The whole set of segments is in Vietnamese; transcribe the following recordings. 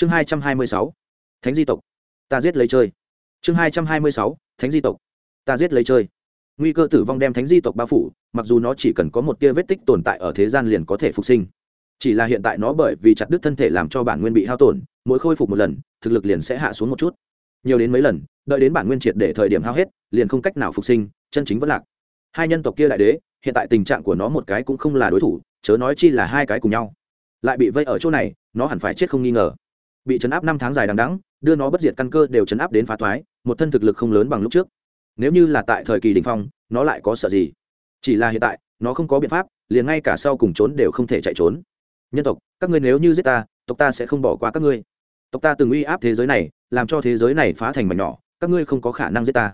chương hai trăm hai mươi sáu, thánh di tộc. Ta giết lấy chơi. Chương hai trăm hai mươi sáu, thánh di tộc. Ta giết lấy chơi. Nguy cơ tử vong đem thánh di tộc bao phủ, mặc dù nó chỉ cần có một tia vết tích tồn tại ở thế gian liền có thể phục sinh. Chỉ là hiện tại nó bởi vì chặt đứt thân thể làm cho bản nguyên bị hao tổn, mỗi khôi phục một lần, thực lực liền sẽ hạ xuống một chút. Nhiều đến mấy lần, đợi đến bản nguyên triệt để thời điểm hao hết, liền không cách nào phục sinh, chân chính vẫn lạc. Hai nhân tộc kia đại đế, hiện tại tình trạng của nó một cái cũng không là đối thủ, chớ nói chi là hai cái cùng nhau. Lại bị vây ở chỗ này, nó hẳn phải chết không nghi ngờ bị chấn áp năm tháng dài đằng đẵng, đưa nó bất diệt căn cơ đều chấn áp đến phá thoái một thân thực lực không lớn bằng lúc trước. Nếu như là tại thời kỳ đ ỉ n h phong nó lại có sợ gì? Chỉ là hiện tại nó không có biện pháp liền ngay cả sau cùng trốn đều không thể chạy trốn. Nhân tộc các ngươi nếu như giết ta tộc ta sẽ không bỏ qua các ngươi. Tộc ta từng uy áp thế giới này làm cho thế giới này phá thành mảnh nhỏ các ngươi không có khả năng giết ta.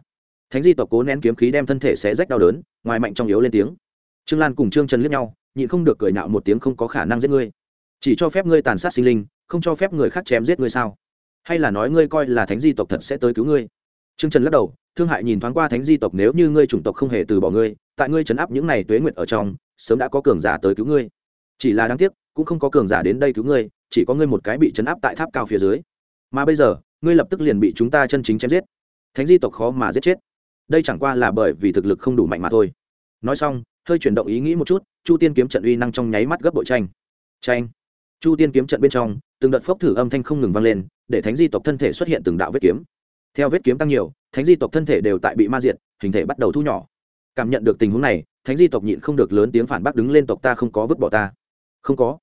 Thánh di tộc cố nén kiếm khí đem thân thể sẽ rách đau đớn ngoài mạnh trong yếu lên tiếng. Trương lan cùng trương trần liếc nhau nhịn không được cười nạo một tiếng không có khả năng giết ngươi. Chỉ cho phép ngươi tàn sát sinh linh không cho phép người khác chém giết ngươi sao? Hay là nói ngươi coi là thánh di tộc thật sẽ tới cứu ngươi? Trương trần lắc đầu, thương hại nhìn thoáng qua thánh di tộc nếu như ngươi chủng tộc không hề từ bỏ ngươi, tại ngươi chấn áp những này tuế nguyệt ở trong, sớm đã có cường giả tới cứu ngươi. Chỉ là đáng tiếc, cũng không có cường giả đến đây cứu ngươi, chỉ có ngươi một cái bị chấn áp tại tháp cao phía dưới. Mà bây giờ, ngươi lập tức liền bị chúng ta chân chính chém giết. Thánh di tộc khó mà giết chết. Đây chẳng qua là bởi vì thực lực không đủ mạnh mà thôi. Nói xong, hơi chuyển động ý nghĩ một chút, chu tiên kiếm trận uy năng trong nháy mắt gấp bội tranh. Tranh chu tiên kiếm trận bên trong, từng đợt phốc thử âm thanh không ngừng vang lên, để thánh di tộc thân thể xuất hiện từng đạo vết kiếm. Theo vết kiếm tăng nhiều, thánh di tộc thân thể đều tại bị ma diệt, hình thể bắt đầu thu nhỏ. Cảm nhận được tình huống này, thánh di tộc nhịn không được lớn tiếng phản bác đứng lên tộc ta không có vứt bỏ ta. Không có.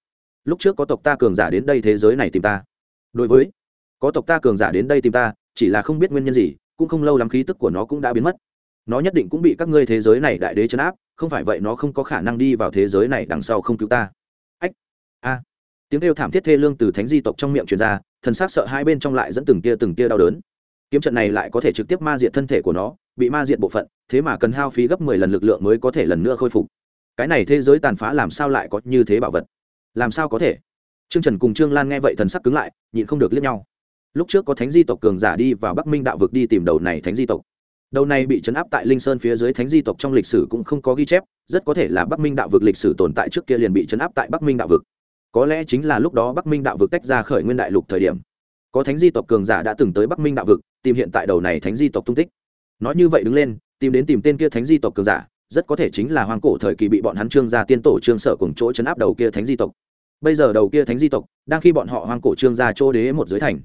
Lúc trước có tộc ta cường giả đến đây thế giới này tìm ta. Đối với, có tộc ta cường giả đến đây tìm ta, chỉ là không biết nguyên nhân gì, cũng không lâu lắm khí tức của nó cũng đã biến mất. Nó nhất định cũng bị các ngươi thế giới này đại đế chấn áp, không phải vậy nó không có khả năng đi vào thế giới này đằng sau không cứu ta. Ách, a tiếng kêu thảm thiết thê lương từ thánh di tộc trong miệng truyền ra, thần s á c sợ hai bên trong lại dẫn từng tia từng tia đau đớn. Kiếm trận này lại có thể trực tiếp ma diệt thân thể của nó, bị ma diệt bộ phận, thế mà cần hao phí gấp mười lần lực lượng mới có thể lần nữa khôi phục. Cái này thế giới tàn phá làm sao lại có như thế bảo vật? Làm sao có thể? Trương trần cùng trương lan nghe vậy thần sắc cứng lại, nhịn không được liếc nhau. Lúc trước có thánh di tộc cường giả đi vào bắc minh đạo vực đi tìm đầu này thánh di tộc. Đầu này bị chấn áp tại linh sơn phía dưới thánh di tộc trong lịch sử cũng không có ghi chép, rất có thể là bắc minh đạo vực lịch sử tồn tại trước kia liền bị chấn áp tại bắc minh đạo vực có lẽ chính là lúc đó bắc minh đạo vực tách ra khởi nguyên đại lục thời điểm. Có thánh di tộc cường giả đã từng tới bắc minh đạo vực, tìm hiện tại đầu này thánh di tộc tung tích. Nói như vậy đứng lên, tìm đến tìm tên kia thánh di tộc cường giả, rất có thể chính là hoang cổ thời kỳ bị bọn hắn trương gia tiên tổ trương sở cùng chỗ chấn áp đầu kia thánh di tộc. Bây giờ đầu kia thánh di tộc, đang khi bọn họ hoang cổ trương gia chỗ đế một giới thành.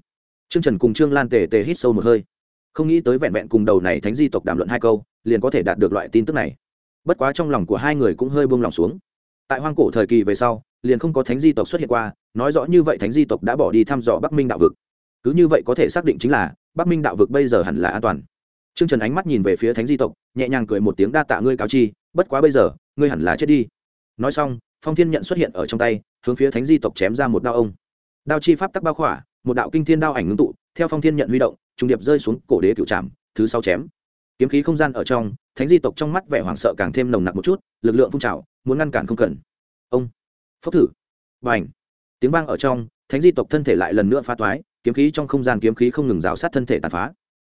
Trương trần cùng trương lan tề tề hít sâu một hơi. Không nghĩ tới vẹn vẹn cùng đầu này thánh di tộc đàm luận hai câu, liền có thể đạt được loại tin tức này. Bất quá trong lòng của hai người cũng hơi buông lòng xuống tại hoang cổ thời kỳ về sau, liền không có thánh di tộc xuất hiện qua, nói rõ như vậy thánh di tộc đã bỏ đi thăm dò bắc minh đạo vực. Cứ như vậy có thể xác định chính là, bắc minh đạo vực bây giờ hẳn là an toàn. T r ư ơ n g trần ánh mắt nhìn về phía thánh di tộc, nhẹ nhàng cười một tiếng đa tạ ngươi cáo chi, bất quá bây giờ, ngươi hẳn là chết đi. Nói xong, phong thiên nhận xuất hiện ở trong tay, hướng phía thánh di tộc chém ra một đao ông. Đao chi pháp tắc bao khỏa, một đạo kinh thiên đao ảnh ngưng tụ, theo phong thiên nhận huy động, trùng điệp rơi xuống cổ đế cựu trảm, thứ sau chém. Kiếm khí không gian ở trong, thánh di tộc trong mắt vẻ hoảng sợ càng thêm nồng nặc một chút, lực lượng phun trào muốn ngăn cản không cần. Ông, phốc thử. Và ảnh tiếng vang ở trong, thánh di tộc thân thể lại lần nữa phá toái, kiếm khí trong không gian kiếm khí không ngừng rào sát thân thể tàn phá.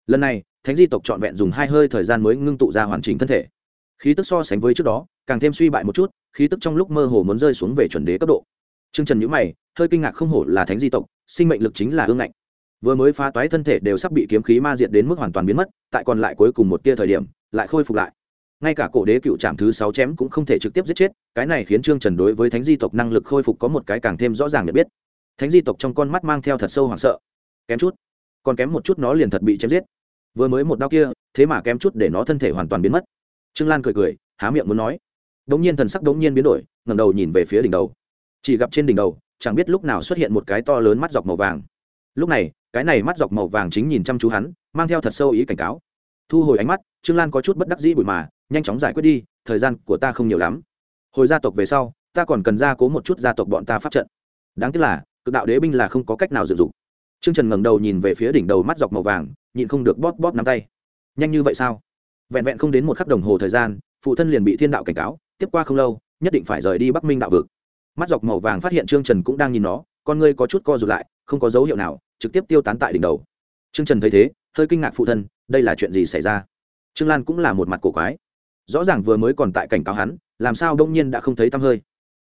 Lần này, thánh di tộc trọn vẹn dùng hai hơi thời gian mới ngưng tụ ra hoàn chỉnh thân thể. Khí tức so sánh với trước đó, càng thêm suy bại một chút, khí tức trong lúc mơ hồ muốn rơi xuống về chuẩn đế cấp độ. T r ư ơ n g trần nhữ mày, hơi kinh ngạc không hổ là thánh di tộc, sinh mệnh lực chính là hương ngạnh. Vừa mới phá toái thân thể đều sắp bị kiếm khí ma diệt đến mức hoàn toàn biến mất, tại còn lại cuối cùng một tia thời điểm, lại khôi phục lại ngay cả cổ đế cựu trạm thứ sáu chém cũng không thể trực tiếp giết chết, cái này khiến trương trần đối với thánh di tộc năng lực khôi phục có một cái càng thêm rõ ràng để biết. Thánh di tộc trong con mắt mang theo thật sâu hoảng sợ. Kém chút, còn kém một chút nó liền thật bị chém giết. Vừa mới một đau kia, thế mà kém chút để nó thân thể hoàn toàn biến mất. Trương lan cười cười, há miệng muốn nói. Đ ỗ n g nhiên thần sắc đ ỗ n g nhiên biến đổi ngầm đầu nhìn về phía đỉnh đầu. Chỉ gặp trên đỉnh đầu, chẳng biết lúc nào xuất hiện một cái to lớn mắt dọc màu vàng. Lúc này, cái này mắt dọc màu vàng chính nhìn chăm chú hắn, mang theo thật sâu ý cảnh cáo. Thu hồi ánh mắt, trương lan có chút bất đắc dĩ bụi mà nhanh chóng giải quyết đi, thời gian của ta không nhiều lắm. Hồi gia tộc về sau, ta còn cần gia cố một chút gia tộc bọn ta pháp trận. Đáng tiếc là, cực đạo đế binh là không có cách nào dựng dụng. Trương trần ngẩng đầu nhìn về phía đỉnh đầu mắt dọc màu vàng, nhịn không được bóp bóp nắm tay. Nhanh như vậy sao? Vẹn vẹn không đến một khắc đồng hồ thời gian, phụ thân liền bị thiên đạo cảnh cáo, tiếp qua không lâu, nhất định phải rời đi bắc minh đạo vực. Mắt dọc màu vàng phát hiện trương trần cũng đang nhìn nó, con ngươi có chút co rụt lại, không có dấu hiệu nào, trực tiếp tiêu tán tại đỉnh đầu. Trương trần thấy thế, hơi kinh ngạc phụ thân, đây là chuyện gì xảy ra? Trương lan cũng là một mặt cổ quái rõ ràng vừa mới còn tại cảnh cáo hắn, làm sao đông nhiên đã không thấy tăm hơi.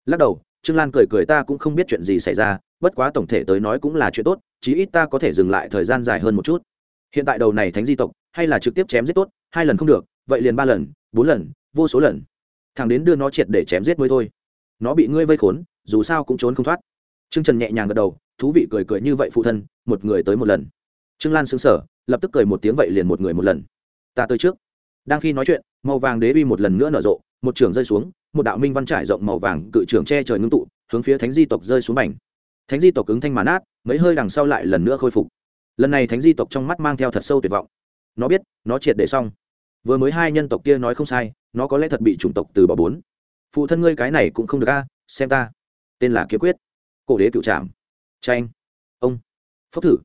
Lắc đầu, trương lan cười cười ta cũng không biết chuyện gì xảy ra, bất quá tổng thể tới nói cũng là chuyện tốt, chí ít ta có thể dừng lại thời gian dài hơn một chút. Hiện tại đầu này thánh di tộc, hay là trực tiếp chém giết tốt, hai lần không được, vậy liền ba lần, bốn lần, vô số lần. Thằng đến đưa nó triệt để chém giết mới thôi. Nó bị ngươi vây khốn, dù sao cũng trốn không thoát. Trương trần nhẹ nhàng gật đầu, thú vị cười cười như vậy phụ thân, một người tới một lần. Trương lan xứng sở lập tức cười một tiếng vậy liền một người một lần. Ta tới trước đang khi nói chuyện, màu vàng đế bi một lần nữa nở rộ, một trường rơi xuống, một đạo minh văn trải rộng màu vàng cự trường che trời ngưng tụ, hướng phía thánh di tộc rơi xuống mảnh thánh di tộc ứng thanh màn át mấy hơi đằng sau lại lần nữa khôi phục. Lần này thánh di tộc trong mắt mang theo thật sâu tuyệt vọng. Nó biết, nó triệt để xong. Vừa mới hai nhân tộc kia nói không sai, nó có lẽ thật bị chủng tộc từ bỏ bốn. Phụ thân ngươi cái này cũng không được a, xem ta. Tên là kiếm quyết. Cổ đế cựu trạm tranh ông. Phốc thử.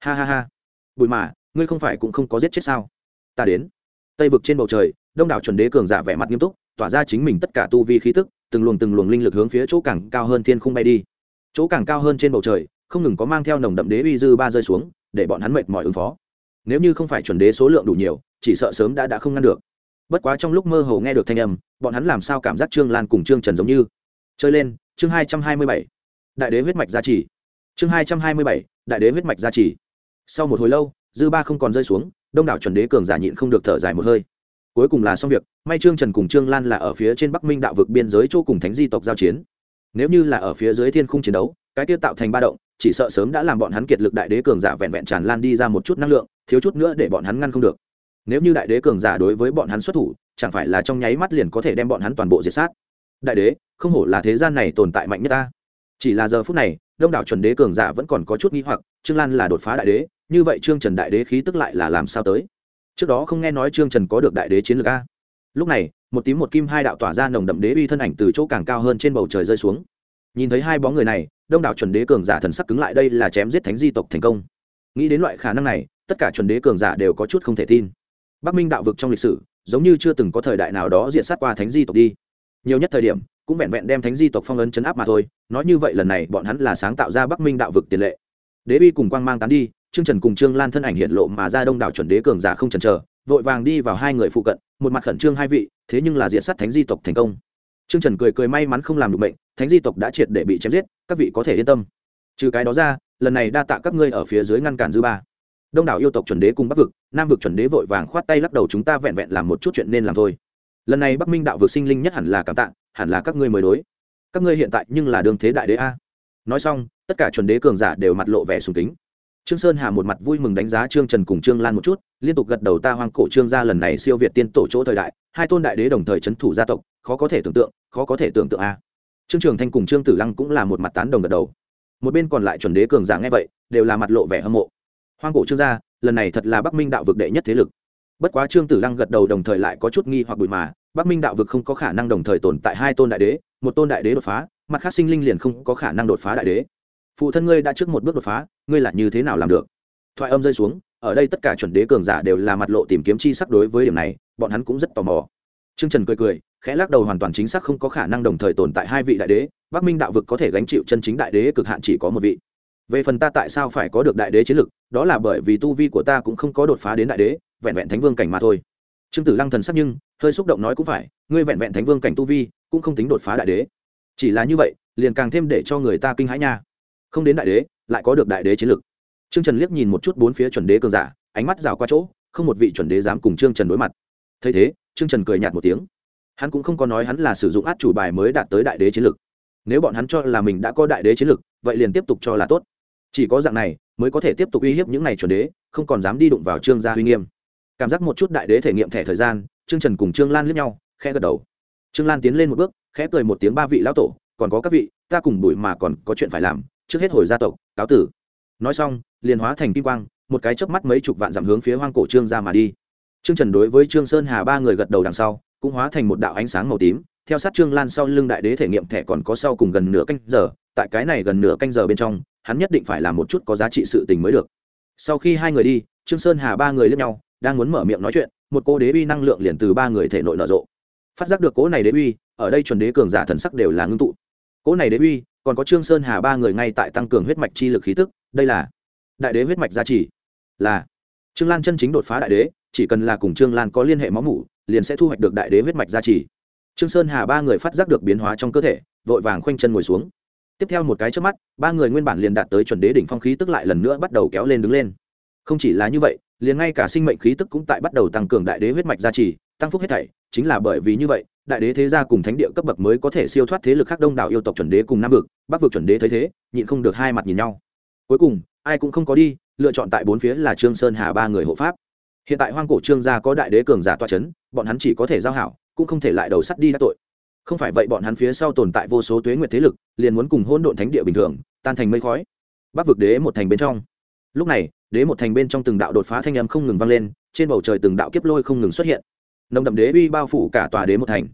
Ha ha ha. Bụi mà, ngươi không phải cũng không có giết chết sao? Ta đến tây vực trên bầu trời, đông đảo chuẩn đế cường giả vẻ mặt nghiêm túc, tỏa ra chính mình tất cả tu vi khí tức, từng luồng từng luồng linh lực hướng phía chỗ càng cao hơn thiên không bay đi. Chỗ càng cao hơn trên bầu trời, không ngừng có mang theo nồng đậm đế uy dư ba rơi xuống, để bọn hắn mệt mỏi ứng phó. Nếu như không phải chuẩn đế số lượng đủ nhiều, chỉ sợ sớm đã đã không ngăn được. Bất quá trong lúc mơ hồ nghe được thanh âm, bọn hắn làm sao cảm giác trương lan cùng trương trần giống như? Chơi lên, chương hai trăm hai mươi bảy. Đại đế huyết mạch gia trì. Chương hai trăm hai mươi bảy, đại đế huyết mạch gia trì. Sau một hồi lâu, dư ba không còn rơi xuống đông đảo chuẩn đế cường giả nhịn không được thở dài một hơi. Cuối cùng là xong việc, may trương trần cùng trương lan là ở phía trên bắc minh đạo vực biên giới chỗ cùng thánh di tộc giao chiến. Nếu như là ở phía dưới thiên khung chiến đấu, cái tiêu tạo thành ba động, chỉ sợ sớm đã làm bọn hắn kiệt lực đại đế cường giả vẹn vẹn tràn lan đi ra một chút năng lượng, thiếu chút nữa để bọn hắn ngăn không được. Nếu như đại đế cường giả đối với bọn hắn xuất thủ, chẳng phải là trong nháy mắt liền có thể đem bọn hắn toàn bộ diệt sát? Đại đế, không hổ là thế gian này tồn tại mạnh nhất ta. Chỉ là giờ phút này, đông đảo chuẩn đế cường giả vẫn còn có chút nghi hoặc, trương lan là đột phá đại đế như vậy trương trần đại đế khí tức lại là làm sao tới? Trước đó không nghe nói trương trần có được đại đế chiến lược a. Lúc này, một tím một kim hai đạo tỏa ra nồng đậm đế uy thân ảnh từ chỗ càng cao hơn trên bầu trời rơi xuống. Nhìn thấy hai bóng người này, đông đảo chuẩn đế cường giả thần sắc cứng lại đây là chém giết thánh di tộc thành công. Nghĩ đến loại khả năng này, tất cả chuẩn đế cường giả đều có chút không thể tin. Bắc minh đạo vực trong lịch sử, giống như chưa từng có thời đại nào đó diện sát qua thánh di tộc đi. Nhiều nhất thời điểm, cũng vẹn vẹn đem thánh di tộc phong ấn chấn áp mà thôi, nói như vậy lần này bọn hắn là sáng tạo ra bắc minh đạo vực tiền lệ. Đế bi cùng quang mang tán đi trương trần cùng trương lan thân ảnh hiện lộ mà ra đông đảo chuẩn đế cường giả không chần chờ, vội vàng đi vào hai người phụ cận, một mặt khẩn trương hai vị, thế nhưng là diện sát thánh di tộc thành công. Trương trần cười cười may mắn không làm được bệnh thánh di tộc đã triệt để bị chém giết, các vị có thể yên tâm. Trừ cái đó ra, lần này đa tạ các ngươi ở phía dưới ngăn cản dư ba. Đông đảo yêu tộc chuẩn đế cùng bắc vực, nam vực chuẩn đế vội vàng khoát tay lắc đầu chúng ta vẹn vẹn làm một chút chuyện nên làm thôi. Lần này bắc minh đạo vực sinh linh nhất hẳn là cảm tạ, hẳn là các ngươi mới đối. Các ngươi hiện tại nhưng là đương thế đại đế a. Nói xong, tất cả chuẩn đế cường giả đều mặt lộ vẻ sùng kính trương sơn hà một mặt vui mừng đánh giá trương trần cùng trương lan một chút, liên tục gật đầu ta hoang cổ trương gia lần này siêu việt tiên tổ chỗ thời đại, hai tôn đại đế đồng thời chấn thủ gia tộc, khó có thể tưởng tượng, khó có thể tưởng tượng a. Trương trường thanh cùng trương tử lăng cũng là một mặt tán đồng gật đầu. Một bên còn lại chuẩn đế cường giả nghe vậy, đều là mặt lộ vẻ hâm mộ. Hoang cổ trương gia, lần này thật là bắc minh đạo vực đệ nhất thế lực. Bất quá trương tử lăng gật đầu đồng thời lại có chút nghi hoặc bụi mà, bắc minh đạo vực không có khả năng đồng thời tồn tại hai tôn đại đế, một tôn đại đế đột phá, mặt khác sinh linh liền không có khả năng đột phá đại đế. Phụ thân ngươi đã trước một bước đột phá ngươi là như thế nào làm được? Thoại âm rơi xuống, ở đây tất cả chuẩn đế cường giả đều là mặt lộ tìm kiếm chi sắc đối với điểm này, bọn hắn cũng rất tò mò. Trương trần cười cười, khẽ lắc đầu hoàn toàn chính xác không có khả năng đồng thời tồn tại hai vị đại đế, bắc minh đạo vực có thể gánh chịu chân chính đại đế cực hạn chỉ có một vị. Về phần ta tại sao phải có được đại đế chiến lực, đó là bởi vì tu vi của ta cũng không có đột phá đến đại đế, vẹn vẹn thánh vương cảnh mà thôi. Trương tử lăng thần sắc nhưng, hơi xúc động nói cũng phải, ngươi vẹn vẹn thánh vương cảnh tu vi, cũng không tính đột phá đại đế. Chỉ là như vậy, liền càng thêm để cho người ta kinh hãi nha. Không đến đại đế lại có được đại đế chiến lực. Trương trần liếc nhìn một chút bốn phía chuẩn đế cường giả, ánh mắt rào qua chỗ, không một vị chuẩn đế dám cùng trương trần đối mặt. Thấy thế, trương trần cười nhạt một tiếng. Hắn cũng không có nói hắn là sử dụng át chủ bài mới đạt tới đại đế chiến lực. Nếu bọn hắn cho là mình đã có đại đế chiến lực, vậy liền tiếp tục cho là tốt. Chỉ có dạng này, mới có thể tiếp tục uy hiếp những này chuẩn đế, không còn dám đi đụng vào trương gia uy nghiêm. Cảm giác một chút đại đế thể nghiệm thẻ thời gian, trương trần cùng trương lan liếc nhau, khẽ gật đầu. Trương lan tiến lên một bước, khẽ cười một tiếng ba vị lão tổ, còn có các vị, ta cùng bụi mà còn có chuyện phải làm trước hết hồi gia tộc, cáo tử. Nói xong, liền hóa thành kim quang, một cái chớp mắt mấy chục vạn dặm hướng phía hoang cổ trương ra mà đi. Trương trần đối với trương sơn hà ba người gật đầu đằng sau, cũng hóa thành một đạo ánh sáng màu tím. Theo sát trương lan sau lưng đại đế thể nghiệm thẻ còn có sau cùng gần nửa canh giờ, tại cái này gần nửa canh giờ bên trong, hắn nhất định phải làm một chút có giá trị sự tình mới được. Sau khi hai người đi, trương sơn hà ba người lướt nhau, đang muốn mở miệng nói chuyện, một cô đế uy năng lượng liền từ ba người thể nội nở rộ. Phát giác được cố này đế uy, ở đây chuẩn đế cường giả thần sắc đều là ngưng tụ. Cỗ này đế uy, còn có trương sơn hà ba người ngay tại tăng cường huyết mạch chi lực khí tức, đây là đại đế huyết mạch gia trì. Là, trương lan chân chính đột phá đại đế, chỉ cần là cùng trương lan có liên hệ máu mủ, liền sẽ thu hoạch được đại đế huyết mạch gia trì. Trương sơn hà ba người phát giác được biến hóa trong cơ thể, vội vàng khoanh chân ngồi xuống. Tiếp theo một cái trước mắt, ba người nguyên bản liền đạt tới chuẩn đế đỉnh phong khí tức lại lần nữa bắt đầu kéo lên đứng lên. Không chỉ là như vậy, liền ngay cả sinh mệnh khí tức cũng tại bắt đầu tăng cường đại đế huyết mạch gia trì, tăng phúc hết thảy chính là bởi vì như vậy, đại đế thế gia cùng thánh địa cấp bậc mới có thể siêu thoát thế lực khác đông đảo yêu tộc chuẩn đế cùng nam vực, bắc vực chuẩn đế thấy thế, nhịn không được hai mặt nhìn nhau. Cuối cùng, ai cũng không có đi, lựa chọn tại bốn phía là trương sơn hà ba người hộ pháp. Hiện tại hoang cổ trương gia có đại đế cường giả toa chấn, bọn hắn chỉ có thể giao hảo, cũng không thể lại đầu sắt đi đắc tội. Không phải vậy bọn hắn phía sau tồn tại vô số tuế nguyệt thế lực, liền muốn cùng hôn độn thánh địa bình thường, tan thành mây khói. Bắc vực đế một thành bên trong. Lúc này, đế một thành bên trong từng đạo đột phá thanh âm không ngừng vang lên, trên bầu trời từng đạo kiếp lôi không ngừng xuất hiện nồng đậm đế uy bao phủ cả tòa đế một thành.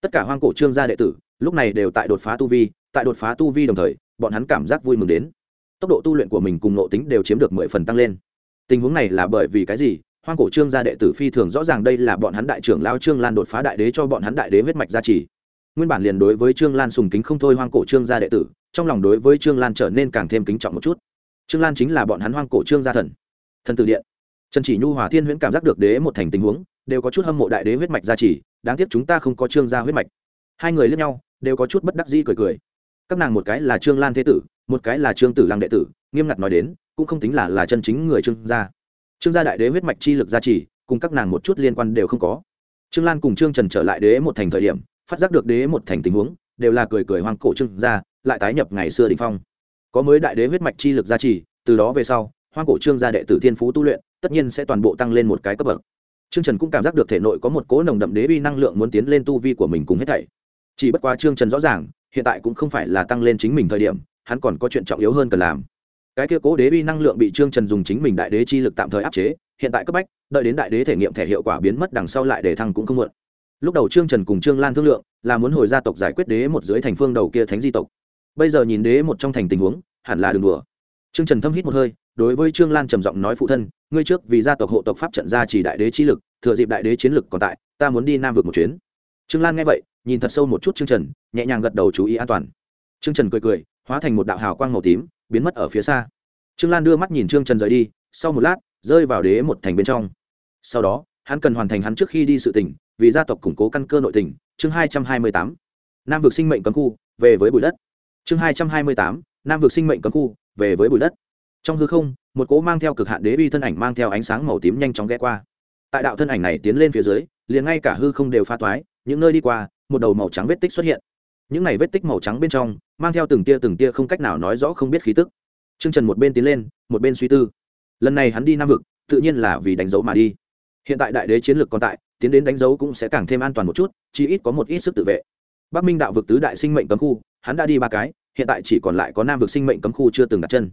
Tất cả hoang cổ trương gia đệ tử, lúc này đều tại đột phá tu vi, tại đột phá tu vi đồng thời, bọn hắn cảm giác vui mừng đến. Tốc độ tu luyện của mình cùng nộ tính đều chiếm được mười phần tăng lên. Tình huống này là bởi vì cái gì? Hoang cổ trương gia đệ tử phi thường rõ ràng đây là bọn hắn đại trưởng lao trương lan đột phá đại đế cho bọn hắn đại đế huyết mạch gia trì. Nguyên bản liền đối với trương lan sùng kính không thôi hoang cổ trương gia đệ tử, trong lòng đối với trương lan trở nên càng thêm kính trọng một chút. Trương lan chính là bọn hắn hoang cổ trương gia thần. Thần tử điện. Trần chỉ nhu, hòa thiên huyễn cảm giác được đế một thành tình huống đều có chút hâm mộ đại đế huyết mạch gia trì, đáng tiếc chúng ta không có trương gia huyết mạch. Hai người lẫn nhau, đều có chút bất đắc dĩ cười cười. Các nàng một cái là trương lan thế tử, một cái là trương tử lăng đệ tử, nghiêm ngặt nói đến, cũng không tính là là chân chính người trương gia. Trương gia đại đế huyết mạch chi lực gia trì, cùng các nàng một chút liên quan đều không có. Trương lan cùng trương trần trở lại đế một thành thời điểm, phát giác được đế một thành tình huống, đều là cười cười hoang cổ trương gia, lại tái nhập ngày xưa đình phong. Có mới đại đế huyết mạch chi lực gia trì, từ đó về sau, hoang cổ trương gia đệ tử thiên phú tu luyện, tất nhiên sẽ toàn bộ tăng lên một cái cấp bậc trương trần cũng cảm giác được thể nội có một cố nồng đậm đế uy năng lượng muốn tiến lên tu vi của mình cùng hết thảy. Chỉ bất quá trương trần rõ ràng, hiện tại cũng không phải là tăng lên chính mình thời điểm, hắn còn có chuyện trọng yếu hơn cần làm. Cái kia cố đế uy năng lượng bị trương trần dùng chính mình đại đế chi lực tạm thời áp chế, hiện tại cấp bách, đợi đến đại đế thể nghiệm thể hiệu quả biến mất đằng sau lại để thăng cũng không muộn. Lúc đầu trương trần cùng trương lan thương lượng, là muốn hồi gia tộc giải quyết đế một dưới thành phương đầu kia thánh di tộc. Bây giờ nhìn đế một trong thành tình huống, hẳn là đường đùa. Trương trần thâm hít một hơi đối với trương lan trầm giọng nói, phụ thân, ngươi trước vì gia tộc hộ tộc pháp trận ra chỉ đại đế chi lực, thừa dịp đại đế chiến lực còn tại, ta muốn đi nam vực một chuyến. Trương lan nghe vậy, nhìn thật sâu một chút trương trần, nhẹ nhàng gật đầu chú ý an toàn. Trương trần cười cười, hóa thành một đạo hào quang màu tím, biến mất ở phía xa. Trương lan đưa mắt nhìn trương trần rời đi, sau một lát, rơi vào đế một thành bên trong. Sau đó, hắn cần hoàn thành hắn trước khi đi sự tỉnh, vì gia tộc củng cố căn cơ nội tỉnh chương hai trăm hai mươi tám. Nam vực sinh mệnh cấm khu, về với bụi đất. Chương hai trăm hai mươi tám, nam vực sinh mệnh cấm khu, về với bụi đất trong hư không, một cỗ mang theo cực hạn đế uy thân ảnh mang theo ánh sáng màu tím nhanh chóng ghé qua. Tại đạo thân ảnh này tiến lên phía dưới, liền ngay cả hư không đều pha toái, những nơi đi qua, một đầu màu trắng vết tích xuất hiện. Những này vết tích màu trắng bên trong, mang theo từng tia từng tia không cách nào nói rõ không biết khí tức. T r ư ơ n g trần một bên tiến lên, một bên suy tư. Lần này hắn đi nam vực, tự nhiên là vì đánh dấu mà đi. Hiện tại đại đế chiến lược còn tại, tiến đến đánh dấu cũng sẽ càng thêm an toàn một chút chỉ ít có một ít sức tự vệ. Bắc minh đạo vực tứ đại sinh mệnh cấm khu, hắn đã đi ba cái, hiện tại chỉ còn lại có nam vực sinh mệnh cấm khu chưa từng đặt chân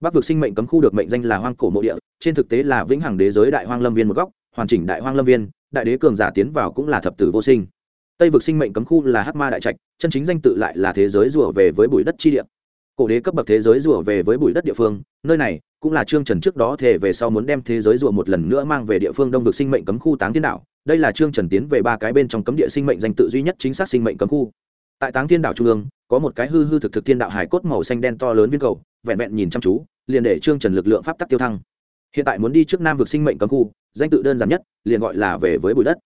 bắc vực sinh mệnh cấm khu được mệnh danh là hoang cổ mộ địa, trên thực tế là vĩnh hằng đế giới đại hoang lâm viên một góc, hoàn chỉnh đại hoang lâm viên, đại đế cường giả tiến vào cũng là thập tử vô sinh. Tây vực sinh mệnh cấm khu là hắc ma đại trạch, chân chính danh tự lại là thế giới rùa về với bụi đất chi địa. Cổ đế cấp bậc thế giới rùa về với bụi đất địa phương, nơi này cũng là trương trần trước đó thể về sau muốn đem thế giới rùa một lần nữa mang về địa phương đông vực sinh mệnh cấm khu táng thiên đảo. đây là trương trần tiến về ba cái bên trong cấm địa sinh mệnh danh tự duy nhất chính xác sinh mệnh cấm khu. Tại táng thiên đảo trung ương, có một cái hư hư thực thực thiên đạo hải cốt màu xanh đen to lớn viên cầu vẹn vẹn nhìn chăm chú, liền để trương trần lực lượng pháp tắc tiêu thăng. Hiện tại muốn đi trước nam vực sinh mệnh cấm khu, danh tự đơn giản nhất, liền gọi là về với bụi đất.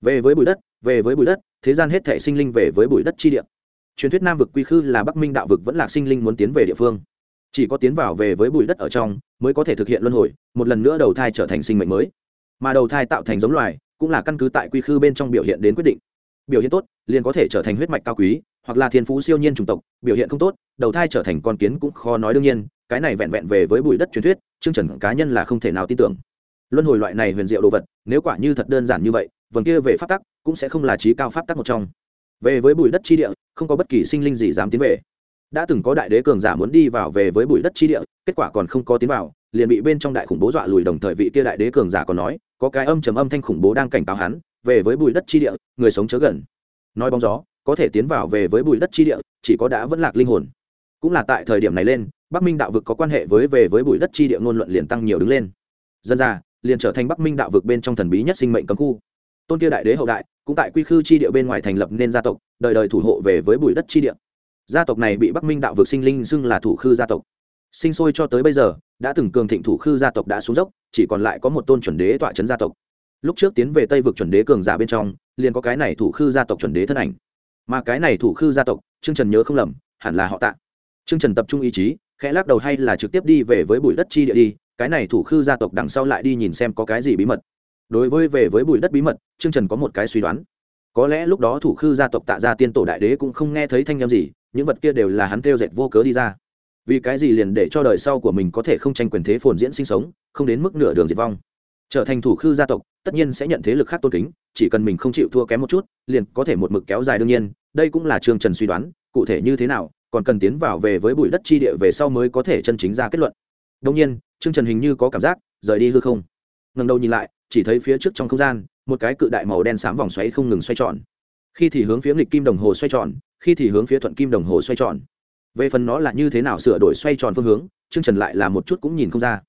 Về với bụi đất, về với bụi đất, thế gian hết thể sinh linh về với bụi đất chi địa. Truyền thuyết nam vực quy khư là bắc minh đạo vực vẫn là sinh linh muốn tiến về địa phương. Chỉ có tiến vào về với bụi đất ở trong, mới có thể thực hiện luân hồi, một lần nữa đầu thai trở thành sinh mệnh mới. Mà đầu thai tạo thành giống loài, cũng là căn cứ tại quy khư bên trong biểu hiện đến quyết định. Biểu hiện tốt, liền có thể trở thành huyết mạch cao quý, hoặc là thiên phú siêu nhiên chủng tộc, biểu hiện không tốt đầu thai trở thành con kiến cũng khó nói đương nhiên, cái này vẹn vẹn về với bụi đất truyền thuyết, chương trần cá nhân là không thể nào tin tưởng. Luân hồi loại này huyền diệu đồ vật, nếu quả như thật đơn giản như vậy vầng kia về pháp tắc cũng sẽ không là trí cao pháp tắc một trong. Về với bụi đất chi địa, không có bất kỳ sinh linh gì dám tiến về. Đã từng có đại đế cường giả muốn đi vào về với bụi đất chi địa, kết quả còn không có tiến vào, liền bị bên trong đại khủng bố dọa lùi đồng thời vị kia đại đế cường giả còn nói, có cái âm trầm âm thanh khủng bố đang cảnh cáo hắn, về với bụi đất chi địa, người sống chớ gần. Nói bóng gió, có thể tiến vào về với bụi đất chi địa, chỉ có đã vẫn lạc linh hồn cũng là tại thời điểm này lên, bắc minh đạo vực có quan hệ với về với bụi đất chi địa ngôn luận liền tăng nhiều đứng lên. Dân ra, liền trở thành bắc minh đạo vực bên trong thần bí nhất sinh mệnh cấm khu. Tôn kia đại đế hậu đại, cũng tại quy khư chi địa bên ngoài thành lập nên gia tộc, đời đời thủ hộ về với bụi đất chi địa. Gia tộc này bị bắc minh đạo vực sinh linh xưng là thủ khư gia tộc. Sinh sôi cho tới bây giờ, đã từng cường thịnh thủ khư gia tộc đã xuống dốc, chỉ còn lại có một tôn chuẩn đế tọa trấn gia tộc. Lúc trước tiến về tây vực chuẩn đế cường giả bên trong, liền có cái này thủ khư gia tộc chuẩn đế thân ảnh. Mà cái này thủ khư gia tộc, trương trần nhớ không lầm, hẳn là họ tạ. Trương Trần tập trung ý chí, khẽ lắc đầu hay là trực tiếp đi về với bụi đất chi địa đi, cái này thủ khư gia tộc đằng sau lại đi nhìn xem có cái gì bí mật. Đối với về với bụi đất bí mật, Trương Trần có một cái suy đoán. Có lẽ lúc đó thủ khư gia tộc Tạ gia tiên tổ đại đế cũng không nghe thấy thanh âm gì, những vật kia đều là hắn tiêu dệt vô cớ đi ra. Vì cái gì liền để cho đời sau của mình có thể không tranh quyền thế phồn diễn sinh sống, không đến mức nửa đường diệt vong. Trở thành thủ khư gia tộc, tất nhiên sẽ nhận thế lực khác tôn kính, chỉ cần mình không chịu thua kém một chút, liền có thể một mực kéo dài đương nhiên, đây cũng là Trương Trần suy đoán, cụ thể như thế nào, còn cần tiến vào về với bụi đất chi địa về sau mới có thể chân chính ra kết luận. Đông nhiên, trương trần hình như có cảm giác, rời đi hư không. Ngần đầu nhìn lại, chỉ thấy phía trước trong không gian, một cái cự đại màu đen xám vòng xoáy không ngừng xoay tròn. Khi thì hướng phía nghịch kim đồng hồ xoay tròn, khi thì hướng phía thuận kim đồng hồ xoay tròn. Về phần nó là như thế nào sửa đổi xoay tròn phương hướng, trương trần lại là một chút cũng nhìn không ra.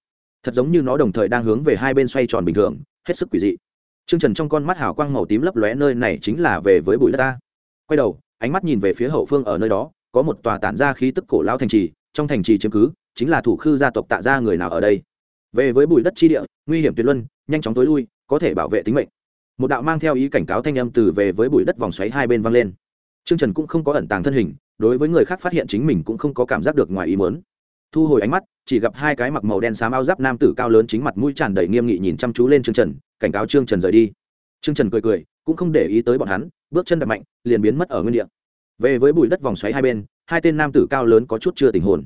Thật giống như nó đồng thời đang hướng về hai bên xoay tròn bình thường, hết sức quỷ dị. Trương trần trong con mắt hào quang màu tím lấp lóe, nơi này chính là về với bụi đất ta. Quay đầu, ánh mắt nhìn về phía hậu phương ở nơi đó có một tòa tản ra khí tức cổ lão thành trì, trong thành trì chiếm cứ, chính là thủ khư gia tộc tạ gia người nào ở đây. Về với bụi đất chi địa, nguy hiểm tuyệt luân, nhanh chóng tối lui, có thể bảo vệ tính mệnh. Một đạo mang theo ý cảnh cáo thanh âm từ về với bụi đất vòng xoáy hai bên vang lên. Trương trần cũng không có ẩn tàng thân hình, đối với người khác phát hiện chính mình cũng không có cảm giác được ngoài ý mớn thu hồi ánh mắt, chỉ gặp hai cái mặc màu đen xám áo giáp nam tử cao lớn chính mặt mũi tràn đầy nghiêm nghị nhìn chăm chú lên trương trần, cảnh cáo trương trần rời đi. Trương trần cười cười, cũng không để ý tới bọn hắn, bước chân đập mạnh, liền biến mất ở nguyên địa về với bụi đất vòng xoáy hai bên, hai tên nam tử cao lớn có chút chưa tình hồn.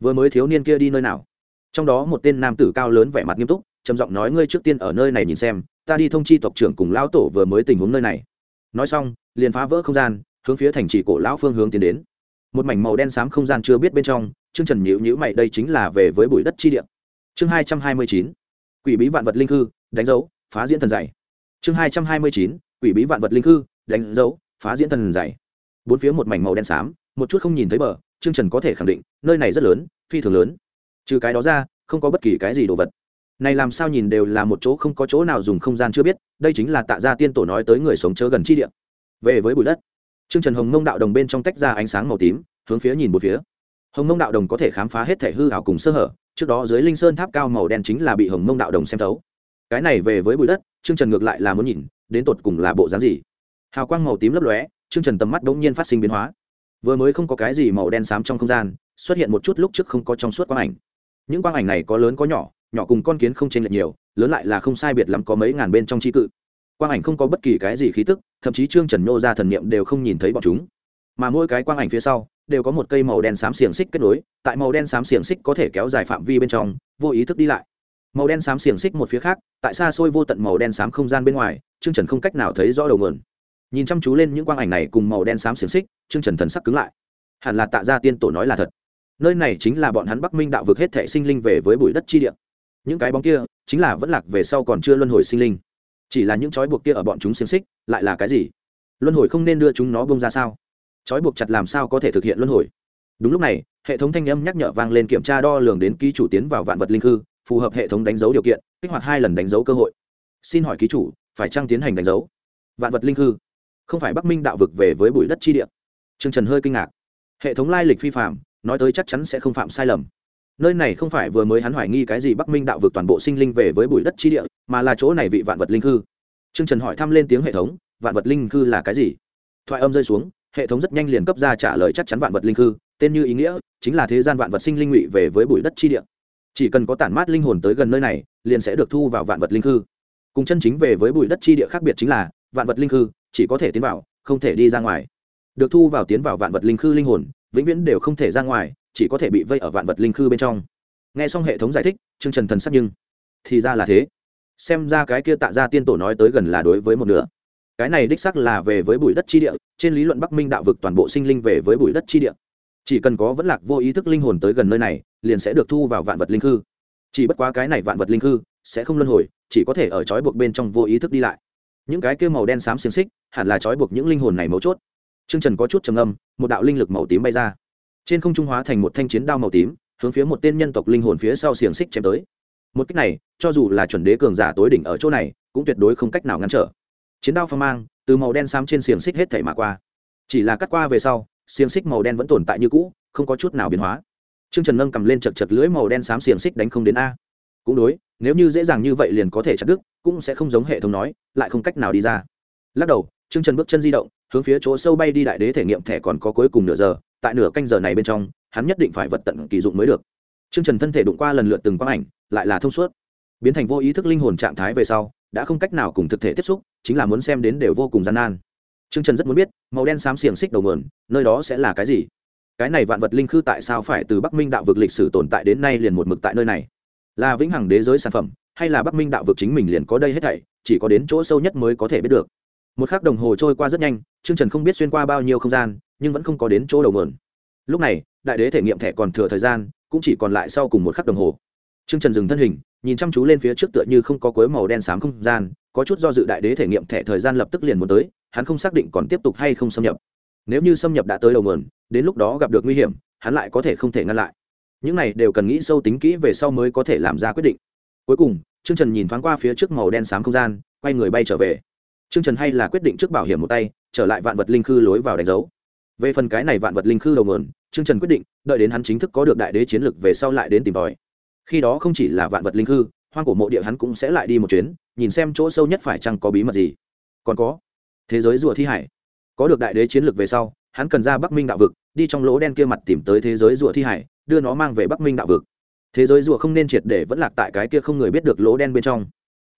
Vừa mới thiếu niên kia đi nơi nào? Trong đó một tên nam tử cao lớn vẻ mặt nghiêm túc, trầm giọng nói, ngươi trước tiên ở nơi này nhìn xem, ta đi thông chi tộc trưởng cùng lão tổ vừa mới tình huống nơi này. Nói xong, liền phá vỡ không gian, hướng phía thành trì cổ lão phương hướng tiến đến. Một mảnh màu đen xám không gian chưa biết bên trong chương trần nhữ nhữ mày, đây chính là về với bụi đất chi địa. Chương hai trăm hai mươi chín, quỷ bí vạn vật linh hư đánh dấu, phá diễn thần dày chương hai trăm hai mươi chín, quỷ bí vạn vật linh hư đánh dấu, phá diễn thần dày bốn phía một mảnh màu đen xám, một chút không nhìn thấy bờ, trương trần có thể khẳng định, nơi này rất lớn, phi thường lớn. Trừ cái đó ra, không có bất kỳ cái gì đồ vật. Này làm sao nhìn đều là một chỗ không có chỗ nào dùng không gian chưa biết, đây chính là tạ gia tiên tổ nói tới người sống chớ gần chi địa. Về với bụi đất, trương trần hồng mông đạo đồng bên trong tách ra ánh sáng màu tím, hướng phía nhìn một phía. Hồng mông đạo đồng có thể khám phá hết thể hư hảo cùng sơ hở, trước đó dưới linh sơn tháp cao màu đen chính là bị hồng mông đạo đồng xem thấu. Cái này về với bụi đất, trương trần ngược lại là muốn nhìn, đến tột cùng là bộ dáng gì. Hào quang màu tím lấp lóe Trương Trần tầm mắt bỗng nhiên phát sinh biến hóa. Vừa mới không có cái gì màu đen xám trong không gian, xuất hiện một chút lúc trước không có trong suốt quang ảnh. Những quang ảnh này có lớn có nhỏ, nhỏ cùng con kiến không chênh lệch nhiều, lớn lại là không sai biệt lắm có mấy ngàn bên trong chi cự. Quang ảnh không có bất kỳ cái gì khí tức, thậm chí Trương Trần nô ra thần niệm đều không nhìn thấy bọn chúng. Mà mỗi cái quang ảnh phía sau đều có một cây màu đen xám xiềng xích kết nối, tại màu đen xám xiềng xích có thể kéo dài phạm vi bên trong, vô ý thức đi lại. Màu đen xám xiềng xích một phía khác, tại xa xôi vô tận màu đen xám không gian bên ngoài, Trương Trần không cách nào thấy rõ đầu nguồn nhìn chăm chú lên những quang ảnh này cùng màu đen xám xiềng xích chương trần thần sắc cứng lại. Hẳn là tạ ra tiên tổ nói là thật. Nơi này chính là bọn hắn bắc minh đạo vực hết thệ sinh linh về với bụi đất chi địa. Những cái bóng kia, chính là vẫn lạc về sau còn chưa luân hồi sinh linh. Chỉ là những trói buộc kia ở bọn chúng xiềng xích, lại là cái gì? Luân hồi không nên đưa chúng nó bông ra sao? Trói buộc chặt làm sao có thể thực hiện luân hồi? Đúng lúc này, hệ thống thanh âm nhắc nhở vang lên kiểm tra đo lường đến ký chủ tiến vào vạn vật linh hư phù hợp hệ thống đánh dấu điều kiện, kích hoạt hai lần đánh dấu cơ hội. Xin hỏi ký chủ, phải trăng tiến hành đánh dấu? Vạn vật linh hư không phải bắc minh đạo vực về với bụi đất chi địa. Trương trần hơi kinh ngạc. Hệ thống lai lịch phi phạm, nói tới chắc chắn sẽ không phạm sai lầm. Nơi này không phải vừa mới hắn hoài nghi cái gì bắc minh đạo vực toàn bộ sinh linh về với bụi đất chi địa, mà là chỗ này vị vạn vật linh hư trương trần hỏi thăm lên tiếng hệ thống, vạn vật linh hư là cái gì? Thoại âm rơi xuống, hệ thống rất nhanh liền cấp ra trả lời chắc chắn vạn vật linh hư tên như ý nghĩa, chính là thế gian vạn vật sinh linh ngụy về với bụi đất chi địa. Chỉ cần có tản mát linh hồn tới gần nơi này, liền sẽ được thu vào vạn vật linh hư cùng chân chính về với bụi đất chi địa khác biệt chính là, vạn vật linh hư chỉ có thể tiến vào, không thể đi ra ngoài. Được thu vào tiến vào vạn vật linh khư linh hồn, vĩnh viễn đều không thể ra ngoài, chỉ có thể bị vây ở vạn vật linh khư bên trong. Nghe xong hệ thống giải thích chương trần thần sắc nhưng thì ra là thế. Xem ra cái kia tạ ra tiên tổ nói tới gần là đối với một nửa. Cái này đích sắc là về với bụi đất chi địa, trên lý luận bắc minh đạo vực toàn bộ sinh linh về với bụi đất chi địa. Chỉ cần có vẫn lạc vô ý thức linh hồn tới gần nơi này, liền sẽ được thu vào vạn vật linh khư. Chỉ bất quá cái này vạn vật linh khư sẽ không luân hồi, chỉ có thể ở trói buộc bên trong vô ý thức đi lại. Những cái kia màu đen xám xiềng xích hẳn là trói buộc những linh hồn này mấu chốt. T r ư ơ n g trần có chút trầm âm một đạo linh lực màu tím bay ra. Trên không trung hóa thành một thanh chiến đao màu tím, hướng phía một tên nhân tộc linh hồn phía sau xiềng xích chém tới. Một cách này, cho dù là chuẩn đế cường giả tối đỉnh ở chỗ này, cũng tuyệt đối không cách nào ngăn trở. Chiến đao phong mang, từ màu đen xám trên xiềng xích hết thảy mà qua. Chỉ là cắt qua về sau, xiềng xích màu đen vẫn tồn tại như cũ, không có chút nào biến hóa. T r ư ơ n g trần nâng cầm lên chật chật lưỡi màu đen xám xiềng xích đánh không đến a. Cũng đối, nếu như dễ dàng như vậy liền có thể chặt đứt, cũng sẽ không giống hệ thống nói, lại không cách nào đi ra. Lắc đầu Trương trần bước chân di động hướng phía chỗ sâu bay đi đại đế thể nghiệm thẻ còn có cuối cùng nửa giờ tại nửa canh giờ này bên trong hắn nhất định phải vật tận kỳ dụng mới được Trương Trần thân thể đụng qua lần lượt từng quang ảnh, lại là thông suốt. Biến thành vô ý thức linh hồn trạng thái về sau, đã không cách nào cùng thực thể tiếp xúc, chính là muốn xem đến đều vô cùng gian nan. Trương Trần rất muốn biết, màu đen xám xiềng xích đầu nguồn, nơi đó sẽ là cái gì? Cái này vạn vật linh khư tại sao phải từ Bắc Minh đạo vực lịch sử tồn tại đến nay liền một mực tại nơi này? Là vĩnh hằng đế giới sản phẩm, hay là Bắc Minh đạo vực chính mình liền có đây hết thảy, chỉ có đến chỗ sâu nhất mới có thể biết được. Một khắc đồng hồ trôi qua rất nhanh, Trương Trần không biết xuyên qua bao nhiêu không gian, nhưng vẫn không có đến chỗ đầu nguồn. Lúc này, đại đế thể nghiệm thẻ còn thừa thời gian, cũng chỉ còn lại sau cùng một khắc đồng hồ. T trần dừng thân hình nhìn chăm chú lên phía trước tựa như không có cuối màu đen xám không gian có chút do dự đại đế thể nghiệm thẻ thời gian lập tức liền muốn tới hắn không xác định còn tiếp tục hay không xâm nhập. Nếu như xâm nhập đã tới đầu mườn đến lúc đó gặp được nguy hiểm hắn lại có thể không thể ngăn lại. Những này đều cần nghĩ sâu tính kỹ về sau mới có thể làm ra quyết định. Cuối cùng trương trần nhìn thoáng qua phía trước màu đen xám không gian quay người bay trở về trương trần hay là quyết định trước bảo hiểm một tay trở lại vạn vật linh khư lối vào đánh dấu về phần cái này vạn vật linh khư đầu nguồn, Trương Trần quyết định, đợi đến hắn chính thức có được đại đế chiến lực về sau lại đến tìm tòi. Khi đó không chỉ là vạn vật linh Khư, hoang cổ mộ địa hắn cũng sẽ lại đi một chuyến, nhìn xem chỗ sâu nhất phải chăng có bí mật gì. Còn có, thế giới rùa thi hải. Có được đại đế chiến lực về sau, hắn cần ra Bắc Minh đạo vực, đi trong lỗ đen kia mặt tìm tới thế giới rùa thi hải, đưa nó mang về Bắc Minh đạo vực. Thế giới rùa không nên triệt để vẫn lạc tại cái kia không người biết được lỗ đen bên trong.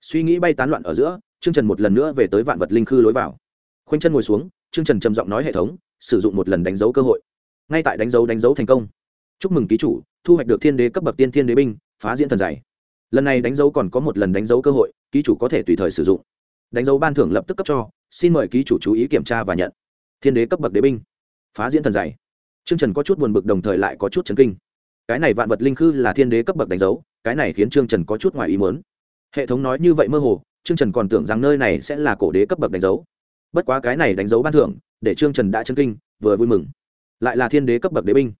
Suy nghĩ bay tán loạn ở giữa, Trương Trần một lần nữa về tới vạn vật linh khư lối vào. Khoanh chân ngồi xuống, Trương Trần trầm giọng nói hệ thống, sử dụng một lần đánh dấu cơ hội ngay tại đánh dấu đánh dấu thành công chúc mừng ký chủ thu hoạch được thiên đế cấp bậc tiên thiên đế binh phá diễn thần dày lần này đánh dấu còn có một lần đánh dấu cơ hội ký chủ có thể tùy thời sử dụng đánh dấu ban thưởng lập tức cấp cho xin mời ký chủ chú ý kiểm tra và nhận thiên đế cấp bậc đế binh phá diễn thần dày Trương Trần có chút buồn bực đồng thời lại có chút chấn kinh. Cái này vạn vật linh khư là thiên đế cấp bậc đánh dấu, cái này khiến Trương Trần có chút ngoài ý muốn. Hệ thống nói như vậy mơ hồ, Trương Trần còn tưởng rằng nơi này sẽ là cổ đế cấp bậc đánh dấu. Bất quá cái này đánh dấu ban thưởng, để Trương Trần đã chấn kinh, vừa vui mừng. Lại là thiên đế cấp bậc đế binh.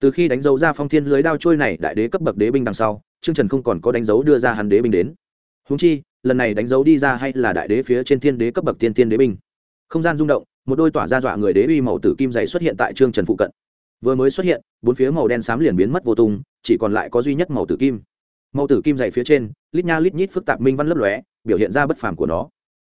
Từ khi đánh dấu ra phong thiên lưới đao trôi này đại đế cấp bậc đế binh đằng sau Trương trần không còn có đánh dấu đưa ra hắn đế binh đến. Húng chi lần này đánh dấu đi ra hay là đại đế phía trên thiên đế cấp bậc tiên tiên đế binh. Không gian rung động một đôi tỏa ra dọa người đế uy màu tử kim dày xuất hiện tại trương trần phụ cận. Vừa mới xuất hiện bốn phía màu đen xám liền biến mất vô tung chỉ còn lại có duy nhất màu tử kim màu tử kim dày phía trên, lít nha lít nhít phức tạp minh văn lấp lóe, biểu hiện ra bất phàm của nó.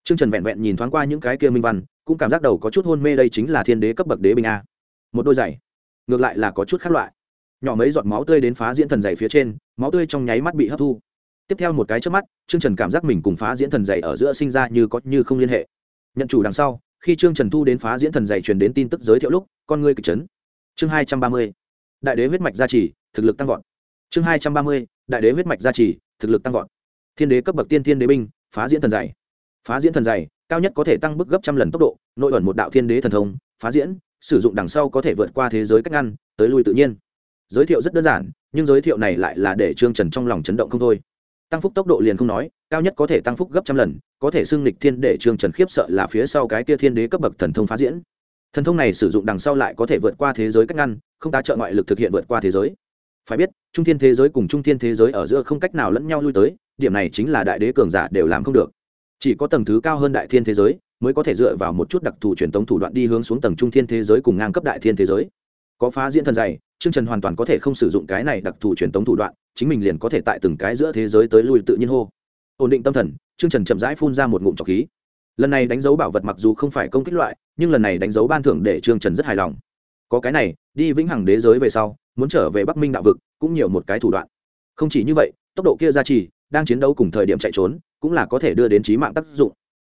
Trương trần vẹn vẹn nhìn thoáng qua những cái kia minh văn, cũng cảm giác đầu có chút hôn mê đây chính là thiên đế cấp bậc đế binh a. Một đôi giày, ngược lại là có chút khác loại. Nhỏ mấy giọt máu tươi đến phá diễn thần dày phía trên, máu tươi trong nháy mắt bị hấp thu. Tiếp theo một cái trước mắt, trương trần cảm giác mình cùng phá diễn thần dày ở giữa sinh ra như có như không liên hệ. Nhận chủ đằng sau, khi trương trần thu đến phá diễn thần dày truyền đến tin tức giới thiệu lúc, con ngươi kịch trấn. chương hai trăm ba mươi, đại đế huyết mạch gia trì, thực lực tăng vọt. Chương hai trăm ba mươi đại đế huyết mạch gia trì, thực lực tăng vọt. Thiên đế cấp bậc tiên thiên đế binh, phá diễn thần dày. Phá diễn thần dày, cao nhất có thể tăng bức gấp trăm lần tốc độ, nội ẩn một đạo thiên đế thần thông, phá diễn, sử dụng đằng sau có thể vượt qua thế giới cách ngăn, tới lui tự nhiên. Giới thiệu rất đơn giản, nhưng giới thiệu này lại là để trương trần trong lòng chấn động không thôi. Tăng phúc tốc độ liền không nói, cao nhất có thể tăng phúc gấp trăm lần, có thể xưng lịch thiên để trương trần khiếp sợ là phía sau cái kia thiên đế cấp bậc thần thông phá diễn. Thần thông này sử dụng đằng sau lại có thể vượt qua thế giới cách ngăn, không tá trợ ngoại lực thực hiện vượt qua thế giới phải biết, trung thiên thế giới cùng trung thiên thế giới ở giữa không cách nào lẫn nhau lui tới, điểm này chính là đại đế cường giả đều làm không được. Chỉ có tầng thứ cao hơn đại thiên thế giới mới có thể dựa vào một chút đặc thù truyền thống thủ đoạn đi hướng xuống tầng trung thiên thế giới cùng ngang cấp đại thiên thế giới. Có phá diễn thần dày chương trần hoàn toàn có thể không sử dụng cái này đặc thù truyền thống thủ đoạn, chính mình liền có thể tại từng cái giữa thế giới tới lui tự nhiên hô. Ổn định tâm thần chương trần chậm rãi phun ra một ngụm trọc khí. Lần này đánh dấu bảo vật mặc dù không phải công kích loại, nhưng lần này đánh dấu ban thưởng để chương trần rất hài lòng. Có cái này, đi vĩnh hằng đế giới về sau muốn trở về bắc minh đạo vực cũng nhiều một cái thủ đoạn. Không chỉ như vậy, tốc độ kia ra trì, đang chiến đấu cùng thời điểm chạy trốn, cũng là có thể đưa đến trí mạng tác dụng.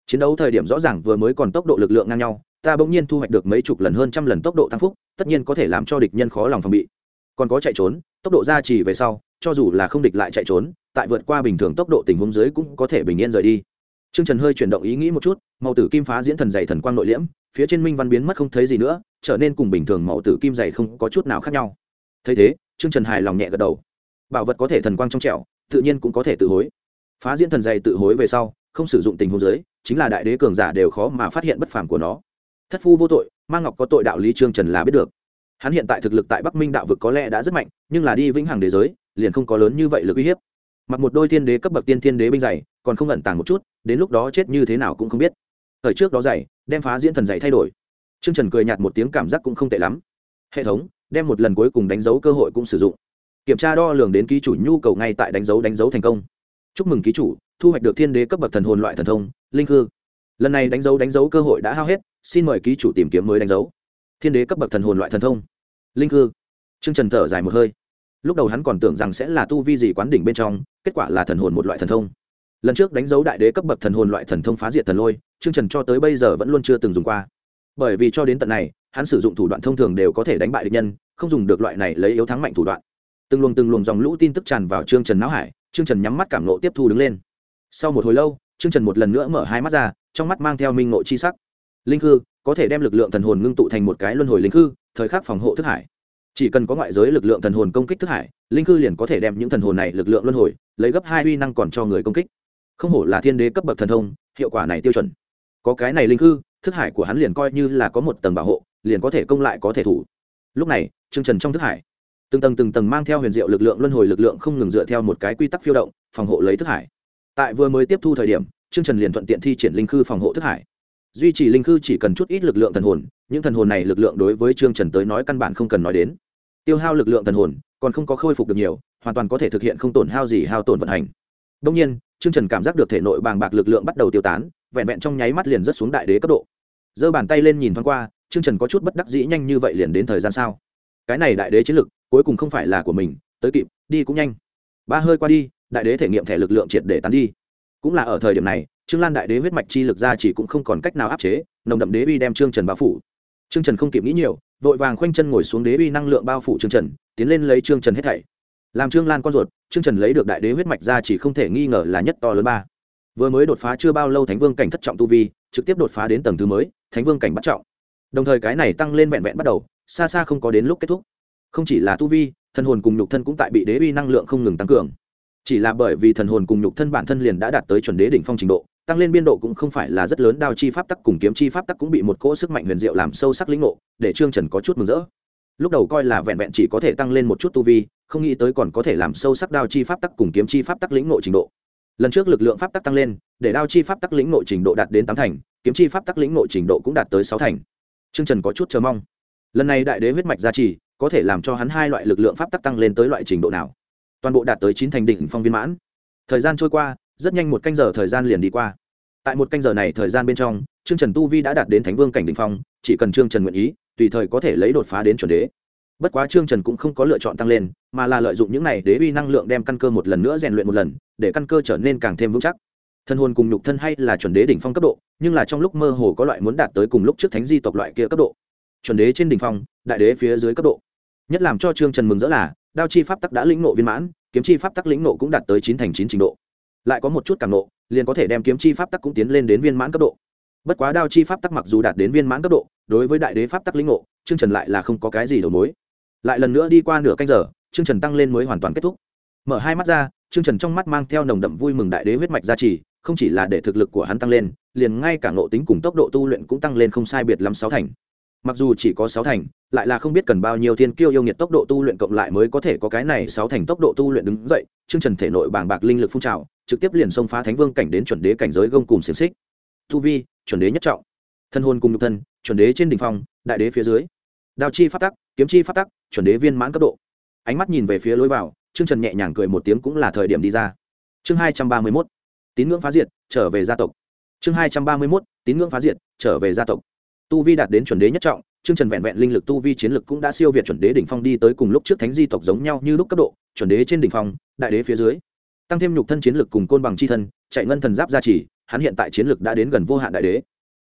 Chiến đấu thời điểm rõ ràng vừa mới còn tốc độ lực lượng ngang nhau, ta bỗng nhiên thu hoạch được mấy chục lần hơn trăm lần tốc độ tăng phúc, tất nhiên có thể làm cho địch nhân khó lòng phòng bị. Còn có chạy trốn, tốc độ gia trì về sau, cho dù là không địch lại chạy trốn, tại vượt qua bình thường tốc độ tình huống dưới cũng có thể bình yên rời đi. T r ư ơ n g trần hơi chuyển động ý nghĩ một chút, màu tử kim phá diễn thần dày thần quang nội liễm, phía trên minh văn biến mất không thấy gì nữa, trở nên cùng bình thường màu tử kim dày không có chút nào khác nhau thấy thế, trương trần hài lòng nhẹ gật đầu. Bảo vật có thể thần quang trong trẻo, tự nhiên cũng có thể tự hối. Phá diễn thần dày tự hối về sau, không sử dụng tình huống giới, chính là đại đế cường giả đều khó mà phát hiện bất phàm của nó. Thất phu vô tội mang ngọc có tội đạo lý trương trần là biết được. Hắn hiện tại thực lực tại bắc minh đạo vực có lẽ đã rất mạnh, nhưng là đi vĩnh hằng đế giới, liền không có lớn như vậy lực uy hiếp. Mặc một đôi thiên đế cấp bậc tiên thiên đế binh dày, còn không ẩn tàng một chút, đến lúc đó chết như thế nào cũng không biết. Thời trước đó dày đem phá diễn thần dày thay đổi. Trương trần cười nhạt một tiếng cảm giác cũng không tệ lắm hệ thống, đem một lần cuối cùng đánh dấu cơ hội cũng sử dụng. Kiểm tra đo lường đến ký chủ nhu cầu ngay tại đánh dấu đánh dấu thành công. Chúc mừng ký chủ, thu hoạch được thiên đế cấp bậc thần hồn loại thần thông, linh hư. Lần này đánh dấu đánh dấu cơ hội đã hao hết, xin mời ký chủ tìm kiếm mới đánh dấu. Thiên đế cấp bậc thần hồn loại thần thông, linh hư. Trương trần thở dài một hơi. Lúc đầu hắn còn tưởng rằng sẽ là tu vi gì quán đỉnh bên trong, kết quả là thần hồn một loại thần thông. Lần trước đánh dấu đại đế cấp bậc thần hồn loại thần thông phá diệt thần lôi, trương trần cho tới bây giờ vẫn luôn chưa từng dùng qua. Bởi vì cho đến tận này hắn sử dụng thủ đoạn thông thường đều có thể đánh bại địch nhân, không dùng được loại này lấy yếu thắng mạnh thủ đoạn. Từng luồng từng luồng dòng lũ tin tức tràn vào trương trần não hải, trương trần nhắm mắt cảm nộ tiếp thu đứng lên. Sau một hồi lâu, trương trần một lần nữa mở hai mắt ra, trong mắt mang theo minh ngộ chi sắc. Linh khư, có thể đem lực lượng thần hồn ngưng tụ thành một cái luân hồi linh khư, thời khắc phòng hộ thức hải. Chỉ cần có ngoại giới lực lượng thần hồn công kích thức hải, linh khư liền có thể đem những thần hồn này lực lượng luân hồi, lấy gấp hai uy năng còn cho người công kích. Không hổ là thiên đế cấp bậc thần thông, hiệu quả này tiêu chuẩn. Có cái này linh khư, thức hải của hắn liền coi như là có một tầng bảo hộ liền có thể công lại có thể thủ. Lúc này, trương trần trong thức hải, từng tầng từng tầng mang theo huyền diệu lực lượng, luân hồi lực lượng không ngừng dựa theo một cái quy tắc phiêu động, phòng hộ lấy thức hải. Tại vừa mới tiếp thu thời điểm, trương trần liền thuận tiện thi triển linh khư phòng hộ thức hải. Duy trì linh khư chỉ cần chút ít lực lượng thần hồn, những thần hồn này lực lượng đối với trương trần tới nói căn bản không cần nói đến. Tiêu hao lực lượng thần hồn, còn không có khôi phục được nhiều, hoàn toàn có thể thực hiện không tổn hao gì hao tổn vận hành. Đông nhiên, trương trần cảm giác được thể nội bàng bạc lực lượng bắt đầu tiêu tán, vẹn vẹn trong nháy mắt liền rớt xuống đại đế cấp độ giơ bàn tay lên nhìn thoáng qua, trương trần có chút bất đắc dĩ nhanh như vậy liền đến thời gian sao? Cái này đại đế chiến lực, cuối cùng không phải là của mình, tới kịp, đi cũng nhanh. Ba hơi qua đi, đại đế thể nghiệm thẻ lực lượng triệt để tán đi. Cũng là ở thời điểm này, trương lan đại đế huyết mạch chi lực ra chỉ cũng không còn cách nào áp chế, nồng đậm đế uy đem trương trần bao phủ. Trương trần không kịp nghĩ nhiều, vội vàng khoanh chân ngồi xuống đế uy năng lượng bao phủ trương trần, tiến lên lấy trương trần hết thảy. Làm trương lan con ruột, trương trần lấy được đại đế huyết mạch ra chỉ không thể nghi ngờ là nhất to lớn ba. Vừa mới đột phá chưa bao lâu thánh vương cảnh thất trọng tu vi trực tiếp đột phá đến tầng thứ mới, thánh vương cảnh bắt trọng. Đồng thời cái này tăng lên vẹn vẹn bắt đầu, xa xa không có đến lúc kết thúc. Không chỉ là tu vi, thần hồn cùng nhục thân cũng tại bị đế uy năng lượng không ngừng tăng cường. Chỉ là bởi vì thần hồn cùng nhục thân bản thân liền đã đạt tới chuẩn đế đỉnh phong trình độ, tăng lên biên độ cũng không phải là rất lớn, đao chi pháp tắc cùng kiếm chi pháp tắc cũng bị một cỗ sức mạnh huyền diệu làm sâu sắc lĩnh ngộ, để trương trần có chút mừng rỡ. Lúc đầu coi là vẹn vẹn chỉ có thể tăng lên một chút tu vi, không nghĩ tới còn có thể làm sâu sắc đao chi pháp tắc cùng kiếm chi pháp tắc lĩnh ngộ trình độ lần trước lực lượng pháp tắc tăng lên, để đao chi pháp tắc lĩnh nội trình độ đạt đến tám thành, kiếm chi pháp tắc lĩnh nội trình độ cũng đạt tới sáu thành. Trương trần có chút chờ mong. Lần này đại đế huyết mạch gia trì, có thể làm cho hắn hai loại lực lượng pháp tắc tăng lên tới loại trình độ nào? Toàn bộ đạt tới chín thành đỉnh phong viên mãn. Thời gian trôi qua, rất nhanh một canh giờ thời gian liền đi qua. Tại một canh giờ này thời gian bên trong, trương trần tu vi đã đạt đến thánh vương cảnh đ ỉ n h phong, chỉ cần trương trần nguyện ý, tùy thời có thể lấy đột phá đến chuẩn đế bất quá trương trần cũng không có lựa chọn tăng lên, mà là lợi dụng những này đế uy năng lượng đem căn cơ một lần nữa rèn luyện một lần, để căn cơ trở nên càng thêm vững chắc. Thân hồn cùng nhục thân hay là chuẩn đế đỉnh phong cấp độ, nhưng là trong lúc mơ hồ có loại muốn đạt tới cùng lúc trước thánh di tộc loại kia cấp độ. Chuẩn đế trên đỉnh phong, đại đế phía dưới cấp độ. Nhất làm cho trương trần mừng rỡ là, đao chi pháp tắc đã lĩnh nộ viên mãn, kiếm chi pháp tắc lĩnh nộ cũng đạt tới chín thành chín trình độ. Lại có một chút càng nộ liền có thể đem kiếm chi pháp tắc cũng tiến lên đến viên mãn cấp độ. Bất quá đao chi pháp tắc mặc dù đạt đến viên mãn cấp độ, đối với đại đế pháp tắc lĩnh ngộ chương trần lại là không có cái gì đầu mối lại lần nữa đi qua nửa canh giờ chương trần tăng lên mới hoàn toàn kết thúc. Mở hai mắt ra chương trần trong mắt mang theo nồng đậm vui mừng đại đế huyết mạch gia trì, không chỉ là để thực lực của hắn tăng lên, liền ngay cả ngộ tính cùng tốc độ tu luyện cũng tăng lên không sai biệt lắm sáu thành. Mặc dù chỉ có sáu thành, lại là không biết cần bao nhiêu thiên kiêu yêu nghiệt tốc độ tu luyện cộng lại mới có thể có cái này sáu thành tốc độ tu luyện đứng dậy chương trần thể nội bàng bạc linh lực phun trào, trực tiếp liền xông phá thánh vương cảnh đến chuẩn đế cảnh giới gông cùng xiềng xích. Tu vi, chuẩn đế nhất trọng. Thân hôn cùng nhục thân, chuẩn đế trên đỉnh phong, đại đế phía dưới. Đào chi phát tắc kiếm chi phát tắc, chuẩn đế viên mãn cấp độ. Ánh mắt nhìn về phía lối vào chương trần nhẹ nhàng cười một tiếng cũng là thời điểm đi ra. Chương hai trăm ba mươi mốt, tín ngưỡng phá diệt, trở về gia tộc. Chương hai trăm ba mươi mốt, tín ngưỡng phá diệt, trở về gia tộc. Tu vi đạt đến chuẩn đế nhất trọng chương trần vẹn vẹn linh lực tu vi chiến lực cũng đã siêu việt chuẩn đế đỉnh phong đi tới cùng lúc trước thánh di tộc giống nhau như lúc cấp độ, chuẩn đế trên đỉnh phong, đại đế phía dưới. Tăng thêm nhục thân chiến lực cùng côn bằng c h i thân, chạy ngân thần giáp gia trì, hắn hiện tại chiến lực đã đến gần vô hạn đại đế.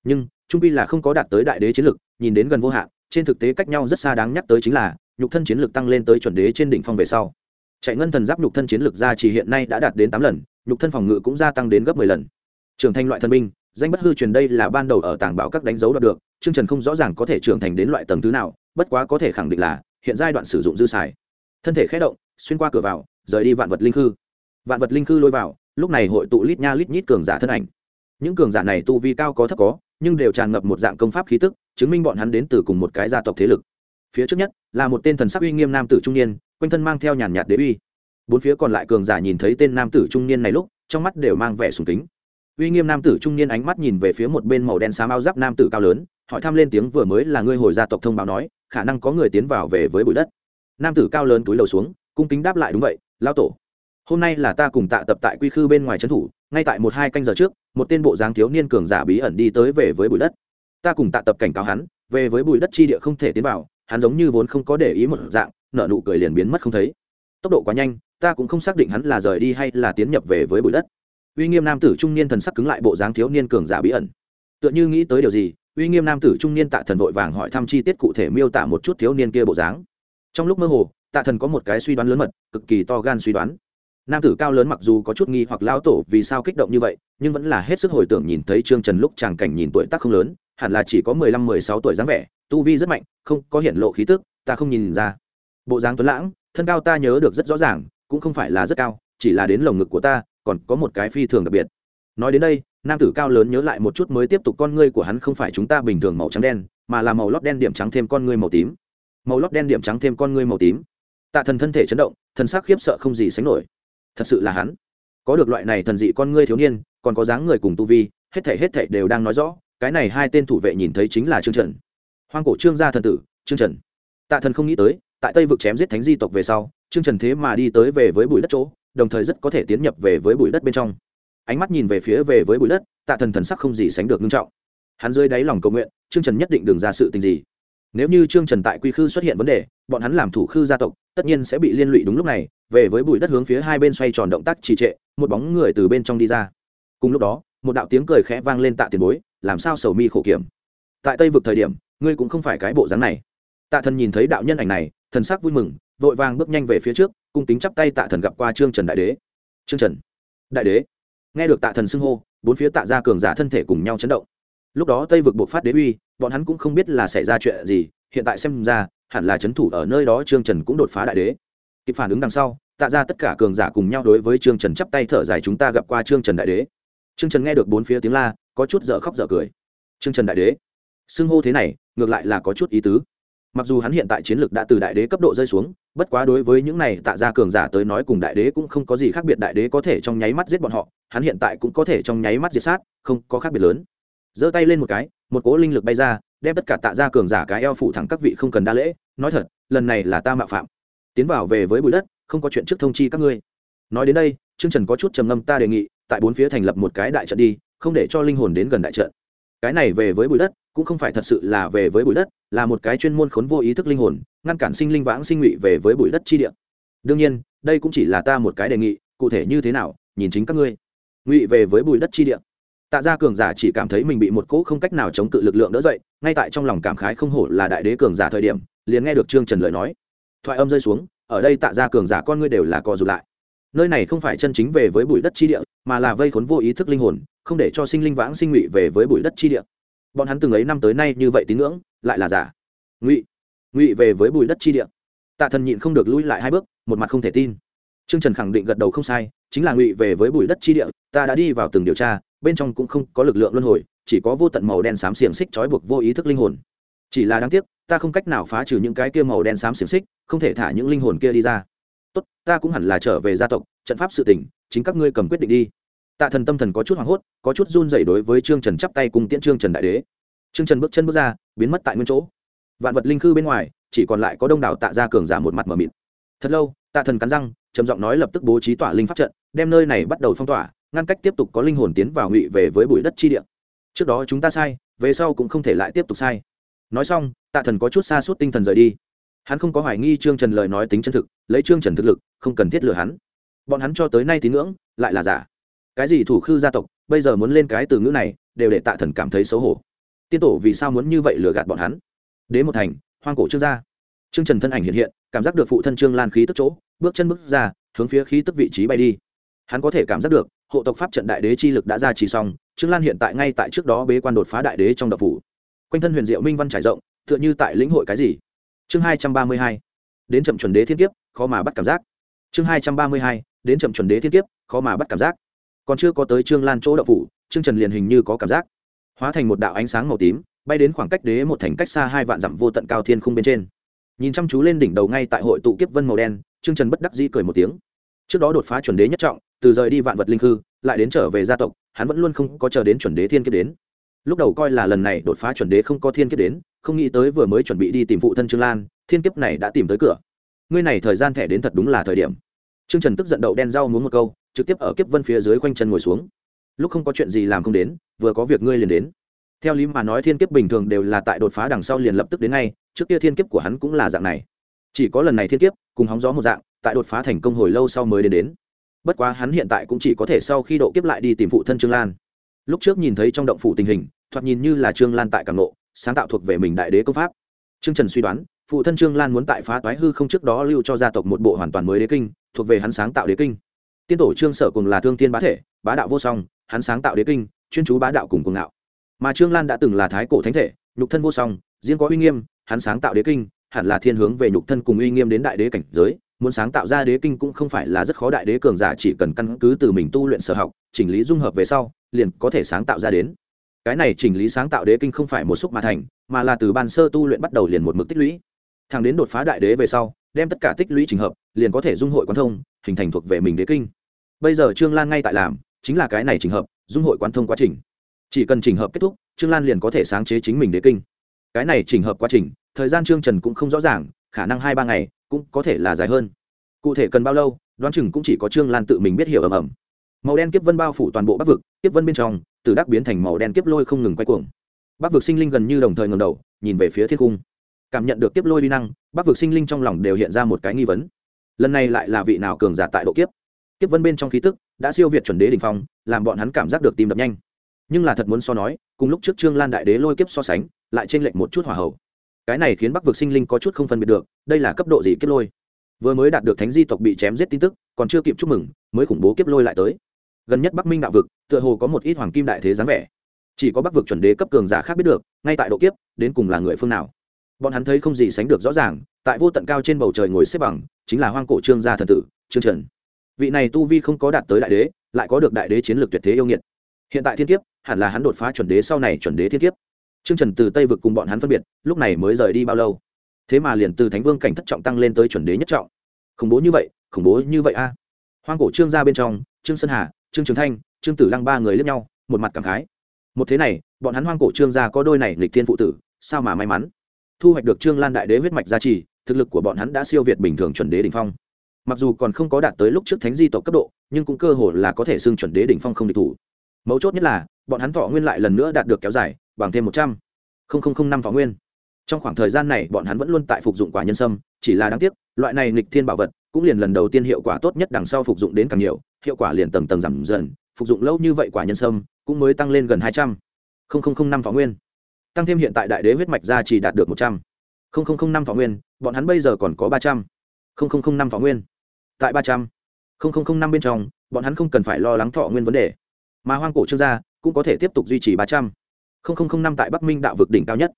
Nhưng, trung pi là không có đạt tới đại đế chiến lực, nhìn đến gần vô hạn trên thực tế cách nhau rất xa đáng nhắc tới chính là, nhục thân chiến lực tăng lên tới chuẩn đế trên đỉnh phong về sau. Chạy ngân thần giáp nhục thân chiến lực ra chỉ hiện nay đã đạt đến tám lần, nhục thân phòng ngự cũng gia tăng đến gấp mười lần. Trưởng thành loại thần binh, danh bất hư truyền đây là ban đầu ở tàng bảo các đánh dấu đạt được chương trần không rõ ràng có thể trưởng thành đến loại tầng thứ nào, bất quá có thể khẳng định là, hiện giai đoạn sử dụng dư xài. Thân thể khé động, xuyên qua cửa vào, rời đi vạn vật linh khư. Vạn vật linh khư lôi vào, lúc này hội tụ lít nha lít nhít cường giả thân ảnh. Những cường giả này tu vi cao có thấp có, nhưng đều tràn ngập một dạng công pháp khí tức chứng minh bọn hắn đến từ cùng một cái gia tộc thế lực. Phía trước nhất là một tên thần sắc uy nghiêm nam tử trung niên, quanh thân mang theo nhàn nhạt đế uy. Bốn phía còn lại cường giả nhìn thấy tên nam tử trung niên này lúc, trong mắt đều mang vẻ sùng kính. Uy nghiêm nam tử trung niên ánh mắt nhìn về phía một bên màu đen xám áo giáp nam tử cao lớn, hỏi thăm lên tiếng vừa mới là ngươi hồi gia tộc thông báo nói, khả năng có người tiến vào về với bụi đất. Nam tử cao lớn túi đầu xuống, cung kính đáp lại đúng vậy lao tổ, hôm nay là ta cùng tạ tập tại quy khư bên ngoài trấn thủ, ngay tại một hai canh giờ trước, một tên bộ dáng thiếu niên cường giả bí ẩn đi tới về với bụi đất ta cùng tạ tập cảnh cáo hắn, về với bụi đất chi địa không thể tiến vào, hắn giống như vốn không có để ý một dạng nợ nụ cười liền biến mất không thấy. Tốc độ quá nhanh, ta cũng không xác định hắn là rời đi hay là tiến nhập về với bụi đất. Uy nghiêm nam tử trung niên thần sắc cứng lại bộ dáng thiếu niên cường giả bí ẩn. Tựa như nghĩ tới điều gì, uy nghiêm nam tử trung niên tạ thần vội vàng hỏi thăm chi tiết cụ thể miêu tả một chút thiếu niên kia bộ dáng. Trong lúc mơ hồ, tạ thần có một cái suy đoán lớn mật, cực kỳ to gan suy đoán. Nam tử cao lớn mặc dù có chút nghi hoặc lao tổ vì sao kích động như vậy, nhưng vẫn là hết sức hồi tưởng nhìn thấy trương trần lúc chàng cảnh nhìn tuổi tác không lớn hẳn là chỉ có mười lăm, mười sáu tuổi dáng vẻ, tu vi rất mạnh, không có hiện lộ khí tức, ta không nhìn ra. Bộ dáng tuấn lãng, thân cao ta nhớ được rất rõ ràng, cũng không phải là rất cao, chỉ là đến lồng ngực của ta, còn có một cái phi thường đặc biệt. Nói đến đây, nam tử cao lớn nhớ lại một chút mới tiếp tục, con ngươi của hắn không phải chúng ta bình thường màu trắng đen, mà là màu lót đen điểm trắng thêm con ngươi màu tím. Màu lót đen điểm trắng thêm con ngươi màu tím. Tạ thần thân thể chấn động, thần sắc khiếp sợ không gì sánh nổi. Thật sự là hắn. Có được loại này thần dị con ngươi thiếu niên, còn có dáng người cùng tu vi, hết thảy hết thảy đều đang nói rõ cái này hai tên thủ vệ nhìn thấy chính là trương trần. Hoang cổ trương gia thần tử, trương trần. Tạ thần không nghĩ tới, tại tây vực chém giết thánh di tộc về sau, trương trần thế mà đi tới về với bụi đất chỗ, đồng thời rất có thể tiến nhập về với bụi đất bên trong. Ánh mắt nhìn về phía về với bụi đất, tạ thần thần sắc không gì sánh được nghiêm trọng. Hắn rơi đáy lòng cầu nguyện, trương trần nhất định đừng ra sự tình gì. Nếu như trương trần tại quy khư xuất hiện vấn đề, bọn hắn làm thủ khư gia tộc, tất nhiên sẽ bị liên lụy đúng lúc này, về với bụi đất hướng phía hai bên xoay tròn động tác trì trệ, một bóng người từ bên trong đi ra. Cùng lúc đó, một đạo tiếng cười khẽ vang lên tạ tiền bối làm sao sầu mi khổ kiểm? Tại tây vực thời điểm, ngươi cũng không phải cái bộ dáng này. Tạ thần nhìn thấy đạo nhân ảnh này, thần sắc vui mừng, vội vàng bước nhanh về phía trước, cung kính chắp tay tạ thần gặp qua trương trần đại đế. Trương trần đại đế. Nghe được tạ thần xưng hô, bốn phía tạ ra cường giả thân thể cùng nhau chấn động. Lúc đó tây vực buộc phát đế uy, bọn hắn cũng không biết là xảy ra chuyện gì, hiện tại xem ra, hẳn là c h ấ n thủ ở nơi đó trương trần cũng đột phá đại đế. Kịp phản ứng đằng sau, tạ ra tất cả cường giả cùng nhau đối với trương trần chắp tay thở dài, chúng ta gặp qua trương trần đại đế. Trương trần nghe được bốn phía tiếng la có chút dở khóc dở cười. Trương trần đại đế, xưng hô thế này, ngược lại là có chút ý tứ. Mặc dù hắn hiện tại chiến lược đã từ đại đế cấp độ rơi xuống, bất quá đối với những này tạ ra cường giả tới nói cùng đại đế cũng không có gì khác biệt, đại đế có thể trong nháy mắt giết bọn họ, hắn hiện tại cũng có thể trong nháy mắt diệt sát, không có khác biệt lớn. Giơ tay lên một cái, một cỗ linh lực bay ra, đem tất cả tạ ra cường giả cái eo phụ thẳng các vị không cần đa lễ, nói thật, lần này là ta mạo phạm. Tiến vào về với bụi đất, không có chuyện trước thông chi các ngươi. Nói đến đây chương trần có chút trầm ngâm, ta đề nghị, tại bốn phía thành lập một cái đại trận đi không để cho linh hồn đến gần đại trận. Cái này về với bụi đất, cũng không phải thật sự là về với bụi đất, là một cái chuyên môn khốn vô ý thức linh hồn, ngăn cản sinh linh vãng sinh ngụy về với bụi đất chi địa. Đương nhiên, đây cũng chỉ là ta một cái đề nghị, cụ thể như thế nào, nhìn chính các ngươi. Ngụy về với bụi đất chi địa. Tạ gia cường giả chỉ cảm thấy mình bị một cỗ không cách nào chống cự lực lượng đỡ dậy, ngay tại trong lòng cảm khái không hổ là đại đế cường giả thời điểm, liền nghe được trương trần lời nói. Thoại âm rơi xuống, ở đây tạ gia cường giả con ngươi đều là co rụt lại. Nơi này không phải chân chính về với bụi đất chi địa, mà là vây khốn vô ý thức linh hồn không để cho sinh linh vãng sinh ngụy về với bụi đất chi địa. Bọn hắn từng ấy năm tới nay như vậy tín ngưỡng, lại là giả. Ngụy ngụy về với bụi đất chi địa. Tạ thần nhịn không được lui lại hai bước, một mặt không thể tin. Trương trần khẳng định gật đầu không sai, chính là ngụy về với bụi đất chi địa, ta đã đi vào từng điều tra, bên trong cũng không có lực lượng luân hồi, chỉ có vô tận màu đen xám xiềng xích trói buộc vô ý thức linh hồn. Chỉ là đáng tiếc, ta không cách nào phá trừ những cái kia màu đen xám xiềng xích, không thể thả những linh hồn kia đi ra. Tốt, ta cũng hẳn là trở về gia tộc, trận pháp sự tỉnh, chính các ngươi cầm quyết định đi tạ thần tâm thần có chút hoảng hốt, có chút run dậy đối với trương trần chắp tay cùng tiễn trương trần đại đế. Trương trần bước chân bước ra, biến mất tại nguyên chỗ. Vạn vật linh khư bên ngoài, chỉ còn lại có đông đảo tạ gia cường giả một mặt mờ mịt. Thật lâu, tạ thần cắn răng, trầm giọng nói lập tức bố trí tỏa linh pháp trận, đem nơi này bắt đầu phong tỏa, ngăn cách tiếp tục có linh hồn tiến vào ngụy về với bụi đất chi địa. Trước đó chúng ta sai, về sau cũng không thể lại tiếp tục sai. Nói xong, tạ thần có chút xa suốt tinh thần rời đi. Hắn không có hoài nghi trương trần lời nói tính chân thực, lấy trương trần thực lực, không cần thiết lừa hắn. Bọn hắn cho tới nay tín ngưỡng, lại là giả cái gì thủ khư gia tộc, bây giờ muốn lên cái từ ngữ này, đều để tạ thần cảm thấy xấu hổ. Tiên tổ vì sao muốn như vậy lừa gạt bọn hắn? Đế một thành, hoang cổ trương gia. Trương trần thân ảnh hiện hiện, cảm giác được phụ thân trương lan khí tức chỗ, bước chân bước ra, hướng phía khí tức vị trí bay đi. Hắn có thể cảm giác được, hộ tộc pháp trận đại đế chi lực đã ra trì xong, trương lan hiện tại ngay tại trước đó bế quan đột phá đại đế trong đập phủ. Quanh thân huyền diệu minh văn trải rộng, tựa như tại lĩnh hội cái gì? Chương hai trăm ba mươi hai, đến chậm chuẩn đế thiên kiếp, khó mà bắt cảm giác. Chương hai trăm ba mươi hai, đến chậm chuẩn đế thiên kiếp, khó mà bắt cảm giác còn chưa có tới trương lan chỗ đậu phủ, trương trần liền hình như có cảm giác. Hóa thành một đạo ánh sáng màu tím, bay đến khoảng cách đế một thành cách xa hai vạn dặm vô tận cao thiên khung bên trên. Nhìn chăm chú lên đỉnh đầu ngay tại hội tụ kiếp vân màu đen, trương trần bất đắc dĩ cười một tiếng. Trước đó đột phá chuẩn đế nhất trọng, từ rời đi vạn vật linh hư, lại đến trở về gia tộc, hắn vẫn luôn không có chờ đến chuẩn đế thiên kiếp đến. Lúc đầu coi là lần này đột phá chuẩn đế không có thiên kiếp đến, không nghĩ tới vừa mới chuẩn bị đi tìm phụ thân trương lan, thiên kiếp này đã tìm tới cửa. Ngươi này thời gian thẻ đến thật đúng là thời điểm. Trương trần tức giận đậu đen rau muốn một câu trực tiếp ở kiếp vân phía dưới quanh chân ngồi xuống. Lúc không có chuyện gì làm không đến, vừa có việc ngươi liền đến. Theo lý mà nói thiên kiếp bình thường đều là tại đột phá đằng sau liền lập tức đến ngay, trước kia thiên kiếp của hắn cũng là dạng này. Chỉ có lần này thiên kiếp, cùng hóng gió một dạng, tại đột phá thành công hồi lâu sau mới đến đến. Bất quá hắn hiện tại cũng chỉ có thể sau khi độ kiếp lại đi tìm phụ thân trương lan. Lúc trước nhìn thấy trong động phủ tình hình, thoạt nhìn như là trương lan tại càng nộ, sáng tạo thuộc về mình đại đế công pháp. Trương trần suy đoán, phụ thân trương lan muốn tại phá toái hư không trước đó lưu cho gia tộc một bộ hoàn toàn mới đế kinh, thuộc về hắn sáng tạo đế kinh tiên tổ trương sở cùng là thương tiên bá thể, bá đạo vô song, hắn sáng tạo đế kinh, chuyên chú bá đạo cùng cùng ngạo. Mà trương lan đã từng là thái cổ thánh thể, nhục thân vô song, riêng có uy nghiêm, hắn sáng tạo đế kinh, hẳn là thiên hướng về nhục thân cùng uy nghiêm đến đại đế cảnh giới, muốn sáng tạo ra đế kinh cũng không phải là rất khó đại đế cường giả chỉ cần căn cứ từ mình tu luyện sở học, chỉnh lý dung hợp về sau, liền có thể sáng tạo ra đến. Cái này chỉnh lý sáng tạo đế kinh không phải một xúc mà thành, mà là từ ban sơ tu luyện bắt đầu liền một mực tích lũy. Thằng đến đột phá đại đế về sau, đem tất cả tích lũy trình hợp, liền có thể dung hội quán thông, hình thành thuộc về mình đế kinh bây giờ trương lan ngay tại làm, chính là cái này trình hợp, dung hội quan thông quá trình. Chỉ cần trình hợp kết thúc, trương lan liền có thể sáng chế chính mình đế kinh. Cái này trình hợp quá trình, thời gian trương trần cũng không rõ ràng, khả năng hai ba ngày cũng có thể là dài hơn. Cụ thể cần bao lâu, đoán chừng cũng chỉ có trương lan tự mình biết hiểu ầm ầm. Màu đen kiếp vân bao phủ toàn bộ bắc vực, kiếp vân bên trong, từ đắc biến thành màu đen kiếp lôi không ngừng quay cuồng. Bắc vực sinh linh gần như đồng thời ngầm đầu, nhìn về phía thiên cung. Cảm nhận được kiếp lôi vi năng, bắc vực sinh linh trong lòng đều hiện ra một cái nghi vấn. Lần này lại là vị nào cường giả tại độ kiếp? Kiếp vân bên trong khí tức đã siêu việt chuẩn đế đ ỉ n h phong, làm bọn hắn cảm giác được tim đập nhanh. Nhưng là thật muốn so nói, cùng lúc trước trương lan đại đế lôi kiếp so sánh, lại t r ê n lệch một chút hỏa hậu cái này khiến bắc vực sinh linh có chút không phân biệt được, đây là cấp độ gì kiếp lôi. Vừa mới đạt được thánh di tộc bị chém giết tin tức, còn chưa kịp chúc mừng, mới khủng bố kiếp lôi lại tới. Gần nhất bắc minh đạo vực, tựa hồ có một ít hoàng kim đại thế dáng vẻ. Chỉ có bắc vực chuẩn đế cấp cường giả khác biết được, ngay tại độ kiếp, đến cùng là người phương nào. Bọn hắn thấy không gì sánh được rõ ràng, tại vô tận cao trên bầu trời ngồi xếp bằng, chính là hoang cổ trương gia thần tử, trương trần vị này tu vi không có đạt tới đại đế, lại có được đại đế chiến lược tuyệt thế yêu nghiệt. Hiện tại thiên kiếp, hẳn là hắn đột phá chuẩn đế sau này chuẩn đế thiên kiếp. Trương trần từ tây vực cùng bọn hắn phân biệt, lúc này mới rời đi bao lâu? Thế mà liền từ thánh vương cảnh thất trọng tăng lên tới chuẩn đế nhất trọng. Khủng bố như vậy, khủng bố như vậy a. Hoang cổ trương ra bên trong, trương sơn hà, trương trường thanh, trương tử lăng ba người lướt nhau, một mặt cảm khái. Một thế này, bọn hắn hoang cổ trương gia có đôi này lịch thiên phụ tử, sao mà may mắn? Thu hoạch được trương lan đại đế huyết mạch gia trì, thực lực của bọn hắn đã siêu việt bình thường chuẩn đế đ ỉ n h phong mặc dù còn không có đạt tới lúc trước thánh di tộc cấp độ, nhưng cũng cơ hồ là có thể xưng chuẩn đế đỉnh phong không địch thủ. Mấu chốt nhất là, bọn hắn thọ nguyên lại lần nữa đạt được kéo dài, bằng thêm một trăm. Linh năm thọ nguyên. Trong khoảng thời gian này, bọn hắn vẫn luôn tại phục dụng quả nhân sâm, chỉ là đáng tiếc, loại này nghịch thiên bảo vật, cũng liền lần đầu tiên hiệu quả tốt nhất đằng sau phục dụng đến càng nhiều, hiệu quả liền tầng tầng giảm dần, phục dụng lâu như vậy quả nhân sâm, cũng mới tăng lên gần hai trăm. Linh năm thọ nguyên. Tăng thêm hiện tại đại đế huyết mạch ra chỉ đạt được một trăm. Linh năm thọ nguyên, bọn hắn bây giờ còn có ba trăm. Linh năm thọ nguyên tại ba trăm. Linh năm bên trong, bọn hắn không cần phải lo lắng thọ nguyên vấn đề. Mà hoang cổ trương gia cũng có thể tiếp tục duy trì ba trăm. Linh năm tại bắc minh đạo vực đỉnh cao nhất.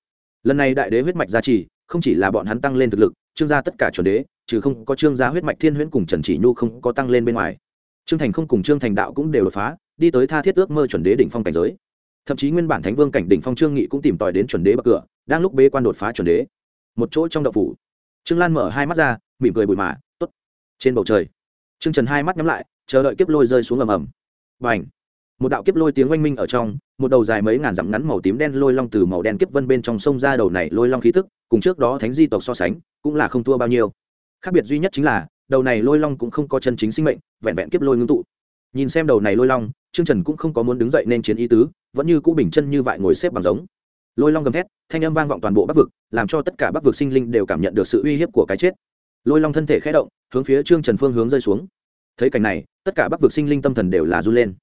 Lần này đại đế huyết mạch gia trì, không chỉ là bọn hắn tăng lên thực lực, trương gia tất cả chuẩn đế, trừ không có trương gia huyết mạch thiên huyễn cùng trần chỉ nhu không có tăng lên bên ngoài. Trương thành không cùng trương thành đạo cũng đều đột phá, đi tới tha thiết ước mơ chuẩn đế đỉnh phong cảnh giới. Thậm chí nguyên bản thánh vương cảnh đỉnh phong trương nghị cũng tìm tòi đến chuẩn đế bậc cửa, đang lúc bế quan đột phá chuẩn đế. Một chỗ trong đậu phủ. Trương lan mở hai mắt ra, mỉm cười bụi mạ trên bầu trời. Trương trần hai mắt nhắm lại, chờ đợi kiếp lôi rơi xuống ầm ầm. Và h một đạo kiếp lôi tiếng oanh minh ở trong, một đầu dài mấy ngàn dặm ngắn màu tím đen lôi long từ màu đen kiếp vân bên trong sông ra đầu này lôi long khí tức, cùng trước đó thánh di tộc so sánh, cũng là không thua bao nhiêu. Khác biệt duy nhất chính là, đầu này lôi long cũng không có chân chính sinh mệnh, vẹn vẹn kiếp lôi ngưng tụ. Nhìn xem đầu này lôi long, trương trần cũng không có muốn đứng dậy nên chiến ý tứ, vẫn như cũ bình chân như vậy ngồi xếp bằng giống. Lôi long gầm thét, thanh âm vang vọng toàn bộ bắc vực, làm cho tất cả bắc vực sinh linh đều cảm nhận được sự uy hiếp của cái chết lôi long thân thể khẽ động, hướng phía trương trần phương hướng rơi xuống. Thấy cảnh này, tất cả bắc vực sinh linh tâm thần đều là run lên.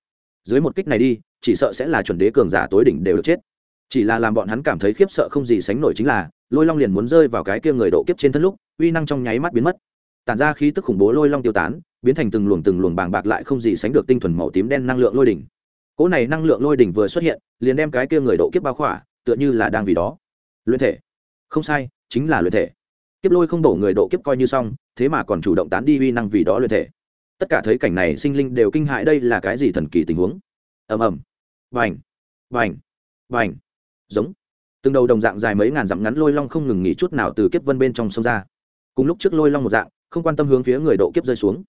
Dưới một kích này đi, chỉ sợ sẽ là chuẩn đế cường giả tối đỉnh đều được chết. Chỉ là làm bọn hắn cảm thấy khiếp sợ không gì sánh nổi chính là, lôi long liền muốn rơi vào cái kia người độ kiếp trên thân lúc, uy năng trong nháy mắt biến mất. Tản ra khí tức khủng bố lôi long tiêu tán, biến thành từng luồng từng luồng bàng bạc lại không gì sánh được tinh thuần màu tím đen năng lượng lôi đỉnh. Cỗ này năng lượng lôi đỉnh vừa xuất hiện, liền đem cái kia người độ kiếp bao khỏa, tựa như là đang vì đó. Luyện thể. Không sai, chính là luyện thể kiếp lôi không đổ người độ kiếp coi như xong, thế mà còn chủ động tán đi uy năng vì đó luyện thể. Tất cả thấy cảnh này sinh linh đều kinh hại đây là cái gì thần kỳ tình huống. Ầm ầm. Vành. Vành. Vành. Giống. Từng đầu đồng dạng dài mấy ngàn dặm ngắn lôi long không ngừng nghỉ chút nào từ kiếp vân bên trong sông ra. Cùng lúc trước lôi long một dạng, không quan tâm hướng phía người độ kiếp rơi xuống.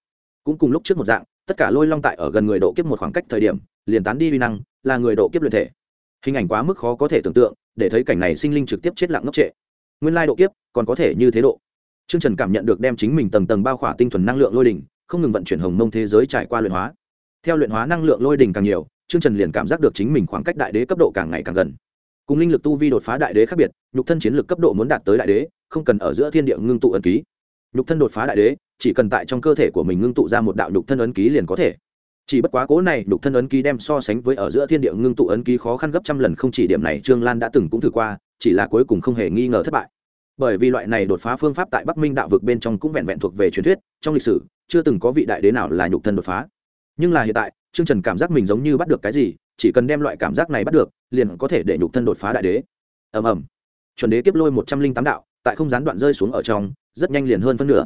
Cũng cùng lúc trước một dạng, tất cả lôi long tại ở gần người độ kiếp một khoảng cách thời điểm, liền tán đi uy năng, là người độ kiếp luyện thể. Hình ảnh quá mức khó có thể tưởng tượng, để thấy cảnh này sinh linh trực tiếp chết lặng ngốc trệ nguyên lai độ kiếp còn có thể như thế độ Trương Trần cảm nhận được đem chính mình tầng tầng bao khỏa tinh thuần năng lượng lôi đỉnh, không ngừng vận chuyển hồng mông thế giới trải qua luyện hóa. Theo luyện hóa năng lượng lôi đỉnh càng nhiều, Trương Trần liền cảm giác được chính mình khoảng cách đại đế cấp độ càng ngày càng gần. Cùng linh lực tu vi đột phá đại đế khác biệt, nhục thân chiến lực cấp độ muốn đạt tới đại đế, không cần ở giữa thiên địa ngưng tụ ấn ký. nhục thân đột phá đại đế chỉ cần tại trong cơ thể của mình ngưng tụ ra một đạo nhục thân ấn ký liền có thể chỉ bất quá cố này nhục thân ấn ký đem so sánh với ở giữa thiên địa ngưng tụ ấn ký khó khăn gấp trăm lần không chỉ điểm này trương lan đã từng cũng thử qua chỉ là cuối cùng không hề nghi ngờ thất bại. Bởi vì loại này đột phá phương pháp tại bắc minh đạo vực bên trong cũng vẹn vẹn thuộc về truyền thuyết, trong lịch sử, chưa từng có vị đại đế nào là nhục thân đột phá. Nhưng là hiện tại, trương trần cảm giác mình giống như bắt được cái gì, chỉ cần đem loại cảm giác này bắt được, liền có thể để nhục thân đột phá đại đế. Ầm ầm. Chuẩn đế kiếp lôi một trăm linh tám đạo, tại không gián đoạn rơi xuống ở trong, rất nhanh liền hơn phân nửa.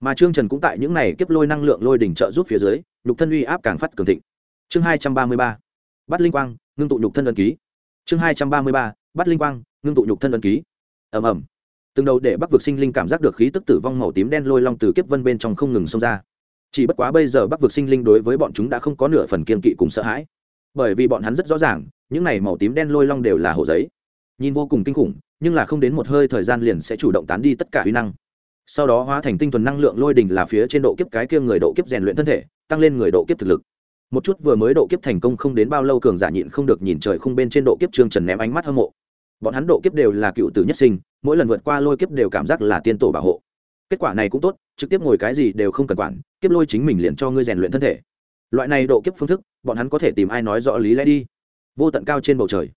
Mà trương trần cũng tại những này kiếp lôi năng lượng lôi đỉnh trợ giúp phía dưới, nhục thân uy áp càng phát cường thịnh. Chương hai trăm ba mươi ba. Bắt linh quang, ngưng tụ nhục thân ân ký. Chương hai trăm ba mươi ba bắt linh quang, ngưng tụ nhục thân ân ký. Ầm ầm. Từng đầu để bắc vực sinh linh cảm giác được khí tức tử vong màu tím đen lôi long từ kiếp vân bên trong không ngừng xông ra. Chỉ bất quá bây giờ bắc vực sinh linh đối với bọn chúng đã không có nửa phần kiên kỵ cùng sợ hãi. Bởi vì bọn hắn rất rõ ràng, những này màu tím đen lôi long đều là hồ giấy. Nhìn vô cùng kinh khủng, nhưng là không đến một hơi thời gian liền sẽ chủ động tán đi tất cả huy năng. Sau đó hóa thành tinh thuần năng lượng lôi đình là phía trên độ kiếp cái kia người độ kiếp rèn luyện thân thể, tăng lên người độ kiếp thực lực. Một chút vừa mới độ kiếp thành công không đến bao lâu cường giả nhịn không được nhìn trời khung bên trên độ kiếp trương trần ném ánh mắt hâm mộ bọn hắn độ kiếp đều là cựu tử nhất sinh mỗi lần vượt qua lôi kiếp đều cảm giác là tiên tổ bảo hộ. Kết quả này cũng tốt trực tiếp ngồi cái gì đều không cần quản kiếp lôi chính mình liền cho ngươi rèn luyện thân thể. Loại này độ kiếp phương thức bọn hắn có thể tìm ai nói rõ lý lẽ đi. Vô tận cao trên bầu trời.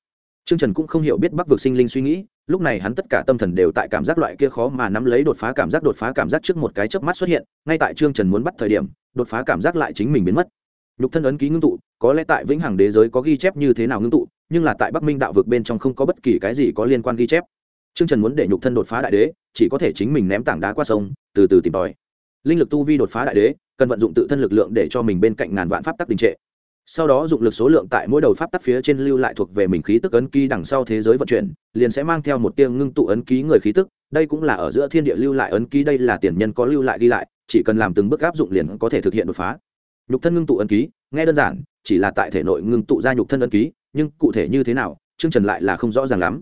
Trương Trần cũng không hiểu biết Bắc vực sinh linh suy nghĩ, lúc này hắn tất cả tâm thần đều tại cảm giác loại kia khó mà nắm lấy đột phá cảm giác đột phá cảm giác trước một cái chớp mắt xuất hiện, ngay tại Trương Trần muốn bắt thời điểm, đột phá cảm giác lại chính mình biến mất. nhục thân ấn ký ngưng tụ, có lẽ tại vĩnh hằng đế giới có ghi chép như thế nào ngưng tụ, nhưng là tại Bắc Minh đạo vực bên trong không có bất kỳ cái gì có liên quan ghi chép. Trương Trần muốn để nhục thân đột phá đại đế, chỉ có thể chính mình ném tảng đá qua sông, từ từ tìm tòi. Linh lực tu vi đột phá đại đế, cần vận dụng tự thân lực lượng để cho mình bên cạnh ngàn vạn pháp tắc đình trệ sau đó dụng lực số lượng tại mỗi đầu pháp tắc phía trên lưu lại thuộc về mình khí tức ấn ký đằng sau thế giới vận chuyển liền sẽ mang theo một tiếng ngưng tụ ấn ký người khí tức đây cũng là ở giữa thiên địa lưu lại ấn ký đây là tiền nhân có lưu lại ghi lại chỉ cần làm từng bước áp dụng liền có thể thực hiện đột phá nhục thân ngưng tụ ấn ký nghe đơn giản chỉ là tại thể nội ngưng tụ ra nhục thân ấn ký nhưng cụ thể như thế nào chương trần lại là không rõ ràng lắm.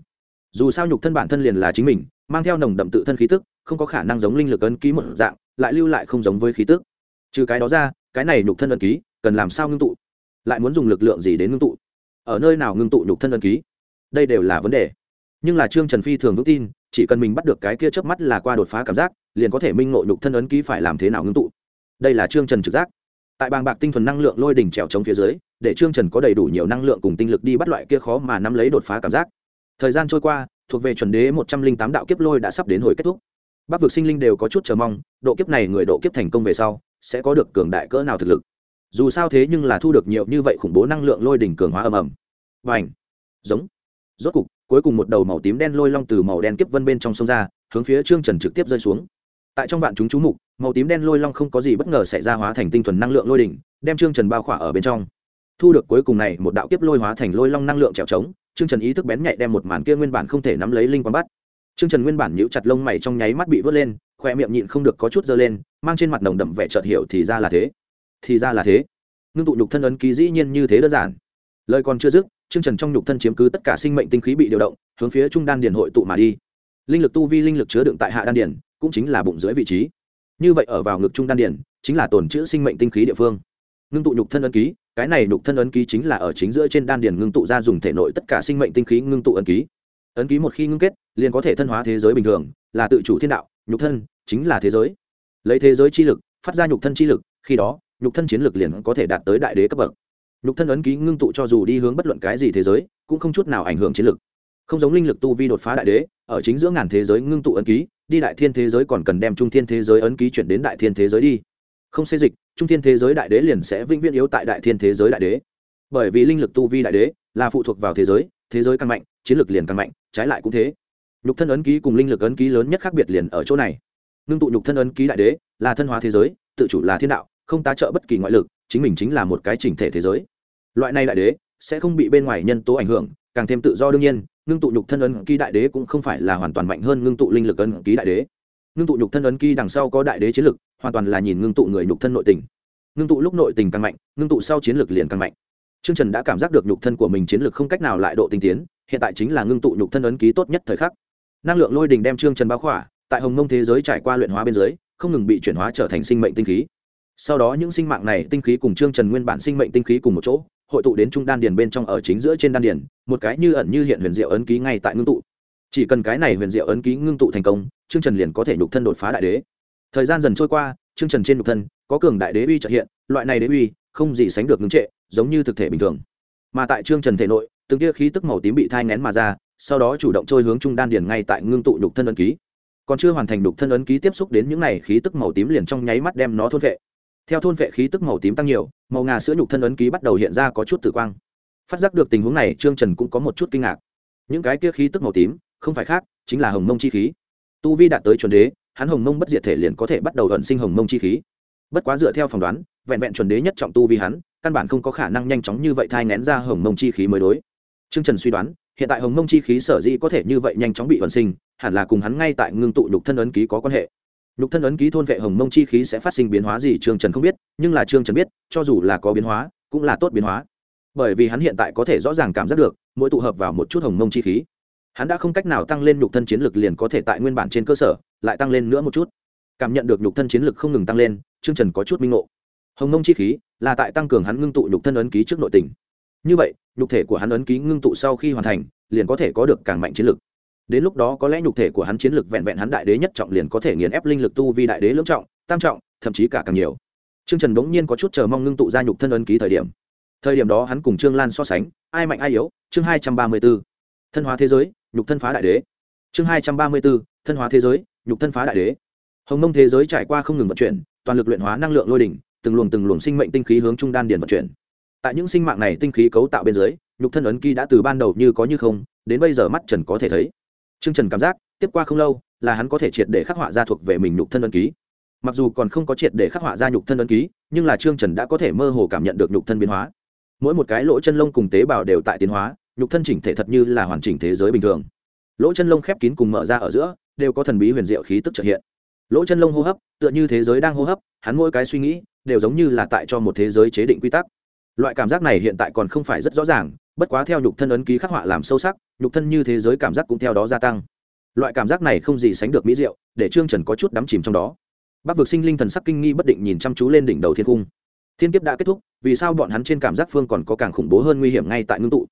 Dù sao nhục thân bản thân liền là chính mình, mang theo nồng đậm tự thân khí tức, không có khả năng giống linh lực ấn ký một dạng, lại lưu lại không giống với khí tức. Trừ cái đó ra, cái này nhục thân ấn ký, cần làm sao ngưng tụ? Lại muốn dùng lực lượng gì đến ngưng tụ? Ở nơi nào ngưng tụ nhục thân ấn ký? Đây đều là vấn đề. Nhưng là trương trần phi thường vững tin, chỉ cần mình bắt được cái kia trước mắt là qua đột phá cảm giác, liền có thể minh ngộ nhục thân ấn ký phải làm thế nào ngưng tụ. Đây là trương trần trực giác tại bàng bạc tinh thuần năng lượng lôi đỉnh trèo chống phía dưới, để trương trần có đầy đủ nhiều năng lượng cùng tinh lực đi bắt loại kia khó mà nắm lấy đột phá cảm giác. Thời gian trôi qua, thuộc về chuẩn đế một trăm linh tám đạo kiếp lôi đã sắp đến hồi kết thúc. Bắc vực sinh linh đều có chút chờ mong, độ kiếp này người độ kiếp thành công về sau, sẽ có được cường đại cỡ nào thực lực. Dù sao thế nhưng là thu được nhiều như vậy khủng bố năng lượng lôi đỉnh cường hóa ầm ầm. Và ảnh giống! Rốt cục, cuối cùng một đầu màu tím đen lôi long từ màu đen kiếp vân bên trong sông ra, hướng phía trương trần trực tiếp rơi xuống tại trong vạn chúng chú mục, màu tím đen lôi long không có gì bất ngờ xảy ra hóa thành tinh thuần năng lượng lôi đỉnh, đem trương trần bao khỏa ở bên trong. Thu được cuối cùng này, một đạo kiếp lôi hóa thành lôi long năng lượng trèo trống, trương trần ý thức bén nhạy đem một màn kia nguyên bản không thể nắm lấy linh quang bắt. Trương trần nguyên bản nhíu chặt lông mày trong nháy mắt bị vớt lên khoe miệng nhịn không được có chút dơ lên, mang trên mặt nồng đậm vẻ chợt hiểu thì ra là thế. Thì ra là thế. Ngưng tụ nhục thân ấn ký dĩ nhiên như thế đơn giản. Lời còn chưa dứt, trương trần trong nhục thân chiếm cứ tất cả sinh mệnh tinh khí bị điều động, hướng phía trung đan điền hội tụ mà đi. Linh lực tu vi linh lực chứa đựng tại hạ đan điền cũng chính là bụng dưới vị trí. Như vậy ở vào ngực trung đan điền, chính là tồn chữ sinh mệnh tinh khí địa phương. Ngưng tụ nhục thân ấn ký, cái này nhục thân ấn ký chính là ở chính giữa trên đan điền ngưng tụ ra dùng thể nội tất cả sinh mệnh tinh khí ngưng tụ ấn ký. Ấn ký một khi ngưng kết, liền có thể thân hóa thế giới bình thường, là tự chủ thiên đạo, nhục thân chính là thế giới. Lấy thế giới chi lực, phát ra nhục thân chi lực, khi đó, nhục thân chiến lược liền có thể đạt tới đại đế cấp bậc. Nhục thân ấn ký ngưng tụ cho dù đi hướng bất luận cái gì thế giới, cũng không chút nào ảnh hưởng chiến lược không giống linh lực tu vi đột phá đại đế, ở chính giữa ngàn thế giới ngưng tụ ấn ký, đi đại thiên thế giới còn cần đem trung thiên thế giới ấn ký chuyển đến đại thiên thế giới đi. Không xê dịch, trung thiên thế giới đại đế liền sẽ vĩnh viễn yếu tại đại thiên thế giới đại đế. Bởi vì linh lực tu vi đại đế là phụ thuộc vào thế giới thế giới càng mạnh, chiến lược liền càng mạnh, trái lại cũng thế. Nhục thân ấn ký cùng linh lực ấn ký lớn nhất khác biệt liền ở chỗ này. Ngưng tụ nhục thân ấn ký đại đế là thân hóa thế giới, tự chủ là thiên đạo, không tá trợ bất kỳ ngoại lực, chính mình chính là một cái chỉnh thể thế giới. Loại này đại đế sẽ không bị bên ngoài nhân tố ảnh hưởng, càng thêm tự do đương nhiên ngưng tụ nhục thân ấn ký đại đế cũng không phải là hoàn toàn mạnh hơn ngưng tụ linh lực ấn ký đại đế. Ngưng tụ nhục thân ấn ký đằng sau có đại đế chiến lực hoàn toàn là nhìn ngưng tụ người nhục thân nội tình. Ngưng tụ lúc nội tình càng mạnh ngưng tụ sau chiến lực liền càng mạnh. Trương Trần đã cảm giác được nhục thân của mình chiến lực không cách nào lại độ tinh tiến, hiện tại chính là ngưng tụ nhục thân ấn ký tốt nhất thời khắc. Năng lượng lôi đình đem Trương Trần bao khỏa, tại Hồng Mông thế giới trải qua luyện hóa bên dưới, không ngừng bị chuyển hóa trở thành sinh mệnh tinh khí. Sau đó những sinh mạng này tinh khí cùng trương trần nguyên bản sinh mệnh tinh khí cùng một chỗ hội tụ đến trung đan điền bên trong ở chính giữa trên đan điền, một cái như ẩn như hiện huyền diệu ấn ký ngay tại ngưng tụ. Chỉ cần cái này huyền diệu ấn ký ngưng tụ thành công, trương trần liền có thể nhục thân đột phá đại đế. Thời gian dần trôi qua chương trần trên nhục thân có cường đại đế uy trợ hiện, loại này đế uy không gì sánh được ngưng trệ, giống như thực thể bình thường. Mà tại chương trần thể nội, từng tia khí tức màu tím bị thai ngén mà ra, sau đó chủ động trôi hướng trung đan điền ngay tại ngưng tụ nhục thân ấn ký. Còn chưa hoàn thành nhục thân ấn ký tiếp xúc đến những này khí tức màu tím liền trong nháy mắt đem nó thôn vệ theo thôn vệ khí tức màu tím tăng nhiều, màu ngà sữa nhục thân ấn ký bắt đầu hiện ra có chút tử quang. Phát giác được tình huống này, trương trần cũng có một chút kinh ngạc. Những cái kia khí tức màu tím, không phải khác, chính là hồng mông chi khí. Tu vi đạt tới chuẩn đế, hắn hồng mông bất diệt thể liền có thể bắt đầu ẩn sinh hồng mông chi khí. Bất quá dựa theo phỏng đoán, vẹn vẹn chuẩn đế nhất trọng tu vi hắn, căn bản không có khả năng nhanh chóng như vậy thai ngén ra hồng mông chi khí mới đối. Trương trần suy đoán, hiện tại hồng mông chi khí sở dĩ có thể như vậy nhanh chóng bị vận sinh, hẳn là cùng hắn ngay tại ngưng tụ nhục thân ấn ký có quan hệ nhục thân ấn ký thôn vệ hồng mông chi khí sẽ phát sinh biến hóa gì trương trần không biết, nhưng là trương trần biết, cho dù là có biến hóa, cũng là tốt biến hóa. Bởi vì hắn hiện tại có thể rõ ràng cảm giác được, mỗi tụ hợp vào một chút hồng mông chi khí, hắn đã không cách nào tăng lên nhục thân chiến lực liền có thể tại nguyên bản trên cơ sở, lại tăng lên nữa một chút. Cảm nhận được nhục thân chiến lực không ngừng tăng lên, trương trần có chút minh ngộ. Hồng mông chi khí là tại tăng cường hắn ngưng tụ nhục thân ấn ký trước nội tình. Như vậy, nhục thể của hắn ấn ký ngưng tụ sau khi hoàn thành, liền có thể có được càng mạnh chiến lực đến lúc đó có lẽ nhục thể của hắn chiến lực vẹn vẹn hắn đại đế nhất trọng liền có thể nghiền ép linh lực tu vi đại đế lưỡng trọng, tam trọng, thậm chí cả càng nhiều. Trương trần bỗng nhiên có chút chờ mong ngưng tụ ra nhục thân ấn ký thời điểm. Thời điểm đó hắn cùng trương lan so sánh, ai mạnh ai yếu, chương hai trăm ba mươi b ố thân hóa thế giới, nhục thân phá đại đế. Chương hai trăm ba mươi b ố thân hóa thế giới, nhục thân phá đại đế. Hồng mông thế giới trải qua không ngừng vận chuyển, toàn lực luyện hóa năng lượng lôi đỉnh, từng luồng từng luồng sinh mệnh tinh khí hướng trung đan điền vận chuyển. Tại những sinh mạng này tinh khí cấu tạo bên dưới, nhục thân ấn ký đã từ ban đầu như có như không, đến bây giờ mắt trần có thể thấy. Trương trần cảm giác, tiếp qua không lâu, là hắn có thể triệt để khắc họa ra thuộc về mình nhục thân ấn ký. Mặc dù còn không có triệt để khắc họa ra nhục thân ấn ký, nhưng là trương trần đã có thể mơ hồ cảm nhận được nhục thân biến hóa. Mỗi một cái lỗ chân lông cùng tế bào đều tại tiến hóa, nhục thân chỉnh thể thật như là hoàn chỉnh thế giới bình thường. Lỗ chân lông khép kín cùng mở ra ở giữa, đều có thần bí huyền diệu khí tức chợt hiện. Lỗ chân lông hô hấp, tựa như thế giới đang hô hấp, hắn mỗi cái suy nghĩ, đều giống như là tại cho một thế giới chế định quy tắc. Loại cảm giác này hiện tại còn không phải rất rõ ràng bất quá theo nhục thân ấn ký khắc họa làm sâu sắc, nhục thân như thế giới cảm giác cũng theo đó gia tăng. Loại cảm giác này không gì sánh được mỹ diệu, để trương trần có chút đắm chìm trong đó. Bắc vực sinh linh thần sắc kinh nghi bất định nhìn chăm chú lên đỉnh đầu thiên cung. Thiên kiếp đã kết thúc, vì sao bọn hắn trên cảm giác phương còn có càng khủng bố hơn nguy hiểm ngay tại ngưng tụ?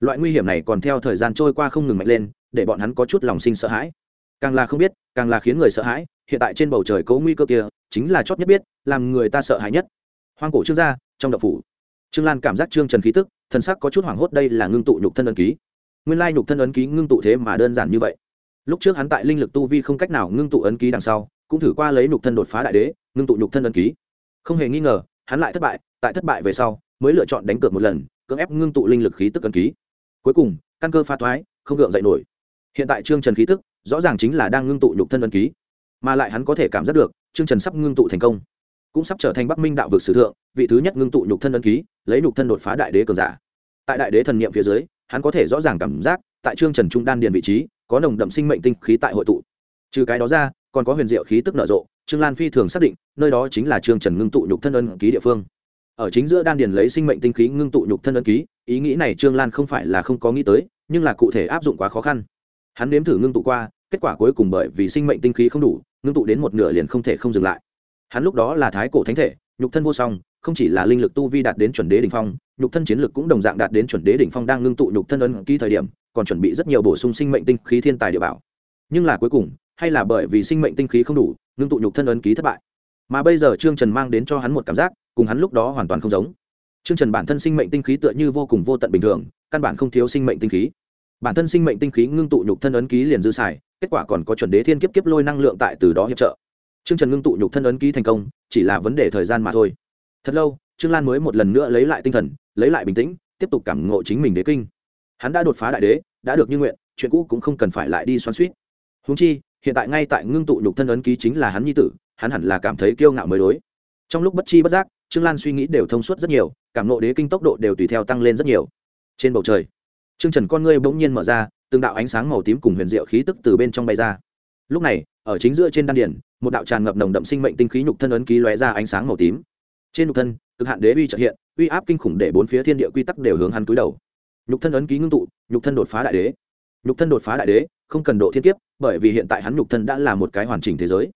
Loại nguy hiểm này còn theo thời gian trôi qua không ngừng mạnh lên, để bọn hắn có chút lòng sinh sợ hãi. Càng là không biết, càng là khiến người sợ hãi, hiện tại trên bầu trời có nguy cơ kia, chính là chót nhất biết, làm người ta sợ hãi nhất. Hoang cổ trương gia, trong đậu phủ. Trương lan cảm giác trương trần khí tức thần sắc có chút hoảng hốt đây là ngưng tụ nhục thân ấn ký. Nguyên lai nhục thân ấn ký ngưng tụ thế mà đơn giản như vậy. Lúc trước hắn tại linh lực tu vi không cách nào ngưng tụ ấn ký đằng sau, cũng thử qua lấy nhục thân đột phá đại đế, ngưng tụ nhục thân ấn ký. Không hề nghi ngờ, hắn lại thất bại, tại thất bại về sau, mới lựa chọn đánh cược một lần, cưỡng ép ngưng tụ linh lực khí tức ấn ký. Cuối cùng, căn cơ pha thoái, không gượng dậy nổi. Hiện tại trương trần khí tức rõ ràng chính là đang ngưng tụ nhục thân ấn ký, mà lại hắn có thể cảm giác được trương trần sắp ngưng tụ thành công cũng sắp trở thành bắc minh đạo vực sử thượng, vị thứ nhất ngưng tụ nhục thân ấn ký, lấy nhục thân đột phá đại đế cường giả. Tại đại đế thần niệm phía dưới, hắn có thể rõ ràng cảm giác, tại trương trần trung đan điền vị trí, có nồng đậm sinh mệnh tinh khí tại hội tụ. Trừ cái đó ra, còn có huyền diệu khí tức nở rộ, trương lan phi thường xác định, nơi đó chính là trương trần ngưng tụ nhục thân ấn ký địa phương. Ở chính giữa đan điền lấy sinh mệnh tinh khí ngưng tụ nhục thân ấn ký, ý nghĩ này trương lan không phải là không có nghĩ tới, nhưng là cụ thể áp dụng quá khó khăn. Hắn nếm thử ngưng tụ qua, kết quả cuối cùng bởi vì sinh mệnh tinh khí không đủ, ngưng tụ đến một nửa liền không thể không dừng lại hắn lúc đó là thái cổ thánh thể, nhục thân vô song, không chỉ là linh lực tu vi đạt đến chuẩn đế đỉnh phong, nhục thân chiến lực cũng đồng dạng đạt đến chuẩn đế đỉnh phong đang ngưng tụ nhục thân ấn ký thời điểm, còn chuẩn bị rất nhiều bổ sung sinh mệnh tinh khí thiên tài địa bảo. Nhưng là cuối cùng, hay là bởi vì sinh mệnh tinh khí không đủ, ngưng tụ nhục thân ấn ký thất bại. Mà bây giờ trương trần mang đến cho hắn một cảm giác, cùng hắn lúc đó hoàn toàn không giống. Trương trần bản thân sinh mệnh tinh khí tựa như vô cùng vô tận bình thường, căn bản không thiếu sinh mệnh tinh khí. Bản thân sinh mệnh tinh khí ngưng tụ nhục thân ấn ký liền dư xài, kết quả còn có chuẩn đế thiên kiếp kiếp lôi năng lượng tại từ đó hiệp trợ. Trương Trần ngưng tụ nhục thân ấn ký thành công, chỉ là vấn đề thời gian mà thôi. Thật lâu, Trương Lan mới một lần nữa lấy lại tinh thần, lấy lại bình tĩnh, tiếp tục cảm ngộ chính mình đế kinh. Hắn đã đột phá đại đế, đã được như nguyện, chuyện cũ cũng không cần phải lại đi xoắn xuýt. húng chi, hiện tại ngay tại ngưng tụ nhục thân ấn ký chính là hắn nhi tử, hắn hẳn là cảm thấy kiêu ngạo mới đối. Trong lúc bất chi bất giác, Trương Lan suy nghĩ đều thông suốt rất nhiều, cảm ngộ đế kinh tốc độ đều tùy theo tăng lên rất nhiều. Trên bầu trời, Trương Trần con ngươi bỗng nhiên mở ra, từng đạo ánh sáng màu tím cùng huyền diệu khí tức từ bên trong bay ra. Lúc này, ở chính giữa trên đan điển một đạo tràn ngập nồng đậm sinh mệnh tinh khí nhục thân ấn ký lóe ra ánh sáng màu tím. Trên nhục thân, cực hạn đế uy trợ hiện, uy áp kinh khủng để bốn phía thiên địa quy tắc đều hướng hắn túi đầu. Nhục thân ấn ký ngưng tụ, nhục thân đột phá đại đế. Nhục thân đột phá đại đế, không cần độ thiên kiếp, bởi vì hiện tại hắn nhục thân đã là một cái hoàn chỉnh thế giới.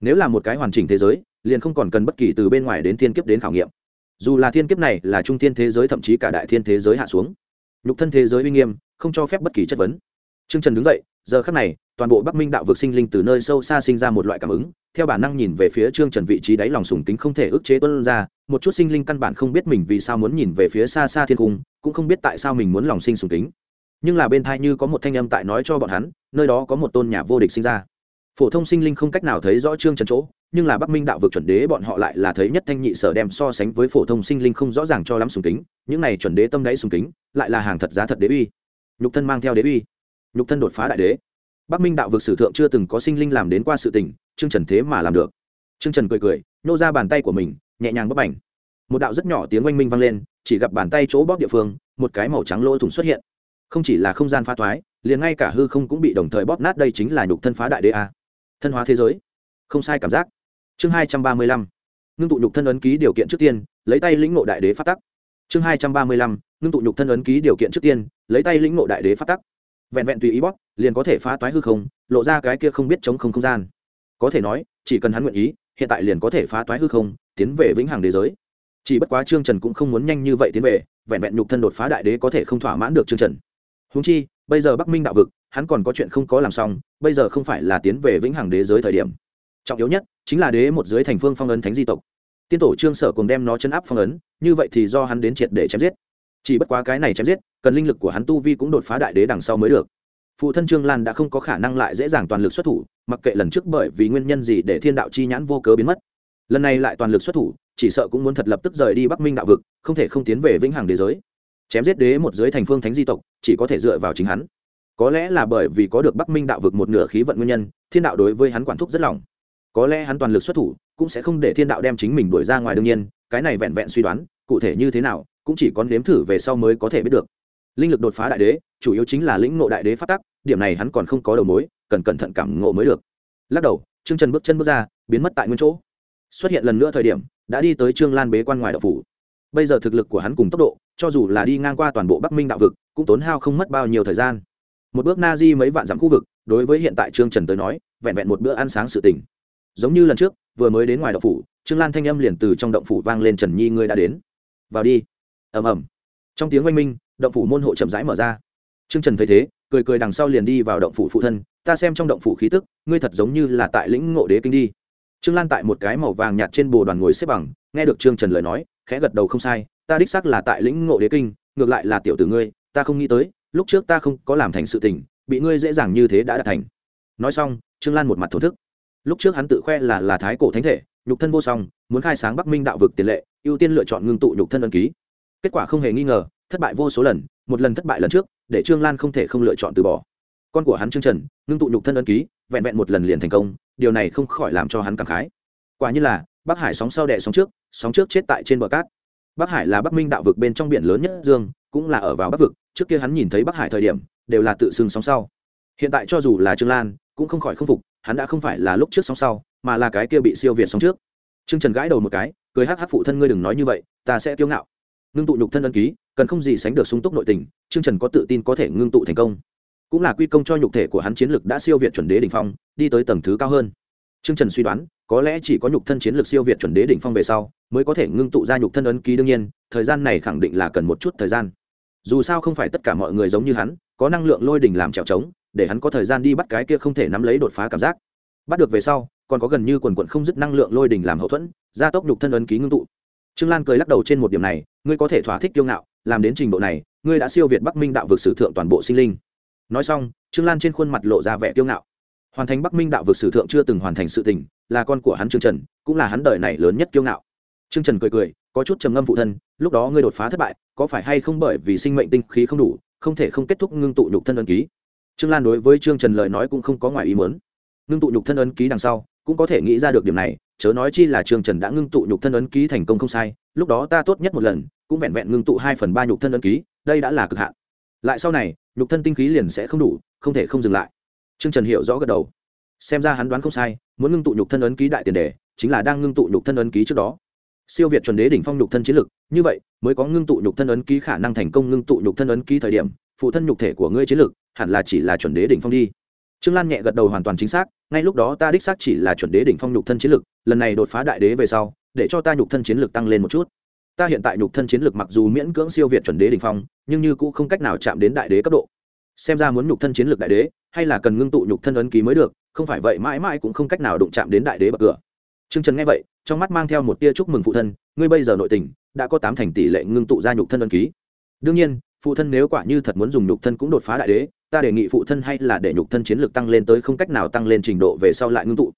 Nếu là một cái hoàn chỉnh thế giới, liền không còn cần bất kỳ từ bên ngoài đến thiên kiếp đến khảo nghiệm. Dù là thiên kiếp này là trung thiên thế giới, thậm chí cả đại thiên thế giới hạ xuống. Nhục thân thế giới uy nghiêm, không cho phép bất kỳ chất vấn. T r ư ơ n g trần đứng dậy, giờ khắc này toàn bộ bắc minh đạo vực sinh linh từ nơi sâu xa sinh ra một loại cảm ứng. Theo bản năng nhìn về phía trương trần vị trí đáy lòng sùng tính không thể ức chế tuân ra, một chút sinh linh căn bản không biết mình vì sao muốn nhìn về phía xa xa thiên cung, cũng không biết tại sao mình muốn lòng sinh sùng tính nhưng là bên thai như có một thanh âm tại nói cho bọn hắn, nơi đó có một tôn nhà vô địch sinh ra. Phổ thông sinh linh không cách nào thấy rõ trương trần chỗ, nhưng là bắc minh đạo vực chuẩn đế bọn họ lại là thấy nhất thanh nhị sở đem so sánh với phổ thông sinh linh không rõ ràng cho lắm sùng kính, những này chuẩn đế tâm đáy sùng kính, lại là hàng thật giá thật đế uy. Nhục thân mang theo đế uy. Nhục thân đột phá đại đế bắc minh đạo vực sử thượng chưa từng có sinh linh làm đến qua sự tình, trương trần thế mà làm được. Trương trần cười cười, nô ra bàn tay của mình, nhẹ nhàng bóp ảnh một đạo rất nhỏ tiếng oanh minh vang lên, chỉ gặp bàn tay chỗ bóp địa phương, một cái màu trắng lỗ thủng xuất hiện. Không chỉ là không gian phá thoái, liền ngay cả hư không cũng bị đồng thời bóp nát, đây chính là nhục thân phá đại đế a. Thân hóa thế giới. Không sai cảm giác. Chương hai trăm ba mươi lăm. Ngưng tụ nhục thân ấn ký điều kiện trước tiên, lấy tay lĩnh ngộ đại đế phát tắc. Chương hai trăm ba mươi lăm. Ngưng tụ nhục thân ấn ký điều kiện trước tiên, lấy tay lĩnh ngộ đại đế phát tắc vẹn vẹn tùy ý bóp, liền có thể phá toái hư không, lộ ra cái kia không biết chống không không gian. Có thể nói, chỉ cần hắn nguyện ý, hiện tại liền có thể phá toái hư không, tiến về vĩnh hằng đế giới. Chỉ bất quá trương trần cũng không muốn nhanh như vậy tiến về, vẹn vẹn nhục thân đột phá đại đế có thể không thỏa mãn được trương trần. Húng chi, bây giờ bắc minh đạo vực, hắn còn có chuyện không có làm xong, bây giờ không phải là tiến về vĩnh hằng đế giới thời điểm. Trọng yếu nhất, chính là đế một dưới thành phương phong ấn thánh di tộc. Tiên tổ trương sở cùng đem nó chấn áp phong ấn, như vậy thì do hắn đến triệt để chém giết chỉ bất quá cái này chém giết, cần linh lực của hắn tu vi cũng đột phá đại đế đằng sau mới được. Phụ thân trương lan đã không có khả năng lại dễ dàng toàn lực xuất thủ, mặc kệ lần trước bởi vì nguyên nhân gì để thiên đạo chi nhãn vô cớ biến mất. Lần này lại toàn lực xuất thủ, chỉ sợ cũng muốn thật lập tức rời đi bắc minh đạo vực, không thể không tiến về vĩnh hằng đế giới. Chém giết đế một dưới thành phương thánh di tộc, chỉ có thể dựa vào chính hắn. Có lẽ là bởi vì có được bắc minh đạo vực một nửa khí vận nguyên nhân, thiên đạo đối với hắn quản thúc rất lòng. Có lẽ hắn toàn lực xuất thủ, cũng sẽ không để thiên đạo đem chính mình đuổi ra ngoài đương nhiên, cái này vẹn vẹn suy đoán, cụ thể như thế nào cũng chỉ có nếm thử về sau mới có thể biết được. Linh lực đột phá đại đế, chủ yếu chính là lĩnh ngộ đại đế phát tắc, điểm này hắn còn không có đầu mối, cần cẩn thận cảm ngộ mới được. Lắc đầu, trương trần bước chân bước ra, biến mất tại nguyên chỗ. Xuất hiện lần nữa thời điểm, đã đi tới trương lan bế quan ngoài đạo phủ. Bây giờ thực lực của hắn cùng tốc độ, cho dù là đi ngang qua toàn bộ bắc minh đạo vực, cũng tốn hao không mất bao nhiêu thời gian. Một bước na di mấy vạn dặm khu vực, đối với hiện tại trương trần tới nói, vẹn vẹn một bữa ăn sáng sự tình. Giống như lần trước, vừa mới đến ngoài động phủ, trương lan thanh âm liền từ trong động phủ vang lên trần nhi, ngươi đã đến. Vào đi ầm ầm. Trong tiếng oanh minh, động phủ môn hộ chậm rãi mở ra. Trương trần thấy thế, cười cười đằng sau liền đi vào động phủ phụ thân, ta xem trong động phủ khí tức, ngươi thật giống như là tại lĩnh ngộ đế kinh đi. Trương lan tại một cái màu vàng nhạt trên bồ đoàn ngồi xếp bằng, nghe được trương trần lời nói, khẽ gật đầu không sai, ta đích xác là tại lĩnh ngộ đế kinh, ngược lại là tiểu tử ngươi, ta không nghĩ tới, lúc trước ta không có làm thành sự tình, bị ngươi dễ dàng như thế đã đạt thành. Nói xong, trương lan một mặt thổ thức. Lúc trước hắn tự khoe là là thái cổ thánh thể, nhục thân vô song, muốn khai sáng bắc minh đạo vực tiền lệ, ưu tiên lựa chọn ngưng tụ nhục thân ân ký kết quả không hề nghi ngờ, thất bại vô số lần, một lần thất bại lần trước, để trương lan không thể không lựa chọn từ bỏ. Con của hắn trương trần, ngưng tụ nhục thân ân ký, vẹn vẹn một lần liền thành công, điều này không khỏi làm cho hắn cảm khái. Quả như là, bắc hải sóng sau đẻ sóng trước sóng trước chết tại trên bờ cát. Bắc hải là bắc minh đạo vực bên trong biển lớn nhất dương, cũng là ở vào bắc vực, trước kia hắn nhìn thấy bắc hải thời điểm, đều là tự xưng sóng sau. Hiện tại cho dù là trương lan, cũng không khỏi không phục, hắn đã không phải là lúc trước sóng sau, mà là cái kia bị siêu việt sóng trước. Trương trần gãi đầu một cái, cười hắc hắc phụ thân ngươi đừng nói như vậy, ta sẽ kiêu ngạo ngưng tụ nhục thân ân ký, cần không gì sánh được sung túc nội tình, trương trần có tự tin có thể ngưng tụ thành công. Cũng là quy công cho nhục thể của hắn chiến lực đã siêu việt chuẩn đế đỉnh phong, đi tới tầng thứ cao hơn. Trương trần suy đoán, có lẽ chỉ có nhục thân chiến lược siêu việt chuẩn đế đỉnh phong về sau, mới có thể ngưng tụ ra nhục thân ấn ký đương nhiên, thời gian này khẳng định là cần một chút thời gian. Dù sao không phải tất cả mọi người giống như hắn, có năng lượng lôi đỉnh làm trèo trống, để hắn có thời gian đi bắt cái kia không thể nắm lấy đột phá cảm giác. Bắt được về sau, còn có gần như quần quận không dứt năng lượng lôi đỉnh làm hậu thuẫn, gia tốc nhục thân ấn ký ngưng tụ trương lan cười lắc đầu trên một điểm này, ngươi có thể thỏa thích kiêu ngạo, làm đến trình độ này, ngươi đã siêu việt bắc minh đạo vực sử thượng toàn bộ sinh linh. Nói xong, trương lan trên khuôn mặt lộ ra vẻ kiêu ngạo. Hoàn thành bắc minh đạo vực sử thượng chưa từng hoàn thành sự tình, là con của hắn trương trần, cũng là hắn đời này lớn nhất kiêu ngạo. Trương trần cười cười, có chút trầm ngâm phụ thân, lúc đó ngươi đột phá thất bại, có phải hay không bởi vì sinh mệnh tinh khí không đủ, không thể không kết thúc ngưng tụ nhục thân ấn ký? Trương lan đối với trương trần lời nói cũng không có ngoài ý muốn. Ngưng tụ nhục thân ấn ký đằng sau, cũng có thể nghĩ ra được điểm này chớ nói chi là trương trần đã ngưng tụ nhục thân ấn ký thành công không sai, lúc đó ta tốt nhất một lần, cũng vẹn vẹn ngưng tụ hai phần ba nhục thân ấn ký, đây đã là cực hạn. Lại sau này, nhục thân tinh khí liền sẽ không đủ, không thể không dừng lại. Trương trần hiểu rõ gật đầu. Xem ra hắn đoán không sai, muốn ngưng tụ nhục thân ấn ký đại tiền đề, chính là đang ngưng tụ nhục thân ấn ký trước đó. Siêu việt chuẩn đế đỉnh phong nhục thân chiến lực, như vậy, mới có ngưng tụ nhục thân ấn ký khả năng thành công ngưng tụ nhục thân ấn ký thời điểm, phụ thân nhục thể của ngươi chiến lực, hẳn là chỉ là chuẩn đế đỉnh phong đi trương lan nhẹ gật đầu hoàn toàn chính xác ngay lúc đó ta đích xác chỉ là chuẩn đế đỉnh phong nhục thân chiến lực lần này đột phá đại đế về sau để cho ta nhục thân chiến lực tăng lên một chút. Ta hiện tại nhục thân chiến lực mặc dù miễn cưỡng siêu việt chuẩn đế đỉnh phong nhưng như cũng không cách nào chạm đến đại đế cấp độ. Xem ra muốn nhục thân chiến lực đại đế hay là cần ngưng tụ nhục thân ấn ký mới được không phải vậy mãi mãi cũng không cách nào đụng chạm đến đại đế bậc cửa. Trương Trần nghe vậy, trong mắt mang theo một tia chúc mừng phụ thân, ngươi bây giờ nội tình đã có tám thành tỷ lệ ngưng tụ ra nhục thân ấn ký. Đương nhiên, phụ thân nếu quả như thật muốn dùng nhục thân cũng đột phá đại đế, ta đề nghị phụ thân hay là để nhục thân chiến lược tăng lên tới không cách nào tăng lên trình độ về sau lại ngưng tụ.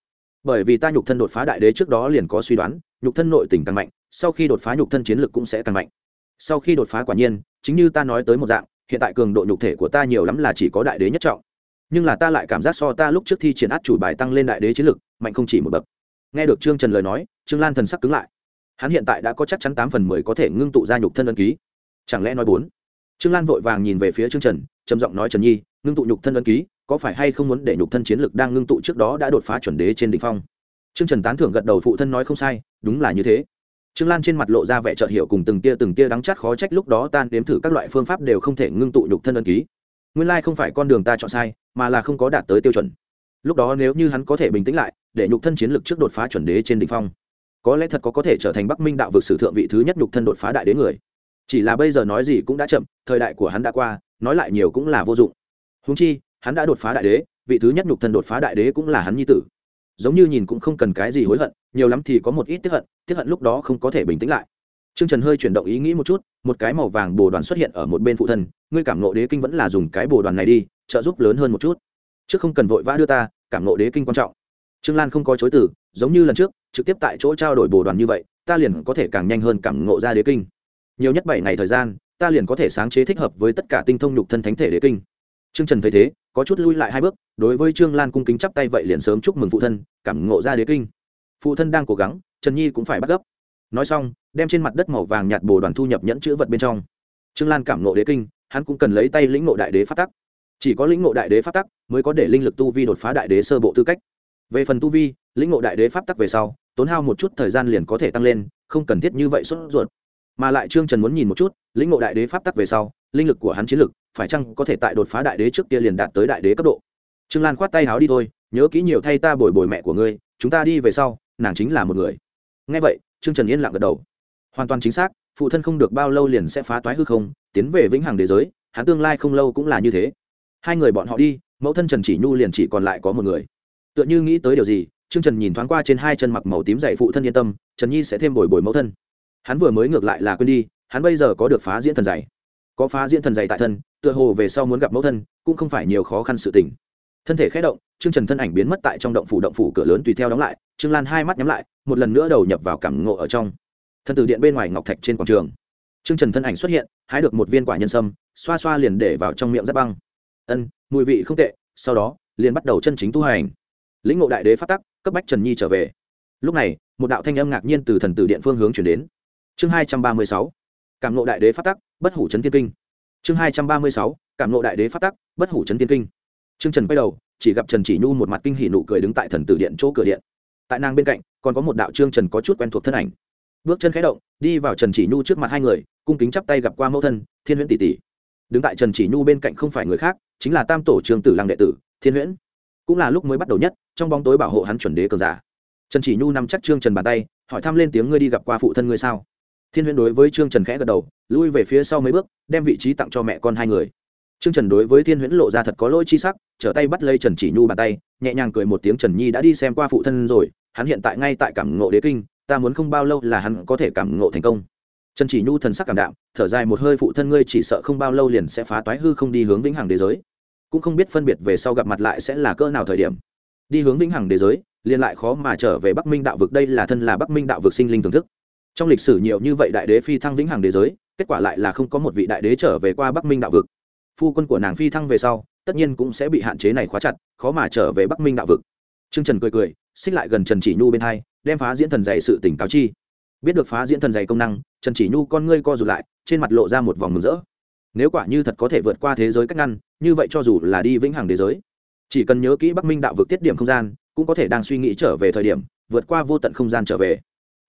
Bởi vì ta nhục thân đột phá đại đế trước đó liền có suy đoán, nhục thân nội tình càng mạnh, sau khi đột phá nhục thân chiến lược cũng sẽ càng mạnh. Sau khi đột phá quả nhiên, chính như ta nói tới một dạng, hiện tại cường độ nhục thể của ta nhiều lắm là chỉ có đại đế nhất trọng. Nhưng là ta lại cảm giác so ta lúc trước thi triển át chủ bài tăng lên đại đế chiến lược, mạnh không chỉ một bậc nghe được trương trần lời nói trương lan thần sắc cứng lại hắn hiện tại đã có chắc chắn tám phần mười có thể ngưng tụ ra nhục thân ân ký chẳng lẽ nói bốn trương lan vội vàng nhìn về phía trương trần, trầm giọng nói, trần nhi, ngưng tụ nhục thân ấn ký, có phải hay không muốn để nhục thân chiến lực đang ngưng tụ trước đó đã đột phá chuẩn đế trên đỉnh phong? Trương trần tán thưởng gật đầu, phụ thân nói, không sai, đúng là như thế. Trương lan trên mặt lộ ra vẻ chợt hiểu cùng từng tia từng tia đắng chát, khó trách lúc đó tan đếm thử các loại phương pháp đều không thể ngưng tụ nhục thân ấn ký. Nguyên lai không phải con đường ta chọn sai, mà là không có đạt tới tiêu chuẩn. Lúc đó nếu như hắn có thể bình tĩnh lại, để nhục thân chiến lực trước đột phá chuẩn đế trên đỉnh phong, có lẽ thật có có thể trở thành bắc minh đạo vực sử thượng vị thứ nhất nhục thân đột phá đại đế người chỉ là bây giờ nói gì cũng đã chậm, thời đại của hắn đã qua, nói lại nhiều cũng là vô dụng. Húng chi, hắn đã đột phá đại đế, vị thứ nhất nhục thân đột phá đại đế cũng là hắn nhi tử. Giống như nhìn cũng không cần cái gì hối hận, nhiều lắm thì có một ít tiếp hận tiếp hận lúc đó không có thể bình tĩnh lại. T r ư ơ n g trần hơi chuyển động ý nghĩ một chút, một cái màu vàng bồ đoàn xuất hiện ở một bên phụ thân, ngươi cảm nộ đế kinh vẫn là dùng cái bồ đoàn này đi, trợ giúp lớn hơn một chút. Chứ không cần vội vã đưa ta, cảm nộ đế kinh quan trọng. Trương lan không có chối từ, giống như lần trước, trực tiếp tại chỗ trao đổi bồ đoàn như vậy, ta liền có thể càng nhanh hơn cảm ngộ ra đế kinh nhiều nhất bảy ngày thời gian, ta liền có thể sáng chế thích hợp với tất cả tinh thông nhục thân thánh thể đế kinh. Trương trần thấy thế, có chút lui lại hai bước, đối với trương lan cung kính chắp tay vậy liền sớm chúc mừng phụ thân, cảm ngộ ra đế kinh. Phụ thân đang cố gắng, trần nhi cũng phải bắt gấp. Nói xong, đem trên mặt đất màu vàng nhạt bồ đoàn thu nhập nhẫn chữ vật bên trong. Trương lan cảm ngộ đế kinh, hắn cũng cần lấy tay lĩnh ngộ đại đế phát tắc. Chỉ có lĩnh ngộ đại đế phát tắc mới có để linh lực tu vi đột phá đại đế sơ bộ tư cách. Về phần tu vi, lĩnh ngộ đại đế pháp tắc về sau, tốn hao một chút thời gian liền có thể tăng lên, không cần thiết như vậy sốt ruột mà lại trương trần muốn nhìn một chút, lĩnh ngộ đại đế pháp tắc về sau, linh lực của hắn chiến lực, phải chăng có thể tại đột phá đại đế trước kia liền đạt tới đại đế cấp độ? Trương lan khoát tay háo đi thôi, nhớ kỹ nhiều thay ta bồi bồi mẹ của ngươi, chúng ta đi về sau, nàng chính là một người. Ngay vậy, trương trần yên lặng gật đầu. Hoàn toàn chính xác, phụ thân không được bao lâu liền sẽ phá toái hư không, tiến về vĩnh hằng đế giới, hắn tương lai không lâu cũng là như thế. Hai người bọn họ đi, mẫu thân trần chỉ nhu liền chỉ còn lại có một người. Tựa như nghĩ tới điều gì, trương trần nhìn thoáng qua trên hai chân mặc màu tím dạy phụ thân yên tâm, trần nhi sẽ thêm bồi bồi mẫu thân hắn vừa mới ngược lại là quên đi hắn bây giờ có được phá diễn thần dày, có phá diễn thần dày tại thân tựa hồ về sau muốn gặp mẫu thân cũng không phải nhiều khó khăn sự tình. Thân thể khé động trương trần thân ảnh biến mất tại trong động phủ động phủ cửa lớn tùy theo đóng lại trương lan hai mắt nhắm lại một lần nữa đầu nhập vào cảm ngộ ở trong. Thân từ điện bên ngoài ngọc thạch trên quảng trường. Trương trần thân ảnh xuất hiện hái được một viên quả nhân sâm xoa xoa liền để vào trong miệng giáp băng. Ân mùi vị không tệ sau đó liền bắt đầu chân chính tu hành. Lĩnh ngộ đại đế phát tắc cấp bách trần nhi trở về. Lúc này một đạo thanh âm ngạc nhiên từ thần tử điện phương hướng chuyển đến chương hai trăm ba mươi sáu, cảm ngộ đại đế phát tắc, bất hủ trấn thiên kinh. Chương hai trăm ba mươi sáu, cảm ngộ đại đế phát tắc, bất hủ trấn thiên kinh. Chương trần quay đầu, chỉ gặp trần chỉ nhu một mặt kinh hỉ nụ cười đứng tại thần tử điện chỗ cửa điện. Tại nàng bên cạnh, còn có một đạo trương trần có chút quen thuộc thân ảnh. Bước chân khẽ động, đi vào trần chỉ nhu trước mặt hai người, cung kính chắp tay gặp qua mẫu thân, thiên huyễn tỷ tỷ. Đứng tại trần chỉ nhu bên cạnh không phải người khác, chính là tam tổ trường tử lăng đệ tử, thiên huyễn. Cũng là lúc mới bắt đầu nhất, trong bóng tối bảo hộ hắn chuẩn đế cường giả. Trần chỉ nhu nằm chắc trương trần bàn tay, hỏi thăm lên tiếng, ngươi đi gặp qua phụ thân ngươi sao? Thiên huyễn đối với trương trần khẽ gật đầu, lui về phía sau mấy bước, đem vị trí tặng cho mẹ con hai người. Trương trần đối với thiên huyễn lộ ra thật có lỗi chi sắc, trở tay bắt lấy trần chỉ nhu bàn tay, nhẹ nhàng cười một tiếng trần nhi đã đi xem qua phụ thân rồi, hắn hiện tại ngay tại cảm ngộ đế kinh, ta muốn không bao lâu là hắn có thể cảm ngộ thành công. Trần chỉ nhu thần sắc cảm đạm, thở dài một hơi, phụ thân ngươi chỉ sợ không bao lâu liền sẽ phá toái hư không đi hướng vĩnh hằng đế giới. Cũng không biết phân biệt về sau gặp mặt lại sẽ là cỡ nào thời điểm. Đi hướng vĩnh hằng đế giới, liền lại khó mà trở về bắc minh đạo vực, đây là thân là bắc minh đạo vực sinh linh thưởng thức trong lịch sử nhiều như vậy đại đế phi thăng vĩnh hằng đế giới, kết quả lại là không có một vị đại đế trở về qua bắc minh đạo vực. Phu quân của nàng phi thăng về sau, tất nhiên cũng sẽ bị hạn chế này khóa chặt, khó mà trở về bắc minh đạo vực. T trần cười cười, xích lại gần trần chỉ nhu bên hai, đem phá diễn thần dày sự tỉnh cáo chi. Biết được phá diễn thần dày công năng, trần chỉ nhu con ngươi co rụt lại, trên mặt lộ ra một vòng mừng rỡ. Nếu quả như thật có thể vượt qua thế giới cách ngăn, như vậy cho dù là đi vĩnh hằng thế giới, chỉ cần nhớ kỹ bắc minh đạo vực tiết điểm không gian, cũng có thể đang suy nghĩ trở về thời điểm, vượt qua vô tận không gian trở về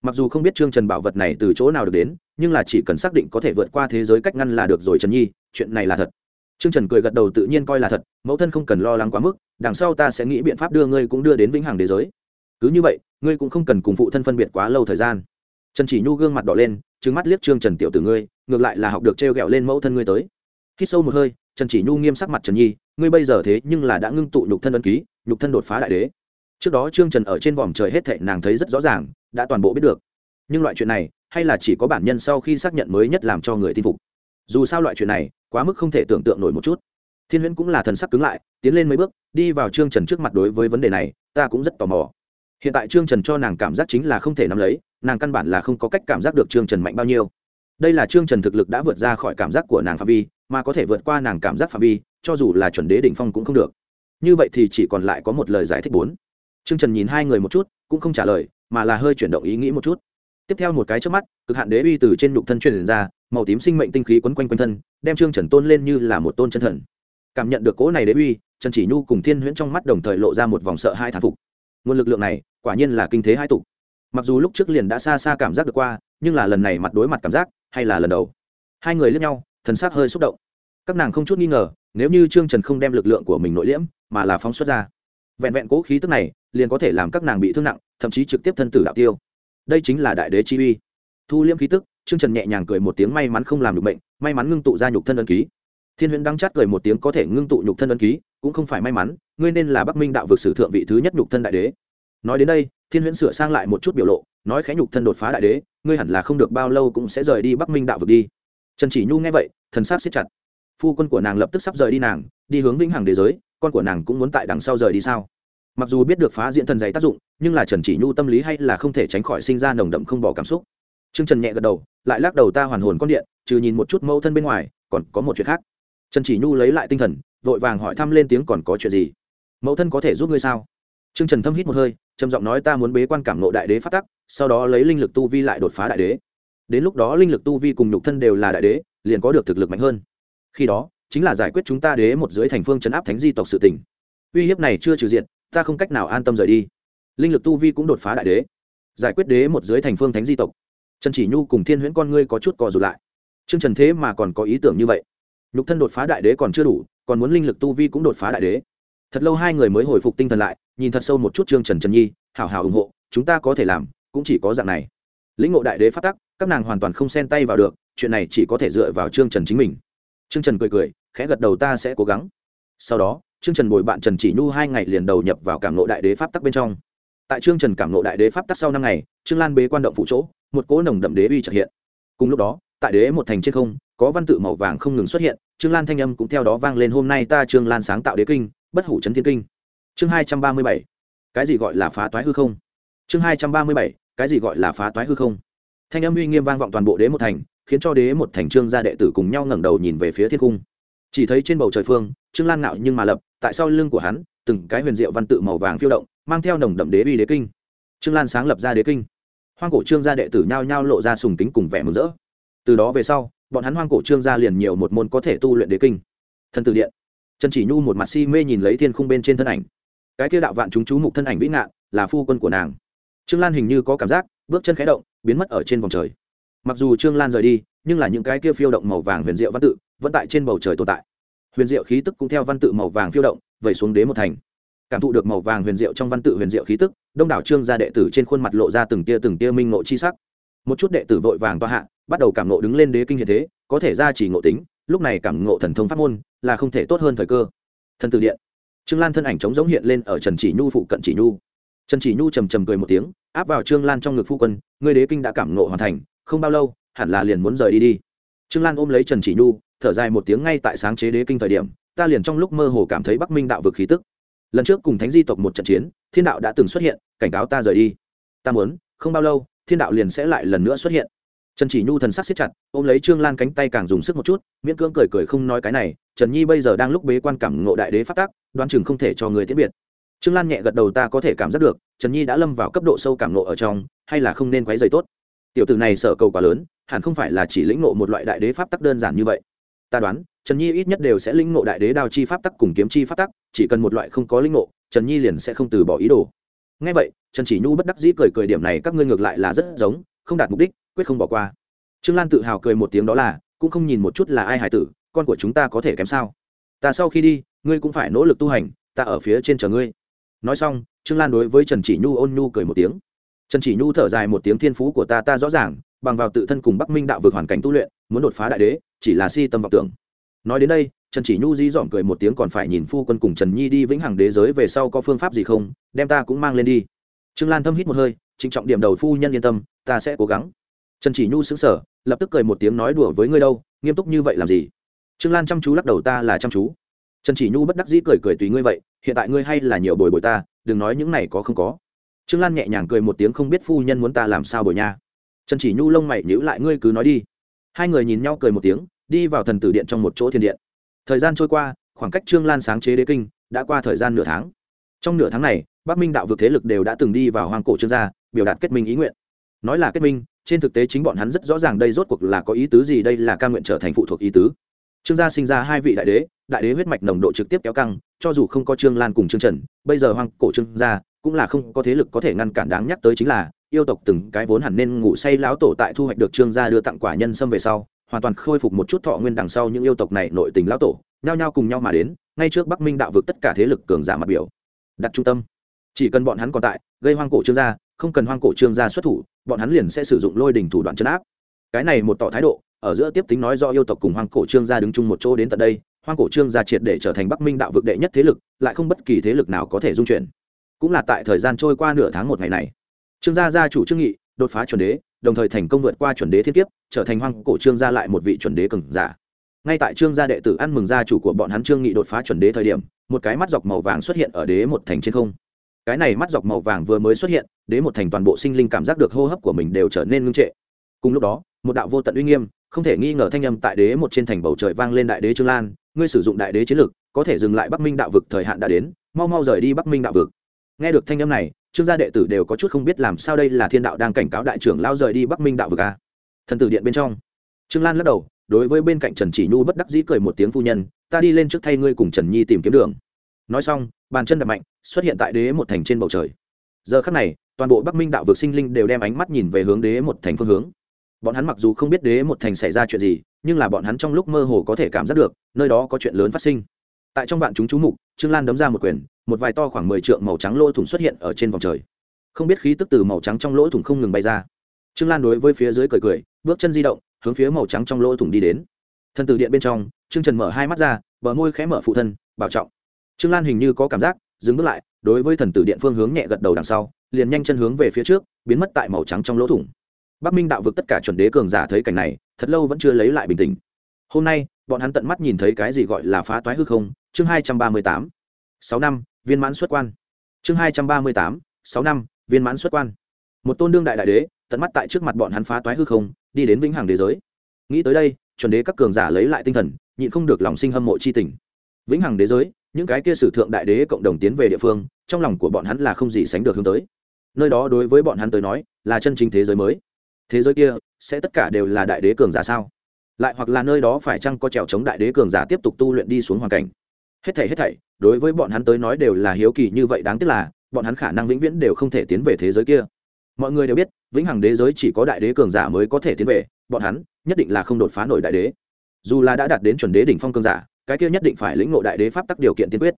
mặc dù không biết trương trần bảo vật này từ chỗ nào được đến, nhưng là chỉ cần xác định có thể vượt qua thế giới cách ngăn là được rồi trần nhi, chuyện này là thật. Trương trần cười gật đầu tự nhiên coi là thật, mẫu thân không cần lo lắng quá mức, đằng sau ta sẽ nghĩ biện pháp đưa ngươi cũng đưa đến vĩnh hằng thế giới. Cứ như vậy, ngươi cũng không cần cùng phụ thân phân biệt quá lâu thời gian. Trần chỉ nhu gương mặt đỏ lên trứng mắt liếc trương trần tiểu tử ngươi, ngược lại là học được t r e o g ẹ o lên mẫu thân ngươi tới. Khi sâu một hơi, trần chỉ nhu nghiêm sắc mặt trần nhi, ngươi bây giờ thế nhưng là đã ngưng tụ nhục thân ân ký, nhục thân đột phá đại đế. Trước đó trương trần ở trên vòm trời hết thệ nàng thấy rất rõ ràng đã toàn bộ biết được. Nhưng loại chuyện này, hay là chỉ có bản nhân sau khi xác nhận mới nhất làm cho người tin phục. Dù sao loại chuyện này, quá mức không thể tưởng tượng nổi một chút. Thiên huyễn cũng là thần sắc cứng lại, tiến lên mấy bước, đi vào trương trần trước mặt đối với vấn đề này, ta cũng rất tò mò. Hiện tại trương trần cho nàng cảm giác chính là không thể nắm lấy, nàng căn bản là không có cách cảm giác được trương trần mạnh bao nhiêu. Đây là trương trần thực lực đã vượt ra khỏi cảm giác của nàng phạm vi, mà có thể vượt qua nàng cảm giác phạm vi, cho dù là chuẩn đế đỉnh phong cũng không được. Như vậy thì chỉ còn lại có một lời giải thích bốn. Trương trần nhìn hai người một chút, cũng không trả lời mà là hơi chuyển động ý nghĩ một chút. Tiếp theo một cái trước mắt, cực hạn đế uy từ trên nhục thân truyền ra, màu tím sinh mệnh tinh khí quấn quanh quanh thân, đem trương trần tôn lên như là một tôn chân thần. Cảm nhận được cỗ này đế uy, trần chỉ nhu cùng thiên huyễn trong mắt đồng thời lộ ra một vòng sợ hai thán phục. Nguồn lực lượng này, quả nhiên là kinh thế hai tục. Mặc dù lúc trước liền đã xa xa cảm giác được qua, nhưng là lần này mặt đối mặt cảm giác, hay là lần đầu. Hai người lướt nhau, thần sắc hơi xúc động. Các nàng không chút nghi ngờ, nếu như trương trần không đem lực lượng của mình nội liễm, mà là phóng xuất ra. Vẹn vẹn cố khí tức này, liền có thể làm các nàng bị thương nặng thậm chí trực tiếp thân tử đạo tiêu. Đây chính là đại đế chi uy. Thu liễm khí tức, trương trần nhẹ nhàng cười một tiếng may mắn không làm được bệnh, may mắn ngưng tụ ra nhục thân ân ký. Thiên huyễn đang chát cười một tiếng có thể ngưng tụ nhục thân ân ký, cũng không phải may mắn, ngươi nên là bắc minh đạo vực sử thượng vị thứ nhất nhục thân đại đế. Nói đến đây, thiên huyễn sửa sang lại một chút biểu lộ, nói khẽ nhục thân đột phá đại đế, ngươi hẳn là không được bao lâu cũng sẽ rời đi bắc minh đạo vực đi. Trần chỉ nhu nghe vậy, thần sát siết chặt. Phu quân của nàng lập tức sắp rời đi nàng, đi hướng vĩnh hằng đế giới, con của nàng cũng muốn tại đằng sau rời đi sao? Mặc dù biết được phá diễn thần giấy tác dụng, nhưng là trần chỉ nhu tâm lý hay là không thể tránh khỏi sinh ra nồng đậm không bỏ cảm xúc. T r ư ơ n g trần nhẹ gật đầu, lại lắc đầu ta hoàn hồn con điện, trừ nhìn một chút mẫu thân bên ngoài, còn có một chuyện khác. Trần chỉ nhu lấy lại tinh thần, vội vàng hỏi thăm lên tiếng còn có chuyện gì? Mẫu thân có thể giúp ngươi sao? T r ư ơ n g trần thâm hít một hơi, trầm giọng nói ta muốn bế quan cảm nộ đại đế phát tắc, sau đó lấy linh lực tu vi lại đột phá đại đế. Đến lúc đó linh lực tu vi cùng nhục thân đều là đại đế, liền có được thực lực mạnh hơn. Khi đó, chính là giải quyết chúng ta đế một dưới thành phương chấn áp thánh di tộc sự tỉnh uy hiếp này chưa trừ diện ta không cách nào an tâm rời đi. Linh lực tu vi cũng đột phá đại đế. Giải quyết đế một dưới thành phương thánh di tộc. Trần chỉ nhu cùng thiên huyễn con ngươi có chút cò rụt lại. Chương trần thế mà còn có ý tưởng như vậy. Nhục thân đột phá đại đế còn chưa đủ, còn muốn linh lực tu vi cũng đột phá đại đế. Thật lâu hai người mới hồi phục tinh thần lại, nhìn thật sâu một chút chương trần trần nhi, hảo hảo ủng hộ, chúng ta có thể làm, cũng chỉ có dạng này. Lĩnh ngộ đại đế phát tắc, các nàng hoàn toàn không xen tay vào được, chuyện này chỉ có thể dựa vào chương trần chính mình. Chương trần cười cười, khẽ gật đầu ta sẽ cố gắng. Sau đó Trương Trần bồi bạn Trần Chỉ Nhu hai ngày liền đầu nhập vào cảm ngộ đại đế pháp tắc bên trong. Tại Trương Trần cảm ngộ đại đế pháp tắc sau năm ngày, Trương Lan bế quan động phụ chỗ, một cỗ nồng đậm đế uy chợt hiện. Cùng lúc đó, tại đế một thành trên không, có văn tự màu vàng không ngừng xuất hiện, Trương Lan thanh âm cũng theo đó vang lên hôm nay ta Trương Lan sáng tạo đế kinh, bất hủ chấn thiên kinh. Chương hai trăm ba mươi bảy Cái gì gọi là phá toái hư không? Chương hai trăm ba mươi bảy Cái gì gọi là phá toái hư không? Thanh âm uy nghiêm vang vọng toàn bộ đế một thành, khiến cho đế một thành trương gia đệ tử cùng nhau ngẩng đầu nhìn về phía thiên cung. Chỉ thấy trên bầu trời phương, Trương Lan ngạo nhưng mà lập, tại sau lưng của hắn từng cái huyền diệu văn tự màu vàng phiêu động mang theo nồng đậm đế uy đế kinh. Trương lan sáng lập ra đế kinh. Hoang cổ trương gia đệ tử nhao nhao lộ ra sùng kính cùng vẻ mừng rỡ. Từ đó về sau bọn hắn hoang cổ trương gia liền nhiều một môn có thể tu luyện đế kinh. Thân tử điện. Trần chỉ nhu một mặt si mê nhìn lấy thiên khung bên trên thân ảnh. Cái kia đạo vạn chúng chú mục thân ảnh vĩ ngạn là phu quân của nàng. Trương lan hình như có cảm giác bước chân khẽ động biến mất ở trên vòng trời. Mặc dù trương lan rời đi nhưng là những cái kia phiêu động màu vàng huyền diệu văn tự vẫn tại trên bầu trời tồn tại huyền diệu khí tức cũng theo văn tự màu vàng phiêu động, vẩy xuống đế một thành. Cảm thụ được màu vàng huyền diệu trong văn tự huyền diệu khí tức, đông đảo trương gia đệ tử trên khuôn mặt lộ ra từng tia từng tia minh ngộ chi sắc. Một chút đệ tử vội vàng toa hạ, bắt đầu cảm ngộ đứng lên đế kinh hiện thế, có thể ra chỉ ngộ tính, lúc này cảm ngộ thần thông pháp môn, là không thể tốt hơn thời cơ. Thần tử điện. Trương lan thân ảnh trống giống hiện lên ở trần chỉ nhu phụ cận chỉ nhu. Trần chỉ nhu trầm trầm cười một tiếng, áp vào trương lan trong ngực phu quân, ngươi đế kinh đã cảm ngộ hoàn thành, không bao lâu, hẳn là liền muốn rời đi đi. Trương lan ôm lấy trần chỉ nhu thở dài một tiếng ngay tại sáng chế đế kinh thời điểm, ta liền trong lúc mơ hồ cảm thấy bắc minh đạo vực khí tức. Lần trước cùng thánh di tộc một trận chiến, thiên đạo đã từng xuất hiện, cảnh cáo ta rời đi. Ta muốn, không bao lâu, thiên đạo liền sẽ lại lần nữa xuất hiện. Trần chỉ nhu thần sắc siết chặt, ôm lấy trương lan cánh tay càng dùng sức một chút, miễn cưỡng cười cười không nói cái này, trần nhi bây giờ đang lúc bế quan cảm ngộ đại đế phát tác đoán chừng không thể cho người tiễn biệt. Trương lan nhẹ gật đầu ta có thể cảm giác được, trần nhi đã lâm vào cấp độ sâu cảm ngộ ở trong, hay là không nên quấy dày tốt. Tiểu tử này sợ cầu quá lớn, hẳn không phải là chỉ lĩnh ngộ một loại đại đế pháp tắc đơn giản như vậy ta đoán, trần nhi ít nhất đều sẽ lĩnh ngộ đại đế đao chi pháp tắc cùng kiếm chi pháp tắc, chỉ cần một loại không có lĩnh ngộ, trần nhi liền sẽ không từ bỏ ý đồ. Ngay vậy, trần chỉ nhu bất đắc dĩ cười cười điểm này các ngươi ngược lại là rất giống, không đạt mục đích, quyết không bỏ qua. Trương lan tự hào cười một tiếng đó là, cũng không nhìn một chút là ai hải tử, con của chúng ta có thể kém sao? Ta sau khi đi, ngươi cũng phải nỗ lực tu hành, ta ở phía trên chờ ngươi. Nói xong, trương lan đối với trần chỉ nhu ôn nhu cười một tiếng. Trần chỉ nhu thở dài một tiếng thiên phú của ta ta rõ ràng, bằng vào tự thân cùng bắc minh đạo vực hoàn cảnh tu luyện, muốn đột phá đại đế chỉ là si tâm vọng tưởng. Nói đến đây, trần chỉ nhu di dỏm cười một tiếng còn phải nhìn phu quân cùng trần nhi đi vĩnh hằng đế giới về sau có phương pháp gì không, đem ta cũng mang lên đi. Trương lan thâm hít một hơi, trịnh trọng điểm đầu phu nhân yên tâm, ta sẽ cố gắng. Trần chỉ nhu xứng sở lập tức cười một tiếng nói đùa với ngươi đâu, nghiêm túc như vậy làm gì? Trương lan chăm chú lắc đầu ta là chăm chú. Trần chỉ nhu bất đắc dĩ cười cười tùy ngươi vậy, hiện tại ngươi hay là nhiều bồi bồi ta, đừng nói những này có không có. Trương lan nhẹ nhàng cười một tiếng không biết phu nhân muốn ta làm sao bồi nha. Trần chỉ nhu lông mày nhữ lại, ngươi cứ nói đi. Hai người nhìn nhau cười một tiếng đi vào thần tử điện trong một chỗ thiên điện. Thời gian trôi qua, khoảng cách trương lan sáng chế đế kinh đã qua thời gian nửa tháng. Trong nửa tháng này, bắc minh đạo vực thế lực đều đã từng đi vào hoang cổ trương gia, biểu đạt kết minh ý nguyện. Nói là kết minh, trên thực tế chính bọn hắn rất rõ ràng đây rốt cuộc là có ý tứ gì, đây là ca nguyện trở thành phụ thuộc ý tứ. Trương gia sinh ra hai vị đại đế đại đế huyết mạch nồng độ trực tiếp kéo căng, cho dù không có trương lan cùng trương trần, bây giờ hoang cổ trương gia cũng là không có thế lực có thể ngăn cản đáng nhắc tới chính là, yêu tộc từng cái vốn hẳn nên ngủ say lão tổ tại thu hoạch được trương gia đưa tặng quả nhân sâm về sau hoàn toàn khôi phục một chút thọ nguyên đằng sau những yêu tộc này nội tình lão tổ, nhao nhao cùng nhau mà đến, ngay trước bắc minh đạo vực tất cả thế lực cường giả mặt biểu. Đặt trung tâm. Chỉ cần bọn hắn còn tại, gây hoang cổ trương gia, không cần hoang cổ trương gia xuất thủ, bọn hắn liền sẽ sử dụng lôi đình thủ đoạn chấn áp. Cái này một tỏ thái độ, ở giữa tiếp tính nói do yêu tộc cùng hoang cổ trương gia đứng chung một chỗ đến tận đây, hoang cổ trương gia triệt để trở thành bắc minh đạo vực đệ nhất thế lực, lại không bất kỳ thế lực nào có thể dung chuyển. Cũng là tại thời gian trôi qua nửa tháng một ngày này, trương gia gia chủ trương nghị, đột phá chuẩn đế đồng thời thành công vượt qua chuẩn đế thiên kiếp, trở thành hoang cổ trương gia lại một vị chuẩn đế cường giả. Ngay tại trương gia đệ tử ăn mừng gia chủ của bọn hắn trương nghị đột phá chuẩn đế thời điểm, một cái mắt dọc màu vàng xuất hiện ở đế một thành trên không. Cái này mắt dọc màu vàng vừa mới xuất hiện, đế một thành toàn bộ sinh linh cảm giác được hô hấp của mình đều trở nên ngưng trệ. Cùng lúc đó, một đạo vô tận uy nghiêm, không thể nghi ngờ thanh âm tại đế một trên thành bầu trời vang lên đại đế trương lan, ngươi sử dụng đại đế chiến lực, có thể dừng lại bắc minh đạo vực thời hạn đã đến, mau mau rời đi bắc minh đạo vực nghe được thanh âm này, trương gia đệ tử đều có chút không biết làm sao đây là thiên đạo đang cảnh cáo đại trưởng lao rời đi bắc minh đạo vực a thần tử điện bên trong. Trương lan lắc đầu, đối với bên cạnh trần chỉ nhu bất đắc dĩ cười một tiếng phu nhân, ta đi lên trước thay ngươi cùng trần nhi tìm kiếm đường. Nói xong, bàn chân đập mạnh, xuất hiện tại đế một thành trên bầu trời. Giờ khắc này, toàn bộ bắc minh đạo vực sinh linh đều đem ánh mắt nhìn về hướng đế một thành phương hướng. Bọn hắn mặc dù không biết đế một thành xảy ra chuyện gì, nhưng là bọn hắn trong lúc mơ hồ có thể cảm giác được, nơi đó có chuyện lớn phát sinh. Tại trong vạn chúng chú mục, trương lan đấm ra một quyền một vài to khoảng mười trượng màu trắng lỗ thủng xuất hiện ở trên vòng trời. Không biết khí tức từ màu trắng trong lỗ thủng không ngừng bay ra. Trương lan đối với phía dưới cười cười, bước chân di động, hướng phía màu trắng trong lỗ thủng đi đến. Thân từ điện bên trong, trương trần mở hai mắt ra, bờ môi khẽ mở phụ thân, bảo trọng. Trương lan hình như có cảm giác, dừng bước lại, đối với thần tử điện phương hướng nhẹ gật đầu đằng sau, liền nhanh chân hướng về phía trước, biến mất tại màu trắng trong lỗ thủng. Bắc minh đạo vực tất cả chuẩn đế cường giả thấy cảnh này, thật lâu vẫn chưa lấy lại bình tĩnh. Hôm nay, bọn hắn tận mắt nhìn thấy cái gì gọi là phá toái hư không? Chương hai trăm ba mươi tám. Sáu năm viên mãn xuất quan. Chương hai trăm ba mươi tám, sáu năm, viên mãn xuất quan. Một tôn đương đại đại đế, tận mắt tại trước mặt bọn hắn phá toái hư không, đi đến vĩnh hằng đế giới. Nghĩ tới đây, chuẩn đế các cường giả lấy lại tinh thần, nhịn không được lòng sinh hâm mộ c h i tình. Vĩnh hằng đế giới, những cái kia sử thượng đại đế cộng đồng tiến về địa phương, trong lòng của bọn hắn là không gì sánh được hướng tới. Nơi đó đối với bọn hắn tới nói, là chân chính thế giới mới. Thế giới kia, sẽ tất cả đều là đại đế cường giả sao? Lại hoặc là nơi đó phải chăng có trèo chống đại đế cường giả tiếp tục tu luyện đi xuống hoàn cảnh? Hết thảy hết thảy, đối với bọn hắn tới nói đều là hiếu kỳ như vậy đáng tiếc là, bọn hắn khả năng vĩnh viễn đều không thể tiến về thế giới kia. Mọi người đều biết, vĩnh hằng đế giới chỉ có đại đế cường giả mới có thể tiến về, bọn hắn nhất định là không đột phá nổi đại đế. Dù là đã đạt đến chuẩn đế đỉnh phong cường giả, cái kia nhất định phải lĩnh ngộ đại đế pháp tắc điều kiện tiên quyết.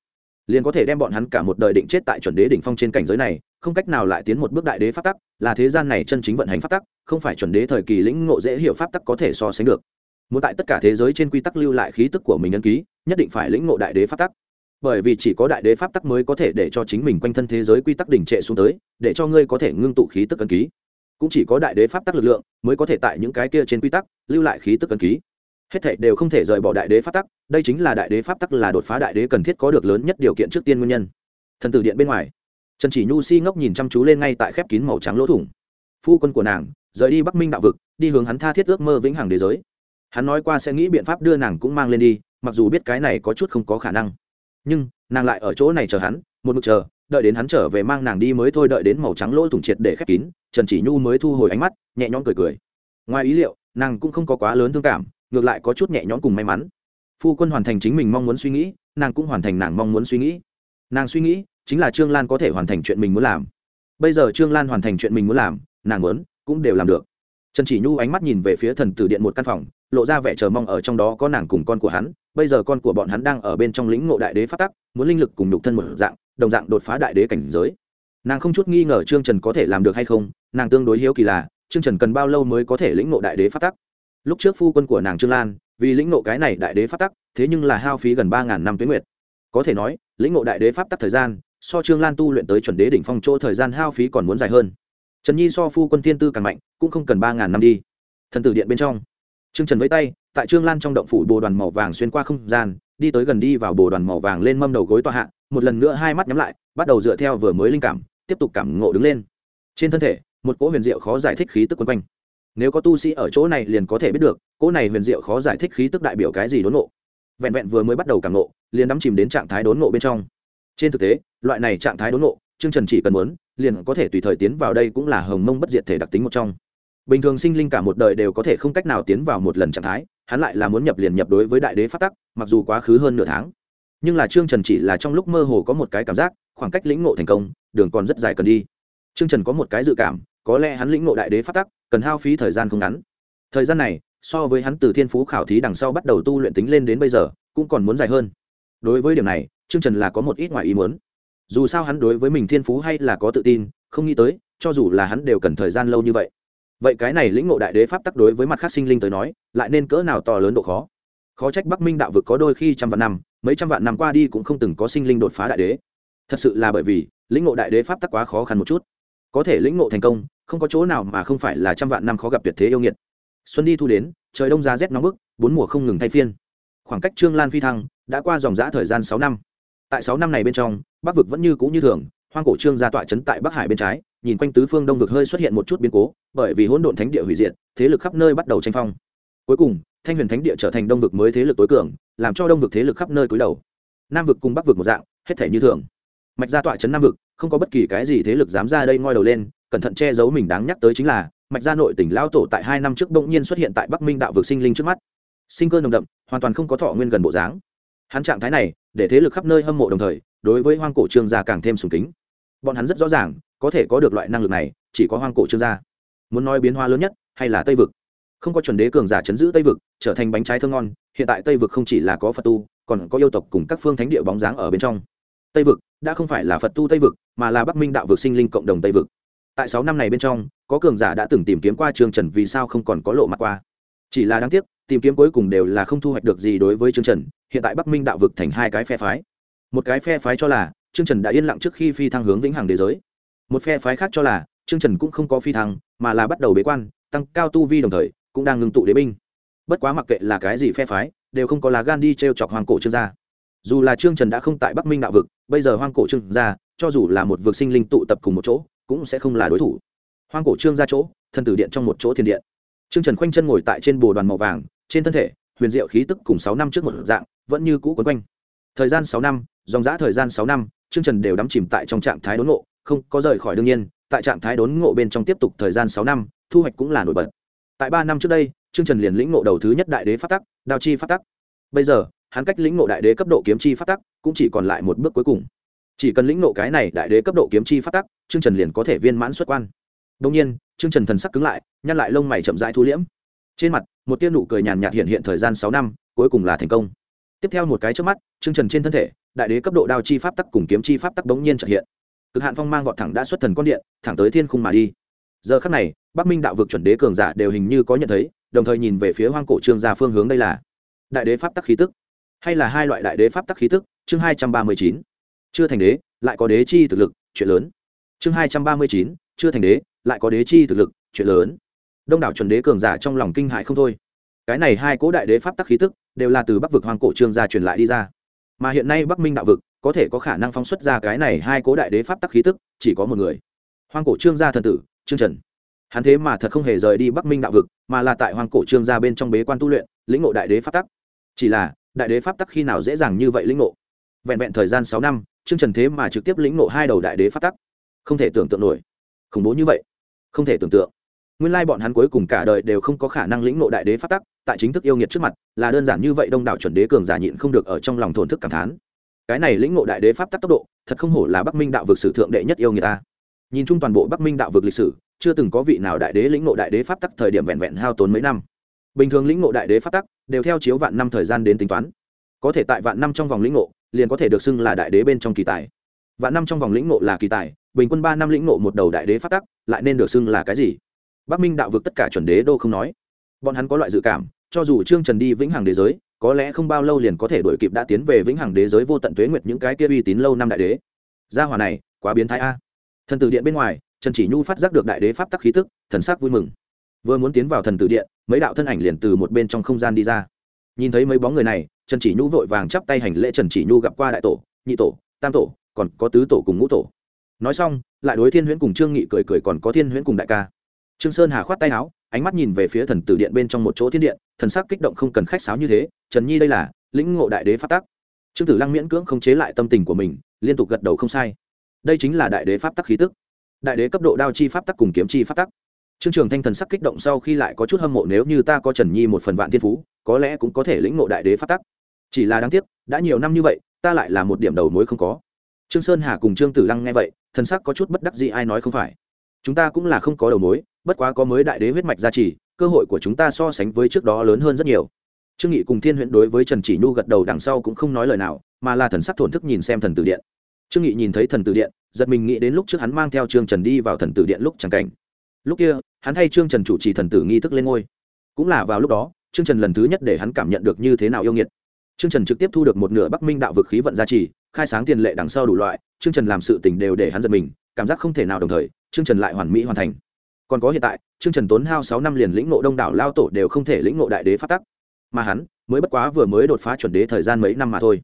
Liền có thể đem bọn hắn cả một đời định chết tại chuẩn đế đỉnh phong trên cảnh giới này, không cách nào lại tiến một bước đại đế pháp tắc, là thế gian này chân chính vận hành pháp tắc, không phải chuẩn đế thời kỳ lĩnh ngộ dễ hiểu pháp tắc có thể so sánh được muốn tại tất cả thế giới trên quy tắc lưu lại khí tức của mình ấn ký, nhất định phải lĩnh ngộ đại đế pháp tắc. Bởi vì chỉ có đại đế pháp tắc mới có thể để cho chính mình quanh thân thế giới quy tắc đỉnh trệ xuống tới, để cho ngươi có thể ngưng tụ khí tức ấn ký. Cũng chỉ có đại đế pháp tắc lực lượng mới có thể tại những cái kia trên quy tắc lưu lại khí tức ấn ký. Hết thảy đều không thể rời bỏ đại đế pháp tắc, đây chính là đại đế pháp tắc là đột phá đại đế cần thiết có được lớn nhất điều kiện trước tiên nguyên nhân. Thần tử điện bên ngoài, trần chỉ nhu si ngốc nhìn chăm chú lên ngay tại khép kín màu trắng lỗ thủng. Phu quân của nàng, rời đi bắc minh đạo vực, đi hướng hắn tha thiết ước mơ vĩnh hằng đế giới hắn nói qua sẽ nghĩ biện pháp đưa nàng cũng mang lên đi, mặc dù biết cái này có chút không có khả năng. Nhưng, nàng lại ở chỗ này chờ hắn, một mực chờ, đợi đến hắn trở về mang nàng đi mới thôi đợi đến màu trắng lỗ thủng triệt để khép kín, trần chỉ nhu mới thu hồi ánh mắt, nhẹ nhõm cười cười. Ngoài ý liệu, nàng cũng không có quá lớn thương cảm, ngược lại có chút nhẹ nhõm cùng may mắn. Phu quân hoàn thành chính mình mong muốn suy nghĩ, nàng cũng hoàn thành nàng mong muốn suy nghĩ. Nàng suy nghĩ, chính là trương lan có thể hoàn thành chuyện mình muốn làm. Bây giờ trương lan hoàn thành chuyện mình muốn làm, nàng muốn, cũng đều làm được. Trần chỉ nhu ánh mắt nhìn về phía thần tử điện một căn phòng lộ ra vẻ chờ mong ở trong đó có nàng cùng con của hắn, bây giờ con của bọn hắn đang ở bên trong lĩnh ngộ đại đế phát tắc, muốn linh lực cùng nhục thân một dạng, đồng dạng đột phá đại đế cảnh giới. Nàng không chút nghi ngờ trương trần có thể làm được hay không, nàng tương đối hiếu kỳ là, trương trần cần bao lâu mới có thể lĩnh ngộ đại đế phát tắc? Lúc trước phu quân của nàng trương lan, vì lĩnh ngộ cái này đại đế pháp tắc, thế nhưng là hao phí gần ba ngàn năm tuyến nguyệt. Có thể nói, lĩnh ngộ đại đế pháp tắc thời gian, so trương lan tu luyện tới chuẩn đế đỉnh phong chỗ thời gian hao phí còn muốn dài hơn. Trần nhi so phu quân thiên tư càng mạnh, cũng không cần ba ngàn năm đi. Thần tử điện bên trong trương trần vẫy tay, tại trương lan trong động phủ bồ đoàn màu vàng xuyên qua không gian, đi tới gần đi vào bồ đoàn màu vàng lên mâm đầu gối tọa hạ, một lần nữa hai mắt nhắm lại, bắt đầu dựa theo vừa mới linh cảm, tiếp tục cảm ngộ đứng lên. Trên thân thể, một cỗ huyền diệu khó giải thích khí tức quấn quanh. Nếu có tu sĩ ở chỗ này liền có thể biết được, cỗ này huyền diệu khó giải thích khí tức đại biểu cái gì đốn ngộ. Vẹn vẹn vừa mới bắt đầu cảm ngộ, liền đắm chìm đến trạng thái đốn ngộ bên trong. Trên thực tế, loại này trạng thái đốn ngộ chương trần chỉ cần muốn, liền có thể tùy thời tiến vào đây cũng là hồng mông bất diệt thể đặc tính một trong bình thường sinh linh cả một đời đều có thể không cách nào tiến vào một lần trạng thái, hắn lại là muốn nhập liền nhập đối với đại đế phát tắc, mặc dù quá khứ hơn nửa tháng. Nhưng là trương trần chỉ là trong lúc mơ hồ có một cái cảm giác, khoảng cách lĩnh ngộ thành công, đường còn rất dài cần đi. Trương trần có một cái dự cảm, có lẽ hắn lĩnh ngộ đại đế phát tắc, cần hao phí thời gian không ngắn. Thời gian này, so với hắn từ thiên phú khảo thí đằng sau bắt đầu tu luyện tính lên đến bây giờ, cũng còn muốn dài hơn. Đối với điểm này, trương trần là có một ít ngoài ý muốn. Dù sao hắn đối với mình thiên phú hay là có tự tin, không nghĩ tới, cho dù là hắn đều cần thời gian lâu như vậy vậy cái này lĩnh ngộ đại đế pháp tắc đối với mặt khác sinh linh tới nói, lại nên cỡ nào to lớn độ khó? Khó trách bắc minh đạo vực có đôi khi trăm vạn năm, mấy trăm vạn năm qua đi cũng không từng có sinh linh đột phá đại đế. Thật sự là bởi vì, lĩnh ngộ đại đế pháp tắc quá khó khăn một chút. Có thể lĩnh ngộ thành công, không có chỗ nào mà không phải là trăm vạn năm khó gặp tuyệt thế yêu nghiệt. Xuân đi thu đến, trời đông giá rét nóng bức, bốn mùa không ngừng thay phiên. Khoảng cách trương lan phi thăng, đã qua dòng giã thời gian sáu năm. Tại sáu năm này bên trong, bắc vực vẫn như cũ như thường hoang cổ trương gia tọa trấn tại bắc hải bên trái, nhìn quanh tứ phương đông vực hơi xuất hiện một chút biến cố, bởi vì hỗn độn thánh địa hủy diệt, thế lực khắp nơi bắt đầu tranh phong. Cuối cùng, thanh huyền thánh địa trở thành đông vực mới thế lực tối cường, làm cho đông vực thế lực khắp nơi cúi đầu. Nam vực cùng bắc vực một dạng, hết thể như thường. Mạch gia tọa trấn nam vực, không có bất kỳ cái gì thế lực dám ra đây ngoi đầu lên, cẩn thận che giấu mình đáng nhắc tới chính là, mạch gia nội tỉnh lao tổ tại hai năm trước bỗng nhiên xuất hiện tại bắc minh đạo vực sinh linh trước mắt. Sinh cơ nồng đậm, hoàn toàn không có thọ nguyên gần bộ dáng. Hắn trạng thái này, để thế lực khắp nơi hâm mộ đồng thời đối với hoang cổ trương gia càng thêm sùng kính. Bọn hắn rất rõ ràng, có thể có được loại năng lực này, chỉ có hoang cổ trương gia. Muốn nói biến hóa lớn nhất, hay là tây vực? Không có chuẩn đế cường giả chấn giữ tây vực, trở thành bánh trái thơ ngon, hiện tại tây vực không chỉ là có phật tu, còn có yêu tộc cùng các phương thánh địa bóng dáng ở bên trong. Tây vực, đã không phải là phật tu tây vực, mà là bắc minh đạo vực sinh linh cộng đồng tây vực. Tại sáu năm này bên trong, có cường giả đã từng tìm kiếm qua trương trần vì sao không còn có lộ mặt qua. Chỉ là đáng tiếc, tìm kiếm cuối cùng đều là không thu hoạch được gì đối với trương trần, hiện tại bắc minh đạo vực thành hai cái phe phái một cái phe phái cho là, trương trần đã yên lặng trước khi phi thăng hướng vĩnh hằng đế giới. Một phe phái khác cho là, trương trần cũng không có phi thăng, mà là bắt đầu bế quan, tăng cao tu vi đồng thời, cũng đang ngưng tụ đế binh. Bất quá mặc kệ là cái gì phe phái, đều không có lá gan đi t r e o chọc hoàng cổ trương gia. Dù là trương trần đã không tại bắc minh đạo vực, bây giờ hoang cổ trương gia, cho dù là một vực sinh linh tụ tập cùng một chỗ, cũng sẽ không là đối thủ. Hoang cổ trương ra chỗ thân tử điện trong một chỗ thiên điện. Trương trần khoanh chân ngồi tại trên bồ đoàn màu vàng, trên thân thể, huyền diệu khí tức cùng sáu năm trước một dạng, vẫn như cũ quấn quanh thời gian sáu năm, dòng giã thời gian sáu năm, trương trần đều đắm chìm tại trong trạng thái đốn ngộ, không có rời khỏi đương nhiên, tại trạng thái đốn ngộ bên trong tiếp tục thời gian sáu năm, thu hoạch cũng là nổi bật. Tại ba năm trước đây, trương trần liền lĩnh ngộ đầu thứ nhất đại đế phát tắc, đao chi phát tắc. Bây giờ, hắn cách lĩnh ngộ đại đế cấp độ kiếm chi phát tắc cũng chỉ còn lại một bước cuối cùng. Chỉ cần lĩnh ngộ cái này đại đế cấp độ kiếm chi phát tắc, trương trần liền có thể viên mãn xuất quan. Đông nhiên, trương trần thần sắc cứng lại, nhăn lại lông mày chậm rãi thu liễm. Trên mặt, một tia nụ cười nhàn nhạt hiện hiện thời gian sáu năm, cuối cùng là thành công tiếp theo một cái trước mắt trương trần trên thân thể, đại đế cấp độ đao chi pháp tắc cùng kiếm chi pháp tắc bỗng nhiên trợ hiện. Cực hạn phong mang vọt thẳng đã xuất thần con điện, thẳng tới thiên khung mà đi. Giờ khắc này, bắc minh đạo vực chuẩn đế cường giả đều hình như có nhận thấy, đồng thời nhìn về phía hoang cổ trương gia phương hướng đây là đại đế pháp tắc khí tức. Hay là hai loại đại đế pháp tắc khí tức, chương hai trăm ba mươi chín. Chưa thành đế, lại có đế chi thực lực, chuyện lớn. Chương hai trăm ba mươi chín, chưa thành đế, lại có đế chi thực lực, chuyện lớn. Đông đảo chuẩn đế cường giả trong lòng kinh hại không thôi. Cái này hai cố đại đế pháp tắc khí tức đều là từ bắc vực hoang cổ trương gia truyền lại đi ra. Mà hiện nay bắc minh đạo vực có thể có khả năng phóng xuất ra cái này hai cố đại đế pháp tắc khí tức, chỉ có một người. Hoang cổ trương gia thần tử, trương trần. Hắn thế mà thật không hề rời đi bắc minh đạo vực, mà là tại hoang cổ trương gia bên trong bế quan tu luyện, lĩnh ngộ đại đế pháp tắc. Chỉ là, đại đế pháp tắc khi nào dễ dàng như vậy lĩnh ngộ? Vẹn vẹn thời gian sáu năm, trương trần thế mà trực tiếp lĩnh ngộ hai đầu đại đế pháp tắc. Không thể tưởng tượng nổi. Khủng bố như vậy. Không thể tưởng tượng. Nguyên lai bọn hắn cuối cùng cả đời đều không có khả năng lĩnh ngộ đại đế pháp tắc tại chính thức yêu nghiệt trước mặt, là đơn giản như vậy đông đảo chuẩn đế cường giả nhịn không được ở trong lòng thổn thức cảm thán. Cái này lĩnh ngộ đại đế pháp tắc tốc độ, thật không hổ là bắc minh đạo vực sử thượng đệ nhất yêu người ta. Nhìn chung toàn bộ bắc minh đạo vực lịch sử, chưa từng có vị nào đại đế lĩnh ngộ đại đế pháp tắc thời điểm vẹn vẹn hao tốn mấy năm. Bình thường lĩnh ngộ đại đế pháp tắc, đều theo chiếu vạn năm thời gian đến tính toán. Có thể tại vạn năm trong vòng lĩnh ngộ, liền có thể được xưng là đại đế bên trong kỳ tài. Vạn năm trong vòng lĩnh ngộ là kỳ tài, bình quân ba năm lĩnh ngộ một đầu đại đế pháp tắc, lại nên được xưng là cái gì? Bắc minh đạo vực tất cả chuẩn đế đô không nói. Bọn hắn có loại dự cảm cho dù trương trần đi vĩnh hằng đế giới, có lẽ không bao lâu liền có thể đổi kịp đã tiến về vĩnh hằng đế giới vô tận tuế nguyệt những cái kia uy tín lâu năm đại đế. Gia hòa này, quá biến thái a. Thần tử điện bên ngoài, trần chỉ nhu phát giác được đại đế pháp tắc khí tức, thần sắc vui mừng. Vừa muốn tiến vào thần tử điện, mấy đạo thân ảnh liền từ một bên trong không gian đi ra. Nhìn thấy mấy bóng người này, trần chỉ nhu vội vàng chắp tay hành lễ trần chỉ nhu gặp qua đại tổ, nhị tổ, tam tổ, còn có tứ tổ cùng ngũ tổ. Nói xong, lại đối thiên huyễn cùng trương nghị cười cười còn có thiên huyễn cùng đại ca. Trương sơn hà khoát tay áo, ánh mắt nhìn về phía thần tử điện bên trong một chỗ thiên điện thần sắc kích động không cần khách sáo như thế, trần nhi đây là lĩnh ngộ đại đế pháp tắc. Trương tử lăng miễn cưỡng không chế lại tâm tình của mình, liên tục gật đầu không sai. Đây chính là đại đế pháp tắc khí tức. Đại đế cấp độ đao chi pháp tắc cùng kiếm chi pháp tắc. Trương trường thanh thần sắc kích động sau khi lại có chút hâm mộ nếu như ta có trần nhi một phần vạn thiên phú, có lẽ cũng có thể lĩnh ngộ đại đế pháp tắc. Chỉ là đáng tiếc, đã nhiều năm như vậy, ta lại là một điểm đầu mối không có. Trương sơn hà cùng trương tử lăng nghe vậy, thần sắc có chút bất đắc dĩ ai nói không phải. Chúng ta cũng là không có đầu mối, bất quá có mới đại đế huyết mạch gia trì cơ hội của chúng ta so sánh với trước đó lớn hơn rất nhiều. Trương nghị cùng thiên huyễn đối với trần chỉ nhu gật đầu đằng sau cũng không nói lời nào, mà là thần sắc thổn thức nhìn xem thần tử điện. Trương nghị nhìn thấy thần tử điện, giật mình nghĩ đến lúc trước hắn mang theo trương trần đi vào thần tử điện lúc chẳng cảnh. Lúc kia, hắn thay trương trần chủ trì thần tử nghi thức lên ngôi. Cũng là vào lúc đó, trương trần lần thứ nhất để hắn cảm nhận được như thế nào yêu nghiệt. Trương trần trực tiếp thu được một nửa bắc minh đạo vực khí vận gia trì, khai sáng tiền lệ đằng sau đủ loại, trương trần làm sự tình đều để hắn giật mình, cảm giác không thể nào đồng thời, trương trần lại hoàn mỹ hoàn thành còn có hiện tại, trương trần tốn hao sáu năm liền lĩnh ngộ đông đảo lao tổ đều không thể lĩnh ngộ đại đế phát tắc. Mà hắn, mới bất quá vừa mới đột phá chuẩn đế thời gian mấy năm mà thôi.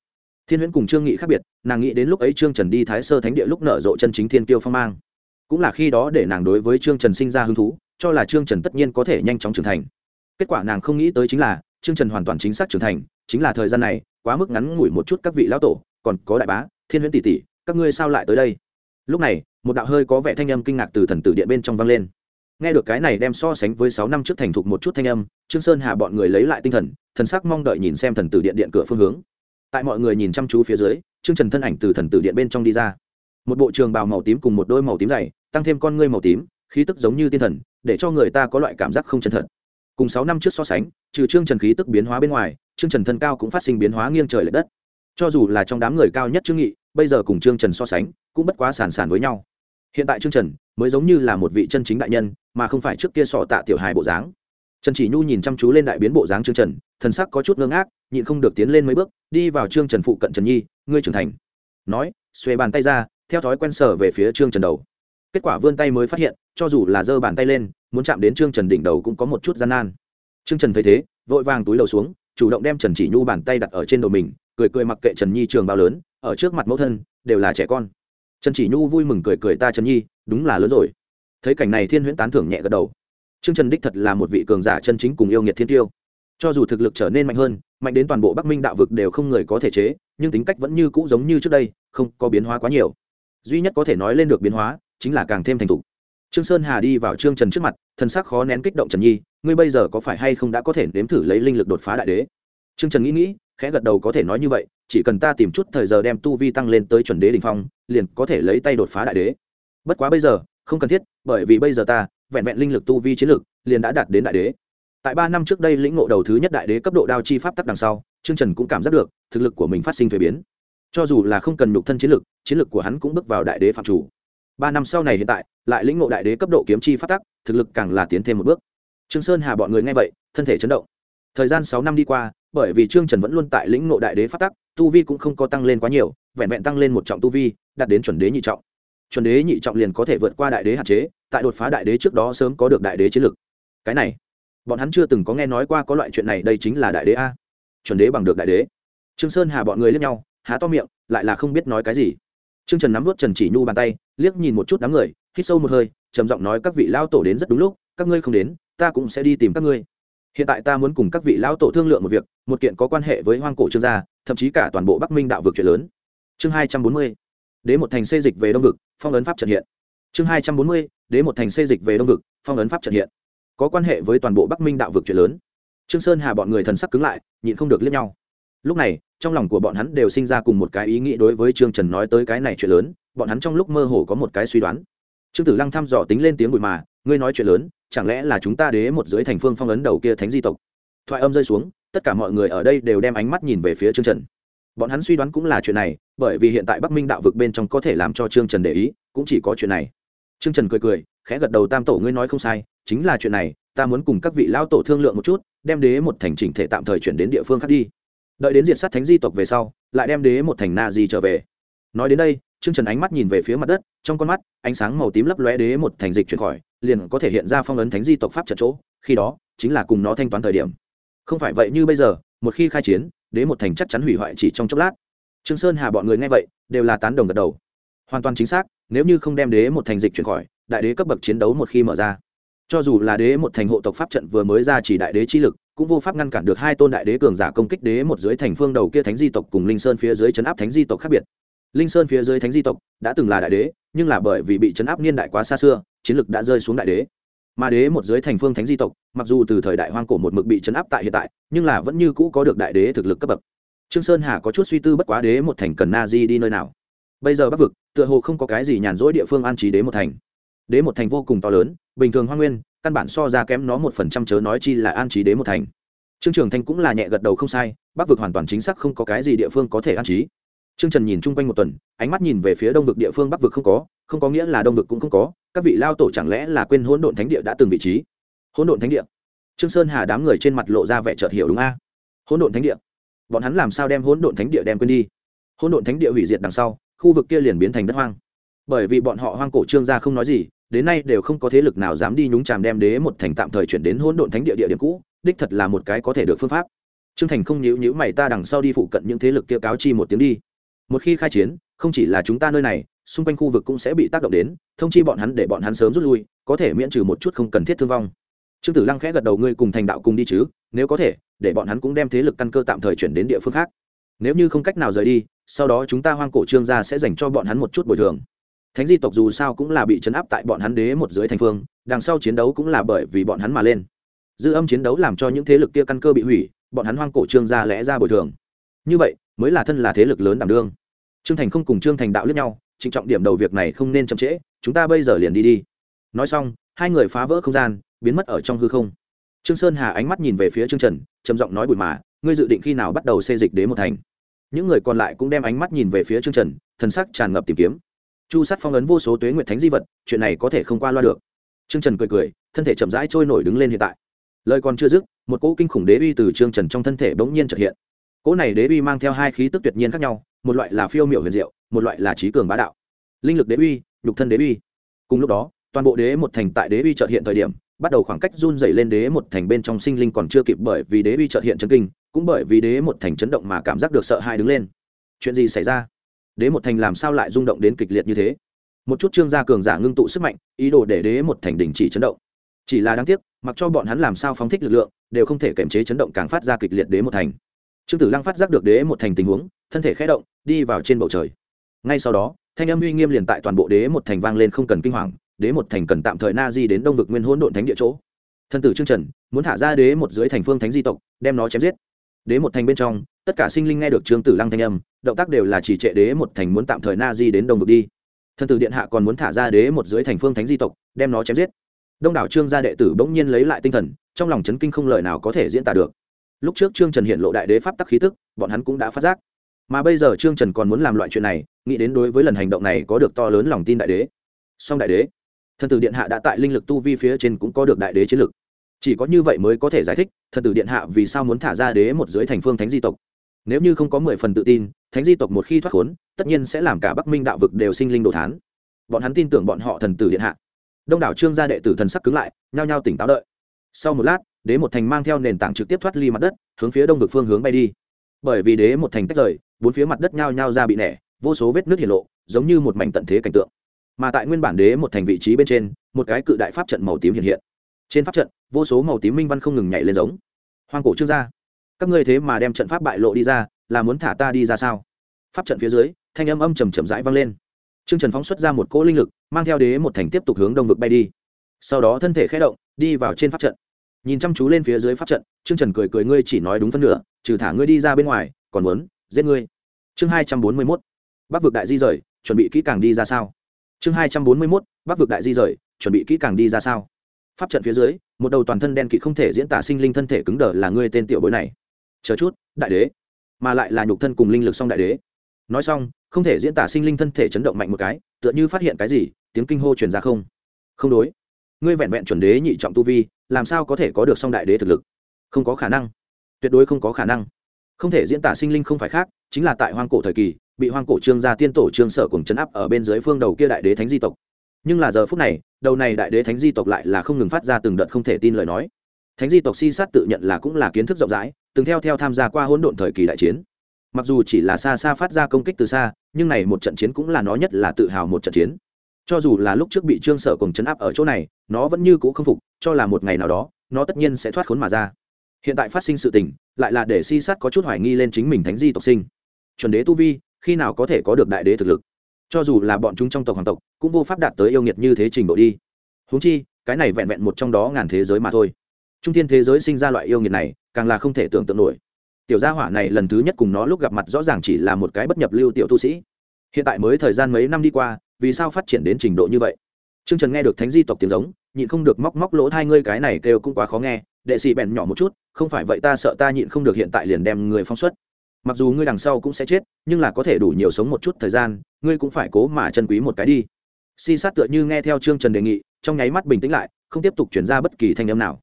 Thiên huyễn cùng trương nghị khác biệt, nàng nghĩ đến lúc ấy trương trần đi thái sơ thánh địa lúc nở rộ chân chính thiên tiêu phong mang. Cũng là khi đó để nàng đối với trương trần sinh ra hứng thú, cho là trương trần tất nhiên có thể nhanh chóng trưởng thành. Kết quả nàng không nghĩ tới chính là, trương trần hoàn toàn chính xác trưởng thành, chính là thời gian này, quá mức ngắn ngủi một chút các vị lão tổ, còn có đại bá, thiên huyễn tỷ tỷ, các ngươi sao lại tới đây? Lúc này, một đạo hơi có vẻ thanh âm kinh ngạc từ thần tử điện bên trong vang lên nghe được cái này đem so sánh với sáu năm trước thành thục một chút thanh âm, trương sơn hà bọn người lấy lại tinh thần thần sắc mong đợi nhìn xem thần tử điện điện cửa phương hướng. Tại mọi người nhìn chăm chú phía dưới, trương trần thân ảnh từ thần tử điện bên trong đi ra. Một bộ trường bào màu tím cùng một đôi màu tím dày, tăng thêm con ngươi màu tím, khí tức giống như tiên thần, để cho người ta có loại cảm giác không chân thật. Cùng sáu năm trước so sánh, trừ trương trần khí tức biến hóa bên ngoài, trương trần thân cao cũng phát sinh biến hóa nghiêng trời l ệ đất. Cho dù là trong đám người cao nhất trương nghị, bây giờ cùng trương trần so sánh, cũng bất quá sàn sàn với nhau hiện tại trương trần mới giống như là một vị chân chính đại nhân, mà không phải trước kia sọ tạ tiểu hài bộ dáng. Trần chỉ nhu nhìn chăm chú lên đại biến bộ dáng trương trần, thần sắc có chút ngơ ngác, nhịn không được tiến lên mấy bước, đi vào trương trần phụ cận trần nhi, ngươi trưởng thành. Nói, xuề bàn tay ra, theo thói quen sở về phía trương trần đầu. Kết quả vươn tay mới phát hiện, cho dù là giơ bàn tay lên, muốn chạm đến trương trần đỉnh đầu cũng có một chút gian nan. Trương trần thấy thế, vội vàng túi đầu xuống, chủ động đem trần chỉ nhu bàn tay đặt ở trên đầu mình, cười cười mặc kệ trần nhi trường bao lớn, ở trước mặt mẫu thân, đều là trẻ con trần chỉ nhu vui mừng cười cười ta trần nhi, đúng là lớn rồi. Thấy cảnh này thiên huyễn tán thưởng nhẹ gật đầu. Trương trần đích thật là một vị cường giả chân chính cùng yêu nghiệt thiên tiêu. Cho dù thực lực trở nên mạnh hơn, mạnh đến toàn bộ bắc minh đạo vực đều không người có thể chế, nhưng tính cách vẫn như cũ giống như trước đây, không có biến hóa quá nhiều. Duy nhất có thể nói lên được biến hóa, chính là càng thêm thành thục. Trương sơn hà đi vào trương trần trước mặt thân sắc khó nén kích động trần nhi, ngươi bây giờ có phải hay không đã có thể nếm thử lấy linh lực đột phá đại đế? Trương trần nghĩ nghĩ, khẽ gật đầu có thể nói như vậy chỉ cần ta tìm chút thời giờ đem tu vi tăng lên tới chuẩn đế đ ỉ n h phong, liền có thể lấy tay đột phá đại đế. Bất quá bây giờ, không cần thiết, bởi vì bây giờ ta, vẹn vẹn linh lực tu vi chiến lực, liền đã đạt đến đại đế. Tại ba năm trước đây lĩnh ngộ đầu thứ nhất đại đế cấp độ đao chi pháp tắc đằng sau, trương trần cũng cảm giác được, thực lực của mình phát sinh thuế biến. Cho dù là không cần nhục thân chiến lực chiến lực của hắn cũng bước vào đại đế phạm chủ. Ba năm sau này hiện tại, lại lĩnh ngộ đại đế cấp độ kiếm chi phát tắc, thực lực càng là tiến thêm một bước. Trương sơn hà bọn người nghe vậy, thân thể chấn động. Thời gian sáu năm đi qua bởi vì trương trần vẫn luôn tại lĩnh ngộ đại đế phát tắc, tu vi cũng không có tăng lên quá nhiều, vẹn vẹn tăng lên một trọng tu vi, đạt đến chuẩn đế nhị trọng. Chuẩn đế nhị trọng liền có thể vượt qua đại đế hạn chế, tại đột phá đại đế trước đó sớm có được đại đế chiến lực. Cái này, bọn hắn chưa từng có nghe nói qua có loại chuyện này, đây chính là đại đế a. Chuẩn đế bằng được đại đế. Trương sơn hà bọn người liếc nhau, há to miệng, lại là không biết nói cái gì. Trương trần nắm vớt trần chỉ nhu bàn tay, liếc nhìn một chút đám người, hít sâu một hơi, trầm giọng nói, các vị lao tổ đến rất đúng lúc, các ngươi không đến, ta cũng sẽ đi tìm các ngươi hiện tại ta muốn cùng các vị lão tổ thương lượng một việc, một kiện có quan hệ với hoang cổ trương gia, thậm chí cả toàn bộ bắc minh đạo vực chuyện lớn. Chương hai trăm bốn mươi, đế một thành xây dịch về đông vực, phong ấn pháp trận hiện. Chương hai trăm bốn mươi, đế một thành xây dịch về đông vực, phong ấn pháp trận hiện. Có quan hệ với toàn bộ bắc minh đạo vực chuyện lớn. Trương sơn hà bọn người thần sắc cứng lại, nhịn không được liếc nhau. Lúc này, trong lòng của bọn hắn đều sinh ra cùng một cái ý nghĩ đối với trương trần nói tới cái này chuyện lớn, bọn hắn trong lúc mơ hồ có một cái suy đoán trương tử lăng thăm dò tính lên tiếng bụi mà, ngươi nói chuyện lớn, chẳng lẽ là chúng ta đế một dưới thành phương phong ấn đầu kia thánh di tộc? Thoại âm rơi xuống, tất cả mọi người ở đây đều đem ánh mắt nhìn về phía trương trần. Bọn hắn suy đoán cũng là chuyện này, bởi vì hiện tại bắc minh đạo vực bên trong có thể làm cho trương trần để ý, cũng chỉ có chuyện này. Trương trần cười cười, khẽ gật đầu, tam tổ ngươi nói không sai, chính là chuyện này, ta muốn cùng các vị lão tổ thương lượng một chút, đem đế một thành chỉnh thể tạm thời chuyển đến địa phương khác đi. Đợi đến diệt sát thánh di tộc về sau, lại đem đế một thành na di trở về. Nói đến đây trương trần ánh mắt nhìn về phía mặt đất, trong con mắt, ánh sáng màu tím lấp lóe đế một thành dịch chuyển khỏi, liền có thể hiện ra phong ấn thánh di tộc pháp trận chỗ, khi đó, chính là cùng nó thanh toán thời điểm. Không phải vậy như bây giờ, một khi khai chiến, đế một thành chắc chắn hủy hoại chỉ trong chốc lát. Trương sơn hà bọn người nghe vậy, đều là tán đồng gật đầu. Hoàn toàn chính xác, nếu như không đem đế một thành dịch chuyển khỏi, đại đế cấp bậc chiến đấu một khi mở ra, cho dù là đế một thành hộ tộc pháp trận vừa mới ra chỉ đại đế chi lực, cũng vô pháp ngăn cản được hai tôn đại đế cường giả công kích đế một dưới thành phương đầu kia thánh di tộc cùng linh sơn phía dưới chấn áp thánh di tộc khác biệt linh sơn phía dưới thánh di tộc đã từng là đại đế, nhưng là bởi vì bị chấn áp niên đại quá xa xưa, chiến lực đã rơi xuống đại đế. Mà đế một dưới thành phương thánh di tộc, mặc dù từ thời đại hoang cổ một mực bị chấn áp tại hiện tại, nhưng là vẫn như cũ có được đại đế thực lực cấp bậc. Trương sơn hà có chút suy tư bất quá đế một thành cần na di đi nơi nào. Bây giờ bắc vực, tựa hồ không có cái gì nhàn rỗi địa phương an trí đế một thành. Đế một thành vô cùng to lớn, bình thường hoa nguyên, căn bản so ra kém nó một phần trăm chớ nói chi là an trí đế một thành. Trương trường thanh cũng là nhẹ gật đầu không sai, bắc vực hoàn toàn chính xác không có cái gì địa phương có thể an trí trương trần nhìn chung quanh một tuần, ánh mắt nhìn về phía đông vực địa phương bắc vực không có không có nghĩa là đông vực cũng không có, các vị lao tổ chẳng lẽ là quên hỗn độn thánh địa đã từng vị trí? Hỗn độn thánh địa? Trương sơn hà đám người trên mặt lộ ra vẻ chợt hiểu đúng a. Hỗn độn thánh địa? Bọn hắn làm sao đem hỗn độn thánh địa đem quên đi? Hỗn độn thánh địa hủy diệt đằng sau, khu vực kia liền biến thành đất hoang. Bởi vì bọn họ hoang cổ trương gia không nói gì, đến nay đều không có thế lực nào dám đi nhúng chàm đem đế một thành tạm thời chuyển đến hỗn độn thánh địa địa điểm cũ, đích thật là một cái có thể được phương pháp. Trương thành không nhíu nhíu mày ta đằng sau đi phụ cận những thế lực kia cáo chi một tiếng đi một khi khai chiến, không chỉ là chúng ta nơi này, xung quanh khu vực cũng sẽ bị tác động đến, thông chi bọn hắn để bọn hắn sớm rút lui, có thể miễn trừ một chút không cần thiết thương vong. Trương tử lăng khẽ gật đầu, ngươi cùng thành đạo cùng đi chứ, nếu có thể, để bọn hắn cũng đem thế lực căn cơ tạm thời chuyển đến địa phương khác. Nếu như không cách nào rời đi, sau đó chúng ta hoang cổ trương gia sẽ dành cho bọn hắn một chút bồi thường. Thánh di tộc dù sao cũng là bị chấn áp tại bọn hắn đế một dưới thành phương, đằng sau chiến đấu cũng là bởi vì bọn hắn mà lên. Dư âm chiến đấu làm cho những thế lực kia căn cơ bị hủy, bọn hắn hoang cổ trương gia lẽ ra bồi thường. Như vậy, mới là thân là thế lực lớn đảm đương trương thành không cùng trương thành đạo lướt nhau, trịnh trọng điểm đầu việc này không nên chậm trễ, chúng ta bây giờ liền đi đi. Nói xong, hai người phá vỡ không gian, biến mất ở trong hư không. Trương sơn hà ánh mắt nhìn về phía trương trần, trầm giọng nói bụi mà, ngươi dự định khi nào bắt đầu xây dịch đế một thành? Những người còn lại cũng đem ánh mắt nhìn về phía trương trần, thần sắc tràn ngập tìm kiếm. Chu sát phong ấn vô số tuế nguyệt thánh di vật, chuyện này có thể không qua loa được. Trương trần cười cười, thân thể chậm rãi trôi nổi đứng lên hiện tại. Lời còn chưa dứt, một cỗ kinh khủng đế uy từ trương trần trong thân thể bỗng nhiên trật hiện cỗ này đế uy mang theo hai khí tức tuyệt nhiên khác nhau, một loại là phiêu miểu huyền diệu, một loại là trí cường bá đạo. Linh lực đế uy, nhục thân đế uy. Cùng lúc đó, toàn bộ đế một thành tại đế uy trợt hiện thời điểm, bắt đầu khoảng cách run dày lên đế một thành bên trong sinh linh còn chưa kịp bởi vì đế uy trợt hiện chân kinh, cũng bởi vì đế một thành chấn động mà cảm giác được sợ hãi đứng lên. Chuyện gì xảy ra? Đế một thành làm sao lại rung động đến kịch liệt như thế? Một chút trương gia cường giả ngưng tụ sức mạnh, ý đồ để đế một thành đình chỉ chấn động. Chỉ là đáng tiếc, mặc cho bọn hắn làm sao phóng thích lực lượng, đều không thể kiềm chế chấn động càng phát ra kịch liệt đế một thành trương tử lăng phát giác được đế một thành tình huống, thân thể khẽ động, đi vào trên bầu trời. Ngay sau đó, thanh âm uy nghiêm liền tại toàn bộ đế một thành vang lên không cần kinh hoàng, đế một thành cần tạm thời na di đến đông vực nguyên hỗn độn thánh địa chỗ. Thân tử trương trần, muốn thả ra đế một dưới thành phương thánh di tộc, đem nó chém giết. Đế một thành bên trong, tất cả sinh linh nghe được trương tử lăng thanh âm, động tác đều là chỉ trệ đế một thành muốn tạm thời na di đến đông vực đi. Thân tử điện hạ còn muốn thả ra đế một dưới thành phương thánh di tộc, đem nó chém giết. Đông đảo trương gia đệ tử bỗng nhiên lấy lại tinh thần, trong lòng chấn kinh không lời nào có thể diễn tả được lúc trước trương trần hiện lộ đại đế pháp tắc khí tức, bọn hắn cũng đã phát giác. Mà bây giờ trương trần còn muốn làm loại chuyện này, nghĩ đến đối với lần hành động này có được to lớn lòng tin đại đế. Song đại đế, thần tử điện hạ đã tại linh lực tu vi phía trên cũng có được đại đế chiến lực. Chỉ có như vậy mới có thể giải thích, thần tử điện hạ vì sao muốn thả ra đế một dưới thành phương thánh di tộc. Nếu như không có mười phần tự tin, thánh di tộc một khi thoát khốn, tất nhiên sẽ làm cả bắc minh đạo vực đều sinh linh đồ thán. Bọn hắn tin tưởng bọn họ thần tử điện hạ. Đông đảo trương gia đệ tử thần sắc cứng lại, nhao nhao tỉnh táo đợi. Sau một lát đế một thành mang theo nền tảng trực tiếp thoát ly mặt đất, hướng phía đông vực phương hướng bay đi. Bởi vì đế một thành tách rời, bốn phía mặt đất nhao nhao ra bị nẻ, vô số vết nước hiển lộ, giống như một mảnh tận thế cảnh tượng. Mà tại nguyên bản đế một thành vị trí bên trên, một cái cự đại pháp trận màu tím hiện hiện. Trên pháp trận, vô số màu tím minh văn không ngừng nhảy lên giống. Hoang cổ trương gia, các ngươi thế mà đem trận pháp bại lộ đi ra, là muốn thả ta đi ra sao? Pháp trận phía dưới, thanh âm âm trầm trầm rãi vang lên. Trương trần phóng xuất ra một cỗ linh lực, mang theo đế một thành tiếp tục hướng đông vực bay đi. Sau đó thân thể khé động, đi vào trên pháp trận nhìn chăm chú lên phía dưới pháp trận, trương trần cười cười, ngươi chỉ nói đúng phân nửa, trừ thả ngươi đi ra bên ngoài, còn muốn giết ngươi. Chương hai trăm bốn mươi mốt, bắc vực đại di rời, chuẩn bị kỹ càng đi ra sao? Chương hai trăm bốn mươi mốt, bắc vực đại di rời, chuẩn bị kỹ càng đi ra sao? Pháp trận phía dưới, một đầu toàn thân đen kỵ không thể diễn tả sinh linh thân thể cứng đờ là ngươi tên tiểu bối này. Chờ chút, đại đế. Mà lại là nhục thân cùng linh lực song đại đế. Nói xong, không thể diễn tả sinh linh thân thể chấn động mạnh một cái, tựa như phát hiện cái gì, tiếng kinh hô truyền ra không? Không đối. Ngươi vẹn vẹn chuẩn đế nhị trọng tu vi làm sao có thể có được song đại đế thực lực? Không có khả năng. Tuyệt đối không có khả năng. Không thể diễn tả sinh linh không phải khác, chính là tại hoang cổ thời kỳ, bị hoang cổ trương gia tiên tổ trương sở cùng chấn áp ở bên dưới phương đầu kia đại đế thánh di tộc. Nhưng là giờ phút này, đầu này đại đế thánh di tộc lại là không ngừng phát ra từng đợt không thể tin lời nói. Thánh di tộc si sát tự nhận là cũng là kiến thức rộng rãi, từng theo theo tham gia qua hỗn độn thời kỳ đại chiến. Mặc dù chỉ là xa xa phát ra công kích từ xa, nhưng này một trận chiến cũng là nó nhất là tự hào một trận chiến cho dù là lúc trước bị trương sở cùng chấn áp ở chỗ này, nó vẫn như cũ không phục, cho là một ngày nào đó, nó tất nhiên sẽ thoát khốn mà ra. Hiện tại phát sinh sự tình, lại là để si sát có chút hoài nghi lên chính mình thánh di tộc sinh. Chuẩn đế tu vi, khi nào có thể có được đại đế thực lực? Cho dù là bọn chúng trong tộc hoàng tộc, cũng vô pháp đạt tới yêu nghiệt như thế trình độ đi. Húng chi, cái này vẹn vẹn một trong đó ngàn thế giới mà thôi. Trung thiên thế giới sinh ra loại yêu nghiệt này, càng là không thể tưởng tượng nổi. Tiểu gia hỏa này lần thứ nhất cùng nó lúc gặp mặt rõ ràng chỉ là một cái bất nhập lưu tiểu tu sĩ. Hiện tại mới thời gian mấy năm đi qua vì sao phát triển đến trình độ như vậy? Trương trần nghe được thánh di tộc tiếng giống, nhịn không được móc móc lỗ thai ngươi, cái này kêu cũng quá khó nghe, đệ sĩ bèn nhỏ một chút, không phải vậy ta sợ ta nhịn không được hiện tại liền đem người phong xuất. Mặc dù ngươi đằng sau cũng sẽ chết, nhưng là có thể đủ nhiều sống một chút thời gian, ngươi cũng phải cố mà chân quý một cái đi. Si sát tựa như nghe theo trương trần đề nghị, trong nháy mắt bình tĩnh lại, không tiếp tục chuyển ra bất kỳ thanh âm nào.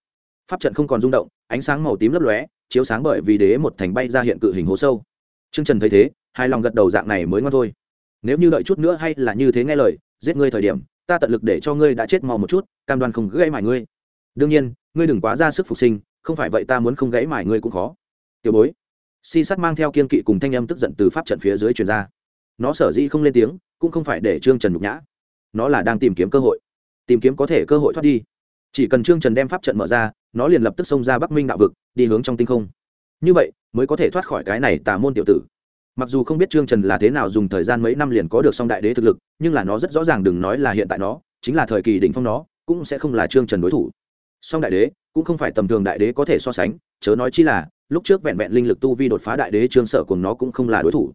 Pháp trận không còn rung động, ánh sáng màu tím lấp lóe, chiếu sáng bởi vì đế một thành bay ra hiện cự hình hố sâu. Trương trần thấy thế hai lòng gật đầu dạng này mới ngon thôi nếu như đợi chút nữa hay là như thế nghe lời, giết ngươi thời điểm, ta tận lực để cho ngươi đã chết mò một chút, cam đoan không gãy mải ngươi. Đương nhiên, ngươi đừng quá ra sức phục sinh, không phải vậy ta muốn không gãy mải ngươi cũng khó. Tiểu bối. Si sắt mang theo kiên kỵ cùng thanh âm tức giận từ pháp trận phía dưới truyền ra. Nó sở dĩ không lên tiếng, cũng không phải để trương trần nhục nhã. Nó là đang tìm kiếm cơ hội. Tìm kiếm có thể cơ hội thoát đi. Chỉ cần trương trần đem pháp trận mở ra, nó liền lập tức xông ra bắc minh đạo vực, đi hướng trong tinh không. Như vậy, mới có thể thoát khỏi cái này tà môn tiểu tử mặc dù không biết trương trần là thế nào dùng thời gian mấy năm liền có được song đại đế thực lực, nhưng là nó rất rõ ràng đừng nói là hiện tại nó, chính là thời kỳ đỉnh phong nó, cũng sẽ không là trương trần đối thủ. Song đại đế, cũng không phải tầm thường đại đế có thể so sánh, chớ nói chi là, lúc trước vẹn vẹn linh lực tu vi đột phá đại đế trương sở cùng nó cũng không là đối thủ.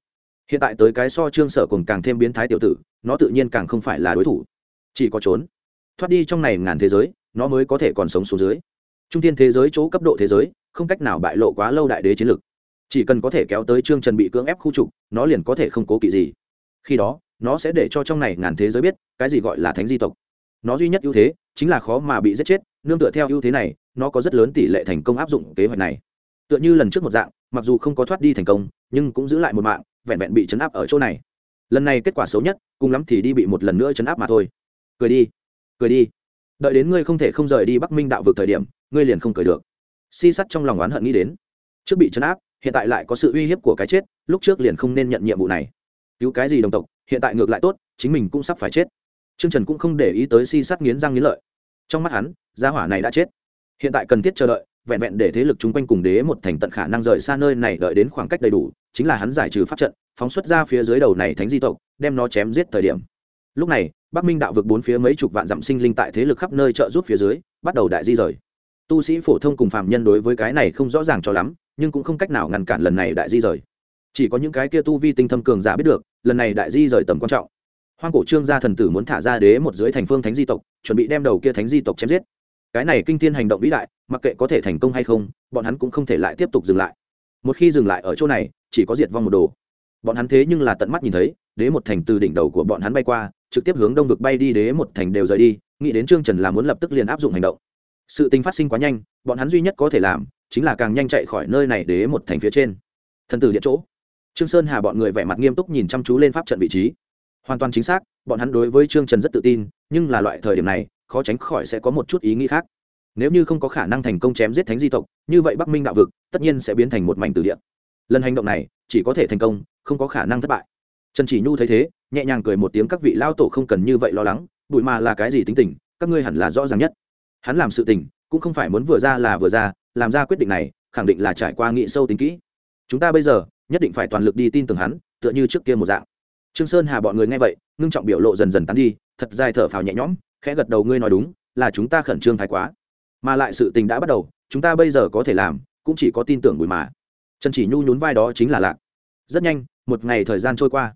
Hiện tại tới cái so trương sở cùng càng thêm biến thái tiểu tử, nó tự nhiên càng không phải là đối thủ. Chỉ có trốn. Thoát đi trong này ngàn thế giới, nó mới có thể còn sống xuống dưới. Trung tiên thế giới chỗ cấp độ thế giới, không cách nào bại lộ quá lâu đại đế chiến lực chỉ cần có thể kéo tới trương trần bị cưỡng ép khu trục, nó liền có thể không cố kỵ gì. Khi đó, nó sẽ để cho trong này ngàn thế giới biết, cái gì gọi là thánh di tộc. Nó duy nhất ưu thế chính là khó mà bị giết chết, nương tựa theo ưu thế này, nó có rất lớn tỷ lệ thành công áp dụng kế hoạch này. Tựa như lần trước một dạng, mặc dù không có thoát đi thành công, nhưng cũng giữ lại một mạng, vẹn vẹn bị chấn áp ở chỗ này. Lần này kết quả xấu nhất, cùng lắm thì đi bị một lần nữa chấn áp mà thôi. Cười đi cười đi. Đợi đến ngươi không thể không rời đi bắc minh đạo vực thời điểm, ngươi liền không cười được. Si sắt trong lòng oán hận nghĩ đến. Trước bị chấn áp hiện tại lại có sự uy hiếp của cái chết, lúc trước liền không nên nhận nhiệm vụ này. Cứu cái gì đồng tộc, hiện tại ngược lại tốt, chính mình cũng sắp phải chết. Trương trần cũng không để ý tới si sắt nghiến răng nghiến lợi. Trong mắt hắn, gia hỏa này đã chết. Hiện tại cần thiết chờ đợi, vẹn vẹn để thế lực chung quanh cùng đế một thành tận khả năng rời xa nơi này đợi đến khoảng cách đầy đủ, chính là hắn giải trừ pháp trận, phóng xuất ra phía dưới đầu này thánh di tộc, đem nó chém giết thời điểm. Lúc này, bắc minh đạo vực bốn phía mấy chục vạn dặm sinh linh tại thế lực khắp nơi trợ giúp phía dưới, bắt đầu đại di rời. Tu sĩ phổ thông cùng phạm nhân đối với cái này không rõ ràng cho lắm nhưng cũng không cách nào ngăn cản lần này đại di rời. Chỉ có những cái kia tu vi tinh thâm cường giả biết được, lần này đại di rời tầm quan trọng. Hoang cổ trương gia thần tử muốn thả ra đế một dưới thành phương thánh di tộc, chuẩn bị đem đầu kia thánh di tộc chém giết. Cái này kinh thiên hành động vĩ đại, mặc kệ có thể thành công hay không, bọn hắn cũng không thể lại tiếp tục dừng lại. Một khi dừng lại ở chỗ này, chỉ có diệt vong một đồ. Bọn hắn thế nhưng là tận mắt nhìn thấy, đế một thành từ đỉnh đầu của bọn hắn bay qua, trực tiếp hướng đông vực bay đi, đế một thành đều rời đi, nghĩ đến trương trần là muốn lập tức liền áp dụng hành động. Sự tình phát sinh quá nhanh, bọn hắn duy nhất có thể làm chính là càng nhanh chạy khỏi nơi này đế một thành phía trên. Thần tử điện chỗ. Trương sơn hà bọn người vẻ mặt nghiêm túc nhìn chăm chú lên pháp trận vị trí. Hoàn toàn chính xác, bọn hắn đối với trương trần rất tự tin, nhưng là loại thời điểm này, khó tránh khỏi sẽ có một chút ý nghĩ khác. Nếu như không có khả năng thành công chém giết thánh di tộc, như vậy bắc minh đạo vực, tất nhiên sẽ biến thành một mảnh từ địa. Lần hành động này, chỉ có thể thành công, không có khả năng thất bại. Trần chỉ nhu thấy thế, nhẹ nhàng cười một tiếng các vị lao tổ không cần như vậy lo lắng, bụi mà là cái gì tính tình, các ngươi hẳn là rõ ràng nhất. Hắn làm sự tình, cũng không phải muốn vừa ra là vừa ra làm ra quyết định này, khẳng định là trải qua nghị sâu tính kỹ. Chúng ta bây giờ, nhất định phải toàn lực đi tin tưởng hắn, tựa như trước kia một dạng. Trương sơn hà bọn người nghe vậy, ngưng trọng biểu lộ dần dần tán đi, thật dài thở phào nhẹ nhõm, khẽ gật đầu, ngươi nói đúng, là chúng ta khẩn trương thái quá. Mà lại sự tình đã bắt đầu, chúng ta bây giờ có thể làm, cũng chỉ có tin tưởng bùi mà. Trần chỉ nhu nhún vai đó chính là lạc. Rất nhanh, một ngày thời gian trôi qua.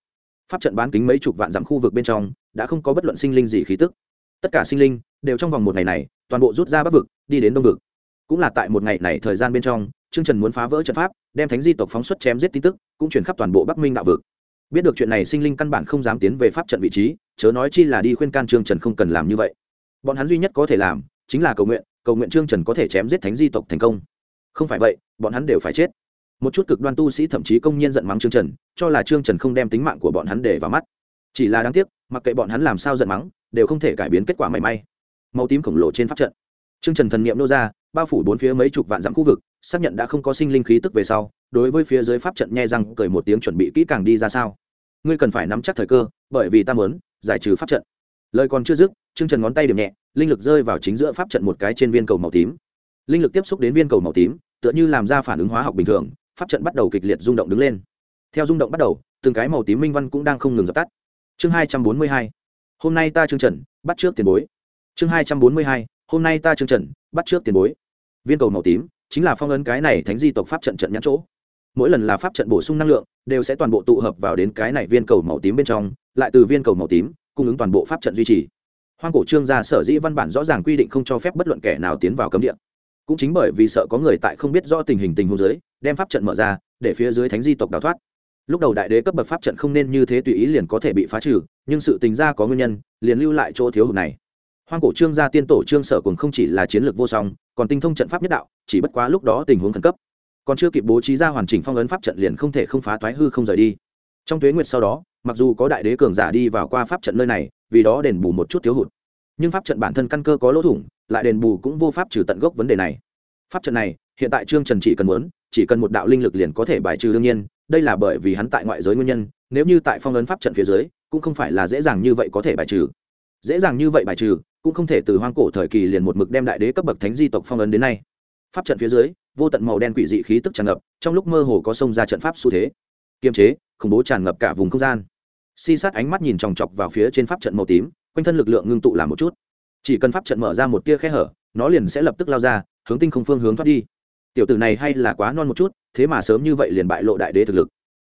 Pháp trận bán kính mấy chục vạn dặm khu vực bên trong, đã không có bất luận sinh linh gì khí tức. Tất cả sinh linh đều trong vòng một ngày này, toàn bộ rút ra bắc vực, đi đến đông vực cũng là tại một ngày này thời gian bên trong, trương trần muốn phá vỡ trận pháp, đem thánh di tộc phóng xuất chém giết tin tức, cũng chuyển khắp toàn bộ bắc minh đạo vực. Biết được chuyện này sinh linh căn bản không dám tiến về pháp trận vị trí, chớ nói chi là đi khuyên can trương trần không cần làm như vậy. Bọn hắn duy nhất có thể làm, chính là cầu nguyện cầu nguyện trương trần có thể chém giết thánh di tộc thành công. Không phải vậy, bọn hắn đều phải chết. Một chút cực đoan tu sĩ thậm chí công nhiên giận mắng trương trần, cho là trương trần không đem tính mạng của bọn hắn để vào mắt. Chỉ là đáng tiếc, mặc kệ bọn hắn làm sao giận mắng, đều không thể cải biến kết quả mảy may. Màu tím khổng lồ trên pháp trận. Trương trần thần niệm nô ra bao phủ bốn phía mấy chục vạn dặm khu vực, xác nhận đã không có sinh linh khí tức về sau, đối với phía dưới pháp trận nghe rằng cười một tiếng chuẩn bị kỹ càng đi ra sao. Ngươi cần phải nắm chắc thời cơ, bởi vì ta muốn giải trừ pháp trận. Lời còn chưa dứt, trương trần ngón tay điểm nhẹ, linh lực rơi vào chính giữa pháp trận một cái trên viên cầu màu tím. Linh lực tiếp xúc đến viên cầu màu tím, tựa như làm ra phản ứng hóa học bình thường, pháp trận bắt đầu kịch liệt rung động đứng lên. Theo rung động bắt đầu, từng cái màu tím minh văn cũng đang không ngừng dập tắt. Chương hai trăm bốn mươi hai. Hôm nay ta trương trần, bắt trước tiền bối. Chương hai trăm bốn mươi hai. Hôm nay ta trương trần bắt trước tiền bối. Viên cầu màu tím chính là phong ấn cái này thánh di tộc pháp trận trận nhãn chỗ. Mỗi lần là pháp trận bổ sung năng lượng, đều sẽ toàn bộ tụ hợp vào đến cái này viên cầu màu tím bên trong, lại từ viên cầu màu tím, cung ứng toàn bộ pháp trận duy trì. Hoang cổ trương gia sở dĩ văn bản rõ ràng quy định không cho phép bất luận kẻ nào tiến vào cấm địa. Cũng chính bởi vì sợ có người tại không biết rõ tình hình tình huống dưới, đem pháp trận mở ra, để phía dưới thánh di tộc đào thoát. Lúc đầu đại đế cấp bậc pháp trận không nên như thế tùy ý liền có thể bị phá trừ, nhưng sự tình ra có nguyên nhân, liền lưu lại chỗ thiếu hụt này hoang cổ trương gia tiên tổ trương sở cùng không chỉ là chiến lược vô song, còn tinh thông trận pháp nhất đạo, chỉ bất quá lúc đó tình huống khẩn cấp. Còn chưa kịp bố trí ra hoàn chỉnh phong ấn pháp trận liền không thể không phá toái hư không rời đi. Trong tuế nguyệt sau đó, mặc dù có đại đế cường giả đi vào qua pháp trận nơi này, vì đó đền bù một chút thiếu hụt. Nhưng pháp trận bản thân căn cơ có lỗ thủng, lại đền bù cũng vô pháp trừ tận gốc vấn đề này. Pháp trận này, hiện tại trương trần chỉ cần muốn, chỉ cần một đạo linh lực liền có thể bài trừ đương nhiên, đây là bởi vì hắn tại ngoại giới nguyên nhân, nếu như tại phong ấn pháp trận phía dưới, cũng không phải là dễ dàng như vậy có thể bài trừ. Dễ dàng như vậy bài trừ cũng không thể từ hoang cổ thời kỳ liền một mực đem đại đế cấp bậc thánh di tộc phong ấn đến nay. Pháp trận phía dưới, vô tận màu đen quỷ dị khí tức tràn ngập, trong lúc mơ hồ có sông ra trận pháp xu thế. Kiềm chế, khủng bố tràn ngập cả vùng không gian. Si sát ánh mắt nhìn chòng chọc vào phía trên pháp trận màu tím, quanh thân lực lượng ngưng tụ làm một chút. Chỉ cần pháp trận mở ra một tia khe hở, nó liền sẽ lập tức lao ra, hướng tinh không phương hướng thoát đi. Tiểu tử này hay là quá non một chút, thế mà sớm như vậy liền bại lộ đại đế thực lực.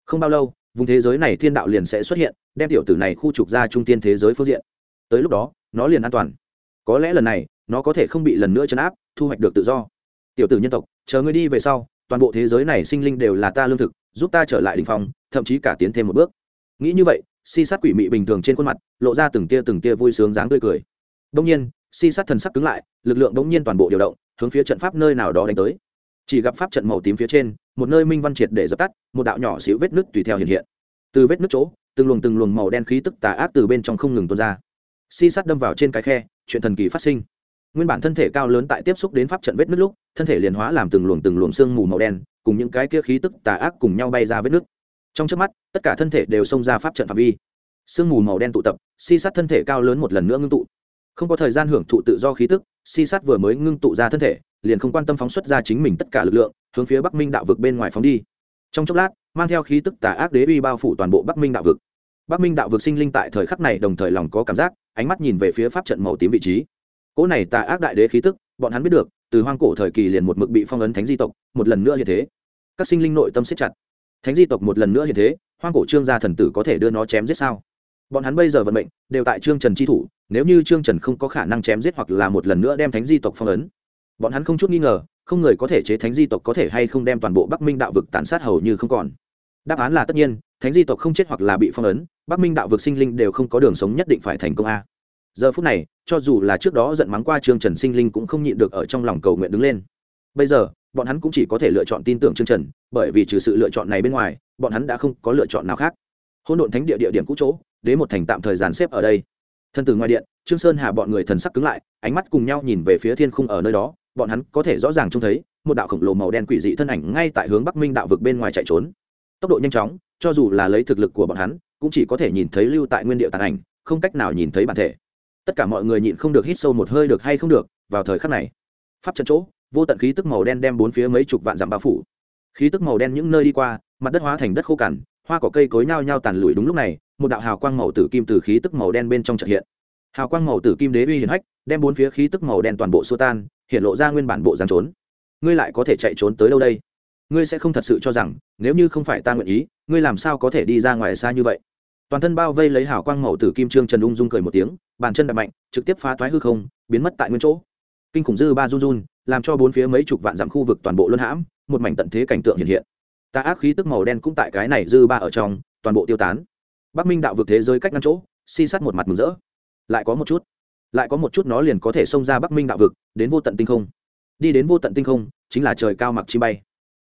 Không bao lâu, vùng thế giới này thiên đạo liền sẽ xuất hiện, đem tiểu tử này khu trục ra trung tiên thế giới phương diện. Tới lúc đó nó liền an toàn. Có lẽ lần này, nó có thể không bị lần nữa chấn áp, thu hoạch được tự do. Tiểu tử nhân tộc, chờ ngươi đi về sau, toàn bộ thế giới này sinh linh đều là ta lương thực, giúp ta trở lại đình phòng thậm chí cả tiến thêm một bước. Nghĩ như vậy, si sát quỷ mị bình thường trên khuôn mặt, lộ ra từng tia từng tia vui sướng dáng tươi cười. Đông nhiên, si sát thần sắc cứng lại, lực lượng đông nhiên toàn bộ điều động, hướng phía trận pháp nơi nào đó đánh tới. Chỉ gặp pháp trận màu tím phía trên, một nơi minh văn triệt để dập tắt, một đạo nhỏ xíu vết nứt tùy theo hiện hiện. Từ vết nứt chỗ, từng luồng từng luồng màu đen khí tức tà ác từ bên trong không ngừng tuôn ra si sắt đâm vào trên cái khe, chuyện thần kỳ phát sinh. Nguyên bản thân thể cao lớn tại tiếp xúc đến pháp trận vết nứt lúc, thân thể liền hóa làm từng luồng từng luồng sương mù màu đen, cùng những cái kia khí tức tà ác cùng nhau bay ra vết nứt. Trong trước mắt, tất cả thân thể đều xông ra pháp trận phạm vi. Sương mù màu đen tụ tập, si sát thân thể cao lớn một lần nữa ngưng tụ. Không có thời gian hưởng thụ tự do khí tức, si sát vừa mới ngưng tụ ra thân thể, liền không quan tâm phóng xuất ra chính mình tất cả lực lượng, hướng phía bắc minh đạo vực bên ngoài phóng đi. Trong chốc lát, mang theo khí tức tà ác đế uy bao phủ toàn bộ bắc minh đạo vực bắc minh đạo vực sinh linh tại thời khắc này đồng thời lòng có cảm giác, ánh mắt nhìn về phía pháp trận màu tím vị trí. Cỗ này tà ác đại đế khí tức, bọn hắn biết được, từ hoang cổ thời kỳ liền một mực bị phong ấn thánh di tộc, một lần nữa như thế. Các sinh linh nội tâm siết chặt. Thánh di tộc một lần nữa như thế, hoang cổ trương gia thần tử có thể đưa nó chém giết sao? Bọn hắn bây giờ vận mệnh, đều tại trương trần chi thủ, nếu như trương trần không có khả năng chém giết hoặc là một lần nữa đem thánh di tộc phong ấn, bọn hắn không chút nghi ngờ, không người có thể chế thánh di tộc có thể hay không đem toàn bộ bắc minh đạo vực tàn sát hầu như không còn. Đáp án là tất nhiên thánh di tộc không chết hoặc là bị phong ấn, bắc minh đạo vực sinh linh đều không có đường sống nhất định phải thành công a. Giờ phút này, cho dù là trước đó giận mắng qua trương trần sinh linh cũng không nhịn được ở trong lòng cầu nguyện đứng lên. Bây giờ, bọn hắn cũng chỉ có thể lựa chọn tin tưởng trương trần, bởi vì trừ sự lựa chọn này bên ngoài, bọn hắn đã không có lựa chọn nào khác. Hôn độn thánh địa địa điểm cũ chỗ, đế một thành tạm thời dàn xếp ở đây. Thân từ ngoài điện, trương sơn hà bọn người thần sắc cứng lại, ánh mắt cùng nhau nhìn về phía thiên khung ở nơi đó, bọn hắn có thể rõ ràng trông thấy, một đạo khổng lồ màu đen quỷ dị thân ảnh ngay tại hướng bắc minh đạo vực bên ngoài chạy trốn. Tốc độ nhanh chóng cho dù là lấy thực lực của bọn hắn, cũng chỉ có thể nhìn thấy lưu tại nguyên địa tàn ảnh, không cách nào nhìn thấy bản thể. Tất cả mọi người nhịn không được hít sâu một hơi được hay không được, vào thời khắc này, pháp trận chỗ, vô tận khí tức màu đen đem bốn phía mấy chục vạn dặm bao phủ. Khí tức màu đen những nơi đi qua, mặt đất hóa thành đất khô cằn, hoa cỏ cây cối nhao nhao tàn lùi đúng lúc này, một đạo hào quang màu tử kim từ khí tức màu đen bên trong trợ hiện. Hào quang màu tử kim đế uy hiển hách, đem bốn phía khí tức màu đen toàn bộ xua tan, hiện lộ ra nguyên bản bộ giang trốn. Ngươi lại có thể chạy trốn tới đâu đây? Ngươi sẽ không thật sự cho rằng, nếu như không phải ta nguyện ý, ngươi làm sao có thể đi ra ngoài xa như vậy? Toàn thân bao vây lấy Hảo quang màu tử kim trương trần ung dung cười một tiếng, bàn chân đập mạnh, trực tiếp phá toái hư không, biến mất tại nguyên chỗ. Kinh khủng dư ba run run, làm cho bốn phía mấy chục vạn dặm khu vực toàn bộ luân hãm, một mảnh tận thế cảnh tượng hiện hiện. Ta ác khí tức màu đen cũng tại cái này dư ba ở trong, toàn bộ tiêu tán. Bắc minh đạo vực thế giới cách ngăn chỗ, si sắt một mặt mừng rỡ. Lại có một chút, lại có một chút nó liền có thể xông ra bắc minh đạo vực, đến vô tận tinh không. Đi đến vô tận tinh không, chính là trời cao mặc chi bay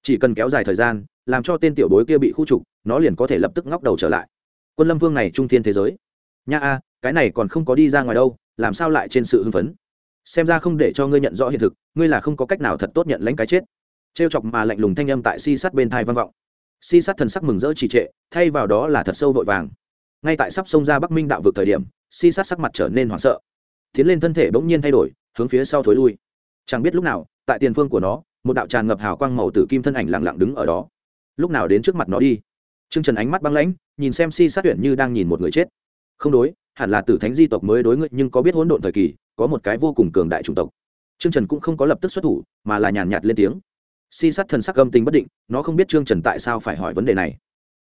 chỉ cần kéo dài thời gian, làm cho tên tiểu bối kia bị khu trục, nó liền có thể lập tức ngóc đầu trở lại. Quân lâm vương này trung thiên thế giới. Nha a, cái này còn không có đi ra ngoài đâu, làm sao lại trên sự hưng phấn? Xem ra không để cho ngươi nhận rõ hiện thực, ngươi là không có cách nào thật tốt nhận lãnh cái chết. Trêu chọc mà lạnh lùng thanh âm tại si sắt bên thai vang vọng. Si sắt thần sắc mừng rỡ trì trệ, thay vào đó là thật sâu vội vàng. Ngay tại sắp xông ra bắc minh đạo vực thời điểm, si sắt sắc mặt trở nên hoảng sợ. Tiến lên thân thể bỗng nhiên thay đổi, hướng phía sau thối lui. Chẳng biết lúc nào, tại tiền phương của nó một đạo tràn ngập hào quang màu tử kim thân ảnh lặng lặng đứng ở đó. Lúc nào đến trước mặt nó đi? T r ư ơ n g trần ánh mắt băng lãnh, nhìn xem si sát tuyển như đang nhìn một người chết. Không đối, hẳn là tử thánh di tộc mới đối ngự nhưng có biết hỗn độn thời kỳ, có một cái vô cùng cường đại chủng tộc. T r ư ơ n g trần cũng không có lập tức xuất thủ, mà là nhàn nhạt lên tiếng. Si sát thần sắc âm tình bất định, nó không biết trương trần tại sao phải hỏi vấn đề này.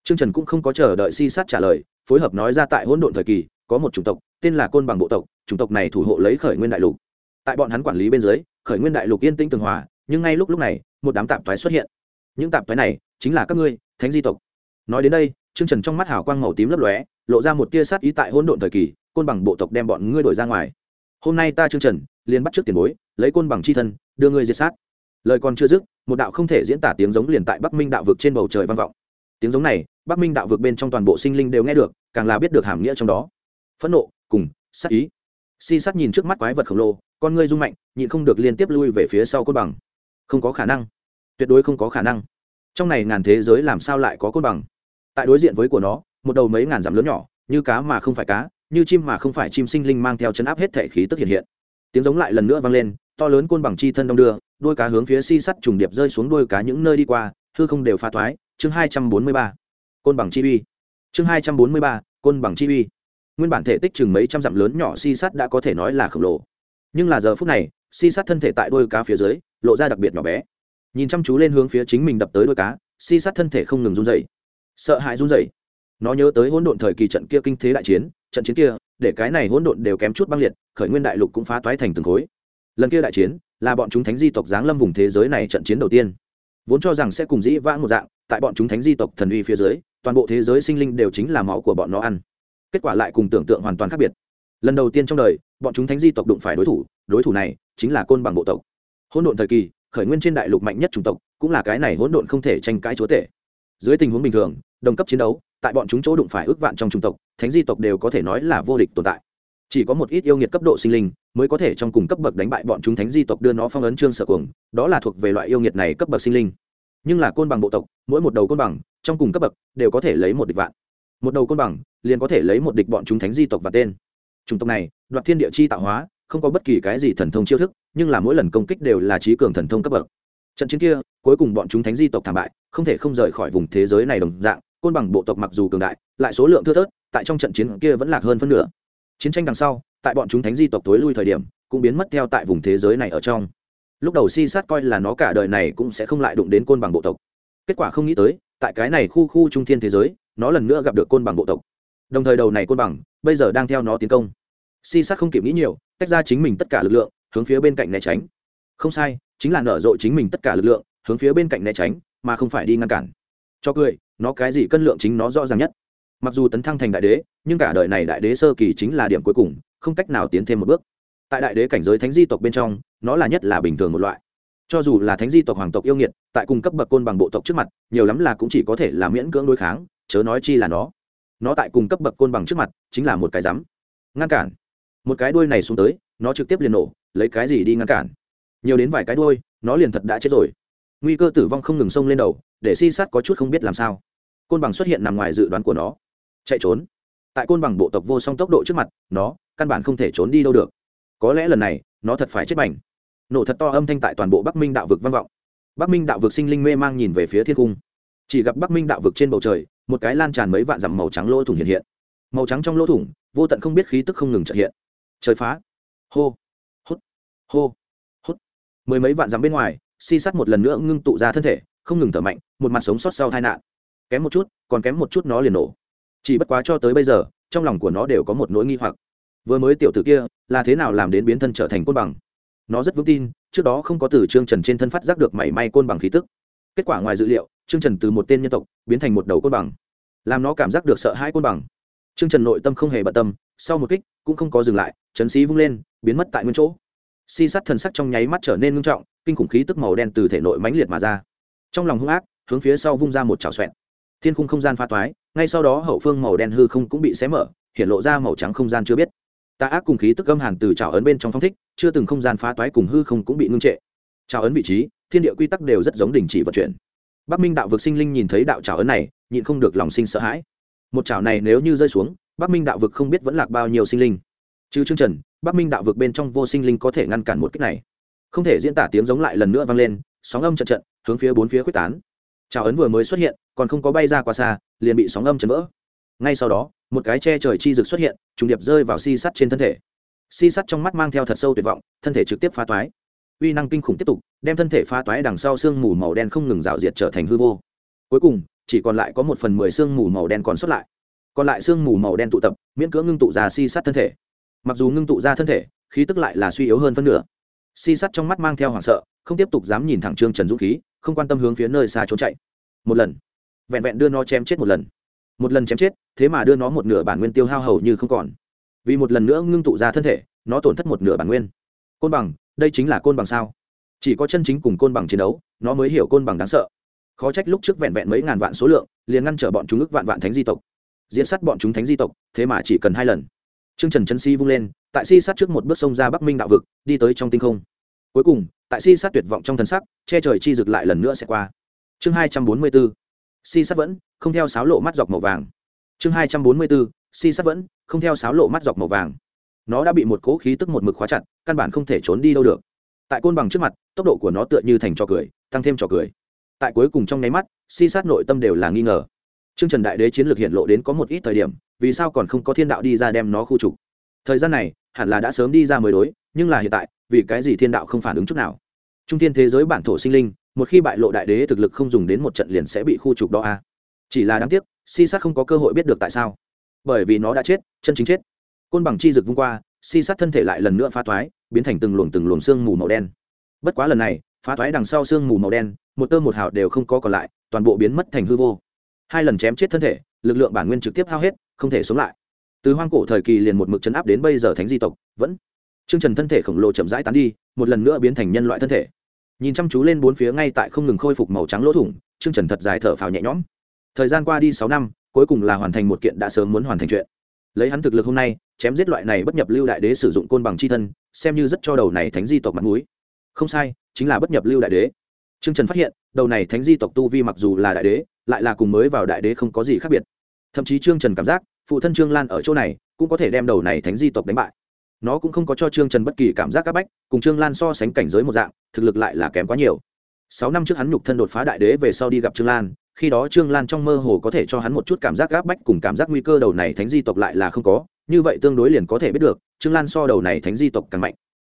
Trương trần cũng không có chờ đợi si sát trả lời, phối hợp nói ra tại hỗn độn thời kỳ, có một chủng tộc, tên là côn bằng bộ tộc, chủng tộc này thủ hộ lấy khởi nguyên đại lục. Tại bọn hắn quản lý bên dưới, khởi nguyên đại lục yên tĩnh tường hòa nhưng ngay lúc lúc này, một đám tạp thoái xuất hiện. Những tạp thoái này chính là các ngươi, thánh di tộc. Nói đến đây, trương trần trong mắt hào quang màu tím lấp lóe, lộ ra một tia sát ý tại hỗn độn thời kỳ, côn bằng bộ tộc đem bọn ngươi đổi ra ngoài. Hôm nay ta, trương trần, liền bắt trước tiền bối, lấy côn bằng c h i thân, đưa ngươi diệt sát. Lời còn chưa dứt, một đạo không thể diễn tả tiếng giống liền tại bắc minh đạo vực trên bầu trời vang vọng. Tiếng giống này, bắc minh đạo vực bên trong toàn bộ sinh linh đều nghe được, càng là biết được hàm nghĩa trong đó. Phẫn nộ, cùng sát ý. Si sát nhìn trước mắt quái vật khổng lồ, con ngươi rung mạnh, nhịn không được liên tiếp lui về phía sau côn bằng không có khả năng. Tuyệt đối không có khả năng. Trong này ngàn thế giới làm sao lại có côn bằng? Tại đối diện với của nó, một đầu mấy ngàn dặm lớn nhỏ, như cá mà không phải cá, như chim mà không phải chim sinh linh mang theo chấn áp hết thể khí tức hiện hiện. Tiếng giống lại lần nữa vang lên, to lớn côn bằng chi thân đông đưa, đôi cá hướng phía si sắt trùng điệp rơi xuống đôi cá những nơi đi qua, hư không đều pha thoái. Chương hai trăm bốn mươi ba. Côn bằng chi uy. Chương hai trăm bốn mươi ba, côn bằng chi uy. Nguyên bản thể tích chừng mấy trăm dặm lớn nhỏ si sắt đã có thể nói là khổng lồ. Nhưng là giờ phút này si sát thân thể tại đôi cá phía dưới, lộ ra đặc biệt nhỏ bé. Nhìn chăm chú lên hướng phía chính mình đập tới đôi cá, si sát thân thể không ngừng run dày sợ hãi run dày nó nhớ tới hỗn độn thời kỳ trận kia kinh thế đại chiến, trận chiến kia, để cái này hỗn độn đều kém chút băng liệt, khởi nguyên đại lục cũng phá toái thành từng khối. Lần kia đại chiến, là bọn chúng thánh di tộc giáng lâm vùng thế giới này trận chiến đầu tiên. Vốn cho rằng sẽ cùng dĩ vãng một dạng, tại bọn chúng thánh di tộc thần uy phía dưới, toàn bộ thế giới sinh linh đều chính là máu của bọn nó ăn. Kết quả lại cùng tưởng tượng hoàn toàn khác biệt. Lần đầu tiên trong đời, bọn chúng thánh di tộc đụng phải đối thủ đối thủ này chính là côn bằng bộ tộc. Hỗn độn thời kỳ, khởi nguyên trên đại lục mạnh nhất chủng tộc, cũng là cái này hỗn độn không thể tranh cãi chúa tể. Dưới tình huống bình thường, đồng cấp chiến đấu, tại bọn chúng chỗ đụng phải ước vạn trong chủng tộc, thánh di tộc đều có thể nói là vô địch tồn tại. Chỉ có một ít yêu nghiệt cấp độ sinh linh mới có thể trong cùng cấp bậc đánh bại bọn chúng thánh di tộc đưa nó phong ấn trương sở cuồng, đó là thuộc về loại yêu nghiệt này cấp bậc sinh linh. Nhưng là côn bằng bộ tộc, mỗi một đầu côn bằng, trong cùng cấp bậc đều có thể lấy một địch vạn. Một đầu côn bằng liền có thể lấy một địch bọn chúng thánh di tộc và tên. Chủng tộc này, đoạt thiên địa chi tạo hóa không có bất kỳ cái gì thần thông chiêu thức, nhưng là mỗi lần công kích đều là trí cường thần thông cấp bậc. Trận chiến kia, cuối cùng bọn chúng thánh di tộc thảm bại, không thể không rời khỏi vùng thế giới này đồng dạng, côn bằng bộ tộc mặc dù cường đại, lại số lượng thưa thớt, tại trong trận chiến kia vẫn lạc hơn phân nửa. Chiến tranh đằng sau, tại bọn chúng thánh di tộc tối lui thời điểm, cũng biến mất theo tại vùng thế giới này ở trong. Lúc đầu si sát coi là nó cả đời này cũng sẽ không lại đụng đến côn bằng bộ tộc. Kết quả không nghĩ tới, tại cái này khu khu trung thiên thế giới, nó lần nữa gặp được côn bằng bộ tộc. Đồng thời đầu này côn bằng, bây giờ đang theo nó tiến công. Si sát không kịp nghĩ nhiều tách ra chính mình tất cả lực lượng, hướng phía bên cạnh né tránh. Không sai, chính là nở rộ chính mình tất cả lực lượng, hướng phía bên cạnh né tránh, mà không phải đi ngăn cản. Cho cười, nó cái gì cân lượng chính nó rõ ràng nhất. Mặc dù tấn thăng thành đại đế, nhưng cả đời này đại đế sơ kỳ chính là điểm cuối cùng, không cách nào tiến thêm một bước. Tại đại đế cảnh giới thánh di tộc bên trong, nó là nhất là bình thường một loại. Cho dù là thánh di tộc hoàng tộc yêu nghiệt, tại cùng cấp bậc côn bằng bộ tộc trước mặt, nhiều lắm là cũng chỉ có thể là miễn cưỡng đối kháng, chớ nói chi là nó. Nó tại cùng cấp bậc côn bằng trước mặt, chính là một cái rắm. Ngăn cản một cái đuôi này xuống tới, nó trực tiếp liền nổ, lấy cái gì đi ngăn cản? Nhiều đến vài cái đuôi, nó liền thật đã chết rồi. Nguy cơ tử vong không ngừng xông lên đầu, để si sát có chút không biết làm sao. Côn bằng xuất hiện nằm ngoài dự đoán của nó. Chạy trốn. Tại côn bằng bộ tộc vô song tốc độ trước mặt, nó căn bản không thể trốn đi đâu được. Có lẽ lần này, nó thật phải chết bành. Nổ thật to âm thanh tại toàn bộ bắc minh đạo vực vang vọng. Bắc minh đạo vực sinh linh mê mang nhìn về phía thiên cung. Chỉ gặp bắc minh đạo vực trên bầu trời, một cái lan tràn mấy vạn dặm màu trắng lỗ thủng hiện hiện. Màu trắng trong lỗ thủng, vô tận không biết khí tức không ngừng trợ hiện trời phá. Hô. Hút. Hô. Hút. Mười mấy vạn dặm bên ngoài, si sắt một lần nữa ngưng tụ ra thân thể, không ngừng thở mạnh, một mặt sống sót sau tai nạn. Kém một chút, còn kém một chút nó liền nổ. Chỉ bất quá cho tới bây giờ, trong lòng của nó đều có một nỗi nghi hoặc. Vừa mới tiểu tử kia, là thế nào làm đến biến thân trở thành côn bằng? Nó rất vững tin, trước đó không có từ trương trần trên thân phát giác được mảy may côn bằng khí tức. Kết quả ngoài dự liệu, trương trần từ một tên nhân tộc, biến thành một đầu côn bằng. Làm nó cảm giác được sợ hãi côn bằng. Trương trần nội tâm không hề bận tâm, sau một kích cũng không có dừng lại chấn sĩ vung lên, biến mất tại nguyên chỗ. Si sắt thần sắc trong nháy mắt trở nên ngưng trọng, kinh khủng khí tức màu đen từ thể nội mãnh liệt mà ra. Trong lòng hung ác, hướng phía sau vung ra một chảo xoẹn thiên khung không gian pha toái, ngay sau đó hậu phương màu đen hư không cũng bị xé mở, hiện lộ ra màu trắng không gian chưa biết. Tà ác cùng khí tức âm hàn từ trào ấn bên trong phong thích, chưa từng không gian phá toái cùng hư không cũng bị ngưng trệ. Trào ấn vị trí, thiên địa quy tắc đều rất giống đình chỉ vận chuyển. Bắc minh đạo vực sinh linh nhìn thấy đạo trào ấn này, nhịn không được lòng sinh sợ hãi. Một trào này nếu như rơi xuống, bắc minh đạo vực không biết vẫn lạc bao nhiêu sinh linh chứ chương trần, bắc minh đạo vực bên trong vô sinh linh có thể ngăn cản một cách này. Không thể diễn tả tiếng giống lại lần nữa vang lên, sóng âm trận trận, hướng phía bốn phía quyết tán. Trào ấn vừa mới xuất hiện, còn không có bay ra quá xa, liền bị sóng âm chấn vỡ. Ngay sau đó, một cái che trời chi rực xuất hiện, trùng điệp rơi vào si sắt trên thân thể. Si sắt trong mắt mang theo thật sâu tuyệt vọng, thân thể trực tiếp phá toái. Uy năng kinh khủng tiếp tục, đem thân thể phá toái đằng sau sương mù màu đen không ngừng rào diệt trở thành hư vô. Cuối cùng, chỉ còn lại có một phần mười sương mù màu đen còn xuất lại. Còn lại sương mù màu đen tụ tập, miễn cưỡng ngưng tụ ra si sắt thân thể mặc dù ngưng tụ ra thân thể, khí tức lại là suy yếu hơn phân nửa. Si sắt trong mắt mang theo hoảng sợ, không tiếp tục dám nhìn thẳng trương trần dũng khí, không quan tâm hướng phía nơi xa trốn chạy. Một lần. Vẹn vẹn đưa nó chém chết một lần. Một lần chém chết, thế mà đưa nó một nửa bản nguyên tiêu hao hầu như không còn. Vì một lần nữa ngưng tụ ra thân thể, nó tổn thất một nửa bản nguyên. Côn bằng, đây chính là côn bằng sao? Chỉ có chân chính cùng côn bằng chiến đấu, nó mới hiểu côn bằng đáng sợ. Khó trách lúc trước vẹn vẹn mấy ngàn vạn số lượng, liền ngăn trở bọn chúng ức vạn vạn thánh di tộc. Diễn sát bọn chúng thánh di tộc, thế mà chỉ cần hai lần. Trương trần chân si vung lên tại si sát trước một bước sông ra bắc minh đạo vực đi tới trong tinh không. Cuối cùng tại si sát tuyệt vọng trong thần sắc che trời chi rực lại lần nữa sẽ qua. Chương hai trăm bốn mươi b ố si sát vẫn không theo sáo lộ mắt dọc màu vàng. Chương hai trăm bốn mươi bốn si sát vẫn không theo sáo lộ mắt dọc màu vàng. Nó đã bị một cố khí tức một mực khóa chặt căn bản không thể trốn đi đâu được. Tại côn bằng trước mặt tốc độ của nó tựa như thành trò cười tăng thêm trò cười. Tại cuối cùng trong nháy mắt si sát nội tâm đều là nghi ngờ. Trương Trần Đại Đế chiến lược hiện lộ đến có một ít thời điểm, vì sao còn không có thiên đạo đi ra đem nó khu trục? Thời gian này, hẳn là đã sớm đi ra mới đối, nhưng là hiện tại, vì cái gì thiên đạo không phản ứng chút nào? Trung thiên thế giới bản thổ sinh linh, một khi bại lộ đại đế thực lực không dùng đến một trận liền sẽ bị khu trục đó a chỉ là đáng tiếc si sát không có cơ hội biết được tại sao. Bởi vì nó đã chết chân chính chết. Côn bằng chi rực vung qua si sát thân thể lại lần nữa phá thoái biến thành từng luồng từng luồng xương mù màu đen. Bất quá lần này phá thoái đằng sau xương mù màu đen một tơ một hào đều không có còn lại toàn bộ biến mất thành hư vô. Hai lần chém chết thân thể lực lượng bản nguyên trực tiếp hao hết không thể sống lại. Từ hoang cổ thời kỳ liền một mực chấn áp đến bây giờ thánh di tộc, vẫn chương trần thân thể khổng lồ chậm rãi tán đi, một lần nữa biến thành nhân loại thân thể. Nhìn chăm chú lên bốn phía ngay tại không ngừng khôi phục màu trắng lỗ thủng chương trần thật dài thở phào nhẹ nhõm. Thời gian qua đi sáu năm, cuối cùng là hoàn thành một kiện đã sớm muốn hoàn thành chuyện. Lấy hắn thực lực hôm nay, chém giết loại này bất nhập lưu đại đế sử dụng côn bằng c h i thân, xem như rất cho đầu này thánh di tộc mặt m ũ i không sai, chính là bất nhập lưu đại đế. T r ư ơ n g trần phát hiện, đầu này thánh di tộc tu vi mặc dù là đại đế, lại là cùng mới vào đại đế không có gì khác biệt thậm chí trương trần cảm giác phụ thân trương lan ở chỗ này cũng có thể đem đầu này thánh di tộc đánh bại. Nó cũng không có cho trương trần bất kỳ cảm giác c áp bách, cùng trương lan so sánh cảnh giới một dạng, thực lực lại là kém quá nhiều. Sáu năm trước hắn nhục thân đột phá đại đế về sau đi gặp trương lan, khi đó trương lan trong mơ hồ có thể cho hắn một chút cảm giác gáp bách cùng cảm giác nguy cơ đầu này thánh di tộc lại là không có, như vậy tương đối liền có thể biết được, trương lan so đầu này thánh di tộc càng mạnh.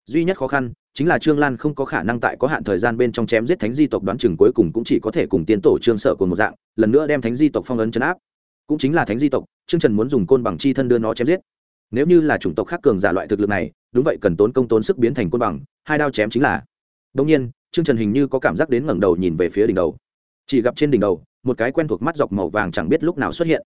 Duy nhất khó khăn chính là trương lan không có khả năng tại có hạn thời gian bên trong chém giết thánh di tộc đoán chừng cuối cùng cũng chỉ có thể cùng tiến tổ trương sở cùng một dạng, lần nữa đem thánh di tộc phong ấn chấn áp cũng chính là thánh di tộc, trương trần muốn dùng côn bằng chi thân đưa nó chém giết. Nếu như là chủng tộc khác cường giả loại thực lực này, đúng vậy cần tốn công tốn sức biến thành côn bằng, hai đao chém chính là. Đông nhiên, trương trần hình như có cảm giác đến ngẩng đầu nhìn về phía đỉnh đầu. Chỉ gặp trên đỉnh đầu, một cái quen thuộc mắt dọc màu vàng chẳng biết lúc nào xuất hiện.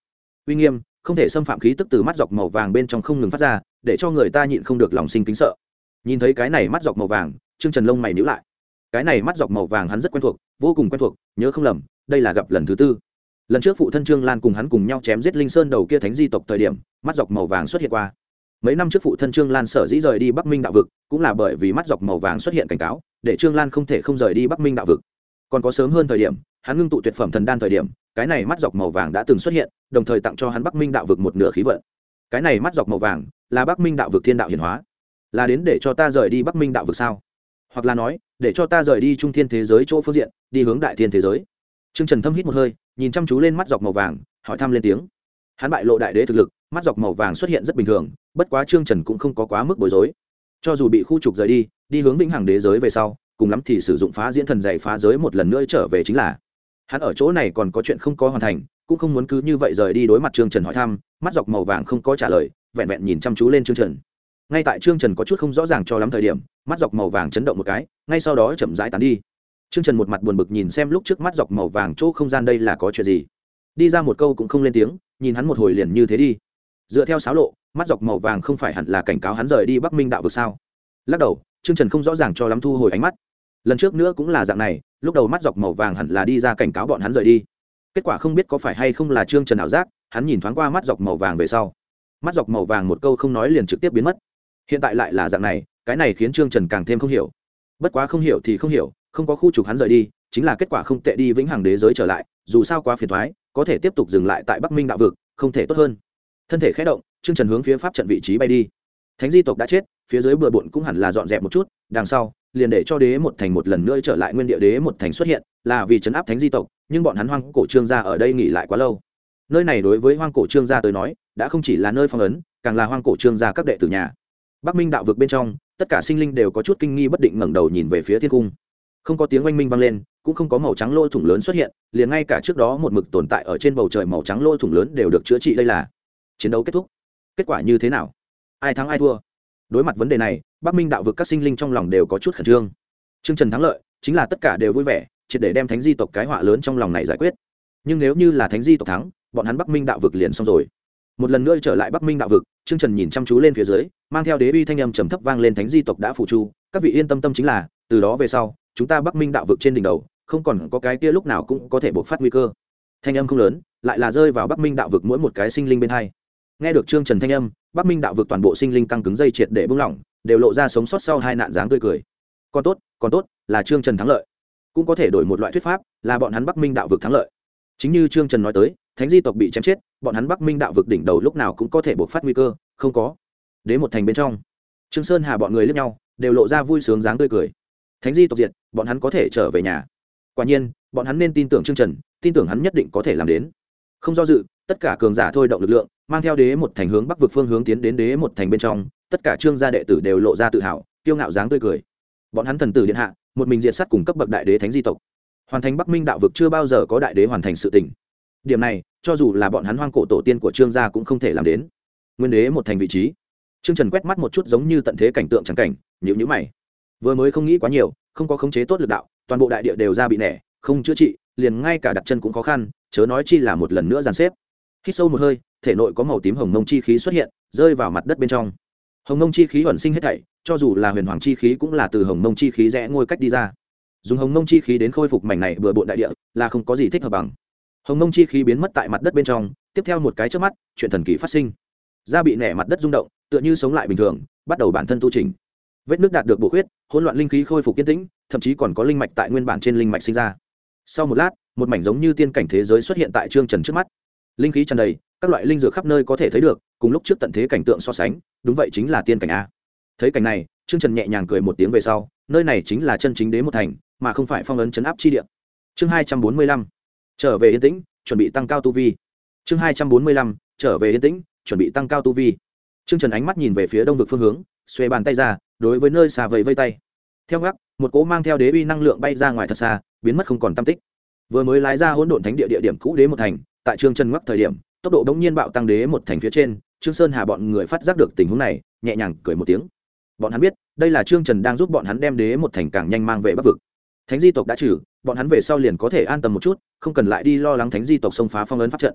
Uy nghiêm, không thể xâm phạm khí tức từ mắt dọc màu vàng bên trong không ngừng phát ra, để cho người ta nhịn không được lòng sinh kính sợ. Nhìn thấy cái này mắt dọc màu vàng, trương trần lông mày nhíu lại. Cái này mắt dọc màu vàng hắn rất quen thuộc, vô cùng quen thuộc, nhớ không lầm, đây là gặp lần thứ tư lần trước phụ thân trương lan cùng hắn cùng nhau chém giết linh sơn đầu kia thánh di tộc thời điểm, mắt dọc màu vàng xuất hiện qua. Mấy năm trước phụ thân trương lan sở dĩ rời đi bắc minh đạo vực, cũng là bởi vì mắt dọc màu vàng xuất hiện cảnh cáo, để trương lan không thể không rời đi bắc minh đạo vực. Còn có sớm hơn thời điểm, hắn ngưng tụ tuyệt phẩm thần đan thời điểm, cái này mắt dọc màu vàng đã từng xuất hiện, đồng thời tặng cho hắn bắc minh đạo vực một nửa khí vận. Cái này mắt dọc màu vàng, là bắc minh đạo vực thiên đạo hiển hóa. Là đến để cho ta rời đi bắc minh đạo vực sao? Hoặc là nói, để cho ta rời đi trung thiên thế giới chỗ phương diện, đi hướng đại thiên thế giới. Trương trần thâm hít một hơi, nhìn chăm chú lên mắt dọc màu vàng, hỏi thăm lên tiếng. Hắn bại lộ đại đế thực lực, mắt dọc màu vàng xuất hiện rất bình thường, bất quá trương trần cũng không có quá mức bối rối. Cho dù bị khu trục rời đi đi hướng vĩnh hằng đế giới về sau, cùng lắm thì sử dụng phá diễn thần dạy phá giới một lần nữa trở về chính là. Hắn ở chỗ này còn có chuyện không có hoàn thành, cũng không muốn cứ như vậy rời đi đối mặt trương trần hỏi thăm, mắt dọc màu vàng không có trả lời, vẹn vẹn nhìn chăm chú lên trương trần. Ngay tại trương trần có chút không rõ ràng cho lắm thời điểm, mắt dọc màu vàng chấn động một cái, ngay sau đó chậm rãi tán đi trương trần một mặt buồn bực nhìn xem lúc trước mắt dọc màu vàng chỗ không gian đây là có chuyện gì. Đi ra một câu cũng không lên tiếng, nhìn hắn một hồi liền như thế đi. Dựa theo sáo lộ, mắt dọc màu vàng không phải hẳn là cảnh cáo hắn rời đi bắc minh đạo vực sao? Lắc đầu, trương trần không rõ ràng cho lắm thu hồi ánh mắt. Lần trước nữa cũng là dạng này, lúc đầu mắt dọc màu vàng hẳn là đi ra cảnh cáo bọn hắn rời đi. Kết quả không biết có phải hay không là trương trần ảo giác, hắn nhìn thoáng qua mắt dọc màu vàng về sau. Mắt dọc màu vàng một câu không nói liền trực tiếp biến mất. Hiện tại lại là dạng này, cái này khiến trương trần càng thêm không hiểu. Bất quá không hiểu thì không hiểu không có khu trục hắn rời đi, chính là kết quả không tệ đi vĩnh hằng đế giới trở lại, dù sao quá phiền thoái có thể tiếp tục dừng lại tại bắc minh đạo vực, không thể tốt hơn. Thân thể khé động, trương trần hướng phía pháp trận vị trí bay đi. Thánh di tộc đã chết, phía dưới bừa bộn cũng hẳn là dọn dẹp một chút, đằng sau, liền để cho đế một thành một lần nữa trở lại nguyên địa đế một thành xuất hiện, là vì chấn áp thánh di tộc, nhưng bọn hắn hoang cổ trương gia ở đây nghỉ lại quá lâu. Nơi này đối với hoang cổ trương gia tới nói, đã không chỉ là nơi phong ấn, càng là hoang cổ trương gia các đệ tử nhà. Bắc minh đạo vực bên trong, tất cả sinh linh đều có chút kinh nghi bất định ngẩng đầu nhìn về phía thiên cung không có tiếng oanh minh vang lên, cũng không có màu trắng lỗ thủng lớn xuất hiện, liền ngay cả trước đó một mực tồn tại ở trên bầu trời màu trắng lỗ thủng lớn đều được chữa trị, đây là chiến đấu kết thúc. Kết quả như thế nào? Ai thắng ai thua? Đối mặt vấn đề này, bắc minh đạo vực các sinh linh trong lòng đều có chút khẩn trương. Chương trần thắng lợi, chính là tất cả đều vui vẻ, triệt để đem thánh di tộc cái họa lớn trong lòng này giải quyết. Nhưng nếu như là thánh di tộc thắng, bọn hắn bắc minh đạo vực liền xong rồi. Một lần nữa trở lại bắc minh đạo vực chương trần nhìn chăm chú lên phía dưới, mang theo đế uy thanh âm trầm thấp vang lên thánh di tộc đã phụ chu các vị yên tâm tâm chính là, từ đó về sau chúng ta bắc minh đạo vực trên đỉnh đầu, không còn có cái kia lúc nào cũng có thể buộc phát nguy cơ. Thanh âm không lớn, lại là rơi vào bắc minh đạo vực mỗi một cái sinh linh bên hai. Nghe được trương trần thanh âm, bắc minh đạo vực toàn bộ sinh linh căng cứng dây triệt để bung lỏng, đều lộ ra sống sót sau hai nạn dáng tươi cười. Còn tốt còn tốt, là trương trần thắng lợi. Cũng có thể đổi một loại thuyết pháp, là bọn hắn bắc minh đạo vực thắng lợi. Chính như trương trần nói tới, thánh di tộc bị chém chết, bọn hắn bắc minh đạo vực đỉnh đầu lúc nào cũng có thể buộc phát nguy cơ, không có. Đến một thành bên trong, trương sơn hà bọn người lướt nhau, đều lộ ra vui sướng dáng tươi cười. Thánh di tộc diệt bọn hắn có thể trở về nhà. Quả nhiên, bọn hắn nên tin tưởng trương trần, tin tưởng hắn nhất định có thể làm đến. Không do dự, tất cả cường giả thôi động lực lượng, mang theo đế một thành hướng bắc vực phương hướng tiến đến đế một thành bên trong, tất cả trương gia đệ tử đều lộ ra tự hào, kiêu ngạo dáng tươi cười. Bọn hắn thần tử điện hạ, một mình diện sát cùng cấp bậc đại đế thánh di tộc. Hoàn thành bắc minh đạo vực chưa bao giờ có đại đế hoàn thành sự tình. Điểm này, cho dù là bọn hắn hoang cổ tổ tiên của trương gia cũng không thể làm đến. Nguyên đế một thành vị trí. Trương trần quét mắt một chút giống như tận thế cảnh tượng trắng cảnh nhữ nhữ mày. Vừa mới không nghĩ quá nhiều không có khống chế tốt lực đạo, toàn bộ đại địa đều ra bị nẻ, không chữa trị, liền ngay cả đặt chân cũng khó khăn, chớ nói chi là một lần nữa dàn xếp. Khi sâu một hơi, thể nội có màu tím hồng mông chi khí xuất hiện, rơi vào mặt đất bên trong. Hồng mông chi khí ẩn sinh hết thảy, cho dù là huyền hoàng chi khí cũng là từ hồng mông chi khí rẽ ngôi cách đi ra. Dùng hồng mông chi khí đến khôi phục mảnh này bừa bộn đại địa, là không có gì thích hợp bằng. Hồng mông chi khí biến mất tại mặt đất bên trong, tiếp theo một cái trước mắt, chuyện thần kỳ phát sinh. Da bị nẻ mặt đất rung động, tựa như sống lại bình thường, bắt đầu bản thân tu trình vết nước đạt được bổ khuyết, hỗn loạn linh khí khôi phục kiên tĩnh, thậm chí còn có linh mạch tại nguyên bản trên linh mạch sinh ra. Sau một lát, một mảnh giống như tiên cảnh thế giới xuất hiện tại trương trần trước mắt. Linh khí tràn đầy, các loại linh dược khắp nơi có thể thấy được, cùng lúc trước tận thế cảnh tượng so sánh, đúng vậy chính là tiên cảnh a. Thấy cảnh này, trương trần nhẹ nhàng cười một tiếng về sau, nơi này chính là chân chính đế một thành, mà không phải phong ấn chấn áp chi địa. Chương hai trăm bốn mươi lăm, trở về yên tĩnh, chuẩn bị tăng cao tu vi. Chương hai trăm bốn mươi lăm, trở về yên tĩnh, chuẩn bị tăng cao tu vi. Trương trần ánh mắt nhìn về phía đông vực phương hướng, xuê bàn tay ra đối với nơi xà vầy vây tay. Theo ngắc, một cỗ mang theo đế uy năng lượng bay ra ngoài thật xa, biến mất không còn tam tích. Vừa mới lái ra hỗn độn thánh địa địa điểm cũ đế một thành, tại trương trần ngắc thời điểm, tốc độ bỗng nhiên bạo tăng đế một thành phía trên, trương sơn hà bọn người phát giác được tình huống này, nhẹ nhàng cười một tiếng. Bọn hắn biết, đây là trương trần đang giúp bọn hắn đem đế một thành càng nhanh mang về bắc vực. Thánh di tộc đã trừ, bọn hắn về sau liền có thể an tâm một chút, không cần lại đi lo lắng thánh di tộc xông phá phong ấn pháp trận.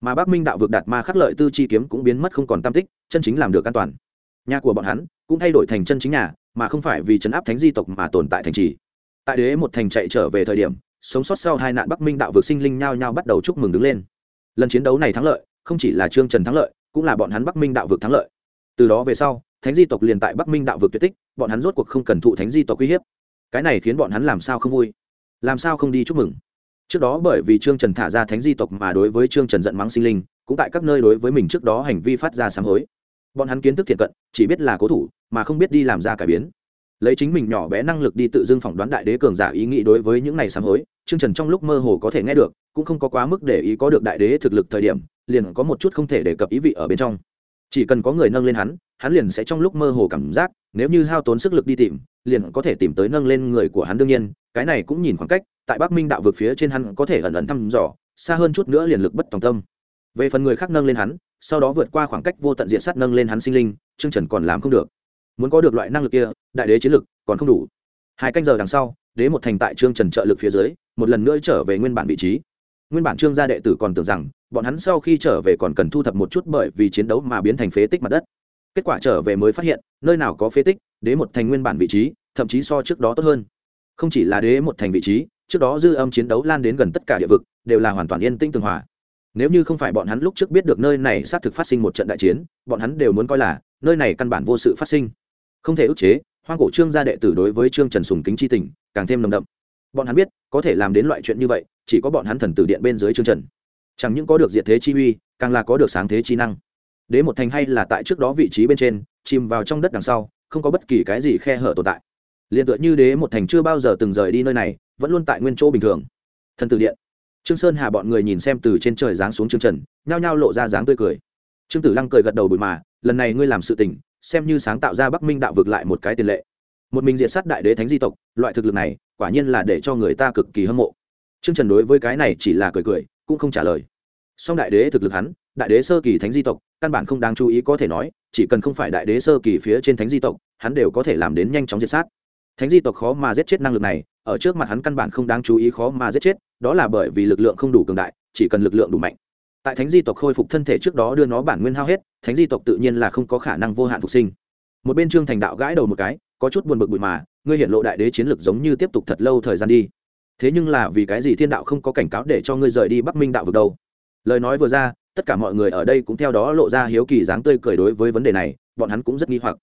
Mà bắc minh đạo vực đạt ma khắc lợi tư chi kiếm cũng biến mất không còn tam tích, chân chính làm được an toàn nhà của bọn hắn cũng thay đổi thành chân chính nhà, mà không phải vì chấn áp thánh di tộc mà tồn tại thành trì. Tại đế một thành chạy trở về thời điểm, sống sót sau hai nạn bắc minh đạo vực sinh linh nhao nhao bắt đầu chúc mừng đứng lên. Lần chiến đấu này thắng lợi, không chỉ là trương trần thắng lợi, cũng là bọn hắn bắc minh đạo vực thắng lợi. Từ đó về sau, thánh di tộc liền tại bắc minh đạo vực tuyệt tích, bọn hắn rốt cuộc không cần thụ thánh di tộc uy hiếp. Cái này khiến bọn hắn làm sao không vui? Làm sao không đi chúc mừng? Trước đó bởi vì trương trần thả ra thánh di tộc mà đối với trương trần giận mắng sinh linh, cũng tại các nơi đối với mình trước đó hành vi phát ra sám hối bọn hắn kiến thức thiện cận, chỉ biết là cố thủ, mà không biết đi làm ra cải biến. Lấy chính mình nhỏ bé năng lực đi tự dưng phỏng đoán đại đế cường giả ý nghĩ đối với những này sám hối chương trần trong lúc mơ hồ có thể nghe được, cũng không có quá mức để ý có được đại đế thực lực thời điểm, liền có một chút không thể đề cập ý vị ở bên trong. Chỉ cần có người nâng lên hắn hắn liền sẽ trong lúc mơ hồ cảm giác, nếu như hao tốn sức lực đi tìm, liền có thể tìm tới nâng lên người của hắn đương nhiên, cái này cũng nhìn khoảng cách, tại bắc minh đạo vực phía trên hắn có thể ẩn ẩn thăm dò, xa hơn chút nữa liền lực bất tòng tâm về phần người khác nâng lên hắn, sau đó vượt qua khoảng cách vô tận diện sát nâng lên hắn sinh linh chương trần còn làm không được. Muốn có được loại năng lực kia, đại đế chiến lực còn không đủ. Hai canh giờ đằng sau, đế một thành tại trương trần trợ lực phía dưới, một lần nữa trở về nguyên bản vị trí. Nguyên bản trương gia đệ tử còn tưởng rằng, bọn hắn sau khi trở về còn cần thu thập một chút bởi vì chiến đấu mà biến thành phế tích mặt đất. Kết quả trở về mới phát hiện, nơi nào có phế tích, đế một thành nguyên bản vị trí, thậm chí so trước đó tốt hơn. Không chỉ là đế một thành vị trí, trước đó dư âm chiến đấu lan đến gần tất cả địa vực, đều là hoàn toàn yên tĩnh tường hòa nếu như không phải bọn hắn lúc trước biết được nơi này xác thực phát sinh một trận đại chiến, bọn hắn đều muốn coi là, nơi này căn bản vô sự phát sinh. Không thể ức chế, hoang cổ trương gia đệ tử đối với trương trần sùng kính c h i tình, càng thêm nồng đậm. Bọn hắn biết, có thể làm đến loại chuyện như vậy, chỉ có bọn hắn thần tử điện bên dưới trương trần. Chẳng những có được diện thế chi uy, càng là có được sáng thế chi năng. Đế một thành hay là tại trước đó vị trí bên trên, chìm vào trong đất đằng sau, không có bất kỳ cái gì khe hở tồn tại. Liền tựa như đế một thành chưa bao giờ từng rời đi nơi này, vẫn luôn tại nguyên chỗ bình thường. Thần tử điện trương sơn hà bọn người nhìn xem từ trên trời giáng xuống trương trần, nhao nhao lộ ra dáng tươi cười. Trương tử lăng cười gật đầu bụi mà, lần này ngươi làm sự tình, xem như sáng tạo ra bắc minh đạo vực lại một cái tiền lệ. Một mình diệt sát đại đế thánh di tộc, loại thực lực này, quả nhiên là để cho người ta cực kỳ hâm mộ. Trương trần đối với cái này chỉ là cười cười, cũng không trả lời. Song đại đế thực lực hắn, đại đế sơ kỳ thánh di tộc, căn bản không đáng chú ý có thể nói, chỉ cần không phải đại đế sơ kỳ phía trên thánh di tộc, hắn đều có thể làm đến nhanh chóng diệt sát. Thánh di tộc khó mà giết chết năng lực này ở trước mặt hắn căn bản không đáng chú ý khó mà giết chết, đó là bởi vì lực lượng không đủ cường đại, chỉ cần lực lượng đủ mạnh. Tại thánh di tộc khôi phục thân thể trước đó đưa nó bản nguyên hao hết, thánh di tộc tự nhiên là không có khả năng vô hạn phục sinh. Một bên trương thành đạo gãi đầu một cái, có chút buồn bực bụi mà, ngươi hiện lộ đại đế chiến lược giống như tiếp tục thật lâu thời gian đi. Thế nhưng là vì cái gì thiên đạo không có cảnh cáo để cho ngươi rời đi bắc minh đạo vực đâu? Lời nói vừa ra, tất cả mọi người ở đây cũng theo đó lộ ra hiếu kỳ dáng tươi cười đối với vấn đề này, bọn hắn cũng rất nghi hoặc.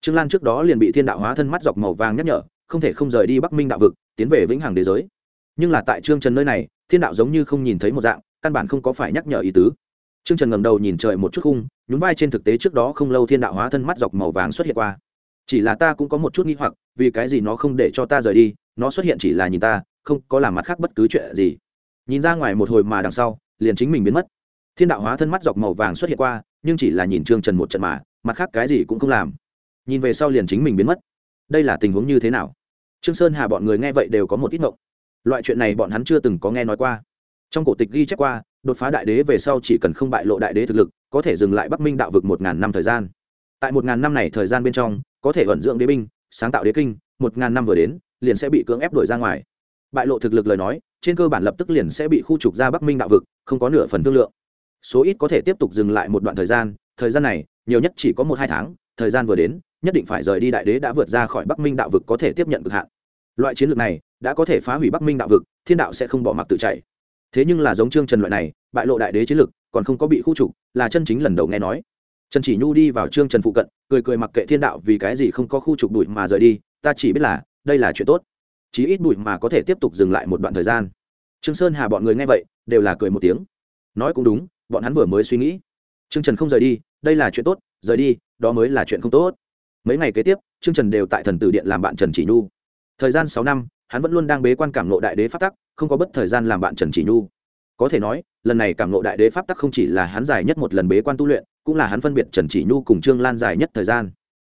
Trương lan trước đó liền bị thiên đạo hóa thân mắt dọc màu vàng nhắc nhở, không thể không rời đi bắc minh đạo vực tiến về vĩnh hằng đế giới. Nhưng là tại trương trần nơi này, thiên đạo giống như không nhìn thấy một dạng, căn bản không có phải nhắc nhở ý tứ. Trương trần ngầm đầu nhìn trời một chút khung, nhún vai trên thực tế trước đó không lâu thiên đạo hóa thân mắt dọc màu vàng xuất hiện qua. Chỉ là ta cũng có một chút nghi hoặc, vì cái gì nó không để cho ta rời đi, nó xuất hiện chỉ là nhìn ta, không có làm mặt khác bất cứ chuyện gì. Nhìn ra ngoài một hồi mà đằng sau, liền chính mình biến mất. Thiên đạo hóa thân mắt dọc màu vàng xuất hiện qua, nhưng chỉ là nhìn trương trần một trận mà, mặt khác cái gì cũng không làm. Nhìn về sau liền chính mình biến mất. Đây là tình huống như thế nào? Trương sơn hà bọn người nghe vậy đều có một ít ngộng. Loại chuyện này bọn hắn chưa từng có nghe nói qua. Trong cổ tịch ghi chép qua, đột phá đại đế về sau chỉ cần không bại lộ đại đế thực lực, có thể dừng lại bắc minh đạo vực một ngàn năm thời gian. Tại một ngàn năm này thời gian bên trong, có thể vận dưỡng đế binh, sáng tạo đế kinh, một ngàn năm vừa đến, liền sẽ bị cưỡng ép đuổi ra ngoài. Bại lộ thực lực lời nói, trên cơ bản lập tức liền sẽ bị khu trục ra bắc minh đạo vực, không có nửa phần thương lượng. Số ít có thể tiếp tục dừng lại một đoạn thời gian thời gian này, nhiều nhất chỉ có một hai tháng, thời gian vừa đến nhất định phải rời đi đại đế đã vượt ra khỏi bắc minh đạo vực có thể tiếp nhận cực hạn. Loại chiến lược này đã có thể phá hủy bắc minh đạo vực, thiên đạo sẽ không bỏ mặc tự chạy. Thế nhưng là giống trương trần loại này, bại lộ đại đế chiến lược, còn không có bị khu trục, là chân chính lần đầu nghe nói. Trần chỉ nhu đi vào trương trần phụ cận, cười cười mặc kệ thiên đạo vì cái gì không có khu trục bụi mà rời đi, ta chỉ biết là, đây là chuyện tốt. Chí ít bụi mà có thể tiếp tục dừng lại một đoạn thời gian. Trương sơn hà bọn người nghe vậy, đều là cười một tiếng. Nói cũng đúng, bọn hắn vừa mới suy nghĩ. Trương trần không rời đi, đây là chuyện tốt, rời đi, đó mới là chuyện không tốt mấy ngày kế tiếp, trương trần đều tại thần tử điện làm bạn trần chỉ nhu. Thời gian sáu năm, hắn vẫn luôn đang bế quan cảm nộ đại đế pháp tắc, không có bất thời gian làm bạn trần chỉ nhu. Có thể nói, lần này cảm nộ đại đế pháp tắc không chỉ là hắn dài nhất một lần bế quan tu luyện, cũng là hắn phân biệt trần chỉ nhu cùng trương lan dài nhất thời gian.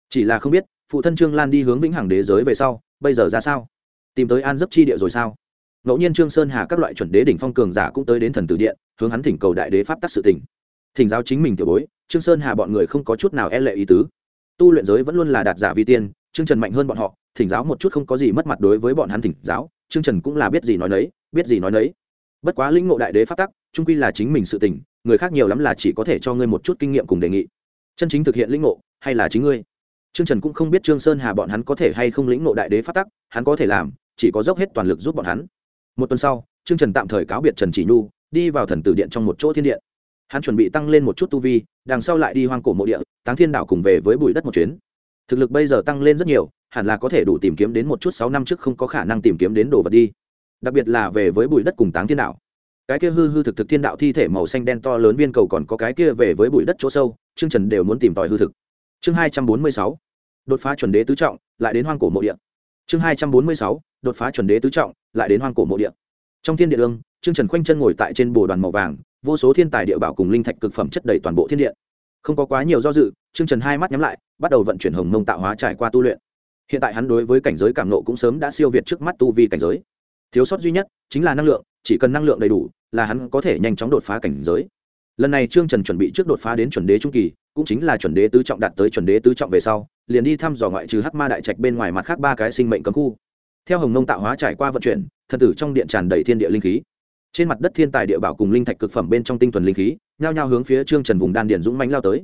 Chỉ là không biết, phụ thân trương lan đi hướng vĩnh hằng đế giới về sau, bây giờ ra sao? Tìm tới an giấc chi địa rồi sao? Ngẫu nhiên trương sơn hà các loại chuẩn đế đỉnh phong cường giả cũng tới đến thần tử điện, hướng hắn thỉnh cầu đại đế pháp tắc sự tỉnh thỉnh giáo chính mình tiểu bối, trương sơn hà bọn người không có chút nào e lệ ý tứ tu luyện giới vẫn luôn là đạt giả vi tiên, trương trần mạnh hơn bọn họ, thỉnh giáo một chút không có gì mất mặt đối với bọn hắn thỉnh giáo, trương trần cũng là biết gì nói nấy, biết gì nói nấy. Bất quá lĩnh ngộ đại đế pháp tắc trung quy là chính mình sự tỉnh người khác nhiều lắm là chỉ có thể cho ngươi một chút kinh nghiệm cùng đề nghị. Chân chính thực hiện lĩnh ngộ, hay là chính ngươi? Trương trần cũng không biết trương sơn hà bọn hắn có thể hay không lĩnh ngộ đại đế pháp tắc, hắn có thể làm, chỉ có dốc hết toàn lực giúp bọn hắn. Một tuần sau, trương trần tạm thời cáo biệt trần chỉ nhu, đi vào thần tử điện trong một chỗ thiên điện hắn chuẩn bị tăng lên một chút tu vi, đằng sau lại đi hoang cổ mộ địa, táng thiên đảo cùng về với bụi đất một chuyến. Thực lực bây giờ tăng lên rất nhiều, hẳn là có thể đủ tìm kiếm đến một chút sáu năm trước không có khả năng tìm kiếm đến đồ vật đi. Đặc biệt là về với bụi đất cùng táng thiên đạo cái kia hư hư thực thực thiên đạo thi thể màu xanh đen to lớn viên cầu còn có cái kia về với bụi đất chỗ sâu chương trần đều muốn tìm tòi hư thực. Chương hai trăm bốn mươi sáu, đột phá chuẩn đế tứ trọng, lại đến hoang cổ mộ địa. Chương hai trăm bốn mươi sáu, đột phá chuẩn đế tứ trọng, lại đến hoang cổ mộ địa. Trong thiên địa ương Trương trần khoanh chân ngồi tại trên bồ đoàn màu vàng, vô số thiên tài địa bảo cùng linh thạch cực phẩm chất đầy toàn bộ thiên địa. Không có quá nhiều do dự, Trương trần hai mắt nhắm lại, bắt đầu vận chuyển hồng mông tạo hóa trải qua tu luyện. Hiện tại hắn đối với cảnh giới cảm nộ cũng sớm đã siêu việt trước mắt tu vi cảnh giới. Thiếu sót duy nhất chính là năng lượng, chỉ cần năng lượng đầy đủ là hắn có thể nhanh chóng đột phá cảnh giới. Lần này trương trần chuẩn bị trước đột phá đến chuẩn đế trung kỳ, cũng chính là chuẩn đế tứ trọng đạt tới chuẩn đế tứ trọng về sau, liền đi thăm dò ngoại trừ hắc ma đại trạch bên ngoài mặt khác ba cái sinh mệnh cấm khu. Theo hồng nông tạo hóa trải qua vận chuyển, thần tử trong điện tràn đầy thiên địa linh khí trên mặt đất thiên tài địa bảo cùng linh thạch cực phẩm bên trong tinh thuần linh khí, nhao nhao hướng phía trương trần vùng đan điền dũng mánh lao tới.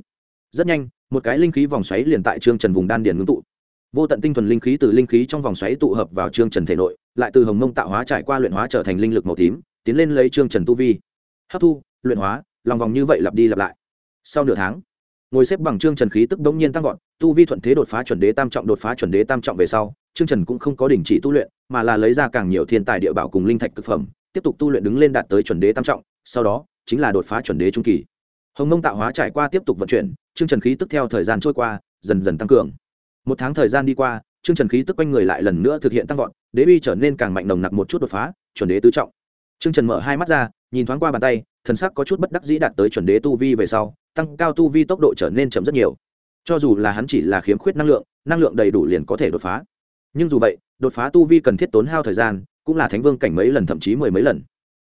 Rất nhanh, một cái linh khí vòng xoáy liền tại trương trần vùng đan điền ngưng tụ. Vô tận tinh thuần linh khí từ linh khí trong vòng xoáy tụ hợp vào trương trần thể nội, lại từ hồng mông tạo hóa trải qua luyện hóa trở thành linh lực màu tím, tiến lên lấy trương trần tu vi. Hấp thu, luyện hóa, lòng vòng như vậy lặp đi lặp lại. Sau nửa tháng, ngồi xếp bằng trương trần khí tức đống nhiên tăng vọt, tu vi thuận thế đột phá chuẩn đế tam trọng, đột phá chuẩn đế tam trọng về sau, trương trần cũng không có đình chỉ tu luyện, mà là lấy ra càng nhiều thiên tài địa bảo cùng linh thạch cực phẩm tiếp tục tu luyện đứng lên đạt tới chuẩn đế tam trọng, sau đó, chính là đột phá chuẩn đế trung kỳ. Hồng mông tạo hóa trải qua tiếp tục vận chuyển trương trần khí tức theo thời gian trôi qua, dần dần tăng cường. Một tháng thời gian đi qua trương trần khí tức quanh người lại lần nữa thực hiện tăng vọt, đế uy trở nên càng mạnh nồng nặc một chút đột phá, chuẩn đế tứ trọng. Trương trần mở hai mắt ra, nhìn thoáng qua bàn tay, thần sắc có chút bất đắc dĩ đạt tới chuẩn đế tu vi về sau, tăng cao tu vi tốc độ trở nên chậm rất nhiều. Cho dù là hắn chỉ là khiếm khuyết năng lượng năng lượng đầy đủ liền có thể đột phá. Nhưng dù vậy, đột phá tu vi cần thiết tốn hao thời gian cũng là thánh vương cảnh mấy lần, thậm chí mười mấy lần.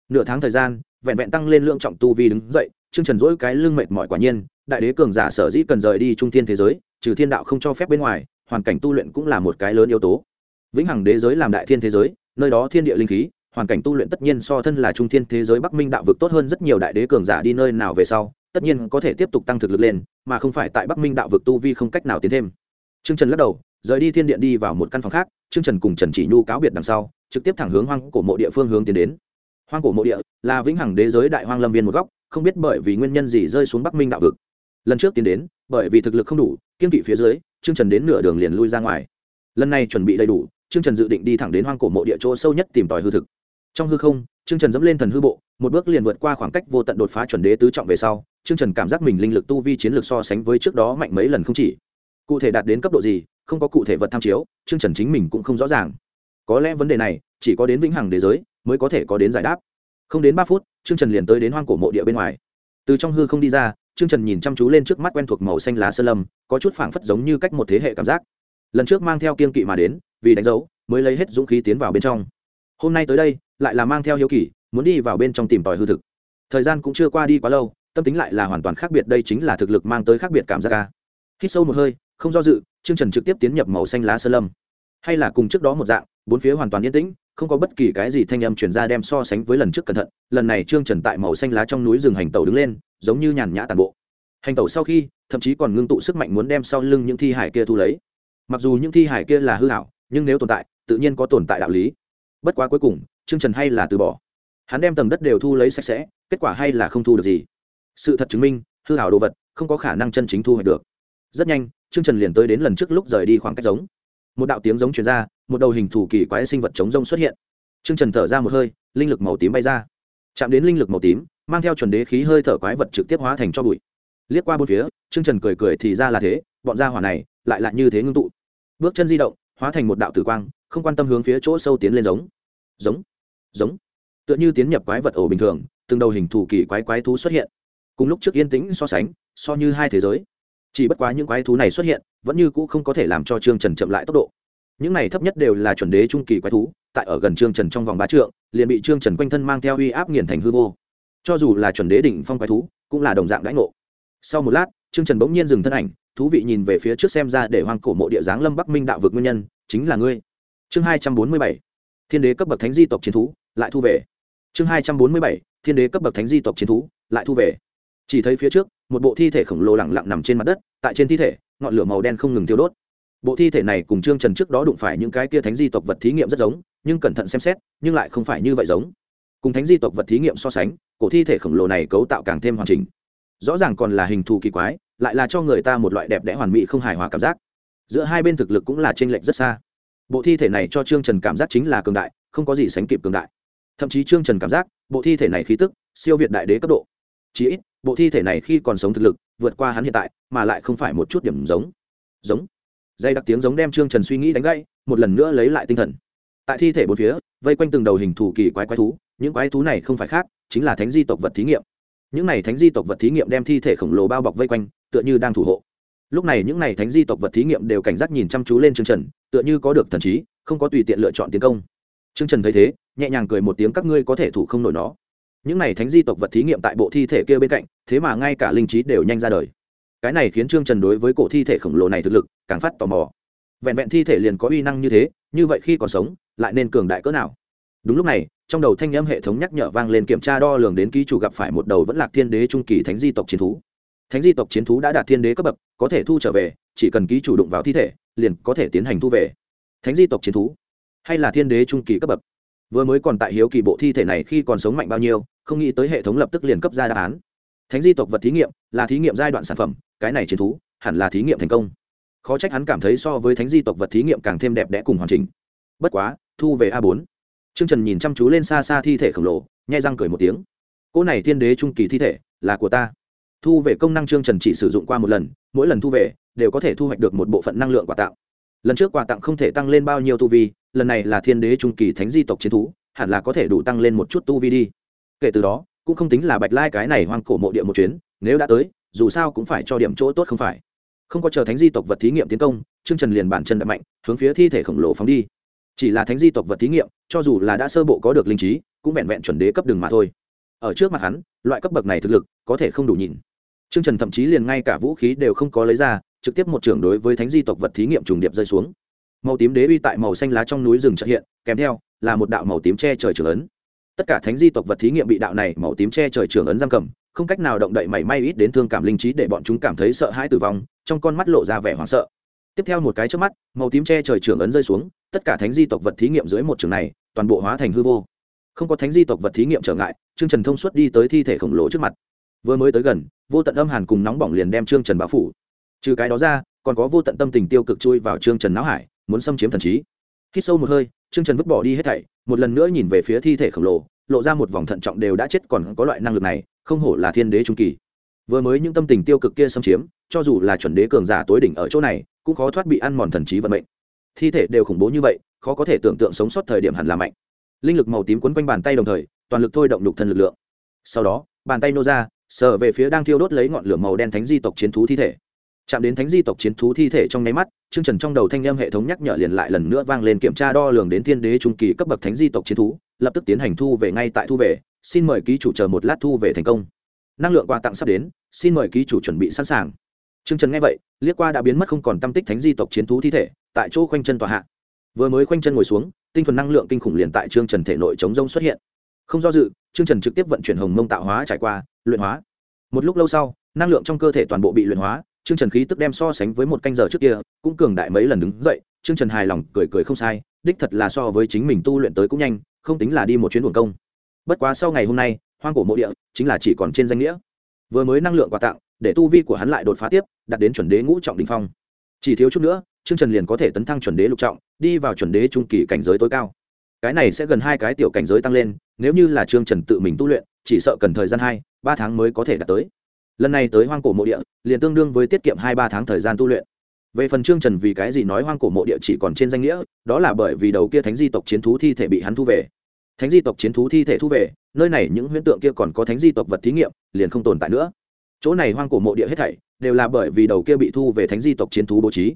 Nửa tháng thời gian, vẹn vẹn tăng lên lượng trọng tu vi đứng dậy chương trần dỗi cái lưng mệt mỏi quả nhiên, đại đế cường giả sở dĩ cần rời đi trung thiên thế giới, trừ thiên đạo không cho phép bên ngoài, hoàn cảnh tu luyện cũng là một cái lớn yếu tố. Vĩnh hằng đế giới làm đại thiên thế giới, nơi đó thiên địa linh khí, hoàn cảnh tu luyện tất nhiên so thân là trung thiên thế giới bắc minh đạo vực tốt hơn rất nhiều đại đế cường giả đi nơi nào về sau, tất nhiên có thể tiếp tục tăng thực lực lên, mà không phải tại bắc minh đạo vực tu vi không cách nào tiến thêm. T r ư ơ n g trần lắc đầu, rời đi thiên điện đi vào một căn phòng khác Trương trần cùng trần chỉ nhu cáo biệt đằng sau trực tiếp thẳng hướng hoang cổ mộ địa phương hướng tiến đến. Hoang cổ mộ địa là vĩnh hằng đế giới đại hoang lâm viên một góc không biết bởi vì nguyên nhân gì rơi xuống bắc minh đạo vực. Lần trước tiến đến bởi vì thực lực không đủ kiên kỵ phía dưới Trương trần đến nửa đường liền lui ra ngoài. Lần này chuẩn bị đầy đủ Trương trần dự định đi thẳng đến hoang cổ mộ địa chỗ sâu nhất tìm tòi hư thực. Trong hư không Trương trần dẫm lên thần hư bộ một bước liền vượt qua khoảng cách vô tận đột phá chuẩn đế tứ trọng về sau Trương Trần cảm giác mình linh lực tu vi chiến lược so sánh với trước đó mạnh mấy lần không chỉ. Cụ thể đạt đến cấp độ gì, không có cụ thể vật tham chiếu, Trương Trần chính mình cũng không rõ ràng. Có lẽ vấn đề này chỉ có đến vĩnh hằng đế giới mới có thể có đến giải đáp. Không đến ba phút, Trương Trần liền tới đến hoang cổ mộ địa bên ngoài. Từ trong hư không đi ra, Trương Trần nhìn chăm chú lên trước mắt quen thuộc màu xanh lá sơn lâm, có chút phảng phất giống như cách một thế hệ cảm giác. Lần trước mang theo kiên kỵ mà đến, vì đánh dấu, mới lấy hết dũng khí tiến vào bên trong. Hôm nay tới đây, lại là mang theo hiếu kỳ, muốn đi vào bên trong tìm tòi hư thực. Thời gian cũng chưa qua đi quá lâu, tâm tính lại là hoàn toàn khác biệt đây chính là thực lực mang tới khác biệt cảm giác ca hít sâu một hơi không do dự chương trần trực tiếp tiến nhập màu xanh lá sơn lâm. Hay là cùng trước đó một dạng, bốn phía hoàn toàn yên tĩnh, không có bất kỳ cái gì thanh âm chuyển ra đem so sánh với lần trước cẩn thận. Lần này trương trần tại màu xanh lá trong núi rừng hành tàu đứng lên, giống như nhàn nhã tàn bộ. Hành tàu sau khi, thậm chí còn ngưng tụ sức mạnh muốn đem sau lưng những thi hải kia thu lấy. Mặc dù những thi hải kia là hư hảo nhưng nếu tồn tại, tự nhiên có tồn tại đạo lý. Bất quá cuối cùng, trương trần hay là từ bỏ. Hắn đem tầng đất đều thu lấy sạch sẽ, kết quả hay là không thu được gì. Sự thật chứng minh, hư hảo đồ vật không có khả năng chân chính thu hoạch được rất nhanh, trương trần liền tới đến lần trước lúc rời đi khoảng cách giống. Một đạo tiếng giống chuyển ra, một đầu hình thủ kỳ quái sinh vật chống rông xuất hiện. Trương trần thở ra một hơi, linh lực màu tím bay ra. Chạm đến linh lực màu tím, mang theo chuẩn đế khí hơi thở quái vật trực tiếp hóa thành cho bụi. Liếc qua bốn phía, trương trần cười cười thì ra là thế, bọn gia hỏa này lại lại như thế ngưng tụ. Bước chân di động, hóa thành một đạo tử quang, không quan tâm hướng phía chỗ sâu tiến lên giống. Giống giống. Tựa như tiến nhập quái vật ổ bình thường, từng đầu hình thủ kỳ quái quái thú xuất hiện. Cùng lúc trước yên tĩnh so sánh, so như hai thế giới chỉ bất quá những quái thú này xuất hiện, vẫn như cũ không có thể làm cho trương trần chậm lại tốc độ. Những này thấp nhất đều là chuẩn đế trung kỳ quái thú, tại ở gần trương trần trong vòng ba trượng, liền bị trương trần quanh thân mang theo uy áp nghiền thành hư vô. Cho dù là chuẩn đế đỉnh phong quái thú, cũng là đồng dạng đãi ngộ. Sau một lát, trương trần bỗng nhiên dừng thân ảnh, thú vị nhìn về phía trước xem ra để hoang cổ mộ địa giáng lâm bắc minh đạo vực nguyên nhân, chính là ngươi. Chương hai trăm bốn mươi bảy, thiên đế cấp bậc thánh di tộc chiến thú, lại thu về. Chương hai trăm bốn mươi bảy, thiên đế cấp bậc thánh di tộc chiến thú, lại thu về. Chỉ thấy phía trước một bộ thi thể khổng lồ lẳng lặng nằm trên mặt đất, tại trên thi thể, ngọn lửa màu đen không ngừng tiêu đốt. Bộ thi thể này cùng trương trần trước đó đụng phải những cái kia thánh di tộc vật thí nghiệm rất giống, nhưng cẩn thận xem xét, nhưng lại không phải như vậy giống. Cùng thánh di tộc vật thí nghiệm so sánh, cổ thi thể khổng lồ này cấu tạo càng thêm hoàn chỉnh. Rõ ràng còn là hình thù kỳ quái, lại là cho người ta một loại đẹp đẽ hoàn mỹ không hài hòa cảm giác. Giữa hai bên thực lực cũng là t r ê n lệch rất xa. Bộ thi thể này cho trương trần cảm giác chính là cường đại, không có gì sánh kịp cường đại. Thậm chí trương trần cảm giác, bộ thi thể này khí tức, siêu việt đại đế cấp độ chí ít, bộ thi thể này khi còn sống thực lực, vượt qua hắn hiện tại, mà lại không phải một chút điểm giống. Giống. Dây đặc tiếng giống đem trương trần suy nghĩ đánh gãy, một lần nữa lấy lại tinh thần. Tại thi thể bốn phía, vây quanh từng đầu hình thù kỳ quái quái thú, những quái thú này không phải khác, chính là thánh di tộc vật thí nghiệm. Những này thánh di tộc vật thí nghiệm đem thi thể khổng lồ bao bọc vây quanh, tựa như đang thủ hộ. Lúc này những này thánh di tộc vật thí nghiệm đều cảnh giác nhìn chăm chú lên trương trần, tựa như có được thần trí, không có tùy tiện lựa chọn tiến công. Trương trần thấy thế, nhẹ nhàng cười một tiếng, các ngươi có thể thủ không nổi nó những này thánh di tộc vật thí nghiệm tại bộ thi thể kia bên cạnh, thế mà ngay cả linh trí đều nhanh ra đời. Cái này khiến trương trần đối với cổ thi thể khổng lồ này thực lực càng phát tò mò. Vẹn vẹn thi thể liền có uy năng như thế, như vậy khi còn sống, lại nên cường đại cỡ nào? Đúng lúc này, trong đầu thanh âm hệ thống nhắc nhở vang lên kiểm tra đo lường đến ký chủ gặp phải một đầu vẫn lạc thiên đế trung kỳ thánh di tộc chiến thú. Thánh di tộc chiến thú đã đạt thiên đế cấp bậc, có thể thu trở về, chỉ cần ký chủ đụng vào thi thể, liền có thể tiến hành thu về. Thánh di tộc chiến thú hay là thiên đế trung kỳ cấp bậc? Vừa mới còn tại hiếu kỳ bộ thi thể này khi còn sống mạnh bao nhiêu, không nghĩ tới hệ thống lập tức liền cấp ra đáp án. Thánh di tộc vật thí nghiệm là thí nghiệm giai đoạn sản phẩm, cái này chiến thú hẳn là thí nghiệm thành công. Khó trách hắn cảm thấy so với thánh di tộc vật thí nghiệm càng thêm đẹp đẽ cùng hoàn chỉnh. Bất quá, thu về a bốn. Trương trần nhìn chăm chú lên xa xa thi thể khổng lồ nhai răng cười một tiếng. Cỗ này thiên đế trung kỳ thi thể là của ta. Thu về công năng trương trần chỉ sử dụng qua một lần, mỗi lần thu về đều có thể thu hoạch được một bộ phận năng lượng quả tạo lần trước quà tặng không thể tăng lên bao nhiêu tu vi, lần này là thiên đế trung kỳ thánh di tộc chiến thú, hẳn là có thể đủ tăng lên một chút tu vi đi. Kể từ đó, cũng không tính là bạch lai cái này hoang cổ mộ địa một chuyến, nếu đã tới, dù sao cũng phải cho điểm chỗ tốt không phải. Không có chờ thánh di tộc vật thí nghiệm tiến công, trương trần liền bản chân đập mạnh, hướng phía thi thể khổng lồ phóng đi. Chỉ là thánh di tộc vật thí nghiệm, cho dù là đã sơ bộ có được linh trí, cũng vẹn vẹn chuẩn đế cấp đường mà thôi. Ở trước mặt hắn, loại cấp bậc này thực lực, có thể không đủ nhìn. Trương trần thậm chí liền ngay cả vũ khí đều không có lấy ra trực tiếp một trưởng đối với thánh di tộc vật thí nghiệm trùng điệp rơi xuống. Màu tím đế uy tại màu xanh lá trong núi rừng trợ hiện, kèm theo, là một đạo màu tím che trời trưởng ấn. Tất cả thánh di tộc vật thí nghiệm bị đạo này màu tím che trời trưởng ấn giam cầm, không cách nào động đậy mảy may ít đến thương cảm linh trí để bọn chúng cảm thấy sợ hãi tử vong, trong con mắt lộ ra vẻ hoảng sợ. Tiếp theo một cái trước mắt, màu tím che trời trưởng ấn rơi xuống, tất cả thánh di tộc vật thí nghiệm dưới một trường này, toàn bộ hóa thành hư vô. Không có thánh di tộc vật thí nghiệm trở ngại, trương trần thông suốt đi tới thi thể khổng lồ trước mặt. Vừa mới tới gần, vô tận âm hàn cùng nóng bỏng liền đem trương trần báo phủ trừ cái đó ra, còn có vô tận tâm tình tiêu cực chui vào trương trần não hải, muốn xâm chiếm thần trí. Khi sâu một hơi, trương trần vứt bỏ đi hết thảy, một lần nữa nhìn về phía thi thể khổng lồ, lộ ra một vòng thận trọng đều đã chết còn có loại năng lực này, không hổ là thiên đế trung kỳ. Vừa mới những tâm tình tiêu cực kia xâm chiếm, cho dù là chuẩn đế cường giả tối đỉnh ở chỗ này, cũng khó thoát bị ăn mòn thần trí vận mệnh. Thi thể đều khủng bố như vậy, khó có thể tưởng tượng sống sót thời điểm hẳn là mạnh. Linh lực màu tím quấn quanh bàn tay đồng thời, toàn lực thôi động đục thân lực lượng. Sau đó, bàn tay nô ra, sờ về phía đang thiêu đốt lấy ngọn lửa màu đen thánh di tộc chiến thú thi thể chạm đến thánh di tộc chiến thú thi thể trong nháy mắt chương trần trong đầu thanh â m hệ thống nhắc nhở liền lại lần nữa vang lên kiểm tra đo lường đến thiên đế trung kỳ cấp bậc thánh di tộc chiến thú, lập tức tiến hành thu về ngay tại thu về, xin mời ký chủ chờ một lát thu về thành công. Năng lượng quà tặng sắp đến, xin mời ký chủ chuẩn bị sẵn sàng. Chương trần nghe vậy, liếc qua đã biến mất không còn tâm tích thánh di tộc chiến thú thi thể, tại chỗ khoanh chân tòa hạ. Vừa mới khoanh chân ngồi xuống, tinh thuần năng lượng kinh khủng liền tại trương trần thể nội chống rông xuất hiện. Không do dự, trương trần trực tiếp vận chuyển hồng mông tạo hóa trải qua, luyện hóa. Một lúc lâu sau, năng lượng trong cơ thể toàn bộ bị luyện hóa trương trần khí tức đem so sánh với một canh giờ trước kia, cũng cường đại mấy lần đứng dậy, trương trần hài lòng cười cười không sai, đích thật là so với chính mình tu luyện tới cũng nhanh, không tính là đi một chuyến buồng công. Bất quá sau ngày hôm nay, hoang cổ mộ địa, chính là chỉ còn trên danh nghĩa. Vừa mới năng lượng quà tặng, để tu vi của hắn lại đột phá tiếp, đạt đến chuẩn đế ngũ trọng đình phong. Chỉ thiếu chút nữa, Trương trần liền có thể tấn thăng chuẩn đế lục trọng, đi vào chuẩn đế trung kỳ cảnh giới tối cao. Cái này sẽ gần hai cái tiểu cảnh giới tăng lên, nếu như là trương trần tự mình tu luyện, chỉ sợ cần thời gian hai, ba tháng mới có thể đạt tới lần này tới hoang cổ mộ địa, liền tương đương với tiết kiệm hai ba tháng thời gian tu luyện. Về phần trương trần vì cái gì nói hoang cổ mộ địa chỉ còn trên danh nghĩa, đó là bởi vì đầu kia thánh di tộc chiến thú thi thể bị hắn thu về. Thánh di tộc chiến thú thi thể thu về, nơi này những huyễn tượng kia còn có thánh di tộc vật thí nghiệm, liền không tồn tại nữa. Chỗ này hoang cổ mộ địa hết thảy, đều là bởi vì đầu kia bị thu về thánh di tộc chiến thú bố trí.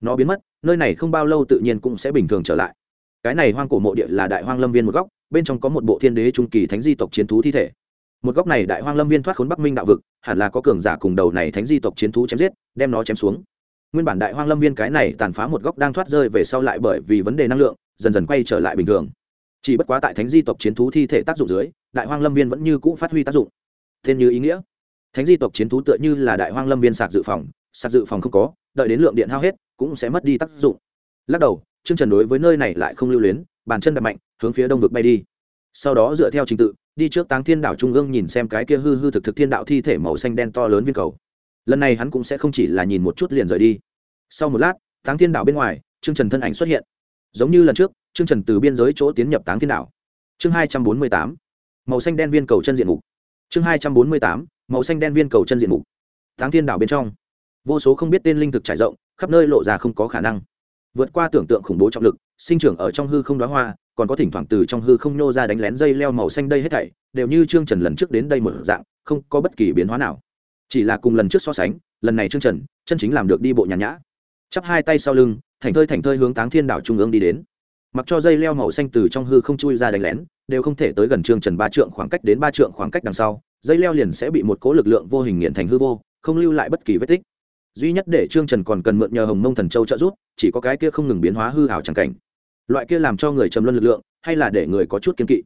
Nó biến mất, nơi này không bao lâu tự nhiên cũng sẽ bình thường trở lại. Cái này hoang cổ mộ địa là đại hoang lâm viên một góc, bên trong có một bộ thiên đế trung kỳ thánh di tộc chiến thú thi thể một góc này đại hoang lâm viên thoát khốn bắc minh đạo vực, hẳn là có cường giả cùng đầu này thánh di tộc chiến thú chém giết, đem nó chém xuống. Nguyên bản đại hoang lâm viên cái này tàn phá một góc đang thoát rơi về sau lại bởi vì vấn đề năng lượng, dần dần quay trở lại bình thường. Chỉ bất quá tại thánh di tộc chiến thú thi thể tác dụng dưới, đại hoang lâm viên vẫn như cũ phát huy tác dụng. Thêm như ý nghĩa. Thánh di tộc chiến thú tựa như là đại hoang lâm viên sạc dự phòng, sạc dự phòng không có, đợi đến lượng điện hao hết, cũng sẽ mất đi tác dụng. Lắc đầu chương trần đối với nơi này lại không lưu luyến, bàn chân đập mạnh, hướng phía đông vực bay đi. Sau đó dựa theo trình tự đi trước táng thiên đảo trung ương nhìn xem cái kia hư hư thực thực thiên đạo thi thể màu xanh đen to lớn viên cầu. Lần này hắn cũng sẽ không chỉ là nhìn một chút liền rời đi. Sau một lát, táng thiên đảo bên ngoài chương trần thân ảnh xuất hiện. Giống như lần trước chương trần từ biên giới chỗ tiến nhập táng thiên đảo. Chương hai trăm bốn mươi tám, màu xanh đen viên cầu chân diện mục. Chương hai trăm bốn mươi tám, màu xanh đen viên cầu chân diện mục. Táng thiên đảo bên trong, vô số không biết tên linh thực trải rộng, khắp nơi lộ ra không có khả năng. Vượt qua tưởng tượng khủng bố trọng lực, sinh trưởng ở trong hư không đoá hoa còn có thỉnh thoảng từ trong hư không nhô ra đánh lén dây leo màu xanh đây hết thảy, đều như trương trần lần trước đến đây một dạng, không có bất kỳ biến hóa nào. Chỉ là cùng lần trước so sánh, lần này trương trần, chân chính làm được đi bộ nhàn nhã. Chắp hai tay sau lưng thành thơi thành thơi hướng táng thiên đảo trung ương đi đến. Mặc cho dây leo màu xanh từ trong hư không chui ra đánh lén, đều không thể tới gần trương trần ba trượng khoảng cách đến ba trượng khoảng cách đằng sau, dây leo liền sẽ bị một cố lực lượng vô hình nghiện thành hư vô, không lưu lại bất kỳ vết tích. Duy nhất để trương trần còn cần mượn nhờ hồng mông thần châu trợ giúp, chỉ có cái kia không ngừng biến hóa hư hảo tràng cảnh loại kia làm cho người trầm luân lực lượng, hay là để người có chút kiên kỵ.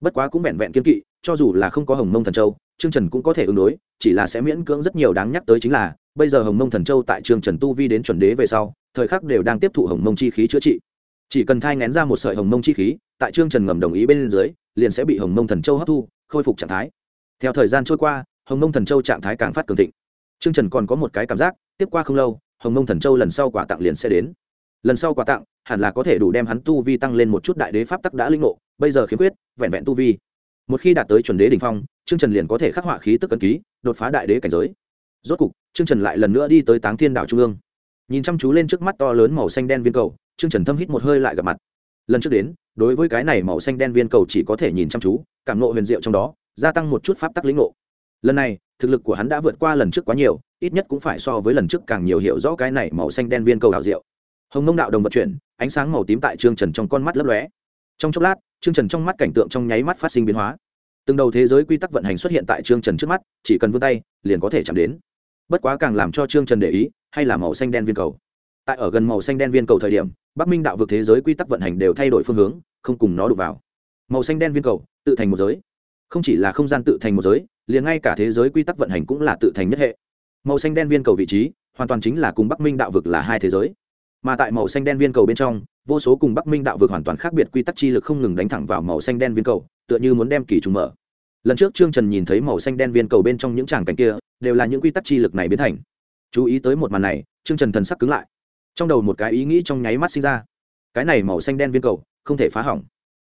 Bất quá cũng vẹn vẹn kiên kỵ, cho dù là không có hồng mông thần châu, trương trần cũng có thể ứng đối, chỉ là sẽ miễn cưỡng rất nhiều đáng nhắc tới chính là, bây giờ hồng mông thần châu tại trương trần tu vi đến chuẩn đế về sau, thời khắc đều đang tiếp thụ hồng mông chi khí chữa trị. Chỉ cần thai ngén ra một sợi hồng mông chi khí, tại trương trần ngầm đồng ý bên dưới, liền sẽ bị hồng mông thần châu hấp thu, khôi phục trạng thái. Theo thời gian trôi qua, hồng mông thần châu trạng thái càng phát cường thịnh. Trương trần còn có một cái cảm giác, tiếp qua không lâu, hồng mông thần châu lần sau quà tặng liền sẽ đến. Lần sau quà tặng hẳn là có thể đủ đem hắn tu vi tăng lên một chút đại đế pháp tắc đã linh ngộ, bây giờ khiếm khuyết, vẹn vẹn tu vi. Một khi đạt tới chuẩn đế đỉnh phong, trương trần liền có thể khắc họa khí tức ấn ký, đột phá đại đế cảnh giới. Rốt cục, trương trần lại lần nữa đi tới táng thiên đảo trung ương. Nhìn chăm chú lên trước mắt to lớn màu xanh đen viên cầu, trương trần thâm hít một hơi lại gặp mặt. Lần trước đến, đối với cái này màu xanh đen viên cầu chỉ có thể nhìn chăm chú, cảm ngộ huyền diệu trong đó, gia tăng một chút pháp tắc lĩnh ngộ. Lần này, thực lực của hắn đã vượt qua lần trước quá nhiều, ít nhất cũng phải so với lần trước càng nhiều hiểu rõ cái này màu xanh đen viên cầu đạo diệu hồng mông đạo đồng vận chuyển, ánh sáng màu tím tại trương trần trong con mắt lấp lóe. Trong chốc lát, trương trần trong mắt cảnh tượng trong nháy mắt phát sinh biến hóa. Từng đầu thế giới quy tắc vận hành xuất hiện tại trương trần trước mắt, chỉ cần vươn tay, liền có thể chạm đến. Bất quá càng làm cho trương trần để ý, hay là màu xanh đen viên cầu. Tại ở gần màu xanh đen viên cầu thời điểm, bắc minh đạo vực thế giới quy tắc vận hành đều thay đổi phương hướng, không cùng nó đụng vào. Màu xanh đen viên cầu, tự thành một giới. Không chỉ là không gian tự thành một giới, liền ngay cả thế giới quy tắc vận hành cũng là tự thành nhất hệ. Màu xanh đen viên cầu vị trí, hoàn toàn chính là cùng bắc minh đạo vực là hai thế giới mà tại màu xanh đen viên cầu bên trong, vô số cùng bắc minh đạo vực hoàn toàn khác biệt quy tắc chi lực không ngừng đánh thẳng vào màu xanh đen viên cầu, tựa như muốn đem kỳ trùng mở. Lần trước trương trần nhìn thấy màu xanh đen viên cầu bên trong những tràng cảnh kia, đều là những quy tắc chi lực này biến thành. Chú ý tới một màn này, trương trần thần sắc cứng lại. Trong đầu một cái ý nghĩ trong nháy mắt sinh ra. Cái này màu xanh đen viên cầu, không thể phá hỏng.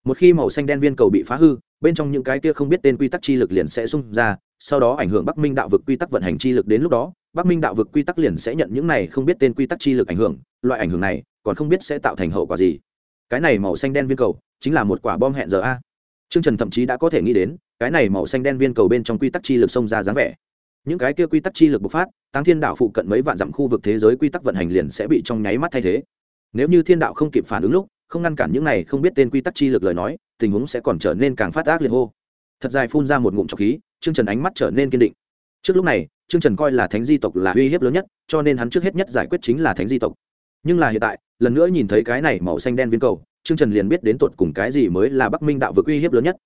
Một khi màu xanh đen viên cầu bị phá hư, bên trong những cái kia không biết tên quy tắc chi lực liền sẽ xung ra, sau đó ảnh hưởng bắc minh đạo vực quy tắc vận hành chi lực đến lúc đó, bắc minh đạo vực quy tắc liền sẽ nhận những này không biết tên quy tắc chi lực ảnh hưởng loại ảnh hưởng này còn không biết sẽ tạo thành hậu quả gì cái này màu xanh đen viên cầu chính là một quả bom hẹn giờ a Trương Trần thậm chí đã có thể nghĩ đến, cái này màu xanh đen viên cầu bên trong quy tắc chi lực xông ra dáng vẻ. Những cái kia quy tắc chi lực bộc phát, Táng Thiên Đạo phụ cận mấy vạn dặm khu vực thế giới quy tắc vận hành liền sẽ bị trong nháy mắt thay thế. Nếu như Thiên Đạo không kịp phản ứng lúc, không ngăn cản những này không biết tên quy tắc chi lực lời nói, tình huống sẽ còn trở nên càng phát ác liệt hô. Thật dài phun ra một ngụm trọc khí, Trương Trần ánh mắt trở nên kiên định. Trước lúc này, Trương Trần coi là Thánh Di tộc là uy hiếp lớn nhất, cho nên hắn trước hết nhất giải quyết chính là Thánh Di tộc. Nhưng là hiện tại, lần nữa nhìn thấy cái này màu xanh đen viên cầu, Trương Trần liền biết đến tột cùng cái gì mới là Bắc Minh đạo vực uy hiếp lớn nhất.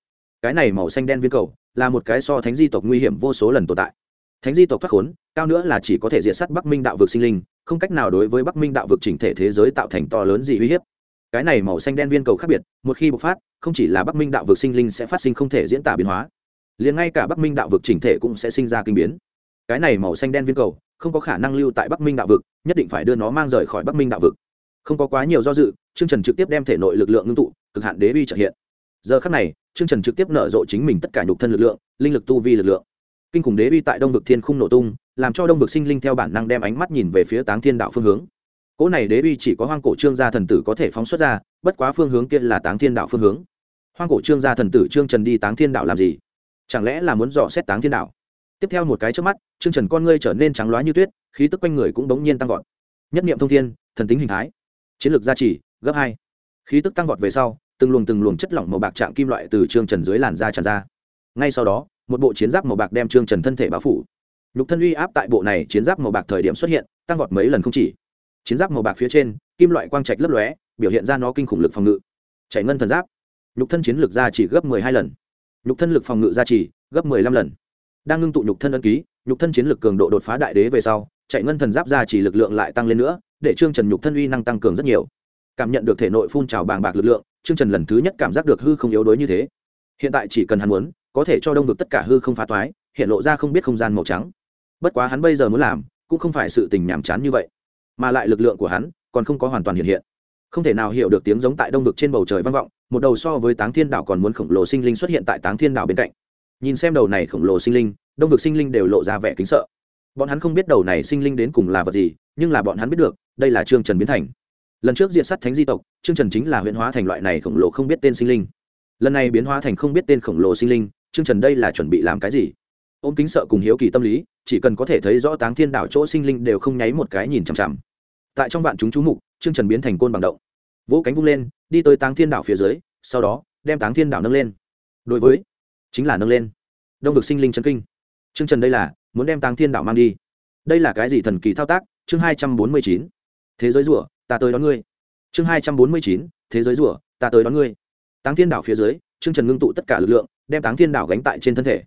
Cái này màu xanh đen viên cầu là một cái so thánh di tộc nguy hiểm vô số lần tồn tại. Thánh di tộc thoát khốn cao nữa là chỉ có thể diệt sát bắc minh đạo vực sinh linh không cách nào đối với bắc minh đạo vực chỉnh thể thế giới tạo thành to lớn gì uy hiếp. Cái này màu xanh đen viên cầu khác biệt một khi bộc phát không chỉ là bắc minh đạo vực sinh linh sẽ phát sinh không thể diễn tả biến hóa liền ngay cả bắc minh đạo vực chỉnh thể cũng sẽ sinh ra kinh biến cái này màu xanh đen viên cầu không có khả năng lưu tại bắc minh đạo vực nhất định phải đưa nó mang rời khỏi bắc minh đạo vực không có quá nhiều do dự chương trần trực tiếp đem thể nội lực lượng ngưng tụ cực hạn đế uy trợ hiện giờ khắc này Trương Trần trực tiếp nở rộ chính mình tất cả nhục thân lực lượng, linh lực tu vi lực lượng. Kinh khủng đế uy tại Đông vực Thiên Khung nổ tung, làm cho Đông vực sinh linh theo bản năng đem ánh mắt nhìn về phía Táng Thiên Đạo phương hướng. Cỗ này đế uy chỉ có Hoang cổ Trương gia thần tử có thể phóng xuất ra, bất quá phương hướng kia là Táng Thiên Đạo phương hướng. Hoang cổ Trương gia thần tử Trương Trần đi Táng Thiên Đạo làm gì? Chẳng lẽ là muốn dò xét Táng Thiên Đạo? Tiếp theo một cái chớp mắt, Trương Trần con ngươi trở nên trắng loá như tuyết, khí tức quanh người cũng bỗng nhiên tăng vọt. Nhất niệm thông thiên, thần tính hình thái, chiến lược gia trì, gấp hai. Khí tức tăng vọt về sau, từng luồng từng luồng chất lỏng màu bạc trạng kim loại từ trương trần dưới làn da tràn ra. Ngay sau đó một bộ chiến giáp màu bạc đem trương trần thân thể bao phủ. Nhục thân uy áp tại bộ này chiến giáp màu bạc thời điểm xuất hiện tăng vọt mấy lần không chỉ. Chiến giáp màu bạc phía trên kim loại quang trạch lấp lóe biểu hiện ra nó kinh khủng lực phòng ngự. Chảy ngân thần giáp. Nhục thân chiến lực gia chỉ gấp mười hai lần. Nhục thân lực phòng ngự gia chỉ gấp mười lăm lần đang ngưng tụ nhục thân ân ký nhục thân chiến lực cường độ đột phá đại đế về sau chạy ngân thần giáp ra chỉ lực lượng lại tăng lên nữa để trương trần nhục thân uy năng tăng cường rất nhiều cảm nhận được thể nội phun trào bàng bạc lực lượng Trương Trần lần thứ nhất cảm giác được hư không yếu đuối như thế. Hiện tại chỉ cần hắn muốn, có thể cho đông vực tất cả hư không phá toái, hiện lộ ra không biết không gian màu trắng. Bất quá hắn bây giờ muốn làm, cũng không phải sự tình nhảm chán như vậy, mà lại lực lượng của hắn còn không có hoàn toàn hiện hiện. Không thể nào hiểu được tiếng giống tại đông vực trên bầu trời vang vọng, một đầu so với Táng Thiên Đảo còn muốn khổng lồ sinh linh xuất hiện tại Táng Thiên Đảo bên cạnh. Nhìn xem đầu này khổng lồ sinh linh, đông vực sinh linh đều lộ ra vẻ kính sợ. Bọn hắn không biết đầu này sinh linh đến cùng là vật gì, nhưng là bọn hắn biết được, đây là Trương Trần biến thành. Lần trước diện sát thánh di tộc trương trần chính là huyễn hóa thành loại này khổng lồ không biết tên sinh linh. Lần này biến hóa thành không biết tên khổng lồ sinh linh trương trần đây là chuẩn bị làm cái gì? Ôm kính sợ cùng hiếu kỳ tâm lý chỉ cần có thể thấy rõ táng thiên đảo chỗ sinh linh đều không nháy một cái nhìn chằm chằm. Tại trong vạn chúng chú mục trương trần biến thành côn bằng động. Vỗ cánh vung lên đi tới táng thiên đảo phía dưới sau đó đem táng thiên đảo nâng lên. Đối với chính là nâng lên. Đông vực sinh linh chân kinh. Chương trần đây là, muốn đem tàng thiên đảo mang đi. Đây là cái gì thần kỳ thao tác? Chương hai trăm bốn mươi chín. Thế giới rủa ta tới đón ngươi. Chương hai trăm bốn mươi chín. Thế giới rủa ta tới đón ngươi. Táng thiên đảo phía dưới chương trần ngưng tụ tất cả lực lượng, đem táng thiên đảo gánh tại trên thân thể.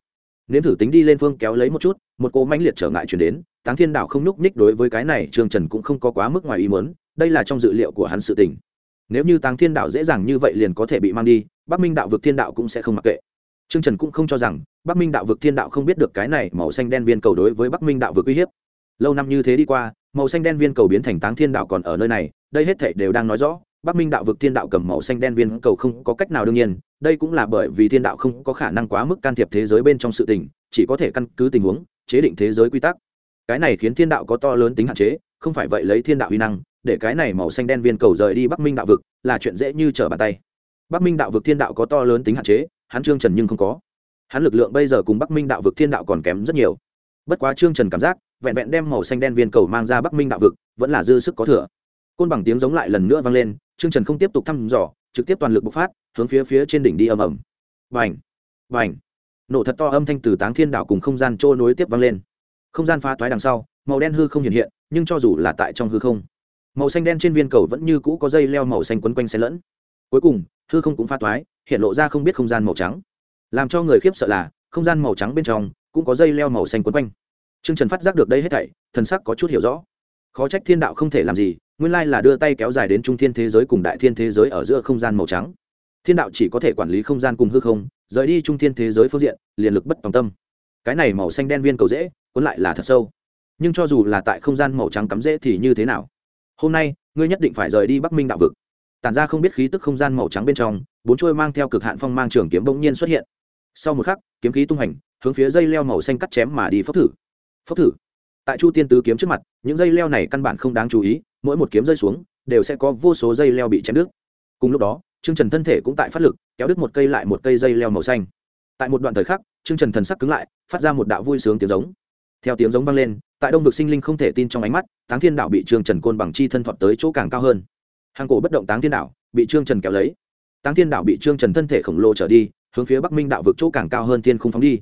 Nếm thử tính đi lên phương kéo lấy một chút, một cỗ mãnh liệt trở ngại chuyển đến, táng thiên đạo không nhúc nhích đối với cái này, trương trần cũng không có quá mức ngoài ý mớn đây là trong dự liệu của hắn sự tình. Nếu như táng thiên đạo dễ dàng như vậy liền có thể bị mang đi, bắc minh đạo vực thiên đạo cũng sẽ không mặc kệ trương trần cũng không cho rằng bắc minh đạo vực thiên đạo không biết được cái này màu xanh đen viên cầu đối với bắc minh đạo vực uy hiếp. Lâu năm như thế đi qua, màu xanh đen viên cầu biến thành táng thiên đạo còn ở nơi này, đây hết thể đều đang nói rõ, bắc minh đạo vực thiên đạo cầm màu xanh đen viên cầu không có cách nào đương nhiên, đây cũng là bởi vì thiên đạo không có khả năng quá mức can thiệp thế giới bên trong sự tình, chỉ có thể căn cứ tình huống, chế định thế giới quy tắc. Cái này khiến thiên đạo có to lớn tính hạn chế, không phải vậy lấy thiên đạo uy năng, để cái này màu xanh đen viên cầu rời đi bắc minh đạo vực là chuyện dễ như trở bàn tay. Bắc minh đạo vực thiên đạo có to lớn tính hạn chế hắn trương trần nhưng không có. Hắn lực lượng bây giờ cùng bắc minh đạo vực thiên đạo còn kém rất nhiều. Bất quá trương trần cảm giác, vẹn vẹn đem màu xanh đen viên cầu mang ra bắc minh đạo vực, vẫn là dư sức có thừa. Côn bằng tiếng giống lại lần nữa vang lên, trương trần không tiếp tục thăm dò, trực tiếp toàn lực bộc phát, hướng phía phía trên đỉnh đi ầm ầm. Vành vành nổ thật to âm thanh từ táng thiên đạo cùng không gian trôi nối tiếp vang lên. Không gian phá toái đằng sau, màu đen hư không hiện hiện, nhưng cho dù là tại trong hư không, màu xanh đen trên viên cầu vẫn như cũ có dây leo màu xanh quấn quanh xe lẫn. Cuối cùng, hư không cũng phá toái hiện lộ ra không biết không gian màu trắng. Làm cho người khiếp sợ là, không gian màu trắng bên trong cũng có dây leo màu xanh quấn quanh. T r ư ơ n g trần phát giác được đây hết thảy, thần sắc có chút hiểu rõ. Khó trách thiên đạo không thể làm gì, nguyên lai là đưa tay kéo dài đến trung thiên thế giới cùng đại thiên thế giới ở giữa không gian màu trắng. Thiên đạo chỉ có thể quản lý không gian cùng hư không, rời đi trung thiên thế giới phương diện, liền lực bất tòng tâm. Cái này màu xanh đen viên cầu dễ, cuốn lại là thật sâu. Nhưng cho dù là tại không gian màu trắng cắm dễ thì như thế nào? Hôm nay, ngươi nhất định phải rời đi bắc minh đạo vực tản ra không biết khí tức không gian màu trắng bên trong, bốn trôi mang theo cực hạn phong mang trường kiếm bỗng nhiên xuất hiện. Sau một khắc, kiếm khí tung hành, hướng phía dây leo màu xanh cắt chém mà đi phốc thử. Phốc thử. Tại chu tiên tứ kiếm trước mặt, những dây leo này căn bản không đáng chú ý, mỗi một kiếm rơi xuống, đều sẽ có vô số dây leo bị chém đứt. Cùng lúc đó, trương trần thân thể cũng tại phát lực, kéo đứt một cây lại một cây dây leo màu xanh. Tại một đoạn thời khắc, trương trần thần sắc cứng lại, phát ra một đạo vui sướng tiếng giống. Theo tiếng giống vang lên, tại đông vực sinh linh không thể tin trong ánh mắt, táng thiên đạo bị trương trần côn bằng chi thân thuật tới chỗ càng cao hơn hàng cổ bất động táng thiên đạo bị trương trần kéo lấy. Táng thiên đạo bị trương trần thân thể khổng lồ trở đi, hướng phía bắc minh đạo vực chỗ càng cao hơn thiên không phóng đi.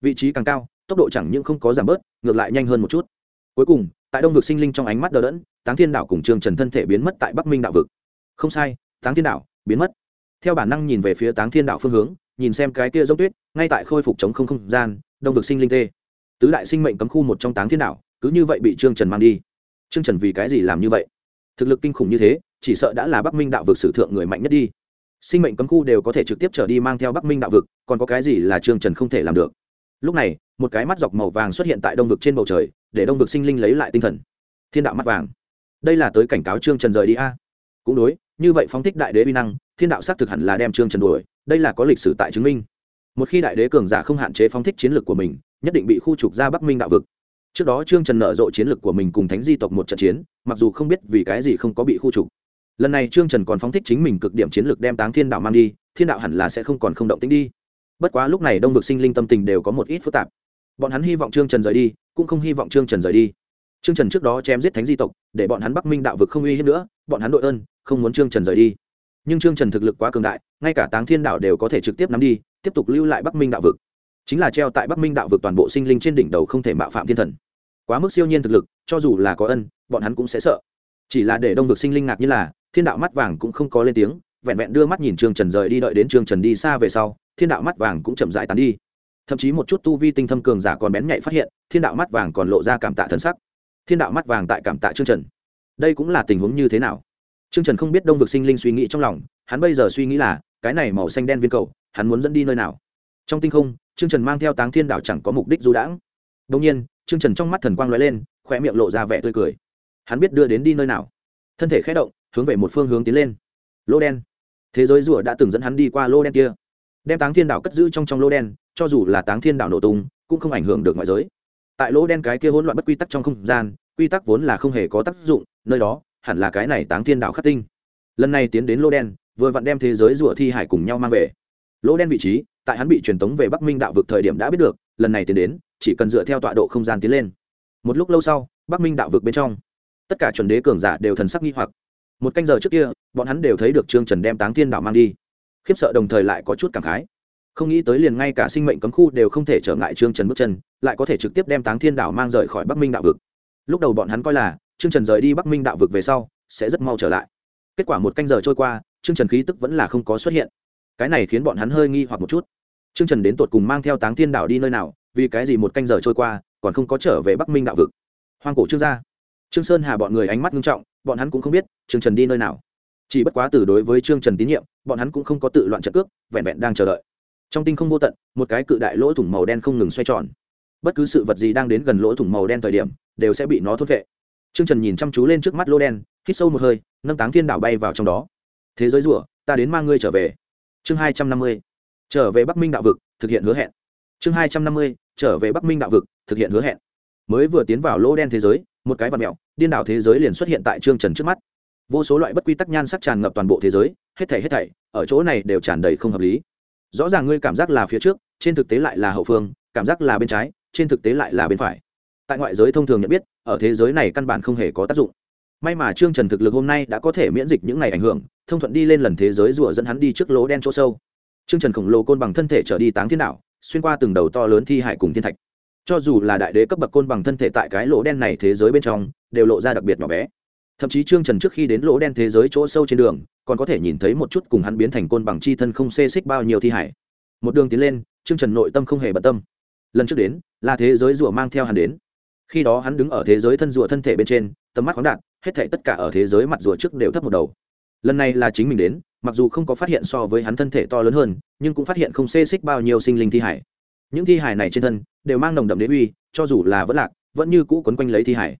Vị trí càng cao, tốc độ chẳng những không có giảm bớt, ngược lại nhanh hơn một chút. Cuối cùng, tại đông vực sinh linh trong ánh mắt đờ đẫn, táng thiên đạo cùng trương trần thân thể biến mất tại bắc minh đạo vực. Không sai, táng thiên đạo biến mất. Theo bản năng nhìn về phía táng thiên đạo phương hướng, nhìn xem cái kia giống tuyết, ngay tại khôi phục chống không không gian, đông vực sinh linh tê. Tứ đại sinh mệnh cấm khu một trong táng thiên đạo cứ như vậy bị trương trần mang đi. Trương trần vì cái gì làm như vậy? Thực lực kinh khủng như thế chỉ sợ đã là bắc minh đạo vực sử thượng người mạnh nhất đi. Sinh mệnh cấm khu đều có thể trực tiếp trở đi mang theo bắc minh đạo vực, còn có cái gì là trương trần không thể làm được? Lúc này, một cái mắt dọc màu vàng xuất hiện tại đông vực trên bầu trời, để đông vực sinh linh lấy lại tinh thần. Thiên đạo mắt vàng. Đây là tới cảnh cáo trương trần rời đi a. Cũng đối, như vậy phóng thích đại đế vi năng, thiên đạo xác thực hẳn là đem trương trần đuổi, đây là có lịch sử tại chứng minh. Một khi đại đế cường giả không hạn chế phóng thích chiến lược của mình, nhất định bị khu trục ra bắc minh đạo vực. Trước đó trương trần nở rộ chiến lược của mình cùng thánh di tộc một trận chiến, mặc dù không biết vì cái gì không có bị khu trục lần này trương trần còn phóng thích chính mình cực điểm chiến lược đem táng thiên đạo mang đi, thiên đạo hẳn là sẽ không còn không động tính đi. Bất quá lúc này đông vực sinh linh tâm tình đều có một ít phức tạp. Bọn hắn hy vọng trương trần rời đi, cũng không hy vọng trương trần rời đi. Trương trần trước đó chém giết thánh di tộc, để bọn hắn bắc minh đạo vực không uy hiếp nữa, bọn hắn đội ơn, không muốn trương trần rời đi. Nhưng trương trần thực lực quá cường đại, ngay cả táng thiên đạo đều có thể trực tiếp nắm đi, tiếp tục lưu lại bắc minh đạo vực. Chính là treo tại bắc minh đạo vực toàn bộ sinh linh trên đỉnh đầu không thể mạo phạm thiên thần. Quá mức siêu nhiên thực lực, cho dù là có ân, bọn hắn cũng sẽ sợ. Chỉ là để đông vực sinh linh ngạc như là thiên đạo mắt vàng cũng không có lên tiếng, vẹn vẹn đưa mắt nhìn trương trần rời đi đợi đến trương trần đi xa về sau, thiên đạo mắt vàng cũng chậm dại tán đi. Thậm chí một chút tu vi tinh thâm cường giả còn bén nhạy phát hiện, thiên đạo mắt vàng còn lộ ra cảm tạ thân sắc. Thiên đạo mắt vàng tại cảm tạ trương trần. Đây cũng là tình huống như thế nào? Trương trần không biết đông vực sinh linh suy nghĩ trong lòng, hắn bây giờ suy nghĩ là, cái này màu xanh đen viên cầu, hắn muốn dẫn đi nơi nào? Trong tinh không, trương trần mang theo táng thiên đạo chẳng có mục đích du đãng. Đông nhiên, trương trần trong mắt thần quang l ó e lên khoe miệng lộ ra vẻ tươi cười. Hắn biết đưa đến đi nơi nào? Thân thể khé động hướng về một phương hướng tiến lên. Lô đen. Thế giới rùa đã từng dẫn hắn đi qua lô đen kia. Đem táng thiên Đảo cất giữ trong trong lô đen, cho dù là táng thiên Đảo nổ tung, cũng không ảnh hưởng được ngoại giới. Tại lô đen cái kia hỗn loạn bất quy tắc trong không gian, quy tắc vốn là không hề có tác dụng, nơi đó, hẳn là cái này táng thiên Đảo khắc tinh. Lần này tiến đến lô đen, vừa vặn đem thế giới rùa thi hải cùng nhau mang về. Lô đen vị trí, tại hắn bị truyền tống về bắc minh đạo vực thời điểm đã biết được, lần này tiến đến, chỉ cần dựa theo tọa độ không gian tiến lên. Một lúc lâu sau, bắc minh đạo vực bên trong, tất cả chuẩn đế cường giả đều thần sắc nghi hoặc một canh giờ trước kia, bọn hắn đều thấy được trương trần đem táng thiên đảo mang đi. Khiếp sợ đồng thời lại có chút cảm khái. Không nghĩ tới liền ngay cả sinh mệnh cấm khu đều không thể trở ngại trương trần bước chân, lại có thể trực tiếp đem táng thiên đảo mang rời khỏi bắc minh đạo vực. Lúc đầu bọn hắn coi là, trương trần rời đi bắc minh đạo vực về sau, sẽ rất mau trở lại. Kết quả một canh giờ trôi qua, trương trần khí tức vẫn là không có xuất hiện. Cái này khiến bọn hắn hơi nghi hoặc một chút. Trương trần đến tột cùng mang theo táng thiên đảo đi nơi nào, vì cái gì một canh giờ trôi qua, còn không có trở về bắc minh đạo vực? Hoang cổ trương gia. Trương sơn hà bọn người ánh mắt nghiêm trọng, bọn hắn cũng không biết trương trần đi nơi nào? Chỉ bất quá từ đối với trương trần tín nhiệm, bọn hắn cũng không có tự loạn trận cước, vẹn vẹn đang chờ đợi. Trong tinh không vô tận, một cái cự đại lỗ thủng màu đen không ngừng xoay tròn. Bất cứ sự vật gì đang đến gần lỗ thủng màu đen thời điểm, đều sẽ bị nó thốt vệ trương trần nhìn chăm chú lên trước mắt lỗ đen, hít sâu một hơi, nâng táng thiên đảo bay vào trong đó. Thế giới rủa ta đến mang ngươi trở về. Chương hai trăm năm mươi, trở về bắc minh đạo vực, thực hiện hứa hẹn. Chương hai trăm năm mươi, trở về bắc minh đạo vực, thực hiện hứa hẹn. Mới vừa tiến vào lỗ đen thế giới, một cái vật mẹo, điên đảo thế giới liền xuất hiện tại trương trần trước mắt vô số loại bất quy tắc nhan sắc tràn ngập toàn bộ thế giới, hết thảy hết thảy, ở chỗ này đều tràn đầy không hợp lý. Rõ ràng ngươi cảm giác là phía trước, trên thực tế lại là hậu phương, cảm giác là bên trái, trên thực tế lại là bên phải. Tại ngoại giới thông thường nhận biết, ở thế giới này căn bản không hề có tác dụng. May mà trương trần thực lực hôm nay đã có thể miễn dịch những ngày ảnh hưởng, thông thuận đi lên lần thế giới rùa dẫn hắn đi trước lỗ đen chỗ sâu. Trương trần khổng lồ côn bằng thân thể trở đi táng thiên đạo, xuyên qua từng đầu to lớn thi hải cùng thiên thạch. Cho dù là đại đế cấp bậc côn bằng thân thể tại cái lỗ đen này thế giới bên trong, đều lộ ra đặc biệt nhỏ bé thậm chí trương trần trước khi đến lỗ đen thế giới chỗ sâu trên đường, còn có thể nhìn thấy một chút cùng hắn biến thành côn bằng chi thân không xê xích bao nhiêu thi hải một đường tiến lên, trương trần nội tâm không hề bận tâm. Lần trước đến, là thế giới rùa mang theo hắn đến. Khi đó hắn đứng ở thế giới thân rùa thân thể bên trên, tầm mắt khoáng đạt, hết thể tất cả ở thế giới mặt rùa trước đều thấp một đầu. Lần này là chính mình đến, mặc dù không có phát hiện so với hắn thân thể to lớn hơn, nhưng cũng phát hiện không xê xích bao nhiêu sinh linh thi hải những thi hải này trên thân, đều mang nồng đậm đế uy, cho dù là vẫn lạc, vẫn như cũ quấn quanh lấy thi hải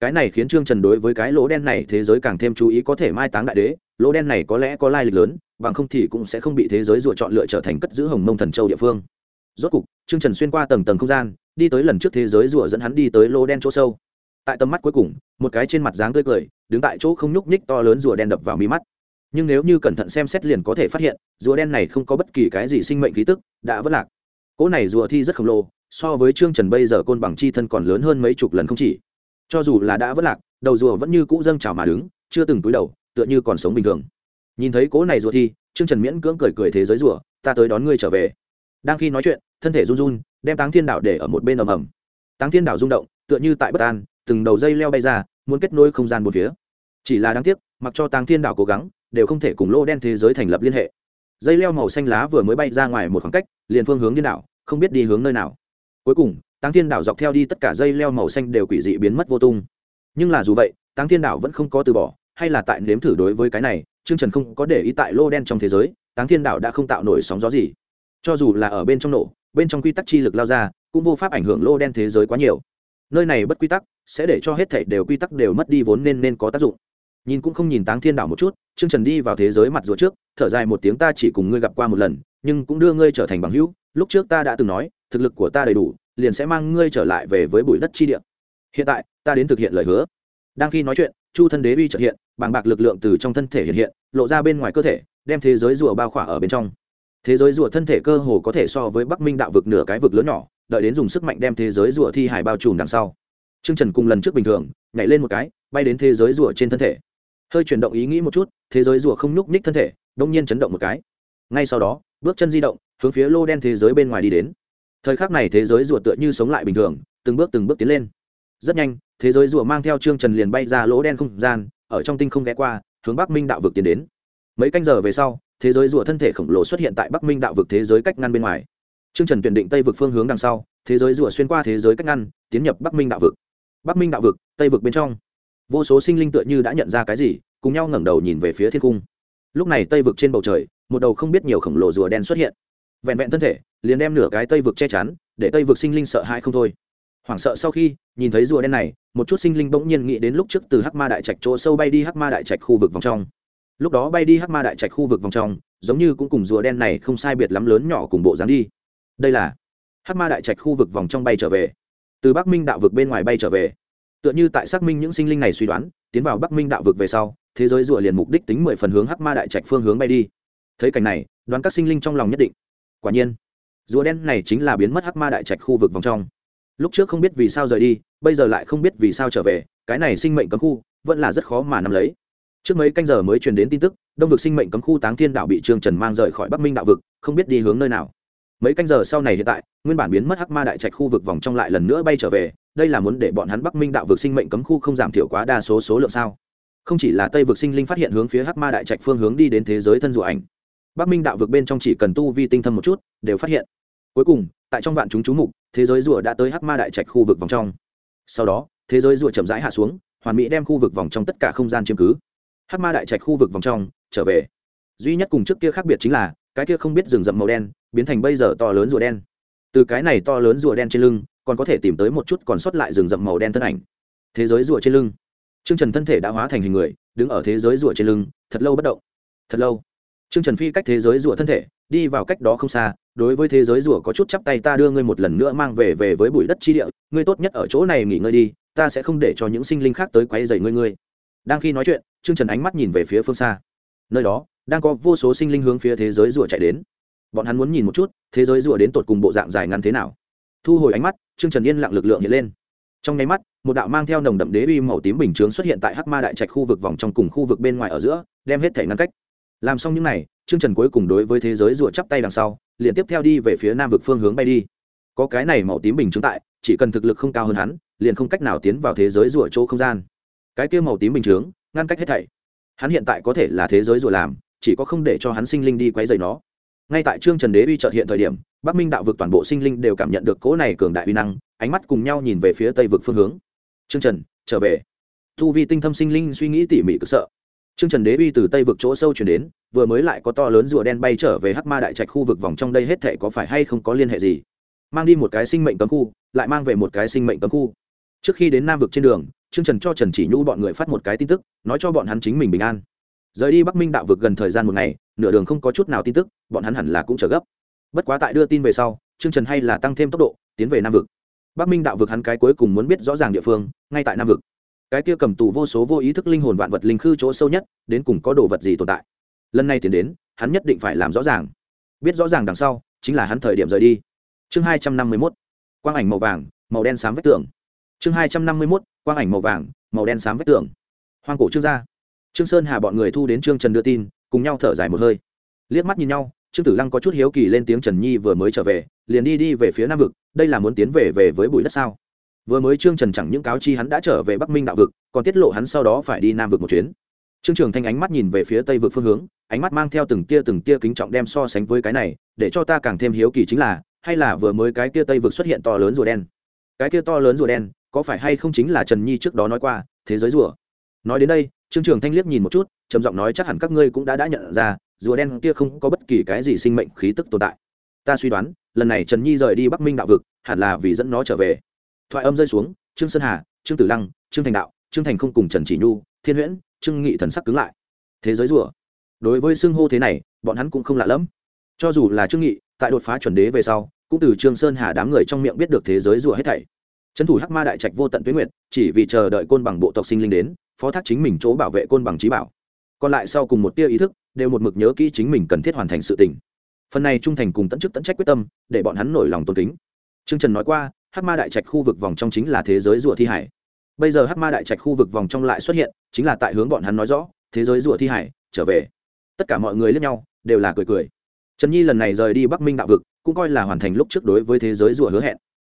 cái này khiến trương trần đối với cái lỗ đen này thế giới càng thêm chú ý có thể mai táng đại đế. Lỗ đen này có lẽ có lai lịch lớn, bằng không thì cũng sẽ không bị thế giới dựa chọn lựa trở thành cất giữ hồng mông thần châu địa phương. Rốt cục, trương trần xuyên qua tầng tầng không gian, đi tới lần trước thế giới rùa dẫn hắn đi tới lỗ đen chỗ sâu. Tại tầm mắt cuối cùng, một cái trên mặt dáng tươi cười, đứng tại chỗ không nhúc nhích to lớn rùa đen đập vào mi mắt. Nhưng nếu như cẩn thận xem xét liền có thể phát hiện, rùa đen này không có bất kỳ cái gì sinh mệnh khí tức, đã vất lạc. Cỗ này rùa thi rất khổng lồ, so với trương trần bây giờ côn bằng chi thân còn lớn hơn mấy chục lần không chỉ cho dù là đã vất lạc, đầu rùa vẫn như cũ dâng trào mà đứng, chưa từng túi đầu, tựa như còn sống bình thường. Nhìn thấy cỗ này rùa thi trương trần miễn cưỡng cười cười thế giới rùa, ta tới đón ngươi trở về. Đang khi nói chuyện, thân thể run run, đem táng thiên đạo để ở một bên ầm ầm. Táng thiên đạo rung động, tựa như tại bất an, từng đầu dây leo bay ra, muốn kết nối không gian một phía. Chỉ là đáng tiếc, mặc cho táng thiên đạo cố gắng, đều không thể cùng lô đen thế giới thành lập liên hệ. Dây leo màu xanh lá vừa mới bay ra ngoài một khoảng cách, liền phương hướng điên đảo, không biết đi hướng nơi nào. Cuối cùng táng thiên đảo dọc theo đi tất cả dây leo màu xanh đều quỷ dị biến mất vô tung. Nhưng là dù vậy, táng thiên đảo vẫn không có từ bỏ, hay là tại nếm thử đối với cái này chương trần không có để ý tại lô đen trong thế giới, táng thiên đảo đã không tạo nổi sóng gió gì. Cho dù là ở bên trong nổ, bên trong quy tắc chi lực lao ra, cũng vô pháp ảnh hưởng lô đen thế giới quá nhiều. Nơi này bất quy tắc, sẽ để cho hết thảy đều quy tắc đều mất đi vốn nên nên có tác dụng. Nhìn cũng không nhìn táng thiên đảo một chút chương trần đi vào thế giới mặt rùa trước, thở dài một tiếng, ta chỉ cùng ngươi gặp qua một lần, nhưng cũng đưa ngươi trở thành bằng hữu. Lúc trước ta đã từng nói, thực lực của ta đầy đủ liền sẽ mang ngươi trở lại về với bụi đất chi địa. Hiện tại, ta đến thực hiện lời hứa. Đang khi nói chuyện, chu thân đế uy trợ hiện, bàng bạc lực lượng từ trong thân thể hiện hiện, lộ ra bên ngoài cơ thể, đem thế giới rùa bao khỏa ở bên trong. Thế giới rùa thân thể cơ hồ có thể so với bắc minh đạo vực nửa cái vực lớn nhỏ, đợi đến dùng sức mạnh đem thế giới rùa thi hải bao trùm đằng sau. T r ư ơ n g trần cùng lần trước bình thường, nhảy lên một cái, bay đến thế giới rùa trên thân thể. Hơi chuyển động ý nghĩ một chút, thế giới rùa không nhúc ních thân thể, đông nhiên chấn động một cái. Ngay sau đó, bước chân di động, hướng phía lô đen thế giới bên ngoài đi đến thời khắc này thế giới rùa tựa như sống lại bình thường từng bước từng bước tiến lên rất nhanh thế giới rùa mang theo trương trần liền bay ra lỗ đen không gian ở trong tinh không ghé qua hướng bắc minh đạo vực tiến đến mấy canh giờ về sau thế giới rùa thân thể khổng lồ xuất hiện tại bắc minh đạo vực thế giới cách ngăn bên ngoài Trương Trần tuyển định Tây vực phương hướng đằng sau, thế giới rùa xuyên qua thế giới cách ngăn, tiến nhập Bắc Minh đạo vực. Bắc Minh đạo vực, Tây vực bên trong, vô số sinh linh tựa như đã nhận ra cái gì, cùng nhau ngẩng đầu nhìn về phía thiên cung. Lúc này Tây vực trên bầu trời, một đầu không biết nhiều khổng lồ rùa đen xuất hiện. Vẹn vẹn thân thể, liền đem nửa cái Tây vực che chắn, để Tây vực sinh linh sợ hãi không thôi. Hoảng sợ sau khi nhìn thấy rùa đen này, một chút sinh linh bỗng nhiên nghĩ đến lúc trước từ Hắc Ma đại trạch chỗ sâu bay đi Hắc Ma đại trạch khu vực vòng trong. Lúc đó bay đi hắc ma đại trạch khu vực vòng trong giống như cũng cùng rùa đen này không sai biệt lắm lớn nhỏ cùng bộ dáng đi. Đây là hắc ma đại trạch khu vực vòng trong bay trở về. Từ bắc minh đạo vực bên ngoài bay trở về. Tựa như tại xác minh những sinh linh này suy đoán tiến vào bắc minh đạo vực về sau thế giới rùa liền mục đích tính mười phần hướng hắc ma đại trạch phương hướng bay đi. Thấy cảnh này đoán các sinh linh trong lòng nhất định quả nhiên, rùa đen này chính là biến mất hắc ma đại trạch khu vực vòng trong. Lúc trước không biết vì sao rời đi, bây giờ lại không biết vì sao trở về, cái này sinh mệnh cấm khu vẫn là rất khó mà nắm lấy. Trước mấy canh giờ mới truyền đến tin tức, đông vực sinh mệnh cấm khu táng thiên đạo bị trương trần mang rời khỏi bắc minh đạo vực, không biết đi hướng nơi nào. Mấy canh giờ sau này hiện tại, nguyên bản biến mất hắc ma đại trạch khu vực vòng trong lại lần nữa bay trở về, đây là muốn để bọn hắn bắc minh đạo vực sinh mệnh cấm khu không giảm thiểu quá đa số số lượng sao? Không chỉ là tây vực sinh linh phát hiện hướng phía hắc ma đại trạch phương hướng đi đến thế giới thân dụ ảnh bắc minh đạo vực bên trong chỉ cần tu vi tinh thâm một chút đều phát hiện. Cuối cùng tại trong vạn chúng chú mục thế giới rùa đã tới hắc ma đại trạch khu vực vòng trong. Sau đó thế giới rùa chậm rãi hạ xuống hoàn mỹ đem khu vực vòng trong tất cả không gian chiếm cứ. Hắc ma đại trạch khu vực vòng trong trở về. Duy nhất cùng trước kia khác biệt chính là cái kia không biết rừng rậm màu đen biến thành bây giờ to lớn rùa đen. Từ cái này to lớn rùa đen trên lưng còn có thể tìm tới một chút còn sót lại rừng rậm màu đen thân ảnh. Thế giới rùa trên lưng. Trương Trần thân thể đã hóa thành hình người, đứng ở thế giới rùa trên lưng, thật lâu bất động. Thật lâu. Trương Trần phi cách thế giới rùa thân thể, đi vào cách đó không xa, đối với thế giới rùa có chút chắp tay ta đưa ngươi một lần nữa mang về về với bụi đất chi địa, ngươi tốt nhất ở chỗ này nghỉ ngơi đi, ta sẽ không để cho những sinh linh khác tới quấy rầy ngươi ngươi. Đang khi nói chuyện, Trương Trần ánh mắt nhìn về phía phương xa. Nơi đó, đang có vô số sinh linh hướng phía thế giới rùa chạy đến. Bọn hắn muốn nhìn một chút, thế giới rùa đến tột cùng bộ dạng dài ngắn thế nào. Thu hồi ánh mắt, Trương Trần yên lặng lực lượng hiện lên trong nháy mắt một đạo mang theo nồng đậm đế uy màu tím bình chướng xuất hiện tại hắc ma đại trạch khu vực vòng trong cùng khu vực bên ngoài ở giữa đem hết thể ngăn cách làm xong những n à y chương trần cuối cùng đối với thế giới rụa chắp tay đằng sau, liền tiếp theo đi về phía nam vực phương hướng bay đi. Có cái này màu tím bình chứng tại, chỉ cần thực lực không cao hơn hắn, liền không cách nào tiến vào thế giới rụa chỗ không gian. Cái kia màu tím bình chướng ngăn cách hết thảy. Hắn hiện tại có thể là thế giới rụa làm, chỉ có không để cho hắn sinh linh đi quấy dày nó. Ngay tại trương trần đế uy trợt hiện thời điểm, bắc minh đạo vực toàn bộ sinh linh đều cảm nhận được cỗ này cường đại uy năng, ánh mắt cùng nhau nhìn về phía tây vực phương hướng. Trương trần, trở về. Thu vi tinh thâm sinh linh suy nghĩ tỉ mỉ cực sợ trương trần đế uy từ tây vực chỗ sâu truyền đến, vừa mới lại có to lớn rùa đen bay trở về hắc ma đại trạch khu vực vòng trong đây hết thảy có phải hay không có liên hệ gì? Mang đi một cái sinh mệnh cấm khu, lại mang về một cái sinh mệnh cấm khu. Trước khi đến nam vực trên đường, trương trần cho trần chỉ nhu bọn người phát một cái tin tức, nói cho bọn hắn chính mình bình an. Rời đi bắc minh đạo vực gần thời gian một ngày, nửa đường không có chút nào tin tức, bọn hắn hẳn là cũng trở gấp. Bất quá tại đưa tin về sau, trương trần hay là tăng thêm tốc độ, tiến về nam vực. Bắc minh đạo vực hắn cái cuối cùng muốn biết rõ ràng địa phương, ngay tại nam vực cái kia cầm tù vô số vô ý thức linh hồn vạn vật linh khư chỗ sâu nhất, đến cùng có đồ vật gì tồn tại? Lần này tiến đến, hắn nhất định phải làm rõ ràng. Biết rõ ràng đằng sau, chính là hắn thời điểm rời đi. Chương hai trăm năm mươi mốt, quang ảnh màu vàng, màu đen xám vách tường. Chương hai trăm năm mươi mốt, quang ảnh màu vàng, màu đen xám vách tường. Hoang cổ trương gia. Trương sơn hà bọn người thu đến trương trần đưa tin, cùng nhau thở dài một hơi. Liếc mắt nhìn nhau, trương tử lăng có chút hiếu kỳ lên tiếng trần nhi vừa mới trở về, liền đi đi về phía nam vực, đây là muốn tiến về về với bụi đất sao? Vừa mới trương trần chẳng những cáo chi hắn đã trở về bắc minh đạo vực, còn tiết lộ hắn sau đó phải đi nam vực một chuyến. Trương trường thanh ánh mắt nhìn về phía tây vực phương hướng, ánh mắt mang theo từng tia từng tia kính trọng đem so sánh với cái này, để cho ta càng thêm hiếu kỳ chính là, hay là vừa mới cái kia tây vực xuất hiện to lớn rùa đen? Cái kia to lớn rùa đen, có phải hay không chính là trần nhi trước đó nói qua, thế giới rùa? Nói đến đây, trương trường thanh liếc nhìn một chút, trầm giọng nói chắc hẳn các ngươi cũng đã đã nhận ra, rùa đen kia không có bất kỳ cái gì sinh mệnh khí tức tồn tại. Ta suy đoán, lần này trần nhi rời đi bắc minh đạo vực, hẳn là vì dẫn nó trở về thoại âm rơi xuống, trương sơn hà, trương tử lăng, trương thành đạo, trương thành không cùng trần chỉ nhu, thiên huyễn, trương nghị thần sắc cứng lại. Thế giới rùa. Đối với xưng hô thế này, bọn hắn cũng không lạ lẫm. Cho dù là trương nghị, tại đột phá chuẩn đế về sau, cũng từ trương sơn hà đám người trong miệng biết được thế giới rùa hết thảy. Trấn thủ hắc ma đại trạch vô tận tuyến nguyện, chỉ vì chờ đợi côn bằng bộ tộc sinh linh đến, phó thác chính mình chỗ bảo vệ côn bằng trí bảo. Còn lại sau cùng một tia ý thức, đều một mực nhớ kỹ chính mình cần thiết hoàn thành sự tình. Phần này trung thành cùng tận chức tận trách quyết tâm, để bọn hắn nổi lòng tôn kính. Trương trần nói qua hắc ma đại trạch khu vực vòng trong chính là thế giới rùa thi hải. Bây giờ hắc ma đại trạch khu vực vòng trong lại xuất hiện, chính là tại hướng bọn hắn nói rõ, thế giới rùa thi hải, trở về. Tất cả mọi người lẫn nhau, đều là cười cười. Trần nhi lần này rời đi bắc minh đạo vực, cũng coi là hoàn thành lúc trước đối với thế giới rùa hứa hẹn.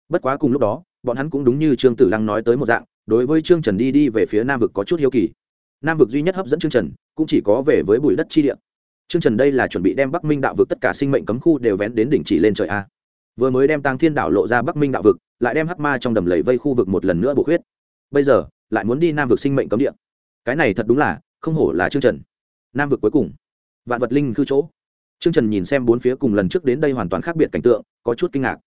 Bất quá cùng lúc đó, bọn hắn cũng đúng như trương tử lăng nói tới một dạng, đối với trương trần đi đi về phía nam vực có chút hiếu kỳ. Nam vực duy nhất hấp dẫn trương trần, cũng chỉ có về với bụi đất chi địa. Trương trần đây là chuẩn bị đem bắc minh đạo vực tất cả sinh mệnh cấm khu đều vén đến đỉnh chỉ lên trời a vừa mới đem tăng thiên đảo lộ ra bắc minh đạo vực lại đem hắc ma trong đầm lầy vây khu vực một lần nữa bổ khuyết bây giờ lại muốn đi nam vực sinh mệnh cấm địa cái này thật đúng là không hổ là trương trần nam vực cuối cùng vạn vật linh khư chỗ trương trần nhìn xem bốn phía cùng lần trước đến đây hoàn toàn khác biệt cảnh tượng có chút kinh ngạc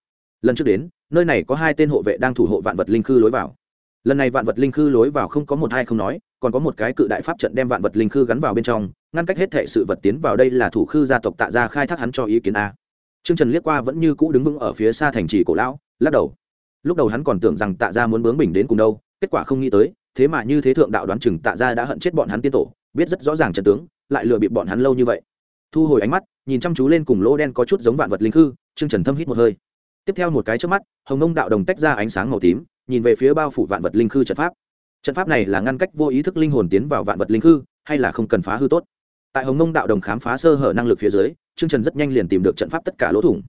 lần trước đến nơi này có hai tên hộ vệ đang thủ hộ vạn vật linh khư lối vào lần này vạn vật linh khư lối vào không có một hai không nói còn có một cái cự đại pháp trận đem vạn vật linh khư gắn vào bên trong ngăn cách hết thệ sự vật tiến vào đây là thủ khư gia tộc tạ gia khai thác hắn cho ý kiến a trương trần liếc qua vẫn như cũ đứng vững ở phía xa thành trì cổ lão, lắc đầu. Lúc đầu hắn còn tưởng rằng tạ gia muốn bướng bình đến cùng đâu, kết quả không nghĩ tới, thế mà như thế thượng đạo đoán chừng tạ gia đã hận chết bọn hắn tiên tổ, biết rất rõ ràng trận tướng, lại lừa bịp bọn hắn lâu như vậy. Thu hồi ánh mắt, nhìn chăm chú lên cùng lỗ đen có chút giống vạn vật linh khư, trương trần thâm hít một hơi. Tiếp theo một cái trước mắt, hồng nông đạo đồng tách ra ánh sáng màu tím, nhìn về phía bao phủ vạn vật linh khư trận pháp. Trận pháp này là ngăn cách vô ý thức linh hồn tiến vào vạn vật linh khư, hay là không cần phá hư tốt? Tại hồng nông đạo đồng khám phá sơ hở năng lực phía dưới Trương trần rất nhanh liền tìm được trận pháp tất cả lỗ thủng.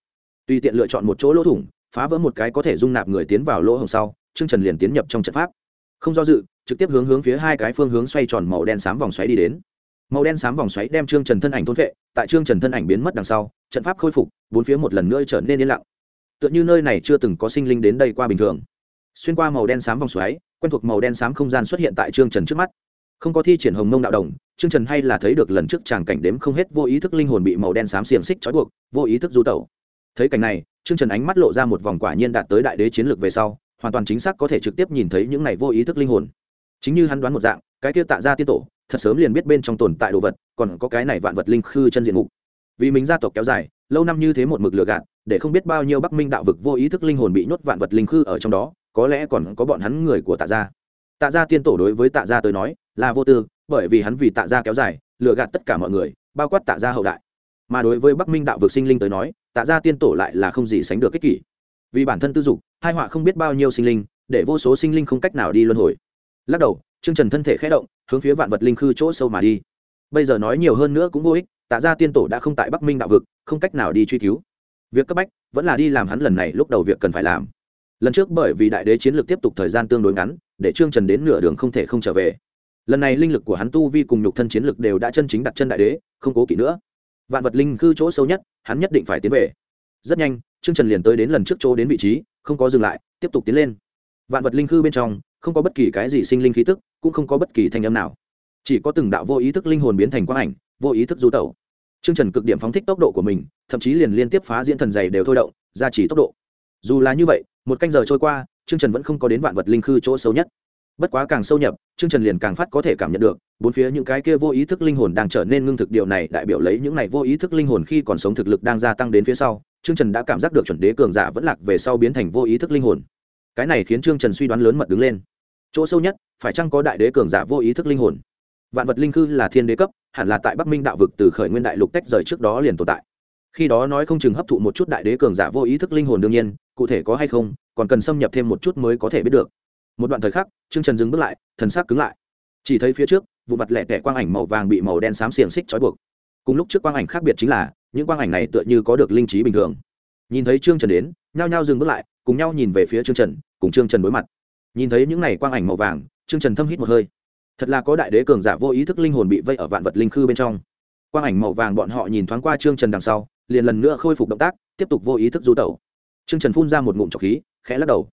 Tùy tiện lựa chọn một chỗ lỗ thủng, phá vỡ một cái có thể dung nạp người tiến vào lỗ hồng sau, Trương trần liền tiến nhập trong trận pháp. Không do dự, trực tiếp hướng hướng phía hai cái phương hướng xoay tròn màu đen xám vòng xoáy đi đến. Màu đen xám vòng xoáy đem trương trần thân ảnh thôn vệ tại trương trần thân ảnh biến mất đằng sau, trận pháp khôi phục, bốn phía một lần nữa trở nên yên lặng. Tựa như nơi này chưa từng có sinh linh đến đây qua bình thường. Xuyên qua màu đen xám vòng xoáy, quen thuộc màu đen xám không gian xuất hiện tại trương trần trước mắt không có thi triển hồng mông đạo đồng, trương trần hay là thấy được lần trước chàng cảnh đếm không hết vô ý thức linh hồn bị màu đen xám xiềng xích trói buộc, vô ý thức du tẩu. Thấy cảnh này, trương trần ánh mắt lộ ra một vòng quả nhiên đạt tới đại đế chiến lược về sau, hoàn toàn chính xác có thể trực tiếp nhìn thấy những này vô ý thức linh hồn. Chính như hắn đoán một dạng, cái kia tạ ra tiên tổ, thật sớm liền biết bên trong tồn tại đồ vật, còn có cái này vạn vật linh khư chân diện mục. Vì mình gia tộc kéo dài, lâu năm như thế một mực lừa gạt, để không biết bao nhiêu bắc minh đạo vực vô ý thức linh hồn bị nhốt vạn vật linh khư ở trong đó, có lẽ còn có bọn hắn người của tạ gia. Tạ gia tiên tổ đối với tạ gia tới nói là vô tư, bởi vì hắn vì tạ gia kéo dài, lừa gạt tất cả mọi người, bao quát tạ gia hậu đại. Mà đối với bắc minh đạo vực sinh linh tới nói, tạ gia tiên tổ lại là không gì sánh được kích kỷ. Vì bản thân tư dục, hai họa không biết bao nhiêu sinh linh, để vô số sinh linh không cách nào đi luân hồi. Lắc đầu chương trần thân thể khé động, hướng phía vạn vật linh khư chỗ sâu mà đi. Bây giờ nói nhiều hơn nữa cũng vô ích, tạ gia tiên tổ đã không tại bắc minh đạo vực, không cách nào đi truy cứu. Việc cấp bách, vẫn là đi làm hắn lần này lúc đầu việc cần phải làm. Lần trước bởi vì đại đế chiến lược tiếp tục thời gian tương đối ngắn, để trương trần đến nửa đường không thể không trở về lần này linh lực của hắn tu vi cùng nhục thân chiến lực đều đã chân chính đặt chân đại đế không cố kỵ nữa. Vạn vật linh khư chỗ sâu nhất hắn nhất định phải tiến về. Rất nhanh trương trần liền tới đến lần trước chỗ đến vị trí không có dừng lại tiếp tục tiến lên. Vạn vật linh khư bên trong không có bất kỳ cái gì sinh linh khí tức cũng không có bất kỳ thanh âm nào. Chỉ có từng đạo vô ý thức linh hồn biến thành quang ảnh vô ý thức du tẩu. Trương Trần cực điểm phóng thích tốc độ của mình, thậm chí liền liên tiếp phá diễn thần dày đều thôi động, gia trì tốc độ. Dù là như vậy, một canh giờ trôi qua, Trương Trần vẫn không có đến vạn vật linh khư chỗ sâu nhất. Bất quá càng sâu nhập, Trương Trần liền càng phát có thể cảm nhận được, bốn phía những cái kia vô ý thức linh hồn đang trở nên ngưng thực điều này đại biểu lấy những này vô ý thức linh hồn khi còn sống thực lực đang gia tăng đến phía sau, Trương Trần đã cảm giác được chuẩn đế cường giả vẫn lạc về sau biến thành vô ý thức linh hồn. Cái này khiến Trương Trần suy đoán lớn mật đứng lên. Chỗ sâu nhất, phải chăng có đại đế cường giả vô ý thức linh hồn? Vạn vật linh cư là thiên đế cấp, hẳn là tại bắc minh đạo vực từ khởi nguyên đại lục tách rời trước đó liền tồn tại khi đó nói không chừng hấp thụ một chút đại đế cường giả vô ý thức linh hồn đương nhiên cụ thể có hay không còn cần xâm nhập thêm một chút mới có thể biết được một đoạn thời khắc, trương trần dừng bước lại, thần sắc cứng lại. Chỉ thấy phía trước, vụ mặt lẻ tẻ quang ảnh màu vàng bị màu đen xám xiềng xích trói buộc. Cùng lúc trước quang ảnh khác biệt chính là, những quang ảnh này tựa như có được linh trí bình thường. Nhìn thấy trương trần đến, nhao nhao dừng bước lại, cùng nhau nhìn về phía trương trần, cùng trương trần đối mặt. Nhìn thấy những này quang ảnh màu vàng, trương trần thâm hít một hơi. Thật là có đại đế cường giả vô ý thức linh hồn bị vây ở vạn vật linh khư bên trong. Quang ảnh màu vàng bọn họ nhìn thoáng qua trương trần đằng sau, liền lần nữa khôi phục động tác, tiếp tục vô ý thức du tẩu. Trương trần phun ra một ngụm trọc khí, khẽ lắc đầu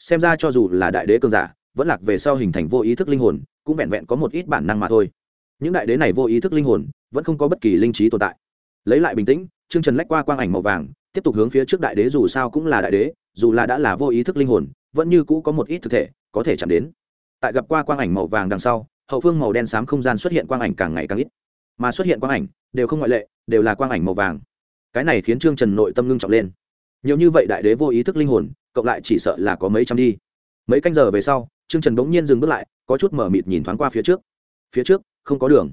xem ra cho dù là đại đế cường giả, vẫn lạc về sau hình thành vô ý thức linh hồn, cũng vẹn vẹn có một ít bản năng mà thôi. Những đại đế này vô ý thức linh hồn, vẫn không có bất kỳ linh trí tồn tại. Lấy lại bình tĩnh trương trần lách qua quang ảnh màu vàng, tiếp tục hướng phía trước đại đế dù sao cũng là đại đế, dù là đã là vô ý thức linh hồn, vẫn như cũ có một ít thực thể, có thể chạm đến. Tại gặp qua quang ảnh màu vàng đằng sau, hậu phương màu đen xám không gian xuất hiện quang ảnh càng ngày càng ít. Mà xuất hiện quang ảnh, đều không ngoại lệ, đều là quang ảnh màu vàng. Cái này khiến trương trần nội tâm ngưng trọng lên. Nhiều như vậy đại đế vô ý thức linh hồn cộng lại chỉ sợ là có mấy trăm đi. Mấy canh giờ về sau, trương trần bỗng nhiên dừng bước lại, có chút mở mịt nhìn thoáng qua phía trước. Phía trước, không có đường.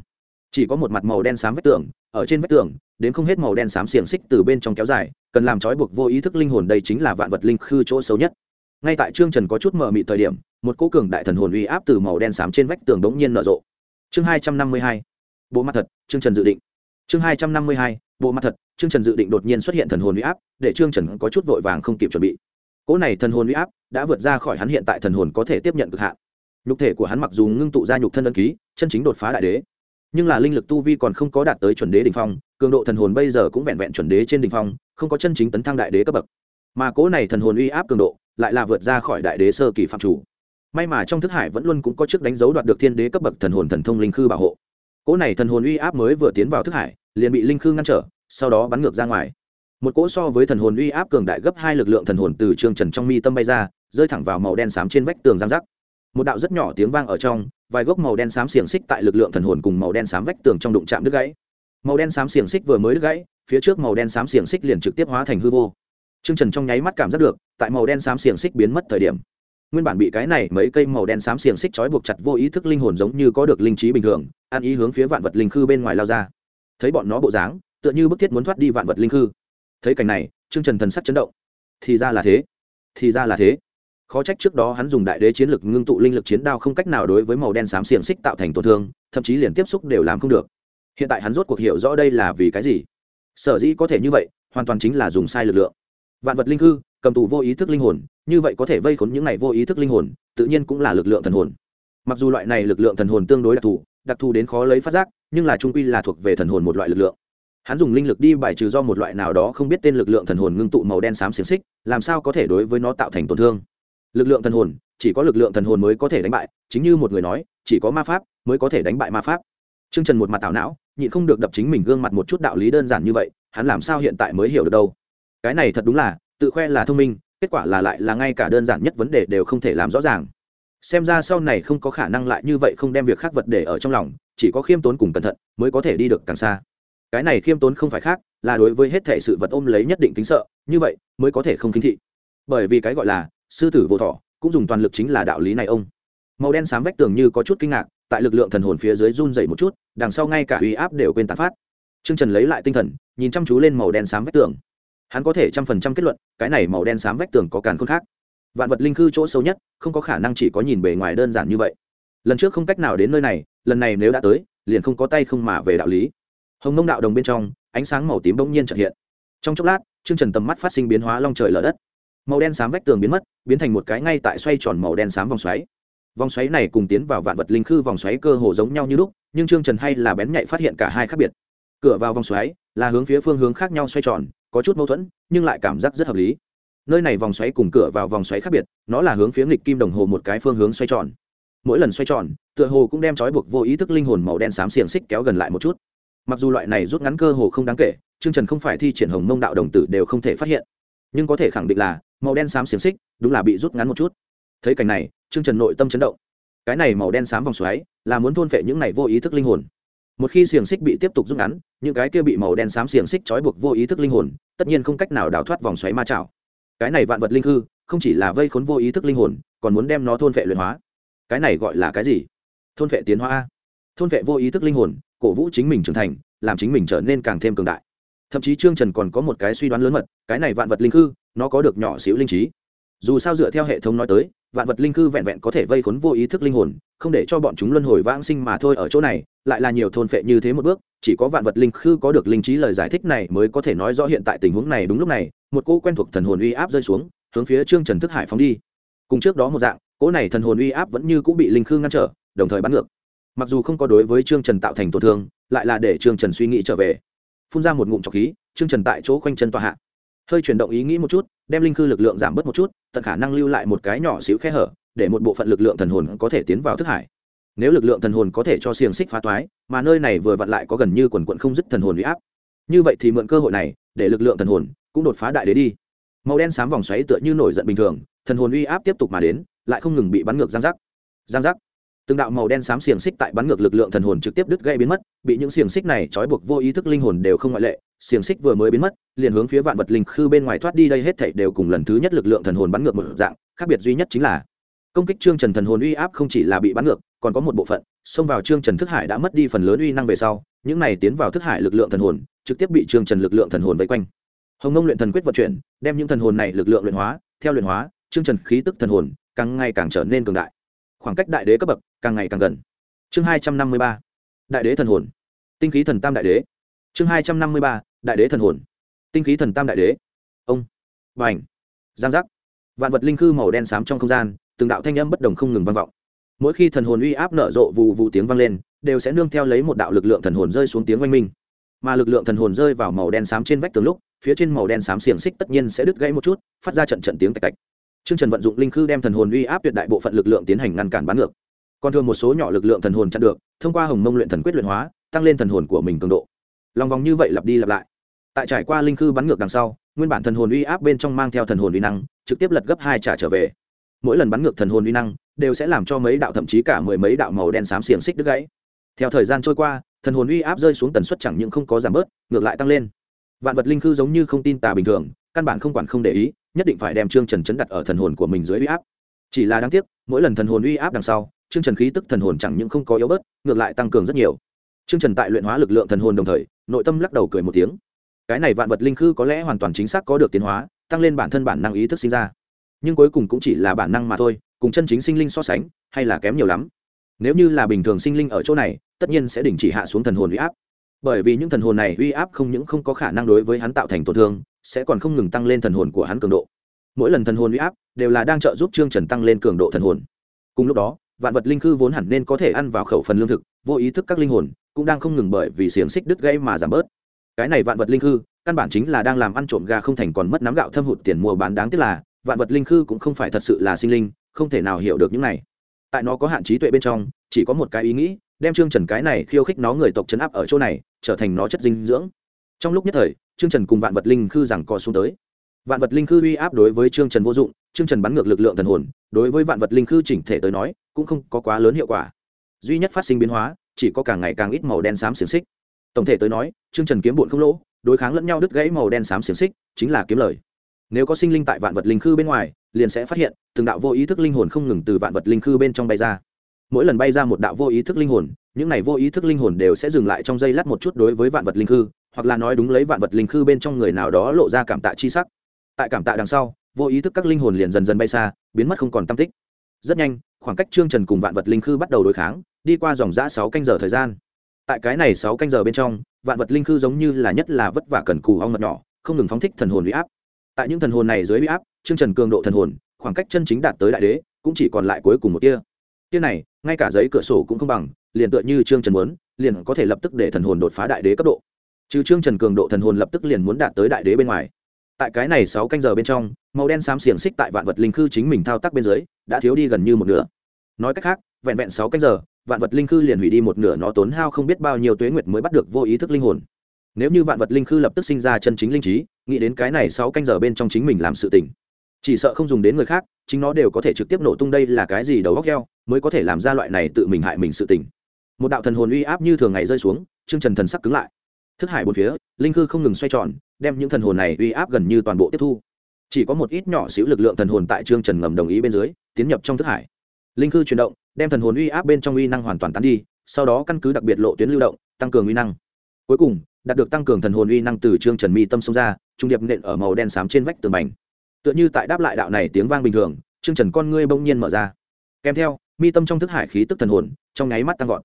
Chỉ có một mặt màu đen xám vách tường, ở trên vách tường, đến không hết màu đen xám xiềng xích từ bên trong kéo dài, cần làm trói buộc vô ý thức linh hồn đây chính là vạn vật linh khư chỗ xấu nhất. Ngay tại trương trần có chút mở mịt thời điểm, một cô cường đại thần hồn uy áp từ màu đen xám trên vách tường đống nhiên nở rộ. Chương hai trăm năm mươi hai. Bộ mặt thật, trương trần dự định. Chương hai trăm năm mươi hai. Bộ mặt thật, trương trần dự định đột nhiên xuất hiện thần hồn uy áp, để trương trần có chút vội vàng không kịp chuẩn bị cỗ này thần hồn uy áp đã vượt ra khỏi hắn hiện tại thần hồn có thể tiếp nhận cực hạn. Nhục thể của hắn mặc dù ngưng tụ ra nhục thân ân ký, chân chính đột phá đại đế, nhưng là linh lực tu vi còn không có đạt tới chuẩn đế đ ỉ n h phong, cường độ thần hồn bây giờ cũng vẹn vẹn chuẩn đế trên đ ỉ n h phong, không có chân chính tấn thăng đại đế cấp bậc. Mà cỗ này thần hồn uy áp cường độ lại là vượt ra khỏi đại đế sơ kỳ phạm chủ. May mà trong thức hải vẫn luôn cũng có chức đánh dấu đoạt được thiên đế cấp bậc thần hồn thần thông linh khư bảo hộ. Cỗ này thần hồn uy áp mới vừa tiến vào thức hải, liền bị linh khư ngăn trở, sau đó bắn ngược ra ngoài một cỗ so với thần hồn uy áp cường đại gấp hai lực lượng thần hồn từ trương trần trong mi tâm bay ra rơi thẳng vào màu đen xám trên vách tường giang rắc một đạo rất nhỏ tiếng vang ở trong vài gốc màu đen xám xiềng xích tại lực lượng thần hồn cùng màu đen xám vách tường trong đụng chạm đứt gãy màu đen xám xiềng xích vừa mới đứt gãy phía trước màu đen xám xiềng xích liền trực tiếp hóa thành hư vô Trương Trần trong nháy mắt cảm giác được, tại màu đen xám xiềng xích biến mất thời điểm, nguyên bản bị cái này mấy cây màu đen xám xiềng xích trói buộc chặt vô ý thức linh hồn giống như có được linh trí bình thường, an ý hướng phía vạn vật linh khư bên ngoài lao ra. Thấy bọn nó bộ dáng, tựa như bức thiết muốn thoát đi vạn vật linh khư. Thấy cảnh này, Trương Trần thần sắc chấn động. Thì ra là thế, thì ra là thế. Khó trách trước đó hắn dùng đại đế chiến lực ngưng tụ linh lực chiến đao không cách nào đối với màu đen xám xiềng xích tạo thành tổn thương, thậm chí liền tiếp xúc đều làm không được. Hiện tại hắn rốt cuộc hiểu rõ đây là vì cái gì. Sở dĩ có thể như vậy, hoàn toàn chính là dùng sai lực lượng vạn vật linh hư cầm tù vô ý thức linh hồn như vậy có thể vây khốn những này vô ý thức linh hồn tự nhiên cũng là lực lượng thần hồn mặc dù loại này lực lượng thần hồn tương đối đặc thù đặc thù đến khó lấy phát giác nhưng là trung quy là thuộc về thần hồn một loại lực lượng hắn dùng linh lực đi bài trừ do một loại nào đó không biết tên lực lượng thần hồn ngưng tụ màu đen xám xiềng xích, làm sao có thể đối với nó tạo thành tổn thương? Lực lượng thần hồn, chỉ có lực lượng thần hồn mới có thể đánh bại, chính như một người nói, chỉ có ma pháp mới có thể đánh bại ma pháp. T r ư ơ n g trần một mặt tạo não, nhịn không được đập chính mình gương mặt một chút đạo lý đơn giản như vậy, hắn làm sao hiện tại mới hiểu được đâu? Cái này thật đúng là, tự khoe là thông minh, kết quả là lại là ngay cả đơn giản nhất vấn đề đều không thể làm rõ ràng. Xem ra sau này không có khả năng lại như vậy không đem việc khác vật để ở trong lòng, chỉ có khiêm tốn cùng cẩn thận mới có thể đi được càng xa cái này khiêm tốn không phải khác, là đối với hết thể sự vật ôm lấy nhất định kính sợ, như vậy mới có thể không kính thị. Bởi vì cái gọi là sư tử vô thọ, cũng dùng toàn lực chính là đạo lý này ông. Màu đen xám vách tường như có chút kinh ngạc, tại lực lượng thần hồn phía dưới run dày một chút, đằng sau ngay cả uy áp đều quên tán phát. Trương trần lấy lại tinh thần, nhìn chăm chú lên màu đen xám vách tường. Hắn có thể trăm phần trăm kết luận, cái này màu đen xám vách tường có càn khôn khác. Vạn vật linh khư chỗ sâu nhất, không có khả năng chỉ có nhìn bề ngoài đơn giản như vậy. Lần trước không cách nào đến nơi này, lần này nếu đã tới, liền không có tay không mà về đạo lý hồng mông đạo đồng bên trong, ánh sáng màu tím bỗng nhiên trật hiện. Trong chốc lát chương trần tầm mắt phát sinh biến hóa long trời lở đất. Màu đen xám vách tường biến mất, biến thành một cái ngay tại xoay tròn màu đen xám vòng xoáy. Vòng xoáy này cùng tiến vào vạn vật linh khư vòng xoáy cơ hồ giống nhau như lúc, nhưng trương trần hay là bén nhạy phát hiện cả hai khác biệt. Cửa vào vòng xoáy là hướng phía phương hướng khác nhau xoay tròn, có chút mâu thuẫn, nhưng lại cảm giác rất hợp lý. Nơi này vòng xoáy cùng cửa vào vòng xoáy khác biệt, nó là hướng phía nghịch kim đồng hồ một cái phương hướng xoay tròn. Mỗi lần xoay tròn, tựa hồ cũng đem trói buộc vô ý thức linh hồn màu đen xám xiềng xích kéo gần lại một chút mặc dù loại này rút ngắn cơ hồ không đáng kể chương trần không phải thi triển hồng mông đạo đồng tử đều không thể phát hiện. Nhưng có thể khẳng định là, màu đen xám xiềng xích, đúng là bị rút ngắn một chút. Thấy cảnh này chương trần nội tâm chấn động. Cái này màu đen xám vòng xoáy, là muốn thôn phệ những này vô ý thức linh hồn. Một khi xiềng xích bị tiếp tục rút ngắn, những cái kia bị màu đen xám xiềng xích trói buộc vô ý thức linh hồn, tất nhiên không cách nào đào thoát vòng xoáy ma trào cái này vạn vật linh hư, không chỉ là vây khốn vô ý thức linh hồn, còn muốn đem nó thôn phệ luyện hóa. Cái này gọi là cái gì? Thôn phệ tiến hóa. Thôn phệ vô ý thức linh hồn cổ vũ chính mình trưởng thành làm chính mình trở nên càng thêm cường đại. Thậm chí trương trần còn có một cái suy đoán lớn mật cái này vạn vật linh cư, nó có được nhỏ xíu linh trí. Dù sao dựa theo hệ thống nói tới vạn vật linh cư vẹn vẹn có thể vây khốn vô ý thức linh hồn không để cho bọn chúng luân hồi vãng sinh mà thôi ở chỗ này lại là nhiều thôn phệ như thế một bước chỉ có vạn vật linh cư có được linh trí lời giải thích này mới có thể nói rõ hiện tại tình huống này đúng lúc này một cô quen thuộc thần hồn uy áp rơi xuống hướng phía trương trần thức hải phóng đi. Cùng trước đó một dạng cỗ này thần hồn uy áp vẫn như cũng bị linh khư ngăn trở đồng thời bắn ngược mặc dù không có đối với trương trần tạo thành tổn thương, lại là để trương trần suy nghĩ trở về. Phun ra một ngụm trọc khí, trương trần tại chỗ khoanh chân tòa hạ. Hơi chuyển động ý nghĩ một chút, đem linh khư lực lượng giảm bớt một chút, tận khả năng lưu lại một cái nhỏ xíu khe hở, để một bộ phận lực lượng thần hồn có thể tiến vào thức hải. Nếu lực lượng thần hồn có thể cho xiềng xích phá toái, mà nơi này vừa vặn lại có gần như quần quận không dứt thần hồn huy áp. Như vậy thì mượn cơ hội này, để lực lượng thần hồn cũng đột phá đại đế đi. Màu đen xám vòng xoáy tựa như nổi giận bình thường, thần hồn uy áp tiếp tục mà đến, lại không ngừng bị bắn ngược giang giác. Giang giác từng đạo màu đen xám xiềng xích tại bắn ngược lực lượng thần hồn trực tiếp đứt gây biến mất, bị những xiềng xích này trói buộc vô ý thức linh hồn đều không ngoại lệ, xiềng xích vừa mới biến mất, liền hướng phía vạn vật linh khư bên ngoài thoát đi đây hết thảy đều cùng lần thứ nhất lực lượng thần hồn bắn ngược một dạng, khác biệt duy nhất chính là công kích trương trần thần hồn uy áp không chỉ là bị bắn ngược, còn có một bộ phận, xông vào trương trần thức hải đã mất đi phần lớn uy năng về sau, những này tiến vào thức hải lực lượng thần hồn, trực tiếp bị trương trần lực lượng thần hồn vây quanh. Hồng nông luyện thần quyết vận chuyển, đem những thần hồn này lực lượng luyện hóa, theo luyện hóa, trương trần khí tức thần hồn càng ngày càng trở nên cường đại. Khoảng cách đại đế cấp bậc càng ngày càng gần. Chương hai trăm năm mươi ba, đại đế thần hồn. Tinh khí thần tam đại đế. Chương hai trăm năm mươi ba, đại đế thần hồn. Tinh khí thần tam đại đế. Ông. Và ảnh giang giác. Vạn vật linh khư màu đen xám trong không gian, từng đạo thanh âm bất đồng không ngừng vang vọng. Mỗi khi thần hồn uy áp nở rộ vụ vụ tiếng vang lên, đều sẽ nương theo lấy một đạo lực lượng thần hồn rơi xuống tiếng oanh minh. Mà lực lượng thần hồn rơi vào màu đen xám trên vách tường lúc, phía trên màu đen xám xiềng xích tất nhiên sẽ đứt gãy một chút, phát ra trận trận tiếng tạch tạch. Trương Trần vận dụng linh khư đem thần hồn uy áp tuyệt đại bộ phận lực lượng tiến hành ngăn cản bán ngược. Còn thường một số nhỏ lực lượng thần hồn chặn được, thông qua Hồng Mông luyện thần quyết luyện hóa, tăng lên thần hồn của mình cường độ. Long vòng như vậy lặp đi lặp lại. Tại trải qua linh khư bắn ngược đằng sau, nguyên bản thần hồn uy áp bên trong mang theo thần hồn uy năng, trực tiếp lật gấp hai trả trở về. Mỗi lần bắn ngược thần hồn uy năng, đều sẽ làm cho mấy đạo thậm chí cả mười mấy đạo màu đen xám xiềng xích đứt gãy. Theo thời gian trôi qua, thần hồn uy áp rơi xuống tần suất chẳng những không có giảm bớt, ngược lại tăng lên. Vạn vật linh khư giống như không tin tà bình thường, căn bản không quản không để ý, nhất định phải đem trương trần chấn đặt ở thần hồn của mình dưới uy áp chỉ là đáng tiếc mỗi lần thần hồn uy áp đằng sau trương trần khí tức thần hồn chẳng những không có yếu bớt, ngược lại tăng cường rất nhiều. Trương trần tại luyện hóa lực lượng thần hồn đồng thời, nội tâm lắc đầu cười một tiếng. Cái này vạn vật linh khư có lẽ hoàn toàn chính xác có được tiến hóa, tăng lên bản thân bản năng ý thức sinh ra. Nhưng cuối cùng cũng chỉ là bản năng mà thôi, cùng chân chính sinh linh so sánh, hay là kém nhiều lắm. Nếu như là bình thường sinh linh ở chỗ này, tất nhiên sẽ đình chỉ hạ xuống thần hồn uy áp. Bởi vì những thần hồn này uy áp không những không có khả năng đối với hắn tạo thành tổn thương, sẽ còn không ngừng tăng lên thần hồn của hắn cường độ. Mỗi lần thần hồn uy áp đều là đang trợ giúp trương trần tăng lên cường độ thần hồn. Cùng lúc đó vạn vật linh khư vốn hẳn nên có thể ăn vào khẩu phần lương thực, vô ý thức các linh hồn cũng đang không ngừng bởi vì xiềng xích đứt gây mà giảm bớt. Cái này vạn vật linh khư, căn bản chính là đang làm ăn trộm gà không thành còn mất nắm gạo thâm hụt tiền mua bán đáng tiếc là, vạn vật linh khư cũng không phải thật sự là sinh linh, không thể nào hiểu được những này. Tại nó có hạn trí tuệ bên trong, chỉ có một cái ý nghĩ, đem trương trần cái này khiêu khích nó người tộc chấn áp ở chỗ này, trở thành nó chất dinh dưỡng. Trong lúc nhất thời, trương trần cùng vạn vật linh khư rằng co xuống tới. Vạn vật linh khư uy áp đối với trương trần vô dụng, trương trần bắn ngược lực lượng thần hồn, đối với vạn vật linh khư chỉnh thể tới nói cũng không có quá lớn hiệu quả. Duy nhất phát sinh biến hóa, chỉ có càng ngày càng ít màu đen xám xiềng xích. Tổng thể tới nói chương trần kiếm bụn không lỗ, đối kháng lẫn nhau đứt gãy màu đen xám xiềng xích, chính là kiếm lời. Nếu có sinh linh tại vạn vật linh khư bên ngoài, liền sẽ phát hiện, từng đạo vô ý thức linh hồn không ngừng từ vạn vật linh khư bên trong bay ra. Mỗi lần bay ra một đạo vô ý thức linh hồn, những này vô ý thức linh hồn đều sẽ dừng lại trong giây lát một chút đối với vạn vật linh khư, hoặc là nói đúng lấy vạn vật linh khư bên trong người nào đó lộ ra cảm tạ chi sắc. Tại cảm tạ đằng sau, vô ý thức các linh hồn liền dần dần bay xa, biến mất không còn tam tích. Rất nhanh khoảng cách trương trần cùng vạn vật linh khư bắt đầu đối kháng, đi qua dòng giã sáu canh giờ thời gian. Tại cái này sáu canh giờ bên trong, vạn vật linh khư giống như là nhất là vất vả cần cù ong mật nhỏ, không ngừng phóng thích thần hồn huy áp. Tại những thần hồn này dưới huy áp, trương trần cường độ thần hồn, khoảng cách chân chính đạt tới đại đế, cũng chỉ còn lại cuối cùng một tia. Tia này, ngay cả giấy cửa sổ cũng không bằng, liền tựa như trương trần muốn, liền có thể lập tức để thần hồn đột phá đại đế cấp độ. Chứ trương trần cường độ thần hồn lập tức liền muốn đạt tới đại đế bên ngoài tại cái này sáu canh giờ bên trong màu đen xám xiềng xích tại vạn vật linh khư chính mình thao tác bên dưới đã thiếu đi gần như một nửa. Nói cách khác vẹn vẹn sáu canh giờ vạn vật linh khư liền hủy đi một nửa nó tốn hao không biết bao nhiêu tuế nguyệt mới bắt được vô ý thức linh hồn. Nếu như vạn vật linh khư lập tức sinh ra chân chính linh trí nghĩ đến cái này sáu canh giờ bên trong chính mình làm sự tỉnh, chỉ sợ không dùng đến người khác chính nó đều có thể trực tiếp nổ tung đây là cái gì đầu góc heo mới có thể làm ra loại này tự mình hại mình sự tỉnh. một đạo thần hồn uy áp như thường ngày rơi xuống chương trần thần sắc cứng lại. Thức hải bốn phía linh khư không ngừng xoay tròn, đem những thần hồn này uy áp gần như toàn bộ tiếp thu. Chỉ có một ít nhỏ xíu lực lượng thần hồn tại trương trần ngầm đồng ý bên dưới, tiến nhập trong thức hải. Linh khư chuyển động, đem thần hồn uy áp bên trong uy năng hoàn toàn tán đi, sau đó căn cứ đặc biệt lộ tuyến lưu động, tăng cường uy năng. Cuối cùng, đạt được tăng cường thần hồn uy năng từ trương trần mi tâm xông ra, trung điệp nện ở màu đen xám trên vách tường bành. Tựa như tại đáp lại đạo này tiếng vang bình thường, trương trần con ngươi bỗng nhiên mở ra. Kèm theo, mi tâm trong thức hải khí tức thần hồn, trong nháy mắt tăng vọt.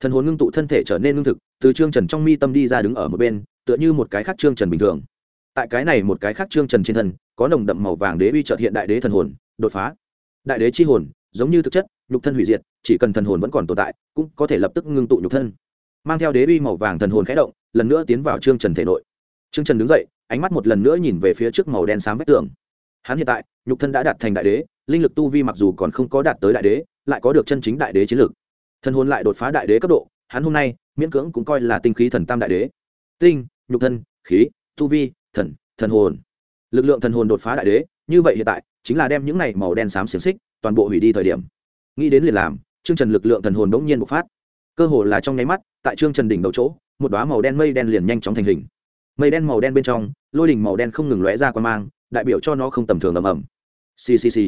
Thần hồn ngưng tụ thân thể trở nên ngưng thực, từ trương trần trong mi tâm đi ra đứng ở một bên tựa như một cái khác trương trần bình thường. Tại cái này một cái khác trương trần trên thân, có nồng đậm màu vàng đế uy trợt hiện đại đế thần hồn, đột phá. Đại đế chi hồn, giống như thực chất, nhục thân hủy diệt, chỉ cần thần hồn vẫn còn tồn tại, cũng có thể lập tức ngưng tụ nhục thân. Mang theo đế uy màu vàng thần hồn khẽ động, lần nữa tiến vào trương trần thể nội. Trương trần đứng dậy, ánh mắt một lần nữa nhìn về phía trước màu đen xám vách tường. Hắn hiện tại, nhục thân đã đạt thành đại đế, linh lực tu vi mặc dù còn không có đạt tới đại đế, lại có được chân chính đại đế chiến lực. Thần hồn lại đột phá đại đế cấp độ, hắn hôm nay, miễn cưỡng cũng coi là tinh khí thần tam đại đế. Tinh nhục thân, khí, tu vi, thần thần hồn. Lực lượng thần hồn đột phá đại đế, như vậy hiện tại, chính là đem những này màu đen xám xiềng xích toàn bộ hủy đi thời điểm. Nghĩ đến liền làm chương trần lực lượng thần hồn bỗng nhiên bộc phát. Cơ hồ là trong nháy mắt, tại chương trần đỉnh đầu chỗ, một đoá màu đen mây đen liền nhanh chóng thành hình. Mây đen màu đen bên trong, lôi đỉnh màu đen không ngừng lóe ra qua mang, đại biểu cho nó không tầm thường ầm ầm. Ccc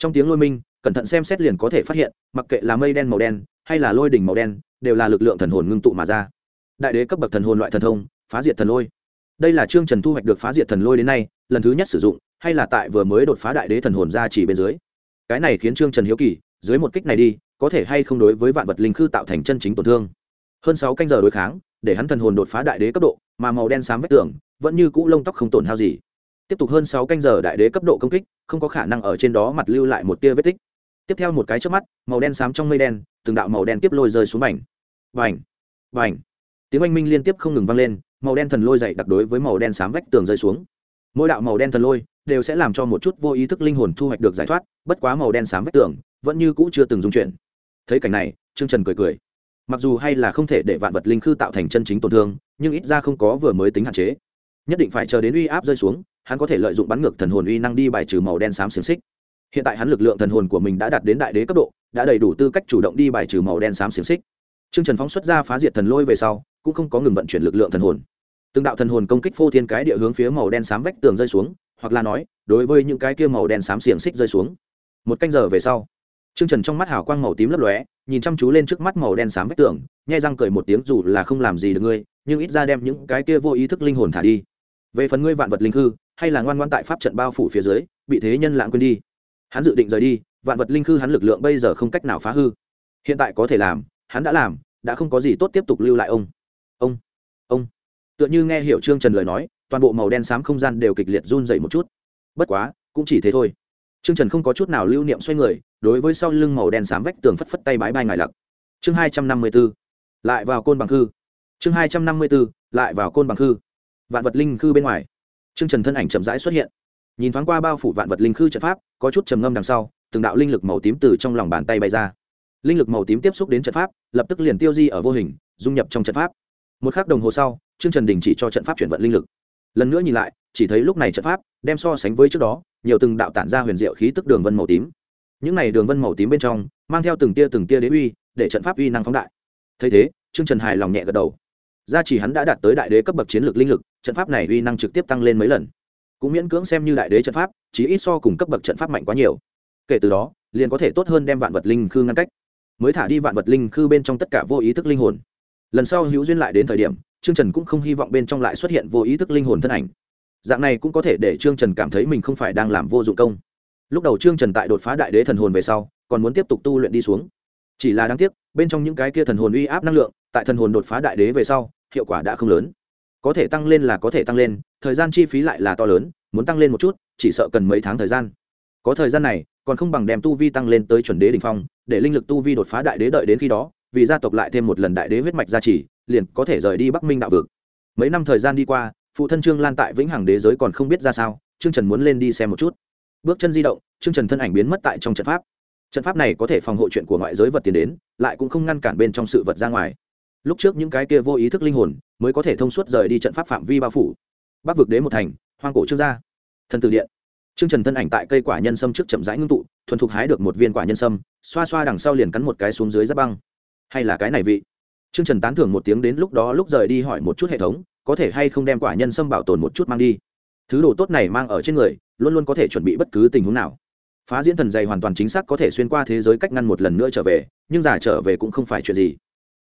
trong tiếng lôi minh, cẩn thận xem xét liền có thể phát hiện, mặc kệ là mây đen màu đen, hay là lôi đỉnh màu đen, đều là lực lượng thần hồn ngưng tụ mà ra. Đại đế cấp bậc thần hồn loại thần thông phá diệt thần lôi. Đây là trương trần thu hoạch được phá diệt thần lôi đến nay, lần thứ nhất sử dụng, hay là tại vừa mới đột phá đại đế thần hồn ra chỉ bên dưới. Cái này khiến trương trần hiếu kỳ, dưới một kích này đi, có thể hay không đối với vạn vật linh khư tạo thành chân chính tổn thương. Hơn sáu canh giờ đối kháng, để hắn thần hồn đột phá đại đế cấp độ, mà màu đen xám vách tường, vẫn như cũ lông tóc không tổn hao gì. Tiếp tục hơn sáu canh giờ đại đế cấp độ công kích, không có khả năng ở trên đó mặt lưu lại một tia vết tích. Tiếp theo một cái trước mắt, màu đen xám trong mây đen, từng đạo màu đen tiếp lôi rơi xuống mảnh. Vành vành tiếng oanh minh liên tiếp không ngừng vang lên màu đen thần lôi dày đặc đối với màu đen xám vách tường rơi xuống. Mỗi đạo màu đen thần lôi đều sẽ làm cho một chút vô ý thức linh hồn thu hoạch được giải thoát bất quá màu đen xám vách tường vẫn như cũ chưa từng dung chuyển. Thấy cảnh này trương trần cười cười. Mặc dù hay là không thể để vạn vật linh khư tạo thành chân chính tổn thương nhưng ít ra không có vừa mới tính hạn chế. Nhất định phải chờ đến uy áp rơi xuống hắn có thể lợi dụng bắn ngược thần hồn uy năng đi bài trừ màu đen xám xiềng xích. Hiện tại hắn lực lượng thần hồn của mình đã đạt đến đại đế cấp độ đã đầy đủ tư cách chủ động đi bài trừ màu đen xám xiềng xích. Trương Trần phóng xuất ra phá diệt thần lôi về sau, cũng không có ngừng vận chuyển lực lượng thần hồn. Từng đạo thần hồn công kích phô thiên cái địa hướng phía màu đen xám vách tường rơi xuống, hoặc là nói, đối với những cái kia màu đen xám xiềng xích rơi xuống. Một canh giờ về sau, Trương Trần trong mắt hào quang màu tím lấp lóe, nhìn chăm chú lên trước mắt màu đen xám vách tường, nhếch răng cười một tiếng dù là không làm gì được ngươi, nhưng ít ra đem những cái kia vô ý thức linh hồn thả đi. Về phần ngươi vạn vật linh hư, hay là ngoan ngoãn tại pháp trận bao phủ phía dưới, bị thế nhân lãng quên đi. Hắn dự định rời đi, vạn vật linh hư hắn lực lượng bây giờ không cách nào phá hư. Hiện tại có thể làm, hắn đã làm, đã không có gì tốt tiếp tục lưu lại ông ông ông. Tựa như nghe hiểu trương trần lời nói, toàn bộ màu đen xám không gian đều kịch liệt run dậy một chút. Bất quá, cũng chỉ thế thôi. Trương trần không có chút nào lưu niệm xoay người, đối với sau lưng màu đen xám vách tường phất phất tay bái bai ngài lặc. Chương hai trăm năm mươi b ố lại vào côn bằng khư. Chương hai trăm năm mươi b ố lại vào côn bằng khư. Vạn vật linh khư bên ngoài. Trương trần thân ảnh chậm rãi xuất hiện. Nhìn thoáng qua bao phủ vạn vật linh khư trận pháp, có chút trầm ngâm đằng sau, từng đạo linh lực màu tím từ trong lòng bàn tay bay ra. Linh lực màu tím tiếp xúc đến trận pháp, lập tức liền tiêu di ở vô hình, dung nhập trong trận pháp một k h ắ c đồng hồ sau, trương trần đình chỉ cho trận pháp chuyển vận linh lực. Lần nữa nhìn lại, chỉ thấy lúc này trận pháp đem so sánh với trước đó, nhiều từng đạo tản ra huyền diệu khí tức đường vân màu tím. Những này đường vân màu tím bên trong, mang theo từng tia từng tia đế uy, để trận pháp uy năng phóng đại. Thấy thế, trương trần hài lòng nhẹ gật đầu. Gia chỉ hắn đã đạt tới đại đế cấp bậc chiến lược linh lực, trận pháp này uy năng trực tiếp tăng lên mấy lần. Cũng miễn cưỡng xem như đại đế trận pháp chỉ ít so cùng cấp bậc trận pháp mạnh quá nhiều. Kể từ đó, liền có thể tốt hơn đem vạn vật linh khư ngăn cách. Mới thả đi vạn vật linh khư bên trong tất cả vô ý thức linh hồn lần sau hữu duyên lại đến thời điểm, trương trần cũng không hy vọng bên trong lại xuất hiện vô ý thức linh hồn thân ảnh. Dạng này cũng có thể để trương trần cảm thấy mình không phải đang làm vô dụng công. Lúc đầu trương trần tại đột phá đại đế thần hồn về sau, còn muốn tiếp tục tu luyện đi xuống. Chỉ là đáng tiếc, bên trong những cái kia thần hồn uy áp năng lượng, tại thần hồn đột phá đại đế về sau, hiệu quả đã không lớn. Có thể tăng lên là có thể tăng lên, thời gian chi phí lại là to lớn, muốn tăng lên một chút, chỉ sợ cần mấy tháng thời gian. Có thời gian này, còn không bằng đem tu vi tăng lên tới chuẩn đế đ ỉ n h phong, để linh lực tu vi đột phá đại đế đợi đến khi đó vì gia tộc lại thêm một lần đại đế huyết mạch gia trì, liền có thể rời đi bắc minh đạo vực. Mấy năm thời gian đi qua, phụ thân trương lan tại vĩnh hằng đế giới còn không biết ra sao, trương trần muốn lên đi xem một chút. Bước chân di động, trương trần thân ảnh biến mất tại trong trận pháp. Trận pháp này có thể phòng hộ chuyện của ngoại giới vật tiền đến, lại cũng không ngăn cản bên trong sự vật ra ngoài. Lúc trước những cái kia vô ý thức linh hồn, mới có thể thông suốt rời đi trận pháp phạm vi bao phủ. Bắc vực đế một thành, hoang cổ trương gia. Thần từ điện. Trương trần thân ảnh tại cây quả nhân sâm trước chậm rãi ngưng tụ, thuần thục hái được một viên quả nhân sâm, xoa xoa đằng sau liền cắn một cái xuống dưới giáp băng hay là cái này vị? Trương trần tán thưởng một tiếng đến lúc đó lúc rời đi hỏi một chút hệ thống, có thể hay không đem quả nhân sâm bảo tồn một chút mang đi. Thứ đồ tốt này mang ở trên người, luôn luôn có thể chuẩn bị bất cứ tình huống nào. Phá diễn thần dày hoàn toàn chính xác có thể xuyên qua thế giới cách ngăn một lần nữa trở về, nhưng giả trở về cũng không phải chuyện gì.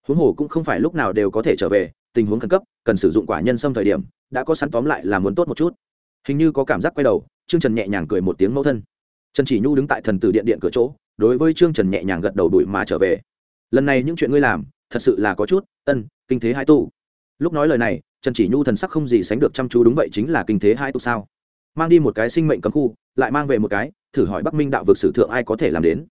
Huống hồ cũng không phải lúc nào đều có thể trở về, tình huống khẩn cấp, cần sử dụng quả nhân sâm thời điểm, đã có sẵn tóm lại là muốn tốt một chút. Hình như có cảm giác quay đầu, trương trần nhẹ nhàng cười một tiếng mẫu thân. Trần chỉ nhu đứng tại thần tử điện điện cửa chỗ, đối với trương trần nhẹ nhàng gật đầu đuổi mà trở về lần này những chuyện ngươi làm thật sự là có chút ân kinh thế hai tu lúc nói lời này trần chỉ nhu thần sắc không gì sánh được chăm chú đúng vậy chính là kinh thế hai tu sao? Mang đi một cái sinh mệnh cấm khu lại mang về một cái thử hỏi bắc minh đạo vực sử thượng ai có thể làm đến.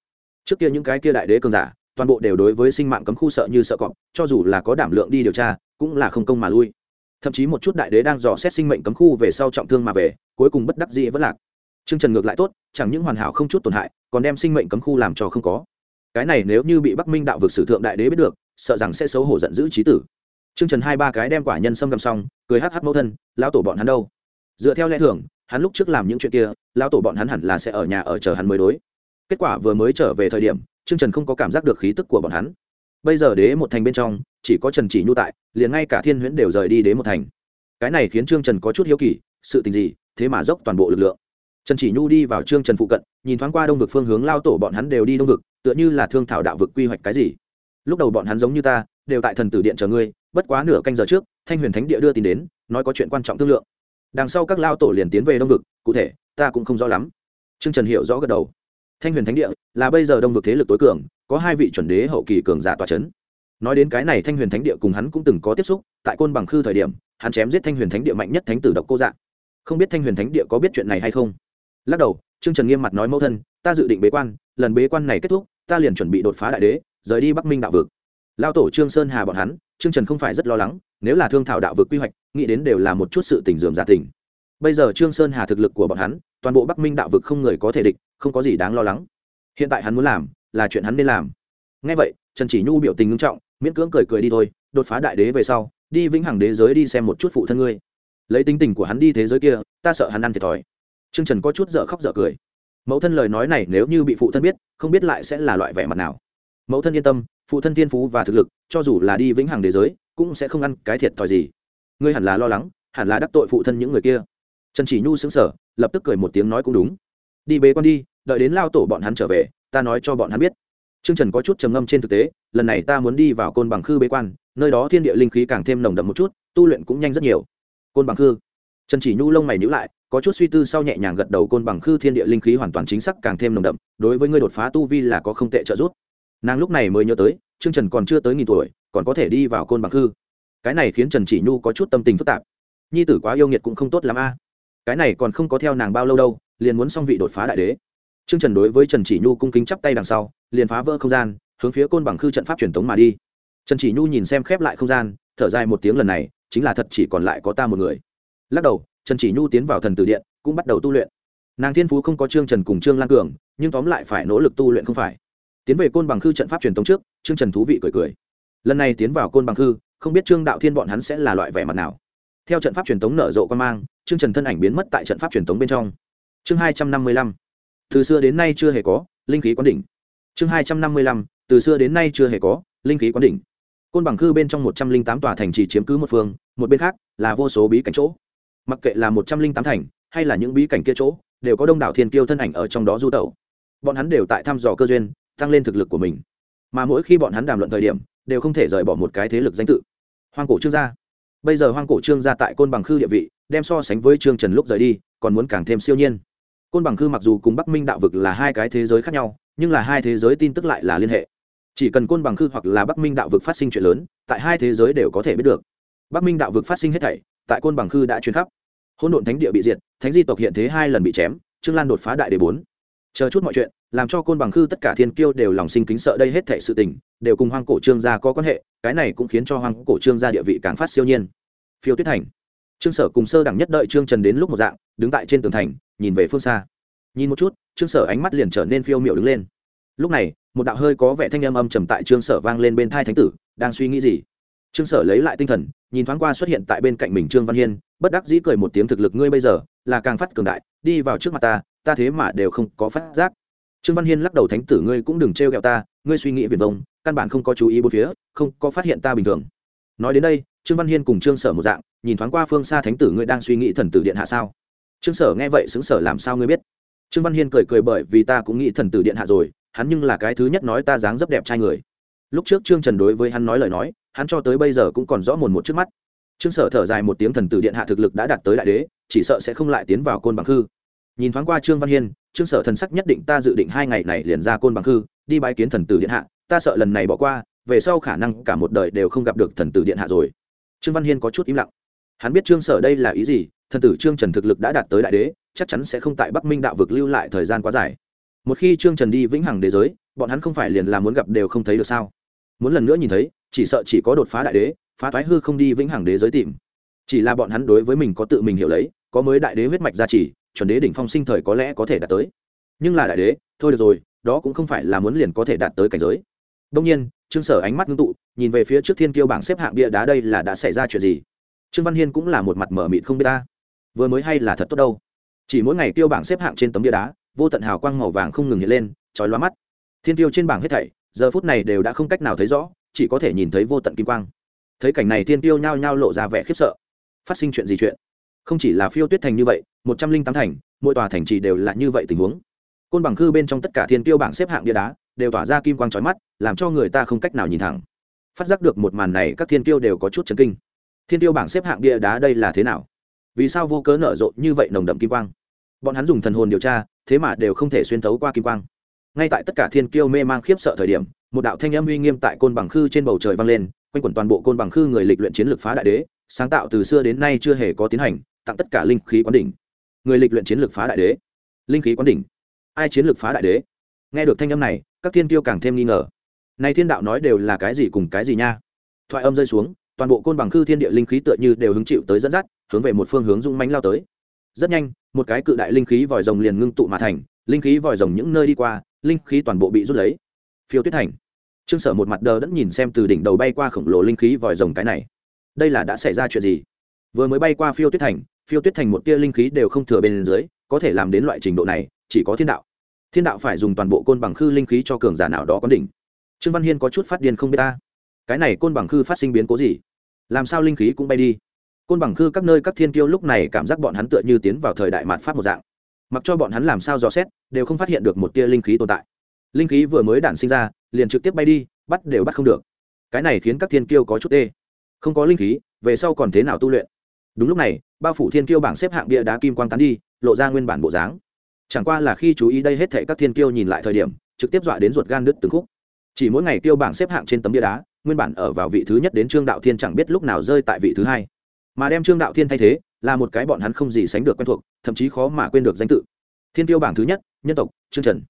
Trước kia những cái kia đại đế cường giả toàn bộ đều đối với sinh mạng cấm khu sợ như sợ cọp cho dù là có đảm lượng đi điều tra cũng là không công mà lui. Thậm chí một chút đại đế đang dò xét sinh mệnh cấm khu về sau trọng thương mà về cuối cùng bất đắc dĩ vẫn lạc. Trương Trần ngược lại tốt, chẳng những hoàn hảo không chút tổn hại, còn đem sinh mệnh cấm khu làm cho không có. Cái này nếu như bị Bắc Minh đạo vực sử thượng đại đế biết được, sợ rằng sẽ xấu hổ giận dữ chí tử. Trương Trần hai ba cái đem quả nhân sâm cầm xong, cười hắc hắc mẫu thân, lão tổ bọn hắn đâu? Dựa theo lẽ thường, hắn lúc trước làm những chuyện kia, lão tổ bọn hắn hẳn là sẽ ở nhà ở chờ hắn mới đối. Kết quả vừa mới trở về thời điểm, Trương Trần không có cảm giác được khí tức của bọn hắn. Bây giờ đế một thành bên trong, chỉ có Trần Chỉ Nhu tại, liền ngay cả Thiên Huyễn đều rời đi đế một thành. Cái này khiến Trương Trần có chút hiếu kỳ, sự tình gì, thế mà dốc toàn bộ lực lượng. Trần Chỉ Nhu đi vào Trương Trần phụ cận, nhìn thoáng qua đông vực phương hướng lao tổ bọn hắn đều đi đông vực, tựa như là thương thảo đạo vực quy hoạch cái gì. Lúc đầu bọn hắn giống như ta, đều tại thần tử điện chờ ngươi, bất quá nửa canh giờ trước, Thanh Huyền Thánh địa đưa tin đến, nói có chuyện quan trọng thương lượng. Đằng sau các lao tổ liền tiến về đông vực, cụ thể, ta cũng không rõ lắm. Trương Trần hiểu rõ gật đầu. Thanh Huyền Thánh địa là bây giờ đông vực thế lực tối cường, có hai vị chuẩn đế hậu kỳ cường giả tọa chấn. Nói đến cái này Thanh Huyền Thánh địa cùng hắn cũng từng có tiếp xúc, tại Côn Bằng Khư thời điểm, hắn chém giết Thanh Huyền Thánh địa mạnh nhất thánh tử độc cô dạ. Không biết Thanh Huyền Thánh địa có biết chuyện này hay không? lắc đầu trương trần nghiêm mặt nói mẫu thân ta dự định bế quan lần bế quan này kết thúc ta liền chuẩn bị đột phá đại đế, rời đi bắc minh đạo vực. Lao tổ trương sơn hà bọn hắn, trương trần không phải rất lo lắng, nếu là thương thảo đạo vực quy hoạch, nghĩ đến đều là một chút sự tình dườm giả tình. Bây giờ trương sơn hà thực lực của bọn hắn, toàn bộ bắc minh đạo vực không người có thể địch, không có gì đáng lo lắng. Hiện tại hắn muốn làm, là chuyện hắn nên làm. Ngay vậy, trần chỉ nhu biểu tình ngưng trọng, miễn cưỡng cười cười đi thôi, đột phá đại đế về sau, đi vĩnh hằng đế giới đi xem một chút phụ thân ngươi. Lấy tính tình của hắn đi thế giới kia, ta sợ hắn ăn thiệt thòi. Trương Trần có chút dở khóc dở cười. Mẫu thân lời nói này nếu như bị phụ thân biết, không biết lại sẽ là loại vẻ mặt nào. Mẫu thân yên tâm, phụ thân thiên phú và thực lực, cho dù là đi vĩnh hằng thế giới, cũng sẽ không ăn cái thiệt thòi gì. Ngươi hẳn là lo lắng, hẳn là đắc tội phụ thân những người kia. Trần Chỉ Nhu xứng sở lập tức cười một tiếng nói cũng đúng. Đi bế quan đi, đợi đến lao tổ bọn hắn trở về, ta nói cho bọn hắn biết. Trương Trần có chút trầm ngâm trên thực tế, lần này ta muốn đi vào côn bằng khư bế quan, nơi đó thiên địa linh khí càng thêm nồng đậm một chút, tu luyện cũng nhanh rất nhiều. Côn bằng khư. Trần Chỉ Nhu lông mày nhíu lại, có chút suy tư sau nhẹ nhàng gật đầu côn bằng khư thiên địa linh khí hoàn toàn chính xác càng thêm nồng đậm đối với ngươi đột phá tu vi là có không tệ trợ giúp. Nàng lúc này mới nhớ tới trương trần còn chưa tới nghìn tuổi còn có thể đi vào côn bằng khư. Cái này khiến trần chỉ nhu có chút tâm tình phức tạp. Nhi tử quá yêu nghiệt cũng không tốt l ắ m a. Cái này còn không có theo nàng bao lâu đâu liền muốn xong vị đột phá đại đế. Trương trần đối với trần chỉ nhu cung kính chắp tay đằng sau liền phá vỡ không gian hướng phía côn bằng khư trận pháp truyền thống mà đi. Trần chỉ nhu nhìn xem khép lại không gian thở dài một tiếng lần này chính là thật chỉ còn lại có ta một người lắc đầu, trần chỉ nhu tiến vào thần tử điện, cũng bắt đầu tu luyện. Nàng thiên phú không có trương trần cùng trương lan cường, nhưng tóm lại phải nỗ lực tu luyện không phải. Tiến về côn bằng khư trận pháp truyền thống trước, trương trần thú vị cười cười. Lần này tiến vào côn bằng khư, không biết trương đạo thiên bọn hắn sẽ là loại vẻ mặt nào. Theo trận pháp truyền thống nở rộ quan mang, trương trần thân ảnh biến mất tại trận pháp truyền thống bên trong. Chương hai trăm năm mươi lăm. Từ xưa đến nay chưa hề có, linh khí quán đỉnh. Chương hai trăm năm mươi lăm. Từ xưa đến nay chưa hề có, linh khí quán đỉnh. Côn bằng khư bên trong một trăm linh tám tòa thành trì chiếm cứ một phương, một bên khác là vô số bí cảnh chỗ mặc kệ là một trăm linh tám thành, hay là những bí cảnh kia chỗ, đều có đông đảo thiên kiêu thân ảnh ở trong đó du tẩu. Bọn hắn đều tại thăm dò cơ duyên, tăng lên thực lực của mình. Mà mỗi khi bọn hắn đàm luận thời điểm, đều không thể rời bỏ một cái thế lực danh tự. Hoang cổ trương gia. Bây giờ hoang cổ trương gia tại côn bằng khư địa vị, đem so sánh với trương trần lúc rời đi, còn muốn càng thêm siêu nhiên. Côn bằng khư mặc dù cùng bắc minh đạo vực là hai cái thế giới khác nhau, nhưng là hai thế giới tin tức lại là liên hệ. Chỉ cần côn bằng khư hoặc là bắc minh đạo vực phát sinh chuyện lớn, tại hai thế giới đều có thể biết được. Bắc minh đạo vực phát sinh hết thảy tại côn bằng khư đã truyền khắp. Hôn độn thánh địa bị diệt, thánh di tộc hiện thế hai lần bị chém, trương lan đột phá đại đề bốn. Chờ chút mọi chuyện, làm cho côn bằng khư tất cả thiên kiêu đều lòng sinh kính sợ đây hết thảy sự tình, đều cùng hoang cổ trương gia có quan hệ, cái này cũng khiến cho hoang cổ trương gia địa vị càng phát siêu nhiên. Phiêu tuyết thành. Trương sở cùng sơ đẳng nhất đợi trương trần đến lúc một dạng, đứng tại trên tường thành, nhìn về phương xa. Nhìn một chút, trương sở ánh mắt liền trở nên phiêu miệu đứng lên. Lúc này, một đạo hơi có vẻ thanh âm âm trầm tại trương sở vang lên bên thai thánh tử, đang suy nghĩ gì? Trương sở lấy lại tinh thần, nhìn thoáng qua xuất hiện tại bên cạnh mình trương văn hiên, bất đắc dĩ cười một tiếng, thực lực ngươi bây giờ là càng phát cường đại, đi vào trước mặt ta ta thế mà đều không có phát giác. Trương văn hiên lắc đầu, thánh tử ngươi cũng đừng trêu ghẹo ta, ngươi suy nghĩ viền vông, căn bản không có chú ý bốn phía, không có phát hiện ta bình thường. Nói đến đây, trương văn hiên cùng trương sở một dạng, nhìn thoáng qua phương xa, thánh tử ngươi đang suy nghĩ thần tử điện hạ sao? Trương sở nghe vậy xứng sở làm sao ngươi biết? Trương văn hiên cười cười, bởi vì ta cũng nghĩ thần tử điện hạ rồi, hắn nhưng là cái thứ nhất nói ta dáng dấp đẹp trai người. Lúc trước trương trần đối với hắn nói lời nói hắn cho tới bây giờ cũng còn rõ mồn một trước mắt. Trương sở thở dài một tiếng thần tử điện hạ thực lực đã đạt tới đại đế, chỉ sợ sẽ không lại tiến vào côn bằng khư. Nhìn thoáng qua trương văn hiên, trương sở thần sắc nhất định ta dự định hai ngày này liền ra côn bằng khư, đi bái kiến thần tử điện hạ, ta sợ lần này bỏ qua, về sau khả năng cả một đời đều không gặp được thần tử điện hạ rồi. Trương văn hiên có chút im lặng. Hắn biết trương sở đây là ý gì, thần tử trương trần thực lực đã đạt tới đại đế, chắc chắn sẽ không tại bắc minh đạo vực lưu lại thời gian quá dài. Một khi trương trần đi vĩnh hằng đế giới, bọn hắn không phải liền là muốn gặp đều không thấy được sao? Muốn lần nữa nhìn thấy, chỉ sợ chỉ có đột phá đại đế, phá thoái hư không đi vĩnh hằng đế giới tìm. Chỉ là bọn hắn đối với mình có tự mình hiểu lấy, có mới đại đế huyết mạch gia trì, chuẩn đế đỉnh phong sinh thời có lẽ có thể đạt tới. Nhưng là đại đế, thôi được rồi, đó cũng không phải là muốn liền có thể đạt tới cảnh giới. Đông nhiên, trương sở ánh mắt ngưng tụ, nhìn về phía trước thiên kiêu bảng xếp hạng bia đá đây là đã xảy ra chuyện gì? Trương văn hiên cũng là một mặt mở mịt không biết ta. Vừa mới hay là thật tốt đâu? Chỉ mỗi ngày tiêu bảng xếp hạng trên tấm bia đá, vô tận hào quang màu vàng không ngừng hiện lên trói lóa mắt. Thiên tiêu trên bảng hết thảy giờ phút này đều đã không cách nào thấy rõ, chỉ có thể nhìn thấy vô tận kim quang. Thấy cảnh này thiên tiêu nhao nhao lộ ra vẻ khiếp sợ. Phát sinh chuyện gì chuyện? Không chỉ là phiêu tuyết thành như vậy, một trăm linh tám thành, mỗi tòa thành trì đều là như vậy tình huống. Côn bằng khư bên trong tất cả thiên tiêu bảng xếp hạng bia đá, đều tỏa ra kim quang trói mắt, làm cho người ta không cách nào nhìn thẳng. Phát giác được một màn này, các thiên tiêu đều có chút chấn kinh. Thiên tiêu bảng xếp hạng bia đá đây là thế nào? Vì sao vô cớ nở rộ như vậy nồng đậm kim quang? Bọn hắn dùng thần hồn điều tra, thế mà đều không thể xuyên thấu qua kim quang ngay tại tất cả thiên kiêu mê mang khiếp sợ thời điểm, một đạo thanh âm uy nghiêm tại côn bằng khư trên bầu trời vang lên, quanh quẩn toàn bộ côn bằng khư người lịch luyện chiến lược phá đại đế, sáng tạo từ xưa đến nay chưa hề có tiến hành, tặng tất cả linh khí quán đỉnh. Người lịch luyện chiến lược phá đại đế. Linh khí quán đỉnh. Ai chiến lược phá đại đế? Nghe được thanh âm này, các thiên kiêu càng thêm nghi ngờ. Này thiên đạo nói đều là cái gì cùng cái gì nha? Thoại âm rơi xuống, toàn bộ côn bằng khư thiên địa linh khí tựa như đều hứng chịu tới dẫn dắt, hướng về một phương hướng dung mánh lao tới. Rất nhanh, một cái cự đại linh khí vòi rồng liền ngưng tụ mà thành, linh khí vòi rồng những nơi đi qua linh khí toàn bộ bị rút lấy. Phiêu tuyết thành. Trương sở một mặt đờ đẫn nhìn xem từ đỉnh đầu bay qua khổng lồ linh khí vòi rồng cái này. Đây là đã xảy ra chuyện gì? Vừa mới bay qua phiêu tuyết thành, phiêu tuyết thành một tia linh khí đều không thừa bên dưới, có thể làm đến loại trình độ này, chỉ có thiên đạo. Thiên đạo phải dùng toàn bộ côn bằng khư linh khí cho cường giả nào đó có đỉnh. Trương văn hiên có chút phát điên không biết ta. Cái này côn bằng khư phát sinh biến cố gì? Làm sao linh khí cũng bay đi? Côn bằng khư các nơi các thiên kiêu lúc này cảm giác bọn hắn tựa như tiến vào thời đại mạt pháp một dạng mặc cho bọn hắn làm sao dò xét, đều không phát hiện được một tia linh khí tồn tại. Linh khí vừa mới đản sinh ra, liền trực tiếp bay đi, bắt đều bắt không được. Cái này khiến các thiên kiêu có chút tê. Không có linh khí, về sau còn thế nào tu luyện? Đúng lúc này, bao phủ thiên kiêu bảng xếp hạng bia đá kim quang tán đi, lộ ra nguyên bản bộ dáng. Chẳng qua là khi chú ý đây hết thệ các thiên kiêu nhìn lại thời điểm, trực tiếp dọa đến ruột gan đứt từng khúc. Chỉ mỗi ngày tiêu bảng xếp hạng trên tấm bia đá, nguyên bản ở vào vị thứ nhất đến trương đạo thiên chẳng biết lúc nào rơi tại vị thứ hai. Mà đem trương đạo thiên thay thế là một cái bọn hắn không gì sánh được quen thuộc, thậm chí khó mà quên được danh tự. Thiên tiêu bảng thứ nhất, nhân tộc, trương trần.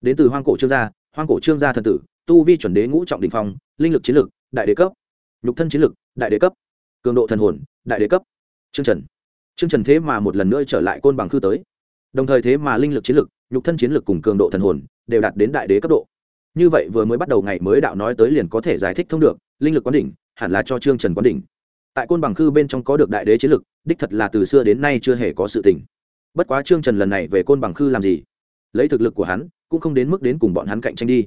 Đến từ hoang cổ trương gia, hoang cổ trương gia thần tử, tu vi chuẩn đế ngũ trọng đình phong, linh lực chiến lực, đại đế cấp. Nhục thân chiến lực, đại đế cấp. Cường độ thần hồn, đại đế cấp. Trương trần. Trương trần thế mà một lần nữa trở lại côn bằng khư tới. Đồng thời thế mà linh lực chiến lực, nhục thân chiến lực cùng cường độ thần hồn, đều đạt đến đại đế cấp độ. Như vậy vừa mới bắt đầu ngày mới đạo nói tới liền có thể giải thích thông được, linh lực quán đỉnh, hẳn là cho trương trần quán đỉnh tại côn bằng khư bên trong có được đại đế chiến lực, đích thật là từ xưa đến nay chưa hề có sự tình. Bất quá trương trần lần này về côn bằng khư làm gì? Lấy thực lực của hắn, cũng không đến mức đến cùng bọn hắn cạnh tranh đi.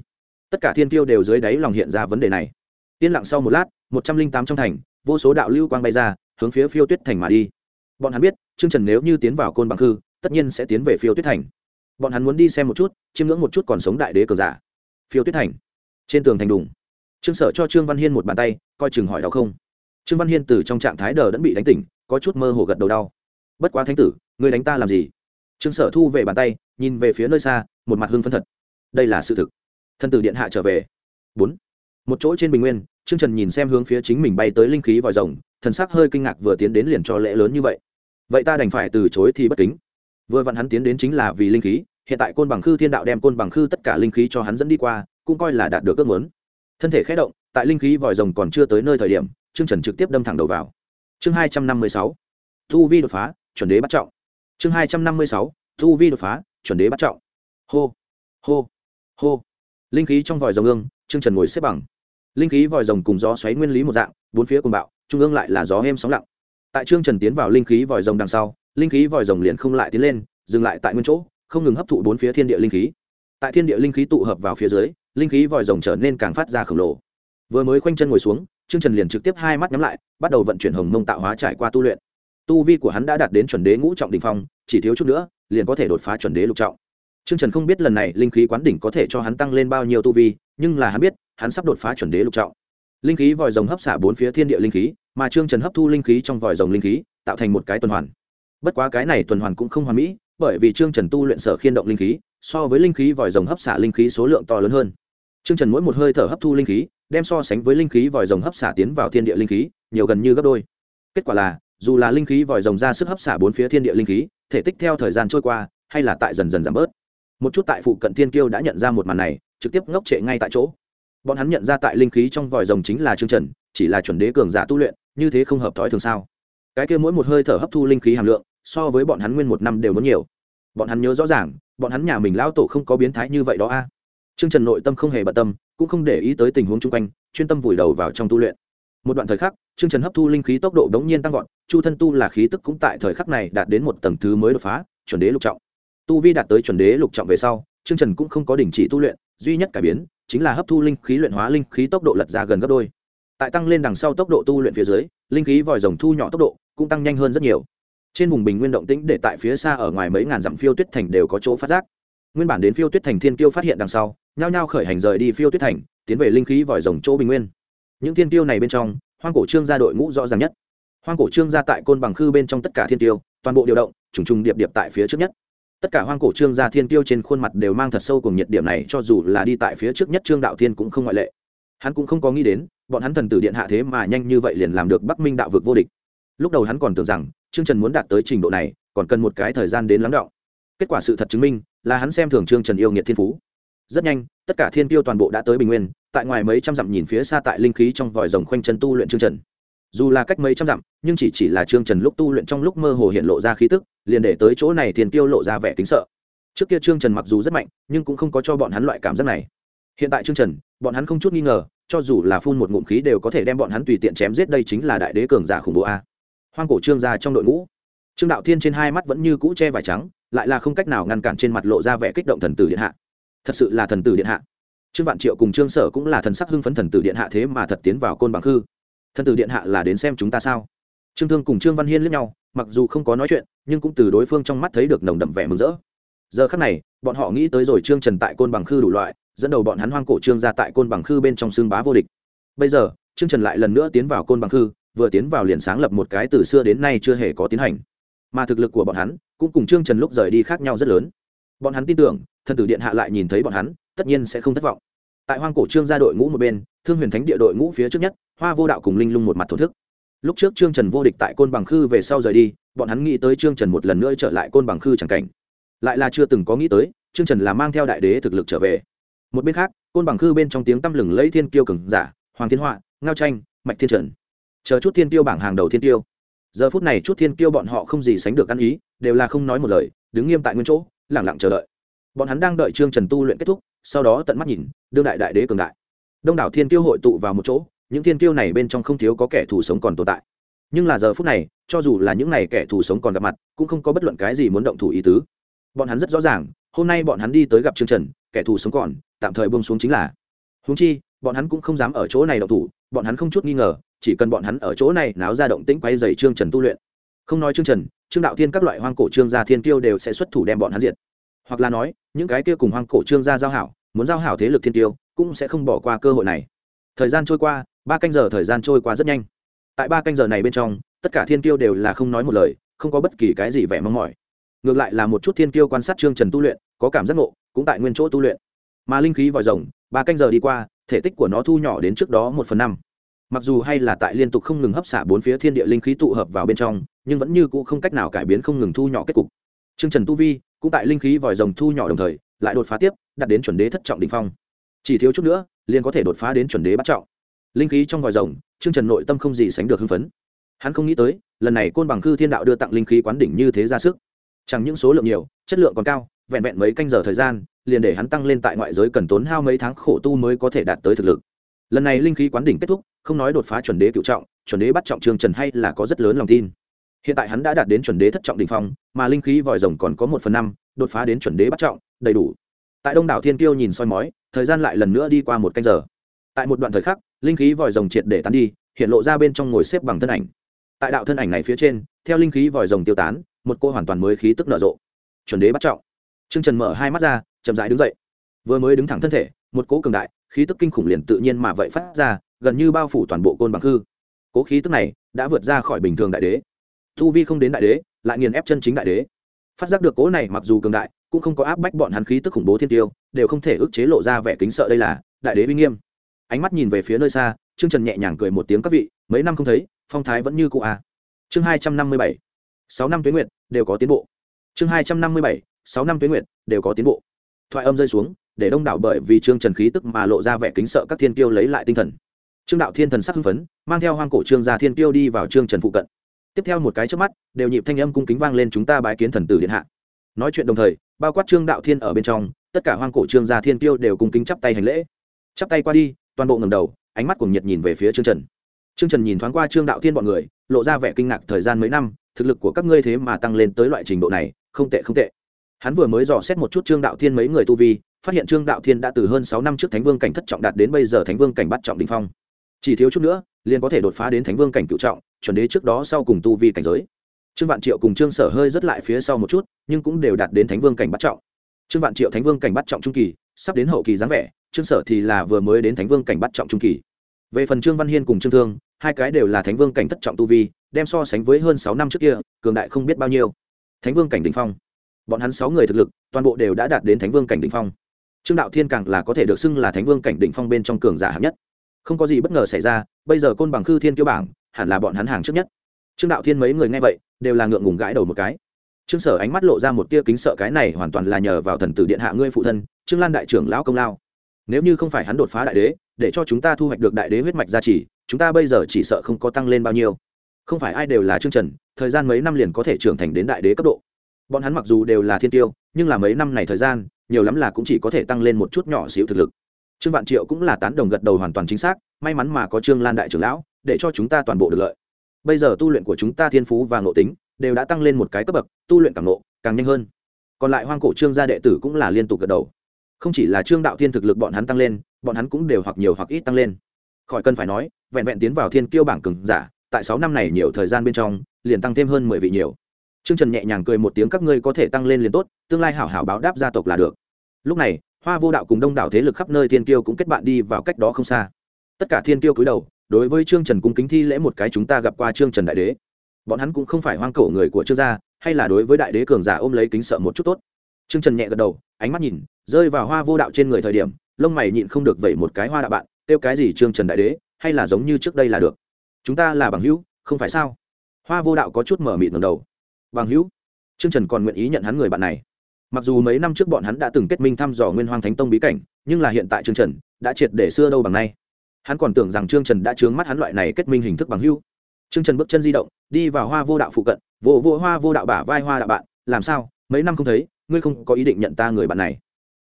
Tất cả thiên tiêu đều dưới đáy lòng hiện ra vấn đề này. Yên lặng sau một lát, một trăm linh tám trong thành, vô số đạo lưu quang bay ra, hướng phía phiêu tuyết thành mà đi. Bọn hắn biết, trương trần nếu như tiến vào côn bằng khư, tất nhiên sẽ tiến về phiêu tuyết thành. Bọn hắn muốn đi xem một chút, chiêm ngưỡng một chút còn sống đại đế cờ giả. Phiêu tuyết thành. Trên tường thành đùng. Trương sở cho trương văn hiên một bàn tay, coi chừng hỏi đau không? Trương văn hiên từ trong trạng thái đờ đẫn bị đánh tỉnh, có chút mơ hồ gật đầu đau. Bất quá thánh tử người đánh ta làm gì? Trương sở thu về bàn tay, nhìn về phía nơi xa, một mặt hưng phân thật. Đây là sự thực. Thân tử điện hạ trở về. Bốn. Một chỗ trên bình nguyên, trương trần nhìn xem hướng phía chính mình bay tới linh khí vòi rồng, thần sắc hơi kinh ngạc vừa tiến đến liền cho lễ lớn như vậy. Vậy ta đành phải từ chối thì bất kính. Vừa vặn hắn tiến đến chính là vì linh khí, hiện tại côn bằng khư thiên đạo đem côn bằng khư tất cả linh khí cho hắn dẫn đi qua, cũng coi là đạt được ước muốn. Thân thể khé động, tại linh khí vòi rồng còn chưa tới nơi thời điểm trương trần trực tiếp đâm thẳng đầu vào. Chương hai trăm năm mươi sáu, thu vi đột phá, chuẩn đế bắt trọng. Chương hai trăm năm mươi sáu, thu vi đột phá, chuẩn đế bắt trọng. Hô hô hô. Linh khí trong vòi rồng ương, trương trần ngồi xếp bằng. Linh khí vòi rồng cùng gió xoáy nguyên lý một dạng, bốn phía cùng bạo, trung ương lại là gió êm sóng lặng. Tại trương trần tiến vào linh khí vòi rồng đằng sau, linh khí vòi rồng liền không lại tiến lên, dừng lại tại nguyên chỗ, không ngừng hấp thụ bốn phía thiên địa linh khí. Tại thiên địa linh khí tụ hợp vào phía dưới, linh khí vòi rồng trở nên càng phát ra khổng lồ. Vừa mới khoanh chân ngồi xuống trương trần liền trực tiếp hai mắt nhắm lại, bắt đầu vận chuyển hồng mông tạo hóa trải qua tu luyện. Tu vi của hắn đã đạt đến chuẩn đế ngũ trọng đỉnh phong, chỉ thiếu chút nữa, liền có thể đột phá chuẩn đế lục trọng. Trương trần không biết lần này linh khí quán đỉnh có thể cho hắn tăng lên bao nhiêu tu vi, nhưng là hắn biết, hắn sắp đột phá chuẩn đế lục trọng. Linh khí vòi rồng hấp xả bốn phía thiên địa linh khí, mà trương trần hấp thu linh khí trong vòi rồng linh khí, tạo thành một cái tuần hoàn. Bất quá cái này tuần hoàn cũng không hoàn mỹ, bởi vì trương trần tu luyện sở khiên động linh khí, so với linh khí vòi rồng hấp xả linh khí số lượng to lớn hơn. Trương trần mỗi một hơi thở hấp thu linh khí đem so sánh với linh khí vòi rồng hấp xả tiến vào thiên địa linh khí, nhiều gần như gấp đôi. Kết quả là, dù là linh khí vòi rồng ra sức hấp xả bốn phía thiên địa linh khí, thể tích theo thời gian trôi qua, hay là tại dần dần giảm bớt. Một chút tại phụ cận thiên kiêu đã nhận ra một màn này, trực tiếp ngốc trệ ngay tại chỗ. Bọn hắn nhận ra tại linh khí trong vòi rồng chính là trương trần, chỉ là chuẩn đế cường giả tu luyện, như thế không hợp thói thường sao? Cái kia mỗi một hơi thở hấp thu linh khí hàm lượng, so với bọn hắn nguyên một năm đều muốn nhiều. Bọn hắn nhớ rõ ràng, bọn hắn nhà mình lão tổ không có biến thái như vậy đó a. Trương trần nội tâm không hề bận tâm cũng không để ý tới tình huống chung quanh, chuyên tâm vùi đầu vào trong tu luyện. Một đoạn thời khắc, trương trần hấp thu linh khí tốc độ đống nhiên tăng vọt, chu thân tu là khí tức cũng tại thời khắc này đạt đến một tầng thứ mới đột phá, chuẩn đế lục trọng. Tu vi đạt tới chuẩn đế lục trọng về sau, trương trần cũng không có đình chỉ tu luyện, duy nhất cải biến, chính là hấp thu linh khí luyện hóa linh khí tốc độ lật ra gần gấp đôi. Tại tăng lên đằng sau tốc độ tu luyện phía dưới, linh khí vòi rồng thu nhỏ tốc độ cũng tăng nhanh hơn rất nhiều. Trên vùng bình nguyên động tĩnh để tại phía xa ở ngoài mấy ngàn dặm phiêu tuyết thành đều có chỗ phát giác. Nguyên bản đến phiêu tuyết thành thiên kiêu phát hiện đằng sau nhao nhao khởi hành rời đi phiêu tuyết thành, tiến về linh khí vòi rồng chỗ bình nguyên. Những thiên tiêu này bên trong, hoang cổ trương gia đội ngũ rõ ràng nhất. Hoang cổ trương gia tại côn bằng khư bên trong tất cả thiên tiêu, toàn bộ điều động, trùng trùng điệp điệp tại phía trước nhất. Tất cả hoang cổ trương gia thiên tiêu trên khuôn mặt đều mang thật sâu cùng nhiệt điểm này, cho dù là đi tại phía trước nhất trương đạo thiên cũng không ngoại lệ. Hắn cũng không có nghĩ đến, bọn hắn thần tử điện hạ thế mà nhanh như vậy liền làm được bắc minh đạo vực vô địch. Lúc đầu hắn còn tưởng rằng, trương trần muốn đạt tới trình độ này, còn cần một cái thời gian đến lắng đọng kết quả sự thật chứng minh, là hắn xem thường trương trần yêu nghiệt thiên phú rất nhanh, tất cả thiên tiêu toàn bộ đã tới bình nguyên, tại ngoài mấy trăm dặm nhìn phía xa tại linh khí trong vòi rồng khoanh chân tu luyện trương trần. Dù là cách mấy trăm dặm, nhưng chỉ chỉ là trương trần lúc tu luyện trong lúc mơ hồ hiện lộ ra khí tức, liền để tới chỗ này thiên tiêu lộ ra vẻ kính sợ. Trước kia trương trần mặc dù rất mạnh, nhưng cũng không có cho bọn hắn loại cảm giác này. Hiện tại trương trần, bọn hắn không chút nghi ngờ, cho dù là phun một ngụm khí đều có thể đem bọn hắn tùy tiện chém giết đây chính là đại đế cường giả khủng bố a. Hoang cổ trương gia trong đội ngũ. Trương đạo thiên trên hai mắt vẫn như cũ che vải trắng, lại là không cách nào ngăn cản trên mặt lộ ra vẻ kích động thần tử điện hạ thật sự là thần tử điện hạ. Trương vạn triệu cùng trương sở cũng là thần sắc hưng phấn thần tử điện hạ thế mà thật tiến vào côn bằng khư. Thần tử điện hạ là đến xem chúng ta sao? Trương thương cùng trương văn hiên lẫn nhau, mặc dù không có nói chuyện, nhưng cũng từ đối phương trong mắt thấy được nồng đậm vẻ mừng rỡ. Giờ khắc này, bọn họ nghĩ tới rồi trương trần tại côn bằng khư đủ loại, dẫn đầu bọn hắn hoang cổ trương ra tại côn bằng khư bên trong xương bá vô địch. Bây giờ, trương trần lại lần nữa tiến vào côn bằng khư, vừa tiến vào liền sáng lập một cái từ xưa đến nay chưa hề có tiến hành. Mà thực lực của bọn hắn, cũng cùng trương trần lúc rời đi khác nhau rất lớn. Bọn hắn tin tưởng thần tử điện hạ lại nhìn thấy bọn hắn, tất nhiên sẽ không thất vọng. Tại hoang cổ trương gia đội ngũ một bên, thương huyền thánh địa đội ngũ phía trước nhất, hoa vô đạo cùng linh lung một mặt thổ thức. Lúc trước trương trần vô địch tại côn bằng khư về sau rời đi, bọn hắn nghĩ tới trương trần một lần nữa trở lại côn bằng khư c cảnh. Lại là chưa từng có nghĩ tới, trương trần là mang theo đại đế thực lực trở về. Một bên khác, côn bằng khư bên trong tiếng tăm lừng lấy thiên kiêu cường giả, hoàng thiên họa, ngao tranh mạch thiên trần. Chờ chút thiên tiêu bảng hàng đầu thiên tiêu giờ phút này chút thiên kiêu bọn họ không gì sánh được ăn ý, đều là không nói một lời, đứng nghiêm tại nguyên chỗ lẳng lặng chờ đợi bọn hắn đang đợi trương trần tu luyện kết thúc, sau đó tận mắt nhìn, đương đại đại đế cường đại. Đông đảo thiên tiêu hội tụ vào một chỗ, những thiên tiêu này bên trong không thiếu có kẻ thù sống còn tồn tại. Nhưng là giờ phút này, cho dù là những n à y kẻ thù sống còn gặp mặt, cũng không có bất luận cái gì muốn động thủ ý tứ. Bọn hắn rất rõ ràng, hôm nay bọn hắn đi tới gặp trương trần, kẻ thù sống còn, tạm thời bông xuống chính là. Húng chi, bọn hắn cũng không dám ở chỗ này động thủ, bọn hắn không chút nghi ngờ, chỉ cần bọn hắn ở chỗ này náo ra động tĩnh quay dày trương trần tu luyện. Không nói trương trần, trương đạo thiên các loại hoang cổ trương gia thiên tiêu đều sẽ xuất thủ đem bọn hắn diệt hoặc là nói, những cái kia cùng hoang cổ trương gia giao hảo, muốn giao hảo thế lực thiên tiêu, cũng sẽ không bỏ qua cơ hội này. Thời gian trôi qua, ba canh giờ thời gian trôi qua rất nhanh. Tại ba canh giờ này bên trong, tất cả thiên tiêu đều là không nói một lời, không có bất kỳ cái gì vẻ mong mỏi. Ngược lại là một chút thiên tiêu quan sát trương trần tu luyện, có cảm giác ngộ, cũng tại nguyên chỗ tu luyện. Mà linh khí vòi rồng, ba canh giờ đi qua, thể tích của nó thu nhỏ đến trước đó một phần năm. Mặc dù hay là tại liên tục không ngừng hấp xả bốn phía thiên địa linh khí tụ hợp vào bên trong, nhưng vẫn như cũ không cách nào cải biến không ngừng thu nhỏ kết cục. Trương trần tu vi cũng tại linh khí vòi rồng thu nhỏ đồng thời, lại đột phá tiếp, đạt đến chuẩn đế thất trọng đ ỉ n h phong. Chỉ thiếu chút nữa, liền có thể đột phá đến chuẩn đế bắt trọng. Linh khí trong vòi rồng, trương trần nội tâm không gì sánh được hưng phấn. Hắn không nghĩ tới, lần này côn bằng khư thiên đạo đưa tặng linh khí quán đỉnh như thế ra sức. Chẳng những số lượng nhiều, chất lượng còn cao, vẹn vẹn mấy canh giờ thời gian, liền để hắn tăng lên tại ngoại giới cần tốn hao mấy tháng khổ tu mới có thể đạt tới thực lực. Lần này linh khí quán đỉnh kết thúc, không nói đột phá chuẩn đế cựu trọng, chuẩn đế bắt trọng trương trần hay là có rất lớn lòng tin hiện tại hắn đã đạt đến chuẩn đế thất trọng đỉnh phong, mà linh khí vòi rồng còn có một phần năm, đột phá đến chuẩn đế bắt trọng, đầy đủ. Tại đông đảo thiên kiêu nhìn soi mói, thời gian lại lần nữa đi qua một canh giờ. Tại một đoạn thời khắc, linh khí vòi rồng triệt để tán đi, hiện lộ ra bên trong ngồi xếp bằng thân ảnh. Tại đạo thân ảnh này phía trên, theo linh khí vòi rồng tiêu tán, một cô hoàn toàn mới khí tức nở rộ. Chuẩn đế bắt trọng. Trương trần mở hai mắt ra, chậm rãi đứng dậy. Vừa mới đứng thẳng thân thể, một cỗ cường đại, khí tức kinh khủng liền tự nhiên mà vậy phát ra, gần như bao phủ toàn bộ côn bằng hư. Cố khí tức này đã vượt ra khỏi bình thường đại đế thu vi không đến đại đế, lại nghiền ép chân chính đại đế. Phát giác được cố này mặc dù cường đại, cũng không có áp bách bọn hắn khí tức khủng bố thiên tiêu, đều không thể ức chế lộ ra vẻ kính sợ đây là đại đế uy nghiêm. Ánh mắt nhìn về phía nơi xa, trương trần nhẹ nhàng cười một tiếng các vị, mấy năm không thấy, phong thái vẫn như cụ à. chương hai trăm năm mươi bảy, sáu năm tuyến nguyện đều có tiến bộ. Chương hai trăm năm mươi bảy, sáu năm tuyến nguyện đều có tiến bộ. Thoại âm rơi xuống, để đông đảo bởi vì trương trần khí tức mà lộ ra vẻ kính sợ các thiên tiêu lấy lại tinh thần. Trương đạo thiên thần sắc hưng phấn, mang theo hoang cổ trương gia thiên tiêu đi vào trương trần phụ cận tiếp theo một cái trước mắt, đều nhịp thanh âm cung kính vang lên chúng ta bái kiến thần tử điện hạ. Nói chuyện đồng thời, bao quát trương đạo thiên ở bên trong, tất cả hoang cổ trương gia thiên tiêu đều cung kính chắp tay hành lễ. Chắp tay qua đi, toàn bộ ngầm đầu, ánh mắt cùng nhiệt nhìn về phía trương trần. Trương trần nhìn thoáng qua trương đạo thiên bọn người, lộ ra vẻ kinh ngạc thời gian mấy năm, thực lực của các ngươi thế mà tăng lên tới loại trình độ này, không tệ không tệ. Hắn vừa mới dò xét một chút trương đạo thiên mấy người tu vi, phát hiện trương đạo thiên đã từ hơn sáu năm trước thánh vương cảnh thất trọng đạt đến bây giờ thánh vương cảnh bắt trọng đình phong. Chỉ thiếu chút nữa, liền có thể đột phá đến thánh vương cảnh cựu trọng chuẩn đế trước đó sau cùng tu vi cảnh giới. Trương vạn triệu cùng trương sở hơi rất lại phía sau một chút, nhưng cũng đều đạt đến thánh vương cảnh bắt trọng. Trương vạn triệu thánh vương cảnh bắt trọng trung kỳ, sắp đến hậu kỳ dáng vẻ, trương sở thì là vừa mới đến thánh vương cảnh bắt trọng trung kỳ. Về phần trương văn hiên cùng trương thương, hai cái đều là thánh vương cảnh thất trọng tu vi, đem so sánh với hơn sáu năm trước kia, cường đại không biết bao nhiêu. Thánh vương cảnh đ ỉ n h phong. Bọn hắn sáu người thực lực, toàn bộ đều đã đạt đến thánh vương cảnh đ ỉ n h phong. Trương đạo thiên càng là có thể được xưng là thánh vương cảnh đ ỉ n h phong bên trong cường giả hạng nhất. Không có gì bất ngờ xảy ra, bây giờ côn bằng khư thiên kiêu bảng hẳn là bọn hắn hàng trước nhất. Trương đạo thiên mấy người nghe vậy, đều là ngượng ngùng gãi đầu một cái. Trương sở ánh mắt lộ ra một tia kính sợ cái này hoàn toàn là nhờ vào thần tử điện hạ ngươi phụ thân, trương lan đại trưởng lão công lao. Nếu như không phải hắn đột phá đại đế, để cho chúng ta thu hoạch được đại đế huyết mạch gia trì, chúng ta bây giờ chỉ sợ không có tăng lên bao nhiêu. Không phải ai đều là trương trần, thời gian mấy năm liền có thể trưởng thành đến đại đế cấp độ. Bọn hắn mặc dù đều là thiên tiêu, nhưng là mấy năm này thời gian, nhiều lắm là cũng chỉ có thể tăng lên một chút nhỏ xíu thực lực. Trương vạn triệu cũng là tán đồng gật đầu hoàn toàn chính xác, may mắn mà có trương lan đại trưởng lão để cho chúng ta toàn bộ được lợi. Bây giờ tu luyện của chúng ta thiên phú và ngộ tính đều đã tăng lên một cái cấp bậc tu luyện càng ngộ càng nhanh hơn. Còn lại hoang cổ trương gia đệ tử cũng là liên tục gật đầu. Không chỉ là trương đạo thiên thực lực bọn hắn tăng lên bọn hắn cũng đều hoặc nhiều hoặc ít tăng lên. Khỏi cần phải nói vẹn vẹn tiến vào thiên kiêu bảng cường giả tại sáu năm này nhiều thời gian bên trong liền tăng thêm hơn mười vị nhiều. Trương Trần nhẹ nhàng cười một tiếng các ngươi có thể tăng lên liền tốt, tương lai hảo hảo báo đáp gia tộc là được. Lúc này, Hoa Vô Đạo cùng đông đảo thế lực khắp nơi thiên kiêu cũng kết bạn đi vào cách đó không xa. Tất cả thiên kiêu cúi đầu, đối với Trương Trần cung kính thi lễ một cái chúng ta gặp qua Trương Trần đại đế. Bọn hắn cũng không phải hoang cổ người của Trương gia, hay là đối với đại đế cường giả ôm lấy kính sợ một chút tốt. Trương Trần nhẹ gật đầu, ánh mắt nhìn, rơi vào Hoa Vô Đạo trên người thời điểm, lông mày nhịn không được vẩy một cái hoa đạo bạn, tiêu cái gì Trương Trần đại đế, hay là giống như trước đây là được. Chúng ta là bằng hữu, không phải sao? Hoa Vô Đạo có chút mở mịt ngẩng đầu. Bằng hữu? Trương Trần còn nguyện ý nhận hắn người bạn này. Mặc dù mấy năm trước bọn hắn đã từng kết minh thăm dò Nguyên hoàng Thánh Tông bí cảnh, nhưng là hiện tại Trương Trần đã triệt để xưa đâu bằng nay. Hắn còn tưởng rằng Trương Trần đã trướng mắt hắn loại này kết minh hình thức bằng hưu. Trương Trần bước chân di động, đi vào hoa vô đạo phụ cận vô vô hoa vô đạo bả vai hoa đạo bạn làm sao? Mấy năm không thấy ngươi không có ý định nhận ta người bạn này.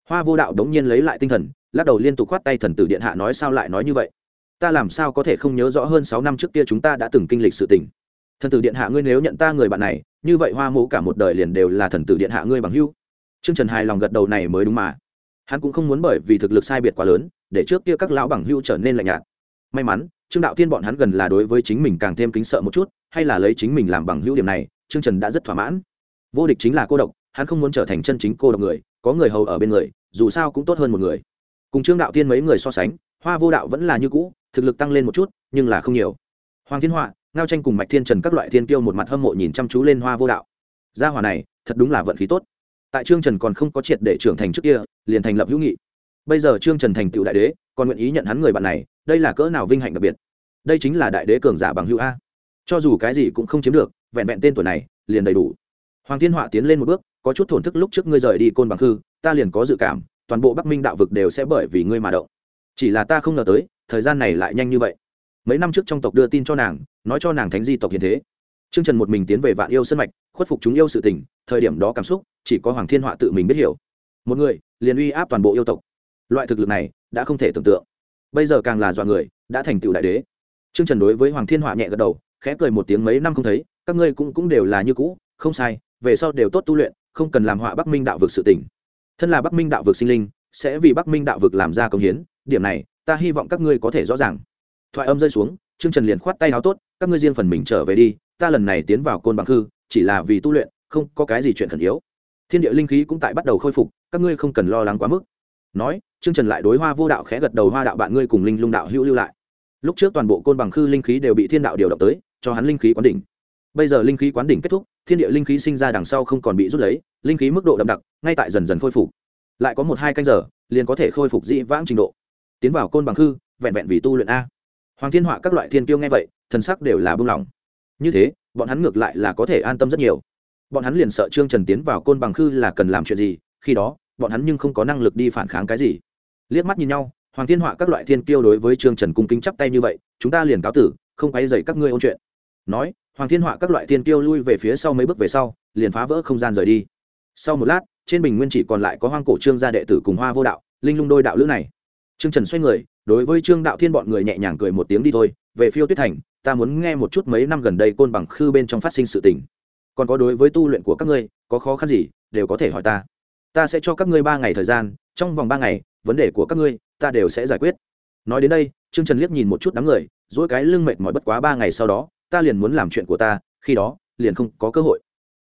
Hoa vô đạo đống nhiên lấy lại tinh thần lắc đầu liên tục khoát tay thần tử điện hạ nói sao lại nói như vậy. Ta làm sao có thể không nhớ rõ hơn sáu năm trước kia chúng ta đã từng kinh lịch sự tình? Thần tử điện hạ ngươi nếu nhận ta người bạn này như vậy hoa mộ cả một đời liền đều là thần tử điện hạ ngươi bằng hưu trương trần hài lòng gật đầu này mới đúng mà. Hắn cũng không muốn bởi vì thực lực sai biệt quá lớn để trước kia các lão bằng hưu trở nên lạnh nhạt. May mắn, trương đạo tiên bọn hắn gần là đối với chính mình càng thêm kính sợ một chút, hay là lấy chính mình làm bằng hữu điểm này, trương trần đã rất thỏa mãn. Vô địch chính là cô độc, hắn không muốn trở thành chân chính cô độc người, có người hầu ở bên người, dù sao cũng tốt hơn một người. Cùng trương đạo tiên mấy người so sánh, hoa vô đạo vẫn là như cũ, thực lực tăng lên một chút, nhưng là không nhiều. Hoàng thiên họa, ngao tranh cùng mạch thiên trần các loại thiên tiêu một mặt hâm mộ nhìn chăm chú lên hoa vô đạo. Gia hòa này, thật đúng là vận khí tốt. Tại trương trần còn không có triệt để trưởng thành trước kia, liền thành lập hữu nghị bây giờ trương trần thành tựu đại đế, còn nguyện ý nhận hắn người bạn này, đây là cỡ nào vinh hạnh đặc biệt? Đây chính là đại đế cường giả bằng hữu a. Cho dù cái gì cũng không chiếm được, vẹn vẹn tên tuổi này, liền đầy đủ. Hoàng thiên họa tiến lên một bước, có chút thổn thức lúc trước ngươi rời đi côn bằng hư ta liền có dự cảm, toàn bộ bắc minh đạo vực đều sẽ bởi vì ngươi mà động. Chỉ là ta không ngờ tới, thời gian này lại nhanh như vậy. Mấy năm trước trong tộc đưa tin cho nàng, nói cho nàng thánh di tộc hiện thế. Trương trần một mình tiến về vạn yêu sân mạch, khuất phục chúng yêu sự tình, thời điểm đó cảm xúc, chỉ có hoàng thiên họa tự mình biết hiểu. Một người, liền uy áp toàn bộ yêu tộc loại thực lực này đã không thể tưởng tượng. Bây giờ càng là dọa người, đã thành tựu đại đế. Trương trần đối với hoàng thiên họa nhẹ gật đầu, khẽ cười một tiếng mấy năm không thấy, các ngươi cũng cũng đều là như cũ, không sai, về sau đều tốt tu luyện, không cần làm họa bắc minh đạo vực sự tỉnh thân là bắc minh đạo vực sinh linh, sẽ vì bắc minh đạo vực làm ra công hiến, điểm này, ta hy vọng các ngươi có thể rõ ràng. Thoại âm rơi xuống, trương trần liền khoát tay áo tốt, các ngươi riêng phần mình trở về đi, ta lần này tiến vào côn bằng khư chỉ là vì tu luyện, không có cái gì chuyện khẩn yếu. Thiên địa linh khí cũng tại bắt đầu khôi phục, các ngươi không cần lo lắng quá mức. Nói trương trần lại đối hoa vô đạo khẽ gật đầu, hoa đạo bạn ngươi cùng linh lung đạo hữu lưu lại. Lúc trước toàn bộ côn bằng khư linh khí đều bị thiên đạo điều động tới, cho hắn linh khí quán đỉnh. Bây giờ linh khí quán đỉnh kết thúc, thiên địa linh khí sinh ra đằng sau không còn bị rút lấy, linh khí mức độ đậm đặc, ngay tại dần dần khôi phục. Lại có một hai canh giờ, liền có thể khôi phục dị vãng trình độ. Tiến vào côn bằng khư, vẹn vẹn vì tu luyện a. Hoàng thiên họa các loại thiên tiêu nghe vậy, thần sắc đều là buông lỏng. Như thế, bọn hắn ngược lại là có thể an tâm rất nhiều. Bọn hắn liền sợ trương trần tiến vào côn bằng khư là cần làm chuyện gì, khi đó, bọn hắn nhưng không có năng lực đi phản kháng cái gì liếc mắt nhìn nhau, hoàng thiên họa các loại thiên Kiêu đối với trương trần cung kính chắp tay như vậy, chúng ta liền cáo tử, không quay dậy các ngươi ôn chuyện. Nói, hoàng thiên họa các loại thiên Kiêu lui về phía sau mấy bước về sau, liền phá vỡ không gian rời đi. Sau một lát, trên bình nguyên chỉ còn lại có hoang cổ trương gia đệ tử cùng hoa vô đạo, linh lung đôi đạo lữ này. Trương trần xoay người, đối với trương đạo thiên bọn người nhẹ nhàng cười một tiếng đi thôi, về phiêu tuyết thành, ta muốn nghe một chút mấy năm gần đây côn bằng khư bên trong phát sinh sự tình. Còn có đối với tu luyện của các ngươi, có khó khăn gì, đều có thể hỏi ta. Ta sẽ cho các ngươi ba ngày thời gian, trong vòng ba ngày vấn đề của các ngươi ta đều sẽ giải quyết. Nói đến đây trương trần liếc nhìn một chút đám người dỗi cái lưng mệt mỏi bất quá ba ngày sau đó ta liền muốn làm chuyện của ta khi đó liền không có cơ hội.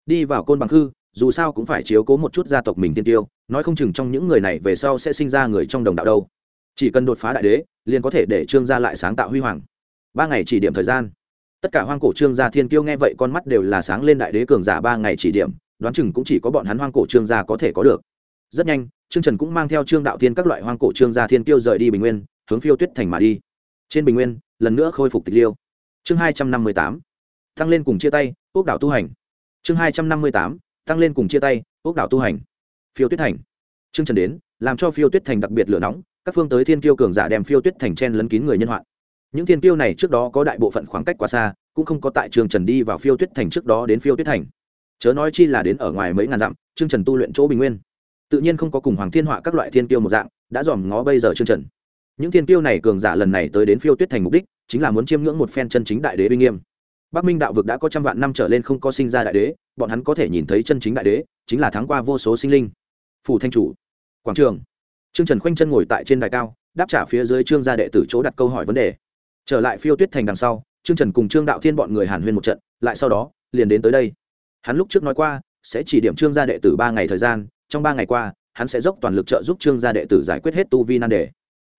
Đi vào côn bằng hư, dù sao cũng phải chiếu cố một chút gia tộc mình tiên tiêu nói không chừng trong những người này về sau sẽ sinh ra người trong đồng đạo đâu. Chỉ cần đột phá đại đế liền có thể để trương gia lại sáng tạo huy hoàng. Ba ngày chỉ điểm thời gian. Tất cả hoang cổ trương gia thiên kiêu nghe vậy con mắt đều là sáng lên đại đế cường giả ba ngày chỉ điểm đoán chừng cũng chỉ có bọn hắn hoang cổ trương gia có thể có được. Rất nhanh trương trần cũng mang theo trương đạo thiên các loại hoang cổ trương gia thiên kiêu rời đi bình nguyên, hướng phiêu tuyết thành mà đi. Trên bình nguyên, lần nữa khôi phục tịch liêu. Chương hai trăm năm mươi tám, tăng lên cùng chia tay quốc đảo tu hành. Chương hai trăm năm mươi tám, tăng lên cùng chia tay quốc đảo tu hành. Phiêu tuyết thành. Trương trần đến, làm cho phiêu tuyết thành đặc biệt lửa nóng, các phương tới thiên kiêu cường giả đem phiêu tuyết thành chen lấn kín người nhân hoạn. Những thiên kiêu này trước đó có đại bộ phận khoảng cách quá xa, cũng không có tại trường trần đi vào phiêu tuyết thành trước đó đến phiêu tuyết thành. Chớ nói chi là đến ở ngoài mấy ngàn dặm, trương trần tu luyện chỗ bình nguyên tự nhiên không có cùng hoàng thiên họa các loại thiên Tiêu một dạng, đã dòm ngó bây giờ trương trần. Những thiên Tiêu này cường giả lần này tới đến phiêu tuyết thành mục đích, chính là muốn chiêm ngưỡng một phen chân chính đại đế uy nghiêm. Bắc minh đạo vực đã có trăm vạn năm trở lên không có sinh ra đại đế, bọn hắn có thể nhìn thấy chân chính đại đế, chính là thắng qua vô số sinh linh. Phủ thanh chủ, quảng trường. Trương trần khoanh chân ngồi tại trên đài cao, đáp trả phía dưới trương gia đệ tử chỗ đặt câu hỏi vấn đề. Trở lại phiêu tuyết thành đằng sau, trương trần cùng trương đạo thiên bọn người hàn huyên một trận, lại sau đó, liền đến tới đây. Hắn lúc trước nói qua, sẽ chỉ điểm trương gia đệ tử ba ngày thời gian trong ba ngày qua, hắn sẽ dốc toàn lực trợ giúp trương gia đệ tử giải quyết hết tu vi nan đề.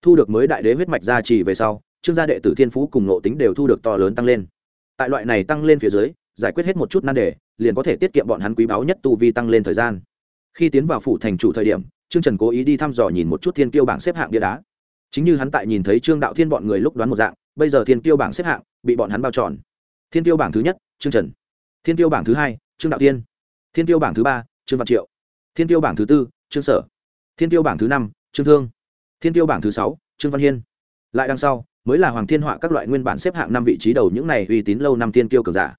Thu được mới đại đế huyết mạch gia trì về sau, trương gia đệ tử thiên phú cùng nộ tính đều thu được to lớn tăng lên. Tại loại này tăng lên phía dưới, giải quyết hết một chút nan đề, liền có thể tiết kiệm bọn hắn quý báu nhất tu vi tăng lên thời gian. Khi tiến vào phủ thành chủ thời điểm, trương trần cố ý đi thăm dò nhìn một chút thiên kiêu bảng xếp hạng bia đá. Chính như hắn tại nhìn thấy trương đạo thiên bọn người lúc đoán một dạng, bây giờ thiên kiêu bảng xếp hạng bị bọn hắn bao tròn thiên kiêu bảng thứ nhất, trương trần. Thiên kiêu bảng thứ hai, trương đạo thiên. Thiên kiêu bảng thứ ba, trương văn triệu thiên tiêu bảng thứ tư, trương sở. Thiên tiêu bảng thứ năm, trương thương. Thiên tiêu bảng thứ sáu, trương văn hiên. Lại đằng sau, mới là hoàng thiên họa các loại nguyên bản xếp hạng năm vị trí đầu những này uy tín lâu năm thiên tiêu cường giả.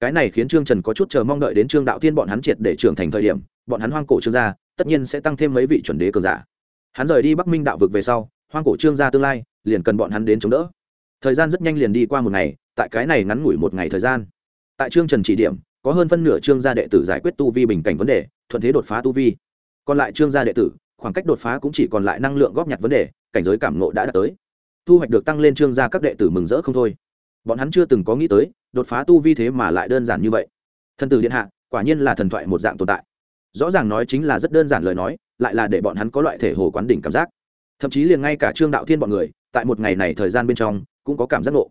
Cái này khiến trương trần có chút chờ mong đợi đến trương đạo thiên bọn hắn triệt để trưởng thành thời điểm, bọn hắn hoang cổ trương gia, tất nhiên sẽ tăng thêm mấy vị chuẩn đế cường giả. Hắn rời đi bắc minh đạo vực về sau, hoang cổ trương gia tương lai, liền cần bọn hắn đến chống đỡ. Thời gian rất nhanh liền đi qua một ngày, tại cái này ngắn ngủi một ngày thời gian. Tại trương trần chỉ điểm có hơn phân nửa trương gia đệ tử giải quyết tu vi bình cảnh vấn đề, thuận thế đột phá tu vi. Còn lại trương gia đệ tử, khoảng cách đột phá cũng chỉ còn lại năng lượng góp nhặt vấn đề, cảnh giới cảm nộ đã đạt tới. Thu hoạch được tăng lên trương gia các đệ tử mừng rỡ không thôi. Bọn hắn chưa từng có nghĩ tới, đột phá tu vi thế mà lại đơn giản như vậy. Thần tử điện hạ, quả nhiên là thần thoại một dạng tồn tại. Rõ ràng nói chính là rất đơn giản lời nói, lại là để bọn hắn có loại thể hồ quán đỉnh cảm giác. Thậm chí liền ngay cả trương đạo thiên bọn người, tại một ngày này thời gian bên trong, cũng có cảm giác ngộ.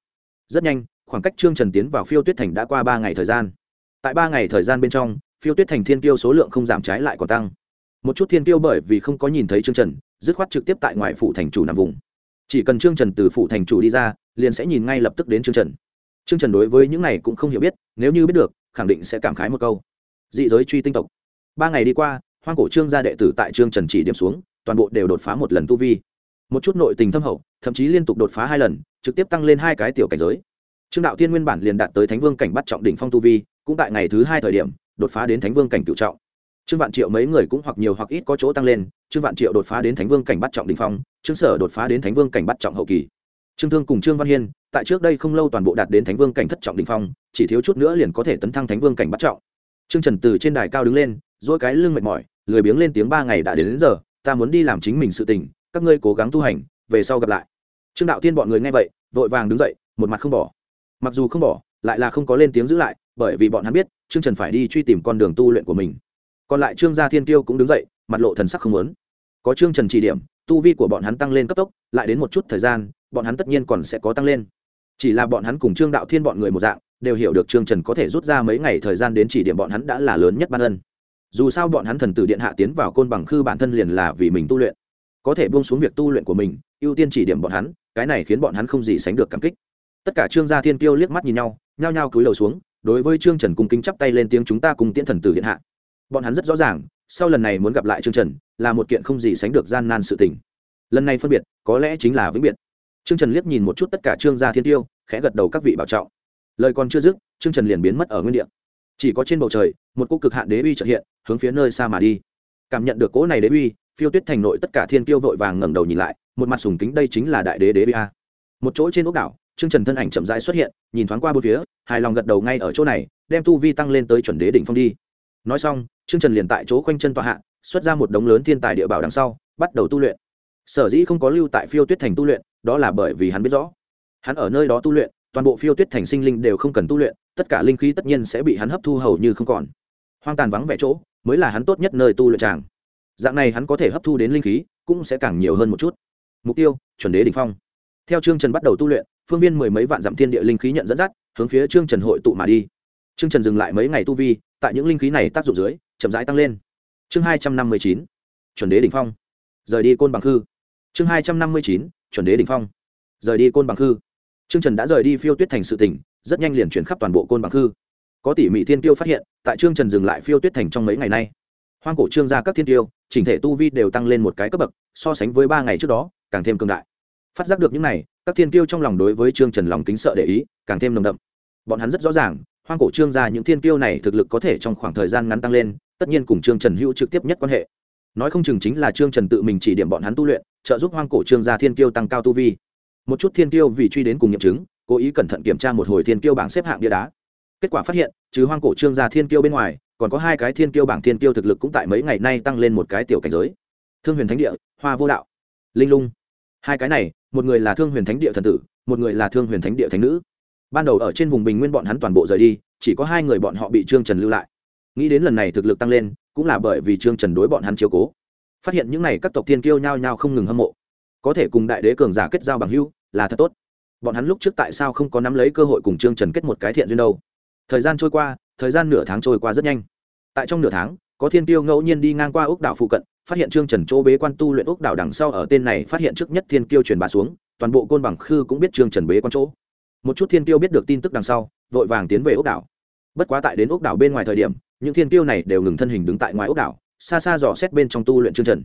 Rất nhanh, khoảng cách trương trần tiến vào phiêu tuyết thành đã qua ba ngày thời gian tại ba ngày thời gian bên trong, phiêu tuyết thành thiên tiêu số lượng không giảm trái lại còn tăng. Một chút thiên tiêu bởi vì không có nhìn thấy trương trần, dứt khoát trực tiếp tại ngoại phủ thành chủ nằm vùng. Chỉ cần trương trần từ phủ thành chủ đi ra, liền sẽ nhìn ngay lập tức đến trương trần. Trương trần đối với những này cũng không hiểu biết, nếu như biết được, khẳng định sẽ cảm khái một câu. Dị giới truy tinh tộc. Ba ngày đi qua, hoang cổ trương gia đệ tử tại trương trần chỉ điểm xuống, toàn bộ đều đột phá một lần tu vi. Một chút nội tình thâm hậu, thậm chí liên tục đột phá hai lần, trực tiếp tăng lên hai cái tiểu cảnh giới. Trương đạo tiên nguyên bản liền đạt tới thánh vương cảnh bắt trọng đỉnh phong tu vi cũng tại ngày thứ hai thời điểm đột phá đến thánh vương cảnh cựu trọng. Trương vạn triệu mấy người cũng hoặc nhiều hoặc ít có chỗ tăng lên trương vạn triệu đột phá đến thánh vương cảnh bắt trọng đỉnh phong trương sở đột phá đến thánh vương cảnh bắt trọng hậu kỳ. Trương thương cùng trương văn hiên tại trước đây không lâu toàn bộ đạt đến thánh vương cảnh thất trọng đỉnh phong chỉ thiếu chút nữa liền có thể tấn thăng thánh vương cảnh bắt trọng. Trương trần từ trên đài cao đứng lên dỗi cái lưng mệt mỏi lười biếng lên tiếng ba ngày đã đến, đến giờ ta muốn đi làm chính mình sự tình các ngươi cố gắng tu hành về sau gặp lại. Trương đạo tiên bọn người nghe vậy vội vàng đứng dậy một mặt không bỏ. Mặc dù không bỏ lại là không có lên tiếng giữ lại bởi vì bọn hắn biết, trương trần phải đi truy tìm con đường tu luyện của mình. Còn lại trương gia thiên tiêu cũng đứng dậy, mặt lộ thần sắc không lớn có trương trần chỉ điểm, tu vi của bọn hắn tăng lên cấp tốc, lại đến một chút thời gian, bọn hắn tất nhiên còn sẽ có tăng lên. Chỉ là bọn hắn cùng trương đạo thiên bọn người một dạng, đều hiểu được trương trần có thể rút ra mấy ngày thời gian đến chỉ điểm bọn hắn đã là lớn nhất ban ân. Dù sao bọn hắn thần tử điện hạ tiến vào côn bằng khư bản thân liền là vì mình tu luyện. Có thể buông xuống việc tu luyện của mình, ưu tiên chỉ điểm bọn hắn, cái này khiến bọn hắn không gì sánh được cảm kích. Tất cả trương gia thiên tiêu liếc mắt nhìn nhau, nhao nhao cúi đầu xuống đối với trương trần cung kính chắp tay lên tiếng chúng ta cùng tiễn thần tử điện hạ. Bọn hắn rất rõ ràng, sau lần này muốn gặp lại trương trần, là một kiện không gì sánh được gian nan sự tình. Lần này phân biệt, có lẽ chính là vĩnh biệt. Trương trần liếc nhìn một chút tất cả trương gia thiên tiêu, khẽ gật đầu các vị bảo trọng. Lời còn chưa dứt, trương trần liền biến mất ở nguyên địa. Chỉ có trên bầu trời, một cô cực hạn đế uy trợ hiện, hướng phía nơi xa mà đi. Cảm nhận được cỗ này đế uy, phiêu tuyết thành nội tất cả thiên tiêu vội vàng ngẩng đầu nhìn lại, một mặt sùng kính đây chính là đại đế đế uy a. Một chỗ trên ốc đảo trương trần thân ảnh chậm rãi xuất hiện, nhìn thoáng qua bốn phía, hài lòng gật đầu ngay ở chỗ này, đem tu vi tăng lên tới chuẩn đế đỉnh phong đi. Nói xong, trương trần liền tại chỗ quanh chân tọa hạ, xuất ra một đống lớn thiên tài địa bảo đằng sau, bắt đầu tu luyện. Sở dĩ không có lưu tại phiêu tuyết thành tu luyện, đó là bởi vì hắn biết rõ. Hắn ở nơi đó tu luyện, toàn bộ phiêu tuyết thành sinh linh đều không cần tu luyện, tất cả linh khí tất nhiên sẽ bị hắn hấp thu hầu như không còn. Hoang tàn vắng vẻ chỗ, mới là hắn tốt nhất nơi tu luyện tràng. Dạng này hắn có thể hấp thu đến linh khí, cũng sẽ càng nhiều hơn một chút. Mục tiêu, chuẩn đế đỉnh phong. Theo Trương trần bắt đầu tu luyện phương viên mười mấy vạn dặm thiên địa linh khí nhận dẫn dắt, hướng phía trương trần hội tụ mà đi. Trương trần dừng lại mấy ngày tu vi, tại những linh khí này tác dụng dưới, chậm rãi tăng lên. Chương hai trăm năm mươi chín, chuẩn đế đ ỉ n h phong. Rời đi côn bằng khư. Chương hai trăm năm mươi chín, chuẩn đế đ ỉ n h phong. Rời đi côn bằng khư. Trương trần đã rời đi phiêu tuyết thành sự tỉnh, rất nhanh liền chuyển khắp toàn bộ côn bằng khư. Có tỷ mỹ thiên tiêu phát hiện, tại Trương trần dừng lại phiêu tuyết thành trong mấy ngày nay. Hoang cổ trương gia các thiên tiêu, chỉnh thể tu vi đều tăng lên một cái cấp bậc, so sánh với ba ngày trước đó, càng thêm cường đại phát giác được những này, các thiên tiêu trong lòng đối với trương trần lòng kính sợ để ý, càng thêm nồng đậm. Bọn hắn rất rõ ràng, hoang cổ trương gia những thiên tiêu này thực lực có thể trong khoảng thời gian ngắn tăng lên, tất nhiên cùng trương trần hữu trực tiếp nhất quan hệ. Nói không chừng chính là trương trần tự mình chỉ điểm bọn hắn tu luyện, trợ giúp hoang cổ trương gia thiên kiêu tăng cao tu vi. Một chút thiên kiêu vì truy đến cùng nghiệm chứng, cố ý cẩn thận kiểm tra một hồi thiên kiêu bảng xếp hạng bia đá. Kết quả phát hiện, trừ hoang cổ trương gia thiên kiêu bên ngoài, còn có hai cái thiên kiêu bảng thiên kiêu thực lực cũng tại mấy ngày nay tăng lên một cái tiểu cảnh giới. Thương huyền thánh địa, hoa vô đạo, linh lung. Hai cái này một người là thương huyền thánh địa thần tử, một người là thương huyền thánh địa thánh nữ. Ban đầu ở trên vùng bình nguyên bọn hắn toàn bộ rời đi, chỉ có hai người bọn họ bị trương trần lưu lại. Nghĩ đến lần này thực lực tăng lên, cũng là bởi vì trương trần đối bọn hắn chiếu cố. Phát hiện những n à y các tộc tiên kiêu nhao nhao không ngừng hâm mộ. Có thể cùng đại đế cường giả kết giao bằng hưu là thật tốt. Bọn hắn lúc trước tại sao không có nắm lấy cơ hội cùng trương trần kết một cái thiện duyên đâu? Thời gian trôi qua, thời gian nửa tháng trôi qua rất nhanh. Tại trong nửa tháng, có thiên tiêu ngẫu nhiên đi ngang qua ốc đảo phụ cận phát hiện trương trần chỗ bế quan tu luyện ốc đảo đằng sau ở tên này phát hiện trước nhất thiên kiêu truyền bà xuống, toàn bộ côn bằng khư cũng biết trương trần bế quan chỗ. Một chút thiên kiêu biết được tin tức đằng sau, vội vàng tiến về ốc đảo. Bất quá tại đến ốc đảo bên ngoài thời điểm, những thiên kiêu này đều ngừng thân hình đứng tại ngoài ốc đảo, xa xa dò xét bên trong tu luyện trương trần.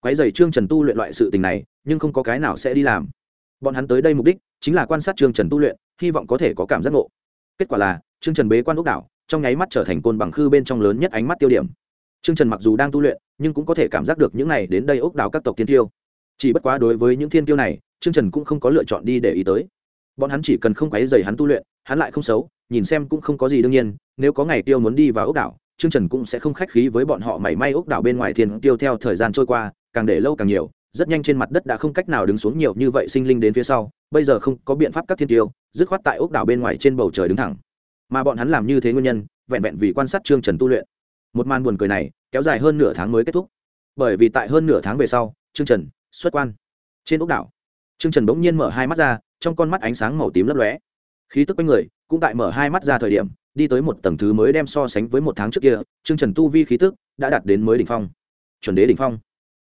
Quái dày trương trần tu luyện loại sự tình này, nhưng không có cái nào sẽ đi làm. Bọn hắn tới đây mục đích chính là quan sát trương trần tu luyện, hy vọng có thể có cảm giác ngộ. Kết quả là, trương trần bế quan ốc đảo, trong nháy mắt trở thành côn bằng khư bên trong lớn nhất ánh mắt tiêu điểm. Trương trần mặc dù đang tu luyện nhưng cũng có thể cảm giác được những này đến đây ốc đảo các tộc thiên tiêu chỉ bất quá đối với những thiên tiêu này, trương trần cũng không có lựa chọn đi để ý tới. Bọn hắn chỉ cần không quấy dày hắn tu luyện, hắn lại không xấu, nhìn xem cũng không có gì đương nhiên, nếu có ngày tiêu muốn đi vào ốc đảo, trương trần cũng sẽ không khách khí với bọn họ mảy may ốc đảo bên ngoài thiên tiêu theo thời gian trôi qua, càng để lâu càng nhiều, rất nhanh trên mặt đất đã không cách nào đứng xuống nhiều như vậy sinh linh đến phía sau, bây giờ không có biện pháp các thiên tiêu dứt khoát tại ốc đảo bên ngoài trên bầu trời đứng thẳng. Mà bọn hắn làm như thế nguyên nhân, vẹn vẹn vì quan sát trương trần tu luyện một màn buồn cười này kéo dài hơn nửa tháng mới kết thúc. Bởi vì tại hơn nửa tháng về sau, trương trần xuất quan. Trên ốc đảo, trương trần bỗng nhiên mở hai mắt ra, trong con mắt ánh sáng màu tím lấp lóe. Khí tức quanh người cũng tại mở hai mắt ra thời điểm, đi tới một tầng thứ mới đem so sánh với một tháng trước kia, trương trần tu vi khí tức đã đạt đến mới đỉnh phong. Chuẩn đế đỉnh phong.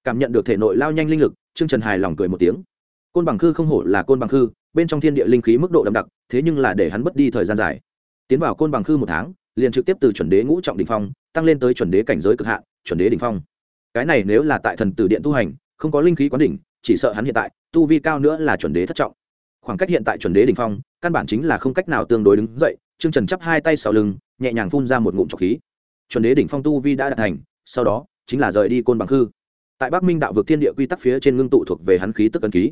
Cảm nhận được thể nội lao nhanh linh lực, trương trần hài lòng cười một tiếng. Côn bằng khư không hổ là côn bằng khư, bên trong thiên địa linh khí mức độ đậm đặc, thế nhưng là để hắn mất đi thời gian dài. Tiến vào côn bằng khư một tháng, liền trực tiếp từ chuẩn đế ngũ trọng đ ỉ n h phong tăng lên tới chuẩn đế cảnh giới cực hạn, chuẩn đế đ ỉ n h phong. Cái này nếu là tại thần tử điện tu hành, không có linh khí quán đỉnh, chỉ sợ hắn hiện tại, tu vi cao nữa là chuẩn đế thất trọng. Khoảng cách hiện tại chuẩn đế đ ỉ n h phong, căn bản chính là không cách nào tương đối đứng dậy chương trần chắp hai tay sau lưng, nhẹ nhàng phun ra một ngụm trọc khí. Chuẩn đế đỉnh phong tu vi đã đạt thành, sau đó, chính là rời đi côn bằng khư. Tại bắc minh đạo vực thiên địa quy tắc phía trên ngưng tụ thuộc về hắn khí tức ấn ký.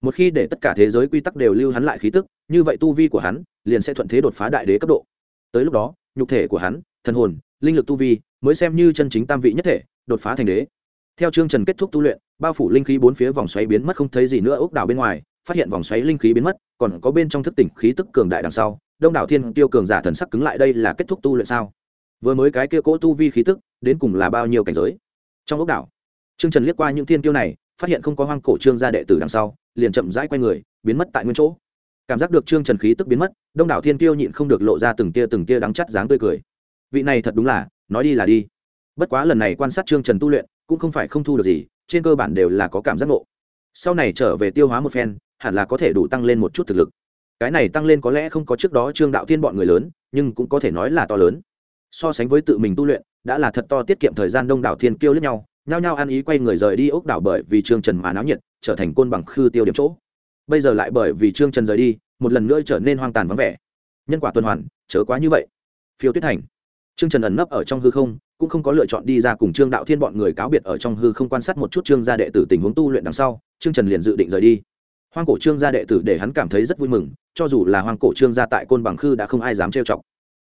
Một khi để tất cả thế giới quy tắc đều lưu hắn lại khí tức, như vậy tu vi của hắn liền sẽ thuận thế đột phá đại đế cấp độ. Tới lúc đó, nhục thể của hắn, thần hồn linh lực tu vi, mới xem như chân chính tam vị nhất thể, đột phá thành đế. Theo chương trần kết thúc tu luyện, bao phủ linh khí bốn phía vòng xoáy biến mất không thấy gì nữa ốc đảo bên ngoài, phát hiện vòng xoáy linh khí biến mất, còn có bên trong thức tỉnh khí tức cường đại đằng sau, đông đảo thiên tiêu cường giả thần sắc cứng lại đây là kết thúc tu luyện sao? Vừa mới cái kia cỗ tu vi khí tức, đến cùng là bao nhiêu cảnh giới? Trong ốc đảo, chương trần liếc qua những thiên tiêu này, phát hiện không có hoang cổ trương gia đệ tử đằng sau, liền chậm rãi quay người, biến mất tại nguyên chỗ. Cảm giác được trương trần khí tức biến mất, đông đảo thiên Tiêu nhịn không được lộ ra từng tia từng tia đắng chắt dáng tươi cười vị này thật đúng là, nói đi là đi. Bất quá lần này quan sát trương trần tu luyện, cũng không phải không thu được gì, trên cơ bản đều là có cảm giác ngộ. Sau này trở về tiêu hóa một phen, hẳn là có thể đủ tăng lên một chút thực lực. Cái này tăng lên có lẽ không có trước đó trương đạo thiên bọn người lớn, nhưng cũng có thể nói là to lớn. So sánh với tự mình tu luyện, đã là thật to tiết kiệm thời gian đông đảo thiên kiêu lẫn nhau, nhao nhao ăn ý quay người rời đi ốc đảo bởi vì trương trần mà náo nhiệt, trở thành côn bằng khư tiêu điểm chỗ. Bây giờ lại bởi vì trương trần rời đi, một lần nữa trở nên hoang tàn vắng vẻ. Nhân quả tuần hoàn, chớ quá như vậy. Phiêu tuyết thành trương trần ẩn nấp ở trong hư không, cũng không có lựa chọn đi ra cùng trương đạo thiên bọn người cáo biệt ở trong hư không quan sát một chút trương gia đệ tử tình huống tu luyện đằng sau, trương trần liền dự định rời đi. Hoang cổ trương gia đệ tử để hắn cảm thấy rất vui mừng, cho dù là hoang cổ trương gia tại côn bằng khư đã không ai dám trêu chọc.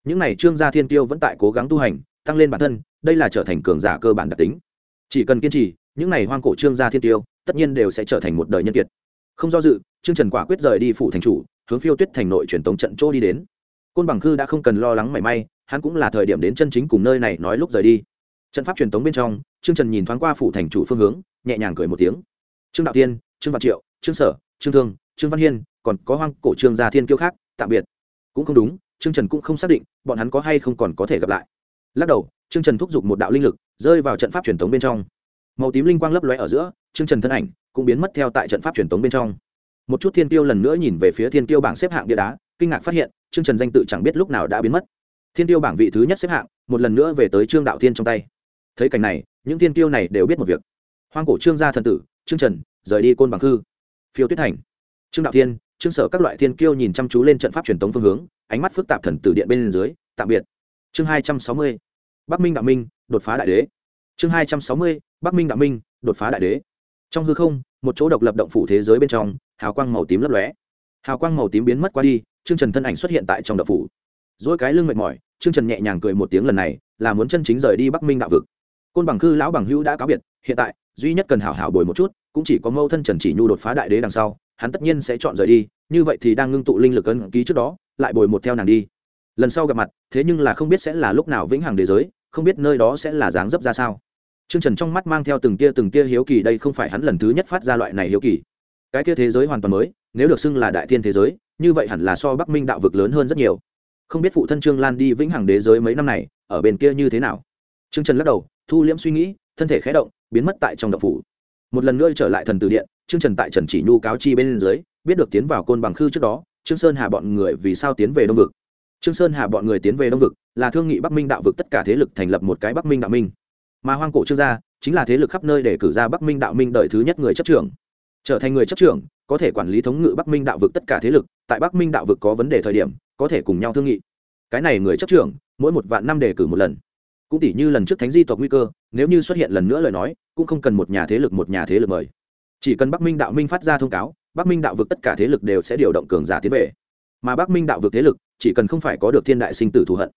Những n à y trương gia thiên tiêu vẫn tại cố gắng tu hành, tăng lên bản thân, đây là trở thành cường giả cơ bản đặc tính. Chỉ cần kiên trì, những n à y hoang cổ trương gia thiên tiêu, tất nhiên đều sẽ trở thành một đời nhân kiệt. Không do dự, trương trần quả quyết rời đi phủ thành chủ, hướng phiêu tuyết thành nội truyền tống trận chỗ đi đến. Côn bằng khư đã không cần lo lắng mảy may hắn cũng là thời điểm đến chân chính cùng nơi này nói lúc rời đi. Trận pháp truyền tống bên trong, trương trần nhìn thoáng qua phủ thành chủ phương hướng, nhẹ nhàng cười một tiếng. Trương đạo tiên, trương văn triệu, trương sở, trương thương, trương văn hiên, còn có hoang cổ trương gia thiên kiêu khác, tạm biệt. Cũng không đúng, trương trần cũng không xác định bọn hắn có hay không còn có thể gặp lại. Lắc đầu, trương trần thúc giục một đạo linh lực, rơi vào trận pháp truyền tống bên trong. Màu tím linh quang lấp lóe ở giữa, trương trần thân ảnh cũng biến mất theo tại trận pháp truyền tống bên trong. Một chút thiên tiêu lần nữa nhìn về phía thiên tiêu bảng xếp hạng bia đá, kinh ngạc phát hiện, trương trần danh tự chẳng biết lúc nào đã biến mất thiên tiêu bảng vị thứ nhất xếp hạng, một lần nữa về tới trương đạo thiên trong tay. Thấy cảnh này, những thiên tiêu này đều biết một việc. Hoang cổ trương gia thần tử, trương trần, rời đi côn bằng khư. Phiêu tuyết thành. Trương đạo thiên, trương sở các loại thiên kiêu nhìn chăm chú lên trận pháp truyền tống phương hướng, ánh mắt phức tạp thần tử điện bên dưới, tạm biệt. Chương hai trăm sáu mươi, bắc minh đạo minh, đột phá đại đế. Chương hai trăm sáu mươi, bắc minh đạo minh, đột phá đại đế. Trong hư không, một chỗ độc lập động phủ thế giới bên trong, hào quang màu tím lấp lóe. Hào quang màu tím biến mất qua đi chương trần thân ảnh xuất hiện tại trong động phủ. Dỗi cái lưng mệt mỏi Trương trần nhẹ nhàng cười một tiếng lần này là muốn chân chính rời đi bắc minh đạo vực côn bằng khư lão bằng hữu đã cáo biệt hiện tại duy nhất cần hảo hảo bồi một chút cũng chỉ có mâu thân trần chỉ nhu đột phá đại đế đằng sau hắn tất nhiên sẽ chọn rời đi như vậy thì đang ngưng tụ linh lực ân ký trước đó lại bồi một theo nàng đi lần sau gặp mặt thế nhưng là không biết sẽ là lúc nào vĩnh hằng đế giới không biết nơi đó sẽ là dáng dấp ra sao Trương Trần trong mắt mang theo từng tia từng tia hiếu kỳ, đây không phải hắn lần thứ nhất phát ra loại này hiếu kỳ. Cái kia thế giới hoàn toàn mới, nếu được xưng là đại thiên thế giới, như vậy hẳn là so Bắc Minh đạo vực lớn hơn rất nhiều. Không biết phụ thân Trương Lan đi vĩnh hằng đế giới mấy năm này, ở bên kia như thế nào? Trương Trần lắc đầu, thu liễm suy nghĩ, thân thể khé động, biến mất tại trong đậu phủ. Một lần nữa trở lại thần tử điện, Trương Trần tại Trần Chỉ Nhu cáo chi bên dưới, biết được tiến vào côn bằng khư trước đó, Trương Sơn Hà bọn người vì sao tiến về Đông vực. Trương Sơn Hà bọn người tiến về Đông vực, là thương nghị Bắc Minh đạo vực tất cả thế lực thành lập một cái Bắc Minh đạo minh. Mà Hoang cổ Trương gia, chính là thế lực khắp nơi để cử ra bắc minh đạo minh đợi thứ nhất người chấp trưởng trở thành người chấp trưởng có thể quản lý thống ngự bắc minh đạo vực tất cả thế lực tại bắc minh đạo vực có vấn đề thời điểm có thể cùng nhau thương nghị. Cái này người chấp trưởng, mỗi một vạn năm đề cử một lần. Cũng tỷ như lần trước thánh di tộc nguy cơ, nếu như xuất hiện lần nữa lời nói, cũng không cần một nhà thế lực một nhà thế lực mời. Chỉ cần bắc minh đạo minh phát ra thông cáo, bắc minh đạo vực tất cả thế lực đều sẽ điều động cường giả tiến về. Mà bắc minh đạo vực thế lực, chỉ cần không phải có được thiên đại sinh tử thù hận,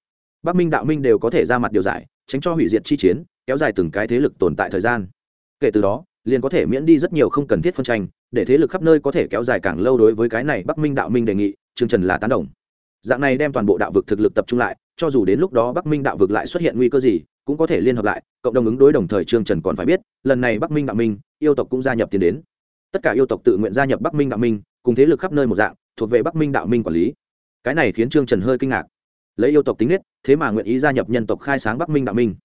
bắc minh đạo minh đều có thể ra mặt điều giải, tránh cho hủy diệt chi chiến, kéo dài từng cái thế lực tồn tại thời gian. Kể từ đó, liền có thể miễn đi rất nhiều không cần thiết phân tranh, để thế lực khắp nơi có thể kéo dài càng lâu đối với cái này bắc minh đạo minh đề nghị, chương trần là tán đồng dạng này đem toàn bộ đạo vực thực lực tập trung lại, cho dù đến lúc đó bắc minh đạo vực lại xuất hiện nguy cơ gì, cũng có thể liên hợp lại, cộng đồng ứng đối đồng thời trương trần còn phải biết, lần này bắc minh đạo minh, yêu tộc cũng gia nhập tiến đến. Tất cả yêu tộc tự nguyện gia nhập bắc minh đạo minh, cùng thế lực khắp nơi một dạng, thuộc về bắc minh đạo minh quản lý. Cái này khiến trương trần hơi kinh ngạc. Lấy yêu tộc tính nết, thế mà nguyện ý gia nhập nhân tộc khai sáng bắc minh đạo minh.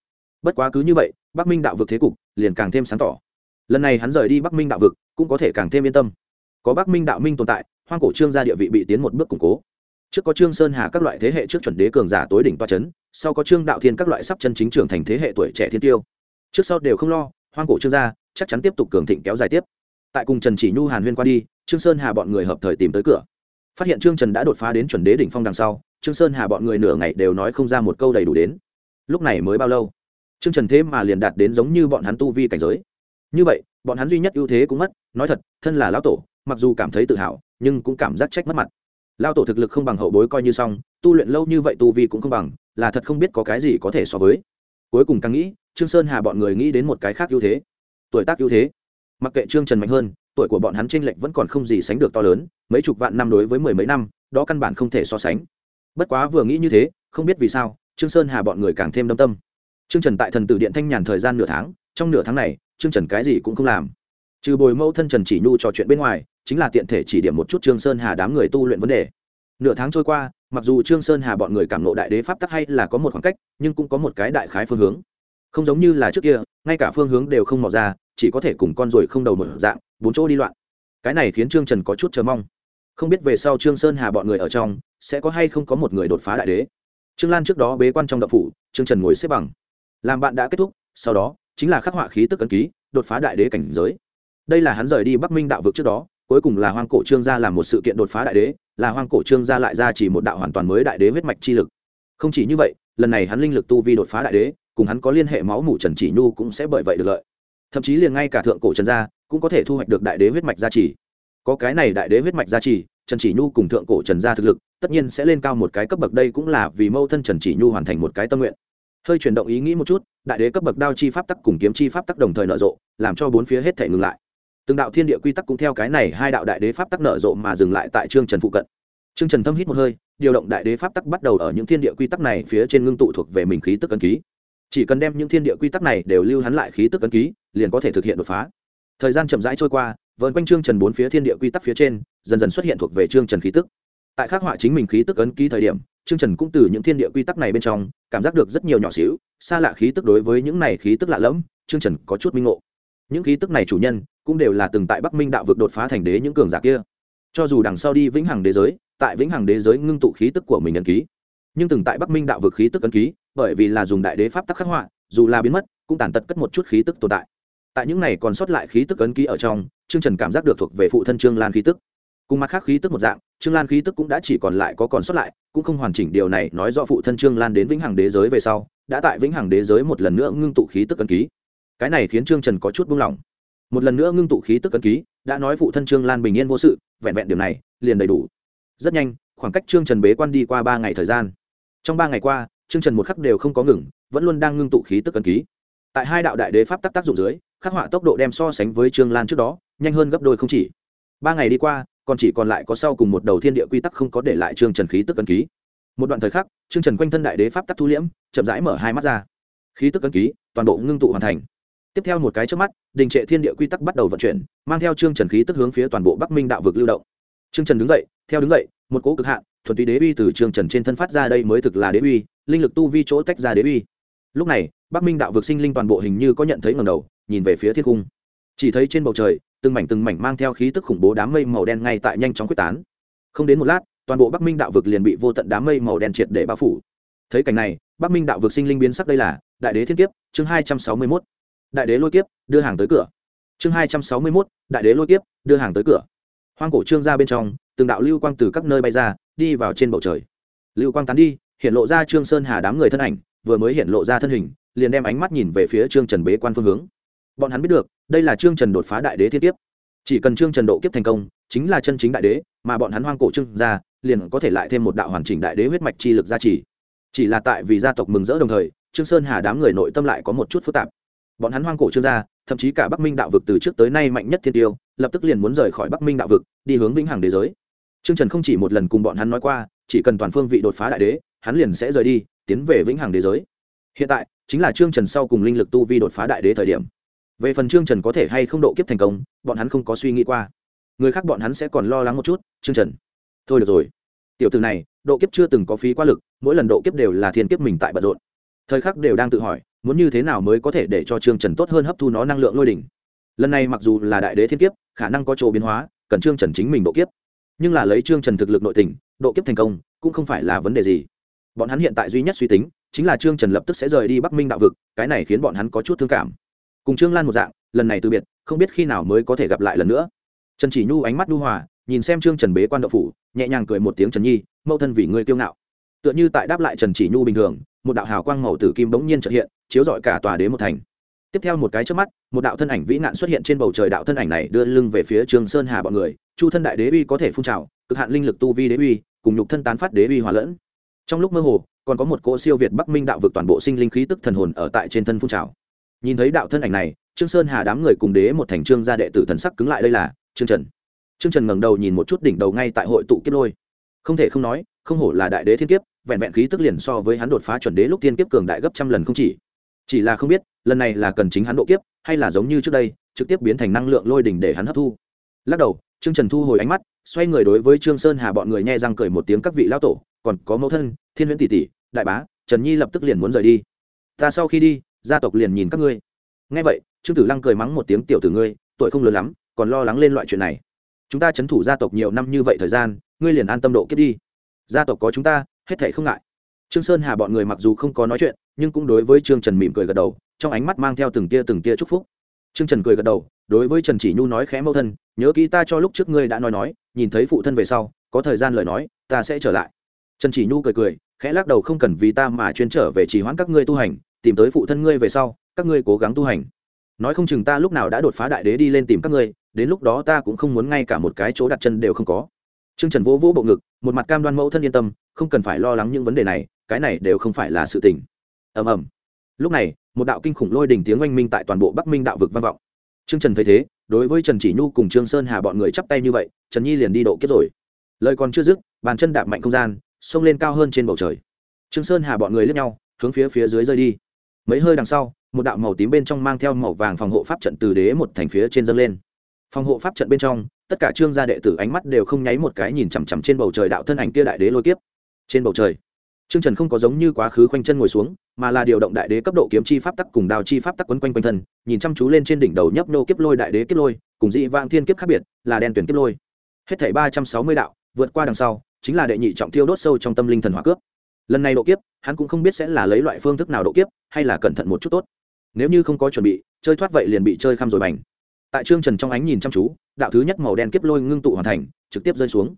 Bất quá cứ như vậy, bắc minh đạo vực thế cục liền càng thêm sáng tỏ. Lần này hắn rời đi bắc minh đạo vực, cũng có thể càng thêm yên tâm. Có bắc minh đạo minh tồn tại, hoang cổ trương gia địa vị bị tiến một bước củng cố trước có trương sơn hà các loại thế hệ trước chuẩn đế cường giả tối đỉnh toa c h ấ n sau có trương đạo thiên các loại sắp chân chính trưởng thành thế hệ tuổi trẻ thiên tiêu. Trước sau đều không lo, hoang cổ trương gia chắc chắn tiếp tục cường thịnh kéo dài tiếp. Tại cùng trần chỉ nhu hàn huyên qua đi, trương sơn hà bọn người hợp thời tìm tới cửa. Phát hiện trương trần đã đột phá đến chuẩn đế đỉnh phong đằng sau, trương sơn hà bọn người nửa ngày đều nói không ra một câu đầy đủ đến. Lúc này mới bao lâu? Trương trần thế mà liền đạt đến giống như bọn hắn tu vi cảnh giới. Như vậy, bọn hắn duy nhất ưu thế cũng mất, nói thật, thân là lão tổ, mặc dù cảm thấy tự hào, nhưng cũng cảm giác trách mất mặt lao tổ thực lực không bằng hậu bối coi như xong, tu luyện lâu như vậy tu vi cũng không bằng, là thật không biết có cái gì có thể so với. Cuối cùng càng nghĩ, trương sơn hà bọn người nghĩ đến một cái khác ưu thế. Tuổi tác ưu thế. Mặc kệ trương trần mạnh hơn, tuổi của bọn hắn tranh lệch vẫn còn không gì sánh được to lớn, mấy chục vạn năm đối với mười mấy năm, đó căn bản không thể so sánh. Bất quá vừa nghĩ như thế, không biết vì sao, trương sơn hà bọn người càng thêm đâm tâm. Trương trần tại thần tử điện thanh nhàn thời gian nửa tháng, trong nửa tháng này, trương trần cái gì cũng không làm trừ bồi mẫu thân trần chỉ nhu trò chuyện bên ngoài, chính là tiện thể chỉ điểm một chút trương sơn hà đám người tu luyện vấn đề. Nửa tháng trôi qua, mặc dù trương sơn hà bọn người cảm nộ đại đế pháp tắc hay là có một khoảng cách, nhưng cũng có một cái đại khái phương hướng. Không giống như là trước kia, ngay cả phương hướng đều không mò ra, chỉ có thể cùng con ruồi không đầu mở dạng, bốn chỗ đi loạn. Cái này khiến trương trần có chút chờ mong. Không biết về sau trương sơn hà bọn người ở trong, sẽ có hay không có một người đột phá đại đế. Trương lan trước đó bế quan trong đậu phủ, trương trần ngồi xếp bằng. Làm bạn đã kết thúc, sau đó, chính là khắc họa khí tức ấn ký, đột phá đại đế cảnh giới đây là hắn rời đi bắc minh đạo vực trước đó, cuối cùng là hoang cổ trương gia làm một sự kiện đột phá đại đế, là hoang cổ trương gia lại ra chỉ một đạo hoàn toàn mới đại đế huyết mạch chi lực. Không chỉ như vậy, lần này hắn linh lực tu vi đột phá đại đế, cùng hắn có liên hệ máu mủ trần chỉ nhu cũng sẽ bởi vậy được lợi. Thậm chí liền ngay cả thượng cổ trần gia cũng có thể thu hoạch được đại đế huyết mạch gia trì. Có cái này đại đế huyết mạch gia trì, trần chỉ nhu cùng thượng cổ trần gia thực lực, tất nhiên sẽ lên cao một cái cấp bậc, đây cũng là vì mâu thân trần chỉ nhu hoàn thành một cái tâm nguyện. Hơi chuyển động ý nghĩ một chút, đại đế cấp bậc đao chi pháp tắc cùng kiếm chi pháp tắc đồng thời nở rộ, làm cho bốn phía hết thể ngừng lại từng đạo thiên địa quy tắc cũng theo cái này hai đạo đại đế pháp tắc nở rộ mà dừng lại tại trương trần phụ cận. Trương trần thâm hít một hơi, điều động đại đế pháp tắc bắt đầu ở những thiên địa quy tắc này phía trên ngưng tụ thuộc về mình khí tức ấn ký. Chỉ cần đem những thiên địa quy tắc này đều lưu hắn lại khí tức ấn ký, liền có thể thực hiện đột phá. Thời gian chậm rãi trôi qua vợn quanh trương trần bốn phía thiên địa quy tắc phía trên, dần dần xuất hiện thuộc về trương trần khí tức. Tại khắc họa chính mình khí tức ấn ký thời điểm, trương trần cũng từ những thiên địa quy tắc này bên trong, cảm giác được rất nhiều nhỏ xíu, xa lạ khí tức đối với những này khí tức lạ lẫm, trương trần có chút minh ngộ những khí tức này chủ nhân cũng đều là từng tại bắc minh đạo vực đột phá thành đế những cường giả kia. Cho dù đằng sau đi vĩnh hằng đế giới, tại vĩnh hằng đế giới ngưng tụ khí tức của mình ấn ký. Nhưng từng tại bắc minh đạo vực khí tức ấn ký, bởi vì là dùng đại đế pháp tắc khắc họa, dù là biến mất, cũng tàn tật cất một chút khí tức tồn tại. Tại những này còn sót lại khí tức ấn ký ở trong, trương trần cảm giác được thuộc về phụ thân trương lan khí tức. Cùng mặt khác khí tức một dạng, trương lan khí tức cũng đã chỉ còn lại có còn sót lại, cũng không hoàn chỉnh điều này nói do phụ thân trương lan đến vĩnh hằng đế giới về sau, đã tại vĩnh hằng đế giới một lần nữa ngưng tụ khí tức ấn ký cái này khiến trương trần có chút buông lỏng. Một lần nữa ngưng tụ khí tức cân ký, đã nói phụ thân trương lan bình yên vô sự, vẹn vẹn điều này, liền đầy đủ. Rất nhanh, khoảng cách trương trần bế quan đi qua ba ngày thời gian. Trong ba ngày qua, trương trần một khắc đều không có ngừng, vẫn luôn đang ngưng tụ khí tức cân ký. Tại hai đạo đại đế pháp tác tác dụng dưới, khắc họa tốc độ đem so sánh với trương lan trước đó, nhanh hơn gấp đôi không chỉ. Ba ngày đi qua, còn chỉ còn lại có sau cùng một đầu thiên địa quy tắc không có để lại trương trần khí tức cân ký. Một đoạn thời khắc, trương trần quanh thân đại đế pháp tắc thu liễm, chậm rãi mở hai mắt ra. Khí tức cân ký, toàn bộ ngưng tụ hoàn thành tiếp theo một cái trước mắt, đình trệ thiên địa quy tắc bắt đầu vận chuyển, mang theo trương trần khí tức hướng phía toàn bộ bắc minh đạo vực lưu động. Trương trần đứng dậy, theo đứng dậy, một cố cực hạn, thuần túy đế uy từ trương trần trên thân phát ra đây mới thực là đế uy, linh lực tu vi chỗ tách ra đế uy. Lúc này, bắc minh đạo vực sinh linh toàn bộ hình như có nhận thấy ngầm đầu, nhìn về phía thiên cung. Chỉ thấy trên bầu trời, từng mảnh từng mảnh mang theo khí tức khủng bố đám mây màu đen ngay tại nhanh chóng quyết tán. Không đến một lát, toàn bộ bắc minh đạo vực liền bị vô tận đám mây màu đen triệt để bao phủ. Thấy cảnh này, bắc minh đạo vực sinh linh biến sắc đây là, đại đế thiên kiếp, chương hai trăm sáu mươi mốt đại đế lôi kiếp, đưa hàng tới cửa. Chương hai trăm sáu mươi mốt, đại đế lôi kiếp, đưa hàng tới cửa. Hoang cổ trương ra bên trong, từng đạo lưu quang từ các nơi bay ra, đi vào trên bầu trời. Lưu quang tán đi, hiện lộ ra trương sơn hà đám người thân ảnh, vừa mới hiện lộ ra thân hình, liền đem ánh mắt nhìn về phía trương trần bế quan phương hướng. Bọn hắn biết được, đây là trương trần đột phá đại đế thiên kiếp. Chỉ cần trương trần độ kiếp thành công, chính là chân chính đại đế, mà bọn hắn hoang cổ trương ra liền có thể lại thêm một đạo hoàn chỉnh đại đế huyết mạch chi lực gia trì. Chỉ là tại vì gia tộc mừng rỡ đồng thời, trương sơn hà đám người nội tâm lại có một chút phức tạp bọn hắn hoang cổ trương gia thậm chí cả bắc minh đạo vực từ trước tới nay mạnh nhất thiên tiêu, lập tức liền muốn rời khỏi bắc minh đạo vực, đi hướng vĩnh hằng đế giới. Trương trần không chỉ một lần cùng bọn hắn nói qua, chỉ cần toàn phương vị đột phá đại đế, hắn liền sẽ rời đi, tiến về vĩnh hằng đế giới. Hiện tại, chính là trương trần sau cùng linh lực tu vi đột phá đại đế thời điểm. Về phần trương trần có thể hay không độ kiếp thành công, bọn hắn không có suy nghĩ qua. Người khác bọn hắn sẽ còn lo lắng một chút, trương trần. Thôi được rồi. Tiểu từ này, độ kiếp chưa từng có phí quá lực, mỗi lần độ kiếp đều là thiên kiếp mình tại bận rộn. Thời khắc đều đang tự hỏi muốn như thế nào mới có thể để cho trương trần tốt hơn hấp thu nó năng lượng lôi đỉnh? Lần này mặc dù là đại đế thiên kiếp, khả năng có chỗ biến hóa, cần trương trần chính mình độ kiếp. Nhưng là lấy trương trần thực lực nội tình, độ kiếp thành công cũng không phải là vấn đề gì. Bọn hắn hiện tại duy nhất suy tính chính là trương trần lập tức sẽ rời đi bắc minh đạo vực, cái này khiến bọn hắn có chút thương cảm. Cùng trương lan một dạng, lần này từ biệt, không biết khi nào mới có thể gặp lại lần nữa. Trần chỉ nhu ánh mắt nhu hòa, nhìn xem trương trần bế quan đậu phủ, nhẹ nhàng cười một tiếng trần nhi, mẫu thân vì ngươi kiêu ngạo tựa như tại đáp lại trần chỉ nhu bình thường, một đạo hào quang màu tử kim bỗng nhiên trợ hiện, chiếu rọi cả tòa đế một thành. Tiếp theo một cái trước mắt, một đạo thân ảnh vĩ nạn xuất hiện trên bầu trời đạo thân ảnh này đưa lưng về phía trường sơn hà bọn người, chu thân đại đế uy có thể phun trào, cực hạn linh lực tu vi đế uy, cùng nhục thân tán phát đế uy hòa lẫn. Trong lúc mơ hồ, còn có một cỗ siêu việt bắc minh đạo vực toàn bộ sinh linh khí tức thần hồn ở tại trên thân phun trào. Nhìn thấy đạo thân ảnh này, trương sơn hà đám người cùng đế một thành trương gia đệ tử thần sắc cứng lại đây là, trương trần. Trương trần ngẩng đầu nhìn một chút đỉnh đầu ngay tại hội tụ kiếp lôi. Không thể không nói không hổ là đại đế thiên kiếp, vẹn vẹn khí tức liền so với hắn đột phá chuẩn đế lúc thiên kiếp cường đại gấp trăm lần không chỉ. Chỉ là không biết, lần này là cần chính hắn độ kiếp, hay là giống như trước đây, trực tiếp biến thành năng lượng lôi đỉnh để hắn hấp thu. Lắc đầu, trương trần thu hồi ánh mắt, xoay người đối với trương sơn hà bọn người nhẹ răng cười một tiếng các vị lao tổ, còn có mẫu thân, thiên huyễn tỷ tỷ, đại bá, trần nhi lập tức liền muốn rời đi. Ta sau khi đi, gia tộc liền nhìn các ngươi. Nghe vậy, trương tử lăng cười mắng một tiếng tiểu tử ngươi, tuổi không lớn lắm, còn lo lắng lên loại chuyện này. Chúng ta chấn thủ gia tộc nhiều năm như vậy thời gian, ngươi liền an tâm độ kiếp đi gia tộc có chúng ta, hết thảy không ngại. Trương sơn hà bọn người mặc dù không có nói chuyện, nhưng cũng đối với trương trần mỉm cười gật đầu, trong ánh mắt mang theo từng tia từng tia chúc phúc. Trương trần cười gật đầu, đối với trần chỉ nhu nói khẽ mẫu thân, nhớ kỹ ta cho lúc trước ngươi đã nói nói, nhìn thấy phụ thân về sau, có thời gian lời nói, ta sẽ trở lại. Trần chỉ nhu cười cười, khẽ lắc đầu không cần vì ta mà chuyên trở về chỉ hoãn các ngươi tu hành, tìm tới phụ thân ngươi về sau, các ngươi cố gắng tu hành. Nói không chừng ta lúc nào đã đột phá đại đế đi lên tìm các ngươi, đến lúc đó ta cũng không muốn ngay cả một cái chỗ đặt chân đều không có. Trương Trần vỗ vỗ bộ ngực, một mặt cam đoan mẫu thân yên tâm, không cần phải lo lắng những vấn đề này, cái này đều không phải là sự tình. Ầm ầm. Lúc này, một đạo kinh khủng lôi đình tiếng oanh minh tại toàn bộ Bắc Minh đạo vực vang vọng. Trương Trần thấy thế, đối với Trần Chỉ Nhu cùng Trương Sơn Hà bọn người chắp tay như vậy, Trần Nhi liền đi độ kiếp rồi. Lời còn chưa dứt, bàn chân đạp mạnh không gian, xông lên cao hơn trên bầu trời. Trương Sơn Hà bọn người liếc nhau, hướng phía phía dưới rơi đi. Mấy hơi đằng sau, một đạo màu tím bên trong mang theo màu vàng phòng hộ pháp trận từ đế một thành phía trên dâng lên. Phòng hộ pháp trận bên trong, tất cả trương gia đệ tử ánh mắt đều không nháy một cái nhìn chằm chằm trên bầu trời đạo thân ảnh kia đại đế lôi kiếp. Trên bầu trời, trương trần không có giống như quá khứ khoanh chân ngồi xuống, mà là điều động đại đế cấp độ kiếm chi pháp tắc cùng đào chi pháp tắc quấn quanh quanh thân, nhìn chăm chú lên trên đỉnh đầu nhấp nô kiếp lôi đại đế kiếp lôi, cùng dị vang thiên kiếp khác biệt, là đen tuyển kiếp lôi. Hết thảy ba trăm sáu mươi đạo, vượt qua đằng sau, chính là đệ nhị trọng thiêu đốt sâu trong tâm linh thần hỏa cướp. Lần này độ kiếp, hắn cũng không biết sẽ là lấy loại phương thức nào độ kiếp, hay là cẩn thận một chút tốt. Nếu như không có chuẩn bị, chơi thoát vậy liền bị chơi khăm rồi bành tại trương trần trong ánh nhìn chăm chú, đạo thứ nhất màu đen kiếp lôi ngưng tụ hoàn thành, trực tiếp rơi xuống.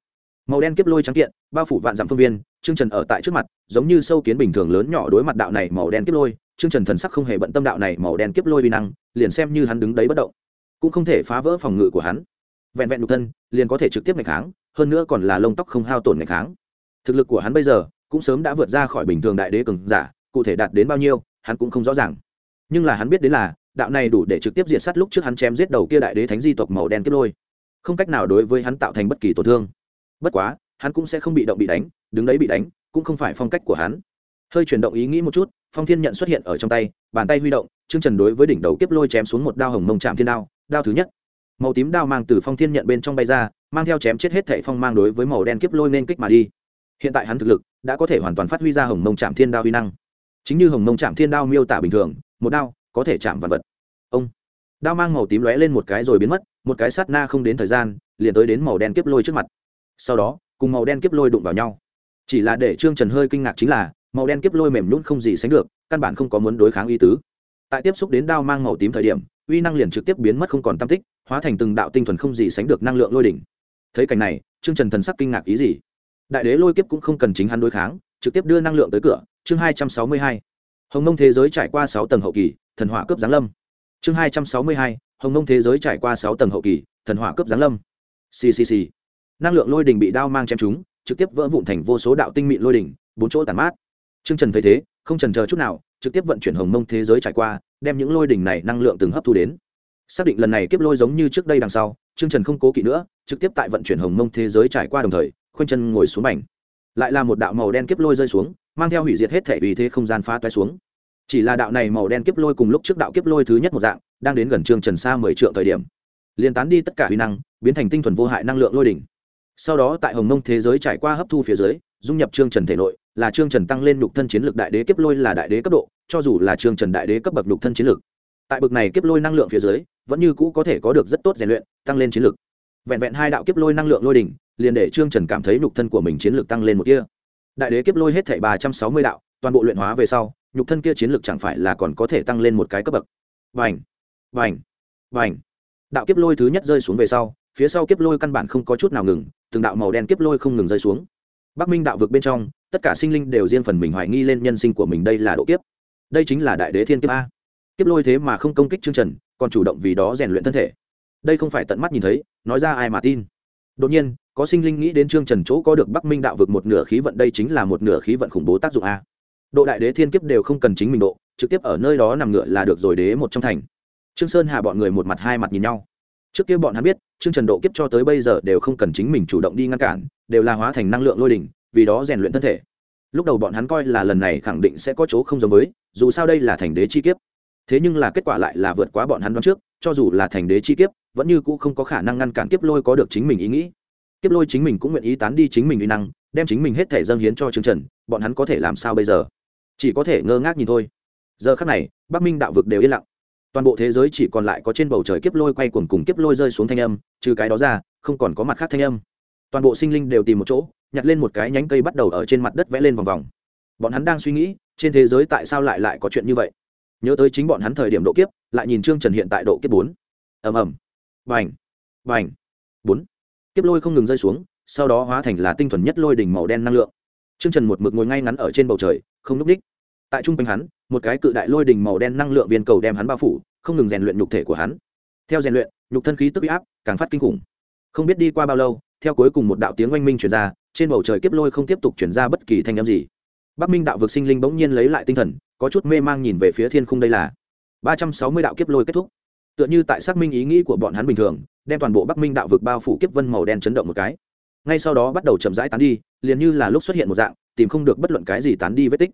Màu đen kiếp lôi trắng kiện, bao phủ vạn dặm phương viên, trương trần ở tại trước mặt, giống như sâu kiến bình thường lớn nhỏ đối mặt đạo này màu đen kiếp lôi. Trương trần thần sắc không hề bận tâm đạo này màu đen kiếp lôi vi năng, liền xem như hắn đứng đấy bất động. Cũng không thể phá vỡ phòng ngự của hắn. Vẹn vẹn đục thân, liền có thể trực tiếp ngày kháng, hơn nữa còn là lông tóc không hao tổn ngày kháng. Thực lực của hắn bây giờ, cũng sớm đã vượt ra khỏi bình thường đại đế cường giả, cụ thể đạt đến bao nhiêu, hắn cũng không rõ ràng. Nhưng là hắn biết đến là đạo này đủ để trực tiếp diệt sát lúc trước hắn chém giết đầu kia đại đế thánh di tộc màu đen kết lôi. Không cách nào đối với hắn tạo thành bất kỳ tổn thương. Bất quá, hắn cũng sẽ không bị động bị đánh, đứng đấy bị đánh, cũng không phải phong cách của hắn. Hơi chuyển động ý nghĩ một chút, phong thiên nhận xuất hiện ở trong tay, bàn tay huy động, chương trần đối với đỉnh đầu kiếp lôi chém xuống một đao hồng mông chạm thiên đao đao thứ nhất. Màu tím đao mang từ phong thiên nhận bên trong bay ra, mang theo chém chết hết thệ phong mang đối với màu đen kiếp lôi nên kích mà đi. Hiện tại hắn thực lực đã có thể hoàn toàn phát huy ra hồng mông chạm thiên đao huy năng. Chính như hồng mông chạm thiên đao miêu tả bình thường, một đao có thể chạm vật vật. Ông, đao mang màu tím lóe lên một cái rồi biến mất, một cái sát na không đến thời gian, liền tới đến màu đen kiếp lôi trước mặt. Sau đó, cùng màu đen kiếp lôi đụng vào nhau. Chỉ là để trương trần hơi kinh ngạc chính là, màu đen kiếp lôi mềm nhún không gì sánh được, căn bản không có muốn đối kháng y tứ. Tại tiếp xúc đến đao mang màu tím thời điểm, uy năng liền trực tiếp biến mất không còn tam tích, hóa thành từng đạo tinh thuần không gì sánh được năng lượng lôi đỉnh. Thấy cảnh này, trương trần thần sắc kinh ngạc ý gì? Đại đế lôi kiếp cũng không cần chính hắn đối kháng, trực tiếp đưa năng lượng tới cửa, chương hai trăm sáu mươi hai. Hồng nông thế giới trải qua sáu tầng hậu kỳ thần hỏa cướp giáng lâm chương hai trăm sáu mươi hai hồng nông thế giới trải qua sáu tầng hậu kỳ thần hỏa cướp giáng lâm ccc năng lượng lôi đình bị đao mang chém chúng trực tiếp vỡ vụn thành vô số đạo tinh mịn lôi đình bốn chỗ tàn mát Trương Trần thấy thế, không chần chờ chút nào, trực tiếp vận chuyển hồng mông thế giới trải qua, đem những lôi đỉnh này năng lượng từng hấp thu đến. Xác định lần này kiếp lôi giống như trước đây đằng sau, Trương Trần không cố kỵ nữa, trực tiếp tại vận chuyển hồng mông thế giới trải qua đồng thời, khoanh chân ngồi xuống mảnh. Lại là một đạo màu đen kiếp lôi rơi xuống, mang theo hủy diệt hết thể vì thế không gian phá toái xuống. Chỉ là đạo này màu đen kiếp lôi cùng lúc trước đạo kiếp lôi thứ nhất một dạng, đang đến gần Trương Trần xa mười triệu thời điểm, liền tán đi tất cả huy năng, biến thành tinh thuần vô hại năng lượng lôi đỉnh. Sau đó tại hồng mông thế giới trải qua hấp thu phía dưới, dung nhập Trương Trần thể nội, là trương trần tăng lên lục thân chiến lược đại đế kiếp lôi là đại đế cấp độ cho dù là trương trần đại đế cấp bậc lục thân chiến lược tại bậc này kiếp lôi năng lượng phía dưới vẫn như cũ có thể có được rất tốt rèn luyện tăng lên chiến lược vẹn vẹn hai đạo kiếp lôi năng lượng lôi đỉnh liền để trương trần cảm thấy lục thân của mình chiến lược tăng lên một kia đại đế kiếp lôi hết thảy ba trăm sáu mươi đạo toàn bộ luyện hóa về sau nhục thân kia chiến lược chẳng phải là còn có thể tăng lên một cái cấp bậc. Vành vành vành đạo kiếp lôi thứ nhất rơi xuống về sau, phía sau kiếp lôi căn bản không có chút nào ngừng, từng đạo màu đen kiếp lôi không ngừng rơi xuống. Bắc minh đạo vực bên trong, tất cả sinh linh đều riêng phần mình hoài nghi lên nhân sinh của mình đây là độ kiếp. Đây chính là đại đế thiên kiếp a. Kiếp lôi thế mà không công kích chương trần, còn chủ động vì đó rèn luyện thân thể. Đây không phải tận mắt nhìn thấy, nói ra ai mà tin. Đột nhiên, có sinh linh nghĩ đến trương trần chỗ có được bắc minh đạo vực một nửa khí vận, đây chính là một nửa khí vận khủng bố tác dụng a độ đại đế thiên kiếp đều không cần chính mình độ, trực tiếp ở nơi đó nằm ngựa là được rồi đế một trong thành. Trương sơn hà bọn người một mặt hai mặt nhìn nhau. Trước kia bọn hắn biết, trương trần độ kiếp cho tới bây giờ đều không cần chính mình chủ động đi ngăn cản, đều là hóa thành năng lượng lôi đỉnh, vì đó rèn luyện thân thể. Lúc đầu bọn hắn coi là lần này khẳng định sẽ có chỗ không giống với, dù sao đây là thành đế chi kiếp. Thế nhưng là kết quả lại là vượt quá bọn hắn đoán trước, cho dù là thành đế chi kiếp, vẫn như cũ không có khả năng ngăn cản kiếp lôi có được chính mình ý nghĩ. Kiếp lôi chính mình cũng nguyện ý tán đi chính mình uy năng, đem chính mình hết thể dâng hiến cho Trương trần, bọn hắn có thể làm sao bây giờ? Chỉ có thể ngơ ngác nhìn thôi. Giờ khắc này, bắc minh đạo vực đều yên lặng. Toàn bộ thế giới chỉ còn lại có trên bầu trời kiếp lôi quay cuồng cùng kiếp lôi rơi xuống thanh âm, trừ cái đó ra, không còn có mặt khác thanh âm. Toàn bộ sinh linh đều tìm một chỗ, nhặt lên một cái nhánh cây bắt đầu ở trên mặt đất vẽ lên vòng vòng. Bọn hắn đang suy nghĩ, trên thế giới tại sao lại lại có chuyện như vậy? Nhớ tới chính bọn hắn thời điểm độ kiếp, lại nhìn trương trần hiện tại độ kiếp bốn. Ầm ầm. Vành vành bốn. Kiếp lôi không ngừng rơi xuống, sau đó hóa thành là tinh thuần nhất lôi đỉnh màu đen năng lượng. Trương trần một mực ngồi ngay ngắn ở trên bầu trời không núp đích. Tại trung quanh hắn, một cái cự đại lôi đình màu đen năng lượng viên cầu đem hắn bao phủ, không ngừng rèn luyện nhục thể của hắn. Theo rèn luyện, nhục thân khí tức bị áp, càng phát kinh khủng. Không biết đi qua bao lâu, theo cuối cùng một đạo tiếng oanh minh truyền ra, trên bầu trời kiếp lôi không tiếp tục chuyển ra bất kỳ thanh âm gì. Bắc minh đạo vực sinh linh bỗng nhiên lấy lại tinh thần, có chút mê mang nhìn về phía thiên khung đây là. Ba trăm sáu mươi đạo kiếp lôi kết thúc. Tựa như tại xác minh ý nghĩ của bọn hắn bình thường, đem toàn bộ bắc minh đạo vực bao phủ kiếp vân màu đen chấn động một cái. Ngay sau đó bắt đầu chậm rãi tán đi, liền như là lúc xuất hiện một dạng tìm không được bất luận cái gì tán đi vết tích.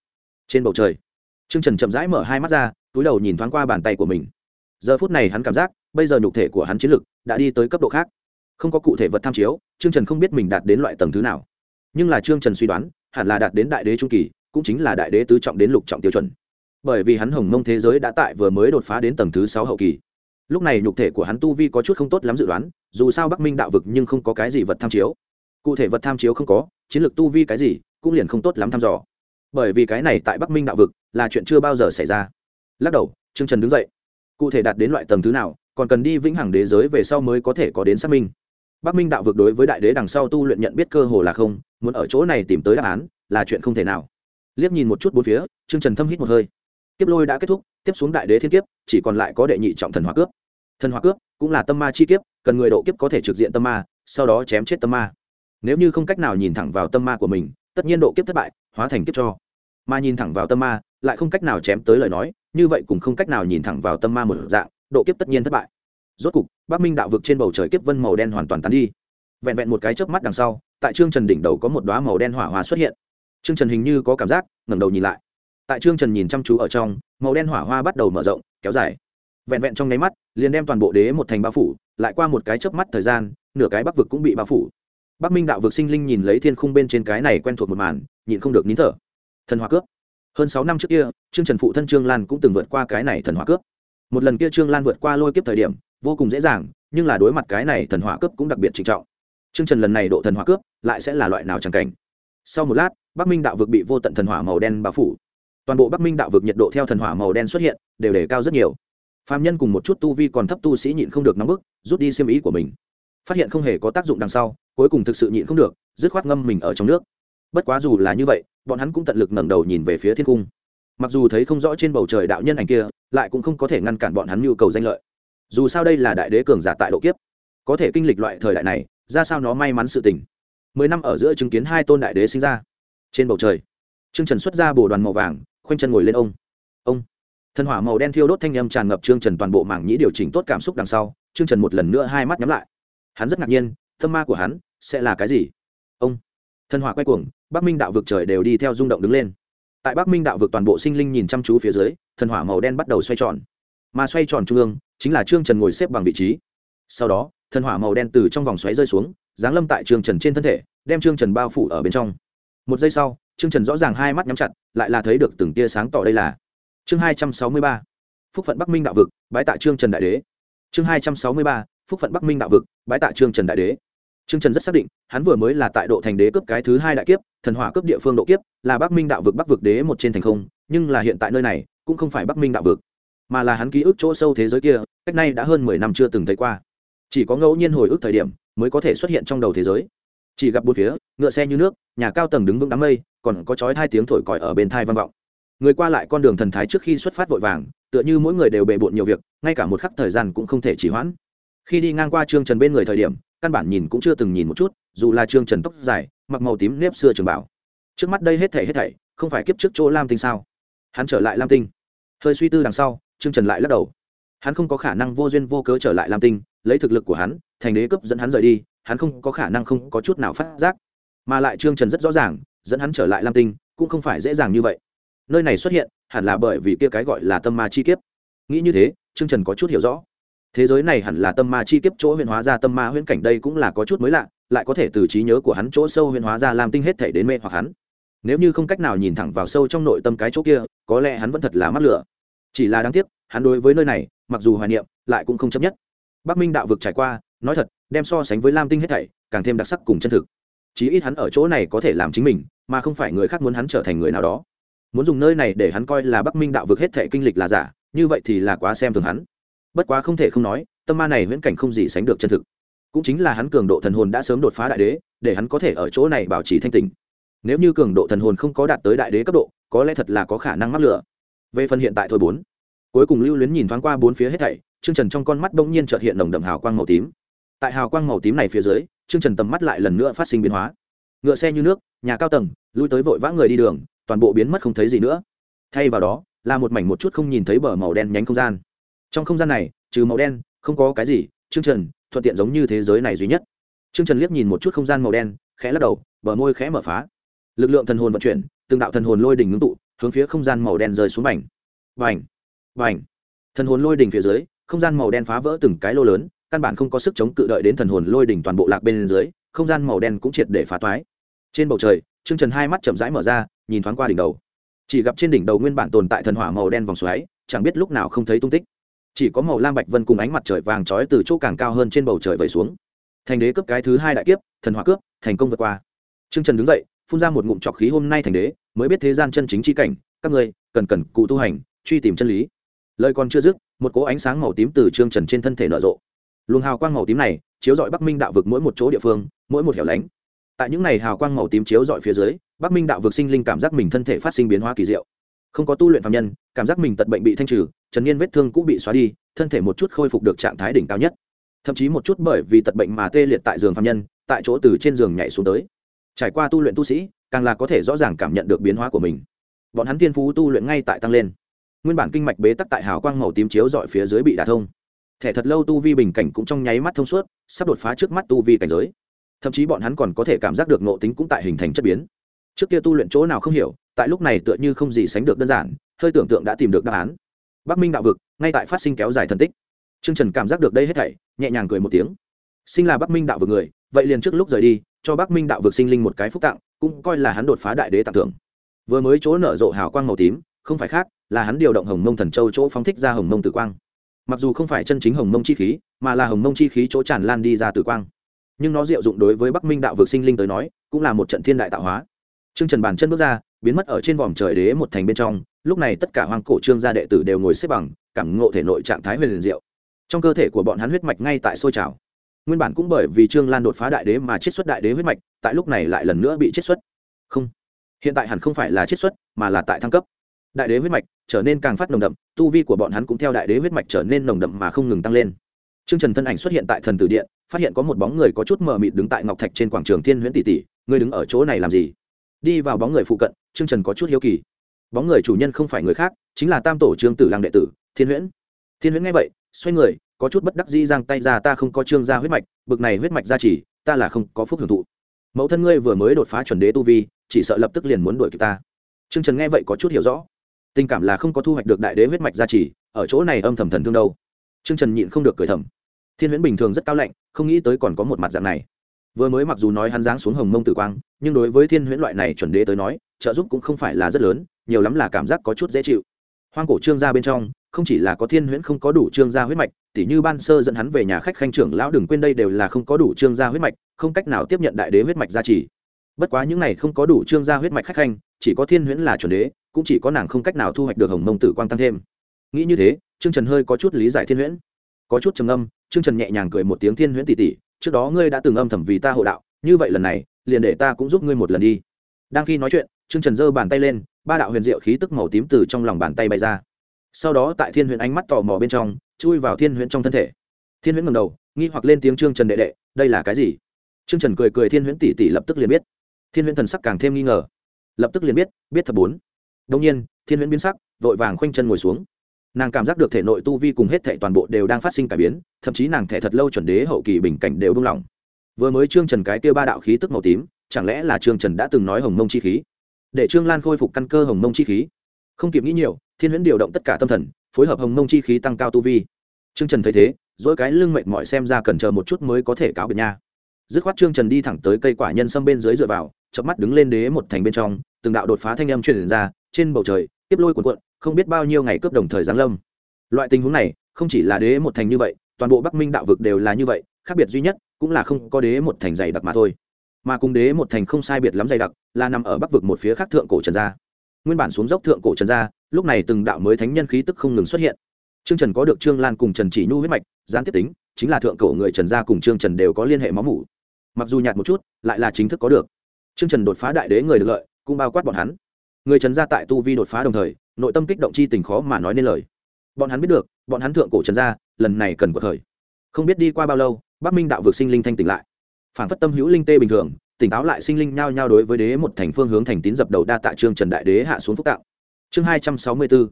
Trên bầu trời, trương trần chậm rãi mở hai mắt ra, túi đầu nhìn thoáng qua bàn tay của mình. Giờ phút này hắn cảm giác, bây giờ nhục thể của hắn chiến lực đã đi tới cấp độ khác. Không có cụ thể vật tham chiếu, trương trần không biết mình đạt đến loại tầng thứ nào. Nhưng là trương trần suy đoán, hẳn là đạt đến đại đế trung kỳ, cũng chính là đại đế tứ trọng đến lục trọng tiêu chuẩn. Bởi vì hắn hồng mông thế giới đã tại vừa mới đột phá đến tầng thứ sáu hậu kỳ. Lúc này nhục thể của hắn tu vi có chút không tốt lắm dự đoán, dù sao bắc minh đạo vực nhưng không có cái gì vật tham chiếu. Cụ thể vật tham chiếu không có, chiến lược tu vi cái gì cũng liền không tốt lắm thăm dò. Bởi vì cái này tại bắc minh đạo vực là chuyện chưa bao giờ xảy ra. Lắc đầu, trương trần đứng dậy. Cụ thể đạt đến loại tầng thứ nào, còn cần đi vĩnh hằng đế giới về sau mới có thể có đến xác minh. Bắc minh đạo vực đối với đại đế đằng sau tu luyện nhận biết cơ hồ là không, muốn ở chỗ này tìm tới đáp án là chuyện không thể nào. Liếc nhìn một chút bốn phía, trương trần thâm hít một hơi. Kiếp lôi đã kết thúc, tiếp xuống đại đế thiên kiếp, chỉ còn lại có đệ nhị trọng thần hóa cướp. Thần hóa cướp cũng là tâm ma chi kiếp, cần người độ kiếp có thể trực diện tâm ma, sau đó chém chết tâm ma. Nếu như không cách nào nhìn thẳng vào tâm ma của mình tất nhiên độ kiếp thất bại, hóa thành kiếp cho. Mà nhìn thẳng vào tâm ma, lại không cách nào chém tới lời nói, như vậy cũng không cách nào nhìn thẳng vào tâm ma một dạng, độ kiếp tất nhiên thất bại. Rốt cục, bắc minh đạo vực trên bầu trời kiếp vân màu đen hoàn toàn tán đi. Vẹn vẹn một cái chớp mắt đằng sau, tại trương trần đỉnh đầu có một đoá màu đen hỏa hoa xuất hiện. Trương trần hình như có cảm giác, ngẩng đầu nhìn lại. Tại trương trần nhìn chăm chú ở trong, màu đen hỏa hoa bắt đầu mở rộng, kéo dài. Vẹn vẹn trong nháy mắt, liền đem toàn bộ đế một thành bao phủ, lại qua một cái chớp mắt thời gian, nửa cái bắc vực cũng bị bao phủ bắc minh đạo vực sinh linh nhìn lấy thiên khung bên trên cái này quen thuộc một màn, nhịn không được nín thở. Thần hỏa cướp. Hơn sáu năm trước kia, trương trần phụ thân trương lan cũng từng vượt qua cái này thần hỏa cướp. Một lần kia trương lan vượt qua lôi kiếp thời điểm, vô cùng dễ dàng, nhưng là đối mặt cái này thần hỏa cướp cũng đặc biệt trịnh trọng. Trương trần lần này độ thần hỏa cướp, lại sẽ là loại nào chẳng cảnh? Sau một lát, bắc minh đạo vực bị vô tận thần hỏa màu đen bao phủ. Toàn bộ bắc minh đạo vực nhiệt độ theo thần hỏa màu đen xuất hiện, đều đề cao rất nhiều. Phạm nhân cùng một chút tu vi còn thấp tu sĩ nhịn không được nóng bức, rút đi xiêm ý của mình. Phát hiện không hề có tác dụng đằng sau cuối cùng thực sự nhịn không được, dứt khoát ngâm mình ở trong nước. Bất quá dù là như vậy, bọn hắn cũng tận lực ngẩng đầu nhìn về phía thiên cung. Mặc dù thấy không rõ trên bầu trời đạo nhân ảnh kia, lại cũng không có thể ngăn cản bọn hắn nhu cầu danh lợi. Dù sao đây là đại đế cường giả tại độ kiếp. Có thể kinh lịch loại thời đại này, ra sao nó may mắn sự tình? Mười năm ở giữa chứng kiến hai tôn đại đế sinh ra. Trên bầu trời, trương trần xuất ra bồ đoàn màu vàng, khoanh chân ngồi lên ông. Ông. Thần hỏa màu đen thiêu đốt thanh âm tràn ngập trương trần toàn bộ mảng nhĩ điều chỉnh tốt cảm xúc đằng sau, trương trần một lần nữa hai mắt nhắm lại. Hắn rất ngạc nhiên tâm ma của hắn sẽ là cái gì? Ông. Thần hỏa quay cuồng, bắc minh đạo vực trời đều đi theo rung động đứng lên. Tại bắc minh đạo vực toàn bộ sinh linh nhìn chăm chú phía dưới, thần hỏa màu đen bắt đầu xoay tròn. Mà xoay tròn trung ương, chính là trương trần ngồi xếp bằng vị trí. Sau đó, thần hỏa màu đen từ trong vòng xoáy rơi xuống, giáng lâm tại trương trần trên thân thể, đem trương trần bao phủ ở bên trong. Một giây sau, trương trần rõ ràng hai mắt nhắm chặt, lại là thấy được từng tia sáng tỏ đây là chương hai trăm sáu mươi ba, phúc phận bắc minh đạo vực, bái tạ trương trần đại đế. Chương hai trăm sáu mươi ba, phúc phận bắc minh đạo vực, bái tạ trương trần đại đế trương trần rất xác định, hắn vừa mới là tại độ thành đế cấp cái thứ hai đại kiếp, thần hỏa cấp địa phương độ kiếp, là bắc minh đạo vực bắc vực đế một trên thành không, nhưng là hiện tại nơi này, cũng không phải bắc minh đạo vực, mà là hắn ký ức chỗ sâu thế giới kia, cách nay đã hơn mười năm chưa từng thấy qua. Chỉ có ngẫu nhiên hồi ức thời điểm, mới có thể xuất hiện trong đầu thế giới. Chỉ gặp bốn phía, ngựa xe như nước, nhà cao tầng đứng vững đám mây, còn có chói hai tiếng thổi còi ở bên thai vang vọng. Người qua lại con đường thần thái trước khi xuất phát vội vàng, tựa như mỗi người đều bệ bội nhiều việc, ngay cả một khắc thời gian cũng không thể trì hoãn. Khi đi ngang qua trương trần bên người thời điểm căn bản nhìn cũng chưa từng nhìn một chút, dù là trương trần tóc dài, mặc màu tím nếp xưa trường bảo. Trước mắt đây hết thảy hết thảy, không phải kiếp trước chỗ lam tinh sao? Hắn trở lại lam tinh. Hơi suy tư đằng sau, trương trần lại lắc đầu. Hắn không có khả năng vô duyên vô cớ trở lại lam tinh, lấy thực lực của hắn, thành đế cấp dẫn hắn rời đi, hắn không có khả năng không có chút nào phát giác. Mà lại trương trần rất rõ ràng, dẫn hắn trở lại lam tinh, cũng không phải dễ dàng như vậy. Nơi này xuất hiện, hẳn là bởi vì kia cái gọi là tâm ma chi kiếp. Nghĩ như thế, trương trần có chút hiểu rõ thế giới này hẳn là tâm ma chi kiếp chỗ huyền hóa ra tâm ma huyễn cảnh đây cũng là có chút mới lạ, lại có thể từ trí nhớ của hắn chỗ sâu huyền hóa ra làm tinh hết thể đến mê hoặc hắn. Nếu như không cách nào nhìn thẳng vào sâu trong nội tâm cái chỗ kia, có lẽ hắn vẫn thật là mắc lửa. Chỉ là đáng tiếc, hắn đối với nơi này, mặc dù hoài niệm, lại cũng không chấp nhất. Bắc minh đạo vực trải qua, nói thật, đem so sánh với lam tinh hết thảy, càng thêm đặc sắc cùng chân thực. Chí ít hắn ở chỗ này có thể làm chính mình, mà không phải người khác muốn hắn trở thành người nào đó. Muốn dùng nơi này để hắn coi là bắc minh đạo vực hết thệ kinh lịch là giả, như vậy thì là quá xem thường hắn bất quá không thể không nói, tâm ma này viễn cảnh không gì sánh được chân thực. Cũng chính là hắn cường độ thần hồn đã sớm đột phá đại đế, để hắn có thể ở chỗ này bảo trì thanh tình nếu như cường độ thần hồn không có đạt tới đại đế cấp độ, có lẽ thật là có khả năng mắc lửa. Về phần hiện tại thôi bốn. Cuối cùng lưu luyến nhìn thoáng qua bốn phía hết thảy chương trần trong con mắt bỗng nhiên trợt hiện nồng đậm hào quang màu tím. Tại hào quang màu tím này phía dưới chương trần tầm mắt lại lần nữa phát sinh biến hóa. Ngựa xe như nước, nhà cao tầng, lui tới vội vã người đi đường, toàn bộ biến mất không thấy gì nữa. Thay vào đó, là một mảnh một chút không nhìn thấy bờ màu đen nhánh không gian trong không gian này, trừ màu đen, không có cái gì chương trần, thuận tiện giống như thế giới này duy nhất. Chương trần liếc nhìn một chút không gian màu đen, khẽ lắc đầu, bờ môi khẽ mở phá. Lực lượng thần hồn vận chuyển, từng đạo thần hồn lôi đỉnh ngưng tụ, hướng phía không gian màu đen rơi xuống mảnh vành vành thần hồn lôi đỉnh phía dưới, không gian màu đen phá vỡ từng cái lô lớn, căn bản không có sức chống cự đợi đến thần hồn lôi đỉnh toàn bộ lạc bên dưới, không gian màu đen cũng triệt để phá toái. Trên bầu trời chương trần hai mắt chậm rãi mở ra, nhìn thoáng qua đỉnh đầu. Chỉ gặp trên đỉnh đầu nguyên bản tồn tại thần hỏa màu đen vòng xoáy, chẳng biết lúc nào không thấy tung tích chỉ có màu lam bạch vân cùng ánh mặt trời vàng trói từ chỗ càng cao hơn trên bầu trời vẩy xuống. Thành đế cấp cái thứ hai đại kiếp, thần hỏa cướp, thành công vượt qua. Trương trần đứng dậy, phun ra một ngụm trọc khí hôm nay thành đế, mới biết thế gian chân chính chi cảnh, các ngươi cần cần cụ tu hành, truy tìm chân lý. Lời còn chưa dứt, một cỗ ánh sáng màu tím từ trương trần trên thân thể nở rộ. Luồng hào quang màu tím này chiếu dọi bắc minh đạo vực mỗi một chỗ địa phương, mỗi một hẻo lánh. Tại những ngày hào quang màu tím chiếu dọi phía dưới, bắc minh đạo vực sinh linh cảm giác mình thân thể phát sinh biến hóa kỳ diệu không có tu luyện phạm nhân, cảm giác mình tật bệnh bị thanh trừ, trần niên vết thương cũng bị xóa đi, thân thể một chút khôi phục được trạng thái đỉnh cao nhất. Thậm chí một chút bởi vì tật bệnh mà tê liệt tại giường phạm nhân, tại chỗ từ trên giường nhảy xuống tới. Trải qua tu luyện tu sĩ, càng là có thể rõ ràng cảm nhận được biến hóa của mình. Bọn hắn tiên phú tu luyện ngay tại tăng lên. Nguyên bản kinh mạch bế tắc tại hào quang màu tím chiếu dọi phía dưới bị đả thông. Thẻ thật lâu tu vi bình cảnh cũng trong nháy mắt thông suốt, sắp đột phá trước mắt tu vi cảnh giới. Thậm chí bọn hắn còn có thể cảm giác được nộ tính cũng tại hình thành chất biến. Trước kia tu luyện chỗ nào không hiểu tại lúc này tựa như không gì sánh được đơn giản hơi tưởng tượng đã tìm được đáp án. Bắc minh đạo vực ngay tại phát sinh kéo dài thần tích. T r ư ơ n g trần cảm giác được đây hết thảy nhẹ nhàng cười một tiếng. Sinh là bắc minh đạo vực người vậy liền trước lúc rời đi cho bắc minh đạo vực sinh linh một cái phúc tặng cũng coi là hắn đột phá đại đế tặng thưởng. Vừa mới chỗ nở rộ hào quang màu tím không phải khác là hắn điều động hồng mông thần châu chỗ phóng thích ra hồng mông tử quang. Mặc dù không phải chân chính hồng mông chi khí mà là hồng mông chi khí chỗ tràn lan đi ra tử quang. Nhưng nó diệu dụng đối với bắc minh đạo vực sinh linh tới nói cũng là một trận thiên đại tạo hóa. Trương Trần bàn chân bước ra, biến mất ở trên vòm trời đế một thành bên trong, lúc này tất cả hoàng cổ trương gia đệ tử đều ngồi xếp bằng, cảm ngộ thể nội trạng thái huyền liền diệu. Trong cơ thể của bọn hắn huyết mạch ngay tại sôi trào. Nguyên bản cũng bởi vì Trương Lan đột phá đại đế mà chết xuất đại đế huyết mạch, tại lúc này lại lần nữa bị chết xuất. Không. hiện tại hẳn không phải là chiết xuất mà là tại thăng cấp đại đế huyết mạch trở nên càng phát nồng đậm tu vi của bọn hắn cũng theo đại đế huyết mạch trở nên nồng đậm mà không ngừng tăng lên Trương Trần thân ảnh xuất hiện tại thần tử điện, phát hiện có một bóng người có chút mờ mịt đứng tại ngọc thạch trên quảng trường Thiên Huyễn tỷ tỷ, ngươi đứng ở chỗ này làm gì? Đi vào bóng người phụ cận, Trương Trần có chút hiếu kỳ. Bóng người chủ nhân không phải người khác, chính là Tam tổ Trương Tử Lăng đệ tử, Thiên Huyễn. Thiên Huyễn nghe vậy, xoay người, có chút bất đắc dĩ giang tay ra ta không có Trương gia huyết mạch, bực này huyết mạch gia trì, ta là không có phúc hưởng thụ. Mẫu thân ngươi vừa mới đột phá chuẩn đế tu vi, chỉ sợ lập tức liền muốn đuổi kịp ta. Trương Trần nghe vậy có chút hiểu rõ. Tình cảm là không có thu hoạch được đại đế huyết mạch gia trì, ở chỗ này âm thầm thần thương đâu. Trương Trần nhịn không được cười thầm thiên huyễn bình thường rất cao lạnh không nghĩ tới còn có một mặt dạng này vừa mới mặc dù nói hắn giáng xuống hồng mông tử quang nhưng đối với thiên huyễn loại này chuẩn đế tới nói trợ giúp cũng không phải là rất lớn, nhiều lắm là cảm giác có chút dễ chịu. Hoang cổ trương gia bên trong, không chỉ là có thiên huyễn không có đủ trương gia huyết mạch, tỉ như ban sơ dẫn hắn về nhà khách khanh trưởng lão đừng quên đây đều là không có đủ trương gia huyết mạch, không cách nào tiếp nhận đại đế huyết mạch gia trì. Bất quá những này không có đủ trương gia huyết mạch khách khanh, chỉ có thiên huyễn là chuẩn đế, cũng chỉ có nàng không cách nào thu hoạch được hồng mông tử quang tăng thêm. Nghĩ như thế, trương trần hơi có chút lý giải thiên huyễn. Có chút trầm âm trương trần nhẹ nhàng cười một tiếng thiên huyễn tỷ tỷ trước đó ngươi đã từng âm thầm vì ta hộ đạo, như vậy lần này, liền để ta cũng giúp ngươi một lần đi. Đang khi nói chuyện trương trần giơ bàn tay lên, ba đạo huyền diệu khí tức màu tím từ trong lòng bàn tay bay ra. Sau đó tại thiên huyễn ánh mắt tò mò bên trong, chui vào thiên huyễn trong thân thể. Thiên huyễn ngẩng đầu, nghi hoặc lên tiếng trương trần đệ đệ, đây là cái gì? Trương trần cười cười thiên huyễn tỷ tỷ lập tức liền biết. Thiên huyễn thần sắc càng thêm nghi ngờ. Lập tức liền biết biết thật bốn. Đương nhiên, thiên huyễn biến sắc, vội vàng khoanh chân ngồi xuống. Nàng cảm giác được thể nội tu vi cùng hết thảy toàn bộ đều đang phát sinh cải biến, thậm chí nàng thể thật lâu chuẩn đế hậu kỳ bình cảnh đều buông lỏng. Vừa mới trương trần cái kia ba đạo khí tức màu tím, chẳng lẽ là trương trần đã từng nói hồng mông chi khí? Để trương lan khôi phục căn cơ hồng mông chi khí. Không kịp nghĩ nhiều, thiên huyễn điều động tất cả tâm thần, phối hợp hồng mông chi khí tăng cao tu vi. Trương trần thấy thế, dỗi cái lưng mệt mỏi xem ra cần chờ một chút mới có thể cáo biệt nha. Dứt khoát trương trần đi thẳng tới cây quả nhân sâm bên dưới dựa vào chợp mắt đứng lên đế một thành bên trong, từng đạo đột phá thanh âm truyền ra, trên bầu trời tiếp lôi cuộn cuộn, không biết bao nhiêu ngày cướp đồng thời giáng lâm. Loại tình huống này, không chỉ là đế một thành như vậy, toàn bộ bắc minh đạo vực đều là như vậy, khác biệt duy nhất cũng là không có đế một thành dày đặc mà thôi. Mà cùng đế một thành không sai biệt lắm dày đặc là nằm ở bắc vực một phía khác thượng cổ trần gia. Nguyên bản xuống dốc thượng cổ trần gia, lúc này từng đạo mới thánh nhân khí tức không ngừng xuất hiện. Trương trần có được trương lan cùng trần chỉ nhu huyết mạch, gián tiếp tính, chính là thượng cổ người trần gia cùng trương trần đều có liên hệ máu mủ. Mặc dù nhạt một chút, lại là chính thức có được. Trương trần đột phá đại đế người được lợi, cũng bao quát bọn hắn. Người trần gia tại tu vi đột phá đồng thời, nội tâm kích động chi tình khó mà nói nên lời. Bọn hắn biết được, bọn hắn thượng cổ trần gia, lần này cần của thời không biết đi qua bao lâu, bắc minh đạo vực sinh linh thanh tỉnh lại. Phản phất tâm hữu linh tê bình thường tỉnh táo lại sinh linh nhao nhao đối với đế một thành phương hướng thành tín dập đầu đa tạ trương trần đại đế hạ xuống phúc tạo chương hai trăm sáu mươi b ố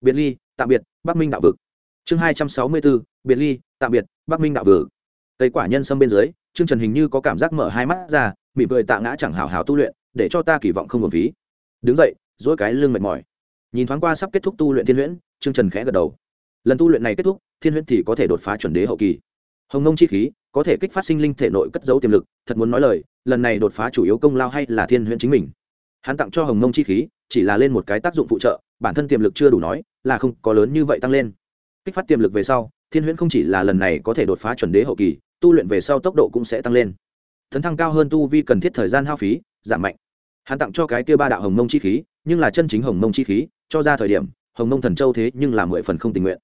biệt ly, tạm biệt, bắc minh đạo vực. Chương hai trăm sáu mươi b ố biệt ly, tạm biệt, bắc minh đạo vực. Cây quả nhân sâm bên dưới, trương trần hình như có cảm giác mở hai mắt ra, mỉm cười tạ ngã chẳng hào hào tu luyện, để cho ta kỳ vọng không hợp phí. Đứng dậy dỗi cái lưng mệt mỏi. Nhìn thoáng qua sắp kết thúc tu luyện thiên huyễn, trương trần khẽ gật đầu. Lần tu luyện này kết thúc, thiên huyễn thì có thể đột phá chuẩn đế hậu kỳ. Hồng nông chi khí có thể kích phát sinh linh thể nội cất giấu tiềm lực, thật muốn nói lời lần này đột phá chủ yếu công lao hay là thiên huyễn chính mình. Hắn tặng cho hồng mông chi khí, chỉ là lên một cái tác dụng phụ trợ, bản thân tiềm lực chưa đủ nói, là không có lớn như vậy tăng lên. Kích phát tiềm lực về sau, thiên huyễn không chỉ là lần này có thể đột phá chuẩn đế hậu kỳ, tu luyện về sau tốc độ cũng sẽ tăng lên. Thấn thăng cao hơn tu vi cần thiết thời gian hao phí, giảm mạnh. Hắn tặng cho cái kia ba đạo hồng mông chi khí, nhưng là chân chính hồng mông chi khí, cho ra thời điểm, hồng mông thần châu thế nhưng là mười phần không tình nguyện.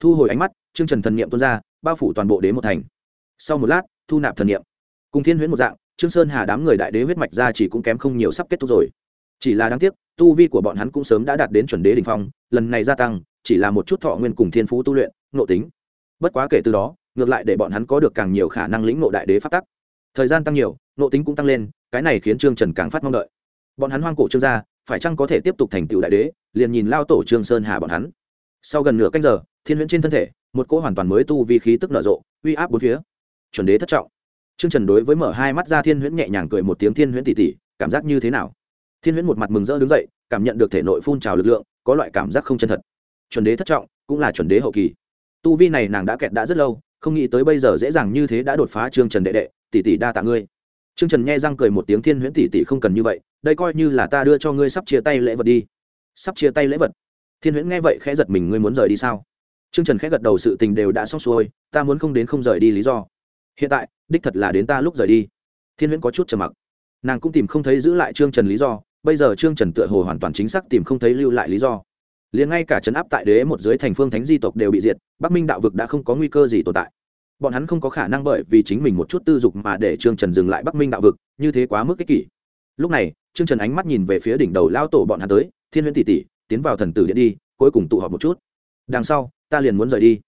Thu hồi ánh mắt chương trần thần niệm tuôn ra, bao phủ toàn bộ đế một thành. Sau một lát, thu nạp thần niệm. Cùng thiên huyễn một dạng trương sơn hà đám người đại đế huyết mạch ra chỉ cũng kém không nhiều sắp kết thúc rồi. Chỉ là đáng tiếc, tu vi của bọn hắn cũng sớm đã đạt đến chuẩn đế đỉnh phong, lần này gia tăng, chỉ là một chút thọ nguyên cùng thiên phú tu luyện nộ tính. Bất quá kể từ đó, ngược lại để bọn hắn có được càng nhiều khả năng lĩnh nộ đại đế phát tắc. Thời gian tăng nhiều nộ tính cũng tăng lên, cái này khiến trương trần càng phát mong đợi. Bọn hắn hoang cổ trương gia, phải chăng có thể tiếp tục thành tựu đại đế, liền nhìn lao tổ trương sơn hà bọn hắn. Sau gần nửa canh giờ, thiên huyễn trên thân thể, một cỗ hoàn toàn mới tu vi khí tức nở rộ, uy áp bốn phía. Chuẩn đế thất trọng trương trần đối với mở hai mắt ra thiên huyễn nhẹ nhàng cười một tiếng thiên huyễn tỷ tỷ cảm giác như thế nào? Thiên huyễn một mặt mừng rỡ đứng dậy, cảm nhận được thể nội phun trào lực lượng, có loại cảm giác không chân thật. Chuẩn đế thất trọng, cũng là chuẩn đế hậu kỳ. Tu vi này nàng đã kẹt đã rất lâu, không nghĩ tới bây giờ dễ dàng như thế đã đột phá trương trần đệ đệ tỷ tỷ đa tạ ngươi. Trương trần nghe răng cười một tiếng thiên huyễn tỷ tỷ không cần như vậy, đây coi như là ta đưa cho ngươi sắp chia tay lễ vật đi. Sắp chia tay lễ vật? Thiên huyễn nghe vậy khẽ giật mình, ngươi muốn rời đi sao? Trương trần khẽ gật đầu, sự tình đều đã xong xuôi, ta muốn không đến không rời đi lý do hiện tại, đích thật là đến ta lúc rời đi. Thiên huyễn có chút trầm mặc. Nàng cũng tìm không thấy giữ lại trương trần lý do, bây giờ trương trần tựa hồ hoàn toàn chính xác tìm không thấy lưu lại lý do. Liền ngay cả trấn áp tại đế một dưới thành phương thánh di tộc đều bị diệt, bắc minh đạo vực đã không có nguy cơ gì tồn tại. Bọn hắn không có khả năng bởi vì chính mình một chút tư dục mà để trương trần dừng lại bắc minh đạo vực, như thế quá mức ích kỷ. Lúc này, trương trần ánh mắt nhìn về phía đỉnh đầu lao tổ bọn hắn tới, thiên huyễn tỷ tỷ, tiến vào thần tử điện đi, cuối cùng tụ họp một chút. Đằng sau, ta liền muốn rời đi.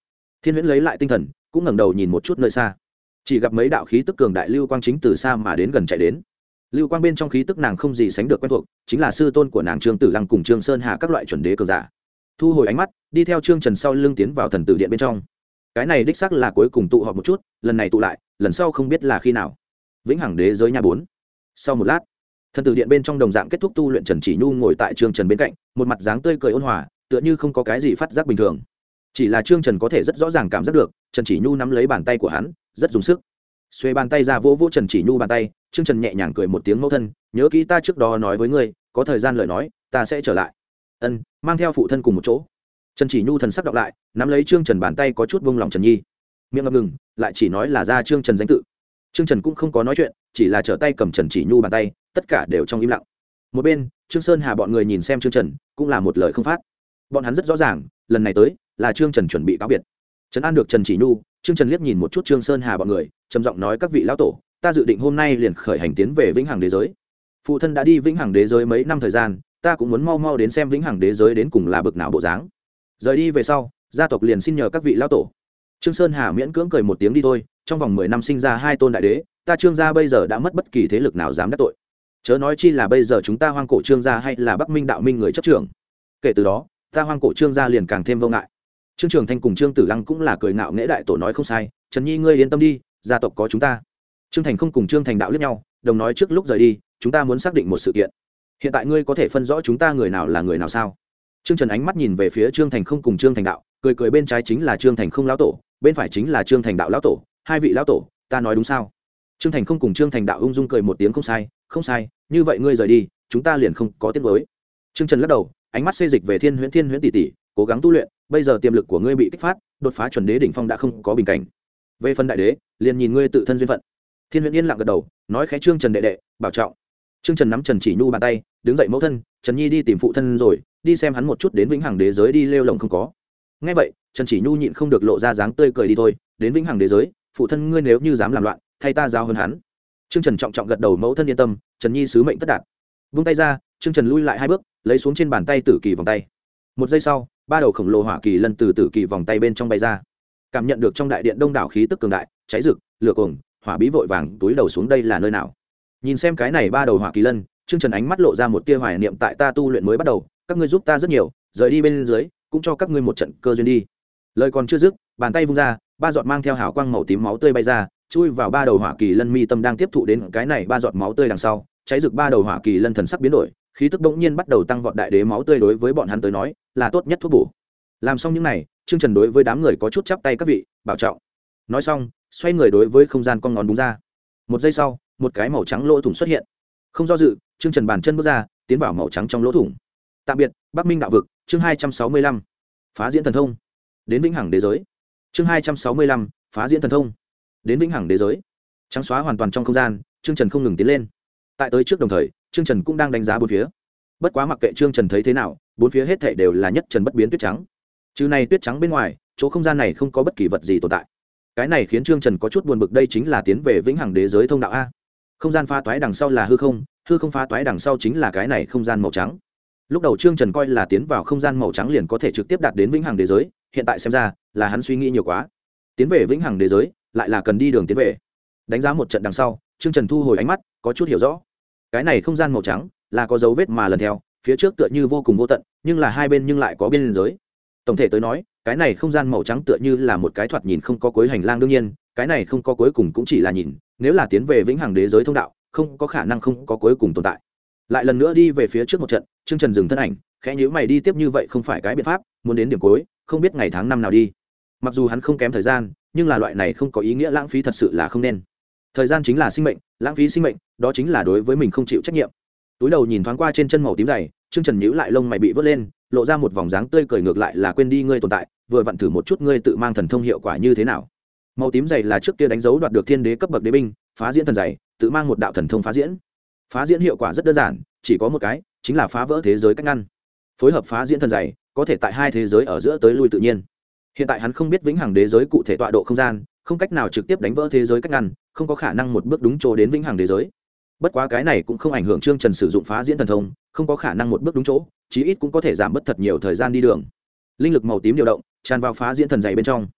Thiên huyễn lấy lại tinh thần, cũng ngẩng đầu nhìn một chút nơi xa chỉ gặp mấy đạo khí tức cường đại lưu quang chính từ xa mà đến gần chạy đến. Lưu quang bên trong khí tức nàng không gì sánh được quen thuộc, chính là sư tôn của nàng trương tử lăng cùng trương sơn hạ các loại chuẩn đế cường giả. Thu hồi ánh mắt, đi theo trương trần sau lưng tiến vào thần tử điện bên trong. Cái này đích xác là cuối cùng tụ họp một chút, lần này tụ lại, lần sau không biết là khi nào. Vĩnh hằng đế giới nhà bốn. Sau một lát, thần tử điện bên trong đồng dạng kết thúc tu luyện trần chỉ nhu ngồi tại trương trần bên cạnh, một mặt dáng tươi cười ôn hòa, tựa như không có cái gì phát giác bình thường. Chỉ là trương trần có thể rất rõ ràng cảm giác được, trần chỉ nhu nắm lấy bàn tay của hắn rất dùng sức. Xuê bàn tay ra vỗ vỗ trần chỉ nhu bàn tay, trương trần nhẹ nhàng cười một tiếng mẫu thân, nhớ kỹ ta trước đó nói với ngươi, có thời gian lời nói, ta sẽ trở lại. Ân, mang theo phụ thân cùng một chỗ. Trần chỉ nhu thần sắc đọc lại, nắm lấy trương trần bàn tay có chút vung lòng trần nhi. Miệng ngập ngừng, lại chỉ nói là ra trương trần danh tự. Trương trần cũng không có nói chuyện, chỉ là trở tay cầm trần chỉ nhu bàn tay, tất cả đều trong im lặng. Một bên, trương sơn hà bọn người nhìn xem trương trần, cũng là một lời không phát. Bọn hắn rất rõ ràng, lần này tới, là trương trần chuẩn bị cáo biệt trấn an được trần chỉ nhu, trương trần liếc nhìn một chút trương sơn hà bọn người, trầm giọng nói các vị lão tổ, ta dự định hôm nay liền khởi hành tiến về vĩnh hằng đế giới. Phụ thân đã đi vĩnh hằng đế giới mấy năm thời gian, ta cũng muốn mau mau đến xem vĩnh hằng đế giới đến cùng là bực nào bộ dáng. Rời đi về sau, gia tộc liền xin nhờ các vị lão tổ. Trương sơn hà miễn cưỡng cười một tiếng đi thôi, trong vòng mười năm sinh ra hai tôn đại đế, ta trương gia bây giờ đã mất bất kỳ thế lực nào dám đắc tội. Chớ nói chi là bây giờ chúng ta hoang cổ trương gia hay là bắc minh đạo minh người chấp trưởng. Kể từ đó, ta hoang cổ trương gia liền càng thêm vô ngại trương trường thanh cùng trương tử lăng cũng là cười ngạo nghễ đại tổ nói không sai, trần nhi ngươi yên tâm đi, gia tộc có chúng ta. Trương thành không cùng trương thành đạo lướt nhau, đồng nói trước lúc rời đi, chúng ta muốn xác định một sự kiện. Hiện tại ngươi có thể phân rõ chúng ta người nào là người nào sao? Trương trần ánh mắt nhìn về phía trương thành không cùng trương thành đạo, cười cười bên trái chính là trương thành không lão tổ, bên phải chính là trương thành đạo lão tổ, hai vị lão tổ, ta nói đúng sao? Trương thành không cùng trương thành đạo ung dung cười một tiếng không sai không sai, như vậy ngươi rời đi, chúng ta liền không có tiết mới trương trần lắc đầu, ánh mắt xê dịch về thiên huyễn thiên huyễn tỷ tỷ, cố gắng tu luyện bây giờ tiềm lực của ngươi bị kích phát, đột phá chuẩn đế đỉnh phong đã không có bình cảnh. Về phần đại đế, liền nhìn ngươi tự thân duyên phận. Thiên huyễn yên lặng gật đầu, nói khẽ trương trần đệ đệ, bảo trọng. Trương trần nắm trần chỉ nhu bàn tay, đứng dậy mẫu thân, trần nhi đi tìm phụ thân rồi, đi xem hắn một chút đến vĩnh hằng đế giới đi lêu lồng không có. Ngay vậy, trần chỉ nhu nhịn không được lộ ra dáng tươi cười đi thôi, đến vĩnh hằng đế giới, phụ thân ngươi nếu như dám làm loạn, thay ta giao hơn hắn. Trương trần trọng trọng gật đầu mẫu thân yên tâm, trần nhi sứ mệnh tất đạt. Vung tay ra, trương trần lui lại hai bước, lấy xuống trên bàn tay tử kỳ vòng tay. Một giây sau ba đầu khổng lồ hỏa kỳ lân từ tử kỳ vòng tay bên trong bay ra. Cảm nhận được trong đại điện đông đảo khí tức cường đại, cháy rực, lửa cuồng, hỏa bí vội vàng túi đầu xuống đây là nơi nào? Nhìn xem cái này ba đầu hỏa kỳ lân, trương trần ánh mắt lộ ra một tia hoài niệm tại ta tu luyện mới bắt đầu, các ngươi giúp ta rất nhiều, rời đi bên dưới, cũng cho các ngươi một trận cơ duyên đi. Lời còn chưa dứt, bàn tay vung ra, ba giọt mang theo hào quang màu tím máu tươi bay ra, chui vào ba đầu hỏa kỳ lân mi tâm đang tiếp thụ đến cái này ba giọt máu tươi đằng sau, cháy rực ba đầu hỏa kỳ lân thần sắc biến đổi khí tức bỗng nhiên bắt đầu tăng vọt đại đế máu tươi đối với bọn hắn tới nói, là tốt nhất thuốc bổ. Làm xong những này, trương trần đối với đám người có chút chắp tay các vị, bảo trọng. Nói xong, xoay người đối với không gian con ngón búng ra. Một giây sau, một cái màu trắng lỗ thủng xuất hiện. Không do dự, trương trần bàn chân bước ra, tiến vào màu trắng trong lỗ thủng. Tạm biệt, bắc minh đạo vực, chương hai trăm sáu mươi lăm. Phá diễn thần thông. Đến vĩnh hằng đế giới. Chương hai trăm sáu mươi lăm, phá diễn thần thông. Đến vĩnh hằng đế giới. Trắng xóa hoàn toàn trong không gian, trương trần không ngừng tiến lên tại tới trước đồng thời, trương trần cũng đang đánh giá bốn phía. Bất quá mặc kệ trương trần thấy thế nào, bốn phía hết thảy đều là nhất trần bất biến tuyết trắng. Chứ này tuyết trắng bên ngoài, chỗ không gian này không có bất kỳ vật gì tồn tại. Cái này khiến trương trần có chút buồn bực đây chính là tiến về vĩnh hằng đế giới thông đạo a. Không gian pha toái đằng sau là hư không hư không pha toái đằng sau chính là cái này không gian màu trắng. Lúc đầu trương trần coi là tiến vào không gian màu trắng liền có thể trực tiếp đạt đến vĩnh hằng đế giới, hiện tại xem ra là hắn suy nghĩ nhiều quá. Tiến về vĩnh hằng đế giới, lại là cần đi đường tiến về. Đánh giá một trận đằng sau, trương trần thu hồi ánh mắt, có chút hiểu rõ cái này không gian màu trắng là có dấu vết mà lần theo, phía trước tựa như vô cùng vô tận, nhưng là hai bên nhưng lại có biên giới. Tổng thể tới nói, cái này không gian màu trắng tựa như là một cái thoạt nhìn không có cuối hành lang đương nhiên, cái này không có cuối cùng cũng chỉ là nhìn, nếu là tiến về vĩnh hằng đế giới thông đạo, không có khả năng không có cuối cùng tồn tại. Lại lần nữa đi về phía trước một trận chương trần dừng thân ảnh, khẽ nhữ mày đi tiếp như vậy không phải cái biện pháp, muốn đến điểm cuối, không biết ngày tháng năm nào đi. Mặc dù hắn không kém thời gian, nhưng là loại này không có ý nghĩa lãng phí thật sự là không nên thời gian chính là sinh mệnh, lãng phí sinh mệnh, đó chính là đối với mình không chịu trách nhiệm. Túi đầu nhìn thoáng qua trên chân màu tím dày chương trần nhữ lại lông mày bị vớt lên, lộ ra một vòng dáng tươi cười ngược lại là quên đi ngươi tồn tại, vừa vặn thử một chút ngươi tự mang thần thông hiệu quả như thế nào. Màu tím dày là trước kia đánh dấu đoạt được thiên đế cấp bậc đế binh, phá diễn thần dày, tự mang một đạo thần thông phá diễn. Phá diễn hiệu quả rất đơn giản, chỉ có một cái, chính là phá vỡ thế giới cách ngăn. Phối hợp phá diễn thần dày, có thể tại hai thế giới ở giữa tới lui tự nhiên. Hiện tại hắn không biết vĩnh hằng đế giới cụ thể tọa độ không gian không cách nào trực tiếp đánh vỡ thế giới cách ngăn, không có khả năng một bước đúng chỗ đến vĩnh hằng thế giới. Bất quá cái này cũng không ảnh hưởng trương trần sử dụng phá diễn thần thông, không có khả năng một bước đúng chỗ, chí ít cũng có thể giảm bớt thật nhiều thời gian đi đường. Linh lực màu tím điều động, tràn vào phá diễn thần dày bên trong.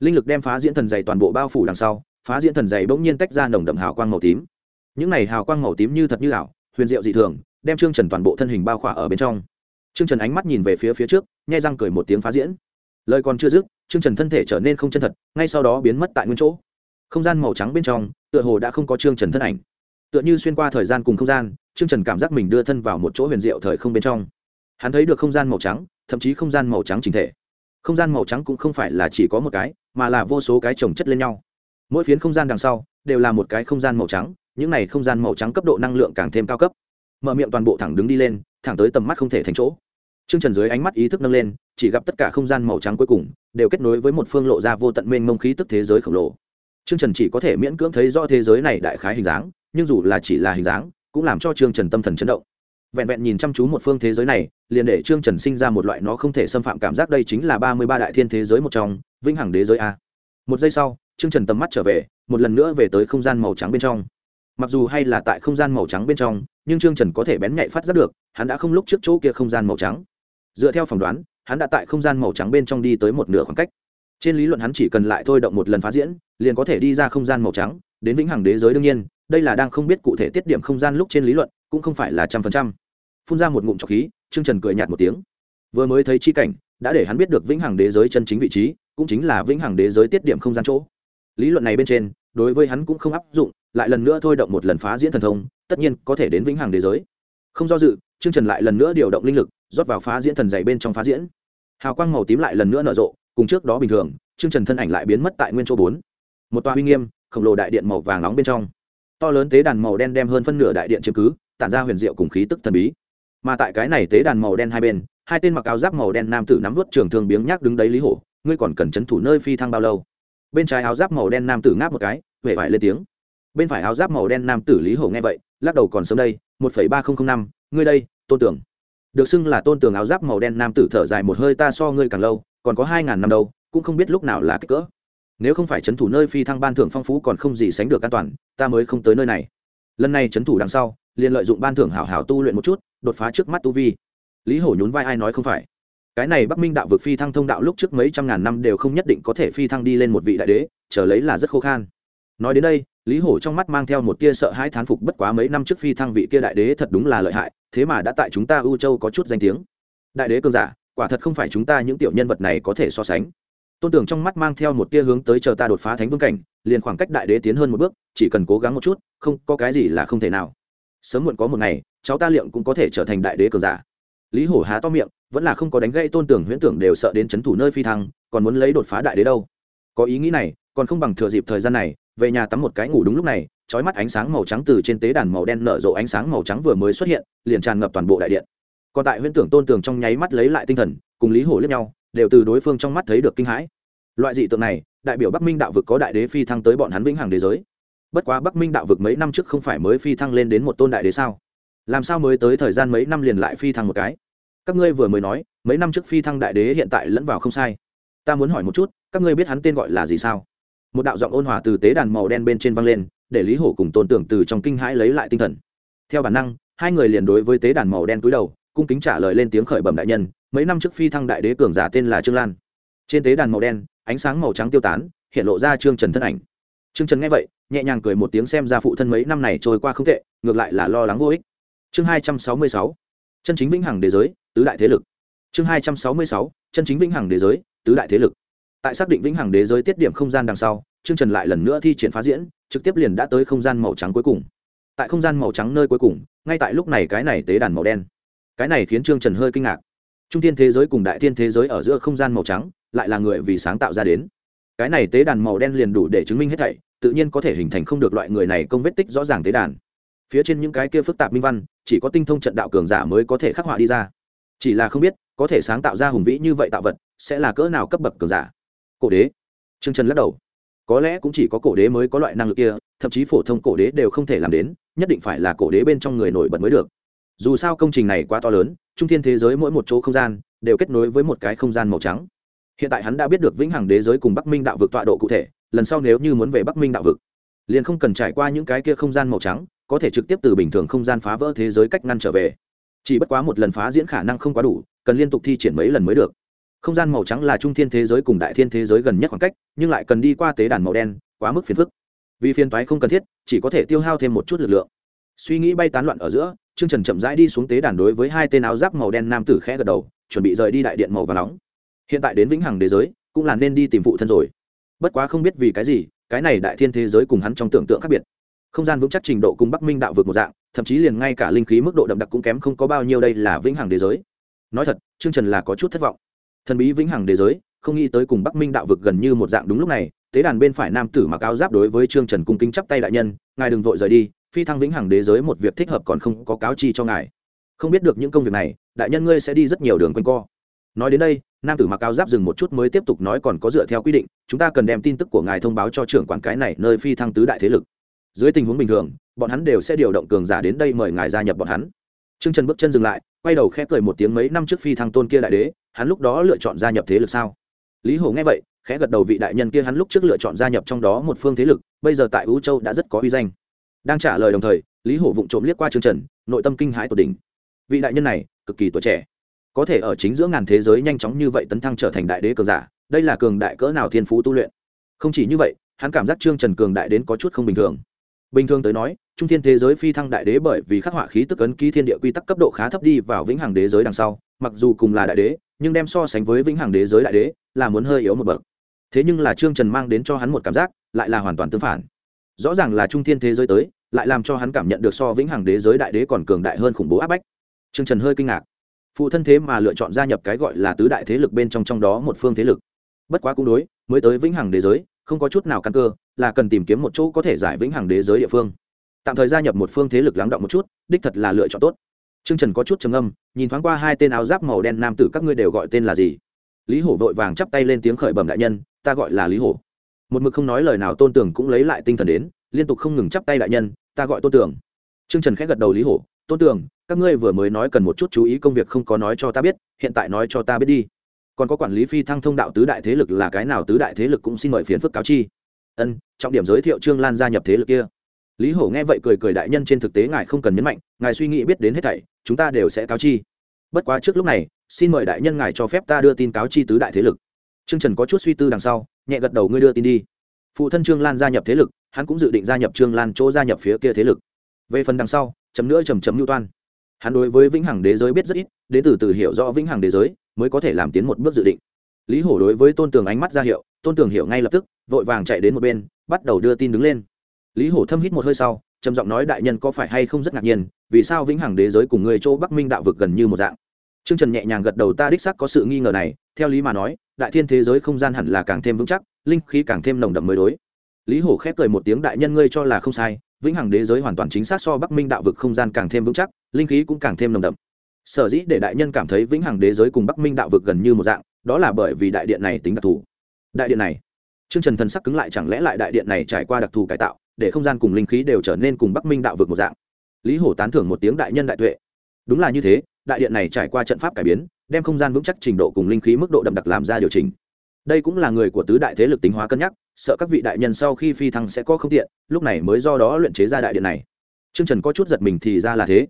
Linh lực đem phá diễn thần dày toàn bộ bao phủ đằng sau, phá diễn thần dày bỗng nhiên tách ra nồng đậm hào quang màu tím. Những này hào quang màu tím như thật như ảo, huyền diệu dị thường, đem trương trần toàn bộ thân hình bao khỏa ở bên trong. Trương trần ánh mắt nhìn về phía phía trước, nhai răng cười một tiếng phá diễn lời còn chưa dứt, trương trần thân thể trở nên không chân thật, ngay sau đó biến mất tại nguyên chỗ. Không gian màu trắng bên trong, tựa hồ đã không có trương trần thân ảnh. Tựa như xuyên qua thời gian cùng không gian, trương trần cảm giác mình đưa thân vào một chỗ huyền diệu thời không bên trong. Hắn thấy được không gian màu trắng, thậm chí không gian màu trắng trình thể. Không gian màu trắng cũng không phải là chỉ có một cái, mà là vô số cái trồng chất lên nhau. Mỗi phiến không gian đằng sau, đều là một cái không gian màu trắng, những này không gian màu trắng cấp độ năng lượng càng thêm cao cấp. Mở miệng toàn bộ thẳng đứng đi lên, thẳng tới tầm mắt không thể thành chỗ. Trương Trần dưới ánh mắt ý thức nâng lên, chỉ gặp tất cả không gian màu trắng cuối cùng đều kết nối với một phương lộ ra vô tận mênh mông khí tức thế giới khổng lồ. Trương Trần chỉ có thể miễn cưỡng thấy rõ thế giới này đại khái hình dáng, nhưng dù là chỉ là hình dáng, cũng làm cho Trương Trần tâm thần chấn động. Vẹn vẹn nhìn chăm chú một phương thế giới này, liền để Trương Trần sinh ra một loại nó không thể xâm phạm cảm giác đây chính là ba mươi ba đại thiên thế giới một trong, vĩnh hằng đế giới a. Một giây sau, Trương Trần tầm mắt trở về, một lần nữa về tới không gian màu trắng bên trong. Mặc dù hay là tại không gian màu trắng bên trong, nhưng Trương Trần có thể bén nhạy phát giác được, hắn đã không lúc trước chỗ kia không gian màu trắng dựa theo phỏng đoán, hắn đã tại không gian màu trắng bên trong đi tới một nửa khoảng cách. Trên lý luận hắn chỉ cần lại thôi động một lần phá diễn, liền có thể đi ra không gian màu trắng, đến vĩnh hằng đế giới đương nhiên, đây là đang không biết cụ thể tiết điểm không gian lúc trên lý luận, cũng không phải là trăm phần trăm. Phun ra một ngụm trọc khí chương trần cười nhạt một tiếng. Vừa mới thấy chi cảnh, đã để hắn biết được vĩnh hằng đế giới chân chính vị trí, cũng chính là vĩnh hằng đế giới tiết điểm không gian chỗ. Lý luận này bên trên, đối với hắn cũng không áp dụng, lại lần nữa thôi động một lần phá diễn thần thông, tất nhiên có thể đến vĩnh hằng đế giới. Không do dự chương trần lại lần nữa điều động linh lực rót vào phá diễn thần dày bên trong phá diễn. Hào quang màu tím lại lần nữa nở rộ, cùng trước đó bình thường chương trần thân ảnh lại biến mất tại nguyên chỗ bốn. Một tòa huy nghiêm, khổng lồ đại điện màu vàng nóng bên trong. To lớn tế đàn màu đen đem hơn phân nửa đại điện chiếm cứ, tản ra huyền diệu cùng khí tức thần bí. Mà tại cái này tế đàn màu đen hai bên, hai tên mặc áo giáp màu đen nam tử nắm vút trường thương biếng nhác đứng đấy lý hổ, ngươi còn cần chấn thủ nơi phi thăng bao lâu? Bên trái áo giáp màu đen nam tử ngáp một cái huệ vải lên tiếng. Bên phải áo giáp màu đen nam tử lý hổ nghe vậy, lắc đầu còn sớm đây, một phẩy ba nghìn năm, ngươi đây, tôn tưởng được xưng là tôn tường áo giáp màu đen nam tử thở dài một hơi, ta so ngươi càng lâu, còn có hai ngàn năm đâu, cũng không biết lúc nào là kích cỡ. Nếu không phải c h ấ n thủ nơi phi thăng ban thưởng phong phú còn không gì sánh được an toàn, ta mới không tới nơi này. Lần này c h ấ n thủ đằng sau, liền lợi dụng ban thưởng hảo hảo tu luyện một chút, đột phá trước mắt tu vi. Lý hổ nhún vai ai nói không phải. Cái này bắc minh đạo vực phi thăng thông đạo lúc trước mấy trăm ngàn năm đều không nhất định có thể phi thăng đi lên một vị đại đế trở lấy là rất khô khan. Nói đến đây, lý hổ trong mắt mang theo một tia sợ hãi thán phục, bất quá mấy năm trước phi thăng vị kia đại đế thật đúng là lợi hại thế mà đã tại chúng ta ưu châu có chút danh tiếng. Đại đế cường giả, quả thật không phải chúng ta những tiểu nhân vật này có thể so sánh. Tôn tưởng trong mắt mang theo một tia hướng tới chờ ta đột phá thánh vương cảnh, liền khoảng cách đại đế tiến hơn một bước, chỉ cần cố gắng một chút, không, có cái gì là không thể nào. Sớm muộn có một ngày, cháu ta liệu cũng có thể trở thành đại đế cường giả. Lý hổ há to miệng, vẫn là không có đánh gây tôn tưởng huyễn tưởng đều sợ đến c h ấ n thủ nơi phi thăng, còn muốn lấy đột phá đại đế đâu. Có ý nghĩ này, còn không bằng thừa dịp thời gian này về nhà tắm một cái ngủ đúng lúc này trói mắt ánh sáng màu trắng từ trên tế đàn màu đen nở rộ ánh sáng màu trắng vừa mới xuất hiện, liền tràn ngập toàn bộ đại điện. Còn tại huyễn tưởng tôn tường trong nháy mắt lấy lại tinh thần, cùng lý hổ lướt nhau, đều từ đối phương trong mắt thấy được kinh hãi. Loại dị tượng này, đại biểu bắc minh đạo vực có đại đế phi thăng tới bọn hắn vĩnh hằng đế giới. Bất quá bắc minh đạo vực mấy năm trước không phải mới phi thăng lên đến một tôn đại đế sao? Làm sao mới tới thời gian mấy năm liền lại phi thăng một cái? Các ngươi vừa mới nói, mấy năm trước phi thăng đại đế hiện tại lẫn vào không sai. Ta muốn hỏi một chút, các ngươi biết hắn tên gọi là gì sao? Một đạo giọng ôn hòa từ tế đàn màu đen bên trên vang lên, để lý hổ cùng tôn tưởng từ trong kinh hãi lấy lại tinh thần. Theo bản năng, hai người liền đối với tế đàn màu đen cúi đầu, cung kính trả lời lên tiếng khởi bẩm đại nhân, mấy năm trước phi thăng đại đế cường giả tên là trương lan. Trên tế đàn màu đen, ánh sáng màu trắng tiêu tán, hiện lộ ra trương trần thân ảnh. Trương trần nghe vậy, nhẹ nhàng cười một tiếng xem ra phụ thân mấy năm này trôi qua không tệ, ngược lại là lo lắng vô ích. Chương hai trăm sáu mươi sáu, chân chính vĩnh hằng đế giới, tứ đại thế lực. Chương hai trăm sáu mươi sáu, chân chính vĩnh hằng đế giới, tứ đại thế lực tại xác định vĩnh hằng đế giới tiết điểm không gian đằng sau chương trần lại lần nữa thi triển phá diễn, trực tiếp liền đã tới không gian màu trắng cuối cùng. Tại không gian màu trắng nơi cuối cùng, ngay tại lúc này cái này tế đàn màu đen. Cái này khiến trương trần hơi kinh ngạc. Trung thiên thế giới cùng đại thiên thế giới ở giữa không gian màu trắng, lại là người vì sáng tạo ra đến. Cái này tế đàn màu đen liền đủ để chứng minh hết thảy, tự nhiên có thể hình thành không được loại người này công vết tích rõ ràng tế đàn. Phía trên những cái kia phức tạp minh văn, chỉ có tinh thông trận đạo cường giả mới có thể khắc họa đi ra. Chỉ là không biết, có thể sáng tạo ra hùng vĩ như vậy tạo vật, sẽ là cỡ nào cấp bậc cường giả cổ đế. Trương trần lắc đầu. Có lẽ cũng chỉ có cổ đế mới có loại năng lực kia, thậm chí phổ thông cổ đế đều không thể làm đến, nhất định phải là cổ đế bên trong người nổi bật mới được. Dù sao công trình này quá to lớn, trung thiên thế giới mỗi một chỗ không gian đều kết nối với một cái không gian màu trắng. Hiện tại hắn đã biết được vĩnh hằng đế giới cùng bắc minh đạo vực tọa độ cụ thể, lần sau nếu như muốn về bắc minh đạo vực, liền không cần trải qua những cái kia không gian màu trắng, có thể trực tiếp từ bình thường không gian phá vỡ thế giới cách ngăn trở về. Chỉ bất quá một lần phá diễn khả năng không quá đủ, cần liên tục thi triển mấy lần mới được không gian màu trắng là trung thiên thế giới cùng đại thiên thế giới gần nhất khoảng cách, nhưng lại cần đi qua tế đàn màu đen, quá mức phiền phức. Vì phiền toái không cần thiết, chỉ có thể tiêu hao thêm một chút lực lượng. Suy nghĩ bay tán loạn ở giữa, trương trần chậm rãi đi xuống tế đàn đối với hai tên áo giáp màu đen nam tử khẽ gật đầu, chuẩn bị rời đi đại điện màu và nóng. Hiện tại đến vĩnh hằng đế giới, cũng là nên đi tìm phụ thân rồi. Bất quá không biết vì cái gì, cái này đại thiên thế giới cùng hắn trong tưởng tượng khác biệt. Không gian vững chắc trình độ cùng bắc minh đạo vượt một dạng, thậm chí liền ngay cả linh khí mức độ đậm đặc cũng kém không có bao nhiêu đây là vĩnh hằng đế giới. Nói thật, trương trần là có chút thất vọng thần bí vĩnh hằng đế giới, không nghĩ tới cùng bắc minh đạo vực gần như một dạng đúng lúc này, tế đàn bên phải nam tử mặc áo giáp đối với trương trần cung kính chắp tay đại nhân, ngài đừng vội rời đi, phi thăng vĩnh hằng đế giới một việc thích hợp còn không có cáo chi cho ngài. Không biết được những công việc này, đại nhân ngươi sẽ đi rất nhiều đường quanh co. Nói đến đây, nam tử mặc áo giáp dừng một chút mới tiếp tục nói còn có dựa theo quy định, chúng ta cần đem tin tức của ngài thông báo cho trưởng quản cái này nơi phi thăng tứ đại thế lực. Dưới tình huống bình thường, bọn hắn đều sẽ điều động cường giả đến đây mời ngài gia nhập bọn hắn. T r ư ơ n g trần bước chân dừng lại quay đầu khẽ cười một tiếng mấy năm trước phi thăng tôn kia đại đế, hắn lúc đó lựa chọn gia nhập thế lực sao? Lý hồ nghe vậy, khẽ gật đầu vị đại nhân kia hắn lúc trước lựa chọn gia nhập trong đó một phương thế lực, bây giờ tại ú châu đã rất có uy danh. Đang trả lời đồng thời, lý hổ vụng trộm liếc qua chương trần, nội tâm kinh hãi tột đỉnh. Vị đại nhân này, cực kỳ tuổi trẻ. Có thể ở chính giữa ngàn thế giới nhanh chóng như vậy tấn thăng trở thành đại đế cường giả, đây là cường đại cỡ nào thiên phú tu luyện? Không chỉ như vậy, hắn cảm giác trương trần cường đại đến có chút không bình thường bình thường tới nói, trung thiên thế giới phi thăng đại đế bởi vì khắc họa khí tức ấn ký thiên địa quy tắc cấp độ khá thấp đi vào vĩnh hằng đế giới đằng sau, mặc dù cùng là đại đế, nhưng đem so sánh với vĩnh hằng đế giới đại đế là muốn hơi yếu một bậc. Thế nhưng là trương trần mang đến cho hắn một cảm giác, lại là hoàn toàn tương phản. Rõ ràng là trung thiên thế giới tới, lại làm cho hắn cảm nhận được so vĩnh hằng đế giới đại đế còn cường đại hơn khủng bố áp bách. Trương trần hơi kinh ngạc. Phụ thân thế mà lựa chọn gia nhập cái gọi là tứ đại thế lực bên trong trong đó một phương thế lực. Bất quá cũng đối, mới tới vĩnh hằng đế giới, không có chút nào căn cơ là cần tìm kiếm một chỗ có thể giải vĩnh hằng đế giới địa phương. Tạm thời gia nhập một phương thế lực lắng động một chút, đích thật là lựa chọn tốt. T r ư ơ n g trần có chút trầm âm nhìn thoáng qua hai tên áo giáp màu đen nam tử các ngươi đều gọi tên là gì? Lý hổ vội vàng chắp tay lên tiếng khởi bẩm đại nhân, ta gọi là lý hổ. Một mực không nói lời nào tôn tưởng cũng lấy lại tinh thần đến, liên tục không ngừng chắp tay đại nhân, ta gọi tôn tưởng Trương trần khẽ gật đầu lý hổ, tôn tưởng các ngươi vừa mới nói cần một chút chú ý công việc không có nói cho ta biết, hiện tại nói cho ta biết đi. Còn có quản lý phi thăng thông đạo tứ đại thế lực là cái nào tứ đại thế lực cũng xin mời phiền phức cáo chi ân, trọng điểm giới thiệu trương lan gia nhập thế lực kia. Lý hổ nghe vậy cười cười đại nhân trên thực tế ngài không cần nhấn mạnh, ngài suy nghĩ biết đến hết thảy, chúng ta đều sẽ cáo chi. Bất quá trước lúc này, xin mời đại nhân ngài cho phép ta đưa tin cáo chi tứ đại thế lực. Trương trần có chút suy tư đằng sau, nhẹ gật đầu ngươi đưa tin đi. Phụ thân trương lan gia nhập thế lực, hắn cũng dự định gia nhập trương lan chỗ gia nhập phía kia thế lực. Về phần đằng sau, chấm nữa chầm chấm lưu toan. Hắn đối với vĩnh hằng đế giới biết rất ít, đến từ từ hiểu rõ vĩnh hằng đế giới, mới có thể làm tiến một bước dự định. Lý hổ đối với tôn tường ánh mắt ra hiệu, tôn tường hiểu ngay lập tức vội vàng chạy đến một bên, bắt đầu đưa tin đứng lên. Lý hổ thâm hít một hơi sau, trầm giọng nói đại nhân có phải hay không rất ngạc nhiên, vì sao vĩnh hằng đế giới cùng người chỗ bắc minh đạo vực gần như một dạng? T r ư ơ n g trần nhẹ nhàng gật đầu ta đích sắc có sự nghi ngờ này, theo lý mà nói, đại thiên thế giới không gian hẳn là càng thêm vững chắc, linh khí càng thêm nồng đậm mới đối. Lý hổ khép cười một tiếng đại nhân ngươi cho là không sai, vĩnh hằng đế giới hoàn toàn chính xác so bắc minh đạo vực không gian càng thêm vững chắc, linh khí cũng càng thêm nồng đậm. Sở dĩ để đại nhân cảm thấy vĩnh hằng đế giới cùng bắc minh đạo vực gần như một dạng, đó là bởi vì đại điện này tính đặc thù. Đại điện này Trương Trần thần sắc cứng lại chẳng lẽ lại đại điện này trải qua đặc thù cải tạo, để không gian cùng linh khí đều trở nên cùng Bắc Minh đạo vực một dạng. Lý Hổ tán thưởng một tiếng đại nhân đại tuệ. Đúng là như thế, đại điện này trải qua trận pháp cải biến, đem không gian vững chắc trình độ cùng linh khí mức độ đậm đặc làm ra điều chỉnh. Đây cũng là người của tứ đại thế lực tính hóa cân nhắc, sợ các vị đại nhân sau khi phi thăng sẽ có không tiện, lúc này mới do đó luyện chế ra đại điện này. Trương Trần có chút giật mình thì ra là thế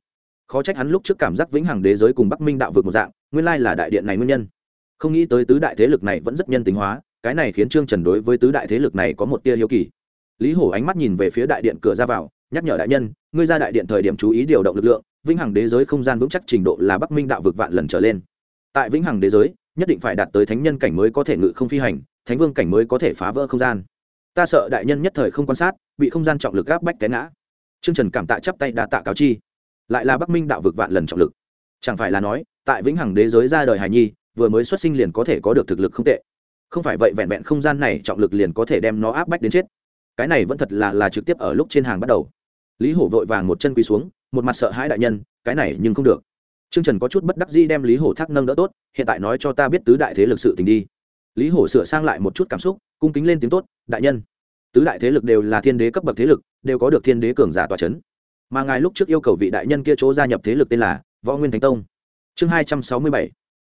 khó trách hắn lúc trước cảm giác vĩnh hằng đế giới cùng bắc minh đạo vực một dạng nguyên lai là đại điện này nguyên nhân không nghĩ tới tứ đại thế lực này vẫn rất nhân tính hóa cái này khiến trương trần đối với tứ đại thế lực này có một tia hiếu kỳ. Lý hổ ánh mắt nhìn về phía đại điện cửa ra vào, nhắc nhở đại nhân, ngươi ra đại điện thời điểm chú ý điều động lực lượng, vĩnh hằng đế giới không gian vững chắc trình độ là bắc minh đạo vực vạn lần trở lên. Tại vĩnh hằng đế giới, nhất định phải đạt tới thánh nhân cảnh mới có thể ngự không phi hành, thánh vương cảnh mới có thể phá vỡ không gian. Ta sợ đại nhân nhất thời không quan sát, bị không gian trọng lực gáp bách té ngã. Trương trần cảm tạ chắp tay đa tạ cáo chi. Lại là bắc minh đạo vực vạn lần trọng lực. Chẳng phải là nói, tại vĩnh hằng đế giới ra đời hài nhi, vừa mới xuất sinh liền có thể có được thực lực không tệ không phải vậy vẹn vẹn không gian này trọng lực liền có thể đem nó áp bách đến chết. Cái này vẫn thật là là trực tiếp ở lúc trên hàng bắt đầu. Lý hổ vội vàng một chân quỳ xuống, một mặt sợ hãi đại nhân, cái này nhưng không được. T r ư ơ n g trần có chút bất đắc di đem lý hổ thác nâng đỡ tốt, hiện tại nói cho ta biết tứ đại thế lực sự tình đi. Lý hổ sửa sang lại một chút cảm xúc, cung kính lên tiếng tốt, đại nhân. Tứ đại thế lực đều là thiên đế cấp bậc thế lực, đều có được thiên đế cường giả tòa c h ấ n mà ngài lúc trước yêu cầu vị đại nhân kia chỗ gia nhập thế lực tên là võ nguyên thánh tông. Chương hai trăm sáu mươi bảy.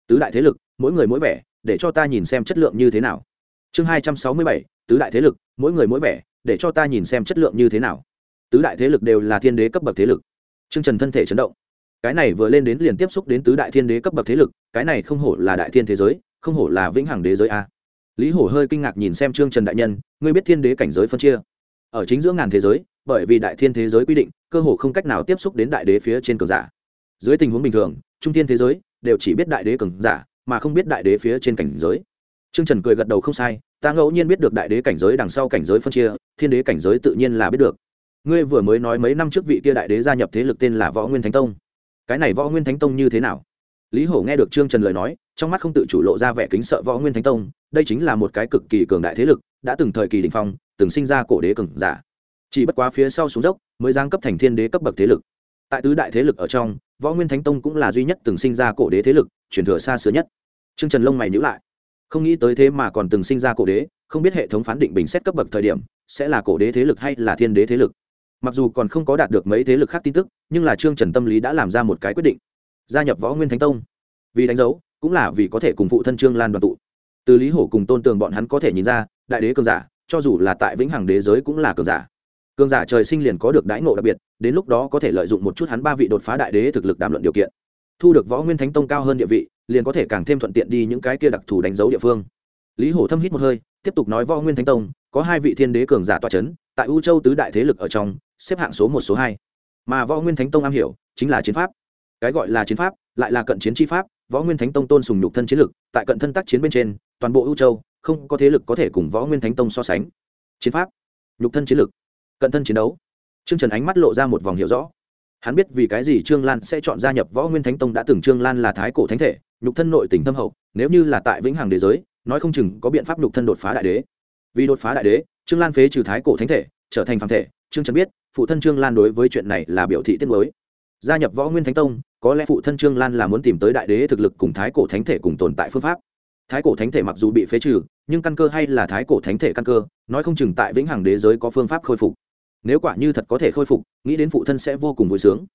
Tứ đại thế lực, mỗi người mỗi vẻ để cho ta nhìn xem chất lượng như thế nào. Chương hai trăm sáu mươi bảy, tứ đại thế lực, mỗi người mỗi vẻ, để cho ta nhìn xem chất lượng như thế nào. Tứ đại thế lực đều là thiên đế cấp bậc thế lực. Chương trần thân thể chấn động. Cái này vừa lên đến liền tiếp xúc đến tứ đại thiên đế cấp bậc thế lực, cái này không hổ là đại thiên thế giới, không hổ là vĩnh hằng đế giới a. Lý hổ hơi kinh ngạc nhìn xem trương trần đại nhân, ngươi biết thiên đế cảnh giới phân chia? Ở chính giữa ngàn thế giới, bởi vì đại thiên thế giới quy định, cơ hồ không cách nào tiếp xúc đến đại đế phía trên cường giả. Dưới tình huống bình thường, trung thiên thế giới đều chỉ biết đại đế cường giả mà không biết đại đế phía trên cảnh giới. Trương trần cười gật đầu không sai, ta ngẫu nhiên biết được đại đế cảnh giới đằng sau cảnh giới phân chia, thiên đế cảnh giới tự nhiên là biết được. Ngươi vừa mới nói mấy năm trước vị kia đại đế gia nhập thế lực tên là võ nguyên thánh tông. Cái này võ nguyên thánh tông như thế nào? Lý hổ nghe được trương trần lời nói, trong mắt không tự chủ lộ ra vẻ kính sợ võ nguyên thánh tông, đây chính là một cái cực kỳ cường đại thế lực, đã từng thời kỳ đình phong, từng sinh ra cổ đế cường giả. Chỉ bất quá phía sau xuống dốc, mới giang cấp thành thiên đế cấp bậc thế lực. Tại tứ đại thế lực ở trong, võ nguyên thánh tông cũng là duy nhất từng sinh ra cổ đế thế lực, truyền thừa xa xưa nhất trương trần lông mày nhíu lại. Không nghĩ tới thế mà còn từng sinh ra cổ đế, không biết hệ thống phán định bình xét cấp bậc thời điểm, sẽ là cổ đế thế lực hay là thiên đế thế lực. Mặc dù còn không có đạt được mấy thế lực khác tin tức, nhưng là trương trần tâm lý đã làm ra một cái quyết định. Gia nhập võ nguyên thánh tông. Vì đánh dấu, cũng là vì có thể cùng phụ thân trương lan đoàn tụ. Từ lý hổ cùng tôn tường bọn hắn có thể nhìn ra, đại đế cường giả, cho dù là tại vĩnh hằng đế giới cũng là cường giả. Cường giả trời sinh liền có được đãi ngộ đặc biệt, đến lúc đó có thể lợi dụng một chút hắn ba vị đột phá đại đế thực lực đàm luận điều kiện thu được võ nguyên thánh tông cao hơn địa vị, liền có thể càng thêm thuận tiện đi những cái kia đặc thù đánh dấu địa phương. Lý hổ thâm hít một hơi, tiếp tục nói võ nguyên thánh tông, có hai vị thiên đế cường giả toa c h ấ n tại u châu tứ đại thế lực ở trong, xếp hạng số một, số hai. Mà võ nguyên thánh tông am hiểu, chính là chiến pháp. Cái gọi là chiến pháp, lại là cận chiến tri pháp, võ nguyên thánh tông tôn sùng nhục thân chiến lực, tại cận thân tác chiến bên trên, toàn bộ u châu, không có thế lực có thể cùng võ nguyên thánh tông so sánh. Chiến pháp, nhục thân chiến lực, cận thân chiến đấu. T r ư ơ n g trần ánh mắt lộ ra một vòng hiểu rõ hắn biết vì cái gì trương lan sẽ chọn gia nhập võ nguyên thánh tông đã từng trương lan là thái cổ thánh thể, nhục thân nội tình thâm hậu, nếu như là tại vĩnh hằng đế giới, nói không chừng có biện pháp nhục thân đột phá đại đế. Vì đột phá đại đế, trương lan phế trừ thái cổ thánh thể, trở thành phàm thể, trương trần biết, phụ thân trương lan đối với chuyện này là biểu thị tiết mới gia nhập võ nguyên thánh tông, có lẽ phụ thân trương lan là muốn tìm tới đại đế thực lực cùng thái cổ thánh thể cùng tồn tại phương pháp. Thái cổ thánh thể mặc dù bị phế trừ, nhưng căn cơ hay là thái cổ thánh thể căn cơ, nói không chừng tại vĩnh hằng đế giới có phương pháp khôi phục nếu quả như thật có thể khôi phục, nghĩ đến phụ thân sẽ vô cùng vui sướng.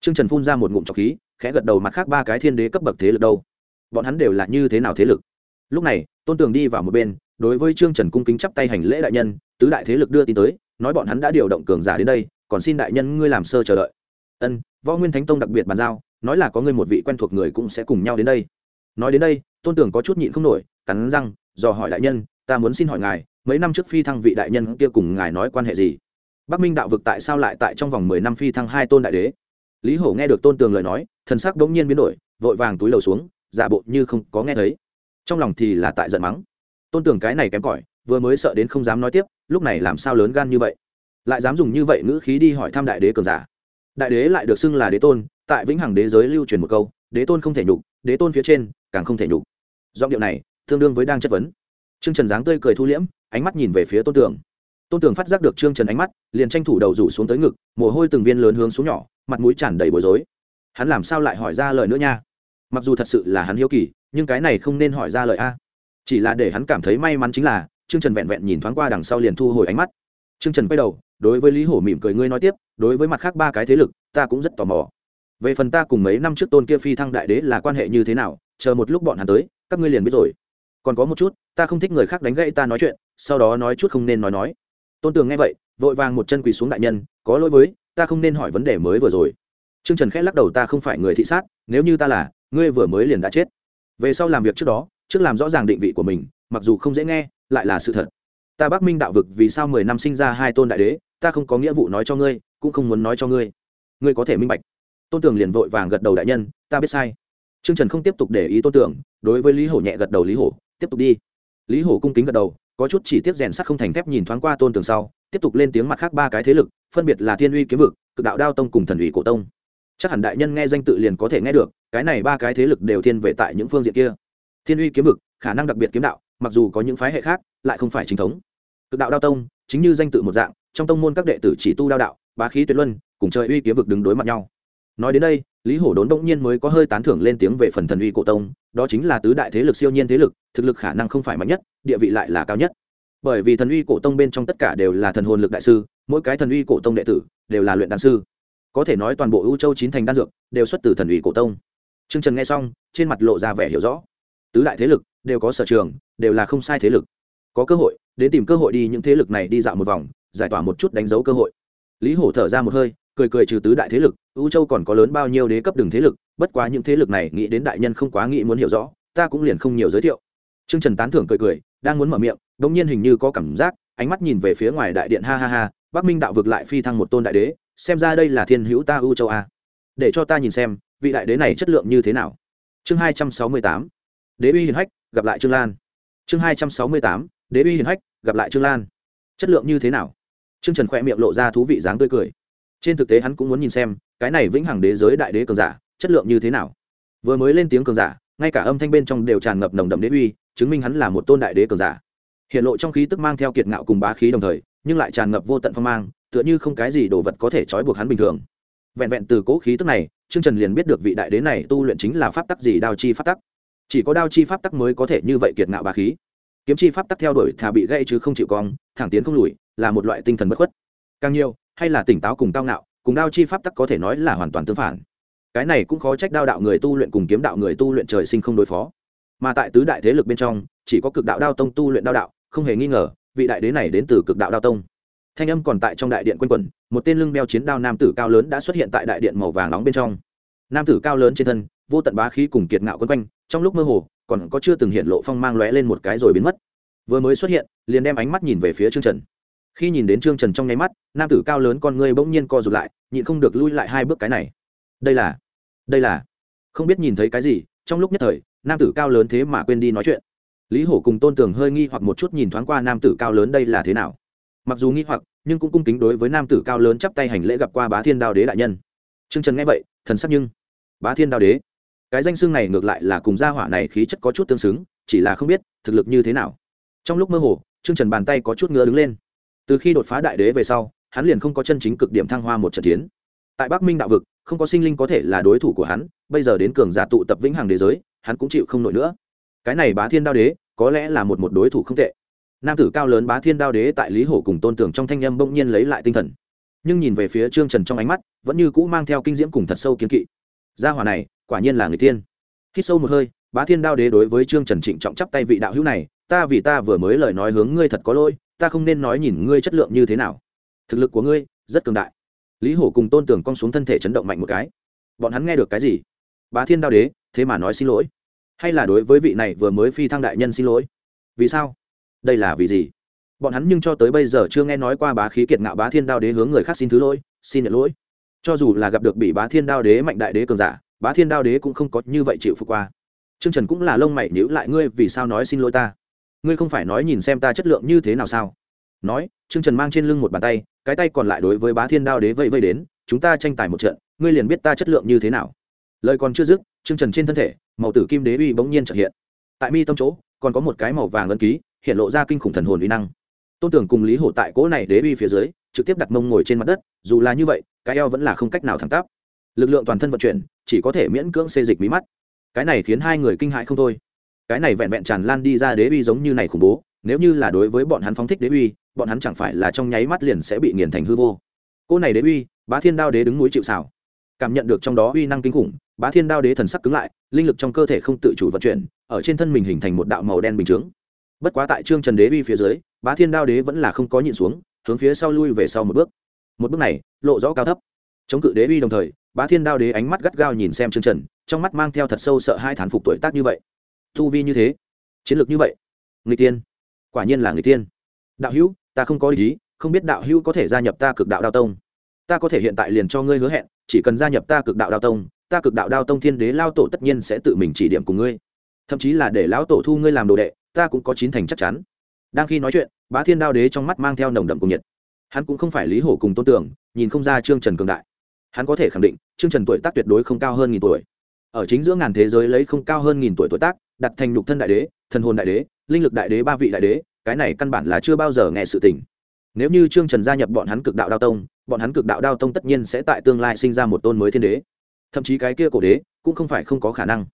Trương trần phun ra một ngụm trọc khí, khẽ gật đầu mặt khác ba cái thiên đế cấp bậc thế lực đâu. Bọn hắn đều là như thế nào thế lực? Lúc này, tôn tường đi vào một bên, đối với trương trần cung kính chắp tay hành lễ đại nhân, tứ đại thế lực đưa tin tới, nói bọn hắn đã điều động cường giả đến đây, còn xin đại nhân ngươi làm sơ chờ đợi. Ân, võ nguyên thánh tông đặc biệt bàn giao, nói là có ngươi một vị quen thuộc người cũng sẽ cùng nhau đến đây. Nói đến đây, tôn tường có chút nhịn không nổi, cắn răng, dò hỏi đại nhân, ta muốn xin hỏi ngài, mấy năm trước phi thăng vị đại nhân kia cùng ngài nói quan hệ gì? Bắc minh đạo vực tại sao lại tại trong vòng mười năm phi thăng hai tôn đại đế? Lý hổ nghe được tôn tường lời nói, thần sắc đ ố n g nhiên biến đổi, vội vàng túi lầu xuống, giả bộ như không có nghe thấy. Trong lòng thì là tại giận mắng. Tôn tường cái này kém cỏi, vừa mới sợ đến không dám nói tiếp, lúc này làm sao lớn gan như vậy? Lại dám dùng như vậy ngữ khí đi hỏi thăm đại đế cường giả. Đại đế lại được xưng là đế tôn, tại vĩnh hằng đế giới lưu truyền một câu, đế tôn không thể nhục, đế tôn phía trên càng không thể nhục. Giọng điệu này tương đương với đang chất vấn. Trương trần dáng tươi cười thu liễm, ánh mắt nhìn về phía tôn tường tôn tưởng phát giác được trương trần ánh mắt, liền tranh thủ đầu rủ xuống tới ngực, mồ hôi từng viên lớn hướng xuống nhỏ, mặt mũi tràn đầy bối rối. Hắn làm sao lại hỏi ra lời nữa nha? Mặc dù thật sự là hắn hiếu kỳ, nhưng cái này không nên hỏi ra lời a. Chỉ là để hắn cảm thấy may mắn chính là, trương trần vẹn vẹn nhìn thoáng qua đằng sau liền thu hồi ánh mắt. Trương trần quay đầu, đối với lý hổ mỉm cười ngươi nói tiếp, đối với mặt khác ba cái thế lực, ta cũng rất tò mò. Về phần ta cùng mấy năm trước tôn kia phi thăng đại đế là quan hệ như thế nào, chờ một lúc bọn hắn tới, các ngươi liền biết rồi. Còn có một chút, ta không thích người khác đánh gãy ta nói chuyện, sau đó nói chút không nên nói nói tôn tường nghe vậy vội vàng một chân quỳ xuống đại nhân có lỗi với ta không nên hỏi vấn đề mới vừa rồi Trương Trần khẽ lắc đầu ta không phải người thị sát, nếu như ta là, ngươi vừa mới liền đã chết. Về sau làm việc trước đó, trước làm rõ ràng định vị của mình, mặc dù không dễ nghe, lại là sự thật. Ta Bắc Minh đạo vực vì sao mười năm sinh ra hai tôn đại đế, ta không có nghĩa vụ nói cho ngươi, cũng không muốn nói cho ngươi. Ngươi có thể minh bạch. Tôn Tường liền vội vàng gật đầu đại nhân, ta biết sai. Trương Trần không tiếp tục để ý Tôn Tưởng, đối với Lý Hổ nhẹ gật đầu Lý Hổ, tiếp tục đi. Lý Hổ cung kính gật đầu, có chút chỉ tiếp rèn sắt không thành thép nhìn thoáng qua Tôn tường sau, tiếp tục lên tiếng mặt khác ba cái thế lực, phân biệt là Thiên Uy kiếm vực, Cực Đạo Đao Tông cùng Thần ủy Cổ Tông. Chắc hẳn đại nhân nghe danh tự liền có thể nghe được cái này ba cái thế lực đều thiên về tại những phương diện kia. Thiên uy kiếm vực khả năng đặc biệt kiếm đạo mặc dù có những phái hệ khác lại không phải chính thống. Cực đạo đao tông chính như danh tự một dạng trong tông môn các đệ tử chỉ tu đao đạo bá khí tuyệt luân cùng trời uy kiếm vực đứng đối mặt nhau. Nói đến đây lý hổ đốn đông nhiên mới có hơi tán thưởng lên tiếng về phần thần uy cổ tông, đó chính là tứ đại thế lực siêu nhiên thế lực, thực lực khả năng không phải mạnh nhất, địa vị lại là cao nhất. Bởi vì thần uy cổ tông bên trong tất cả đều là thần hồn lực đại sư, mỗi cái thần uy cổ tông đệ tử đều là luyện đan sư. Có thể nói toàn bộ ưu châu chín thành đan dược đều xuất từ thần uy cổ tông. T r ư ơ n g trần nghe xong, trên mặt lộ ra vẻ hiểu rõ. Tứ đại thế lực đều có sở trường, đều là không sai thế lực. Có cơ hội, đến tìm cơ hội đi, những thế lực này đi dạo một vòng, giải tỏa một chút đánh dấu cơ hội. Lý hổ thở ra một hơi cười cười trừ tứ đại thế lực ưu châu còn có lớn bao nhiêu đế cấp đường thế lực, bất quá những thế lực này nghĩ đến đại nhân không quá nghĩ muốn hiểu rõ, ta cũng liền không nhiều giới thiệu. Trương trần tán thưởng cười cười, đang muốn mở miệng đ ỗ n g nhiên hình như có cảm giác, ánh mắt nhìn về phía ngoài đại điện, ha ha ha, bắc minh đạo vực lại phi thăng một tôn đại đế, xem ra đây là thiên hữu ta ưu châu a. Để cho ta nhìn xem, vị đại đế này chất lượng như thế nào. Chương hai trăm sáu mươi tám, đế uy hiền hách, gặp lại trương lan. Chương hai trăm sáu mươi tám, đế uy hiền hách, gặp lại trương lan. Chất lượng như thế nào? Trương trần khoe miệng lộ ra thú vị dáng tươi cười trên thực tế hắn cũng muốn nhìn xem, cái này vĩnh hằng đế giới đại đế cường giả, chất lượng như thế nào. Vừa mới lên tiếng cường giả, ngay cả âm thanh bên trong đều tràn ngập nồng đậm đế uy, chứng minh hắn là một tôn đại đế cường giả. Hiện lộ trong khí tức mang theo kiệt ngạo cùng bá khí đồng thời, nhưng lại tràn ngập vô tận phong mang, tựa như không cái gì đồ vật có thể trói buộc hắn bình thường. Vẹn vẹn từ cố khí tức này, trương trần liền biết được vị đại đế này tu luyện chính là pháp tắc gì đao chi pháp tắc. Chỉ có đao chi pháp tắc mới có thể như vậy kiệt ngạo bá khí. Kiếm chi pháp tắc theo đuổi thà bị gãy chứ không chịu cong, thẳng tiến không lùi, là một loại tinh thần bất khuất. Càng nhiều hay là tỉnh táo cùng cao ngạo, cùng đao chi pháp tắc có thể nói là hoàn toàn tương phản. Cái này cũng khó trách đao đạo người tu luyện cùng kiếm đạo người tu luyện trời sinh không đối phó. Mà tại tứ đại thế lực bên trong, chỉ có cực đạo đao tông tu luyện đao đạo, không hề nghi ngờ, vị đại đế này đến từ cực đạo đao tông. Thanh âm còn tại trong đại điện quanh quẩn, một tên lưng đeo chiến đao nam tử cao lớn đã xuất hiện tại đại điện màu vàng nóng bên trong. Nam tử cao lớn trên thân, vô tận bá khí cùng kiệt ngạo quấn quanh, trong lúc mơ hồ, còn có chưa từng hiện lộ phong mang lóe lên một cái rồi biến mất. Vừa mới xuất hiện, liền đem ánh mắt nhìn về phía trương trần khi nhìn đến trương trần trong nháy mắt, nam tử cao lớn con ngươi bỗng nhiên co rụt lại, nhịn không được lui lại hai bước cái này. Đây là đây là, không biết nhìn thấy cái gì, trong lúc nhất thời, nam tử cao lớn thế mà quên đi nói chuyện. Lý hổ cùng tôn tường hơi nghi hoặc một chút nhìn thoáng qua nam tử cao lớn đây là thế nào. Mặc dù nghi hoặc, nhưng cũng cung kính đối với nam tử cao lớn chắp tay hành lễ gặp qua bá thiên đao đế đại nhân. Trương trần nghe vậy, thần sắc nhưng, bá thiên đao đế, cái danh xương này ngược lại là cùng gia hỏa này khí chất có chút tương xứng, chỉ là không biết thực lực như thế nào. Trong lúc mơ hồ, trương trần bàn tay có chút ngứa đứng lên từ khi đột phá đại đế về sau, hắn liền không có chân chính cực điểm thăng hoa một trận chiến. Tại bắc minh đạo vực, không có sinh linh có thể là đối thủ của hắn, bây giờ đến cường giả tụ tập vĩnh hằng đế giới, hắn cũng chịu không nổi nữa. Cái này bá thiên đao đế, có lẽ là một một đối thủ không tệ. Nam tử cao lớn bá thiên đao đế tại lý hổ cùng tôn tưởng trong thanh â m bỗng nhiên lấy lại tinh thần. Nhưng nhìn về phía trương trần trong ánh mắt, vẫn như cũ mang theo kinh diễm cùng thật sâu kiến kỵ. Gia hỏa này, quả nhiên là người tiên. Khi sâu một hơi, bá thiên đao đế đối với trương trần trịnh trọng chắp tay vị đạo hữu này, ta vì ta vừa mới lời nói hướng ngươi thật có lỗi ta không nên nói nhìn ngươi chất lượng như thế nào. Thực lực của ngươi rất cường đại. Lý hổ cùng tôn tưởng cong xuống thân thể chấn động mạnh một cái. Bọn hắn nghe được cái gì? Bá thiên đao đế, thế mà nói xin lỗi. Hay là đối với vị này vừa mới phi thăng đại nhân xin lỗi? Vì sao? Đây là vì gì? Bọn hắn nhưng cho tới bây giờ chưa nghe nói qua bá khí kiệt ngạo bá thiên đao đế hướng người khác xin thứ lỗi, xin nhận lỗi. Cho dù là gặp được bị bá thiên đao đế mạnh đại đế cường giả, bá thiên đao đế cũng không có như vậy chịu phục qua. T r ư ơ n g trần cũng là lông mày nhữ lại, ngươi vì sao nói xin lỗi ta? Ngươi không phải nói nhìn xem ta chất lượng như thế nào sao? Nói, trương trần mang trên lưng một bàn tay, cái tay còn lại đối với bá thiên đao đế vây vây đến, chúng ta tranh tài một trận, ngươi liền biết ta chất lượng như thế nào. Lời còn chưa dứt, trương trần trên thân thể, màu tử kim đế uy bỗng nhiên trợ hiện. Tại mi tâm chỗ, còn có một cái màu vàng ân ký, hiện lộ ra kinh khủng thần hồn uy năng. Tôn tưởng cùng lý hổ tại cỗ này đế uy phía dưới, trực tiếp đặt mông ngồi trên mặt đất, dù là như vậy, cái eo vẫn là không cách nào thẳng tắp. Lực lượng toàn thân vận chuyển, chỉ có thể miễn cưỡng xê dịch mí mắt. Cái này khiến hai người kinh hại không thôi cái này vẹn vẹn tràn lan đi ra đế uy giống như này khủng bố, nếu như là đối với bọn hắn phóng thích đế uy, bọn hắn chẳng phải là trong nháy mắt liền sẽ bị nghiền thành hư vô. Cô này đế uy, bá thiên đao đế đứng núi chịu xảo cảm nhận được trong đó uy năng kinh khủng, bá thiên đao đế thần sắc cứng lại, linh lực trong cơ thể không tự chủ vận chuyển, ở trên thân mình hình thành một đạo màu đen bình chướng. Bất quá tại trương trần đế uy phía dưới, bá thiên đao đế vẫn là không có nhịn xuống, hướng phía sau lui về sau một bước. Một bước này, lộ rõ cao thấp. Chống cự đế uy đồng thời, bá thiên đao đế ánh mắt gắt gao nhìn xem trương trần, trong mắt mang theo thật sâu sợ hai thán phục tuổi tác như vậy thu vi như thế. Chiến lược như vậy. Người tiên. Quả nhiên là người tiên. Đạo hữu, ta không có ý, không biết đạo hữu có thể gia nhập ta cực đạo đao tông. Ta có thể hiện tại liền cho ngươi hứa hẹn, chỉ cần gia nhập ta cực đạo đao tông, ta cực đạo đao tông thiên đế lao tổ tất nhiên sẽ tự mình chỉ điểm cùng ngươi. Thậm chí là để lão tổ thu ngươi làm đồ đệ, ta cũng có chín thành chắc chắn. Đang khi nói chuyện, bá thiên đao đế trong mắt mang theo nồng đậm cùng nhiệt. Hắn cũng không phải lý hổ cùng tôn tưởng nhìn không ra trương trần cường đại. Hắn có thể khẳng định, trương trần tuổi tác tuyệt đối không cao hơn nghìn tuổi. Ở chính giữa ngàn thế giới lấy không cao hơn nghìn tuổi tuổi tác đặt thành nhục thân đại đế, thần hồn đại đế, linh lực đại đế, ba vị đại đế, cái này căn bản là chưa bao giờ nghe sự tình. Nếu như trương trần gia nhập bọn hắn cực đạo đao tông, bọn hắn cực đạo đao tông tất nhiên sẽ tại tương lai sinh ra một tôn mới thiên đế. Thậm chí cái kia cổ đế cũng không phải không có khả năng.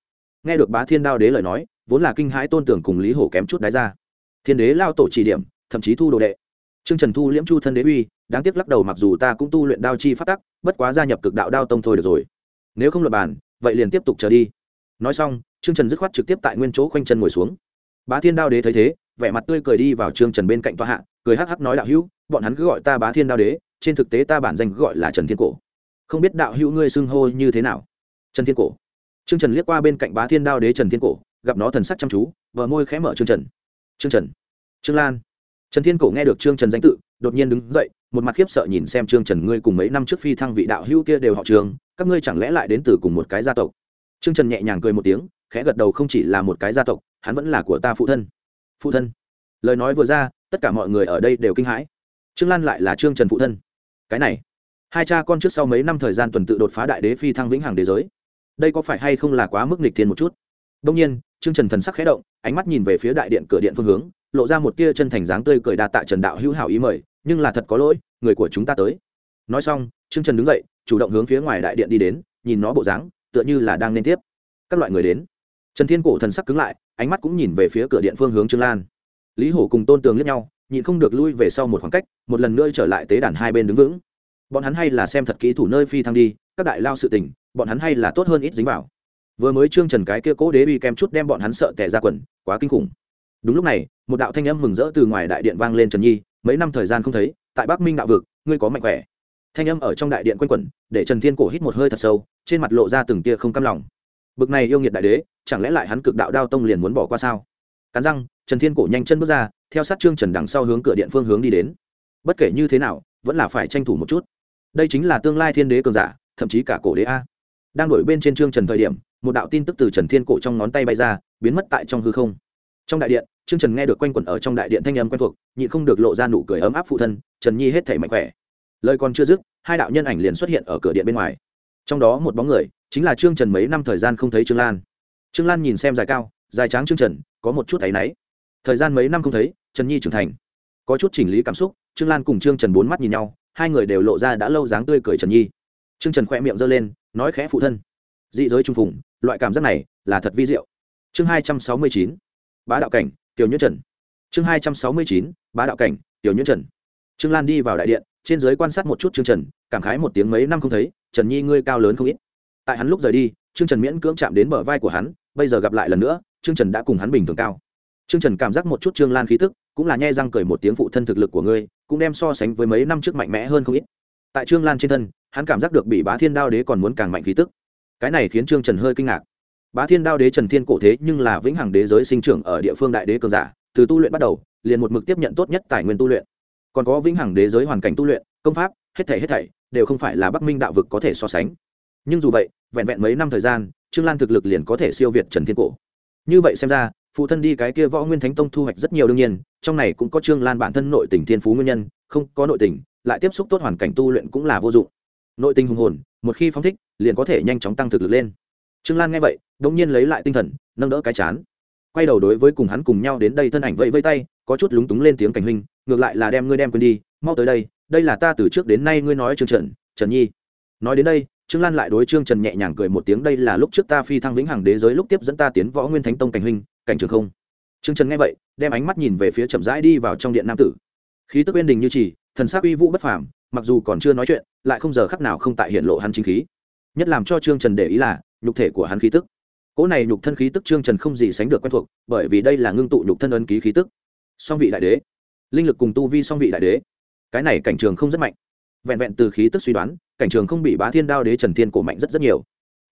Nghe được bá thiên đao đế lời nói, vốn là kinh hãi tôn tưởng cùng lý hổ kém chút đáy ra. Thiên đế lao tổ chỉ điểm, thậm chí thu đồ đệ. Trương trần thu liễm chu thân đế uy, đáng tiếc lắc đầu mặc dù ta cũng tu luyện đao chi phát tắc, bất quá gia nhập cực đạo đao tông thôi được rồi. Nếu không luật bàn, vậy liền tiếp tục trở đi. Nói xong trương trần dứt khoát trực tiếp tại nguyên chỗ khoanh chân ngồi xuống. Bá thiên đao đế thấy thế, vẻ mặt tươi cười đi vào trương trần bên cạnh tòa hạ, cười hắc hắc nói đạo hữu, bọn hắn cứ gọi ta bá thiên đao đế, trên thực tế ta bản danh gọi là trần thiên cổ. Không biết đạo hữu ngươi xưng hô như thế nào? Trần thiên cổ. Trương trần liếc qua bên cạnh bá thiên đao đế trần thiên cổ, gặp nó thần sắc chăm chú vợ môi khẽ mở trương trần. Trương trần. Trương lan. Trần thiên cổ nghe được trương trần danh tự, đột nhiên đứng dậy, một mặt khiếp sợ nhìn xem trương trần ngươi cùng mấy năm trước phi thăng vị đạo hữu kia đều họ trường các ngươi chẳng lẽ lại đến từ cùng một cái gia tộc? Trương trần nhẹ nhàng cười một tiếng khẽ gật đầu không chỉ là một cái gia tộc, hắn vẫn là của ta phụ thân. Phụ thân. Lời nói vừa ra, tất cả mọi người ở đây đều kinh hãi. Trương lan lại là trương trần phụ thân. Cái này, hai cha con trước sau mấy năm thời gian tuần tự đột phá đại đế phi thăng vĩnh hằng đế giới. Đây có phải hay không là quá mức nghịch thiên một chút? Đông nhiên, trương trần thần sắc khẽ động, ánh mắt nhìn về phía đại điện cửa điện phương hướng, lộ ra một tia chân thành dáng tươi cười đa tạ trần đạo hữu hảo ý mời, nhưng là thật có lỗi, người của chúng ta tới. Nói xong, trương trần đứng dậy, chủ động hướng phía ngoài đại điện đi đến, nhìn nó bộ dáng, tựa như là đang nên tiếp. Các loại người đến trần thiên cổ thần sắc cứng lại, ánh mắt cũng nhìn về phía cửa điện phương hướng trương lan. Lý hổ cùng tôn tường liếc nhau, nhịn không được lui về sau một khoảng cách, một lần nữa trở lại tế đàn hai bên đứng vững. Bọn hắn hay là xem thật kỹ thủ nơi phi thăng đi, các đại lao sự tình, bọn hắn hay là tốt hơn ít dính vào. Vừa mới trương trần cái kia cố đế uy kem chút đem bọn hắn sợ tẻ ra quần, quá kinh khủng. Đúng lúc này, một đạo thanh âm mừng rỡ từ ngoài đại điện vang lên trần nhi, mấy năm thời gian không thấy, tại bắc minh đạo vực, ngươi có mạnh khỏe. Thanh âm ở trong đại điện quanh quẩn, để trần thiên cổ hít một hơi thật sâu, trên mặt lộ ra từng tia không cam lòng bực này yêu nghiệt đại đế, chẳng lẽ lại hắn cực đạo đao tông liền muốn bỏ qua sao? Cắn răng, trần thiên cổ nhanh chân bước ra, theo sát trương trần đằng sau hướng cửa điện phương hướng đi đến. Bất kể như thế nào, vẫn là phải tranh thủ một chút. Đây chính là tương lai thiên đế cường giả, thậm chí cả cổ đế a. Đang đổi bên trên trương trần thời điểm, một đạo tin tức từ trần thiên cổ trong ngón tay bay ra, biến mất tại trong hư không. Trong đại điện, trương trần nghe được quanh quẩn ở trong đại điện thanh âm quen thuộc, nhịn không được lộ ra nụ cười ấm áp phụ thân, trần nhi hết thể mạnh khỏe. Lời còn chưa dứt, hai đạo nhân ảnh liền xuất hiện ở cửa điện bên ngoài trong đó một bóng người, chính là trương trần mấy năm thời gian không thấy trương lan. Trương lan nhìn xem dài cao, dài tráng trương trần, có một chút áy náy. Thời gian mấy năm không thấy, trần nhi trưởng thành. Có chút chỉnh lý cảm xúc, trương lan cùng trương trần bốn mắt nhìn nhau, hai người đều lộ ra đã lâu dáng tươi cười trần nhi. Trương trần khỏe miệng giơ lên, nói khẽ phụ thân. Dị giới trung phùng, loại cảm giác này là thật vi diệu. Chương hai trăm sáu mươi chín, bá đạo cảnh, tiểu nhuyễn trần. Chương hai trăm sáu mươi chín, bá đạo cảnh, tiểu nhuyễn trần. Trương lan đi vào đại điện, trên giới quan sát một chút trương trần, cảm khái một tiếng mấy năm không thấy trần nhi ngươi cao lớn không ít. Tại hắn lúc rời đi, trương trần miễn cưỡng chạm đến bờ vai của hắn, bây giờ gặp lại lần nữa, trương trần đã cùng hắn bình thường cao. Trương trần cảm giác một chút trương lan khí tức, cũng là nhai răng cười một tiếng phụ thân thực lực của ngươi, cũng đem so sánh với mấy năm trước mạnh mẽ hơn không ít. Tại trương lan trên thân, hắn cảm giác được bị bá thiên đao đế còn muốn càng mạnh khí tức. Cái này khiến trương trần hơi kinh ngạc. Bá thiên đao đế trần thiên cổ thế nhưng là vĩnh hằng đế giới sinh trưởng ở địa phương đại đế cường giả, từ tu luyện bắt đầu, liền một mực tiếp nhận tốt nhất tài nguyên tu luyện. Còn có vĩnh hằng đế giới hoàn cảnh tu luyện, công pháp hết thảy hết thảy, đều không phải là bắc minh đạo vực có thể so sánh. Nhưng dù vậy, vẹn vẹn mấy năm thời gian, trương lan thực lực liền có thể siêu việt trần thiên cổ. Như vậy xem ra, phụ thân đi cái kia võ nguyên thánh tông thu hoạch rất nhiều đương nhiên, trong này cũng có trương lan bản thân nội tình thiên phú nguyên nhân, không có nội tình, lại tiếp xúc tốt hoàn cảnh tu luyện cũng là vô dụng. Nội tình hùng hồn, một khi phóng thích, liền có thể nhanh chóng tăng thực lực lên. Trương lan nghe vậy đ ỗ n g nhiên lấy lại tinh thần, nâng đỡ cái chán. Quay đầu đối với cùng hắn cùng nhau đến đây thân ảnh vẫy vây tay, có chút lúng túng lên tiếng cảnh huynh, ngược lại là đem ngươi đem quên đi, mau tới đây đây là ta từ trước đến nay ngươi nói trương trần trần nhi. Nói đến đây, trương lan lại đối trương trần nhẹ nhàng cười một tiếng, đây là lúc trước ta phi thăng vĩnh hằng đế giới lúc tiếp dẫn ta tiến võ nguyên thánh tông cảnh huynh, cảnh trường không. Trương trần nghe vậy, đem ánh mắt nhìn về phía chậm rãi đi vào trong điện nam tử. Khí tức uyên đình như chỉ thần sắc uy vũ bất phàm, mặc dù còn chưa nói chuyện, lại không giờ khắc nào không tại hiện lộ hắn chính khí. Nhất làm cho trương trần để ý là, nhục thể của hắn khí tức. Cỗ này nhục thân khí tức trương trần không gì sánh được quen thuộc, bởi vì đây là ngưng tụ nhục thân ân ký khí tức. Song vị đại đế. Linh lực cùng tu vi song vị đại đế cái này cảnh trường không rất mạnh. Vẹn vẹn từ khí tức suy đoán, cảnh trường không bị bá thiên đao đế trần thiên cổ mạnh rất rất nhiều.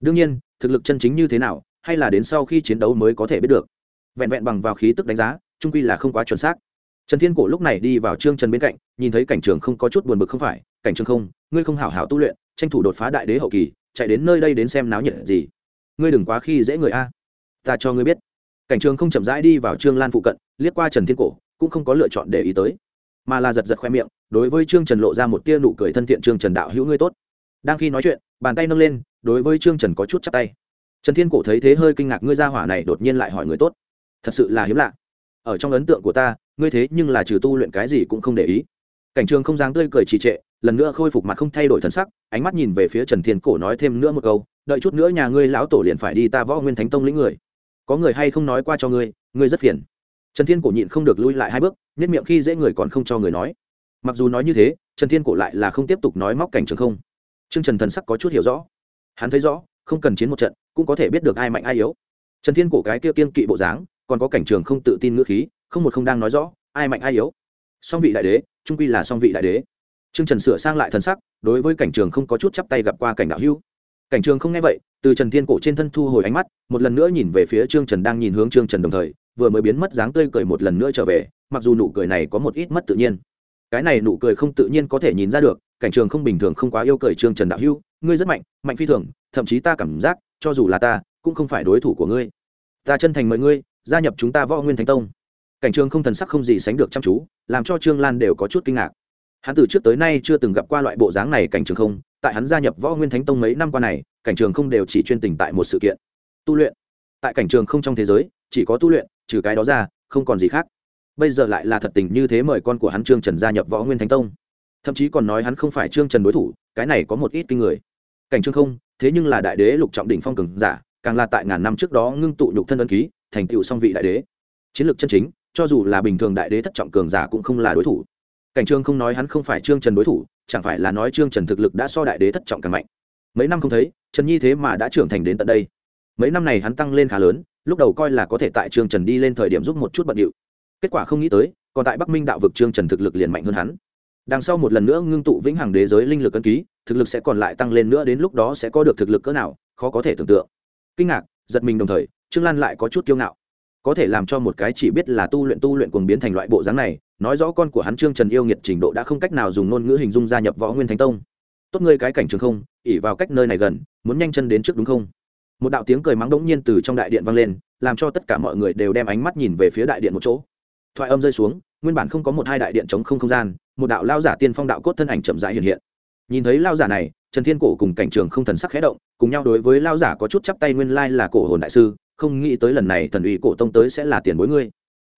Đương nhiên, thực lực chân chính như thế nào, hay là đến sau khi chiến đấu mới có thể biết được. Vẹn vẹn bằng vào khí tức đánh giá trung quy là không quá chuẩn xác. Trần thiên cổ lúc này đi vào trương trần bên cạnh, nhìn thấy cảnh trường không có chút buồn bực không phải, cảnh trường không, ngươi không hảo hảo tu luyện, tranh thủ đột phá đại đế hậu kỳ, chạy đến nơi đây đến xem náo nhiệt gì. Ngươi đừng quá khi dễ người a. Ta cho ngươi biết. Cảnh trường không chậm rãi đi vào trương lan phụ cận, liếc qua trần thiên cổ, cũng không có lựa chọn để ý tới mà là giật giật khoe miệng, đối với trương trần lộ ra một tia nụ cười thân thiện. Trương trần đạo hữu ngươi tốt. Đang khi nói chuyện, bàn tay nâng lên, đối với trương trần có chút chắc tay. Trần thiên cổ thấy thế hơi kinh ngạc, ngươi ra hỏa này đột nhiên lại hỏi người tốt. Thật sự là hiếm lạ. Ở trong ấn tượng của ta, ngươi thế nhưng là trừ tu luyện cái gì cũng không để ý. Cảnh trường không dáng tươi cười trì trệ, lần nữa khôi phục mặt không thay đổi thần sắc, ánh mắt nhìn về phía trần thiên cổ nói thêm nữa một câu, đợi chút nữa nhà ngươi lão tổ liền phải đi ta võ nguyên thánh tông lĩnh người. Có người hay không nói qua cho ngươi ngươi rất phiền trần thiên cổ nhịn không được lui lại hai bước nhất miệng khi dễ người còn không cho người nói. Mặc dù nói như thế, trần thiên cổ lại là không tiếp tục nói móc cảnh trường không. T r ư ơ n g trần thần sắc có chút hiểu rõ. Hắn thấy rõ, không cần chiến một trận, cũng có thể biết được ai mạnh ai yếu. Trần thiên cổ cái kia kiên kỵ bộ dáng, còn có cảnh trường không tự tin ngữ khí, không một không đang nói rõ, ai mạnh ai yếu. Song vị đại đế, trung quy là song vị đại đế. Trương trần sửa sang lại thần sắc, đối với cảnh trường không có chút chắp tay gặp qua cảnh đạo hưu. cảnh trường không nghe vậy, từ trần thiên cổ trên thân thu hồi ánh mắt, một lần nữa nhìn về phía trương trần đang nhìn hướng trương trần đồng thời vừa mới biến mất dáng tươi cười một lần nữa trở về, mặc dù nụ cười này có một ít mất tự nhiên. Cái này nụ cười không tự nhiên có thể nhìn ra được, cảnh trường không bình thường không quá yêu cười trương trần đạo hưu ngươi rất mạnh mạnh phi thường, thậm chí ta cảm giác, cho dù là ta, cũng không phải đối thủ của ngươi. Ta chân thành mời ngươi, gia nhập chúng ta võ nguyên thánh tông. Cảnh trường không thần sắc không gì sánh được chăm chú, làm cho trương lan đều có chút kinh ngạc. Hắn từ trước tới nay chưa từng gặp qua loại bộ dáng này cảnh trường không, tại hắn gia nhập võ nguyên thánh tông mấy năm qua này, cảnh trường không đều chỉ chuyên tình tại một sự kiện. Tu luyện. Tại cảnh trường không trong thế giới, chỉ có tu luyện trừ cái đó ra, không còn gì khác. Bây giờ lại là thật tình như thế mời con của hắn trương trần gia nhập võ nguyên thánh tông. Thậm chí còn nói hắn không phải trương trần đối thủ, cái này có một ít kinh người. Cảnh trương không, thế nhưng là đại đế lục trọng đỉnh phong cường giả, càng là tại ngàn năm trước đó ngưng tụ nhục thân ân ký, thành tựu song vị đại đế. Chiến lược chân chính, cho dù là bình thường đại đế thất trọng cường giả cũng không là đối thủ. Cảnh trương không nói hắn không phải trương trần đối thủ, chẳng phải là nói trương trần thực lực đã so đại đế thất trọng càng mạnh. Mấy năm không thấy, trần nhi thế mà đã trưởng thành đến tận đây. Mấy năm này hắn tăng lên khá lớn lúc đầu coi là có thể tại trương trần đi lên thời điểm giúp một chút bận điệu. Kết quả không nghĩ tới, còn tại bắc minh đạo vực trương trần thực lực liền mạnh hơn hắn. Đằng sau một lần nữa ngưng tụ vĩnh hằng đế giới linh lực ân ký, thực lực sẽ còn lại tăng lên nữa đến lúc đó sẽ có được thực lực cỡ nào, khó có thể tưởng tượng. Kinh ngạc, giật mình đồng thời, trương lan lại có chút kiêu ngạo. Có thể làm cho một cái chỉ biết là tu luyện tu luyện cuồng biến thành loại bộ dáng này, nói rõ con của hắn trương trần yêu nghiệt trình độ đã không cách nào dùng ngôn ngữ hình dung gia nhập võ nguyên thánh tông. Tốt ngươi cái cảnh trường không ỉ vào cách nơi này gần, muốn nhanh chân đến trước đúng không? Một đạo tiếng cười mắng đống nhiên từ trong đại điện vang lên, làm cho tất cả mọi người đều đem ánh mắt nhìn về phía đại điện một chỗ. Thoại âm rơi xuống, nguyên bản không có một hai đại điện chống không không gian, một đạo lao giả tiên phong đạo cốt thân ảnh chậm rãi hiện hiện. Nhìn thấy lao giả này, trần thiên cổ cùng cảnh trường không thần sắc khẽ động, cùng nhau đối với lao giả có chút chắp tay nguyên lai là cổ hồn đại sư, không nghĩ tới lần này thần ủy cổ tông tới sẽ là tiền bối ngươi.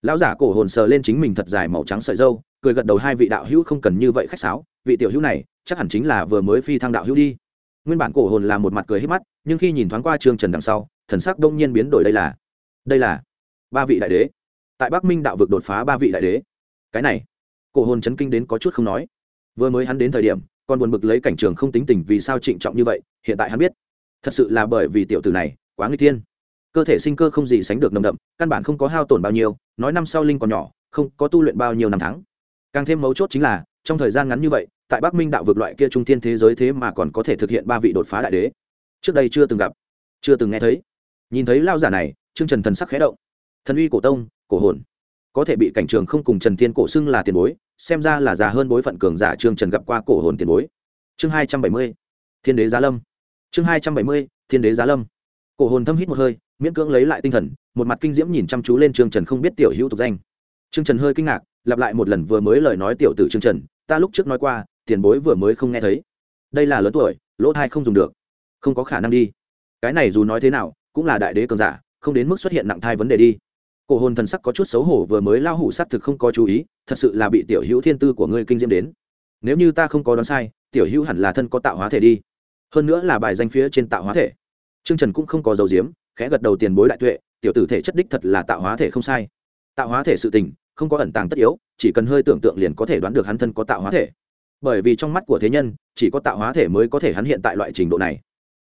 Lão giả cổ hồn sờ lên chính mình thật dài màu trắng sợi dâu cười gật đầu hai vị đạo hữu không cần như vậy khách sáo, vị tiểu hữu này, chắc hẳn chính là vừa mới phi thăng đạo hữu đi nguyên bản cổ hồn là một mặt cười hết mắt, nhưng khi nhìn thoáng qua trương trần đằng sau, thần sắc đông nhiên biến đổi đây là đây là ba vị đại đế. Tại bắc minh đạo vực đột phá ba vị đại đế. Cái này, cổ hồn chấn kinh đến có chút không nói. Vừa mới hắn đến thời điểm, còn buồn bực lấy cảnh trường không tính tình vì sao trịnh trọng như vậy, hiện tại hắn biết. Thật sự là bởi vì tiểu tử này, quá nguy thiên. Cơ thể sinh cơ không gì sánh được nồng đậm, căn bản không có hao tổn bao nhiêu, nói năm sau linh còn nhỏ, không có tu luyện bao nhiêu năm tháng. Càng thêm mấu chốt chính là, trong thời gian ngắn như vậy tại bắc minh đạo vực loại kia trung thiên thế giới thế mà còn có thể thực hiện ba vị đột phá đại đế. Trước đây chưa từng gặp, chưa từng nghe thấy. Nhìn thấy lao giả này, trương trần thần sắc khẽ động. Thần uy cổ tông, cổ hồn. Có thể bị cảnh trường không cùng trần thiên cổ xưng là tiền bối, xem ra là già hơn bối phận cường giả trương trần gặp qua cổ hồn tiền bối. Chương hai trăm bảy mươi, thiên đế giá lâm. Chương hai trăm bảy mươi, thiên đế giá lâm. Cổ hồn thâm hít một hơi, miễn cưỡng lấy lại tinh thần, một mặt kinh diễm nhìn chăm chú lên trương trần không biết tiểu hữu tục danh. Trương trần hơi kinh ngạc, lặp lại một lần vừa mới lời nói tiểu tử trương trần, ta lúc trước nói qua tiền bối vừa mới không nghe thấy. Đây là lớn tuổi, lỗ thai không dùng được. Không có khả năng đi. Cái này dù nói thế nào, cũng là đại đế cường giả, không đến mức xuất hiện nặng thai vấn đề đi. Cổ hồn thần sắc có chút xấu hổ vừa mới lao hủ s thực không có chú ý, thật sự là bị tiểu hữu thiên tư của ngươi kinh diễm đến. Nếu như ta không có đoán sai, tiểu hữu hẳn là thân có tạo hóa thể đi. Hơn nữa là bài danh phía trên tạo hóa thể. Trương trần cũng không có dầu diếm, khẽ gật đầu tiền bối đại tuệ, tiểu tử thể chất đích thật là tạo hóa thể không sai. Tạo hóa thể sự tình, không có ẩn tàng tất yếu, chỉ cần hơi tưởng tượng liền có thể đoán được hắn thân có tạo hóa thể bởi vì trong mắt của thế nhân, chỉ có tạo hóa thể mới có thể hắn hiện tại loại trình độ này.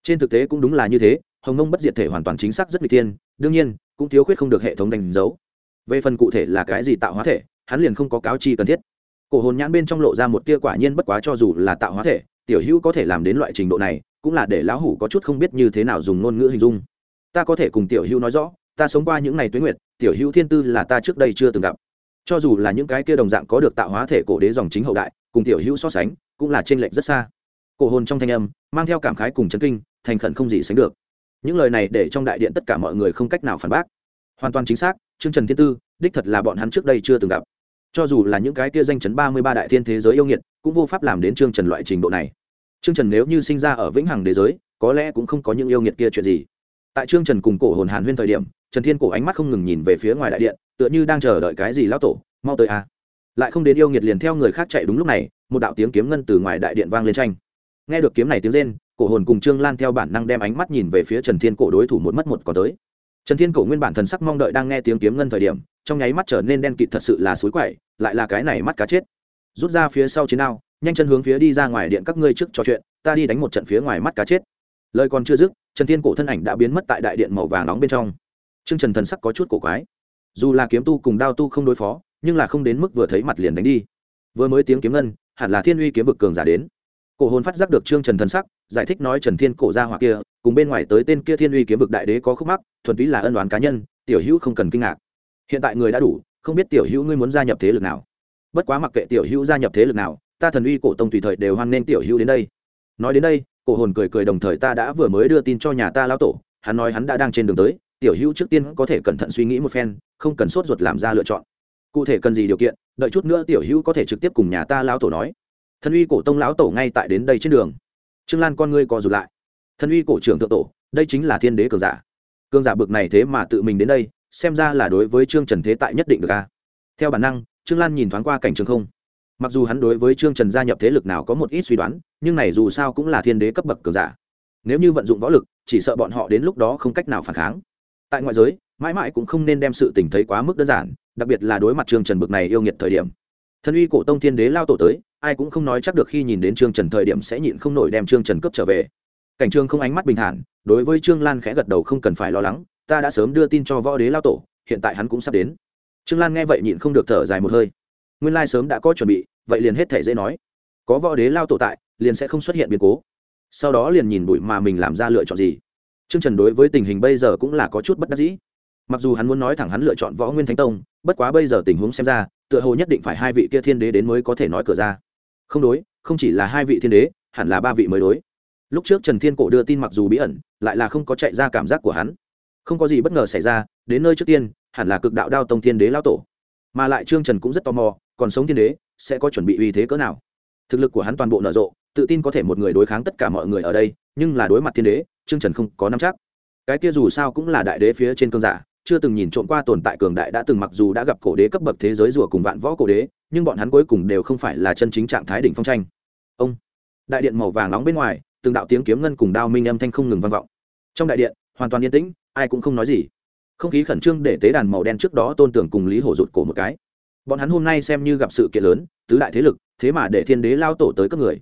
Trên thực tế cũng đúng là như thế, hồng nông bất diệt thể hoàn toàn chính xác rất n tiên đương nhiên, cũng thiếu khuyết không được hệ thống đánh dấu. Về phần cụ thể là cái gì tạo hóa thể, hắn liền không có cáo chi cần thiết. Cổ hồn nhãn bên trong lộ ra một tia quả nhiên bất quá cho dù là tạo hóa thể, tiểu hữu có thể làm đến loại trình độ này, cũng là để lão hủ có chút không biết như thế nào dùng ngôn ngữ hình dung. Ta có thể cùng tiểu hữu nói rõ, ta sống qua những ngày tuế nguyệt, tiểu hữu thiên tư là ta trước đây chưa từng gặp. Cho dù là những cái kia đồng dạng có được tạo hóa thể cổ đế dòng chính hậu đại cùng tiểu hữu so sánh, cũng là trên lệnh rất xa. Cổ hồn trong thanh âm, mang theo cảm khái cùng chấn kinh, thành khẩn không gì sánh được. Những lời này để trong đại điện tất cả mọi người không cách nào phản bác. Hoàn toàn chính xác chương trần thiên tư, đích thật là bọn hắn trước đây chưa từng gặp. Cho dù là những cái kia danh chấn ba mươi ba đại thiên thế giới yêu nghiệt, cũng vô pháp làm đến chương trần loại trình độ này. Chương trần nếu như sinh ra ở vĩnh hằng đế giới, có lẽ cũng không có những yêu nghiệt kia chuyện gì. Tại chương trần cùng cổ hồn hàn huyên thời điểm, trần thiên cổ ánh mắt không ngừng nhìn về phía ngoài đại điện, tựa như đang chờ đợi cái gì lão tổ, mau tới à lại không đến yêu nghiệt liền theo người khác chạy đúng lúc này, một đạo tiếng kiếm ngân từ ngoài đại điện vang lên tranh. Nghe được kiếm này tiếng rên, cổ hồn cùng trương lan theo bản năng đem ánh mắt nhìn về phía trần thiên cổ đối thủ một mất một còn tới. Trần thiên cổ nguyên bản thần sắc mong đợi đang nghe tiếng kiếm ngân thời điểm, trong nháy mắt trở nên đen kịt thật sự là suối quậy, lại là cái này mắt cá chết. Rút ra phía sau chiến đao, nhanh chân hướng phía đi ra ngoài điện các ngươi trước trò chuyện, ta đi đánh một trận phía ngoài mắt cá chết. Lời còn chưa dứt, trần thiên cổ thân ảnh đã biến mất tại đại điện màu vàng nóng bên trong. Trương trần thần sắc có chút cổ quái. Dù là kiếm tu cùng đao tu không đối phó nhưng là không đến mức vừa thấy mặt liền đánh đi. Vừa mới tiếng kiếm ngân, hẳn là thiên uy kiếm vực cường giả đến. Cổ hồn phát giác được trương trần thần sắc, giải thích nói trần thiên cổ gia hỏa kia, cùng bên ngoài tới tên kia thiên uy kiếm vực đại đế có khúc mắc, thuần túy là ân đoán cá nhân, tiểu hữu không cần kinh ngạc. Hiện tại người đã đủ, không biết tiểu hữu ngươi muốn gia nhập thế lực nào. Bất quá mặc kệ tiểu hữu gia nhập thế lực nào, ta thần uy cổ tông tùy thời đều hoan nên tiểu hữu đến đây. Nói đến đây, cổ hồn cười cười đồng thời ta đã vừa mới đưa tin cho nhà ta lão tổ, hắn nói hắn đã đang trên đường tới, tiểu hữu trước tiên có thể cẩn thận suy nghĩ một phen, không cần sốt ruột làm ra lựa chọn cụ thể cần gì điều kiện, đợi chút nữa tiểu hữu có thể trực tiếp cùng nhà ta lão tổ nói. Thần uy cổ tông lão tổ ngay tại đến đây trên đường. Trương lan con ngươi co rụt lại. Thần uy cổ trưởng thượng tổ, đây chính là thiên đế cường giả. Cường giả bực này thế mà tự mình đến đây, xem ra là đối với trương trần thế tại nhất định được a. Theo bản năng, trương lan nhìn thoáng qua cảnh trường không. Mặc dù hắn đối với trương trần gia nhập thế lực nào có một ít suy đoán, nhưng này dù sao cũng là thiên đế cấp bậc cường giả. Nếu như vận dụng võ lực, chỉ sợ bọn họ đến lúc đó không cách nào phản kháng. Tại ngoại giới mãi mãi cũng không nên đem sự tình thấy quá mức đơn giản, đặc biệt là đối mặt trương trần bực này yêu nghiệt thời điểm. Thân uy cổ tông thiên đế lao tổ tới, ai cũng không nói chắc được khi nhìn đến trương trần thời điểm sẽ nhịn không nổi đem trương trần cấp trở về. Cảnh trương không ánh mắt bình thản, đối với trương lan khẽ gật đầu không cần phải lo lắng, ta đã sớm đưa tin cho võ đế lao tổ, hiện tại hắn cũng sắp đến. Trương lan nghe vậy nhịn không được thở dài một hơi. Nguyên lai sớm đã có chuẩn bị, vậy liền hết thể dễ nói. Có võ đế lao tổ tại, liền sẽ không xuất hiện biến cố. Sau đó liền nhìn bụi mà mình làm ra lựa chọn gì. Trương trần đối với tình hình bây giờ cũng là có chút bất đắc dĩ mặc dù hắn muốn nói thẳng hắn lựa chọn võ nguyên thánh tông, bất quá bây giờ tình huống xem ra, tựa hồ nhất định phải hai vị kia thiên đế đến mới có thể nói cửa ra. Không đối, không chỉ là hai vị thiên đế, hẳn là ba vị mới đối. Lúc trước trần thiên cổ đưa tin mặc dù bí ẩn, lại là không có chạy ra cảm giác của hắn. Không có gì bất ngờ xảy ra, đến nơi trước tiên, hẳn là cực đạo đao tông thiên đế lao tổ. Mà lại trương trần cũng rất tò mò, còn sống thiên đế, sẽ có chuẩn bị uy thế cỡ nào? Thực lực của hắn toàn bộ nở rộ, tự tin có thể một người đối kháng tất cả mọi người ở đây, nhưng là đối mặt thiên đế, trương trần không có nắm chắc. Cái kia dù sao cũng là đại đế phía trên cơn giả chưa từng nhìn trộm qua tồn tại cường đại đã từng mặc dù đã gặp cổ đế cấp bậc thế giới rùa cùng vạn võ cổ đế, nhưng bọn hắn cuối cùng đều không phải là chân chính trạng thái đỉnh phong tranh. Ông, đại điện màu vàng nóng bên ngoài, từng đạo tiếng kiếm ngân cùng đao minh âm thanh không ngừng vang vọng. Trong đại điện, hoàn toàn yên tĩnh, ai cũng không nói gì. Không khí khẩn trương để tế đàn màu đen trước đó tôn tưởng cùng lý hổ rụt cổ một cái. Bọn hắn hôm nay xem như gặp sự kiện lớn, tứ đại thế lực, thế mà để thiên đế lao tổ tới các người.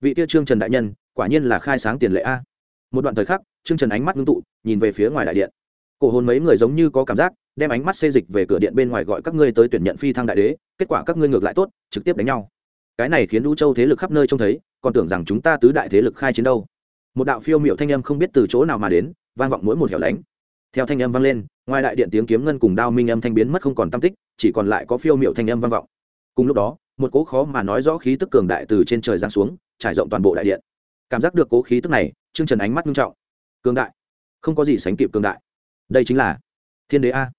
Vị tiêu trương trần đại nhân, quả nhiên là khai sáng tiền lệ a. Một đoạn thời khắc, trương trần ánh mắt ngưng tụ, nhìn về phía ngoài đại điện cổ hồn mấy người giống như có cảm giác, đem ánh mắt xê dịch về cửa điện bên ngoài gọi các ngươi tới tuyển nhận phi thăng đại đế, kết quả các ngươi ngược lại tốt, trực tiếp đánh nhau. Cái này khiến u châu thế lực khắp nơi trông thấy, còn tưởng rằng chúng ta tứ đại thế lực khai chiến đâu. Một đạo phiêu miệu thanh âm không biết từ chỗ nào mà đến, vang vọng mỗi một hẻo lánh. Theo thanh âm vang lên, ngoài đại điện tiếng kiếm ngân cùng đao minh âm thanh biến mất không còn tam tích, chỉ còn lại có phiêu miệu thanh âm vang vọng. Cùng lúc đó, một cố khó mà nói rõ khí tức cường đại từ trên trời giáng xuống, trải rộng toàn bộ đại điện. Cảm giác được cố khí tức này, trương trần ánh mắt nghiêm trọng. Cường đại. Không có gì sánh kịp cường đại đây chính là thiên đế a.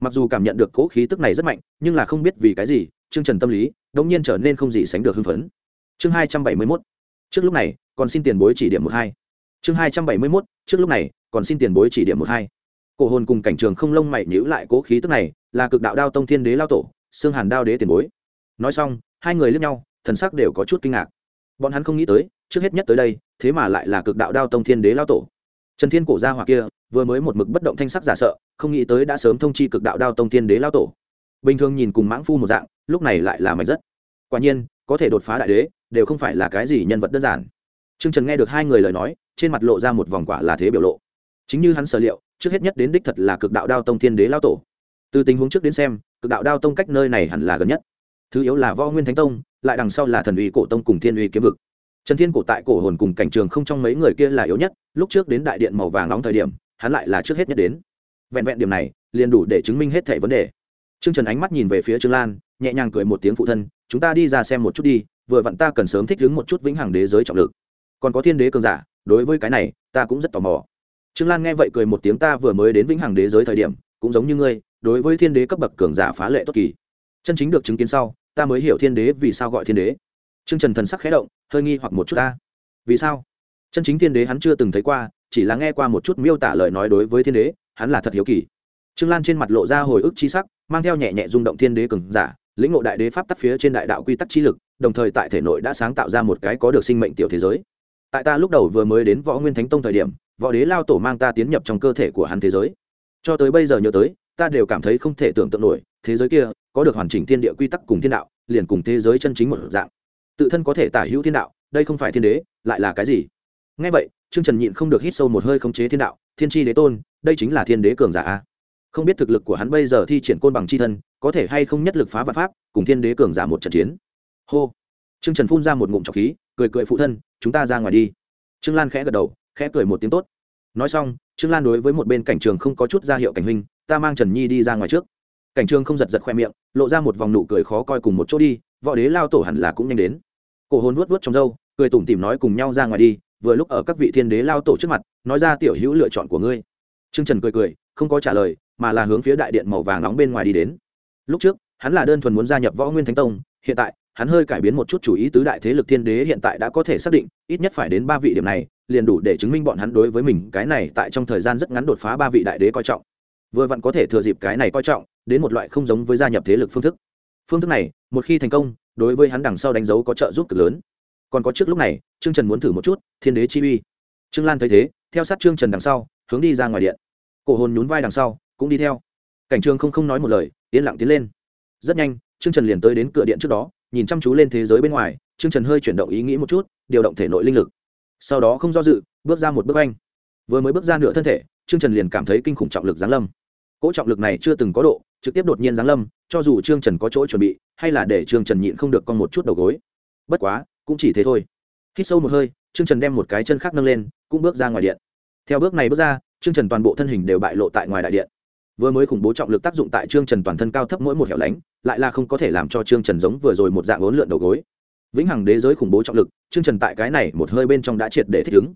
Mặc dù cảm nhận được cố khí tức này rất mạnh, nhưng là không biết vì cái gì, trương trần tâm lý đ ỗ n g nhiên trở nên không gì sánh được hưng phấn. Chương hai trăm bảy mươi mốt. Trước lúc này, còn xin tiền bối chỉ điểm một hai. Chương hai trăm bảy mươi mốt, trước lúc này, còn xin tiền bối chỉ điểm một hai. Cổ hồn cùng cảnh trường không lông mày nhữ lại cố khí tức này, là cực đạo đao tông thiên đế lao tổ, xương hàn đao đế tiền bối. Nói xong, hai người lướt nhau, thần sắc đều có chút kinh ngạc. Bọn hắn không nghĩ tới, trước hết nhất tới đây, thế mà lại là cực đạo đao tông thiên đế lao tổ. Trần thiên cổ gia hoặc kia vừa mới một mực bất động thanh sắc giả sợ, không nghĩ tới đã sớm thông chi cực đạo đao tông thiên đế lao tổ. Bình thường nhìn cùng mãng phu một dạng, lúc này lại là mạch rất. Quả nhiên, có thể đột phá đại đế, đều không phải là cái gì nhân vật đơn giản. T r ư ơ n g trần nghe được hai người lời nói, trên mặt lộ ra một vòng quả là thế biểu lộ. Chính như hắn sở liệu, trước hết nhất đến đích thật là cực đạo đao tông thiên đế lao tổ. Từ tình huống trước đến xem, cực đạo đao tông cách nơi này hẳn là gần nhất. Thứ yếu là võ nguyên thánh tông, lại đằng sau là thần uy cổ tông cùng thiên uy kiếm vực. Trần thiên cổ tại cổ hồn cùng cảnh trường không trong mấy người kia là yếu nhất, lúc trước đến đại điện màu vàng nóng thời điểm hắn lại là trước hết nhất đến. Vẹn vẹn điểm này liền đủ để chứng minh hết thẻ vấn đề. Trương trần ánh mắt nhìn về phía trương lan nhẹ nhàng cười một tiếng phụ thân chúng ta đi ra xem một chút đi vừa vặn ta cần sớm thích ứng một chút vĩnh hằng đế giới trọng lực. Còn có thiên đế cường giả đối với cái này ta cũng rất tò mò. Trương lan nghe vậy cười một tiếng ta vừa mới đến vĩnh hằng đế giới thời điểm cũng giống như ngươi đối với thiên đế cấp bậc cường giả phá lệ tốt kỳ. Chân chính được chứng kiến sau ta mới hiểu thiên đế vì sao gọi thiên đế. Trương Trần thần sắc khẽ động, hơi nghi hoặc một chút ta. Vì sao? Chân chính thiên đế hắn chưa từng thấy qua, chỉ là nghe qua một chút miêu tả lời nói đối với thiên đế, hắn là thật hiếu kỳ. Trương Lan trên mặt lộ ra hồi ức chi sắc, mang theo nhẹ nhẹ rung động thiên đế cường giả, lĩnh ngộ đại đế pháp tắc phía trên đại đạo quy tắc chi lực, đồng thời tại thể nội đã sáng tạo ra một cái có được sinh mệnh tiểu thế giới. Tại ta lúc đầu vừa mới đến Võ Nguyên Thánh Tông thời điểm, Võ Đế lao tổ mang ta tiến nhập trong cơ thể của hắn thế giới. Cho tới bây giờ nhớ tới, ta đều cảm thấy không thể tưởng tượng nổi, thế giới kia có được hoàn chỉnh thiên địa quy tắc cùng thiên đạo, liền cùng thế giới chân chính một dạng tự thân có thể tả hữu thiên đạo đây không phải thiên đế lại là cái gì ngay vậy, trương trần nhịn không được hít sâu một hơi khống chế thiên đạo, thiên tri đế tôn, đây chính là thiên đế cường giả a. Không biết thực lực của hắn bây giờ thi triển côn bằng c h i thân, có thể hay không nhất lực phá vạn pháp, cùng thiên đế cường giả một trận chiến. Hô. Trương trần phun ra một ngụm trọc khí, cười cười phụ thân, chúng ta ra ngoài đi. Trương lan khẽ gật đầu, khẽ cười một tiếng tốt. Nói xong, trương lan đối với một bên cảnh trường không có chút ra hiệu cảnh huynh, ta mang trần nhi đi ra ngoài trước. Cảnh trường không giật giật khoe miệng, lộ ra một vòng nụ cười khó coi cùng một chỗ đi, võ đế lao tổ hẳn là cũng nhanh đến. Cổ hồn vuốt vuốt trong râu, cười tủm tỉm nói cùng nhau ra ngoài đi vừa lúc ở các vị thiên đế lao tổ trước mặt, nói ra tiểu hữu lựa chọn của ngươi. Trương trần cười cười, không có trả lời, mà là hướng phía đại điện màu vàng nóng bên ngoài đi đến. Lúc trước, hắn là đơn thuần muốn gia nhập võ nguyên thánh tông, hiện tại, hắn hơi cải biến một chút chủ ý tứ đại thế lực thiên đế hiện tại đã có thể xác định, ít nhất phải đến ba vị điểm này, liền đủ để chứng minh bọn hắn đối với mình cái này tại trong thời gian rất ngắn đột phá ba vị đại đế coi trọng. Vừa vặn có thể thừa dịp cái này coi trọng, đến một loại không giống với gia nhập thế lực phương thức. Phương thức này, một khi thành công, đối với hắn đằng sau đánh dấu có trợ giúp cực lớn. Còn có trước lúc này trương trần muốn thử một chút, thiên đế chi uy. Trương lan thấy thế, theo sát trương trần đằng sau, hướng đi ra ngoài điện. Cổ hồn nhún vai đằng sau, cũng đi theo. Cảnh trường không không nói một lời, yên lặng tiến lên. Rất nhanh, trương trần liền tới đến cửa điện trước đó, nhìn chăm chú lên thế giới bên ngoài, trương trần hơi chuyển động ý nghĩ một chút, điều động thể nội linh lực. Sau đó không do dự, bước ra một bước anh. Vừa mới bước ra nửa thân thể, trương trần liền cảm thấy kinh khủng trọng lực giáng lâm. Cỗ trọng lực này chưa từng có độ, trực tiếp đột nhiên giáng lâm, cho dù trương trần có chỗ chuẩn bị, hay là để trương trần nhịn không được con một chút đầu gối. Bất quá, cũng chỉ thế thôi hít sâu một hơi, trương trần đem một cái chân khác nâng lên, cũng bước ra ngoài điện. Theo bước này bước ra, trương trần toàn bộ thân hình đều bại lộ tại ngoài đại điện. Vừa mới khủng bố trọng lực tác dụng tại trương trần toàn thân cao thấp mỗi một hẻo lánh, lại là không có thể làm cho trương trần giống vừa rồi một dạng ốn lượn đầu gối. Vĩnh hằng đế giới khủng bố trọng lực, trương trần tại cái này một hơi bên trong đã triệt để thích ứng.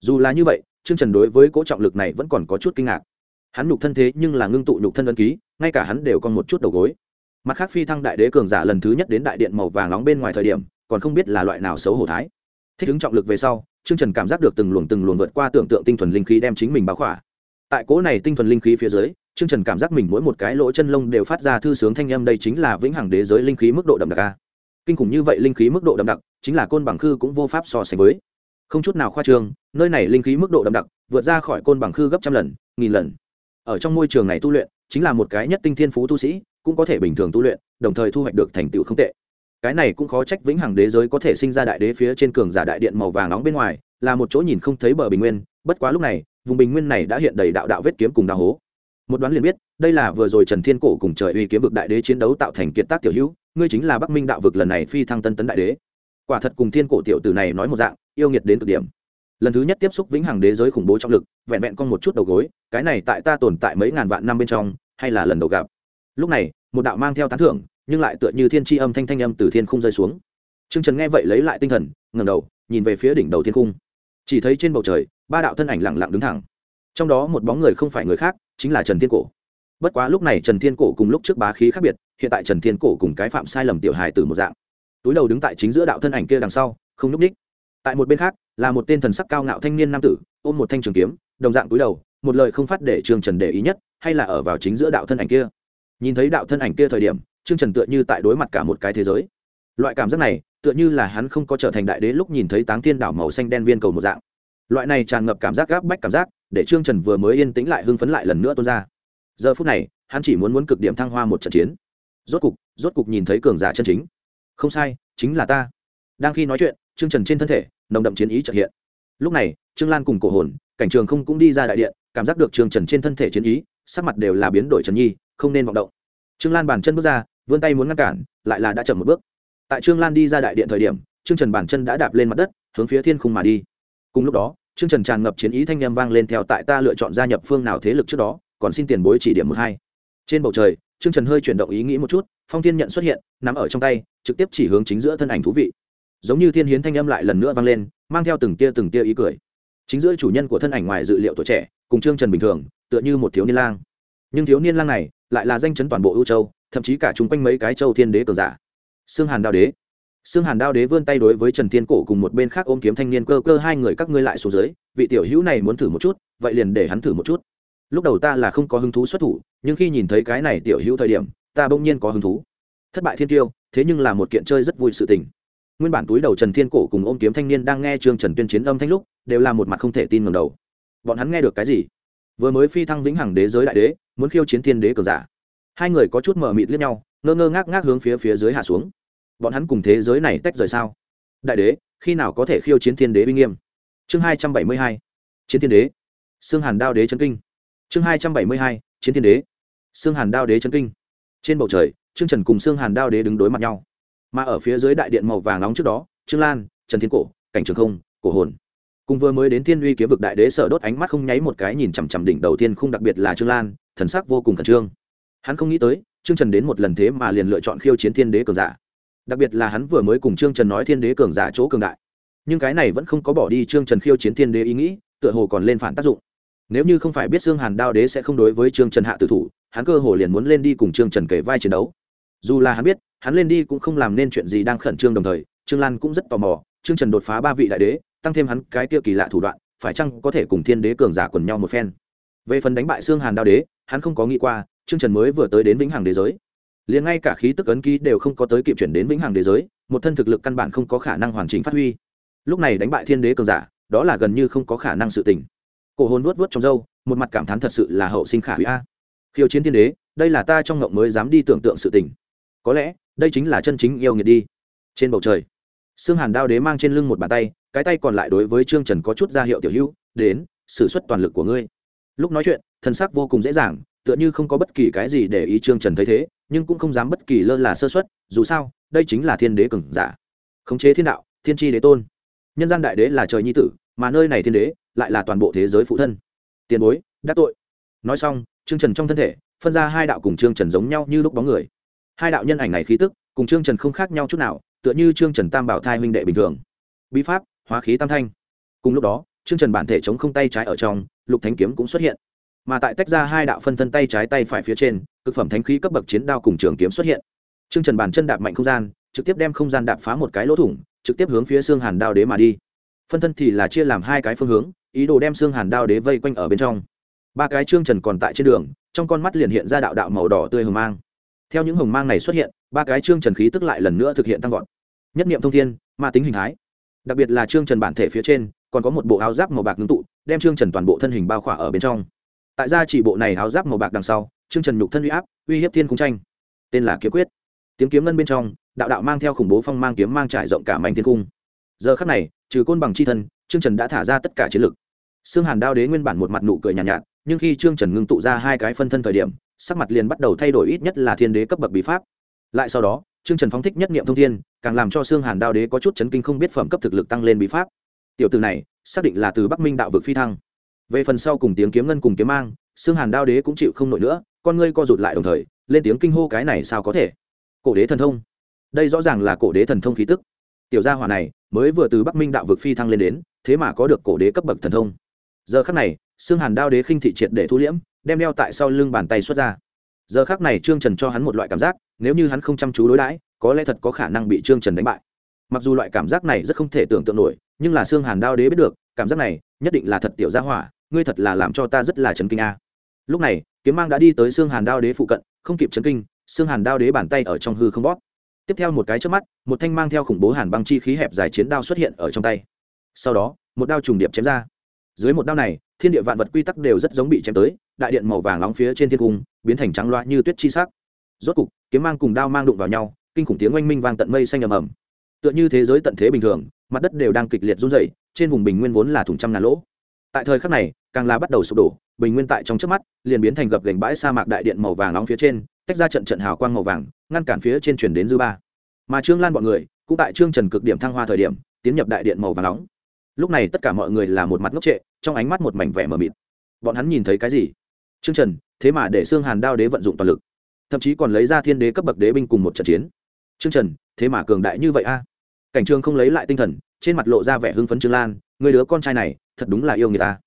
Dù là như vậy, trương trần đối với cỗ trọng lực này vẫn còn có chút kinh ngạc. Hắn nhục thân thế nhưng là ngưng tụ nhục thân ân ký, ngay cả hắn đều còn một chút đầu gối. Mặt khác phi thăng đại đế cường giả lần thứ nhất đến đại điện màu vàng nóng bên ngoài thời điểm, còn không biết là loại nào xấu hổ thái thích ứng trọng lực về sau, trương trần cảm giác được từng luồng từng luồng vượt qua tưởng tượng tinh thuần linh khí đem chính mình báo khỏa. Tại cỗ này tinh thuần linh khí phía dưới, trương trần cảm giác mình mỗi một cái lỗ chân lông đều phát ra thư sướng thanh âm đây chính là vĩnh hằng đế giới linh khí mức độ đậm đặc a. Kinh khủng như vậy linh khí mức độ đậm đặc, chính là côn bằng khư cũng vô pháp so sánh với. Không chút nào khoa trương, nơi này linh khí mức độ đậm đặc, vượt ra khỏi côn bằng khư gấp trăm lần, nghìn lần. Ở trong môi trường này tu luyện, chính là một cái nhất tinh thiên phú tu sĩ, cũng có thể bình thường tu luyện, đồng thời thu hoạch được thành tựu không tệ cái này cũng khó trách vĩnh hằng đế giới có thể sinh ra đại đế phía trên cường giả đại điện màu vàng nóng bên ngoài, là một chỗ nhìn không thấy bờ bình nguyên, bất quá lúc này, vùng bình nguyên này đã hiện đầy đạo đạo vết kiếm cùng đào hố. Một đoán liền biết, đây là vừa rồi trần thiên cổ cùng trời uy kiếm vực đại đế chiến đấu tạo thành kiệt tác tiểu hữu, ngươi chính là bắc minh đạo vực lần này phi thăng tân tấn đại đế. Quả thật cùng thiên cổ tiểu tử này nói một dạng, yêu nghiệt đến cực điểm. Lần thứ nhất tiếp xúc vĩnh hằng đế giới khủng bố trọng lực, vẹn vẹn con một chút đầu gối, cái này tại ta tồn tại mấy ngàn vạn năm bên trong, hay là lần đầu gặp. Lúc này, một đạo mang theo tán thưởng nhưng lại tựa như thiên tri âm thanh thanh âm từ thiên khung rơi xuống. Trương trần nghe vậy lấy lại tinh thần ngầm đầu, nhìn về phía đỉnh đầu thiên khung. Chỉ thấy trên bầu trời, ba đạo thân ảnh lặng lặng đứng thẳng. Trong đó một bóng người không phải người khác, chính là trần thiên cổ. Bất quá lúc này trần thiên cổ cùng lúc trước bá khí khác biệt, hiện tại trần thiên cổ cùng cái phạm sai lầm tiểu hài từ một dạng. Túi đầu đứng tại chính giữa đạo thân ảnh kia đằng sau, không núp ních. Tại một bên khác, là một tên thần sắc cao ngạo thanh niên nam tử, ôm một thanh trường kiếm, đồng dạng túi đầu, một lời không phát để trường trần để ý nhất, hay là ở vào chính giữa đạo thân ảnh kia. Nhìn thấy đạo thân ảnh kia thời điểm trương trần tựa như tại đối mặt cả một cái thế giới. Loại cảm giác này, tựa như là hắn không có trở thành đại đế lúc nhìn thấy táng thiên đảo màu xanh đen viên cầu một dạng. Loại này tràn ngập cảm giác gáp bách cảm giác, để trương trần vừa mới yên tĩnh lại hưng phấn lại lần nữa tuôn ra. Giờ phút này, hắn chỉ muốn muốn cực điểm thăng hoa một trận chiến. Rốt cục rốt cục nhìn thấy cường giả chân chính. Không sai, chính là ta. Đang khi nói chuyện, trương trần trên thân thể, nồng đậm chiến ý trợ hiện. Lúc này, trương lan cùng cổ hồn, cảnh trường không cũng đi ra đại điện, cảm giác được trương trần trên thân thể chiến ý, sắc mặt đều là biến đổi trần nhi, không nên vọng động. Trương lan bàn chân bước ra vươn tay muốn ngăn cản, lại là đã chậm một bước. Tại trương lan đi ra đại điện thời điểm, trương trần bản chân đã đạp lên mặt đất, hướng phía thiên khung mà đi. Cùng lúc đó, trương trần tràn ngập chiến ý thanh â m vang lên theo tại ta lựa chọn gia nhập phương nào thế lực trước đó, còn xin tiền bối chỉ điểm một hai. Trên bầu trời, trương trần hơi chuyển động ý nghĩ một chút, phong thiên nhận xuất hiện nằm ở trong tay, trực tiếp chỉ hướng chính giữa thân ảnh thú vị. Giống như thiên hiến thanh âm lại lần nữa vang lên, mang theo từng tia từng tia ý cười. Chính giữa chủ nhân của thân ảnh ngoài dự liệu tuổi trẻ, cùng trương trần bình thường, tựa như một thiếu niên lang. Nhưng thiếu niên lang này, lại là danh chấn toàn bộ ưu châu thậm chí cả chung quanh mấy cái châu thiên đế cường giả. Xương hàn đao đế. Xương hàn đao đế vươn tay đối với trần thiên cổ cùng một bên khác ôm kiếm thanh niên cơ cơ hai người các ngươi lại xuống dưới, vị tiểu hữu này muốn thử một chút, vậy liền để hắn thử một chút. Lúc đầu ta là không có hứng thú xuất thủ, nhưng khi nhìn thấy cái này tiểu hữu thời điểm, ta bỗng nhiên có hứng thú. Thất bại thiên tiêu, thế nhưng là một kiện chơi rất vui sự tình. Nguyên bản túi đầu trần thiên cổ cùng ôm kiếm thanh niên đang nghe trương trần tuyên chiến âm thanh lúc, đều là một mặt không thể tin ngầm đầu. Bọn hắn nghe được cái gì? Vừa mới phi thăng vĩnh hằng đế giới đại đế, muốn khiêu chiến thiên đế cờ giả hai người có chút mờ mịt liếc nhau, ngơ ngơ ngác ngác hướng phía phía dưới hạ xuống. Bọn hắn cùng thế giới này tách rời sao? Đại đế, khi nào có thể khiêu chiến thiên đế uy nghiêm? Chương hai trăm bảy mươi hai, chiến thiên đế. Xương hàn đao đế chân kinh. Chương hai trăm bảy mươi hai, chiến thiên đế. Xương hàn đao đế chân kinh. Trên bầu trời, trương trần cùng xương hàn đao đế đứng đối mặt nhau. Mà ở phía dưới đại điện màu vàng nóng trước đó, trương lan, trần thiên cổ, cảnh trường không, cổ hồn. Cùng vừa mới đến thiên uy kiếm vực đại đế sở đốt ánh mắt không nháy một cái nhìn chằm chằm đỉnh đầu tiên không đặc biệt là trương lan, thần sắc vô cùng khẩn trương hắn không nghĩ tới, trương trần đến một lần thế mà liền lựa chọn khiêu chiến thiên đế cường giả. Đặc biệt là hắn vừa mới cùng trương trần nói thiên đế cường giả chỗ cường đại. Nhưng cái này vẫn không có bỏ đi trương trần khiêu chiến thiên đế ý nghĩ, tựa hồ còn lên phản tác dụng. Nếu như không phải biết xương hàn đao đế sẽ không đối với trương trần hạ tử thủ, hắn cơ hồ liền muốn lên đi cùng trương trần kể vai chiến đấu. Dù là hắn biết, hắn lên đi cũng không làm nên chuyện gì đang khẩn trương đồng thời, trương lan cũng rất tò mò, trương trần đột phá ba vị đại đế, tăng thêm hắn cái kia kỳ lạ thủ đoạn, phải chăng có thể cùng thiên đế cường giả quần nhau một phen. Về phần đánh bại xương hàn đao đế, hắn không có nghĩ qua trương trần mới vừa tới đến vĩnh hằng đế giới. Liền ngay cả khí tức ấn ký đều không có tới kịp chuyển đến vĩnh hằng đế giới, một thân thực lực căn bản không có khả năng hoàn chỉnh phát huy. Lúc này đánh bại thiên đế cường giả, đó là gần như không có khả năng sự tình. Cổ hồn vuốt vuốt trong râu, một mặt cảm thán thật sự là hậu sinh khả hủy a. Khiêu chiến thiên đế, đây là ta trong ngộng mới dám đi tưởng tượng sự tình. Có lẽ, đây chính là chân chính yêu nghiệt đi. Trên bầu trời xương hàn đao đế mang trên lưng một bàn tay, cái tay còn lại đối với trương trần có chút ra hiệu tiểu hữu, đến, sử xuất toàn lực của ngươi. Lúc nói chuyện thân sắc vô cùng dễ dàng tựa như không có bất kỳ cái gì để ý trương trần thấy thế, nhưng cũng không dám bất kỳ lơ là sơ xuất dù sao, đây chính là thiên đế cừng giả. Khống chế thiên đạo, thiên tri đế tôn. Nhân gian đại đế là trời nhi tử, mà nơi này thiên đế lại là toàn bộ thế giới phụ thân. Tiền bối, đắc tội. Nói xong, trương trần trong thân thể phân ra hai đạo cùng trương trần giống nhau như lúc bóng người. Hai đạo nhân ảnh này khí tức cùng trương trần không khác nhau chút nào, tựa như trương trần tam bảo thai huynh đệ bình thường. Bí pháp, hóa khí tam thanh. Cùng lúc đó, trương trần bản thể chống không tay trái ở trong, lục thánh kiếm cũng xuất hiện mà tại tách ra hai đạo phân thân tay trái tay phải phía trên, cực phẩm thánh khí cấp bậc chiến đao cùng trường kiếm xuất hiện. Trương trần bàn chân đạp mạnh không gian, trực tiếp đem không gian đạp phá một cái lỗ thủng, trực tiếp hướng phía xương hàn đao đế mà đi. Phân thân thì là chia làm hai cái phương hướng, ý đồ đem xương hàn đao đế vây quanh ở bên trong. Ba cái trương trần còn tại trên đường, trong con mắt liền hiện ra đạo đạo màu đỏ tươi hồng mang. Theo những hồng mang này xuất hiện, ba cái trương trần khí tức lại lần nữa thực hiện tăng vọt. Nhất niệm thông thiên, ma tính hình thái. Đặc biệt là trương trần bản thể phía trên, còn có một bộ áo giáp màu bạc ngưng tụ, đem trương trần toàn bộ thân hình bao khỏa ở bên trong tại gia chỉ bộ này áo giáp màu bạc đằng sau trương trần nhục thân uy áp uy hiếp thiên cung tranh. Tên là kiếm quyết. Tiếng kiếm ngân bên trong đạo đạo mang theo khủng bố phong mang kiếm mang trải rộng cả mảnh thiên cung giờ khắc này trừ côn bằng c h i thân trương trần đã thả ra tất cả chiến lực. Xương hàn đao đế nguyên bản một mặt nụ cười nhàn nhạt, nhạt nhưng khi trương trần ngưng tụ ra hai cái phân thân thời điểm sắc mặt liền bắt đầu thay đổi ít nhất là thiên đế cấp bậc bí pháp. Lại sau đó trương trần phóng thích nhất niệm thông thiên càng làm cho xương hàn đao đế có chút chấn kinh không biết phẩm cấp thực lực tăng lên bí pháp. Tiểu từ này xác định là từ bắc minh đạo vực phi thăng về phần sau cùng tiếng kiếm ngân cùng kiếm mang xương hàn đao đế cũng chịu không nổi nữa, con ngươi co rụt lại đồng thời, lên tiếng kinh hô cái này sao có thể? Cổ đế thần thông. Đây rõ ràng là cổ đế thần thông khí tức. Tiểu gia hỏa này, mới vừa từ bắc minh đạo vực phi thăng lên đến, thế mà có được cổ đế cấp bậc thần thông. Giờ khắc này xương hàn đao đế khinh thị triệt để thu liễm, đem đeo tại sau lưng bàn tay xuất ra. Giờ khắc này trương trần cho hắn một loại cảm giác, nếu như hắn không chăm chú đối đãi, có lẽ thật có khả năng bị trương trần đánh bại. Mặc dù loại cảm giác này rất không thể tưởng tượng nổi, nhưng là xương hàn đao đế biết được, cảm giác này nhất định là thật tiểu gia hỏa ngươi thật là làm cho ta rất là chấn kinh a. Lúc này, kiếm mang đã đi tới xương hàn đao đế phụ cận, không kịp chấn kinh xương hàn đao đế bàn tay ở trong hư không bóp. Tiếp theo một cái trước mắt, một thanh mang theo khủng bố hàn băng chi khí hẹp dài chiến đao xuất hiện ở trong tay. Sau đó, một đao trùng điệp chém ra. Dưới một đao này, thiên địa vạn vật quy tắc đều rất giống bị chém tới, đại điện màu vàng nóng phía trên thiên cung, biến thành trắng loa như tuyết chi sắc. Rốt cục, kiếm mang cùng đao mang đụng vào nhau, kinh khủng tiếng oanh minh vang tận mây xanh ầm ầm. Tựa như thế giới tận thế bình thường, mặt đất đều đang kịch liệt run rẩy, trên vùng bình nguyên vốn là thùng trăm ngàn lỗ tại thời khắc này, càng là bắt đầu sụp đổ, bình nguyên tại trong trước mắt, liền biến thành gập gành bãi sa mạc đại điện màu vàng nóng phía trên, tách ra trận trận hào quang màu vàng, ngăn cản phía trên chuyển đến dư ba. Mà trương lan bọn người, cũng tại trương trần cực điểm thăng hoa thời điểm, tiến nhập đại điện màu vàng nóng. Lúc này tất cả mọi người là một mặt ngốc trệ, trong ánh mắt một mảnh vẻ mờ mịt. Bọn hắn nhìn thấy cái gì? Trương trần, thế mà để xương hàn đao đế vận dụng toàn lực, thậm chí còn lấy ra thiên đế cấp bậc đế binh cùng một trận chiến. Trương trần, thế mà cường đại như vậy a? Cảnh trương không lấy lại tinh thần, trên mặt lộ ra vẻ hưng phấn trương lan người đứa con trai này, thật đúng là yêu người ta.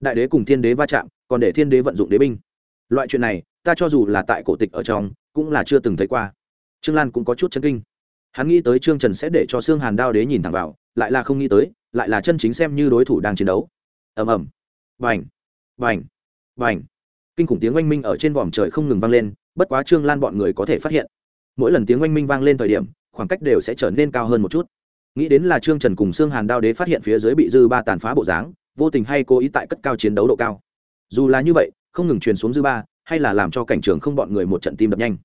Đại đế cùng thiên đế va chạm, còn để thiên đế vận dụng đế binh. Loại chuyện này, ta cho dù là tại cổ tịch ở trong, cũng là chưa từng thấy qua. Trương lan cũng có chút chân kinh. Hắn nghĩ tới trương trần sẽ để cho xương hàn đao đế nhìn thẳng vào, lại là không nghĩ tới, lại là chân chính xem như đối thủ đang chiến đấu. Ầm ầm. Vành vành vành kinh khủng tiếng oanh minh ở trên vòm trời không ngừng vang lên, bất quá trương lan bọn người có thể phát hiện. Mỗi lần tiếng oanh minh vang lên thời điểm, khoảng cách đều sẽ trở nên cao hơn một chút nghĩ đến là trương trần cùng xương hàn đao đế phát hiện phía dưới bị dư ba tàn phá bộ dáng, vô tình hay cố ý tại cất cao chiến đấu độ cao. Dù là như vậy, không ngừng truyền xuống dư ba, hay là làm cho cảnh trường không bọn người một trận tim đập nhanh.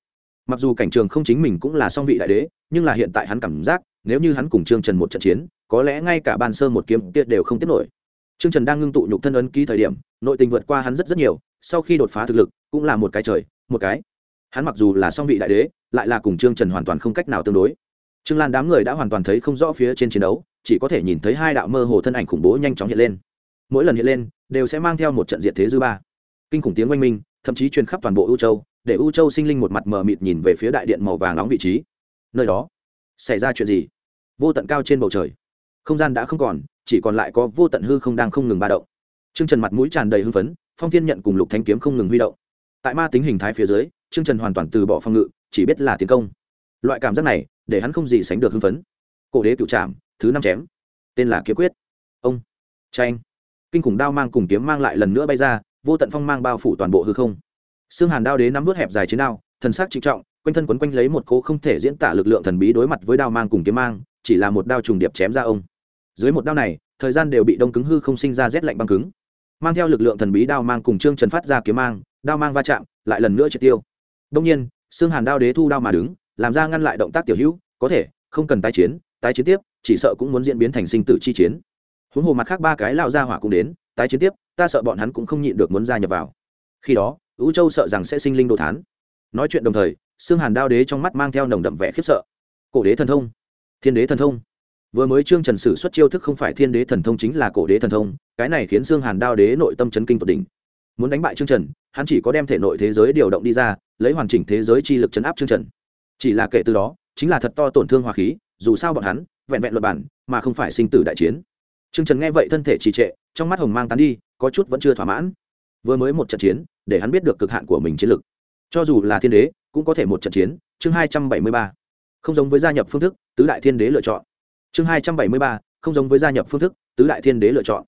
Mặc dù cảnh trường không chính mình cũng là song vị đại đế, nhưng là hiện tại hắn cảm giác, nếu như hắn cùng trương trần một trận chiến, có lẽ ngay cả ban sơ một kiếm kia đều không tiếp nổi. Trương trần đang ngưng tụ nhục thân ấn ký thời điểm, nội tình vượt qua hắn rất rất nhiều, sau khi đột phá thực lực, cũng là một cái trời, một cái. Hắn mặc dù là song vị đại đế, lại là cùng trương trần hoàn toàn không cách nào tương đối trương lan đám người đã hoàn toàn thấy không rõ phía trên chiến đấu, chỉ có thể nhìn thấy hai đạo mơ hồ thân ảnh khủng bố nhanh chóng hiện lên. Mỗi lần hiện lên, đều sẽ mang theo một trận diệt thế dư ba. Kinh khủng tiếng oanh minh, thậm chí truyền khắp toàn bộ ưu châu, để ưu châu sinh linh một mặt mờ mịt nhìn về phía đại điện màu vàng nóng vị trí. Nơi đó, xảy ra chuyện gì? Vô tận cao trên bầu trời. Không gian đã không còn, chỉ còn lại có vô tận hư không đang không ngừng ba động. Trương trần mặt mũi tràn đầy hưng phấn, phong thiên nhận cùng lục thanh kiếm không ngừng huy động. Tại ma tính hình thái phía dưới, Trương trần hoàn toàn từ bỏ phong ngự, chỉ biết là tiến công loại cảm giác này, để hắn không gì sánh được hưng phấn. Cổ đế cựu trạm thứ năm chém. Tên là kiếm quyết. Ông. Tranh kinh khủng đao mang cùng kiếm mang lại lần nữa bay ra, vô tận phong mang bao phủ toàn bộ hư không. Xương hàn đao đế nắm vớt hẹp dài chiến đao, thần sắc trịnh trọng, quanh thân quấn quanh lấy một cố không thể diễn tả lực lượng thần bí đối mặt với đao mang cùng kiếm mang, chỉ là một đao trùng điệp chém ra ông. Dưới một đao này, thời gian đều bị đông cứng hư không sinh ra rét lạnh băng cứng. Mang theo lực lượng thần bí đao mang cùng trương trần phát ra kiếm mang, đao mang va chạm, lại lần nữa triệt tiêu. Đông nhiên xương hàn đao đế thu đao mà đứng làm ra ngăn lại động tác tiểu hữu, có thể, không cần tái chiến tái chiến tiếp, chỉ sợ cũng muốn diễn biến thành sinh tử chi chiến. Huống hồ mặt khác ba cái lao ra hỏa cũng đến, tái chiến tiếp, ta sợ bọn hắn cũng không nhịn được muốn gia nhập vào. Khi đó ứ châu sợ rằng sẽ sinh linh đồ thán. Nói chuyện đồng thời xương hàn đao đế trong mắt mang theo nồng đậm vẻ khiếp sợ. Cổ đế thần thông, thiên đế thần thông. Vừa mới trương trần sử xuất chiêu thức không phải thiên đế thần thông chính là cổ đế thần thông, cái này khiến xương hàn đao đế nội tâm chấn kinh tột đỉnh. Muốn đánh bại trương trần, hắn chỉ có đem thể nội thế giới điều động đi ra, lấy hoàn chỉnh thế giới chi lực chấn áp trương trần chỉ là kể từ đó, chính là thật to tổn thương hòa khí, dù sao bọn hắn, vẹn vẹn luật bản, mà không phải sinh tử đại chiến. Trương trần nghe vậy thân thể trì trệ, trong mắt hồng mang tán đi, có chút vẫn chưa thỏa mãn. Vừa mới một trận chiến, để hắn biết được cực hạn của mình chiến lực. Cho dù là thiên đế, cũng có thể một trận chiến. Chương hai trăm bảy mươi ba. Không giống với gia nhập phương thức, tứ đại thiên đế lựa chọn. Chương hai trăm bảy mươi ba, không giống với gia nhập phương thức, tứ đại thiên đế lựa chọn.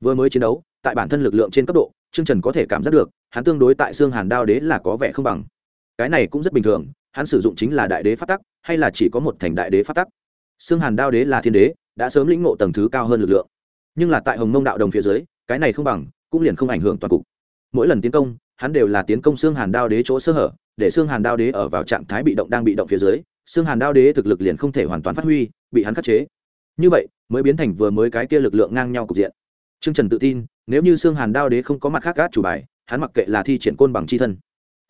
Vừa mới chiến đấu, tại bản thân lực lượng trên cấp độ, trương trần có thể cảm giác được, hắn tương đối tại xương hàn đao đế là có vẻ không bằng. Cái này cũng rất bình thường hắn sử dụng chính là đại đế phát tắc, hay là chỉ có một thành đại đế phát tắc? Xương hàn đao đế là thiên đế, đã sớm lĩnh ngộ tầng thứ cao hơn lực lượng. Nhưng là tại hồng mông đạo đồng phía dưới, cái này không bằng, cũng liền không ảnh hưởng toàn cục. Mỗi lần tiến công, hắn đều là tiến công xương hàn đao đế chỗ sơ hở, để xương hàn đao đế ở vào trạng thái bị động đang bị động phía dưới, xương hàn đao đế thực lực liền không thể hoàn toàn phát huy, bị hắn khắc chế. Như vậy, mới biến thành vừa mới cái kia lực lượng ngang nhau cục diện. T r ư ơ n g trần tự tin, nếu như xương hàn đao đế không có mặt khác gác chủ bài, hắn mặc kệ là thi triển côn bằng c h i thân,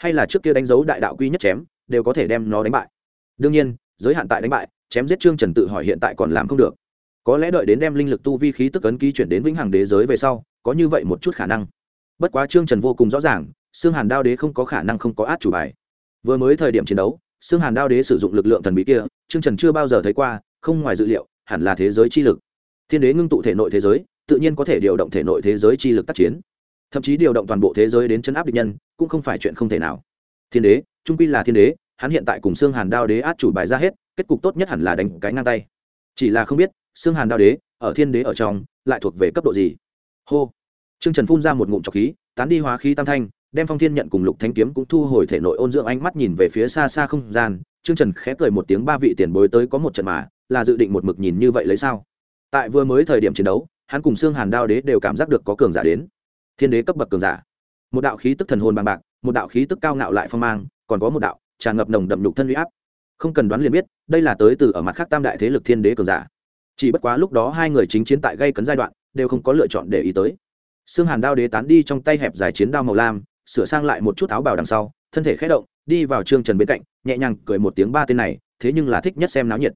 hay là trước kia đánh dấu đại đạo quy nhất chém đều có thể đem nó đánh bại. Đương nhiên, giới hạn tại đánh bại, chém giết trương trần tự hỏi hiện tại còn làm không được. Có lẽ đợi đến đem linh lực tu vi khí tức ấn ký chuyển đến vĩnh hằng đế giới về sau, có như vậy một chút khả năng. Bất quá trương trần vô cùng rõ ràng xương hàn đao đế không có khả năng không có át chủ bài. Vừa mới thời điểm chiến đấu xương hàn đao đế sử dụng lực lượng thần bí kia, trương trần chưa bao giờ thấy qua, không ngoài dự liệu, hẳn là thế giới chi lực. Thiên đế ngưng tụ thể nội thế giới, tự nhiên có thể điều động thể nội thế giới chi lực tác chiến. Thậm chí điều động toàn bộ thế giới đến chấn áp địch nhân, cũng không phải chuyện không thể nào. Thiên đế trung quy là thiên đế, hắn hiện tại cùng xương hàn đao đế át chủ bài ra hết, kết cục tốt nhất hẳn là đánh cái ngang tay. Chỉ là không biết xương hàn đao đế ở thiên đế ở trong lại thuộc về cấp độ gì. Hô. Trương trần phun ra một ngụm trọc khí, tán đi hóa khí tam thanh, đem phong thiên nhận cùng lục thanh kiếm cũng thu hồi thể nội ôn dưỡng ánh mắt nhìn về phía xa xa không gian. Trương trần khẽ cười một tiếng, ba vị tiền bối tới có một trận mà, là dự định một mực nhìn như vậy lấy sao? Tại vừa mới thời điểm chiến đấu, hắn cùng xương hàn đao đế đều cảm giác được có cường giả đến. Thiên đế cấp bậc cường giả. Một đạo khí tức thần hồn bằng bạc, một đạo khí tức cao ngạo lại phong mang còn có một đạo, tràn ngập nồng đậm nhục thân uy áp. Không cần đoán liền biết, đây là tới từ ở mặt khác tam đại thế lực thiên đế cường giả. Chỉ bất quá lúc đó hai người chính chiến tại gây cấn giai đoạn, đều không có lựa chọn để ý tới. Xương hàn đao đế tán đi trong tay hẹp dài chiến đao màu lam, sửa sang lại một chút áo bào đằng sau, thân thể khẽ động, đi vào trương trần bên cạnh, nhẹ nhàng cười một tiếng ba tên này, thế nhưng là thích nhất xem náo nhiệt.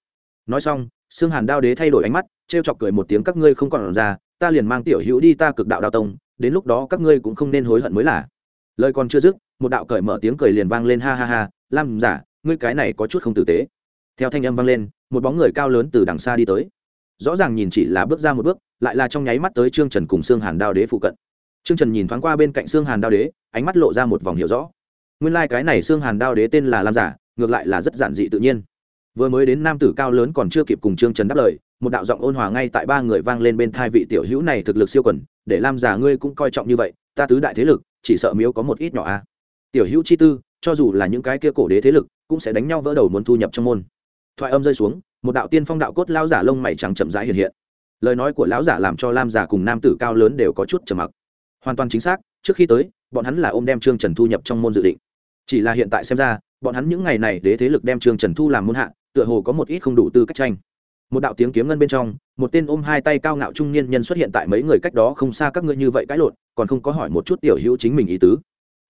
Nói xong xương hàn đao đế thay đổi ánh mắt, trêu chọc cười một tiếng, các ngươi không còn ra, ta liền mang tiểu hữu đi ta cực đạo đao tông, đến lúc đó các ngươi cũng không nên hối hận mới là. Lời còn chưa dứt một đạo cởi mở tiếng cười liền vang lên ha ha ha, lam giả, ngươi cái này có chút không tử tế. Theo thanh âm vang lên, một bóng người cao lớn từ đằng xa đi tới. Rõ ràng nhìn chỉ là bước ra một bước, lại là trong nháy mắt tới trương trần cùng xương hàn đao đế phụ cận. Trương trần nhìn thoáng qua bên cạnh xương hàn đao đế, ánh mắt lộ ra một vòng hiểu rõ. Nguyên lai、like、cái này xương hàn đao đế tên là lam giả, ngược lại là rất giản dị tự nhiên. Vừa mới đến nam tử cao lớn còn chưa kịp cùng trương trần đáp lời, một đạo giọng ôn hòa ngay tại ba người vang lên bên thai vị tiểu hữu này thực lực siêu quần, để lam giả ngươi cũng coi trọng như vậy, ta tứ đại thế lực, chỉ sợ miếu có một ít nhỏ a. à tiểu hữu chi tư, cho dù là những cái kia cổ đế thế lực, cũng sẽ đánh nhau vỡ đầu muốn thu nhập trong môn. Thoại âm rơi xuống, một đạo tiên phong đạo cốt lao giả lông mày trắng chậm rãi hiện hiện. Lời nói của lão giả làm cho lam giả cùng nam tử cao lớn đều có chút trầm mặc. Hoàn toàn chính xác, trước khi tới, bọn hắn là ôm đem trương trần thu nhập trong môn dự định. Chỉ là hiện tại xem ra, bọn hắn những ngày này đế thế lực đem trương trần thu làm môn hạ, tựa hồ có một ít không đủ tư cách tranh. Một đạo tiếng kiếm ngân bên trong, một tên ôm hai tay cao ngạo trung niên nhân xuất hiện tại mấy người cách đó không xa các ngươi như vậy cãi lộn, còn không có hỏi một chút tiểu hữu chính mình ý tứ.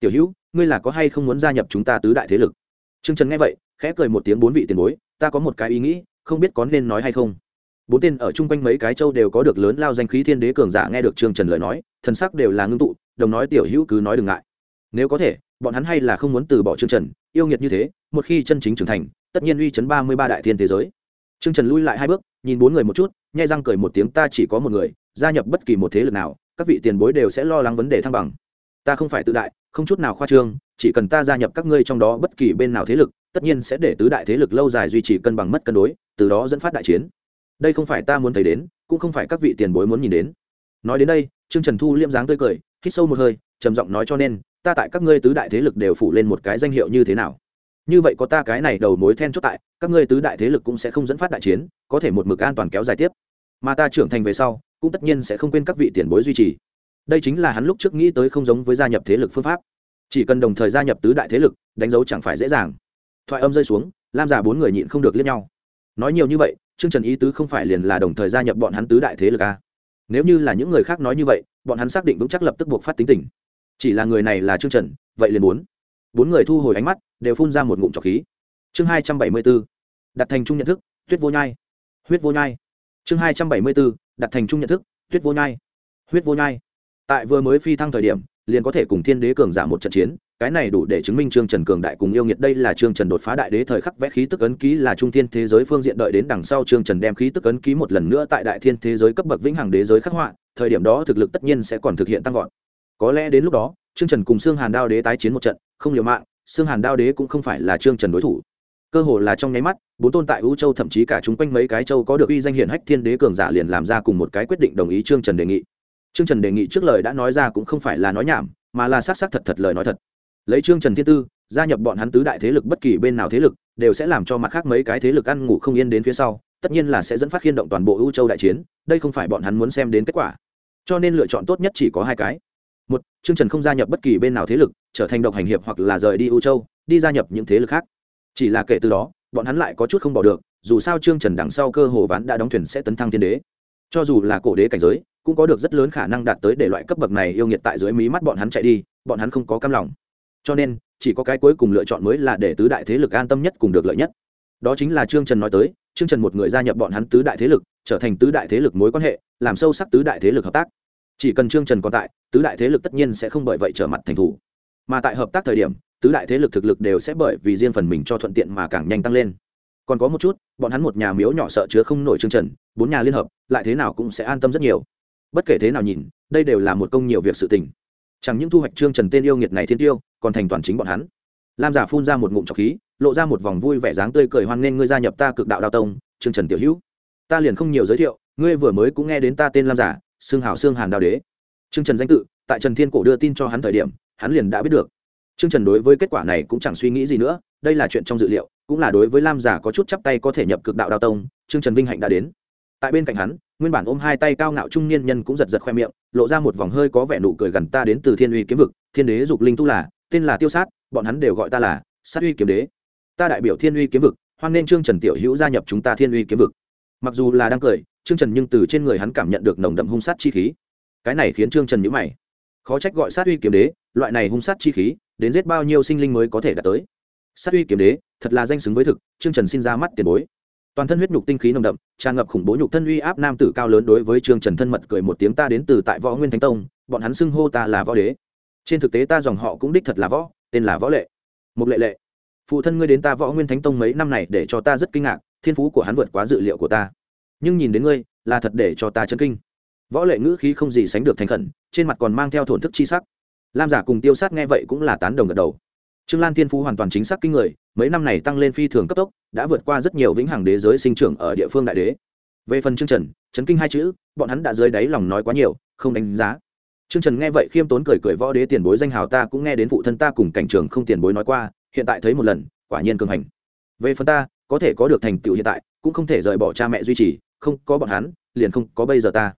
Tiểu hữu ngươi là có hay không muốn gia nhập chúng ta tứ đại thế lực? Trương trần nghe vậy, khẽ cười một tiếng bốn vị tiền bối, ta có một cái ý nghĩ, không biết có nên nói hay không. Bốn tên ở chung quanh mấy cái châu đều có được lớn lao danh khí thiên đế cường giả nghe được trương trần lời nói, thần sắc đều là ngưng tụ, đồng nói tiểu hữu cứ nói đừng ngại. Nếu có thể, bọn hắn hay là không muốn từ bỏ trương trần, yêu nghiệt như thế, một khi chân chính trưởng thành, tất nhiên uy chấn ba mươi ba đại thiên thế giới. Trương trần lui lại hai bước, nhìn bốn người một chút, nhai răng cười một tiếng ta chỉ có một người, gia nhập bất kỳ một thế lực nào, các vị tiền bối đều sẽ lo lắng vấn đề thăng bằng ta không phải tự đại, không chút nào khoa trương, chỉ cần ta gia nhập các ngươi trong đó bất kỳ bên nào thế lực, tất nhiên sẽ để tứ đại thế lực lâu dài duy trì cân bằng mất cân đối, từ đó dẫn phát đại chiến. Đây không phải ta muốn thấy đến, cũng không phải các vị tiền bối muốn nhìn đến. Nói đến đây, trương trần thu liêm dáng tươi cười, hít sâu một hơi, trầm giọng nói cho nên, ta tại các ngươi tứ đại thế lực đều phủ lên một cái danh hiệu như thế nào? Như vậy có ta cái này đầu mối then chốt tại, các ngươi tứ đại thế lực cũng sẽ không dẫn phát đại chiến, có thể một mực an toàn kéo dài tiếp. Mà ta trưởng thành về sau, cũng tất nhiên sẽ không quên các vị tiền bối duy trì đây chính là hắn lúc trước nghĩ tới không giống với gia nhập thế lực phương pháp. Chỉ cần đồng thời gia nhập tứ đại thế lực, đánh dấu chẳng phải dễ dàng. Thoại âm rơi xuống, lam già bốn người nhịn không được liếc nhau. Nói nhiều như vậy chương trần ý tứ không phải liền là đồng thời gia nhập bọn hắn tứ đại thế lực à? nếu như là những người khác nói như vậy, bọn hắn xác định vững chắc lập tức buộc phát tính tình. Chỉ là người này là chương trần, vậy liền bốn. Bốn người thu hồi ánh mắt, đều phun ra một ngụm trọc khí. Chương hai trăm bảy mươi b ố đặt thành trung nhận thức, tuyết vô nhai. Huyết vô nhai. Chương hai trăm bảy mươi b ố đặt thành trung nhận thức, tuyết vô nhai. Huyết vô nhai tại vừa mới phi thăng thời điểm, liền có thể cùng thiên đế cường giả một trận chiến, cái này đủ để chứng minh trương trần cường đại cùng yêu nghiệt đây là trương trần đột phá đại đế thời khắc vẽ khí tức ấn ký là trung thiên thế giới phương diện đợi đến đằng sau trương trần đem khí tức ấn ký một lần nữa tại đại thiên thế giới cấp bậc vĩnh hằng đế giới khắc họa, thời điểm đó thực lực tất nhiên sẽ còn thực hiện tăng vọt. Có lẽ đến lúc đó, trương trần cùng xương hàn đao đế tái chiến một trận, không liều mạng xương hàn đao đế cũng không phải là trương trần đối thủ. Cơ hồ là trong nháy mắt, bốn tôn tại vũ châu thậm chí cả chúng quanh mấy cái châu có được uy danh hiển hách thiên đế cường giả liền làm ra cùng một cái quyết định đồng ý trương trần đề nghị trương trần đề nghị trước lời đã nói ra cũng không phải là nói nhảm, mà là xác xác thật thật lời nói thật. Lấy trương trần thiên tư, gia nhập bọn hắn tứ đại thế lực bất kỳ bên nào thế lực, đều sẽ làm cho mặt khác mấy cái thế lực ăn ngủ không yên đến phía sau, tất nhiên là sẽ dẫn phát khiên động toàn bộ ưu châu đại chiến, đây không phải bọn hắn muốn xem đến kết quả. Cho nên lựa chọn tốt nhất chỉ có hai cái. Một, trương trần không gia nhập bất kỳ bên nào thế lực, trở thành độc hành hiệp hoặc là rời đi ưu châu, đi gia nhập những thế lực khác. Chỉ là kể từ đó, bọn hắn lại có chút không bỏ được, dù sao trương trần đằng sau cơ hồ ván đã đóng thuyền sẽ tấn thăng thiên đế. Cho dù là cổ đế cảnh giới cũng có được rất lớn khả năng đạt tới để loại cấp bậc này yêu nghiệt tại dưới mí mắt bọn hắn chạy đi, bọn hắn không có cam lòng. Cho nên, chỉ có cái cuối cùng lựa chọn mới là để tứ đại thế lực an tâm nhất cùng được lợi nhất. Đó chính là trương trần nói tới, trương trần một người gia nhập bọn hắn tứ đại thế lực, trở thành tứ đại thế lực mối quan hệ, làm sâu sắc tứ đại thế lực hợp tác. Chỉ cần trương trần còn tại, tứ đại thế lực tất nhiên sẽ không bởi vậy trở mặt thành thủ. Mà tại hợp tác thời điểm, tứ đại thế lực thực lực đều sẽ bởi vì riêng phần mình cho thuận tiện mà càng nhanh tăng lên. Còn có một chút, bọn hắn một nhà miếu nhỏ sợ chứa không nổi trương trần, bốn nhà liên hợp, lại thế nào cũng sẽ an tâm rất nhiều bất kể thế nào nhìn, đây đều là một công nhiều việc sự tình. Chẳng những thu hoạch trương trần tên yêu nghiệt này thiên tiêu, còn thành toàn chính bọn hắn. Lam giả phun ra một ngụm trọc khí, lộ ra một vòng vui vẻ dáng tươi cười hoan nghênh ngươi gia nhập ta cực đạo đao tông, trương trần tiểu hữu. Ta liền không nhiều giới thiệu, ngươi vừa mới cũng nghe đến ta tên lam giả xương hảo xương hàn đao đế. Trương trần danh tự, tại trần thiên cổ đưa tin cho hắn thời điểm, hắn liền đã biết được. Trương trần đối với kết quả này cũng chẳng suy nghĩ gì nữa, đây là chuyện trong dự liệu, cũng là đối với lam giả có chút chắp tay có thể nhập cực đạo đao tông, trương trần vinh hạnh đã đến. Tại bên cạnh hắn nguyên bản ôm hai tay cao ngạo trung niên nhân cũng giật giật khoe miệng, lộ ra một vòng hơi có vẻ nụ cười gần ta đến từ thiên uy kiếm vực, thiên đế dục linh tu là, tên là tiêu sát, bọn hắn đều gọi ta là sát uy kiếm đế. Ta đại biểu thiên uy kiếm vực, hoan nên trương trần tiểu hữu gia nhập chúng ta thiên uy kiếm vực. Mặc dù là đang cười, trương trần nhưng từ trên người hắn cảm nhận được nồng đậm hung sát chi khí. Cái này khiến trương trần nhữ mày. Khó trách gọi sát uy kiếm đế, loại này hung sát chi khí, đến giết bao nhiêu sinh linh mới có thể đạt tới. Sát uy kiếm đế, thật là danh xứng với thực, trương trần xin ra mắt tiền bối toàn thân huyết nhục tinh khí nồng đậm, tràn ngập khủng bố nhục thân uy áp nam tử cao lớn đối với trương trần thân mật cười một tiếng ta đến từ tại võ nguyên thánh tông, bọn hắn xưng hô ta là võ đế. Trên thực tế ta dòng họ cũng đích thật là võ, tên là võ lệ. Một lệ lệ, phụ thân ngươi đến ta võ nguyên thánh tông mấy năm này để cho ta rất kinh ngạc, thiên phú của hắn vượt quá dự liệu của ta. Nhưng nhìn đến ngươi, là thật để cho ta chấn kinh. Võ lệ ngữ khí không gì sánh được thành khẩn, trên mặt còn mang theo thổn thức chi sắc. Lam giả cùng tiêu sát nghe vậy cũng là tán đồng gật đầu. Trương lan thiên phú hoàn toàn chính xác kinh người mấy năm này tăng lên phi thường cấp tốc, đã vượt qua rất nhiều vĩnh hằng đế giới sinh trưởng ở địa phương đại đế. Về phần trương trần chấn kinh hai chữ, bọn hắn đã dưới đáy lòng nói quá nhiều, không đánh giá. Trương trần nghe vậy khiêm tốn cười cười võ đế tiền bối danh hào ta cũng nghe đến phụ thân ta cùng cảnh trường không tiền bối nói qua, hiện tại thấy một lần, quả nhiên cường hành. Về phần ta, có thể có được thành tựu hiện tại, cũng không thể rời bỏ cha mẹ duy trì, không có bọn hắn, liền không có bây giờ ta.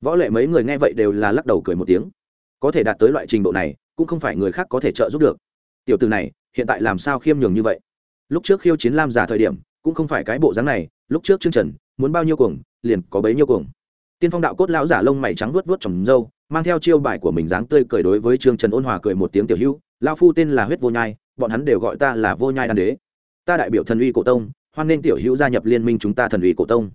Võ lệ mấy người nghe vậy đều là lắc đầu cười một tiếng. Có thể đạt tới loại trình độ này, cũng không phải người khác có thể trợ giúp được. Tiểu tử này hiện tại làm sao khiêm nhường như vậy? Lúc trước khiêu chiến lam giả thời điểm, cũng không phải cái bộ dáng này, lúc trước chương trần, muốn bao nhiêu cuồng, liền có bấy nhiêu cuồng. Tiên phong đạo cốt lão giả lông mày trắng vuốt vuốt trồng râu, mang theo chiêu bài của mình dáng tươi cười đối với trương trần ôn hòa cười một tiếng tiểu hữu lao phu tên là huyết vô nhai, bọn hắn đều gọi ta là vô nhai đan đế. Ta đại biểu thần uy cổ tông, hoan nghênh tiểu hữu gia nhập liên minh chúng ta thần uy cổ tông.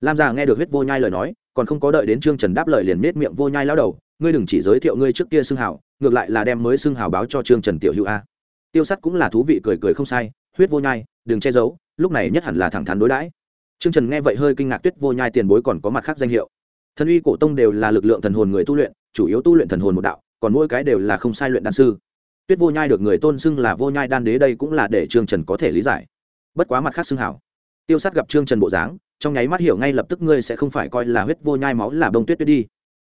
Lam già nghe được huyết vô nhai lời nói, còn không có đợi đến trương trần đáp lời liền nết miệng vô nhai lao đầu, ngươi đừng chỉ giới thiệu ngươi trước kia xưng hào ngược lại là đem mới xưng hào báo cho trương trần tiểu hữu a tiêu sắt cũng là thú vị cười cười không sai, huyết vô nhai, đừng che giấu, lúc này nhất hẳn là thẳng thắn đối đãi. Trương trần nghe vậy hơi kinh ngạc, tuyết vô nhai tiền bối còn có mặt khác danh hiệu. Thần uy cổ tông đều là lực lượng thần hồn người tu luyện, chủ yếu tu luyện thần hồn một đạo, còn mỗi cái đều là không sai luyện đan sư. Tuyết vô nhai được người tôn xưng là vô nhai đan đế đây cũng là để trương trần có thể lý giải. Bất quá mặt khác xưng hảo. Tiêu sát gặp trương trần bộ dáng, trong nháy mắt hiểu ngay lập tức ngươi sẽ không phải coi là huyết vô nhai máu là bông tuyết tuyết đi.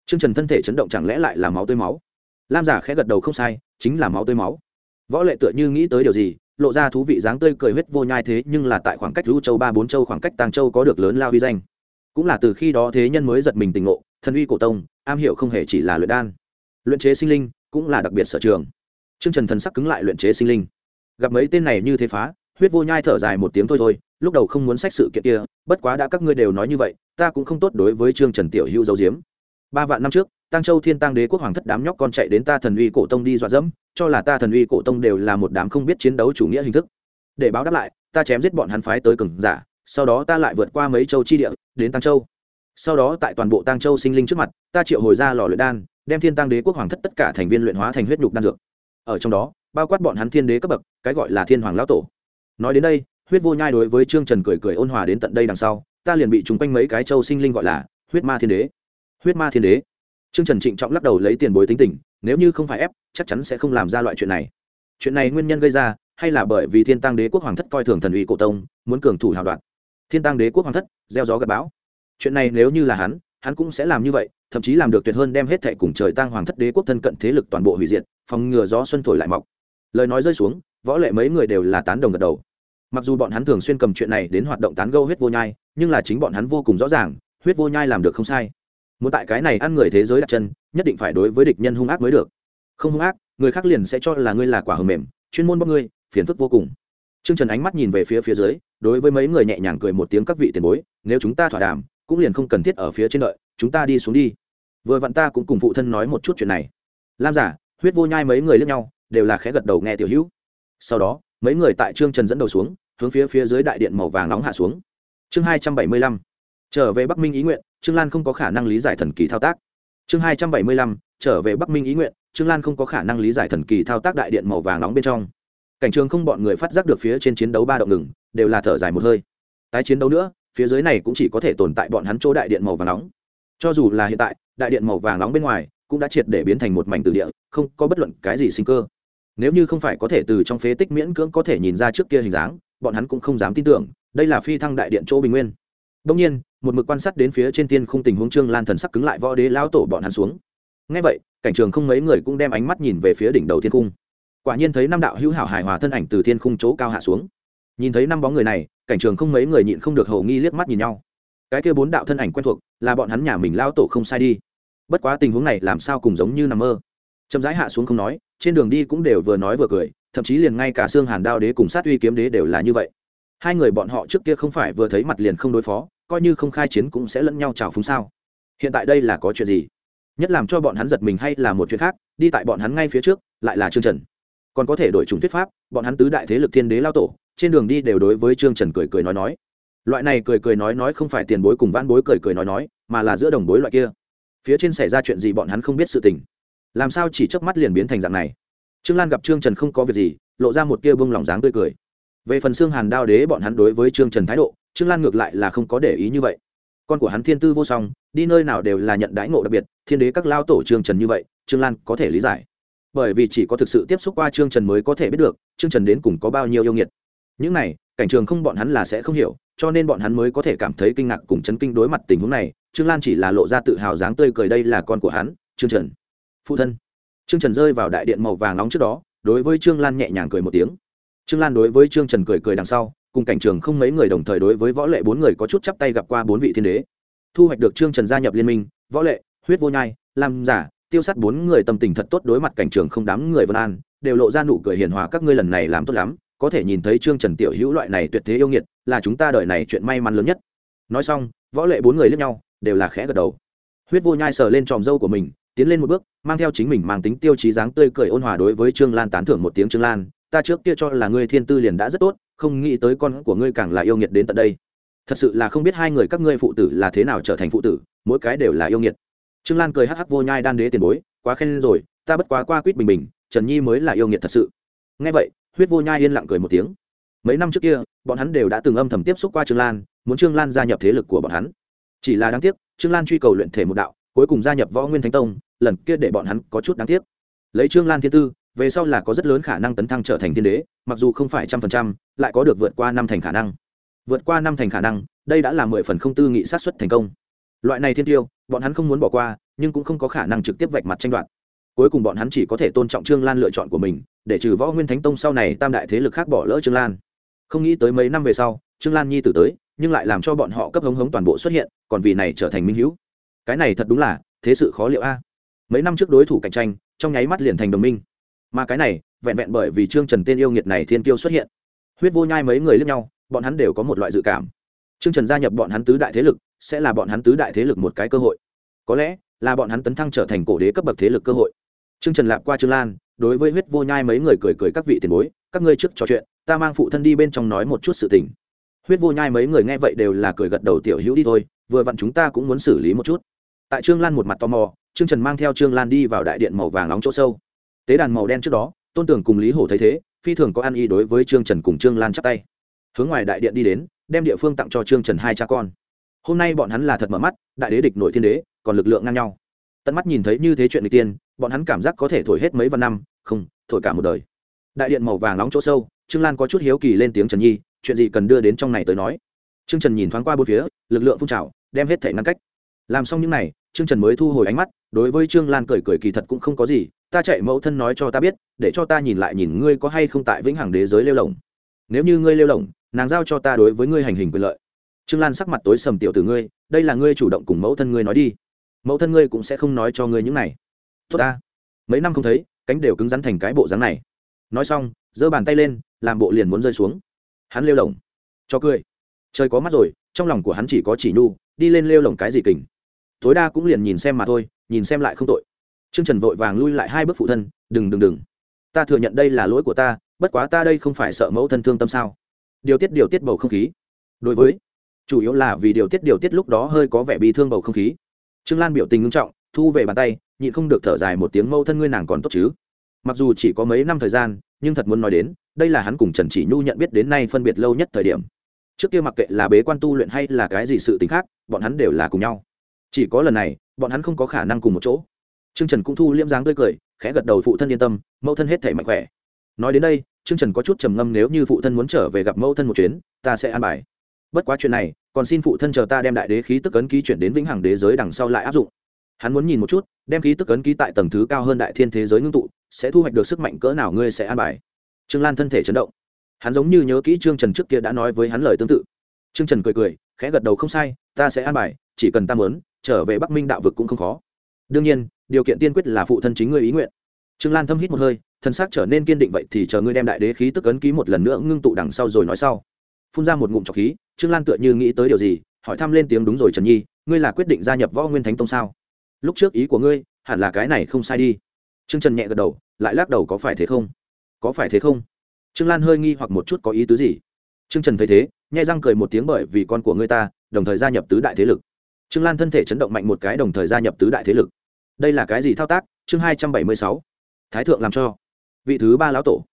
Trương trần thân thể chấn động chẳng lẽ lại là máu tươi máu? Lam giả khẽ gật đầu không sai, chính là máu tươi máu võ lệ tựa như nghĩ tới điều gì lộ ra thú vị dáng tươi cười huyết vô nhai thế nhưng là tại khoảng cách lũ châu ba bốn châu khoảng cách tàng châu có được lớn lao uy danh cũng là từ khi đó thế nhân mới giật mình tình ngộ thần uy cổ tông am hiểu không hề chỉ là luyện đan luyện chế sinh linh cũng là đặc biệt sở trường Trương Trần thần sắc cứng lại luyện chế sinh linh. Gặp mấy tên này như thế phá, huyết vô nhai thở dài một tiếng thôi thôi, lúc đầu không muốn sách sự kiện kia, bất quá đã các ngươi đều nói như vậy, ta cũng không tốt đối với Trương Trần tiểu hữu dấu diếm. Ba vạn năm trước, Tăng Châu Thiên Tăng Đế quốc hoàng thất đám nhóc con chạy đến ta thần uy cổ tông đi dọa dẫm, cho là ta thần uy cổ tông đều là một đám không biết chiến đấu chủ nghĩa hình thức. Để báo đáp lại, ta chém giết bọn hắn phái tới cường giả, sau đó ta lại vượt qua mấy châu chi địa, đến Tăng Châu. Sau đó tại toàn bộ Tăng Châu sinh linh trước mặt, ta triệu hồi ra lò luyện đan, đem Thiên Tăng Đế quốc hoàng thất tất cả thành viên luyện hóa thành huyết nhục đan dược ở trong đó bao quát bọn hắn thiên đế cấp bậc cái gọi là thiên hoàng lão tổ nói đến đây huyết vô nhai đối với trương trần cười cười ôn hòa đến tận đây đằng sau ta liền bị chúng quanh mấy cái châu sinh linh gọi là huyết ma thiên đế huyết ma thiên đế trương trần trịnh trọng lắc đầu lấy tiền bối tính tình, nếu như không phải ép, chắc chắn sẽ không làm ra loại chuyện này. Chuyện này nguyên nhân gây ra, hay là bởi vì thiên tăng đế quốc hoàng thất coi thường thần uy cổ tông, muốn cường thủ hào đoạn thiên tăng đế quốc hoàng thất, gieo gió gặp bão. Chuyện này nếu như là hắn hắn cũng sẽ làm như vậy, thậm chí làm được tuyệt hơn đem hết thệ cùng trời tăng hoàng thất đế quốc thân cận thế lực toàn bộ hủy diệt, phòng ngừa gió xuân thổi lại mọc. Lời nói rơi xuống, võ lệ mấy người đều là tán đồng gật đầu. Mặc dù bọn hắn thường xuyên cầm chuyện này đến hoạt động tán gâu huyết vô nhai, nhưng là chính bọn hắn vô cùng rõ ràng, huyết vô nhai làm được không sai muốn tại cái này ăn người thế giới đặt chân, nhất định phải đối với địch nhân hung ác mới được. Không hung ác, người khác liền sẽ cho là ngươi là quả hờ mềm, chuyên môn bóc ngươi, phiền phức vô cùng. T r ư ơ n g trần ánh mắt nhìn về phía phía dưới, đối với mấy người nhẹ nhàng cười một tiếng các vị tiền bối, nếu chúng ta thỏa đàm, cũng liền không cần thiết ở phía trên đợi, chúng ta đi xuống đi. Vừa vặn ta cũng cùng phụ thân nói một chút chuyện này. Lam giả, huyết vô nhai mấy người lướt nhau, đều là khẽ gật đầu nghe tiểu hữu. Sau đó, mấy người tại trương trần dẫn đầu xuống, hướng phía phía dưới đại điện màu vàng nóng hạ xuống. Chương hai trăm bảy mươi lăm trở về bắc minh ý nguyện, trương lan không có khả năng lý giải thần kỳ thao tác. Chương hai trăm bảy mươi lăm, trở về bắc minh ý nguyện, trương lan không có khả năng lý giải thần kỳ thao tác đại điện màu vàng nóng bên trong. Cảnh trường không bọn người phát giác được phía trên chiến đấu ba động ngừng, đều là thở dài một hơi. Tái chiến đấu nữa, phía dưới này cũng chỉ có thể tồn tại bọn hắn chỗ đại điện màu vàng nóng. Cho dù là hiện tại, đại điện màu vàng nóng bên ngoài cũng đã triệt để biến thành một mảnh từ địa, không có bất luận cái gì sinh cơ. Nếu như không phải có thể từ trong phế tích miễn cưỡng có thể nhìn ra trước kia hình dáng, bọn hắn cũng không dám tin tưởng, đây là phi thăng đại điện chỗ bình nguyên đông nhiên, một mực quan sát đến phía trên tiên khung tình huống trương lan thần sắc cứng lại võ đế lao tổ bọn hắn xuống. Nghe vậy, cảnh trường không mấy người cũng đem ánh mắt nhìn về phía đỉnh đầu thiên cung quả nhiên thấy năm đạo hữu hảo hài hòa thân ảnh từ thiên khung chỗ cao hạ xuống. Nhìn thấy năm bóng người này, cảnh trường không mấy người nhịn không được hầu nghi liếc mắt nhìn nhau. Cái kia bốn đạo thân ảnh quen thuộc, là bọn hắn nhà mình lao tổ không sai đi. Bất quá tình huống này làm sao cùng giống như nằm mơ. Chậm rãi hạ xuống không nói, trên đường đi cũng đều vừa nói vừa cười, thậm chí liền ngay cả xương hàn đao đế cùng sát uy kiếm đế đều là như vậy. Hai người bọn họ trước kia không phải vừa thấy mặt liền không đối phó coi như không khai chiến cũng sẽ lẫn nhau trào phúng sao? Hiện tại đây là có chuyện gì? Nhất làm cho bọn hắn giật mình hay là một chuyện khác, đi tại bọn hắn ngay phía trước, lại là trương trần. Còn có thể đổi chủng thuyết pháp, bọn hắn tứ đại thế lực thiên đế lao tổ, trên đường đi đều đối với trương trần cười cười nói nói. Loại này cười cười nói nói không phải tiền bối cùng vãn bối cười cười nói nói, mà là giữa đồng bối loại kia. Phía trên xảy ra chuyện gì bọn hắn không biết sự tình. Làm sao chỉ chớp mắt liền biến thành dạng này? Trương lan gặp trương trần không có việc gì, lộ ra một tia bông lòng dáng tươi cười. Về phần xương hàn đao đế bọn hắn đối với trương trần thái độ trương lan ngược lại là không có để ý như vậy. Con của hắn thiên tư vô song, đi nơi nào đều là nhận đãi ngộ đặc biệt, thiên đế các lao tổ trương trần như vậy, trương lan có thể lý giải. Bởi vì chỉ có thực sự tiếp xúc qua trương trần mới có thể biết được, trương trần đến cùng có bao nhiêu yêu nghiệt. Những này, cảnh trường không bọn hắn là sẽ không hiểu, cho nên bọn hắn mới có thể cảm thấy kinh ngạc cùng chấn kinh đối mặt tình huống này. Trương lan chỉ là lộ ra tự hào dáng tươi cười đây là con của hắn, trương trần. Phụ thân. Trương trần rơi vào đại điện màu vàng nóng trước đó, đối với trương lan nhẹ nhàng cười một tiếng. Trương lan đối với trương trần cười cười đằng sau cùng cảnh trường không mấy người đồng thời đối với võ lệ bốn người có chút chắp tay gặp qua bốn vị thiên đế. Thu hoạch được trương trần gia nhập liên minh, võ lệ, huyết vô nhai làm giả, tiêu sát bốn người tâm tình thật tốt đối mặt cảnh trường không đám người vân an, đều lộ ra nụ cười hiền hòa, các ngươi lần này làm tốt lắm, có thể nhìn thấy trương trần tiểu hữu loại này tuyệt thế yêu nghiệt, là chúng ta đợi này chuyện may mắn lớn nhất. Nói xong, võ lệ bốn người lướt nhau, đều là khẽ gật đầu. Huyết vô nhai sờ lên tròm dâu của mình, tiến lên một bước, mang theo chính mình mang tính tiêu chí dáng tươi cười ôn hòa đối với trương lan tán thưởng một tiếng trương lan, ta trước kia cho là ngươi thiên tư liền đã rất tốt không nghĩ tới con của ngươi càng là yêu nghiệt đến tận đây. Thật sự là không biết hai người các ngươi phụ tử là thế nào trở thành phụ tử, mỗi cái đều là yêu nghiệt. Trương lan cười hắc hắc vô nhai đan đế tiền bối, quá khen rồi, ta bất quá qua quýt bình bình, trần nhi mới là yêu nghiệt thật sự. Ngay vậy, huyết vô nhai yên lặng cười một tiếng. Mấy năm trước kia, bọn hắn đều đã từng âm thầm tiếp xúc qua trương lan, muốn trương lan gia nhập thế lực của bọn hắn. Chỉ là đáng tiếc, trương lan truy cầu luyện thể một đạo, cuối cùng gia nhập võ nguyên thánh tông, lần kia để bọn hắn có chút đáng tiếc. Lấy trương lan thiên tư về sau là có rất lớn khả năng tấn thăng trở thành thiên đế, mặc dù không phải trăm phần trăm, lại có được vượt qua năm thành khả năng. Vượt qua năm thành khả năng, đây đã là mười phần không tư nghị sát xuất thành công. Loại này thiên tiêu, bọn hắn không muốn bỏ qua, nhưng cũng không có khả năng trực tiếp vạch mặt tranh đoạt. Cuối cùng bọn hắn chỉ có thể tôn trọng trương lan lựa chọn của mình, để trừ võ nguyên thánh tông sau này tam đại thế lực khác bỏ lỡ trương lan. Không nghĩ tới mấy năm về sau, trương lan nhi tử tới, nhưng lại làm cho bọn họ cấp hống hống toàn bộ xuất hiện, còn vì này trở thành minh hữu. Cái này thật đúng là, thế sự khó liệu a. Mấy năm trước đối thủ cạnh tranh, trong nháy mắt liền thành đồng minh mà cái này, vẹn vẹn bởi vì trương trần tên yêu nghiệt này thiên kiêu xuất hiện. Huyết vô nhai mấy người lướt nhau, bọn hắn đều có một loại dự cảm. Trương trần gia nhập bọn hắn tứ đại thế lực, sẽ là bọn hắn tứ đại thế lực một cái cơ hội. Có lẽ, là bọn hắn tấn thăng trở thành cổ đế cấp bậc thế lực cơ hội. Trương trần lạp qua trương lan, đối với huyết vô nhai mấy người cười cười các vị tiền bối, các ngươi trước trò chuyện, ta mang phụ thân đi bên trong nói một chút sự tình. Huyết vô nhai mấy người nghe vậy đều là cười gật đầu tiểu hữu đi thôi, vừa vặn chúng ta cũng muốn xử lý một chút. Tại trương lan một mặt tò mò, trương trần mang theo trương lan đi vào đại điện màu vàng nóng chỗ sâu tế đàn màu đen trước đó, tôn tưởng cùng lý hổ thấy thế, phi thường có ăn y đối với trương trần cùng trương lan chắp tay. Hướng ngoài đại điện đi đến, đem địa phương tặng cho trương trần hai cha con. Hôm nay bọn hắn là thật mở mắt, đại đế địch nội thiên đế, còn lực lượng ngang nhau. Tận mắt nhìn thấy như thế chuyện n tiên, bọn hắn cảm giác có thể thổi hết mấy vạn năm, không, thổi cả một đời. Đại điện màu vàng nóng chỗ sâu, trương lan có chút hiếu kỳ lên tiếng trần nhi, chuyện gì cần đưa đến trong này tới nói. Trương trần nhìn thoáng qua bốn phía, lực lượng phun trào, đem hết thể ngăn cách. Làm xong những n à y trương trần mới thu hồi ánh mắt, đối với trương lan cười cười kỳ thật cũng không có gì ta chạy mẫu thân nói cho ta biết, để cho ta nhìn lại nhìn ngươi có hay không tại vĩnh hằng đế giới lêu lồng nếu như ngươi lêu lồng nàng giao cho ta đối với ngươi hành hình quyền lợi. Trương lan sắc mặt tối sầm tiểu từ ngươi, đây là ngươi chủ động cùng mẫu thân ngươi nói đi. Mẫu thân ngươi cũng sẽ không nói cho ngươi những này. Tốt ta. Mấy năm không thấy, cánh đều cứng rắn thành cái bộ dáng này. Nói xong, giơ bàn tay lên, làm bộ liền muốn rơi xuống. Hắn lêu lồng cho cười. Trời có mắt rồi, trong lòng của hắn chỉ có chỉ nhu, đi lên lêu lồng cái gì kình. Tối đa cũng liền nhìn xem mà thôi, nhìn xem lại không tội. Trương trần vội vàng lui lại hai bước phụ thân, đừng đừng đừng. Ta thừa nhận đây là lỗi của ta, bất quá ta đây không phải sợ mẫu thân thương tâm sao? Điều tiết điều tiết bầu không khí. Đối với, chủ yếu là vì điều tiết điều tiết lúc đó hơi có vẻ bị thương bầu không khí. Trương lan biểu tình ngưng trọng, thu về bàn tay, nhịn không được thở dài một tiếng, mẫu thân ngươi nàng còn tốt chứ? Mặc dù chỉ có mấy năm thời gian, nhưng thật muốn nói đến, đây là hắn cùng trần chỉ nhu nhận biết đến nay phân biệt lâu nhất thời điểm. Trước kia mặc kệ là bế quan tu luyện hay là cái gì sự t ì n h khác, bọn hắn đều là cùng nhau. Chỉ có lần này, bọn hắn không có khả năng cùng một chỗ. Trương trần cũng thu liễm dáng tươi cười, khẽ gật đầu phụ thân yên tâm, mẫu thân hết thể mạnh khỏe. Nói đến đây, Trương trần có chút trầm ngâm nếu như phụ thân muốn trở về gặp mẫu thân một chuyến, ta sẽ an bài. Bất quá chuyện này, còn xin phụ thân chờ ta đem đại đế khí tức ấn ký chuyển đến vĩnh hằng đế giới đằng sau lại áp dụng. Hắn muốn nhìn một chút, đem khí tức ấn ký tại tầng thứ cao hơn đại thiên thế giới ngưng tụ, sẽ thu hoạch được sức mạnh cỡ nào ngươi sẽ an bài. Trương lan thân thể chấn động. Hắn giống như nhớ kỹ trương trần trước kia đã nói với hắn lời tương tự. Trương trần cười cười, khẽ gật đầu không sai, ta sẽ an bài, chỉ cần ta mớn trở về bắc minh đạo vực cũng không khó. Đương nhiên điều kiện tiên quyết là phụ thân chính ngươi ý nguyện. Trương lan thâm hít một hơi thân xác trở nên kiên định vậy thì chờ ngươi đem đại đế khí tức ấn ký một lần nữa ngưng tụ đằng sau rồi nói sau. Phun ra một ngụm trọc khí, trương lan tựa như nghĩ tới điều gì, hỏi thăm lên tiếng đúng rồi trần nhi, ngươi là quyết định gia nhập võ nguyên thánh tông sao? Lúc trước ý của ngươi, hẳn là cái này không sai đi. Trương trần nhẹ gật đầu, lại lắc đầu có phải thế không? Có phải thế không? Trương lan hơi nghi hoặc một chút có ý tứ gì? Trương trần thấy thế, nhai răng cười một tiếng bởi vì con của ngươi ta, đồng thời gia nhập tứ đại thế lực. Trương lan thân thể chấn động mạnh một cái đồng thời gia nhập tứ đại thế lực đây là cái gì thao tác? Chương hai trăm bảy mươi sáu, thái thượng làm cho. Vị thứ ba lão tổ.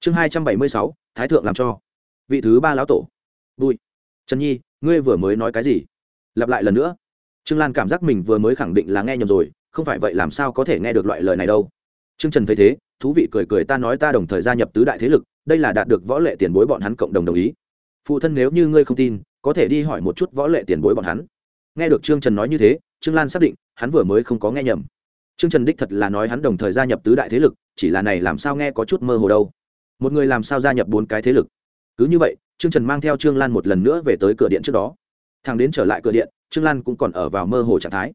Chương hai trăm bảy mươi sáu, thái thượng làm cho. Vị thứ ba lão tổ. Vui trần nhi, ngươi vừa mới nói cái gì? Lặp lại lần nữa. Trương lan cảm giác mình vừa mới khẳng định là nghe nhầm rồi, không phải vậy làm sao có thể nghe được loại lời này đâu. Trương trần thấy thế, thú vị cười cười ta nói ta đồng thời gia nhập tứ đại thế lực, đây là đạt được võ lệ tiền bối bọn hắn cộng đồng đồng ý. Phụ thân nếu như ngươi không tin, có thể đi hỏi một chút võ lệ tiền bối bọn hắn. Nghe được trương trần nói như thế, trương lan xác định, hắn vừa mới không có nghe nhầm trương trần đích thật là nói hắn đồng thời gia nhập tứ đại thế lực chỉ là này làm sao nghe có chút mơ hồ đâu. Một người làm sao gia nhập bốn cái thế lực? Cứ như vậy trương trần mang theo trương lan một lần nữa về tới cửa điện trước đó. Thằng đến trở lại cửa điện trương lan cũng còn ở vào mơ hồ trạng thái.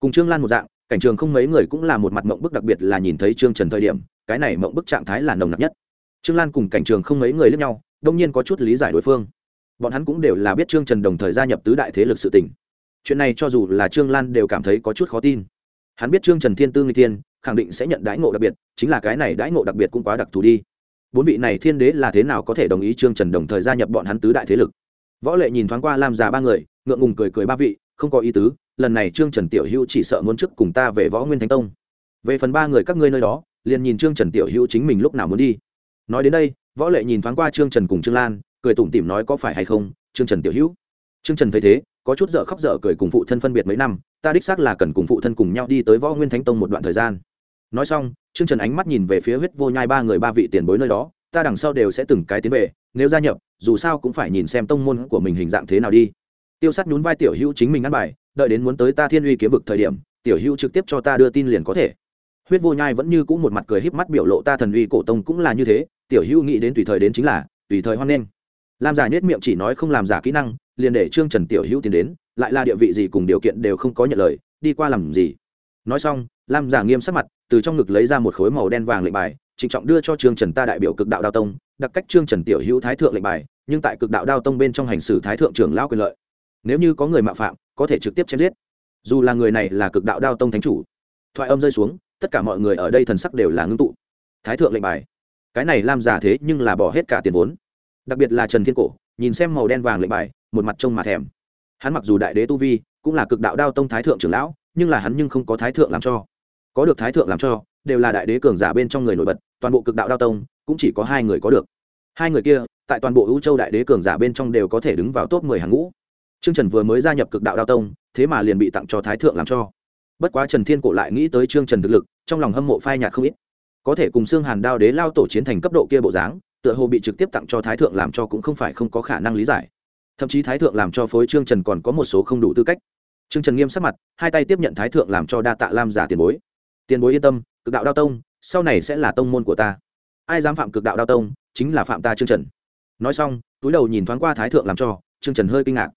Cùng trương lan một dạng cảnh trường không mấy người cũng là một mặt mộng bức đặc biệt là nhìn thấy trương trần thời điểm cái này mộng bức trạng thái là nồng nặc nhất. Trương lan cùng cảnh trường không mấy người lẫn nhau đương nhiên có chút lý giải đối phương. Bọn hắn cũng đều là biết trương trần đồng thời gia nhập tứ đại thế lực sự tình, chuyện này cho dù là trương lan đều cảm thấy có chút khó tin hắn biết trương trần thiên tư người tiên khẳng định sẽ nhận đãi ngộ đặc biệt, chính là cái này đãi ngộ đặc biệt cũng quá đặc thù đi. Bốn vị này thiên đế là thế nào có thể đồng ý trương trần đồng thời gia nhập bọn hắn tứ đại thế lực? Võ lệ nhìn thoáng qua làm già ba người, ngượng ngùng cười cười ba vị, không có ý tứ, lần này trương trần tiểu hữu chỉ sợ muốn trước cùng ta về võ nguyên thánh tông. Về phần ba người các ngươi nơi đó, liền nhìn trương trần tiểu hữu chính mình lúc nào muốn đi. Nói đến đây, võ lệ nhìn thoáng qua trương trần cùng trương lan, cười tủm tỉm nói có phải hay không, trương trần tiểu hữu. Trương trần thấy thế có chút dở khóc dở cười cùng phụ thân phân biệt mấy năm, ta đích xác là cần cùng phụ thân cùng nhau đi tới võ nguyên thánh tông một đoạn thời gian. Nói xong, trương trần ánh mắt nhìn về phía huyết vô nhai ba người ba vị tiền bối nơi đó, ta đằng sau đều sẽ từng cái tiến về, nếu gia nhập, dù sao cũng phải nhìn xem tông môn của mình hình dạng thế nào đi. Tiêu sắt nhún vai tiểu hữu chính mình ăn bài, đợi đến muốn tới ta thiên uy kiếm vực thời điểm, tiểu hữu trực tiếp cho ta đưa tin liền có thể. Huyết vô nhai vẫn như cũ một mặt cười híp mắt biểu lộ ta thần uy cổ tông cũng là như thế, tiểu hữu nghĩ đến tùy thời đến chính là, tùy thời hoan nghênh. Làm giả nhất miệng chỉ nói không làm giả kỹ năng liền để trương trần tiểu hữu tiến đến, lại là địa vị gì cùng điều kiện đều không có nhận lời, đi qua làm gì? Nói xong, lam giả nghiêm sắc mặt, từ trong ngực lấy ra một khối màu đen vàng lệnh bài, trịnh trọng đưa cho trương trần ta đại biểu cực đạo đao tông, đặc cách trương trần tiểu hữu thái thượng lệnh bài, nhưng tại cực đạo đao tông bên trong hành xử thái thượng trưởng lao quyền lợi. Nếu như có người mạo phạm, có thể trực tiếp chém giết. Dù là người này là cực đạo đao tông thánh chủ, thoại âm rơi xuống, tất cả mọi người ở đây thần sắc đều là ngưng tụ. Thái thượng lệnh bài. Cái này làm giả thế nhưng là bỏ hết cả tiền vốn. Đặc biệt là trần thiên cổ, nhìn xem màu đen vàng lệnh bài một mặt trông mà thèm. Hắn mặc dù đại đế tu vi, cũng là cực đạo đao tông thái thượng trưởng lão, nhưng là hắn nhưng không có thái thượng làm cho. Có được thái thượng làm cho, đều là đại đế cường giả bên trong người nổi bật, toàn bộ cực đạo đao tông, cũng chỉ có hai người có được. Hai người kia, tại toàn bộ ưu châu đại đế cường giả bên trong đều có thể đứng vào top mười hàng ngũ. Trương trần vừa mới gia nhập cực đạo đao tông, thế mà liền bị tặng cho thái thượng làm cho. Bất quá trần thiên cổ lại nghĩ tới trương trần thực lực, trong lòng hâm mộ phai nhạt không ít. Có thể cùng xương hàn đao đế lao tổ chiến thành cấp độ kia bộ dáng, tựa hồ bị trực tiếp tặng cho thái thượng làm cho cũng không phải không có khả năng lý giải thậm chí thái thượng làm cho phối trương trần còn có một số không đủ tư cách. Trương trần nghiêm sắc mặt, hai tay tiếp nhận thái thượng làm cho đa tạ lam giả tiền bối. Tiền bối yên tâm, cực đạo đao tông, sau này sẽ là tông môn của ta. Ai dám phạm cực đạo đao tông, chính là phạm ta trương trần. Nói xong, túi đầu nhìn thoáng qua thái thượng làm cho, trương trần hơi kinh ngạc.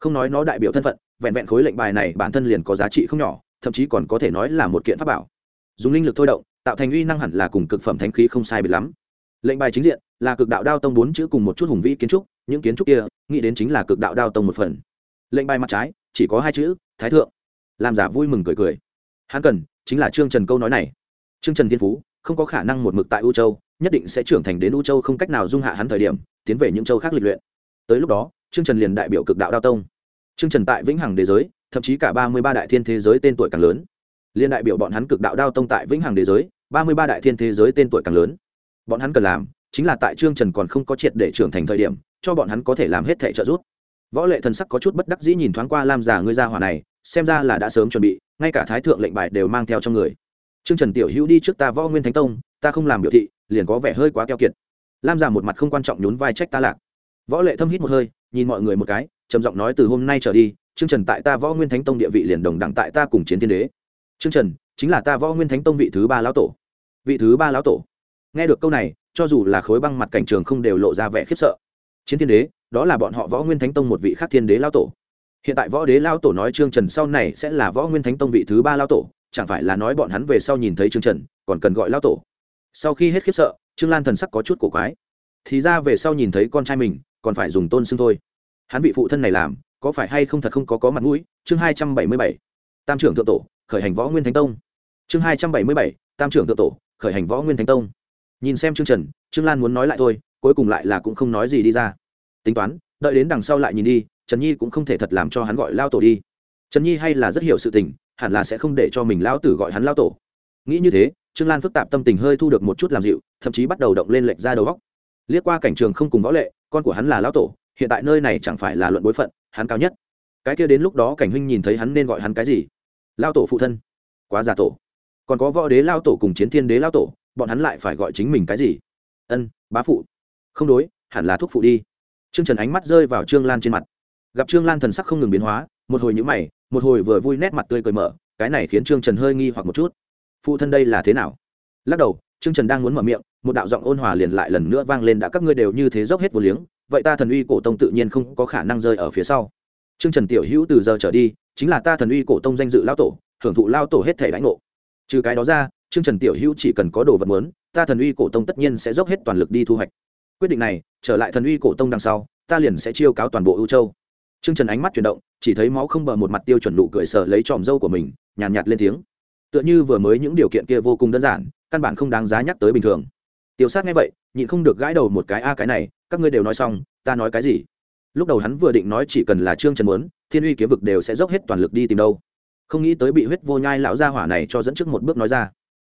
Không nói nó đại biểu thân phận, vẹn vẹn khối lệnh bài này bản thân liền có giá trị không nhỏ, thậm chí còn có thể nói là một kiện pháp bảo. Dùng linh lực thôi động, tạo thành uy năng hẳn là cùng cực phẩm thánh khí không sai biệt lắm. Lệnh bài chính diện là cực đạo đao tông bốn chữ cùng một chút hùng vĩ kiến trúc, những kiến trúc kia nghĩ đến chính là cực đạo đao tông một phần. Lệnh bài mặt trái, chỉ có hai chữ, thái thượng. Làm giả vui mừng cười cười. Hắn cần, chính là trương trần câu nói này. Trương trần thiên phú, không có khả năng một mực tại u châu, nhất định sẽ trưởng thành đến u châu không cách nào dung hạ hắn thời điểm, tiến về những châu khác lịch luyện. Tới lúc đó, trương trần liền đại biểu cực đạo đao tông. Trương trần tại vĩnh hằng đế giới, thậm chí cả ba mươi ba đại thiên thế giới tên tuổi càng lớn. Liên đại biểu bọn hắn cực đạo đao tông tại vĩnh hằng đế giới, ba mươi ba đại thiên thế giới tên tuổi càng lớn. Bọn hắn cần làm, chính là tại trương trần còn không có triệt để trưởng thành thời điểm cho bọn hắn có thể làm hết thể trợ giúp. Võ lệ thần sắc có chút bất đắc dĩ nhìn thoáng qua lam giả ngươi ra hỏa này, xem ra là đã sớm chuẩn bị, ngay cả thái thượng lệnh bài đều mang theo trong người. Trương trần tiểu hữu đi trước ta võ nguyên thánh tông, ta không làm biểu thị, liền có vẻ hơi quá keo kiệt. Lam giả một mặt không quan trọng nhún vai trách ta lạc. Võ lệ thâm hít một hơi, nhìn mọi người một cái, trầm giọng nói từ hôm nay trở đi, trương trần tại ta võ nguyên thánh tông địa vị liền đồng đẳng tại ta cùng chiến thiên đế. Trương trần, chính là ta võ nguyên thánh tông vị thứ ba lão tổ. Vị thứ ba lão tổ. Nghe được câu này, cho dù là khối băng mặt cảnh trường không đều lộ ra vẻ khiếp sợ chiến thiên đế, đó là bọn họ võ nguyên thánh tông một vị khác thiên đế lao tổ. Hiện tại võ đế lao tổ nói trương trần sau này sẽ là võ nguyên thánh tông vị thứ ba lao tổ, chẳng phải là nói bọn hắn về sau nhìn thấy trương trần, còn cần gọi lao tổ. Sau khi hết khiếp sợ, trương lan thần sắc có chút cổ quái. Thì ra về sau nhìn thấy con trai mình, còn phải dùng tôn xưng thôi. Hắn vị phụ thân này làm, có phải hay không thật không có có mặt mũi? Chương hai trăm bảy mươi bảy. Tam trưởng thượng tổ, khởi hành võ nguyên thánh tông. Chương hai trăm bảy mươi bảy. Tam trưởng thượng tổ, khởi hành võ nguyên thánh tông. Nhìn xem chương trần, trương lan muốn nói lại thôi cuối cùng lại là cũng không nói gì đi ra. Tính toán, đợi đến đằng sau lại nhìn đi, trần nhi cũng không thể thật làm cho hắn gọi lao tổ đi. Trần nhi hay là rất hiểu sự tình, hẳn là sẽ không để cho mình lao tử gọi hắn lao tổ. Nghĩ như thế, trương lan phức tạp tâm tình hơi thu được một chút làm dịu, thậm chí bắt đầu động lên lệch ra đầu góc liếc qua cảnh trường không cùng võ lệ, con của hắn là lao tổ, hiện tại nơi này chẳng phải là luận bối phận, hắn cao nhất. Cái kia đến lúc đó cảnh huynh nhìn thấy hắn nên gọi hắn cái gì? Lao tổ phụ thân. Quá già tổ. Còn có võ đế lao tổ cùng chiến thiên đế lao tổ, bọn hắn lại phải gọi chính mình cái gì? Ân, bá phụ không đối, hẳn là thuốc phụ đi. Trương trần ánh mắt rơi vào trương lan trên mặt. Gặp trương lan thần sắc không ngừng biến hóa, một hồi nhữ mày, một hồi vừa vui nét mặt tươi cười mở, cái này khiến trương trần hơi nghi hoặc một chút. Phụ thân đây là thế nào? Lắc đầu, trương trần đang muốn mở miệng, một đạo giọng ôn hòa liền lại lần nữa vang lên đã các ngươi đều như thế dốc hết vô liếng, vậy ta thần uy cổ tông tự nhiên không có khả năng rơi ở phía sau. Trương trần tiểu hữu từ giờ trở đi, chính là ta thần uy cổ tông danh dự lao tổ, hưởng thụ lao tổ hết thể lãnh ngộ. Trừ cái đó ra, trương trần tiểu hữu chỉ cần có đồ vật muốn, ta thần uy cổ tông tất nhiên sẽ dốc hết toàn lực đi thu hoạch quyết định này trở lại thần uy cổ tông đằng sau ta liền sẽ chiêu cáo toàn bộ ưu châu. Trương trần ánh mắt chuyển động chỉ thấy máu không bờ một mặt tiêu chuẩn nụ cười sở lấy tròm dâu của mình nhàn nhạt, nhạt lên tiếng. Tựa như vừa mới những điều kiện kia vô cùng đơn giản căn bản không đáng giá nhắc tới bình thường. Tiêu sát nghe vậy nhịn không được gãi đầu một cái a cái này các ngươi đều nói xong ta nói cái gì? Lúc đầu hắn vừa định nói chỉ cần là trương trần muốn thiên uy kiếm vực đều sẽ dốc hết toàn lực đi tìm đâu. Không nghĩ tới bị huyết vô nhai lão gia hỏa này cho dẫn trước một bước nói ra.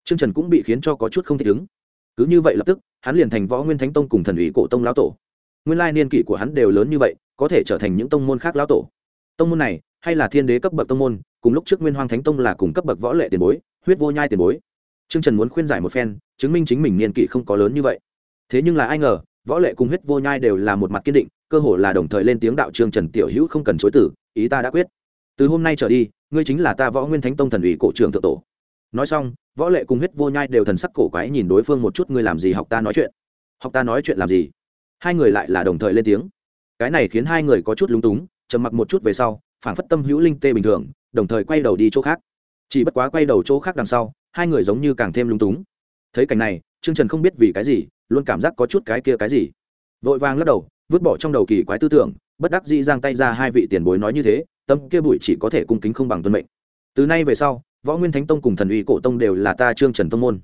Trương trần cũng bị khiến cho có chút không thích ứng cứ như vậy lập tức, hắn liền thành võ nguyên thánh tông cùng thần ủy cổ tông lão tổ. Nguyên lai niên kỷ của hắn đều lớn như vậy, có thể trở thành những tông môn khác lão tổ. Tông môn này, hay là thiên đế cấp bậc tông môn, cùng lúc trước nguyên hoàng thánh tông là cùng cấp bậc võ lệ tiền bối, huyết vô nhai tiền bối. Trương trần muốn khuyên giải một phen, chứng minh chính mình niên kỷ không có lớn như vậy. Thế nhưng là ai ngờ, võ lệ cùng huyết vô nhai đều là một mặt kiên định, cơ hồ là đồng thời lên tiếng đạo trương trần tiểu hữu không cần chối tử ý ta đã quyết. Từ hôm nay trở đi, ngươi chính là ta võ nguyên thánh tông thần ủy cổ trưởng thượng tổ nói xong, võ lệ cùng huyết vô nhai đều thần sắc cổ quái nhìn đối phương một chút, ngươi làm gì học ta nói chuyện? Học ta nói chuyện làm gì? Hai người lại là đồng thời lên tiếng. Cái này khiến hai người có chút lúng túng, trầm mặc một chút về sau, phảng phất tâm hữu linh tê bình thường, đồng thời quay đầu đi chỗ khác. Chỉ bất quá quay đầu chỗ khác đằng sau, hai người giống như càng thêm lúng túng. Thấy cảnh này, trương trần không biết vì cái gì, luôn cảm giác có chút cái kia cái gì. Vội vàng lắc đầu, vứt bỏ trong đầu kỳ quái tư tưởng, bất đắc dĩ giang tay ra hai vị tiền bối nói như thế, tâm kia bụi chỉ có thể cung kính không bằng tuân mệnh. Từ nay về sau võ nguyên thánh tông cùng thần uy cổ tông đều là ta trương trần tông môn.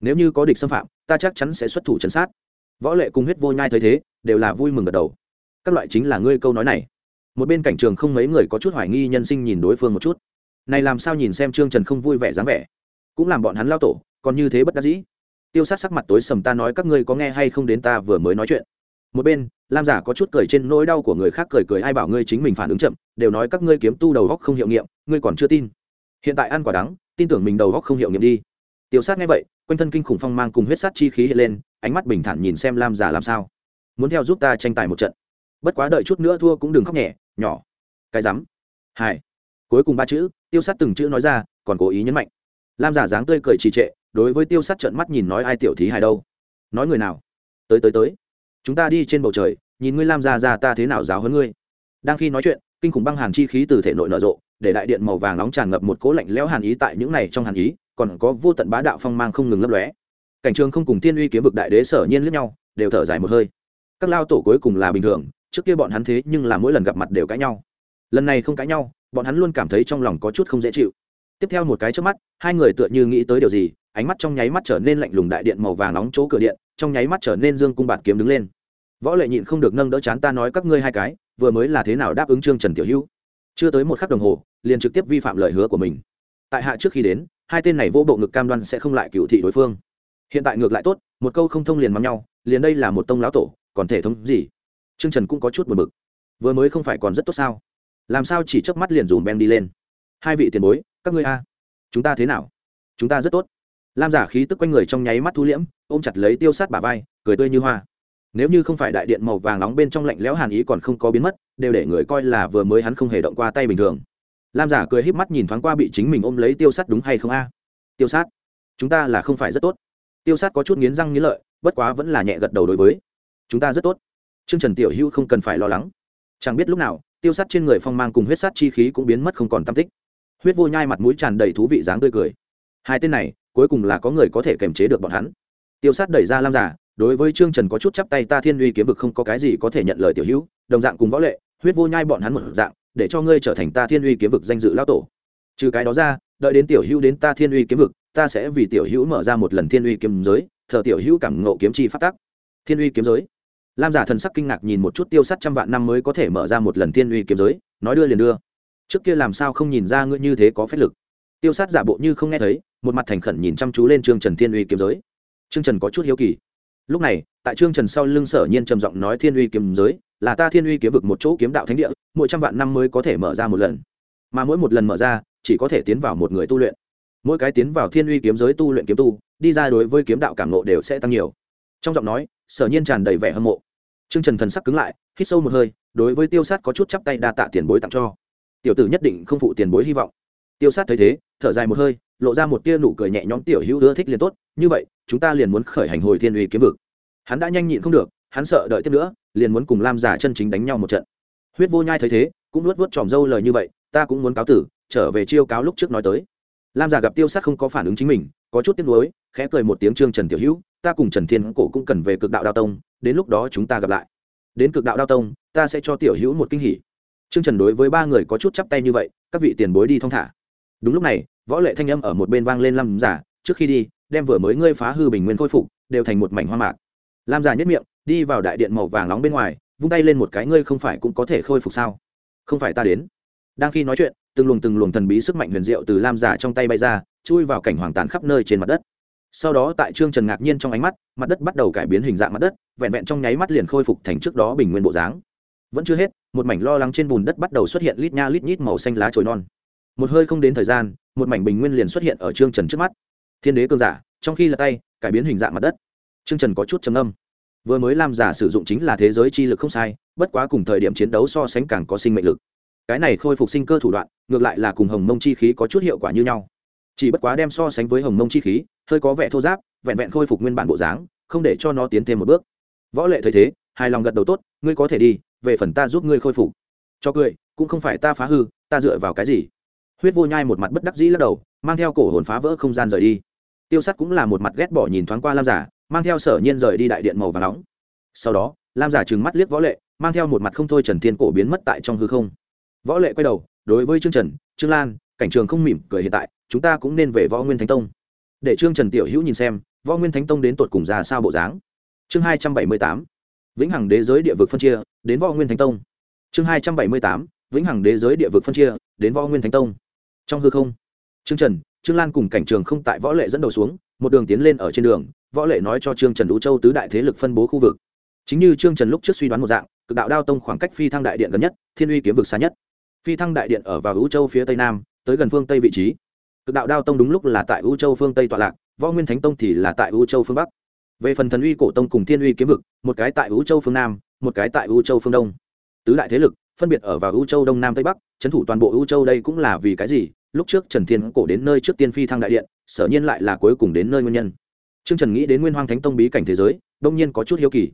Nếu như có địch xâm phạm, ta chắc chắn sẽ xuất thủ chấn sát. Võ lệ cùng huyết vô nhai thấy thế, đều là vui mừng gật đầu. Các loại chính là ngươi câu nói này. Một bên cảnh trường không mấy người có chút hoài nghi nhân sinh nhìn đối phương một chút. Này làm sao nhìn xem trương trần không vui vẻ dáng vẻ? Cũng làm bọn hắn lao tổ, còn như thế bất đắc dĩ. Tiêu sát sắc mặt tối sầm ta nói các ngươi có nghe hay không đến ta vừa mới nói chuyện. Một bên, lam giả có chút cười trên nỗi đau của người khác cười cười ai bảo ngươi chính mình phản ứng chậm, đều nói các ngươi kiếm tu đầu góc không hiệu nghiệm, ngươi còn chưa tin hiện tại ăn quả đắng, tin tưởng mình đầu góc không hiệu nghiệm đi. Tiêu sát nghe vậy, quanh thân kinh khủng phong mang cùng huyết sát chi khí hiện lên, ánh mắt bình thản nhìn xem lam giả làm sao. Muốn theo giúp ta tranh tài một trận. Bất quá đợi chút nữa thua cũng đừng khóc nhẹ, nhỏ. Cái rắm. Hai. Cuối cùng ba chữ, tiêu sát từng chữ nói ra, còn cố ý nhấn mạnh. Lam giả dáng tươi cười trì trệ, đối với tiêu sát trợn mắt nhìn nói ai tiểu thí hài đâu. Nói người nào? Tới tới tới. Chúng ta đi trên bầu trời, nhìn ngươi lam già già ta thế nào giáo hơn ngươi. Đang khi nói chuyện kinh khủng băng hàn chi khí từ thể nội nở rộ, để đại điện màu vàng nóng tràn ngập một cố lạnh lẽo hàn ý tại những này trong hàn ý, còn có vô tận bá đạo phong mang không ngừng lấp lóe. Cảnh trường không cùng tiên uy kiếm vực đại đế sở nhiên lướt nhau, đều thở dài một hơi. Các lao tổ cuối cùng là bình thường, trước kia bọn hắn thế nhưng là mỗi lần gặp mặt đều cãi nhau. Lần này không cãi nhau, bọn hắn luôn cảm thấy trong lòng có chút không dễ chịu. Tiếp theo một cái trước mắt, hai người tựa như nghĩ tới điều gì, ánh mắt trong nháy mắt trở nên lạnh lùng đại điện màu vàng nóng chỗ cửa điện, trong nháy mắt trở nên dương cung bạt kiếm đứng lên. Võ lệ nhịn không được nâng đỡ chán ta nói các ngươi hai cái vừa mới là thế nào đáp ứng trương trần tiểu hữu? Chưa tới một khắc đồng hồ, liền trực tiếp vi phạm lời hứa của mình. Tại hạ trước khi đến, hai tên này vô bộ ngực cam đoan sẽ không lại cựu thị đối phương. Hiện tại ngược lại tốt, một câu không thông liền mắm nhau, liền đây là một tông lão tổ, còn thể thống gì? Trương trần cũng có chút buồn bực. Vừa mới không phải còn rất tốt sao? Làm sao chỉ chớp mắt liền dùm beng đi lên? Hai vị tiền bối, các ngươi a, chúng ta thế nào? Chúng ta rất tốt. Lam giả khí tức quanh người trong nháy mắt thu liễm, ôm chặt lấy tiêu sát bả vai, cười tươi như hoa nếu như không phải đại điện màu vàng nóng bên trong lạnh lẽo hàn ý còn không có biến mất, đều để người coi là vừa mới hắn không hề động qua tay bình thường. Lam giả cười híp mắt nhìn thoáng qua bị chính mình ôm lấy tiêu sát đúng hay không a? Tiêu sát? Chúng ta là không phải rất tốt. Tiêu sát có chút nghiến răng nghiến lợi, bất quá vẫn là nhẹ gật đầu đối với. Chúng ta rất tốt. Trương trần tiểu hữu không cần phải lo lắng. Chẳng biết lúc nào, tiêu sát trên người phong mang cùng huyết sát chi khí cũng biến mất không còn tam tích. Huyết vô nhai mặt mũi tràn đầy thú vị dáng tươi cười. Hai tên này, cuối cùng là có người có thể kiềm chế được bọn hắn. Tiêu sát đẩy ra lam giả đối với trương trần có chút chắp tay, ta thiên uy kiếm vực không có cái gì có thể nhận lời tiểu hữu, đồng dạng cùng võ lệ, huyết vô nhai bọn hắn một dạng, để cho ngươi trở thành ta thiên uy kiếm vực danh dự lao tổ. Trừ cái đó ra, đợi đến tiểu hữu đến ta thiên uy kiếm vực, ta sẽ vì tiểu hữu mở ra một lần thiên uy kiếm giới, thờ tiểu hữu cảm ngộ kiếm chi phát tác thiên uy kiếm giới. Lam giả thần sắc kinh ngạc nhìn một chút tiêu sắt trăm vạn năm mới có thể mở ra một lần thiên uy kiếm giới, nói đưa liền đưa. Trước kia làm sao không nhìn ra ngươi như thế có phép lực. Tiêu sát giả bộ như không nghe thấy, một mặt thành khẩn nhìn chăm chú lên trương trần thiên uy kiếm giới. Trương trần có chút hiếu kỳ lúc này, tại trương trần sau lưng sở nhiên trầm giọng nói thiên uy kiếm giới, là ta thiên uy kiếm vực một chỗ kiếm đạo thánh địa, mỗi trăm vạn năm mới có thể mở ra một lần. Mà mỗi một lần mở ra, chỉ có thể tiến vào một người tu luyện. Mỗi cái tiến vào thiên uy kiếm giới tu luyện kiếm tu, đi ra đối với kiếm đạo cảm nộ đều sẽ tăng nhiều. Trong giọng nói, sở nhiên tràn đầy vẻ hâm mộ. Trương trần thần sắc cứng lại, hít sâu một hơi, đối với tiêu sát có chút chắp tay đa tạ tiền bối tặng cho. Tiểu tử nhất định không phụ tiền bối hy vọng tiêu sát thấy thế, thở dài một hơi, lộ ra một tia nụ cười nhẹ nhõm tiểu hữu ưa thích liền tốt, như vậy, chúng ta liền muốn khởi hành hồi thiên uy kiếm vực. Hắn đã nhanh nhịn không được, hắn sợ đợi tiếp nữa, liền muốn cùng lam giả chân chính đánh nhau một trận. Huyết vô nhai thấy thế, cũng nuốt vớt tròm dâu lời như vậy, ta cũng muốn cáo tử, trở về chiêu cáo lúc trước nói tới. Lam giả gặp tiêu sát không có phản ứng chính mình, có chút tiếc nuối, khẽ cười một tiếng trương trần tiểu hữu, ta cùng trần thiên cổ cũng cần về cực đạo đao tông, đến lúc đó chúng ta gặp lại. Đến cực đạo đao tông, ta sẽ cho tiểu hữu một kinh hỉ. Trương trần đối với ba người có chút chắp tay như vậy, các vị tiền bối đi thong thả đúng lúc này, võ lệ thanh âm ở một bên vang lên lâm giả, trước khi đi, đem vừa mới ngươi phá hư bình nguyên khôi phục, đều thành một mảnh hoa mạc. Lam giả nhất miệng, đi vào đại điện màu vàng nóng bên ngoài, vung tay lên một cái, ngươi không phải cũng có thể khôi phục sao? Không phải ta đến. Đang khi nói chuyện, từng luồng từng luồng thần bí sức mạnh huyền diệu từ lam giả trong tay bay ra, chui vào cảnh hoàng tàn khắp nơi trên mặt đất. Sau đó tại trương trần ngạc nhiên trong ánh mắt, mặt đất bắt đầu cải biến hình dạng mặt đất, vẹn vẹn trong nháy mắt liền khôi phục thành trước đó bình nguyên bộ dáng. Vẫn chưa hết, một mảnh lo lắng trên bùn đất bắt đầu xuất hiện lít nha lít nhít màu xanh lá trồi non một hơi không đến thời gian, một mảnh bình nguyên liền xuất hiện ở trương trần trước mắt. Thiên đế cơn giả, trong khi là tay, cải biến hình dạng mặt đất. Trương trần có chút trầm âm vừa mới làm giả sử dụng chính là thế giới chi lực không sai, bất quá cùng thời điểm chiến đấu so sánh càng có sinh mệnh lực. Cái này khôi phục sinh cơ thủ đoạn, ngược lại là cùng hồng mông chi khí có chút hiệu quả như nhau. Chỉ bất quá đem so sánh với hồng mông chi khí, hơi có vẻ thô giáp, vẹn vẹn khôi phục nguyên bản bộ dáng, không để cho nó tiến thêm một bước. Võ lệ thấy thế, hài lòng gật đầu tốt, ngươi có thể đi, về phần ta giúp ngươi khôi phục. Cho cười, cũng không phải ta phá hư, ta dựa vào cái gì? Huyết vô nhai một mặt bất đắc dĩ lắc đầu, mang theo cổ hồn phá vỡ không gian rời đi. Tiêu sắt cũng là một mặt ghét bỏ nhìn thoáng qua lam giả, mang theo sở nhiên rời đi đại điện màu và nóng. Sau đó, lam giả trừng mắt liếc võ lệ, mang theo một mặt không thôi trần thiên cổ biến mất tại trong hư không. Võ lệ quay đầu, đối với trương trần, trương lan, cảnh trường không mỉm cười hiện tại, chúng ta cũng nên về võ nguyên thánh tông. Để trương trần tiểu hữu nhìn xem, võ nguyên thánh tông đến tột cùng ra sao bộ dáng. Chương hai trăm bảy mươi tám, vĩnh hằng đế giới địa vực phân chia, đến võ nguyên thánh tông. Chương hai trăm bảy mươi tám, vĩnh hằng đế giới địa vực phân chia, đến võ nguyên thánh tông trong hư không, trương trần, trương lan cùng cảnh trường không tại võ lệ dẫn đầu xuống, một đường tiến lên ở trên đường, võ lệ nói cho trương trần đũ châu tứ đại thế lực phân bố khu vực. Chính như trương trần lúc trước suy đoán một dạng, cực đạo đao tông khoảng cách phi thăng đại điện gần nhất, thiên uy kiếm vực xa nhất. Phi thăng đại điện ở vào ưu châu phía tây nam, tới gần phương tây vị trí. Cực đạo đao tông đúng lúc là tại ưu châu phương tây tọa lạc, võ nguyên thánh tông thì là tại ưu châu phương bắc. Về phần thần uy cổ tông cùng thiên uy kiếm vực, một cái tại ưu châu phương nam, một cái tại ưu châu phương đông. Tứ đại thế lực, phân biệt ở vào ưu châu đông nam tây bắc trấn thủ toàn bộ ưu châu đây cũng là vì cái gì? Lúc trước trần thiên cổ đến nơi trước tiên phi thăng đại điện, sở nhiên lại là cuối cùng đến nơi nguyên nhân. Trương trần nghĩ đến nguyên hoang thánh tông bí cảnh thế giới, đông nhiên có chút hiếu kỳ.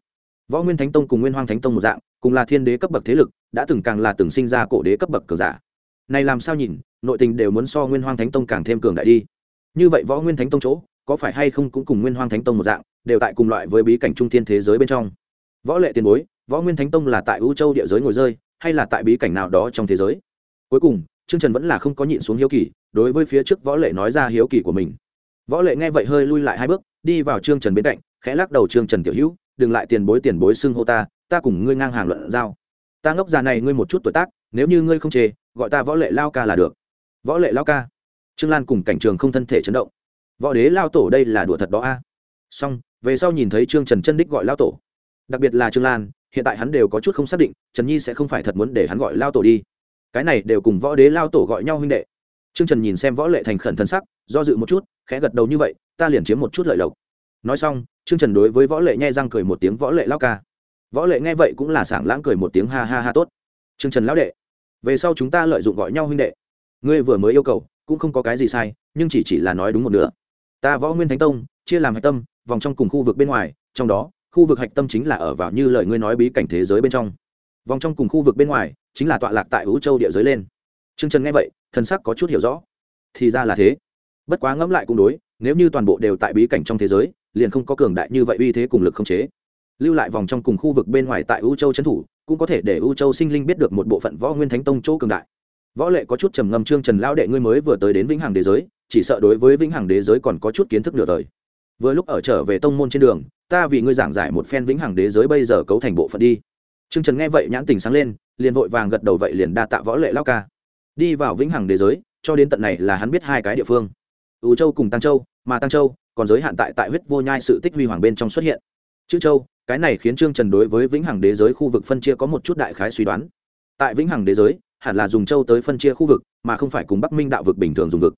Võ nguyên thánh tông cùng nguyên hoang thánh tông một dạng, cùng là thiên đế cấp bậc thế lực, đã từng càng là từng sinh ra cổ đế cấp bậc cường giả. Này làm sao nhìn, nội tình đều muốn so nguyên hoang thánh tông càng thêm cường đại đi. Như vậy võ nguyên thánh tông chỗ, có phải hay không cũng cùng nguyên hoang thánh tông một dạng, đều tại cùng loại với bí cảnh trung thiên thế giới bên trong? Võ lệ tiền bối, võ nguyên thánh tông là tại ưu châu địa giới ngồi rơi, hay là tại bí cảnh nào đó trong thế giới? Cuối cùng, trương trần vẫn là không có nhịn xuống hiếu kỳ, đối với phía trước võ lệ nói ra hiếu kỳ của mình. Võ lệ nghe vậy hơi lui lại hai bước, đi vào trương trần bên cạnh, khẽ lắc đầu trương trần tiểu hữu, đừng lại tiền bối tiền bối xưng hô ta ta cùng ngươi ngang hàng luận giao. Ta ngốc già này ngươi một chút tuổi tác, nếu như ngươi không chê, gọi ta võ lệ lao ca là được. Võ lệ lao ca? Trương lan cùng cảnh trường không thân thể chấn động. Võ đế lao tổ đây là đùa thật đó a. À. xong, về sau nhìn thấy trương trần chân đích gọi lao tổ. Đặc biệt là trương lan, hiện tại hắn đều có chút không xác định, trần nhi sẽ không phải thật muốn để hắn gọi lao tổ đi cái này đều cùng võ đế lao tổ gọi nhau huynh đệ. Trương trần nhìn xem võ lệ thành khẩn thân sắc, do dự một chút, khẽ gật đầu như vậy, ta liền chiếm một chút lợi lộc. Nói xong, trương trần đối với võ lệ nhai răng cười một tiếng võ lệ lao ca. Võ lệ nghe vậy cũng là sảng lãng cười một tiếng ha ha ha tốt. Trương trần lão đệ, về sau chúng ta lợi dụng gọi nhau huynh đệ. Ngươi vừa mới yêu cầu, cũng không có cái gì sai, nhưng chỉ chỉ là nói đúng một nửa. Ta võ nguyên thánh tông, chia làm hạch tâm, vòng trong cùng khu vực bên ngoài, trong đó, khu vực hạch tâm chính là ở vào như lời ngươi nói bí cảnh thế giới bên trong vòng trong cùng khu vực bên ngoài, chính là tọa lạc tại vũ châu địa giới lên. Trương trần nghe vậy, thần sắc có chút hiểu rõ. Thì ra là thế. Bất quá ngẫm lại cũng đối, nếu như toàn bộ đều tại bí cảnh trong thế giới, liền không có cường đại như vậy uy thế cùng lực không chế. Lưu lại vòng trong cùng khu vực bên ngoài tại u châu trấn thủ, cũng có thể để u châu sinh linh biết được một bộ phận võ nguyên thánh tông chỗ cường đại. Võ lệ có chút trầm ngâm, trương trần lão đệ ngươi mới vừa tới đến vĩnh hằng đế giới, chỉ sợ đối với vĩnh hằng đế giới còn có chút kiến thức nửa đời. Vừa lúc ở trở về tông môn trên đường, ta vì ngươi giảng giải một phen vĩnh hằng đế giới bây giờ cấu thành bộ phận đi trương trần nghe vậy nhãn tình sáng lên, liền vội vàng gật đầu vậy liền đa tạ võ lệ lao ca. Đi vào vĩnh hằng đế giới, cho đến tận này là hắn biết hai cái địa phương. U châu cùng tăng châu, mà tăng châu, còn giới hạn tại tại huyết vô nhai sự tích huy hoàng bên trong xuất hiện. Chữ châu, cái này khiến trương trần đối với vĩnh hằng đế giới khu vực phân chia có một chút đại khái suy đoán. Tại vĩnh hằng đế giới, hẳn là dùng châu tới phân chia khu vực, mà không phải cùng bắc minh đạo vực bình thường dùng vực.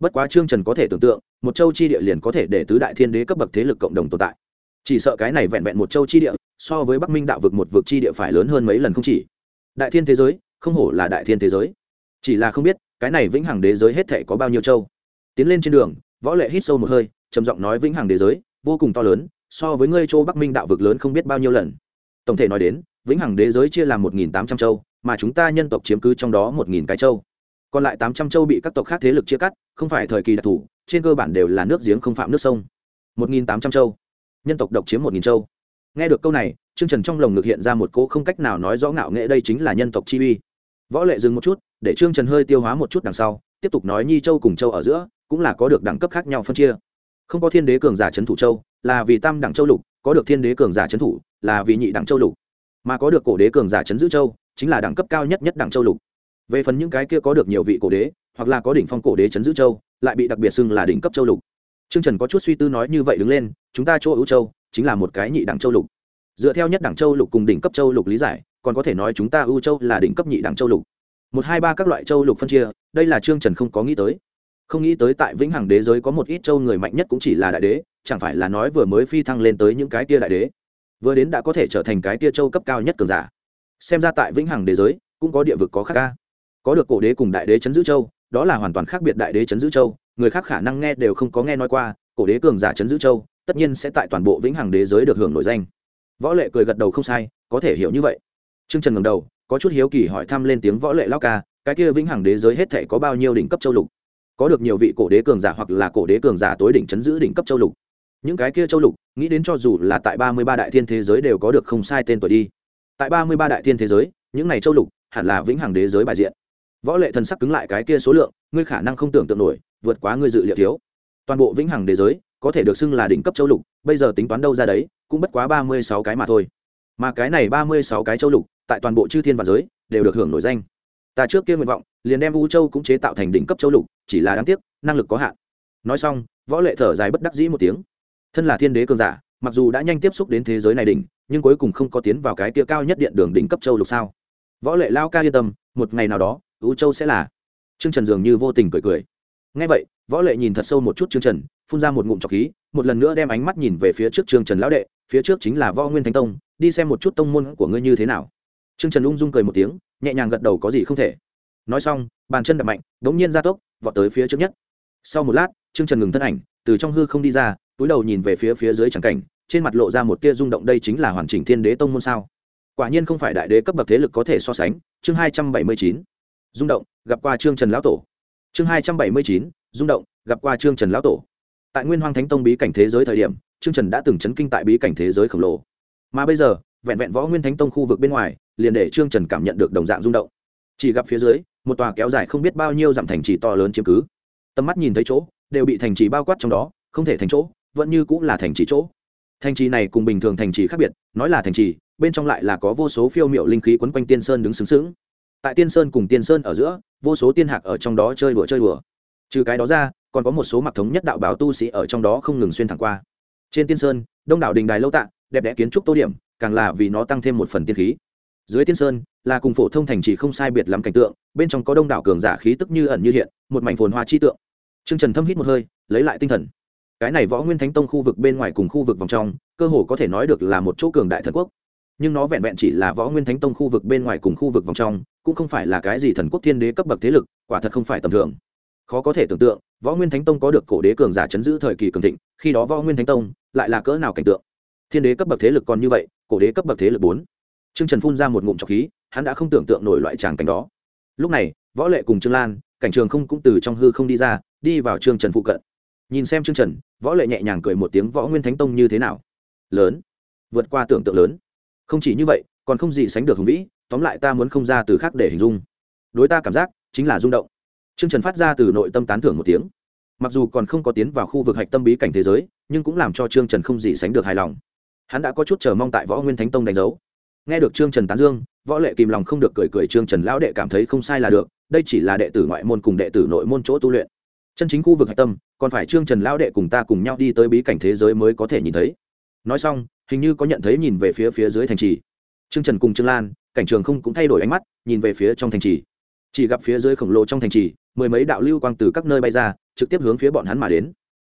Bất quá trương trần có thể tưởng tượng, một châu chi địa liền có thể để tứ đại thiên đế cấp bậc thế lực cộng đồng tồn tại. Chỉ sợ cái này vẹn vẹn một châu chi địa so với bắc minh đạo vực một vực chi địa phải lớn hơn mấy lần không chỉ. Đại thiên thế giới, không hổ là đại thiên thế giới. Chỉ là không biết, cái này vĩnh hằng đế giới hết thể có bao nhiêu châu. Tiến lên trên đường, võ lệ hít sâu một hơi, trầm giọng nói vĩnh hằng đế giới, vô cùng to lớn, so với ngươi châu bắc minh đạo vực lớn không biết bao nhiêu lần. Tổng thể nói đến, vĩnh hằng đế giới chia làm một nghìn tám trăm châu, mà chúng ta nhân tộc chiếm cứ trong đó một nghìn cái châu. Còn lại tám trăm châu bị các tộc khác thế lực chia cắt, không phải thời kỳ đặc thù, trên cơ bản đều là nước giếng không phạm nước sông. Một nghìn tám trăm châu. Nhân tộc độc chiếm một nghìn châu nghe được câu này chương trần trong lồng ngực hiện ra một cỗ không cách nào nói rõ ngạo nghệ đây chính là nhân tộc chi uy. Võ lệ dừng một chút để trương trần hơi tiêu hóa một chút đằng sau tiếp tục nói nhi châu cùng châu ở giữa cũng là có được đẳng cấp khác nhau phân chia. Không có thiên đế cường giả trấn thủ châu là vì tam đẳng châu lục có được thiên đế cường giả trấn thủ là vì nhị đẳng châu lục. Mà có được cổ đế cường giả trấn giữ châu chính là đẳng cấp cao nhất nhất đẳng châu lục. Về phần những cái kia có được nhiều vị cổ đế hoặc là có đỉnh phong cổ đế trấn giữ châu lại bị đặc biệt xưng là đỉnh cấp châu lục. Trương Trần có chút suy tư nói như vậy đứng lên, chúng ta chỗ ưu châu chính là một cái nhị đẳng châu lục. Dựa theo nhất đẳng châu lục cùng đỉnh cấp châu lục lý giải, còn có thể nói chúng ta ưu châu là đỉnh cấp nhị đẳng châu lục. Một hai ba các loại châu lục phân chia, đây là Trương Trần không có nghĩ tới. Không nghĩ tới tại Vĩnh Hằng đế giới có một ít châu người mạnh nhất cũng chỉ là đại đế, chẳng phải là nói vừa mới phi thăng lên tới những cái tia đại đế, vừa đến đã có thể trở thành cái tia châu cấp cao nhất cường giả. Xem ra tại Vĩnh Hằng đế giới cũng có địa vực có khác ca. Có được cổ đế cùng đại đế chấn giữ châu, đó là hoàn toàn khác biệt đại đế chấn giữ châu, người khác khả năng nghe đều không có nghe nói qua cổ đế cường giả chấn giữ châu tất nhiên sẽ tại toàn bộ vĩnh hằng đế giới được hưởng nổi danh. Võ lệ cười gật đầu không sai, có thể hiểu như vậy. T r ư ơ n g trần ngầm đầu, có chút hiếu kỳ hỏi thăm lên tiếng võ lệ lao ca, cái kia vĩnh hằng đế giới hết thể có bao nhiêu đỉnh cấp châu lục? Có được nhiều vị cổ đế cường giả hoặc là cổ đế cường giả tối đỉnh chấn giữ đỉnh cấp châu lục? Những cái kia châu lục, nghĩ đến cho dù là tại ba mươi ba đại thiên thế giới đều có được không sai tên tuổi đi. Tại ba mươi ba đại thiên thế giới, những này châu lục hẳn là vĩnh hằng đế giới bài diện. Võ lệ thần sắc cứng lại cái kia số lượng, ngươi khả năng không tưởng tượng nổi, vượt quá ngươi dự liệu thiếu. Toàn bộ vĩnh hằng đế giới có thể được xưng là đỉnh cấp châu lục, bây giờ tính toán đâu ra đấy, cũng bất quá ba mươi sáu cái mà thôi. Mà cái này ba mươi sáu cái châu lục, tại toàn bộ chư thiên và giới, đều được hưởng nổi danh. Ta trước kia nguyện vọng, liền đem u châu cũng chế tạo thành đỉnh cấp châu lục, chỉ là đáng tiếc, năng lực có hạn. Nói xong, võ lệ thở dài bất đắc dĩ một tiếng. Thân là thiên đế cường giả, mặc dù đã nhanh tiếp xúc đến thế giới này đỉnh, nhưng cuối cùng không có tiến vào cái kia cao nhất điện đường đỉnh cấp châu lục sao? Võ lệ lao ca yên tâm, một ngày nào đó, u châu sẽ là. Trương trần dường như vô tình cười cười. Nghe vậy, võ lệ nhìn thật sâu một chút trương trần phun ra một ngụm trọc khí, một lần nữa đem ánh mắt nhìn về phía trước trương trần lão đệ, phía trước chính là võ nguyên thánh tông, đi xem một chút tông môn của ngươi như thế nào. Trương trần ung dung cười một tiếng, nhẹ nhàng gật đầu có gì không thể. Nói xong, bàn chân đập mạnh đ ố n g nhiên ra tốc, vọt tới phía trước nhất. Sau một lát, trương trần ngừng thân ảnh, từ trong hư không đi ra, túi đầu nhìn về phía phía dưới tràng cảnh, trên mặt lộ ra một tia rung động đây chính là hoàn chỉnh thiên đế tông môn sao. Quả nhiên không phải đại đế cấp bậc thế lực có thể so sánh, chương hai trăm bảy mươi chín. Rung động, gặp qua trương trần lão tổ. Chương hai trăm bảy mươi chín, rung động, gặp qua trương trần lão tổ tại nguyên hoang thánh tông bí cảnh thế giới thời điểm, trương trần đã từng chấn kinh tại bí cảnh thế giới khổng lồ. Mà bây giờ, vẹn vẹn võ nguyên thánh tông khu vực bên ngoài, liền để trương trần cảm nhận được đồng dạng rung động. Chỉ gặp phía dưới, một tòa kéo dài không biết bao nhiêu dặm thành trì to lớn chiếm cứ. Tầm mắt nhìn thấy chỗ, đều bị thành trì bao quát trong đó, không thể thành chỗ, vẫn như cũng là thành trì chỗ. Thành trì này cùng bình thường thành trì khác biệt, nói là thành trì, bên trong lại là có vô số phiêu miệu linh khí quấn quanh tiên sơn đứng xứng xứng tại tiên sơn cùng tiên sơn ở giữa, vô số tiên hạc ở trong đó chơi đùa chơi đùa. Trừ cái đó ra còn có một số mặc thống nhất đạo báo tu sĩ ở trong đó không ngừng xuyên thẳng qua. Trên tiên sơn, đông đảo đình đài lâu tạ, đẹp đẽ kiến trúc tô điểm, càng là vì nó tăng thêm một phần tiên khí. Dưới tiên sơn, là cùng phổ thông thành chỉ không sai biệt lắm cảnh tượng, bên trong có đông đảo cường giả khí tức như ẩn như hiện, một mảnh phồn hoa chi tượng. Trương trần thâm hít một hơi, lấy lại tinh thần. Cái này võ nguyên thánh tông khu vực bên ngoài cùng khu vực vòng trong, cơ hồ có thể nói được là một chỗ cường đại thần quốc. Nhưng nó vẹn vẹn chỉ là võ nguyên thánh tông khu vực bên ngoài cùng khu vực vòng trong, cũng không phải là cái gì thần quốc thiên đế cấp bậc thế lực, quả thật không phải tầm thường. Khó có thể tưởng tượng võ nguyên thánh tông có được cổ đế cường giả chấn giữ thời kỳ cường thịnh, khi đó võ nguyên thánh tông lại là cỡ nào cảnh tượng? Thiên đế cấp bậc thế lực còn như vậy, cổ đế cấp bậc thế lực bốn. Trương trần phun ra một ngụm trọc khí, hắn đã không tưởng tượng nổi loại tràng cảnh đó. Lúc này, võ lệ cùng trương lan, cảnh trường không cũng từ trong hư không đi ra, đi vào trương trần phụ cận. Nhìn xem trương trần, võ lệ nhẹ nhàng cười một tiếng, võ nguyên thánh tông như thế nào? Lớn, vượt qua tưởng tượng lớn. Không chỉ như vậy, còn không gì sánh được hùng vĩ, tóm lại ta muốn không ra từ khác để hình dung. Đối ta cảm giác, chính là rung động. Trương trần phát ra từ nội tâm tán thưởng một tiếng. Mặc dù còn không có tiến vào khu vực hạch tâm bí cảnh thế giới, nhưng cũng làm cho trương trần không gì sánh được hài lòng. Hắn đã có chút chờ mong tại võ nguyên thánh tông đánh dấu. Nghe được trương trần tán dương, võ lệ kìm lòng không được cười cười trương trần lão đệ cảm thấy không sai là được, đây chỉ là đệ tử ngoại môn cùng đệ tử nội môn chỗ tu luyện. Chân chính khu vực hạch tâm, còn phải trương trần lão đệ cùng ta cùng nhau đi tới bí cảnh thế giới mới có thể nhìn thấy. Nói xong, hình như có nhận thấy nhìn về phía phía dưới thành trì. Trương trần cùng trương lan, cảnh trường không cũng thay đổi ánh mắt, nhìn về phía trong thành trì. Chỉ gặp phía dưới khổng lồ trong thành trì mười mấy đạo lưu quang từ các nơi bay ra, trực tiếp hướng phía bọn hắn mà đến.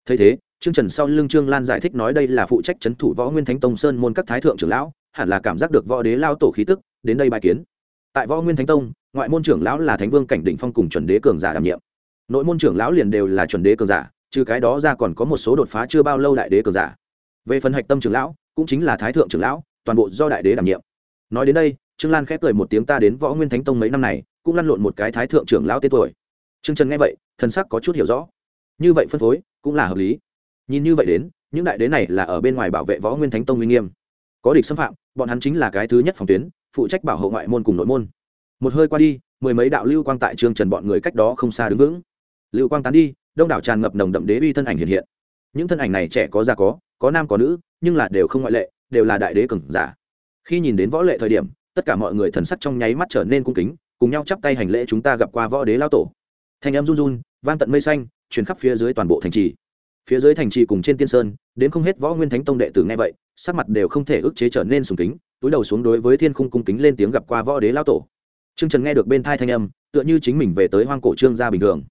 Thấy thế, trương trần sau lưng trương lan giải thích nói đây là phụ trách c h ấ n thủ võ nguyên thánh tông sơn môn các thái thượng trưởng lão, hẳn là cảm giác được võ đế lao tổ khí tức, đến đây bài kiến. Tại võ nguyên thánh tông, ngoại môn trưởng lão là thánh vương cảnh định phong cùng chuẩn đế cường giả đảm nhiệm. Nội môn trưởng lão liền đều là chuẩn đế cường giả, trừ cái đó ra còn có một số đột phá chưa bao lâu đại đế cường giả. Về phần hạch tâm trưởng lão, cũng chính là thái thượng trưởng lão, toàn bộ do đại đế đảm nhiệm. Nói đến đây, trương lan khép cười một tiếng ta đến võ nguyên thánh tông mấy năm này, cũng lăn lộn một cái thái thượng trưởng lão tên tuổi trương trần nghe vậy, thần sắc có chút hiểu rõ. Như vậy phân phối, cũng là hợp lý. Nhìn như vậy đến, những đại đế này là ở bên ngoài bảo vệ võ nguyên thánh tông uy nghiêm. Có địch xâm phạm, bọn hắn chính là cái thứ nhất phòng tuyến, phụ trách bảo hộ ngoại môn cùng nội môn. Một hơi qua đi, mười mấy đạo lưu quang tại trương trần bọn người cách đó không xa đứng vững. Lưu quang tán đi, đông đảo tràn ngập nồng đậm đế uy thân ảnh hiện hiện. Những thân ảnh này trẻ có già có có nam có nữ, nhưng là đều không ngoại lệ, đều là đại đế cường giả. Khi nhìn đến võ lệ thời điểm, tất cả mọi người thần sắc trong nháy mắt trở nên cung kính, cùng nhau chắp tay hành lễ chúng ta gặp qua võ đế lao tổ thành âm run run, vang tận mây xanh, truyền khắp phía dưới toàn bộ thành trì. Phía dưới thành trì cùng trên tiên sơn, đến không hết võ nguyên thánh tông đệ tử nghe vậy, sắc mặt đều không thể ức chế trở nên sùng kính, túi đầu xuống đối với thiên khung cung kính lên tiếng gặp qua võ đế lao tổ. Trương trần nghe được bên thai thanh âm, tựa như chính mình về tới hoang cổ trương gia bình thường.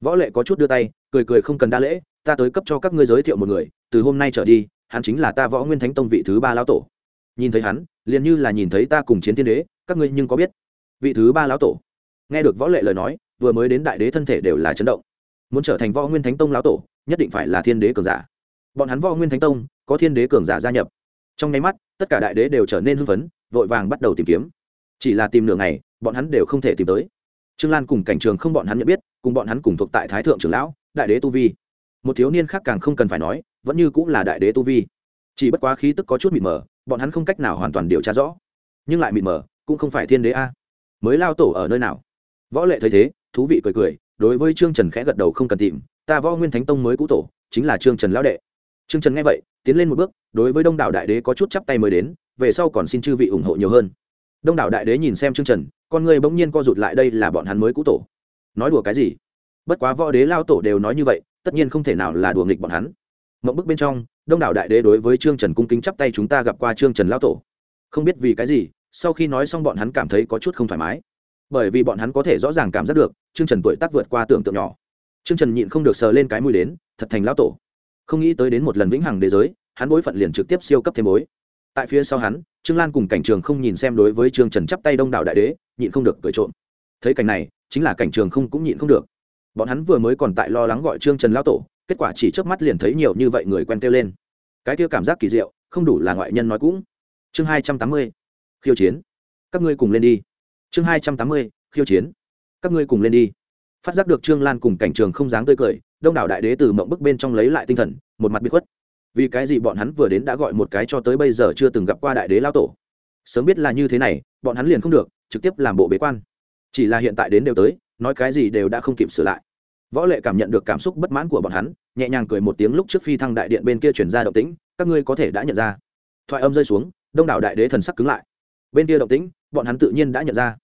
Võ lệ có chút đưa tay, cười cười không cần đa lễ, ta tới cấp cho các ngươi giới thiệu một người, từ hôm nay trở đi, hắn chính là ta võ nguyên thánh tông vị thứ ba lão tổ. Nhìn thấy hắn, liền như là nhìn thấy ta cùng chiến thiên đế, các ngươi nhưng có biết vị thứ ba lão tổ? Nghe được võ lệ lời nói vừa mới đến đại đế thân thể đều là chấn động. Muốn trở thành võ nguyên thánh tông lão tổ, nhất định phải là thiên đế cường giả. Bọn hắn võ nguyên thánh tông, có thiên đế cường giả gia nhập. Trong nháy mắt, tất cả đại đế đều trở nên hưng phấn, vội vàng bắt đầu tìm kiếm. Chỉ là tìm nửa ngày, bọn hắn đều không thể tìm tới. Trương lan cùng cảnh trường không bọn hắn nhận biết, cùng bọn hắn cùng thuộc tại thái thượng trưởng lão, đại đế tu vi. Một thiếu niên khác càng không cần phải nói, vẫn như cũng là đại đế tu vi. Chỉ bất quá khí tức có chút mịt mờ, bọn hắn không cách nào hoàn toàn điều tra rõ. Nhưng lại mịt mờ, cũng không phải thiên đế a. Mới lao tổ ở nơi nào? Võ lệ thấy thế thú vị cười cười, đối với trương trần khẽ gật đầu không cần tìm, ta võ nguyên thánh tông mới cũ tổ, chính là trương trần lão đệ. Trương trần nghe vậy, tiến lên một bước, đối với đông đảo đại đế có chút chắp tay mới đến, về sau còn xin chư vị ủng hộ nhiều hơn. Đông đảo đại đế nhìn xem trương trần, con người bỗng nhiên co rụt lại đây là bọn hắn mới cũ tổ. Nói đùa cái gì? Bất quá võ đế lao tổ đều nói như vậy, tất nhiên không thể nào là đùa nghịch bọn hắn. Mộng bức bên trong, đông đảo đại đế đối với trương trần cung kính chắp tay chúng ta gặp qua trương trần lao tổ. Không biết vì cái gì, sau khi nói xong bọn hắn cảm thấy có chút không thoải mái bởi vì bọn hắn có thể rõ ràng cảm giác được, trương trần tuổi tác vượt qua tưởng tượng nhỏ. Trương trần nhịn không được sờ lên cái mùi đến, thật thành lão tổ. Không nghĩ tới đến một lần vĩnh hằng đế giới, hắn bối phận liền trực tiếp siêu cấp thêm bối. Tại phía sau hắn, trương lan cùng cảnh trường không nhìn xem đối với trương trần chắp tay đông đảo đại đế, nhịn không được cười trộm. Thấy cảnh này, chính là cảnh trường không cũng nhịn không được. Bọn hắn vừa mới còn tại lo lắng gọi trương trần lao tổ, kết quả chỉ trước mắt liền thấy nhiều như vậy người quen kêu lên. Cái kia cảm giác kỳ diệu, không đủ là ngoại nhân nói cũng. Chương hai trăm tám mươi, khiêu chiến. Các ngươi cùng lên đi chương hai trăm tám mươi, khiêu chiến. Các ngươi cùng lên đi. Phát giác được trương lan cùng cảnh trường không dáng tươi cười, đông đảo đại đế từ mộng bức bên trong lấy lại tinh thần, một mặt bị khuất. Vì cái gì bọn hắn vừa đến đã gọi một cái cho tới bây giờ chưa từng gặp qua đại đế lao tổ? Sớm biết là như thế này, bọn hắn liền không được, trực tiếp làm bộ bế quan. Chỉ là hiện tại đến đều tới, nói cái gì đều đã không kịp sửa lại. Võ lệ cảm nhận được cảm xúc bất mãn của bọn hắn, nhẹ nhàng cười một tiếng lúc trước phi thăng đại điện bên kia chuyển ra động tĩnh, các ngươi có thể đã nhận ra. Thoại âm rơi xuống, đông đảo đại đế thần sắc cứng lại. Bên kia động tĩnh bọn hắn tự nhiên đã nhận ra.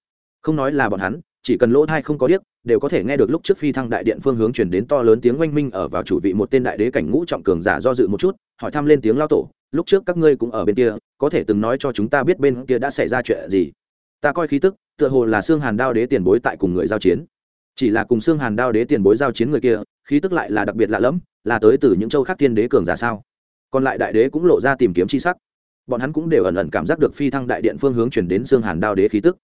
Không nói là bọn hắn, chỉ cần lỗ thai không có điếc, đều có thể nghe được lúc trước phi thăng đại điện phương hướng chuyển đến to lớn tiếng oanh minh ở vào chủ vị một tên đại đế cảnh ngũ trọng cường giả do dự một chút, hỏi thăm lên tiếng lao tổ, lúc trước các ngươi cũng ở bên kia, có thể từng nói cho chúng ta biết bên kia đã xảy ra chuyện gì? Ta coi khí tức, tựa hồ là xương hàn đao đế tiền bối tại cùng người giao chiến. Chỉ là cùng xương hàn đao đế tiền bối giao chiến người kia, khí tức lại là đặc biệt lạ lẫm, là tới từ những châu khác tiên đế cường giả sao? Còn lại đại đế cũng lộ ra tìm kiếm chi sắc bọn hắn cũng đều ẩn ẩn cảm giác được phi thăng đại điện phương hướng chuyển đến xương hàn đao đế khí tức.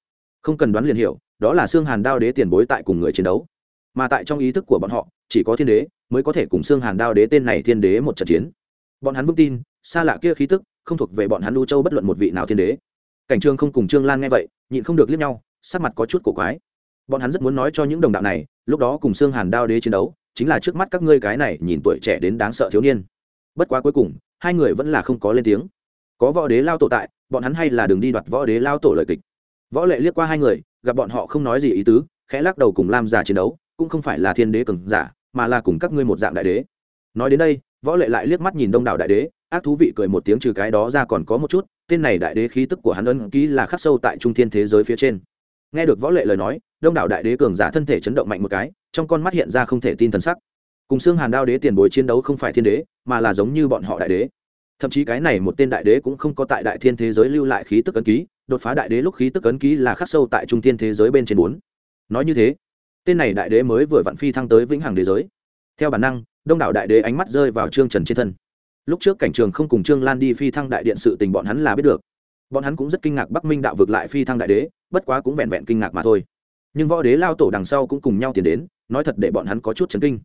Không cần đoán liền hiểu, đó là xương hàn đao đế tiền bối tại cùng người chiến đấu. Mà tại trong ý thức của bọn họ, chỉ có thiên đế mới có thể cùng xương hàn đao đế tên này thiên đế một trận chiến. Bọn hắn vững tin, xa lạ kia khí tức, không thuộc về bọn hắn lưu châu bất luận một vị nào thiên đế. Cảnh trương không cùng trương lan nghe vậy, nhịn không được liếc nhau, sắc mặt có chút cổ quái. Bọn hắn rất muốn nói cho những đồng đạo này, lúc đó cùng xương hàn đao đế chiến đấu, chính là trước mắt các ngươi cái này nhìn tuổi trẻ đến đáng sợ thiếu niên. Bất quá cuối cùng, hai người vẫn là không có lên tiếng có võ đế lao tổ tại, bọn hắn hay là đừng đi đoạt võ đế lao tổ lời kịch. Võ lệ liếc qua hai người, gặp bọn họ không nói gì ý tứ, khẽ lắc đầu cùng lam giả chiến đấu, cũng không phải là thiên đế cường giả, mà là cùng các ngươi một dạng đại đế. Nói đến đây, võ lệ lại liếc mắt nhìn đông đảo đại đế, ác thú vị cười một tiếng trừ cái đó ra còn có một chút, tên này đại đế khí tức của hắn ân ký là khắc sâu tại trung thiên thế giới phía trên. Nghe được võ lệ lời nói, đông đảo đại đế cường giả thân thể chấn động mạnh một cái, trong con mắt hiện ra không thể tin thần sắc. Cùng xương hàn đao đế tiền bối chiến đấu không phải thiên đế, mà là giống như bọn họ đại đế thậm chí cái này một tên đại đế cũng không có tại đại thiên thế giới lưu lại khí tức ấn ký, đột phá đại đế lúc khí tức ấn ký là khắc sâu tại trung thiên thế giới bên trên bốn. Nói như thế, tên này đại đế mới vừa vặn phi thăng tới vĩnh hằng đế giới. Theo bản năng, đông đảo đại đế ánh mắt rơi vào trương trần trên thân. Lúc trước cảnh trường không cùng trương lan đi phi thăng đại điện sự tình bọn hắn là biết được. Bọn hắn cũng rất kinh ngạc bắc minh đạo vực lại phi thăng đại đế, bất quá cũng vẹn vẹn kinh ngạc mà thôi. Nhưng võ đế lao tổ đằng sau cũng cùng nhau tiến đến, nói thật để bọn hắn có chút chấn kinh.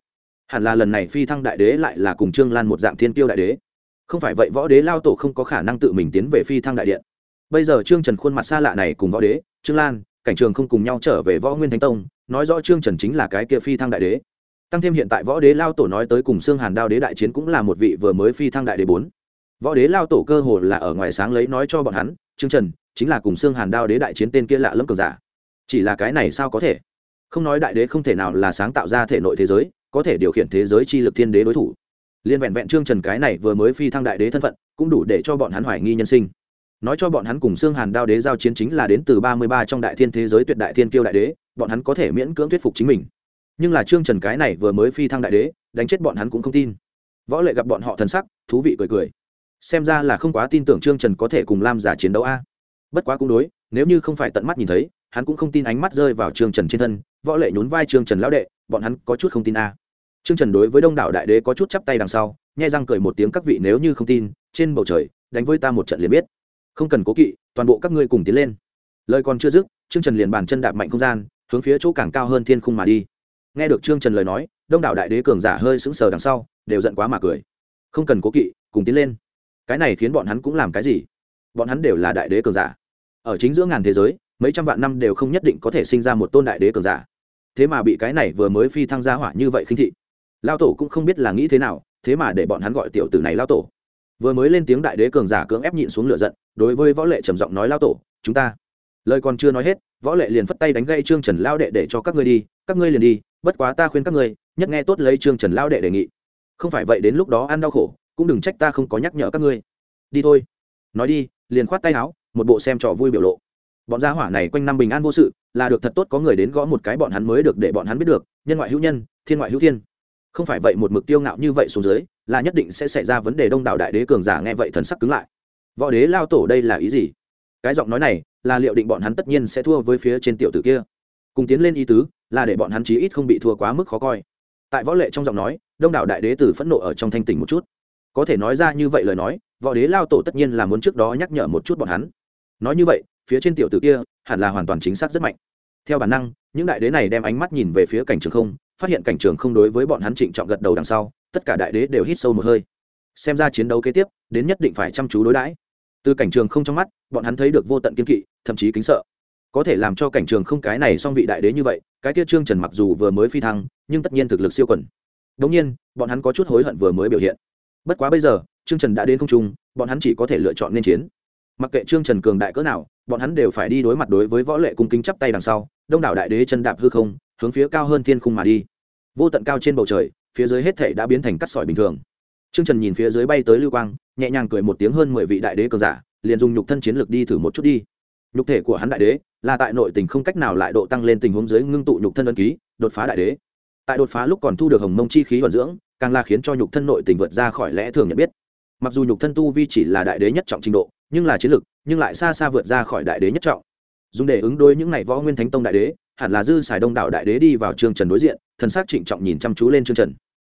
Hẳn là lần này phi thăng đại đế lại là cùng trương lan một dạng thiên tiêu đại đế không phải vậy võ đế lao tổ không có khả năng tự mình tiến về phi thăng đại điện. Bây giờ trương trần khuôn mặt xa lạ này cùng võ đế, trương lan, cảnh trường không cùng nhau trở về võ nguyên thánh tông, nói rõ trương trần chính là cái kia phi thăng đại đế. Tăng thêm hiện tại võ đế lao tổ nói tới cùng xương hàn đao đế đại chiến cũng là một vị vừa mới phi thăng đại đế bốn. Võ đế lao tổ cơ hồ là ở ngoài sáng lấy nói cho bọn hắn, trương trần, chính là cùng xương hàn đao đế đại chiến tên kia lạ lẫm cường giả. Chỉ là cái này sao có thể? Không nói đại đế không thể nào là sáng tạo ra thể nội thế giới, có thể điều khiển thế giới chi lực thiên đế đối thủ liên vẹn vẹn trương trần cái này vừa mới phi thăng đại đế thân phận, cũng đủ để cho bọn hắn hoài nghi nhân sinh. Nói cho bọn hắn cùng xương hàn đao đế giao chiến chính là đến từ ba mươi ba trong đại thiên thế giới tuyệt đại thiên kiêu đại đế, bọn hắn có thể miễn cưỡng thuyết phục chính mình. Nhưng là trương trần cái này vừa mới phi thăng đại đế, đánh chết bọn hắn cũng không tin. Võ lệ gặp bọn họ thần sắc, thú vị cười cười. Xem ra là không quá tin tưởng trương trần có thể cùng lam giả chiến đấu a. Bất quá cũng đối, nếu như không phải tận mắt nhìn thấy, hắn cũng không tin ánh mắt rơi vào trương trần trên thân. Võ lệ nhún vai trương trần lão đệ, bọn hắn có chút không tin a trương trần đối với đông đảo đại đế có chút chắp tay đằng sau nhai răng cười một tiếng các vị nếu như không tin, trên bầu trời, đánh với ta một trận liền biết. Không cần cố kỵ, toàn bộ các ngươi cùng tiến lên. Lời còn chưa dứt, trương trần liền bàn chân đạp mạnh không gian, hướng phía chỗ càng cao hơn thiên khung mà đi. Nghe được trương trần lời nói, đông đảo đại đế cường giả hơi sững sờ đằng sau, đều giận quá mà cười. Không cần cố kỵ, cùng tiến lên. Cái này khiến bọn hắn cũng làm cái gì? Bọn hắn đều là đại đế cường giả. Ở chính giữa ngàn thế giới, mấy trăm vạn năm đều không nhất định có thể sinh ra một tôn đại đế cường giả. Thế mà bị cái này vừa mới phi thăng ra hỏa như vậy khinh thị lao tổ cũng không biết là nghĩ thế nào, thế mà để bọn hắn gọi tiểu tử này lao tổ. Vừa mới lên tiếng đại đế cường giả cưỡng ép nhịn xuống lửa giận, đối với võ lệ trầm giọng nói lao tổ, chúng ta. Lời còn chưa nói hết, võ lệ liền phất tay đánh gây trương trần lao đệ để cho các ngươi đi, các ngươi liền đi, bất quá ta khuyên các ngươi, nhất nghe tốt lấy trương trần lao đệ đề nghị. Không phải vậy đến lúc đó ăn đau khổ, cũng đừng trách ta không có nhắc nhở các ngươi. Đi thôi. Nói đi, liền khoát tay áo, một bộ xem trò vui biểu lộ. Bọn gia hỏa này quanh năm bình an vô sự, là được thật tốt có người đến gõ một cái bọn hắn mới được để bọn hắn biết được, nhân ngoại hữu nhân, thiên ngoại hữu thiên không phải vậy một mực tiêu ngạo như vậy xuống dưới, là nhất định sẽ xảy ra vấn đề đông đảo đại đế cường giả nghe vậy thần sắc cứng lại. Võ đế lao tổ đây là ý gì? Cái giọng nói này là liệu định bọn hắn tất nhiên sẽ thua với phía trên tiểu tử kia. Cùng tiến lên ý tứ là để bọn hắn chí ít không bị thua quá mức khó coi. Tại võ lệ trong giọng nói, đông đảo đại đế tử phẫn nộ ở trong thanh tỉnh một chút. Có thể nói ra như vậy lời nói, võ đế lao tổ tất nhiên là muốn trước đó nhắc nhở một chút bọn hắn. Nói như vậy, phía trên tiểu tử kia hẳn là hoàn toàn chính xác rất mạnh. Theo bản năng, những đại đế này đem ánh mắt nhìn về phía cảnh trường không phát hiện cảnh trường không đối với bọn hắn trịnh trọng gật đầu đằng sau, tất cả đại đế đều hít sâu một hơi. Xem ra chiến đấu kế tiếp, đến nhất định phải chăm chú đối đãi. Từ cảnh trường không trong mắt, bọn hắn thấy được vô tận kiên kỵ, thậm chí kính sợ. Có thể làm cho cảnh trường không cái này song vị đại đế như vậy, cái tiết trương trần mặc dù vừa mới phi thăng, nhưng tất nhiên thực lực siêu quần. Đống nhiên, bọn hắn có chút hối hận vừa mới biểu hiện. Bất quá bây giờ, trương trần đã đến không trung, bọn hắn chỉ có thể lựa chọn nên chiến. Mặc kệ trương trần cường đại cỡ nào, bọn hắn đều phải đi đối mặt đối với võ lệ cung kính chắp tay đằng sau, đông đảo đại đế chân đạp hư không hướng phía cao hơn thiên khung mà đi. Vô tận cao trên bầu trời, phía dưới hết thể đã biến thành cắt sỏi bình thường. Trương trần nhìn phía dưới bay tới lưu quang, nhẹ nhàng cười một tiếng hơn mười vị đại đế cường giả, liền dùng nhục thân chiến lược đi thử một chút đi. Nhục thể của hắn đại đế, là tại nội tình không cách nào lại độ tăng lên tình huống dưới ngưng tụ nhục thân ân ký, đột phá đại đế. Tại đột phá lúc còn thu được hồng mông chi khí vận dưỡng, càng là khiến cho nhục thân nội tình vượt ra khỏi lẽ thường nhận biết. Mặc dù nhục thân tu vi chỉ là đại đế nhất trọng trình độ, nhưng là chiến lực nhưng lại xa xa vượt ra khỏi đại đế nhất trọng. Dùng để ứng đối những ngày võ nguyên thánh tông đại đế hẳn là dư xài đông đảo đại đế đi vào trương trần đối diện, thần sắc trịnh trọng nhìn chăm chú lên trương trần.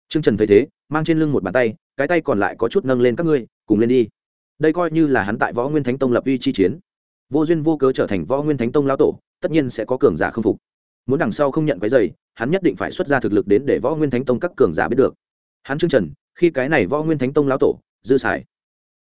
Trương trần thấy thế, mang trên lưng một bàn tay, cái tay còn lại có chút nâng lên các ngươi, cùng lên đi. Đây coi như là hắn tại võ nguyên thánh tông lập uy chi chiến. Vô duyên vô cớ trở thành võ nguyên thánh tông lao tổ, tất nhiên sẽ có cường giả khâm phục. Muốn đằng sau không nhận cái giày hắn nhất định phải xuất ra thực lực đến để võ nguyên thánh tông các cường giả biết được. Hắn trương trần, khi cái này võ nguyên thánh tông lao tổ, dư xài.